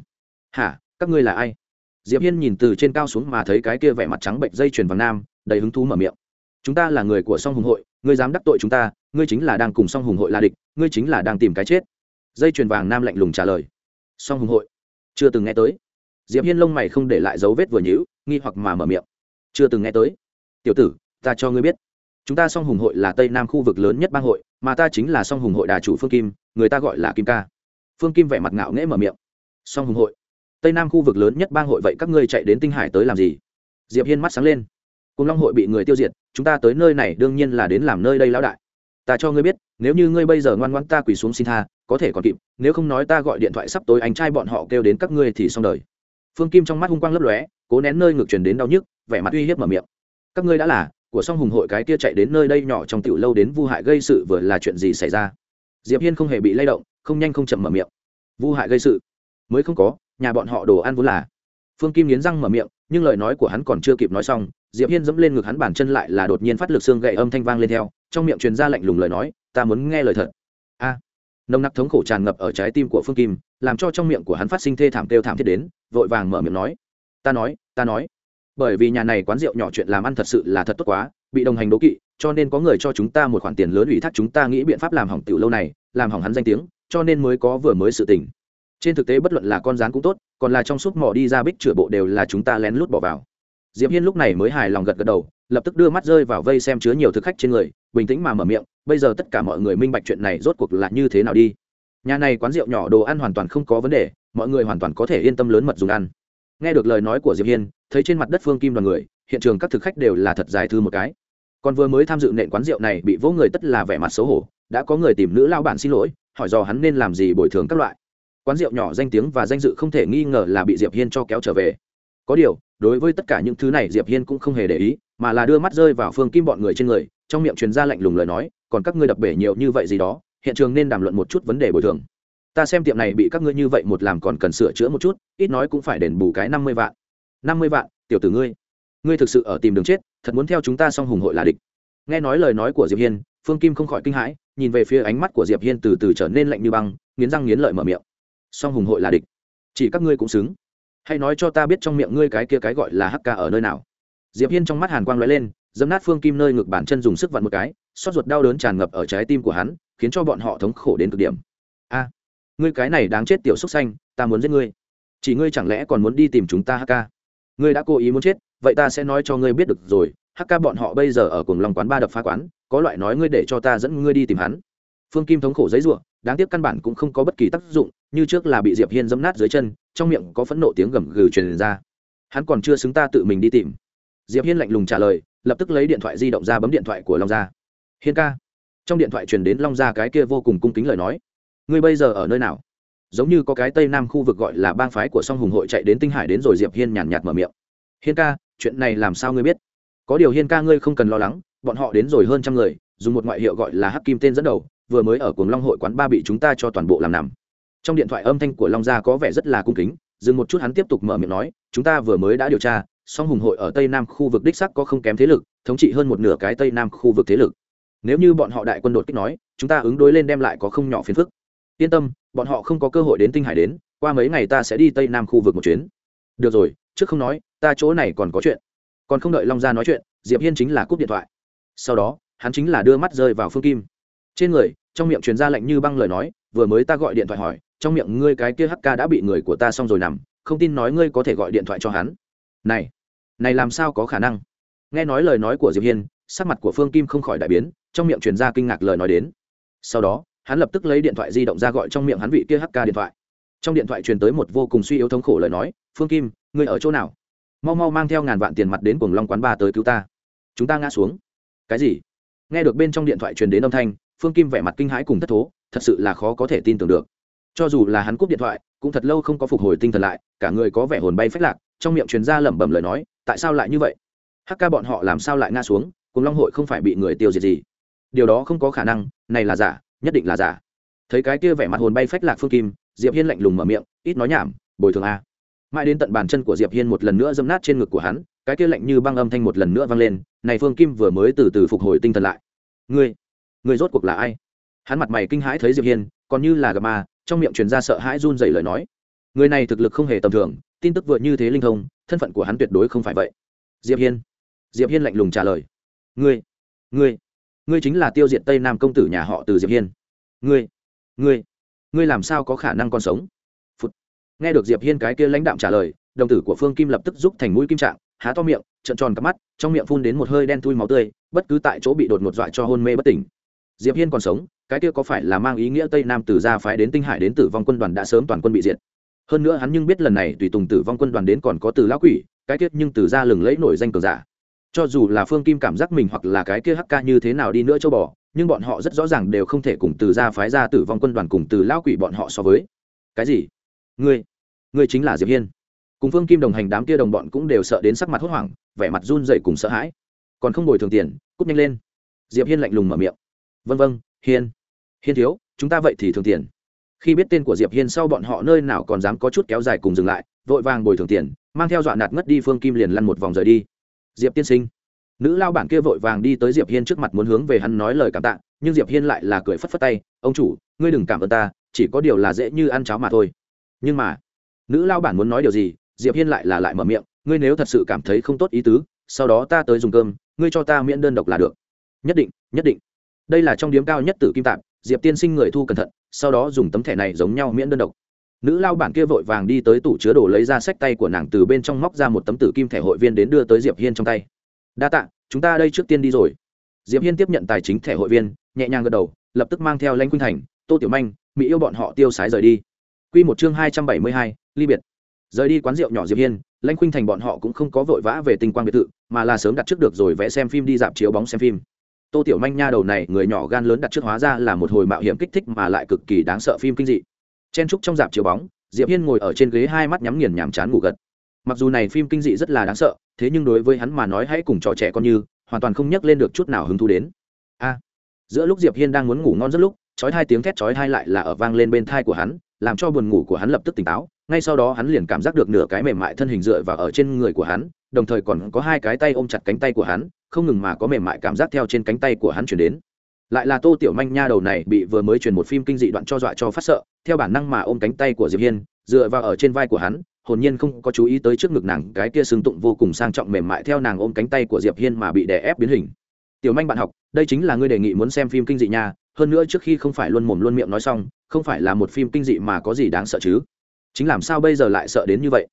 Hả, các ngươi là ai? Diệp hiên nhìn từ trên cao xuống mà thấy cái kia vẻ mặt trắng bệnh dây chuyền vàng nam, đầy hứng thú mở miệng. Chúng ta là người của song hùng hội, ngươi dám đắc tội chúng ta, ngươi chính là đang cùng song hùng hội là địch, ngươi chính là đang tìm cái chết. Dây chuyền vàng nam lạnh lùng trả lời. Song hùng hội? Chưa từng nghe tới. Diệp hiên lông mày không để lại dấu vết vừa nhữ nghi hoặc mà mở miệng chưa từng nghe tới. Tiểu tử, ta cho ngươi biết. Chúng ta song hùng hội là tây nam khu vực lớn nhất bang hội, mà ta chính là song hùng hội đà chủ phương kim, người ta gọi là kim ca. Phương kim vẻ mặt ngạo nghễ mở miệng. Song hùng hội. Tây nam khu vực lớn nhất bang hội vậy các ngươi chạy đến tinh hải tới làm gì? Diệp hiên mắt sáng lên. Cùng long hội bị người tiêu diệt, chúng ta tới nơi này đương nhiên là đến làm nơi đây lão đại. Ta cho ngươi biết, nếu như ngươi bây giờ ngoan ngoãn ta quỳ xuống xin tha, có thể còn kịp, nếu không nói ta gọi điện thoại sắp tối anh trai bọn họ kêu đến các ngươi thì xong đời. Phương kim trong mắt hung quang lấp lóe, cố nén nơi ngược truyền đến đau nhức vẻ mặt uy hiếp mở miệng. Các ngươi đã là, của song hùng hội cái kia chạy đến nơi đây nhỏ trong tiểu lâu đến vu hại gây sự vừa là chuyện gì xảy ra? Diệp hiên không hề bị lay động, không nhanh không chậm mở miệng. Vu hại gây sự? Mới không có, nhà bọn họ đồ ăn vốn là. Phương kim nghiến răng mở miệng, nhưng lời nói của hắn còn chưa kịp nói xong, diệp hiên dẫm lên ngực hắn bàn chân lại là đột nhiên phát lực xương gậy âm thanh vang lên theo, trong miệng truyền ra lạnh lùng lời nói, ta muốn nghe lời thật. A. Nồng nặc thống khổ tràn ngập ở trái tim của phương kim, làm cho trong miệng của hắn phát sinh thê thảm kêu thảm thiết đến, vội vàng mở miệng nói, ta nói ta nói bởi vì nhà này quán rượu nhỏ chuyện làm ăn thật sự là thật tốt quá, bị đồng hành đố kỵ, cho nên có người cho chúng ta một khoản tiền lớn ủy thác chúng ta nghĩ biện pháp làm hỏng tiểu lâu này, làm hỏng hắn danh tiếng, cho nên mới có vừa mới sự tình. Trên thực tế bất luận là con rán cũng tốt, còn là trong suốt mỏ đi ra bích chửa bộ đều là chúng ta lén lút bỏ vào. Diệp hiên lúc này mới hài lòng gật gật đầu, lập tức đưa mắt rơi vào vây xem chứa nhiều thực khách trên người, bình tĩnh mà mở miệng, bây giờ tất cả mọi người minh bạch chuyện này rốt cuộc là như thế nào đi. Nhà này quán rượu nhỏ đồ ăn hoàn toàn không có vấn đề, mọi người hoàn toàn có thể yên tâm lớn mật dùng ăn nghe được lời nói của diệp hiên, thấy trên mặt đất phương kim đoàn người, hiện trường các thực khách đều là thật dài thư một cái. Còn vừa mới tham dự nện quán rượu này bị vỗ người tất là vẻ mặt xấu hổ, đã có người tìm nữ lao bản xin lỗi, hỏi do hắn nên làm gì bồi thường các loại. Quán rượu nhỏ danh tiếng và danh dự không thể nghi ngờ là bị diệp hiên cho kéo trở về. Có điều, đối với tất cả những thứ này diệp hiên cũng không hề để ý, mà là đưa mắt rơi vào phương kim bọn người trên người, trong miệng truyền ra lạnh lùng lời nói, còn các ngươi đập bể nhiều như vậy gì đó, hiện trường nên đàm luận một chút vấn đề bồi thường ta xem tiệm này bị các ngươi như vậy một làm còn cần sửa chữa một chút, ít nói cũng phải đền bù cái năm mươi vạn. Năm mươi vạn, tiểu tử ngươi. Ngươi thực sự ở tìm đường chết, thật muốn theo chúng ta xong hùng hội là địch. Nghe nói lời nói của diệp hiên, phương kim không khỏi kinh hãi, nhìn về phía ánh mắt của diệp hiên từ từ trở nên lạnh như băng, nghiến răng nghiến lợi mở miệng. Song hùng hội là địch. Chỉ các ngươi cũng xứng. Hãy nói cho ta biết trong miệng ngươi cái kia cái gọi là hk ở nơi nào. Diệp hiên trong mắt hàn quang lóe lên dấm nát phương kim nơi ngực bàn chân dùng sức vặn một cái, xót ruột đau đớn tràn ngập ở trái tim của hắn, khiến cho bọn họ thống khổ đến cực điểm. A ngươi cái này đáng chết tiểu xúc xanh ta muốn giết ngươi. Chỉ ngươi chẳng lẽ còn muốn đi tìm chúng ta hk ngươi đã cố ý muốn chết, vậy ta sẽ nói cho ngươi biết được rồi hk bọn họ bây giờ ở cùng lòng quán ba đập phá quán, có loại nói ngươi để cho ta dẫn ngươi đi tìm hắn. Phương kim thống khổ giấy ruộng đáng tiếc căn bản cũng không có bất kỳ tác dụng, như trước là bị diệp hiên dẫm nát dưới chân, trong miệng có phẫn nộ tiếng gầm gừ truyền ra. Hắn còn chưa xứng ta tự mình đi tìm. Diệp hiên lạnh lùng trả lời, lập tức lấy điện thoại di động ra bấm điện thoại của long gia. Hiên ca. Trong điện thoại truyền đến long gia cái kia vô cùng cung kính lời nói ngươi bây giờ ở nơi nào? Giống như có cái tây nam khu vực gọi là bang phái của song hùng hội chạy đến tinh hải đến rồi diệp hiên nhàn nhạt mở miệng. Hiên ca, chuyện này làm sao ngươi biết? Có điều hiên ca ngươi không cần lo lắng, bọn họ đến rồi hơn trăm người, dùng một ngoại hiệu gọi là hắc kim tên dẫn đầu, vừa mới ở cuồng long hội quán ba bị chúng ta cho toàn bộ làm nằm. Trong điện thoại âm thanh của long gia có vẻ rất là cung kính, dừng một chút hắn tiếp tục mở miệng nói, chúng ta vừa mới đã điều tra, song hùng hội ở tây nam khu vực đích sắc có không kém thế lực, thống trị hơn một nửa cái tây nam khu vực thế lực. Nếu như bọn họ đại quân đột kích nói, chúng ta ứng đối lên đem lại có không nhỏ phiền phức yên tâm, bọn họ không có cơ hội đến tinh hải đến, qua mấy ngày ta sẽ đi tây nam khu vực một chuyến. Được rồi, trước không nói, ta chỗ này còn có chuyện. Còn không đợi long gia nói chuyện, diệp hiên chính là cúp điện thoại. Sau đó, hắn chính là đưa mắt rơi vào phương kim. Trên người, trong miệng truyền ra lệnh như băng lời nói, vừa mới ta gọi điện thoại hỏi, trong miệng ngươi cái kia hk đã bị người của ta xong rồi nằm, không tin nói ngươi có thể gọi điện thoại cho hắn. Này này làm sao có khả năng? Nghe nói lời nói của diệp hiên, sắc mặt của phương kim không khỏi đại biến, trong miệng truyền ra kinh ngạc lời nói đến. Sau đó hắn lập tức lấy điện thoại di động ra gọi trong miệng hắn vị kia hk điện thoại. Trong điện thoại truyền tới một vô cùng suy yếu thống khổ lời nói, phương kim, ngươi ở chỗ nào? Mau mau mang theo ngàn vạn tiền mặt đến cuồng long quán ba tới cứu ta. Chúng ta ngã xuống. Cái gì? Nghe được bên trong điện thoại truyền đến âm thanh, phương kim vẻ mặt kinh hãi cùng thất thố, thật sự là khó có thể tin tưởng được. Cho dù là hắn cúp điện thoại, cũng thật lâu không có phục hồi tinh thần lại, cả người có vẻ hồn bay phách lạc, trong miệng truyền ra lẩm bẩm lời nói, tại sao lại như vậy? Hắc ca bọn họ làm sao lại ngã xuống? Cùng long hội không phải bị người tiêu diệt gì? Điều đó không có khả năng, này là giả nhất định là giả. Thấy cái kia vẻ mặt hồn bay phách lạc phương kim, diệp hiên lạnh lùng mở miệng, ít nói nhảm, bồi thường a. Mãi đến tận bàn chân của diệp hiên một lần nữa dâm nát trên ngực của hắn, cái kia lạnh như băng âm thanh một lần nữa vang lên, này phương kim vừa mới từ từ phục hồi tinh thần lại. Ngươi ngươi rốt cuộc là ai? Hắn mặt mày kinh hãi thấy diệp hiên, còn như là gặp ma, trong miệng truyền ra sợ hãi run rẩy lời nói. Người này thực lực không hề tầm thường, tin tức vừa như thế linh thông, thân phận của hắn tuyệt đối không phải vậy. Diệp hiên diệp hiên lạnh lùng trả lời. Ngươi ngươi ngươi chính là tiêu diệt tây nam công tử nhà họ từ diệp hiên ngươi ngươi ngươi làm sao có khả năng còn sống Phụt. nghe được diệp hiên cái kia lãnh đạm trả lời đồng tử của phương kim lập tức rút thành mũi kim trạng há to miệng trợn tròn cắp mắt trong miệng phun đến một hơi đen thui máu tươi bất cứ tại chỗ bị đột ngột dọa cho hôn mê bất tỉnh diệp hiên còn sống cái kia có phải là mang ý nghĩa tây nam từ gia phái đến tinh hải đến tử vong quân đoàn đã sớm toàn quân bị diệt hơn nữa hắn nhưng biết lần này tùy tùng tử vong quân đoàn đến còn có từ lão quỷ cái kia nhưng từ gia lừng lẫy nổi danh cường giả cho dù là phương kim cảm giác mình hoặc là cái kia hắc ca như thế nào đi nữa châu bò, nhưng bọn họ rất rõ ràng đều không thể cùng từ gia phái ra tử vong quân đoàn cùng từ lão quỷ bọn họ so với. Cái gì? Ngươi ngươi chính là diệp hiên. Cùng phương kim đồng hành đám kia đồng bọn cũng đều sợ đến sắc mặt hốt hoảng, vẻ mặt run rẩy cùng sợ hãi. Còn không bồi thường tiền, cút nhanh lên. Diệp hiên lạnh lùng mở miệng. Vân vân, hiên. Hiên thiếu, chúng ta vậy thì thường tiền. Khi biết tên của diệp hiên sau bọn họ nơi nào còn dám có chút kéo dài cùng dừng lại, vội vàng bồi thường tiền, mang theo dọa nạt ngất đi phương kim liền lăn một vòng rời đi diệp tiên sinh. Nữ lao bản kia vội vàng đi tới diệp hiên trước mặt muốn hướng về hắn nói lời cảm tạ, nhưng diệp hiên lại là cười phất phất tay, ông chủ, ngươi đừng cảm ơn ta, chỉ có điều là dễ như ăn cháo mà thôi. Nhưng mà, nữ lao bản muốn nói điều gì, diệp hiên lại là lại mở miệng, ngươi nếu thật sự cảm thấy không tốt ý tứ, sau đó ta tới dùng cơm, ngươi cho ta miễn đơn độc là được. Nhất định nhất định. Đây là trong điếm cao nhất tử kim tạp, diệp tiên sinh người thu cẩn thận, sau đó dùng tấm thẻ này giống nhau miễn đơn độc nữ lao bản kia vội vàng đi tới tủ chứa đồ lấy ra sách tay của nàng từ bên trong móc ra một tấm tử kim thẻ hội viên đến đưa tới diệp hiên trong tay. Đa tạ chúng ta đây trước tiên đi rồi. Diệp hiên tiếp nhận tài chính thẻ hội viên nhẹ nhàng gật đầu lập tức mang theo lãnh quynh thành tô tiểu manh mỹ yêu bọn họ tiêu sái rời đi. Quy một chương hai trăm bảy mươi hai, ly biệt. Rời đi quán rượu nhỏ diệp hiên lãnh quynh thành bọn họ cũng không có vội vã về tinh quang biệt thự mà là sớm đặt trước được rồi vẽ xem phim đi dạp chiếu bóng xem phim. Tô tiểu manh nha đầu này người nhỏ gan lớn đặt trước hóa ra là một hồi mạo hiểm kích thích mà lại cực kỳ đáng sợ phim kinh dị chen trúc trong dạp chiếu bóng, diệp hiên ngồi ở trên ghế hai mắt nhắm nghiền nhàm chán ngủ gật. Mặc dù này phim kinh dị rất là đáng sợ, thế nhưng đối với hắn mà nói hãy cùng trò trẻ con như, hoàn toàn không nhắc lên được chút nào hứng thú đến. A. Giữa lúc diệp hiên đang muốn ngủ ngon rất lúc, chói hai tiếng thét chói hai lại là ở vang lên bên thai của hắn, làm cho buồn ngủ của hắn lập tức tỉnh táo. Ngay sau đó hắn liền cảm giác được nửa cái mềm mại thân hình dựa vào ở trên người của hắn, đồng thời còn có hai cái tay ôm chặt cánh tay của hắn, không ngừng mà có mềm mại cảm giác theo trên cánh tay của hắn chuyển đến lại là tô tiểu manh nha đầu này bị vừa mới truyền một phim kinh dị đoạn cho dọa cho phát sợ, theo bản năng mà ôm cánh tay của diệp hiên, dựa vào ở trên vai của hắn, hồn nhiên không có chú ý tới trước ngực nàng, cái kia xương tụng vô cùng sang trọng mềm mại theo nàng ôm cánh tay của diệp hiên mà bị đè ép biến hình. Tiểu manh bạn học, đây chính là ngươi đề nghị muốn xem phim kinh dị nha, hơn nữa trước khi không phải luôn mồm luôn miệng nói xong, không phải là một phim kinh dị mà có gì đáng sợ chứ? Chính làm sao bây giờ lại sợ đến như vậy?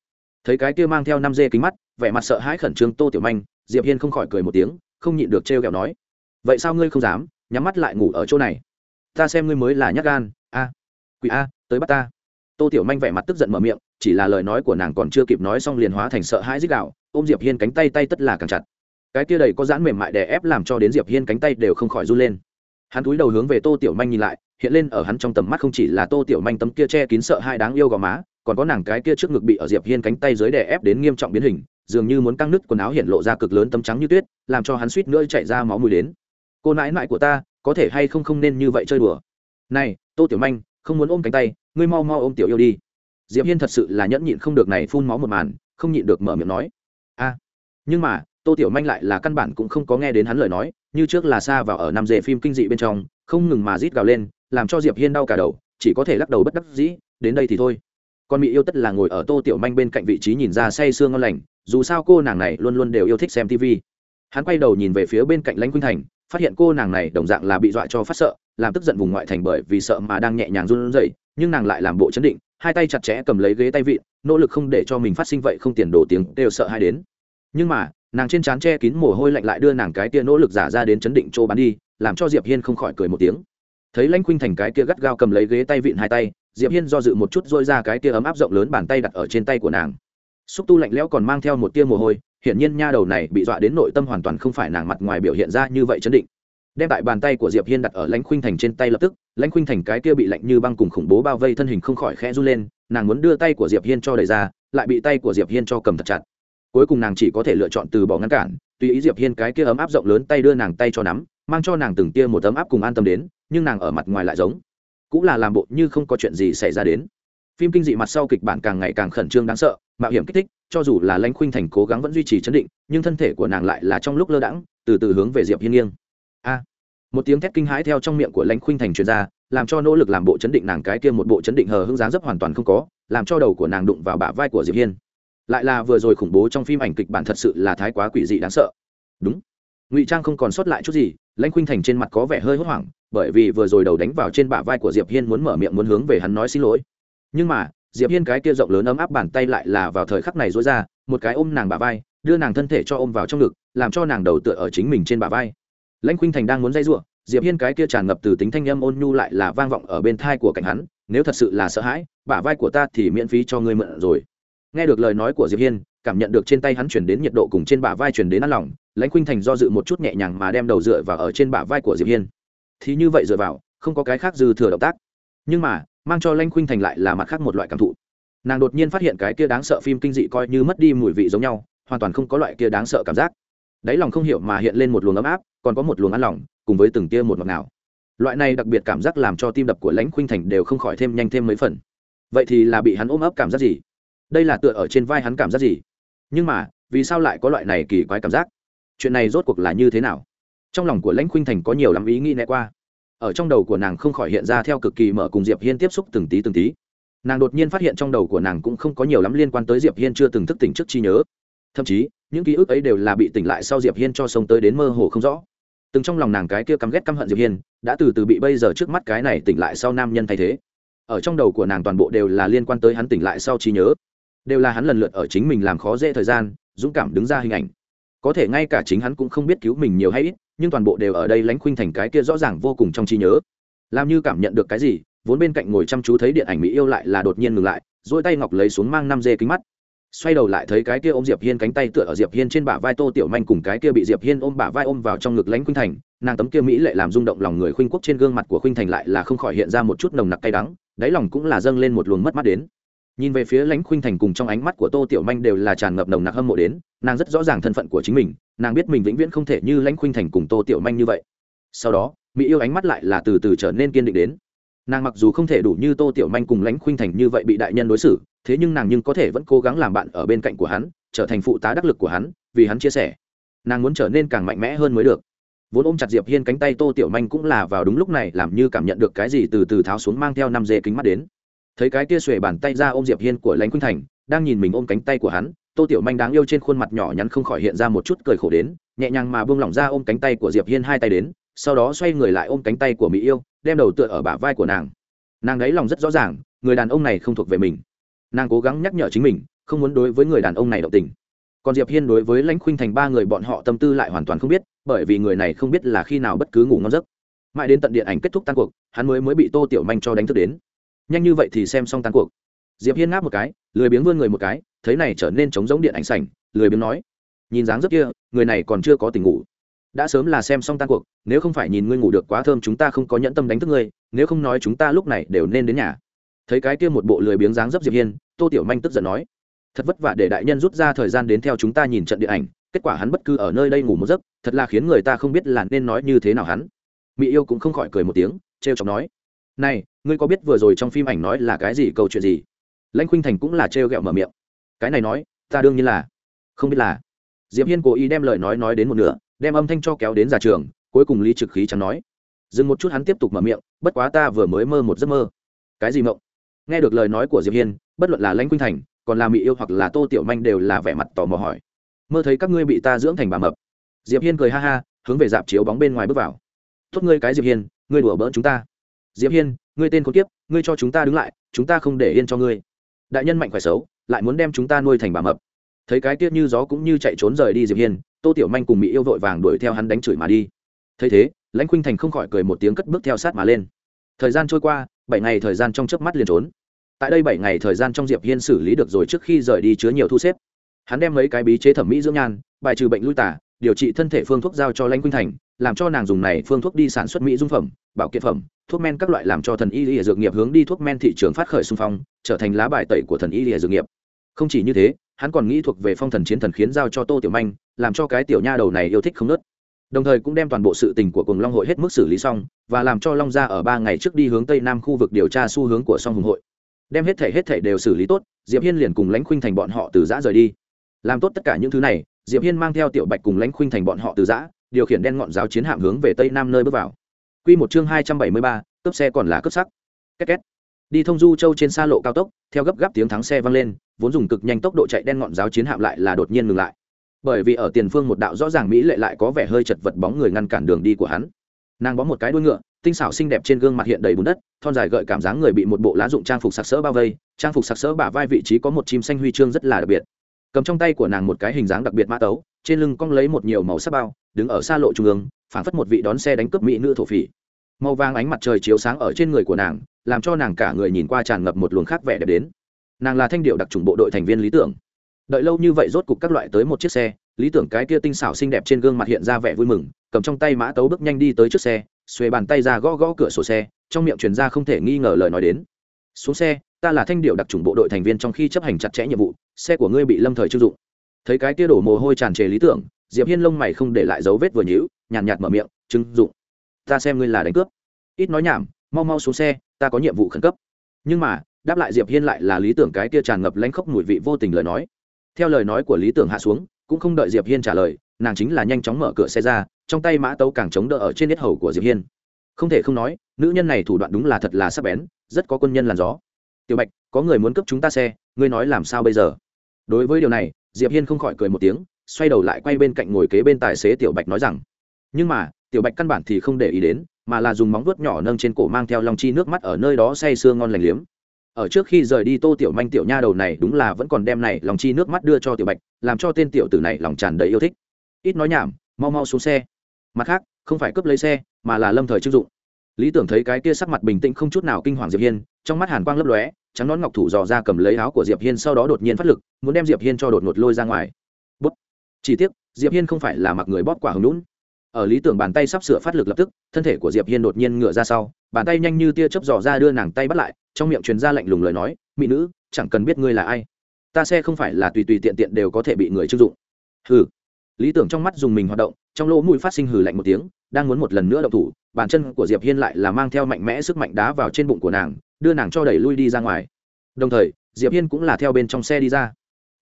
Thấy cái kia mang theo năm dê kính mắt, vẻ mặt sợ hãi khẩn trương tô tiểu manh, diệp hiên không khỏi cười một tiếng, không nhịn được trêu ghẹo nói, vậy sao ngươi không dám? Nhắm mắt lại ngủ ở chỗ này. Ta xem ngươi mới là nhát gan, a. Quỷ a, tới bắt ta. Tô tiểu manh vẻ mặt tức giận mở miệng, chỉ là lời nói của nàng còn chưa kịp nói xong liền hóa thành sợ hãi dích đạo ôm diệp hiên cánh tay tay tất là càng chặt. Cái kia đầy có dãn mềm mại đè ép làm cho đến diệp hiên cánh tay đều không khỏi run lên. Hắn cúi đầu hướng về tô tiểu manh nhìn lại, hiện lên ở hắn trong tầm mắt không chỉ là tô tiểu manh tấm kia che kín sợ hai đáng yêu gò má, còn có nàng cái kia trước ngực bị ở diệp hiên cánh tay dưới đè ép đến nghiêm trọng biến hình, dường như muốn căng nứt quần áo hiện lộ ra cực lớn tấm trắng như tuyết, làm cho hắn suýt nữa chạy ra máu mùi đến cô nãi nãi của ta, có thể hay không không nên như vậy chơi đùa? Này, tô tiểu manh, không muốn ôm cánh tay, ngươi mau mau ôm tiểu yêu đi. Diệp hiên thật sự là nhẫn nhịn không được này phun máu một màn, không nhịn được mở miệng nói. A nhưng mà, tô tiểu manh lại là căn bản cũng không có nghe đến hắn lời nói, như trước là xa vào ở năm dề phim kinh dị bên trong, không ngừng mà rít gào lên, làm cho diệp hiên đau cả đầu, chỉ có thể lắc đầu bất đắc dĩ, đến đây thì thôi. Con mỹ yêu tất là ngồi ở tô tiểu manh bên cạnh vị trí nhìn ra say sương ngon lành, dù sao cô nàng này luôn luôn đều yêu thích xem tv hắn quay đầu nhìn về phía bên cạnh lãnh khuynh thành phát hiện cô nàng này đồng dạng là bị dọa cho phát sợ, làm tức giận vùng ngoại thành bởi vì sợ mà đang nhẹ nhàng run rẩy, nhưng nàng lại làm bộ chấn định, hai tay chặt chẽ cầm lấy ghế tay vịn, nỗ lực không để cho mình phát sinh vậy không tiền đổ tiếng đều sợ hai đến. Nhưng mà, nàng trên trán che kín mồ hôi lạnh lại đưa nàng cái tia nỗ lực giả ra đến chấn định chỗ bán đi, làm cho diệp hiên không khỏi cười một tiếng. Thấy lãnh khuynh thành cái tia gắt gao cầm lấy ghế tay vịn hai tay, diệp hiên do dự một chút dôi ra cái tia ấm áp rộng lớn bàn tay đặt ở trên tay của nàng. Xúc tu lạnh lẽo còn mang theo một tia mồ hôi hiển nhiên nha đầu này bị dọa đến nội tâm hoàn toàn không phải nàng mặt ngoài biểu hiện ra như vậy chấn định. Đem tại bàn tay của diệp hiên đặt ở lãnh khuynh thành trên tay lập tức, lãnh khuynh thành cái kia bị lạnh như băng cùng khủng bố bao vây thân hình không khỏi khẽ run lên, nàng muốn đưa tay của diệp hiên cho đẩy ra, lại bị tay của diệp hiên cho cầm thật chặt. Cuối cùng nàng chỉ có thể lựa chọn từ bỏ ngăn cản, tùy ý diệp hiên cái kia ấm áp rộng lớn tay đưa nàng tay cho nắm, mang cho nàng từng tia một ấm áp cùng an tâm đến, nhưng nàng ở mặt ngoài lại giống, cũng là làm bộ như không có chuyện gì xảy ra đến. Phim kinh dị mặt sau kịch bản càng ngày càng khẩn trương đáng sợ, mạo hiểm kích thích cho dù là lãnh khuynh thành cố gắng vẫn duy trì chấn định, nhưng thân thể của nàng lại là trong lúc lơ đãng, từ từ hướng về diệp hiên nghiêng. A! Một tiếng thét kinh hãi theo trong miệng của lãnh khuynh thành truyền ra, làm cho nỗ lực làm bộ chấn định nàng cái kia một bộ chấn định hờ hững dáng dấp hoàn toàn không có, làm cho đầu của nàng đụng vào bả vai của diệp hiên. Lại là vừa rồi khủng bố trong phim ảnh kịch bản thật sự là thái quá quỷ dị đáng sợ. Đúng. Ngụy trang không còn sót lại chút gì, lãnh khuynh thành trên mặt có vẻ hơi hốt hoảng, bởi vì vừa rồi đầu đánh vào trên bả vai của diệp hiên muốn mở miệng muốn hướng về hắn nói xin lỗi. Nhưng mà diệp hiên cái kia rộng lớn ấm áp bàn tay lại là vào thời khắc này rối ra, một cái ôm nàng bả vai, đưa nàng thân thể cho ôm vào trong ngực, làm cho nàng đầu tựa ở chính mình trên bả vai. Lãnh khuynh thành đang muốn dây giụa diệp hiên cái kia tràn ngập từ tính thanh âm ôn nhu lại là vang vọng ở bên thai của cảnh hắn, nếu thật sự là sợ hãi, bả vai của ta thì miễn phí cho ngươi mượn rồi. Nghe được lời nói của diệp hiên, cảm nhận được trên tay hắn chuyển đến nhiệt độ cùng trên bả vai chuyển đến ăn lòng, lãnh khuynh thành do dự một chút nhẹ nhàng mà đem đầu dựa vào ở trên bả vai của diệp hiên. Thì như vậy dựa vào, không có cái khác dư thừa động tác. Nhưng mà mang cho lanh khuynh thành lại là mặt khác một loại cảm thụ. Nàng đột nhiên phát hiện cái kia đáng sợ phim kinh dị coi như mất đi mùi vị giống nhau, hoàn toàn không có loại kia đáng sợ cảm giác. Đáy lòng không hiểu mà hiện lên một luồng ấm áp, còn có một luồng ăn lòng, cùng với từng tia một ngọt nào loại này đặc biệt cảm giác làm cho tim đập của lãnh khuynh thành đều không khỏi thêm nhanh thêm mấy phần. Vậy thì là bị hắn ôm ấp cảm giác gì? Đây là tựa ở trên vai hắn cảm giác gì? Nhưng mà, vì sao lại có loại này kỳ quái cảm giác? Chuyện này rốt cuộc là như thế nào? Trong lòng của lãnh khuynh thành có nhiều lắm ý nghĩ né qua ở trong đầu của nàng không khỏi hiện ra theo cực kỳ mở cùng diệp hiên tiếp xúc từng tí từng tí. Nàng đột nhiên phát hiện trong đầu của nàng cũng không có nhiều lắm liên quan tới diệp hiên chưa từng thức tỉnh trước chi nhớ. Thậm chí, những ký ức ấy đều là bị tỉnh lại sau diệp hiên cho sống tới đến mơ hồ không rõ. Từng trong lòng nàng cái kia căm ghét căm hận diệp hiên, đã từ từ bị bây giờ trước mắt cái này tỉnh lại sau nam nhân thay thế. Ở trong đầu của nàng toàn bộ đều là liên quan tới hắn tỉnh lại sau trí nhớ. Đều là hắn lần lượt ở chính mình làm khó dễ thời gian, dũng cảm đứng ra hình ảnh. Có thể ngay cả chính hắn cũng không biết cứu mình nhiều hay ít nhưng toàn bộ đều ở đây lánh khuynh thành cái kia rõ ràng vô cùng trong trí nhớ. Làm như cảm nhận được cái gì, vốn bên cạnh ngồi chăm chú thấy điện ảnh mỹ yêu lại là đột nhiên ngừng lại dỗi tay ngọc lấy xuống mang năm dê kính mắt. Xoay đầu lại thấy cái kia ôm diệp hiên cánh tay tựa ở diệp hiên trên bả vai tô tiểu manh cùng cái kia bị diệp hiên ôm bả vai ôm vào trong ngực lãnh khuynh thành, nàng tấm kia mỹ lệ làm rung động lòng người khuynh quốc trên gương mặt của khuynh thành lại là không khỏi hiện ra một chút nồng nặc cay đắng, đáy lòng cũng là dâng lên một luồng mất mắt đến. Nhìn về phía lãnh khuynh thành cùng trong ánh mắt của tô tiểu manh đều là tràn ngập nồng nặc hâm mộ đến nàng rất rõ ràng thân phận của chính mình, nàng biết mình vĩnh viễn không thể như lãnh khuynh thành cùng tô tiểu manh như vậy. Sau đó, mỹ yêu ánh mắt lại là từ từ trở nên kiên định đến. Nàng mặc dù không thể đủ như tô tiểu manh cùng lãnh khuynh thành như vậy bị đại nhân đối xử, thế nhưng nàng nhưng có thể vẫn cố gắng làm bạn ở bên cạnh của hắn, trở thành phụ tá đắc lực của hắn, vì hắn chia sẻ. Nàng muốn trở nên càng mạnh mẽ hơn mới được. Vốn ôm chặt diệp hiên cánh tay tô tiểu manh cũng là vào đúng lúc này, làm như cảm nhận được cái gì từ từ tháo xuống mang theo năm dê kính mắt đến. Thấy cái kia xuề bàn tay ra ôm diệp hiên của lãnh khuynh thành, đang nhìn mình ôm cánh tay của hắn tô tiểu manh đáng yêu trên khuôn mặt nhỏ nhắn không khỏi hiện ra một chút cười khổ đến, nhẹ nhàng mà buông lỏng ra ôm cánh tay của diệp hiên hai tay đến, sau đó xoay người lại ôm cánh tay của mỹ yêu, đem đầu tựa ở bả vai của nàng. Nàng đấy lòng rất rõ ràng, người đàn ông này không thuộc về mình. Nàng cố gắng nhắc nhở chính mình, không muốn đối với người đàn ông này động tình. Còn diệp hiên đối với lãnh khuynh thành ba người bọn họ tâm tư lại hoàn toàn không biết, bởi vì người này không biết là khi nào bất cứ ngủ ngon giấc. Mãi đến tận điện ảnh kết thúc tan cuộc, hắn mới mới bị tô tiểu manh cho đánh thức đến. Nhanh như vậy thì xem xong tan cuộc. Diệp hiên ngáp một cái, lười biếng vươn người một cái thấy này trở nên trống giống điện ảnh sảnh, lười biếng nói, nhìn dáng rất kia, người này còn chưa có tình ngủ. Đã sớm là xem xong tan cuộc, nếu không phải nhìn ngươi ngủ được quá thơm chúng ta không có nhẫn tâm đánh thức ngươi, nếu không nói chúng ta lúc này đều nên đến nhà. Thấy cái kia một bộ lười biếng dáng dấp diệp hiên, tô tiểu manh tức giận nói, thật vất vả để đại nhân rút ra thời gian đến theo chúng ta nhìn trận điện ảnh, kết quả hắn bất cứ ở nơi đây ngủ một giấc, thật là khiến người ta không biết là nên nói như thế nào hắn. Mỹ yêu cũng không khỏi cười một tiếng, trêu chọc nói, này, ngươi có biết vừa rồi trong phim ảnh nói là cái gì, câu chuyện gì? Lãnh khuynh thành cũng là trêu ghẹo mở miệng cái này nói, ta đương nhiên là, không biết là. Diệp hiên cố ý đem lời nói nói đến một nửa, đem âm thanh cho kéo đến giả trường, cuối cùng lý trực khí chẳng nói. Dừng một chút hắn tiếp tục mở miệng, bất quá ta vừa mới mơ một giấc mơ. Cái gì mộng? Nghe được lời nói của diệp hiên, bất luận là lãnh quynh thành, còn là mỹ yêu hoặc là tô tiểu manh đều là vẻ mặt tò mò hỏi. Mơ thấy các ngươi bị ta dưỡng thành bà mập. Diệp hiên cười ha ha, hướng về dạp chiếu bóng bên ngoài bước vào. Tốt ngươi cái diệp hiên, ngươi đùa bỡn chúng ta. Diệp hiên, ngươi tên con kiếp, ngươi cho chúng ta đứng lại, chúng ta không để yên cho ngươi. Đại nhân mạnh khỏe xấu lại muốn đem chúng ta nuôi thành bà mập. Thấy cái tiết như gió cũng như chạy trốn rời đi diệp hiên, tô tiểu manh cùng mỹ yêu vội vàng đuổi theo hắn đánh chửi mà đi. Thấy thế, lãnh khuynh thành không khỏi cười một tiếng cất bước theo sát mà lên. Thời gian trôi qua, bảy ngày thời gian trong chớp mắt liền trốn. Tại đây bảy ngày thời gian trong diệp hiên xử lý được rồi trước khi rời đi chứa nhiều thu xếp. Hắn đem mấy cái bí chế thẩm mỹ dưỡng nhan, bài trừ bệnh lui tả, điều trị thân thể phương thuốc giao cho lãnh quynh thành, làm cho nàng dùng này phương thuốc đi sản xuất mỹ dung phẩm, bảo kiện phẩm, thuốc men các loại làm cho thần y lìa dược nghiệp hướng đi thuốc men thị trường phát khởi xung phong, trở thành lá bài tẩy của thần y lìa dược nghiệp không chỉ như thế hắn còn nghĩ thuộc về phong thần chiến thần khiến giao cho tô tiểu manh làm cho cái tiểu nha đầu này yêu thích không nớt. Đồng thời cũng đem toàn bộ sự tình của cùng long hội hết mức xử lý xong và làm cho long gia ở ba ngày trước đi hướng tây nam khu vực điều tra xu hướng của song hùng hội. Đem hết thể hết thể đều xử lý tốt diệp hiên liền cùng lãnh khuynh thành bọn họ từ giã rời đi. Làm tốt tất cả những thứ này diệp hiên mang theo tiểu bạch cùng lãnh khuynh thành bọn họ từ giã điều khiển đen ngọn giáo chiến hạm hướng về tây nam nơi bước vào. Quy một chương hai trăm bảy mươi ba, cướp xe còn là cướp sắc. Két két đi thông du châu trên xa lộ cao tốc, theo gấp gáp tiếng thắng xe vang lên, vốn dùng cực nhanh tốc độ chạy đen ngọn giáo chiến hạm lại là đột nhiên ngừng lại. Bởi vì ở tiền phương một đạo rõ ràng mỹ lệ lại có vẻ hơi chật vật bóng người ngăn cản đường đi của hắn. Nàng bó một cái đuôi ngựa, tinh xảo xinh đẹp trên gương mặt hiện đầy bùn đất, thon dài gợi cảm giác người bị một bộ lá dụng trang phục sặc sỡ bao vây, trang phục sặc sỡ bả vai vị trí có một chim xanh huy chương rất là đặc biệt. Cầm trong tay của nàng một cái hình dáng đặc biệt mã tấu, trên lưng cong lấy một nhiều màu sắc bao, đứng ở xa lộ trung ương phản phất một vị đón xe đánh cướp mỹ nữ thổ phỉ. Màu vàng ánh mặt trời chiếu sáng ở trên người của nàng làm cho nàng cả người nhìn qua tràn ngập một luồng khác vẻ đẹp đến. Nàng là thanh điệu đặc trùng bộ đội thành viên lý tưởng. Đợi lâu như vậy rốt cục các loại tới một chiếc xe, lý tưởng cái kia tinh xảo xinh đẹp trên gương mặt hiện ra vẻ vui mừng, cầm trong tay mã tấu bước nhanh đi tới trước xe, xuề bàn tay ra gõ gõ cửa sổ xe, trong miệng truyền ra không thể nghi ngờ lời nói đến. Xuống xe, ta là thanh điệu đặc trùng bộ đội thành viên trong khi chấp hành chặt chẽ nhiệm vụ, xe của ngươi bị lâm thời chưng dụng. Thấy cái kia đổ mồ hôi tràn trề lý tưởng, diệp hiên lông mày không để lại dấu vết vừa nhíu, nhàn nhạt mở miệng trưng dụng? Ta xem ngươi là đánh cướp. Ít nói nhảm mau mau xuống xe, ta có nhiệm vụ khẩn cấp. Nhưng mà, đáp lại diệp hiên lại là lý tưởng cái kia tràn ngập lanh khóc mùi vị vô tình lời nói. Theo lời nói của lý tưởng hạ xuống, cũng không đợi diệp hiên trả lời, nàng chính là nhanh chóng mở cửa xe ra, trong tay mã tấu càng chống đỡ ở trên nết hầu của diệp hiên. Không thể không nói, nữ nhân này thủ đoạn đúng là thật là sắc bén, rất có quân nhân làn gió. Tiểu bạch, có người muốn cướp chúng ta xe, ngươi nói làm sao bây giờ? Đối với điều này, diệp hiên không khỏi cười một tiếng, xoay đầu lại quay bên cạnh ngồi kế bên tài xế tiểu bạch nói rằng, nhưng mà, tiểu bạch căn bản thì không để ý đến mà là dùng móng vuốt nhỏ nâng trên cổ mang theo long chi nước mắt ở nơi đó say sưa ngon lành liếm. Ở trước khi rời đi tô tiểu manh tiểu nha đầu này đúng là vẫn còn đem này lòng chi nước mắt đưa cho tiểu bạch, làm cho tên tiểu tử này lòng tràn đầy yêu thích. Ít nói nhảm, mau mau xuống xe. Mặt khác, không phải cướp lấy xe, mà là lâm thời chức dụng. Lý tưởng thấy cái kia sắc mặt bình tĩnh không chút nào kinh hoàng diệp hiên, trong mắt hàn quang lấp lóe, trắng nón ngọc thủ dò ra cầm lấy áo của diệp hiên sau đó đột nhiên phát lực, muốn đem diệp hiên cho đột ngột lôi ra ngoài. Bút. Chỉ tiếc, diệp hiên không phải là mặc người bóp quả hồng lũn ở lý tưởng bàn tay sắp sửa phát lực lập tức, thân thể của diệp hiên đột nhiên ngửa ra sau, bàn tay nhanh như tia chớp dò ra đưa nàng tay bắt lại, trong miệng truyền ra lạnh lùng lời nói, mỹ nữ, chẳng cần biết ngươi là ai. Ta xe không phải là tùy tùy tiện tiện đều có thể bị người chưng dụng. Hừ. Lý tưởng trong mắt dùng mình hoạt động, trong lỗ mũi phát sinh hừ lạnh một tiếng, đang muốn một lần nữa động thủ, bàn chân của diệp hiên lại là mang theo mạnh mẽ sức mạnh đá vào trên bụng của nàng, đưa nàng cho đẩy lui đi ra ngoài. Đồng thời, diệp hiên cũng là theo bên trong xe đi ra.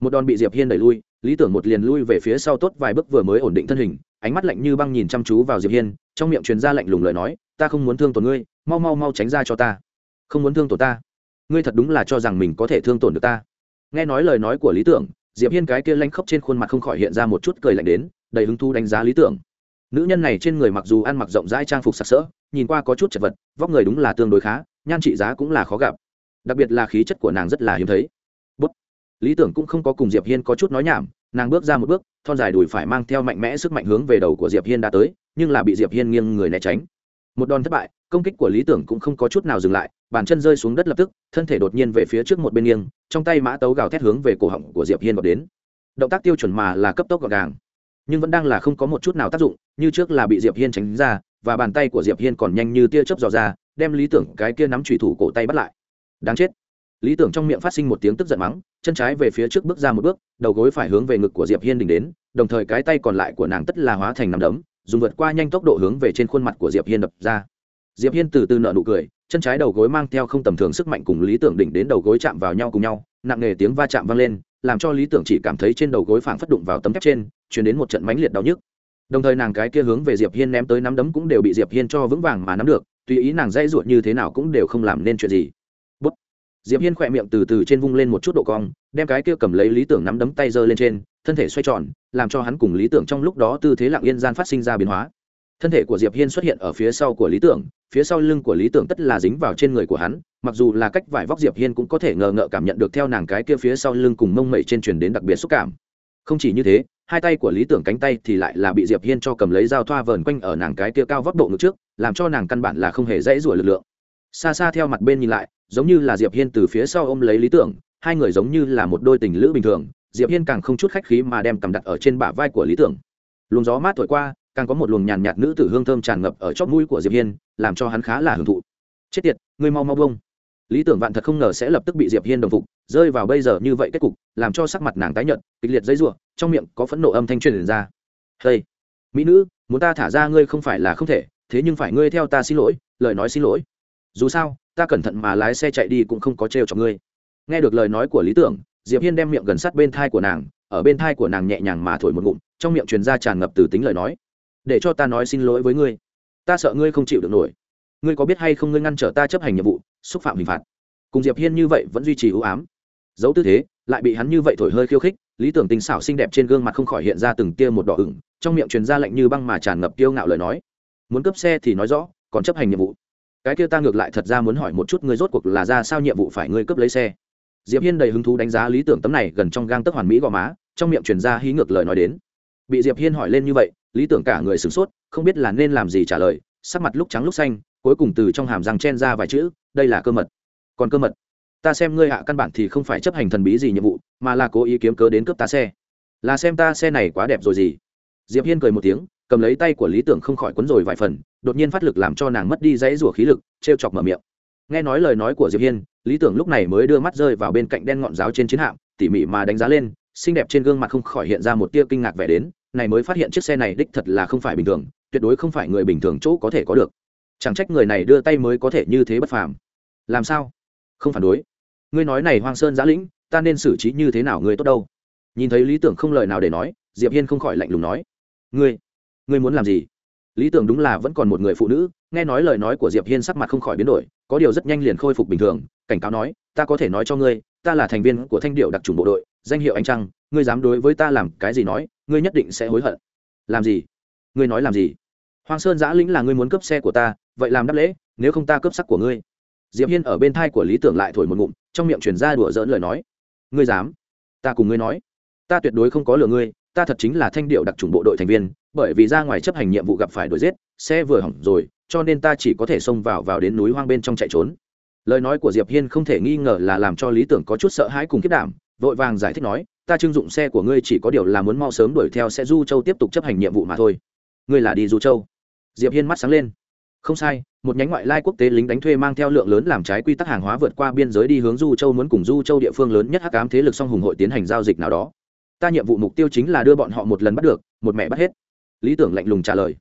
Một đòn bị diệp hiên đẩy lui, lý tưởng một liền lui về phía sau tốt vài bước vừa mới ổn định thân hình ánh mắt lạnh như băng nhìn chăm chú vào diệp hiên, trong miệng truyền ra lạnh lùng lời nói, ta không muốn thương tổn ngươi, mau mau mau tránh ra cho ta. Không muốn thương tổn ta? Ngươi thật đúng là cho rằng mình có thể thương tổn được ta? Nghe nói lời nói của lý tưởng, diệp hiên cái kia lanh khóc trên khuôn mặt không khỏi hiện ra một chút cười lạnh đến, đầy hứng thú đánh giá lý tưởng. Nữ nhân này trên người mặc dù ăn mặc rộng rãi trang phục sặc sỡ, nhìn qua có chút chật vật, vóc người đúng là tương đối khá, nhan trị giá cũng là khó gặp. Đặc biệt là khí chất của nàng rất là hiếm thấy. Bút. lý tưởng cũng không có cùng diệp hiên có chút nói nhảm nàng bước ra một bước, thon dài đùi phải mang theo mạnh mẽ sức mạnh hướng về đầu của diệp hiên đã tới, nhưng là bị diệp hiên nghiêng người né tránh. Một đòn thất bại, công kích của lý tưởng cũng không có chút nào dừng lại, bàn chân rơi xuống đất lập tức, thân thể đột nhiên về phía trước một bên nghiêng, trong tay mã tấu gào thét hướng về cổ họng của diệp hiên vào đến. Động tác tiêu chuẩn mà là cấp tốc gọn gàng, nhưng vẫn đang là không có một chút nào tác dụng, như trước là bị diệp hiên tránh ra, và bàn tay của diệp hiên còn nhanh như tia chớp dò ra, đem lý tưởng cái kia nắm trùy thủ cổ tay bắt lại. Đáng chết lý tưởng trong miệng phát sinh một tiếng tức giận mắng, chân trái về phía trước bước ra một bước, đầu gối phải hướng về ngực của diệp hiên đỉnh đến, đồng thời cái tay còn lại của nàng tất là hóa thành nắm đấm, dùng vượt qua nhanh tốc độ hướng về trên khuôn mặt của diệp hiên đập ra. Diệp hiên từ từ nợ nụ cười, chân trái đầu gối mang theo không tầm thường sức mạnh cùng lý tưởng đỉnh đến đầu gối chạm vào nhau cùng nhau, nặng nề tiếng va chạm vang lên, làm cho lý tưởng chỉ cảm thấy trên đầu gối phảng phất đụng vào tấm thép trên chuyển đến một trận mãnh liệt đau nhức. Đồng thời nàng cái kia hướng về diệp hiên ném tới nắm đấm cũng đều bị diệp hiên cho vững vàng mà nắm được, tùy ý nàng dây ruột như thế nào cũng đều không làm nên chuyện gì diệp hiên khỏe miệng từ từ trên vung lên một chút độ cong, đem cái kia cầm lấy lý tưởng nắm đấm tay giơ lên trên, thân thể xoay tròn, làm cho hắn cùng lý tưởng trong lúc đó tư thế lặng yên gian phát sinh ra biến hóa. Thân thể của diệp hiên xuất hiện ở phía sau của lý tưởng, phía sau lưng của lý tưởng tất là dính vào trên người của hắn, mặc dù là cách vải vóc diệp hiên cũng có thể ngờ ngợ cảm nhận được theo nàng cái kia phía sau lưng cùng mông mẩy trên truyền đến đặc biệt xúc cảm. Không chỉ như thế, hai tay của lý tưởng cánh tay thì lại là bị diệp hiên cho cầm lấy dao thoa vờn quanh ở nàng cái kia cao vóc độ ngực trước, làm cho nàng căn bản là không hề dễ rủa lực lượng xa xa theo mặt bên nhìn lại, giống như là diệp hiên từ phía sau ôm lấy lý tưởng, hai người giống như là một đôi tình lữ bình thường, diệp hiên càng không chút khách khí mà đem cầm đặt ở trên bả vai của lý tưởng. Luồng gió mát thổi qua, càng có một luồng nhàn nhạt nữ tử hương thơm tràn ngập ở chóp mũi của diệp hiên, làm cho hắn khá là hưởng thụ. Chết tiệt, ngươi mau mau bông lý tưởng vạn thật không ngờ sẽ lập tức bị diệp hiên đồng phục, rơi vào bây giờ như vậy kết cục, làm cho sắc mặt nàng tái nhợt, kịch liệt dây rủa, trong miệng có phẫn nộ âm thanh truyền ra. Hey, mỹ nữ, muốn ta thả ra ngươi không phải là không thể, thế nhưng phải ngươi theo ta xin lỗi, lời nói xin lỗi dù sao, ta cẩn thận mà lái xe chạy đi cũng không có trêu cho ngươi. Nghe được lời nói của lý tưởng, diệp hiên đem miệng gần sát bên thai của nàng, ở bên thai của nàng nhẹ nhàng mà thổi một ngụm, trong miệng truyền ra tràn ngập từ tính lời nói. Để cho ta nói xin lỗi với ngươi. Ta sợ ngươi không chịu được nổi. Ngươi có biết hay không ngươi ngăn trở ta chấp hành nhiệm vụ, xúc phạm hình phạt. Cùng diệp hiên như vậy vẫn duy trì ưu ám. Giấu tư thế, lại bị hắn như vậy thổi hơi khiêu khích, lý tưởng tình xảo xinh đẹp trên gương mặt không khỏi hiện ra từng tia một đỏ ửng, trong miệng truyền ra lạnh như băng mà tràn ngập kiêu ngạo lời nói. Muốn cướp xe thì nói rõ, còn chấp hành nhiệm vụ cái kia ta ngược lại thật ra muốn hỏi một chút ngươi rốt cuộc là ra sao nhiệm vụ phải ngươi cướp lấy xe? Diệp hiên đầy hứng thú đánh giá lý tưởng tấm này gần trong gang tấc hoàn mỹ gò má, trong miệng truyền ra hí ngược lời nói đến. Bị diệp hiên hỏi lên như vậy, lý tưởng cả người sửng sốt, không biết là nên làm gì trả lời, sắc mặt lúc trắng lúc xanh, cuối cùng từ trong hàm răng chen ra vài chữ, đây là cơ mật. Còn cơ mật? Ta xem ngươi hạ căn bản thì không phải chấp hành thần bí gì nhiệm vụ, mà là cố ý kiếm cớ đến cướp ta xe. Là xem ta xe này quá đẹp rồi gì? Diệp hiên cười một tiếng, cầm lấy tay của lý tưởng không khỏi quấn rồi vài phần đột nhiên phát lực làm cho nàng mất đi dãy rủa khí lực, trêu chọc mở miệng. Nghe nói lời nói của diệp hiên, lý tưởng lúc này mới đưa mắt rơi vào bên cạnh đen ngọn giáo trên chiến hạm, tỉ mỉ mà đánh giá lên, xinh đẹp trên gương mặt không khỏi hiện ra một tia kinh ngạc vẻ đến, này mới phát hiện chiếc xe này đích thật là không phải bình thường, tuyệt đối không phải người bình thường chỗ có thể có được. Chẳng trách người này đưa tay mới có thể như thế bất phàm. Làm sao? Không phản đối. Ngươi nói này hoang sơn giã lĩnh, ta nên xử trí như thế nào ngươi tốt đâu? Nhìn thấy lý tưởng không lời nào để nói, diệp hiên không khỏi lạnh lùng nói. Ngươi ngươi muốn làm gì? Lý tưởng đúng là vẫn còn một người phụ nữ, nghe nói lời nói của diệp hiên sắc mặt không khỏi biến đổi, có điều rất nhanh liền khôi phục bình thường, cảnh cáo nói, ta có thể nói cho ngươi, ta là thành viên của thanh điệu đặc trùng bộ đội, danh hiệu anh trăng, ngươi dám đối với ta làm cái gì nói, ngươi nhất định sẽ hối hận. Làm gì? Ngươi nói làm gì? Hoàng sơn giã lĩnh là ngươi muốn cướp xe của ta, vậy làm đáp lễ, nếu không ta cướp sắc của ngươi. Diệp hiên ở bên thai của lý tưởng lại thổi một ngụm, trong miệng truyền ra đùa dỡn lời nói. Ngươi dám? Ta cùng ngươi nói. Ta tuyệt đối không có lừa ngươi ta thật chính là thanh điệu đặc trùng bộ đội thành viên, bởi vì ra ngoài chấp hành nhiệm vụ gặp phải đuổi giết, xe vừa hỏng rồi, cho nên ta chỉ có thể xông vào vào đến núi hoang bên trong chạy trốn. Lời nói của diệp hiên không thể nghi ngờ là làm cho lý tưởng có chút sợ hãi cùng kiếp đảm, vội vàng giải thích nói, ta trưng dụng xe của ngươi chỉ có điều là muốn mau sớm đuổi theo xe du châu tiếp tục chấp hành nhiệm vụ mà thôi. Ngươi là đi du châu? Diệp hiên mắt sáng lên. Không sai, một nhánh ngoại lai quốc tế lính đánh thuê mang theo lượng lớn làm trái quy tắc hàng hóa vượt qua biên giới đi hướng du châu muốn cùng du châu địa phương lớn nhất hắc ám thế lực song hùng hội tiến hành giao dịch nào đó ta nhiệm vụ mục tiêu chính là đưa bọn họ một lần bắt được, một mẹ bắt hết. Lý tưởng lạnh lùng trả lời.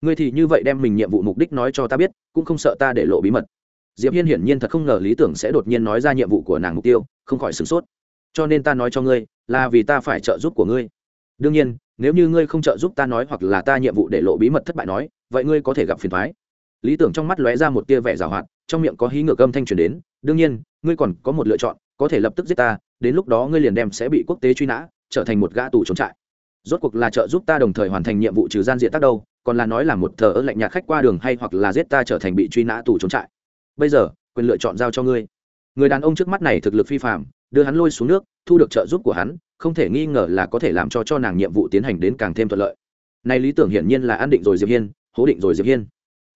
Ngươi thì như vậy đem mình nhiệm vụ mục đích nói cho ta biết, cũng không sợ ta để lộ bí mật. Diệp hiên hiển nhiên thật không ngờ lý tưởng sẽ đột nhiên nói ra nhiệm vụ của nàng mục tiêu, không khỏi sửng sốt. Cho nên ta nói cho ngươi, là vì ta phải trợ giúp của ngươi. Đương nhiên, nếu như ngươi không trợ giúp ta nói hoặc là ta nhiệm vụ để lộ bí mật thất bại nói, vậy ngươi có thể gặp phiền thoái lý tưởng trong mắt lóe ra một tia vẻ giảo hoạt, trong miệng có hí ngược âm thanh truyền đến, đương nhiên, ngươi còn có một lựa chọn, có thể lập tức giết ta, đến lúc đó ngươi liền đem sẽ bị quốc tế truy nã trở thành một gã tù trốn trại. Rốt cuộc là trợ giúp ta đồng thời hoàn thành nhiệm vụ trừ gian diện tác đâu, còn là nói là một thờ ơ lạnh nhạt khách qua đường hay hoặc là giết ta trở thành bị truy nã tù trốn trại. Bây giờ, quyền lựa chọn giao cho ngươi. Người đàn ông trước mắt này thực lực phi phạm đưa hắn lôi xuống nước, thu được trợ giúp của hắn, không thể nghi ngờ là có thể làm cho cho nàng nhiệm vụ tiến hành đến càng thêm thuận lợi. Nay lý tưởng hiển nhiên là an định rồi diệp hiên, hố định rồi diệp hiên.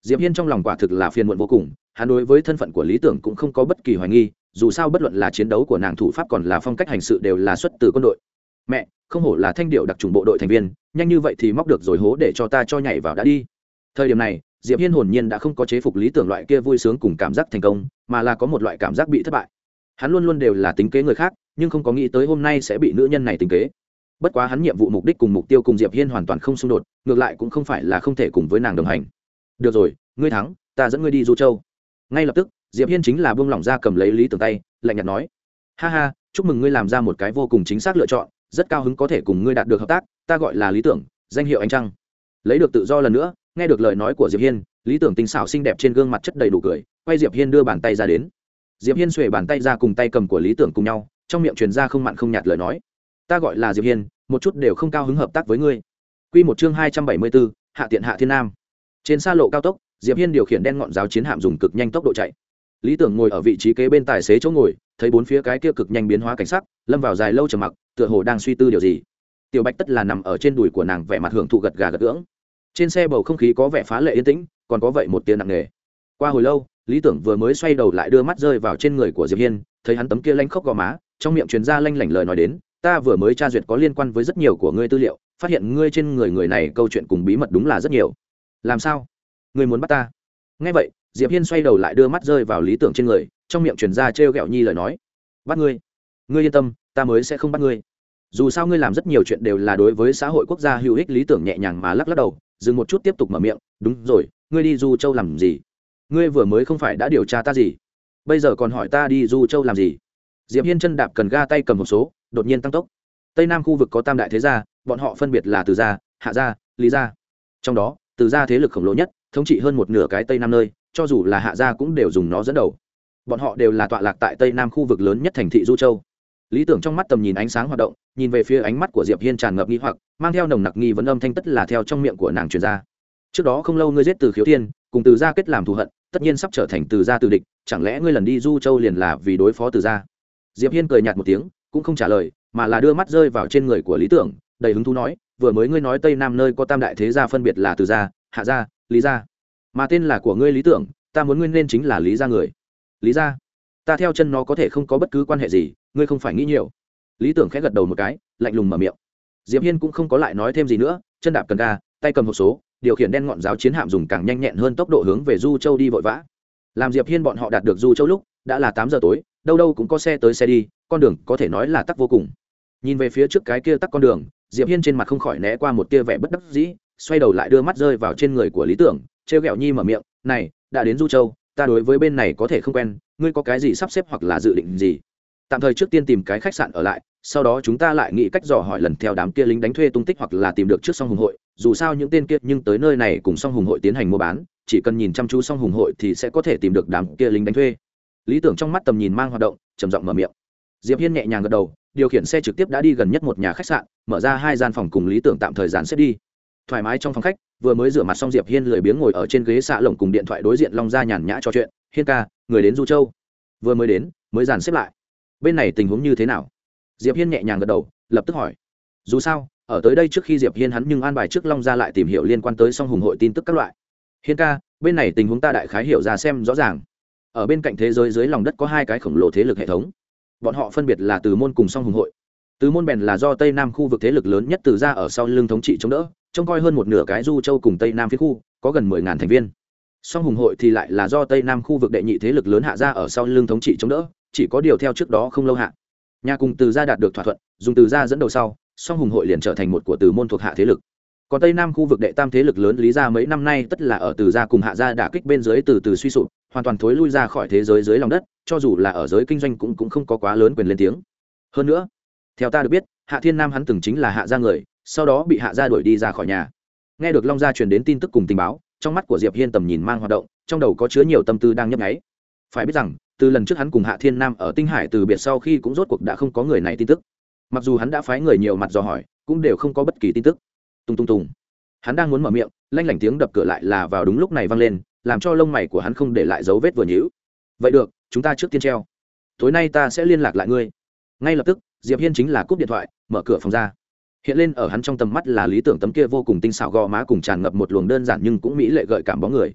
Diệp hiên trong lòng quả thực là phiền muộn vô cùng, hắn đối với thân phận của lý tưởng cũng không có bất kỳ hoài nghi, dù sao bất luận là chiến đấu của nàng thủ pháp còn là phong cách hành sự đều là xuất từ quân đội mẹ, không hổ là thanh điệu đặc trùng bộ đội thành viên, nhanh như vậy thì móc được rồi hố để cho ta cho nhảy vào đã đi. Thời điểm này, diệp hiên hồn nhiên đã không có chế phục lý tưởng loại kia vui sướng cùng cảm giác thành công, mà là có một loại cảm giác bị thất bại. Hắn luôn luôn đều là tính kế người khác, nhưng không có nghĩ tới hôm nay sẽ bị nữ nhân này tính kế. Bất quá hắn nhiệm vụ mục đích cùng mục tiêu cùng diệp hiên hoàn toàn không xung đột, ngược lại cũng không phải là không thể cùng với nàng đồng hành. Được rồi, ngươi thắng, ta dẫn ngươi đi du châu. Ngay lập tức, diệp hiên chính là buông lỏng ra cầm lấy lý tưởng tay, lạnh nhạt nói. Ha ha, chúc mừng ngươi làm ra một cái vô cùng chính xác lựa chọn rất cao hứng có thể cùng ngươi đạt được hợp tác ta gọi là lý tưởng danh hiệu ánh trăng. Lấy được tự do lần nữa nghe được lời nói của diệp hiên lý tưởng tinh xảo xinh đẹp trên gương mặt chất đầy đủ cười quay diệp hiên đưa bàn tay ra đến. Diệp hiên xuề bàn tay ra cùng tay cầm của lý tưởng cùng nhau trong miệng truyền ra không mặn không nhạt lời nói. Ta gọi là diệp hiên một chút đều không cao hứng hợp tác với ngươi. Quy một chương hai trăm bảy mươi 274, hạ tiện hạ thiên nam. Trên xa lộ cao tốc diệp hiên điều khiển đen ngọn giáo chiến hạm dùng cực nhanh tốc độ chạy. Lý tưởng ngồi ở vị trí kế bên tài xế chỗ ngồi thấy bốn phía cái kia cực nhanh biến hóa cảnh sắc lâm vào dài lâu trầm mặc tựa hồ đang suy tư điều gì. Tiểu bạch tất là nằm ở trên đùi của nàng vẻ mặt hưởng thụ gật gà gật gưỡng. Trên xe bầu không khí có vẻ phá lệ yên tĩnh, còn có vậy một tiền nặng nề. Qua hồi lâu, lý tưởng vừa mới xoay đầu lại đưa mắt rơi vào trên người của diệp hiên, thấy hắn tấm kia lanh khóc gò má, trong miệng truyền ra lanh lảnh lời nói đến, ta vừa mới tra duyệt có liên quan với rất nhiều của ngươi tư liệu, phát hiện ngươi trên người người này câu chuyện cùng bí mật đúng là rất nhiều. Làm sao? Ngươi muốn bắt ta? Nghe vậy, diệp hiên xoay đầu lại đưa mắt rơi vào lý tưởng trên người, trong miệng truyền ra trêu ghẹo nhi lời nói. Bắt ngươi. Ngươi yên tâm ta mới sẽ không bắt ngươi. Dù sao ngươi làm rất nhiều chuyện đều là đối với xã hội quốc gia hữu ích lý tưởng nhẹ nhàng mà lắc lắc đầu, dừng một chút tiếp tục mở miệng, đúng rồi, ngươi đi du châu làm gì? Ngươi vừa mới không phải đã điều tra ta gì? Bây giờ còn hỏi ta đi du châu làm gì? Diệp hiên chân đạp cần ga tay cầm một số, đột nhiên tăng tốc. Tây nam khu vực có tam đại thế gia, bọn họ phân biệt là từ gia, hạ gia, lý gia. Trong đó, từ gia thế lực khổng lồ nhất, thống trị hơn một nửa cái tây nam nơi, cho dù là hạ gia cũng đều dùng nó dẫn đầu. Bọn họ đều là tọa lạc tại tây nam khu vực lớn nhất thành thị du châu lý tưởng trong mắt tầm nhìn ánh sáng hoạt động, nhìn về phía ánh mắt của diệp hiên tràn ngập nghi hoặc, mang theo nồng nặc nghi vấn âm thanh tất là theo trong miệng của nàng truyền ra. Trước đó không lâu ngươi giết từ khiếu thiên, cùng từ gia kết làm thù hận, tất nhiên sắp trở thành từ gia từ địch, chẳng lẽ ngươi lần đi du châu liền là vì đối phó từ gia? Diệp hiên cười nhạt một tiếng, cũng không trả lời, mà là đưa mắt rơi vào trên người của lý tưởng, đầy hứng thú nói, vừa mới ngươi nói tây nam nơi có tam đại thế gia phân biệt là từ gia, hạ gia, lý gia. Mà tên là của ngươi lý tưởng, ta muốn ngươi nên chính là lý gia người. Lý gia? Ta theo chân nó có thể không có bất cứ quan hệ gì, ngươi không phải nghĩ nhiều. Lý tưởng khẽ gật đầu một cái, lạnh lùng mở miệng. Diệp hiên cũng không có lại nói thêm gì nữa, chân đạp cần ga, tay cầm hộp số, điều khiển đen ngọn giáo chiến hạm dùng càng nhanh nhẹn hơn tốc độ hướng về du châu đi vội vã. Làm diệp hiên bọn họ đạt được du châu lúc, đã là tám giờ tối, đâu đâu cũng có xe tới xe đi, con đường có thể nói là tắc vô cùng. Nhìn về phía trước cái kia tắc con đường, diệp hiên trên mặt không khỏi né qua một tia vẻ bất đắc dĩ, xoay đầu lại đưa mắt rơi vào trên người của lý tưởng, trêu ghẹo nhi mở miệng, này, đã đến du châu, ta đối với bên này có thể không quen ngươi có cái gì sắp xếp hoặc là dự định gì? Tạm thời trước tiên tìm cái khách sạn ở lại, sau đó chúng ta lại nghĩ cách dò hỏi lần theo đám kia lính đánh thuê tung tích hoặc là tìm được trước song hùng hội. Dù sao những tên kia nhưng tới nơi này cùng song hùng hội tiến hành mua bán, chỉ cần nhìn chăm chú song hùng hội thì sẽ có thể tìm được đám kia lính đánh thuê. Lý tưởng trong mắt tầm nhìn mang hoạt động, trầm giọng mở miệng. Diệp hiên nhẹ nhàng gật đầu, điều khiển xe trực tiếp đã đi gần nhất một nhà khách sạn, mở ra hai gian phòng cùng lý tưởng tạm thời dàn xếp đi. Thoải mái trong phòng khách, vừa mới rửa mặt xong diệp hiên lười biếng ngồi ở trên ghế xạ lồng cùng điện thoại đối diện long ra nhàn nhã trò chuyện hiên ca, người đến du châu. Vừa mới đến, mới dàn xếp lại. Bên này tình huống như thế nào? Diệp hiên nhẹ nhàng gật đầu, lập tức hỏi. Dù sao, ở tới đây trước khi diệp hiên hắn nhưng an bài trước long ra lại tìm hiểu liên quan tới song hùng hội tin tức các loại. Hiên ca, bên này tình huống ta đại khái hiểu ra xem rõ ràng. Ở bên cạnh thế giới dưới lòng đất có hai cái khổng lồ thế lực hệ thống. Bọn họ phân biệt là từ môn cùng song hùng hội. Từ môn bèn là do tây nam khu vực thế lực lớn nhất từ ra ở sau lưng thống trị chống đỡ, trông coi hơn một nửa cái du châu cùng tây nam phía khu, có gần mười ngàn thành viên song hùng hội thì lại là do tây nam khu vực đệ nhị thế lực lớn hạ ra ở sau lưng thống trị chống đỡ, chỉ có điều theo trước đó không lâu hạ. Nhà cùng từ gia đạt được thỏa thuận, dùng từ gia dẫn đầu sau, song hùng hội liền trở thành một của từ môn thuộc hạ thế lực. Còn tây nam khu vực đệ tam thế lực lớn lý gia mấy năm nay tất là ở từ gia cùng hạ gia đả kích bên dưới từ từ suy sụp, hoàn toàn thối lui ra khỏi thế giới dưới lòng đất, cho dù là ở giới kinh doanh cũng cũng không có quá lớn quyền lên tiếng. Hơn nữa, theo ta được biết, hạ thiên nam hắn từng chính là hạ gia người, sau đó bị hạ gia đuổi đi ra khỏi nhà. Nghe được long gia truyền đến tin tức cùng tình báo trong mắt của diệp hiên tầm nhìn mang hoạt động, trong đầu có chứa nhiều tâm tư đang nhấp nháy. Phải biết rằng, từ lần trước hắn cùng hạ thiên nam ở tinh hải từ biệt sau khi cũng rốt cuộc đã không có người này tin tức. Mặc dù hắn đã phái người nhiều mặt dò hỏi, cũng đều không có bất kỳ tin tức. Tung tung tung hắn đang muốn mở miệng, lanh lảnh tiếng đập cửa lại là vào đúng lúc này vang lên, làm cho lông mày của hắn không để lại dấu vết vừa nhữ vậy được, chúng ta trước tiên treo. Tối nay ta sẽ liên lạc lại ngươi. Ngay lập tức, diệp hiên chính là cúp điện thoại, mở cửa phòng ra hiện lên ở hắn trong tầm mắt là lý tưởng tấm kia vô cùng tinh xảo gò má cùng tràn ngập một luồng đơn giản nhưng cũng mỹ lệ gợi cảm bóng người.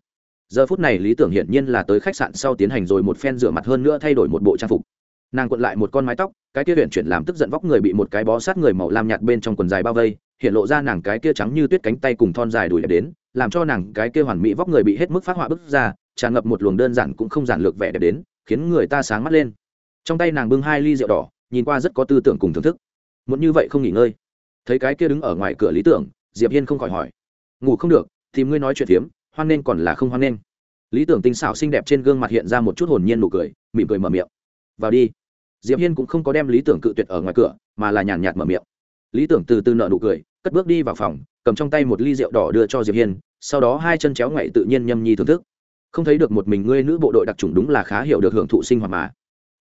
Giờ phút này lý tưởng hiển nhiên là tới khách sạn sau tiến hành rồi một phen rửa mặt hơn nữa thay đổi một bộ trang phục. Nàng cuộn lại một con mái tóc, cái kia huyện chuyển làm tức giận vóc người bị một cái bó sát người màu lam nhạt bên trong quần dài bao vây, hiện lộ ra nàng cái kia trắng như tuyết cánh tay cùng thon dài đùi đẹp đến, làm cho nàng cái kia hoàn mỹ vóc người bị hết mức phát họa bức ra, tràn ngập một luồng đơn giản cũng không giản lược vẻ đẹp đến, khiến người ta sáng mắt lên. Trong tay nàng bưng hai ly rượu đỏ, nhìn qua rất có tư tưởng cùng thưởng thức. Muốn như vậy không nghỉ ngơi thấy cái kia đứng ở ngoài cửa lý tưởng, diệp hiên không khỏi hỏi. Ngủ không được, thì ngươi nói chuyện phiếm, hoan nên còn là không hoan nên lý tưởng tinh xảo xinh đẹp trên gương mặt hiện ra một chút hồn nhiên nụ cười, mỉm cười mở miệng. Vào đi. Diệp hiên cũng không có đem lý tưởng cự tuyệt ở ngoài cửa, mà là nhàn nhạt mở miệng. Lý tưởng từ từ nợ nụ cười, cất bước đi vào phòng, cầm trong tay một ly rượu đỏ đưa cho diệp hiên, sau đó hai chân chéo ngoại tự nhiên nhâm nhi thưởng thức. Không thấy được một mình ngươi nữ bộ đội đặc trùng đúng là khá hiểu được hưởng thụ sinh hoạt mà.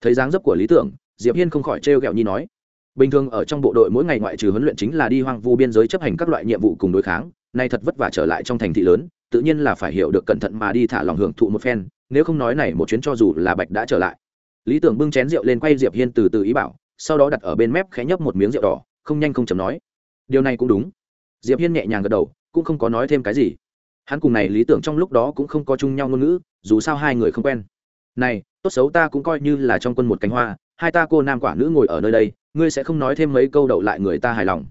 Thấy dáng dấp của lý tưởng, diệp hiên không khỏi trêu ghẹo nhi nói bình thường ở trong bộ đội mỗi ngày ngoại trừ huấn luyện chính là đi hoang vu biên giới chấp hành các loại nhiệm vụ cùng đối kháng, nay thật vất vả trở lại trong thành thị lớn, tự nhiên là phải hiểu được cẩn thận mà đi thả lòng hưởng thụ một phen, nếu không nói này một chuyến cho dù là bạch đã trở lại. Lý tưởng bưng chén rượu lên quay diệp hiên từ từ ý bảo, sau đó đặt ở bên mép khẽ nhấp một miếng rượu đỏ, không nhanh không chầm nói. Điều này cũng đúng. Diệp hiên nhẹ nhàng gật đầu, cũng không có nói thêm cái gì. Hắn cùng này lý tưởng trong lúc đó cũng không có chung nhau ngôn ngữ, dù sao hai người không quen. Này, tốt xấu ta cũng coi như là trong quân một cánh hoa hai ta cô nam quả nữ ngồi ở nơi đây, ngươi sẽ không nói thêm mấy câu đậu lại người ta hài lòng.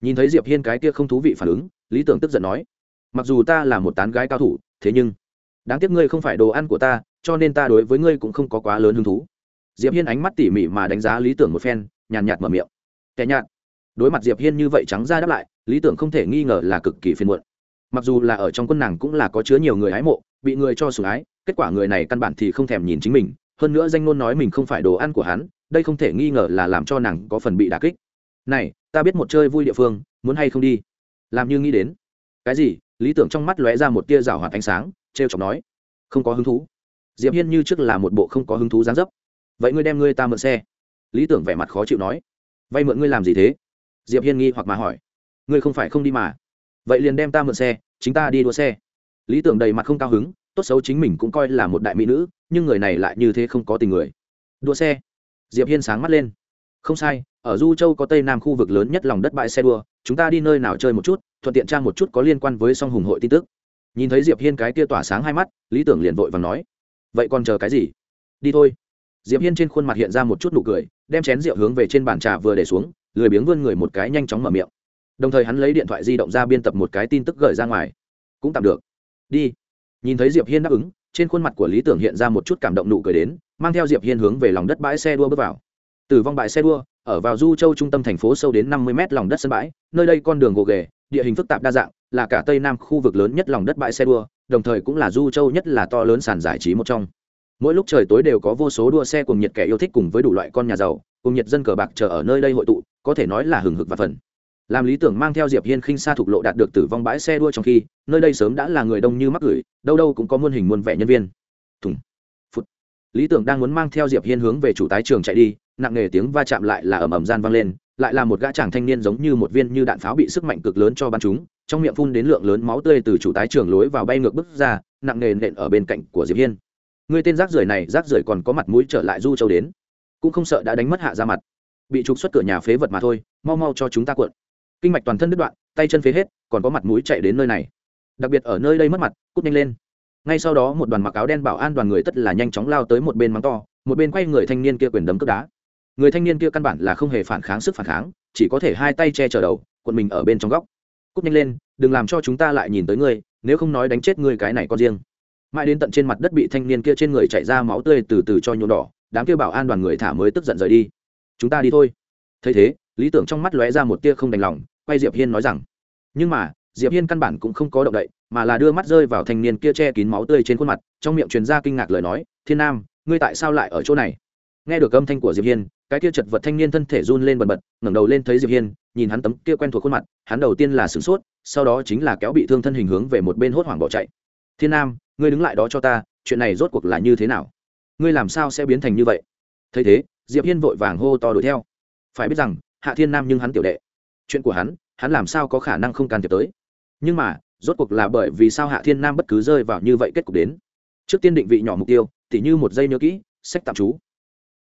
Nhìn thấy diệp hiên cái kia không thú vị phản ứng, lý tưởng tức giận nói, mặc dù ta là một tán gái cao thủ, thế nhưng, đáng tiếc ngươi không phải đồ ăn của ta, cho nên ta đối với ngươi cũng không có quá lớn hứng thú. Diệp hiên ánh mắt tỉ mỉ mà đánh giá lý tưởng một phen, nhàn nhạt mở miệng. Kẻ nhạt. Đối mặt diệp hiên như vậy trắng ra đáp lại, lý tưởng không thể nghi ngờ là cực kỳ phiền muộn. Mặc dù là ở trong quân nàng cũng là có chứa nhiều người hái mộ, bị người cho sủng ái, kết quả người này căn bản thì không thèm nhìn chính mình hơn nữa danh ngôn nói mình không phải đồ ăn của hắn, đây không thể nghi ngờ là làm cho nàng có phần bị đả kích. Này, ta biết một chơi vui địa phương, muốn hay không đi? Làm như nghĩ đến. Cái gì? Lý tưởng trong mắt lóe ra một tia rào hoạt ánh sáng t r e o chọc nói. Không có hứng thú. Diệp hiên như trước là một bộ không có hứng thú dáng dấp. Vậy ngươi đem ngươi ta mượn xe. Lý tưởng vẻ mặt khó chịu nói. Vay mượn ngươi làm gì thế? Diệp hiên nghi hoặc mà hỏi. Ngươi không phải không đi mà. Vậy liền đem ta mượn xe, chính ta đi đua xe. Lý tưởng đầy mặt không cao hứng tốt xấu chính mình cũng coi là một đại mỹ nữ, nhưng người này lại như thế không có tình người. Đua xe. Diệp hiên sáng mắt lên. Không sai, ở du châu có tây nam khu vực lớn nhất lòng đất bãi xe đua, chúng ta đi nơi nào chơi một chút, thuận tiện trang một chút có liên quan với song hùng hội tin tức. Nhìn thấy diệp hiên cái kia tỏa sáng hai mắt, lý tưởng liền vội và nói. Vậy còn chờ cái gì? Đi thôi. Diệp hiên trên khuôn mặt hiện ra một chút nụ cười, đem chén rượu hướng về trên bàn trà vừa để xuống, lười biếng vươn người một cái nhanh chóng mở miệng. Đồng thời hắn lấy điện thoại di động ra biên tập một cái tin tức gửi ra ngoài. Cũng tạm được. Đi nhìn thấy diệp hiên đáp ứng, trên khuôn mặt của lý tưởng hiện ra một chút cảm động nụ cười đến, mang theo diệp hiên hướng về lòng đất bãi xe đua bước vào. Tử vong bãi xe đua, ở vào du châu trung tâm thành phố sâu đến năm mươi mét lòng đất sân bãi, nơi đây con đường gồ ghề, địa hình phức tạp đa dạng, là cả tây nam khu vực lớn nhất lòng đất bãi xe đua, đồng thời cũng là du châu nhất là to lớn sàn giải trí một trong. Mỗi lúc trời tối đều có vô số đua xe cùng nhiệt kẻ yêu thích cùng với đủ loại con nhà giàu cùng nhiệt dân cờ bạc chờ ở nơi đây hội tụ, có thể nói là hừng hực và phần làm lý tưởng mang theo diệp hiên khinh xa thục lộ đạt được tử vong bãi xe đua trong khi, nơi đây sớm đã là người đông như mắc gửi, đâu đâu cũng có muôn hình muôn vẻ nhân viên. Thùng phút lý tưởng đang muốn mang theo diệp hiên hướng về chủ tái trường chạy đi, nặng nề tiếng va chạm lại là ầm ầm gian vang lên, lại là một gã chàng thanh niên giống như một viên như đạn pháo bị sức mạnh cực lớn cho bắn chúng trong miệng phun đến lượng lớn máu tươi từ chủ tái trường lối vào bay ngược bước ra, nặng nề nện ở bên cạnh của diệp hiên. Người tên rác rưởi này, rác rưởi còn có mặt mũi trở lại du châu đến, cũng không sợ đã đánh mất hạ ra mặt. Bị trục xuất cửa nhà phế vật mà thôi, mau mau cho chúng ta cuộn kinh mạch toàn thân đứt đoạn, tay chân phế hết, còn có mặt mũi chạy đến nơi này. Đặc biệt ở nơi đây mất mặt, cút nhanh lên. Ngay sau đó một đoàn mặc áo đen bảo an đoàn người tất là nhanh chóng lao tới một bên mắng to, một bên quay người thanh niên kia quyền đấm cướp đá. Người thanh niên kia căn bản là không hề phản kháng sức phản kháng, chỉ có thể hai tay che chở đầu quần mình ở bên trong góc. Cút nhanh lên, đừng làm cho chúng ta lại nhìn tới ngươi, nếu không nói đánh chết ngươi cái này con riêng. Mãi đến tận trên mặt đất bị thanh niên kia trên người chạy ra máu tươi từ từ cho nhuộm đỏ, đám kia bảo an đoàn người thả mới tức giận rời đi. Chúng ta đi thôi. Thấy thế lý tưởng trong mắt lóe ra một tia không đành lòng, quay diệp hiên nói rằng, nhưng mà, diệp hiên căn bản cũng không có động đậy, mà là đưa mắt rơi vào thanh niên kia che kín máu tươi trên khuôn mặt, trong miệng truyền ra kinh ngạc lời nói, thiên nam, ngươi tại sao lại ở chỗ này? Nghe được âm thanh của diệp hiên, cái kia chật vật thanh niên thân thể run lên bần bật, ngẩng đầu lên thấy diệp hiên, nhìn hắn tấm kia quen thuộc khuôn mặt, hắn đầu tiên là sửng sốt, sau đó chính là kéo bị thương thân hình hướng về một bên hốt hoảng bỏ chạy. Thiên nam, ngươi đứng lại đó cho ta, chuyện này rốt cuộc là như thế nào? Ngươi làm sao sẽ biến thành như vậy? Thấy thế, diệp hiên vội vàng hô to đuổi theo. Phải biết rằng hạ thiên nam nhưng hắn tiểu đệ. Chuyện của hắn hắn làm sao có khả năng không can thiệp tới? Nhưng mà, rốt cuộc là bởi vì sao hạ thiên nam bất cứ rơi vào như vậy kết cục đến? Trước tiên định vị nhỏ mục tiêu, tỉ như một giây nhớ kỹ, sách tạm trú.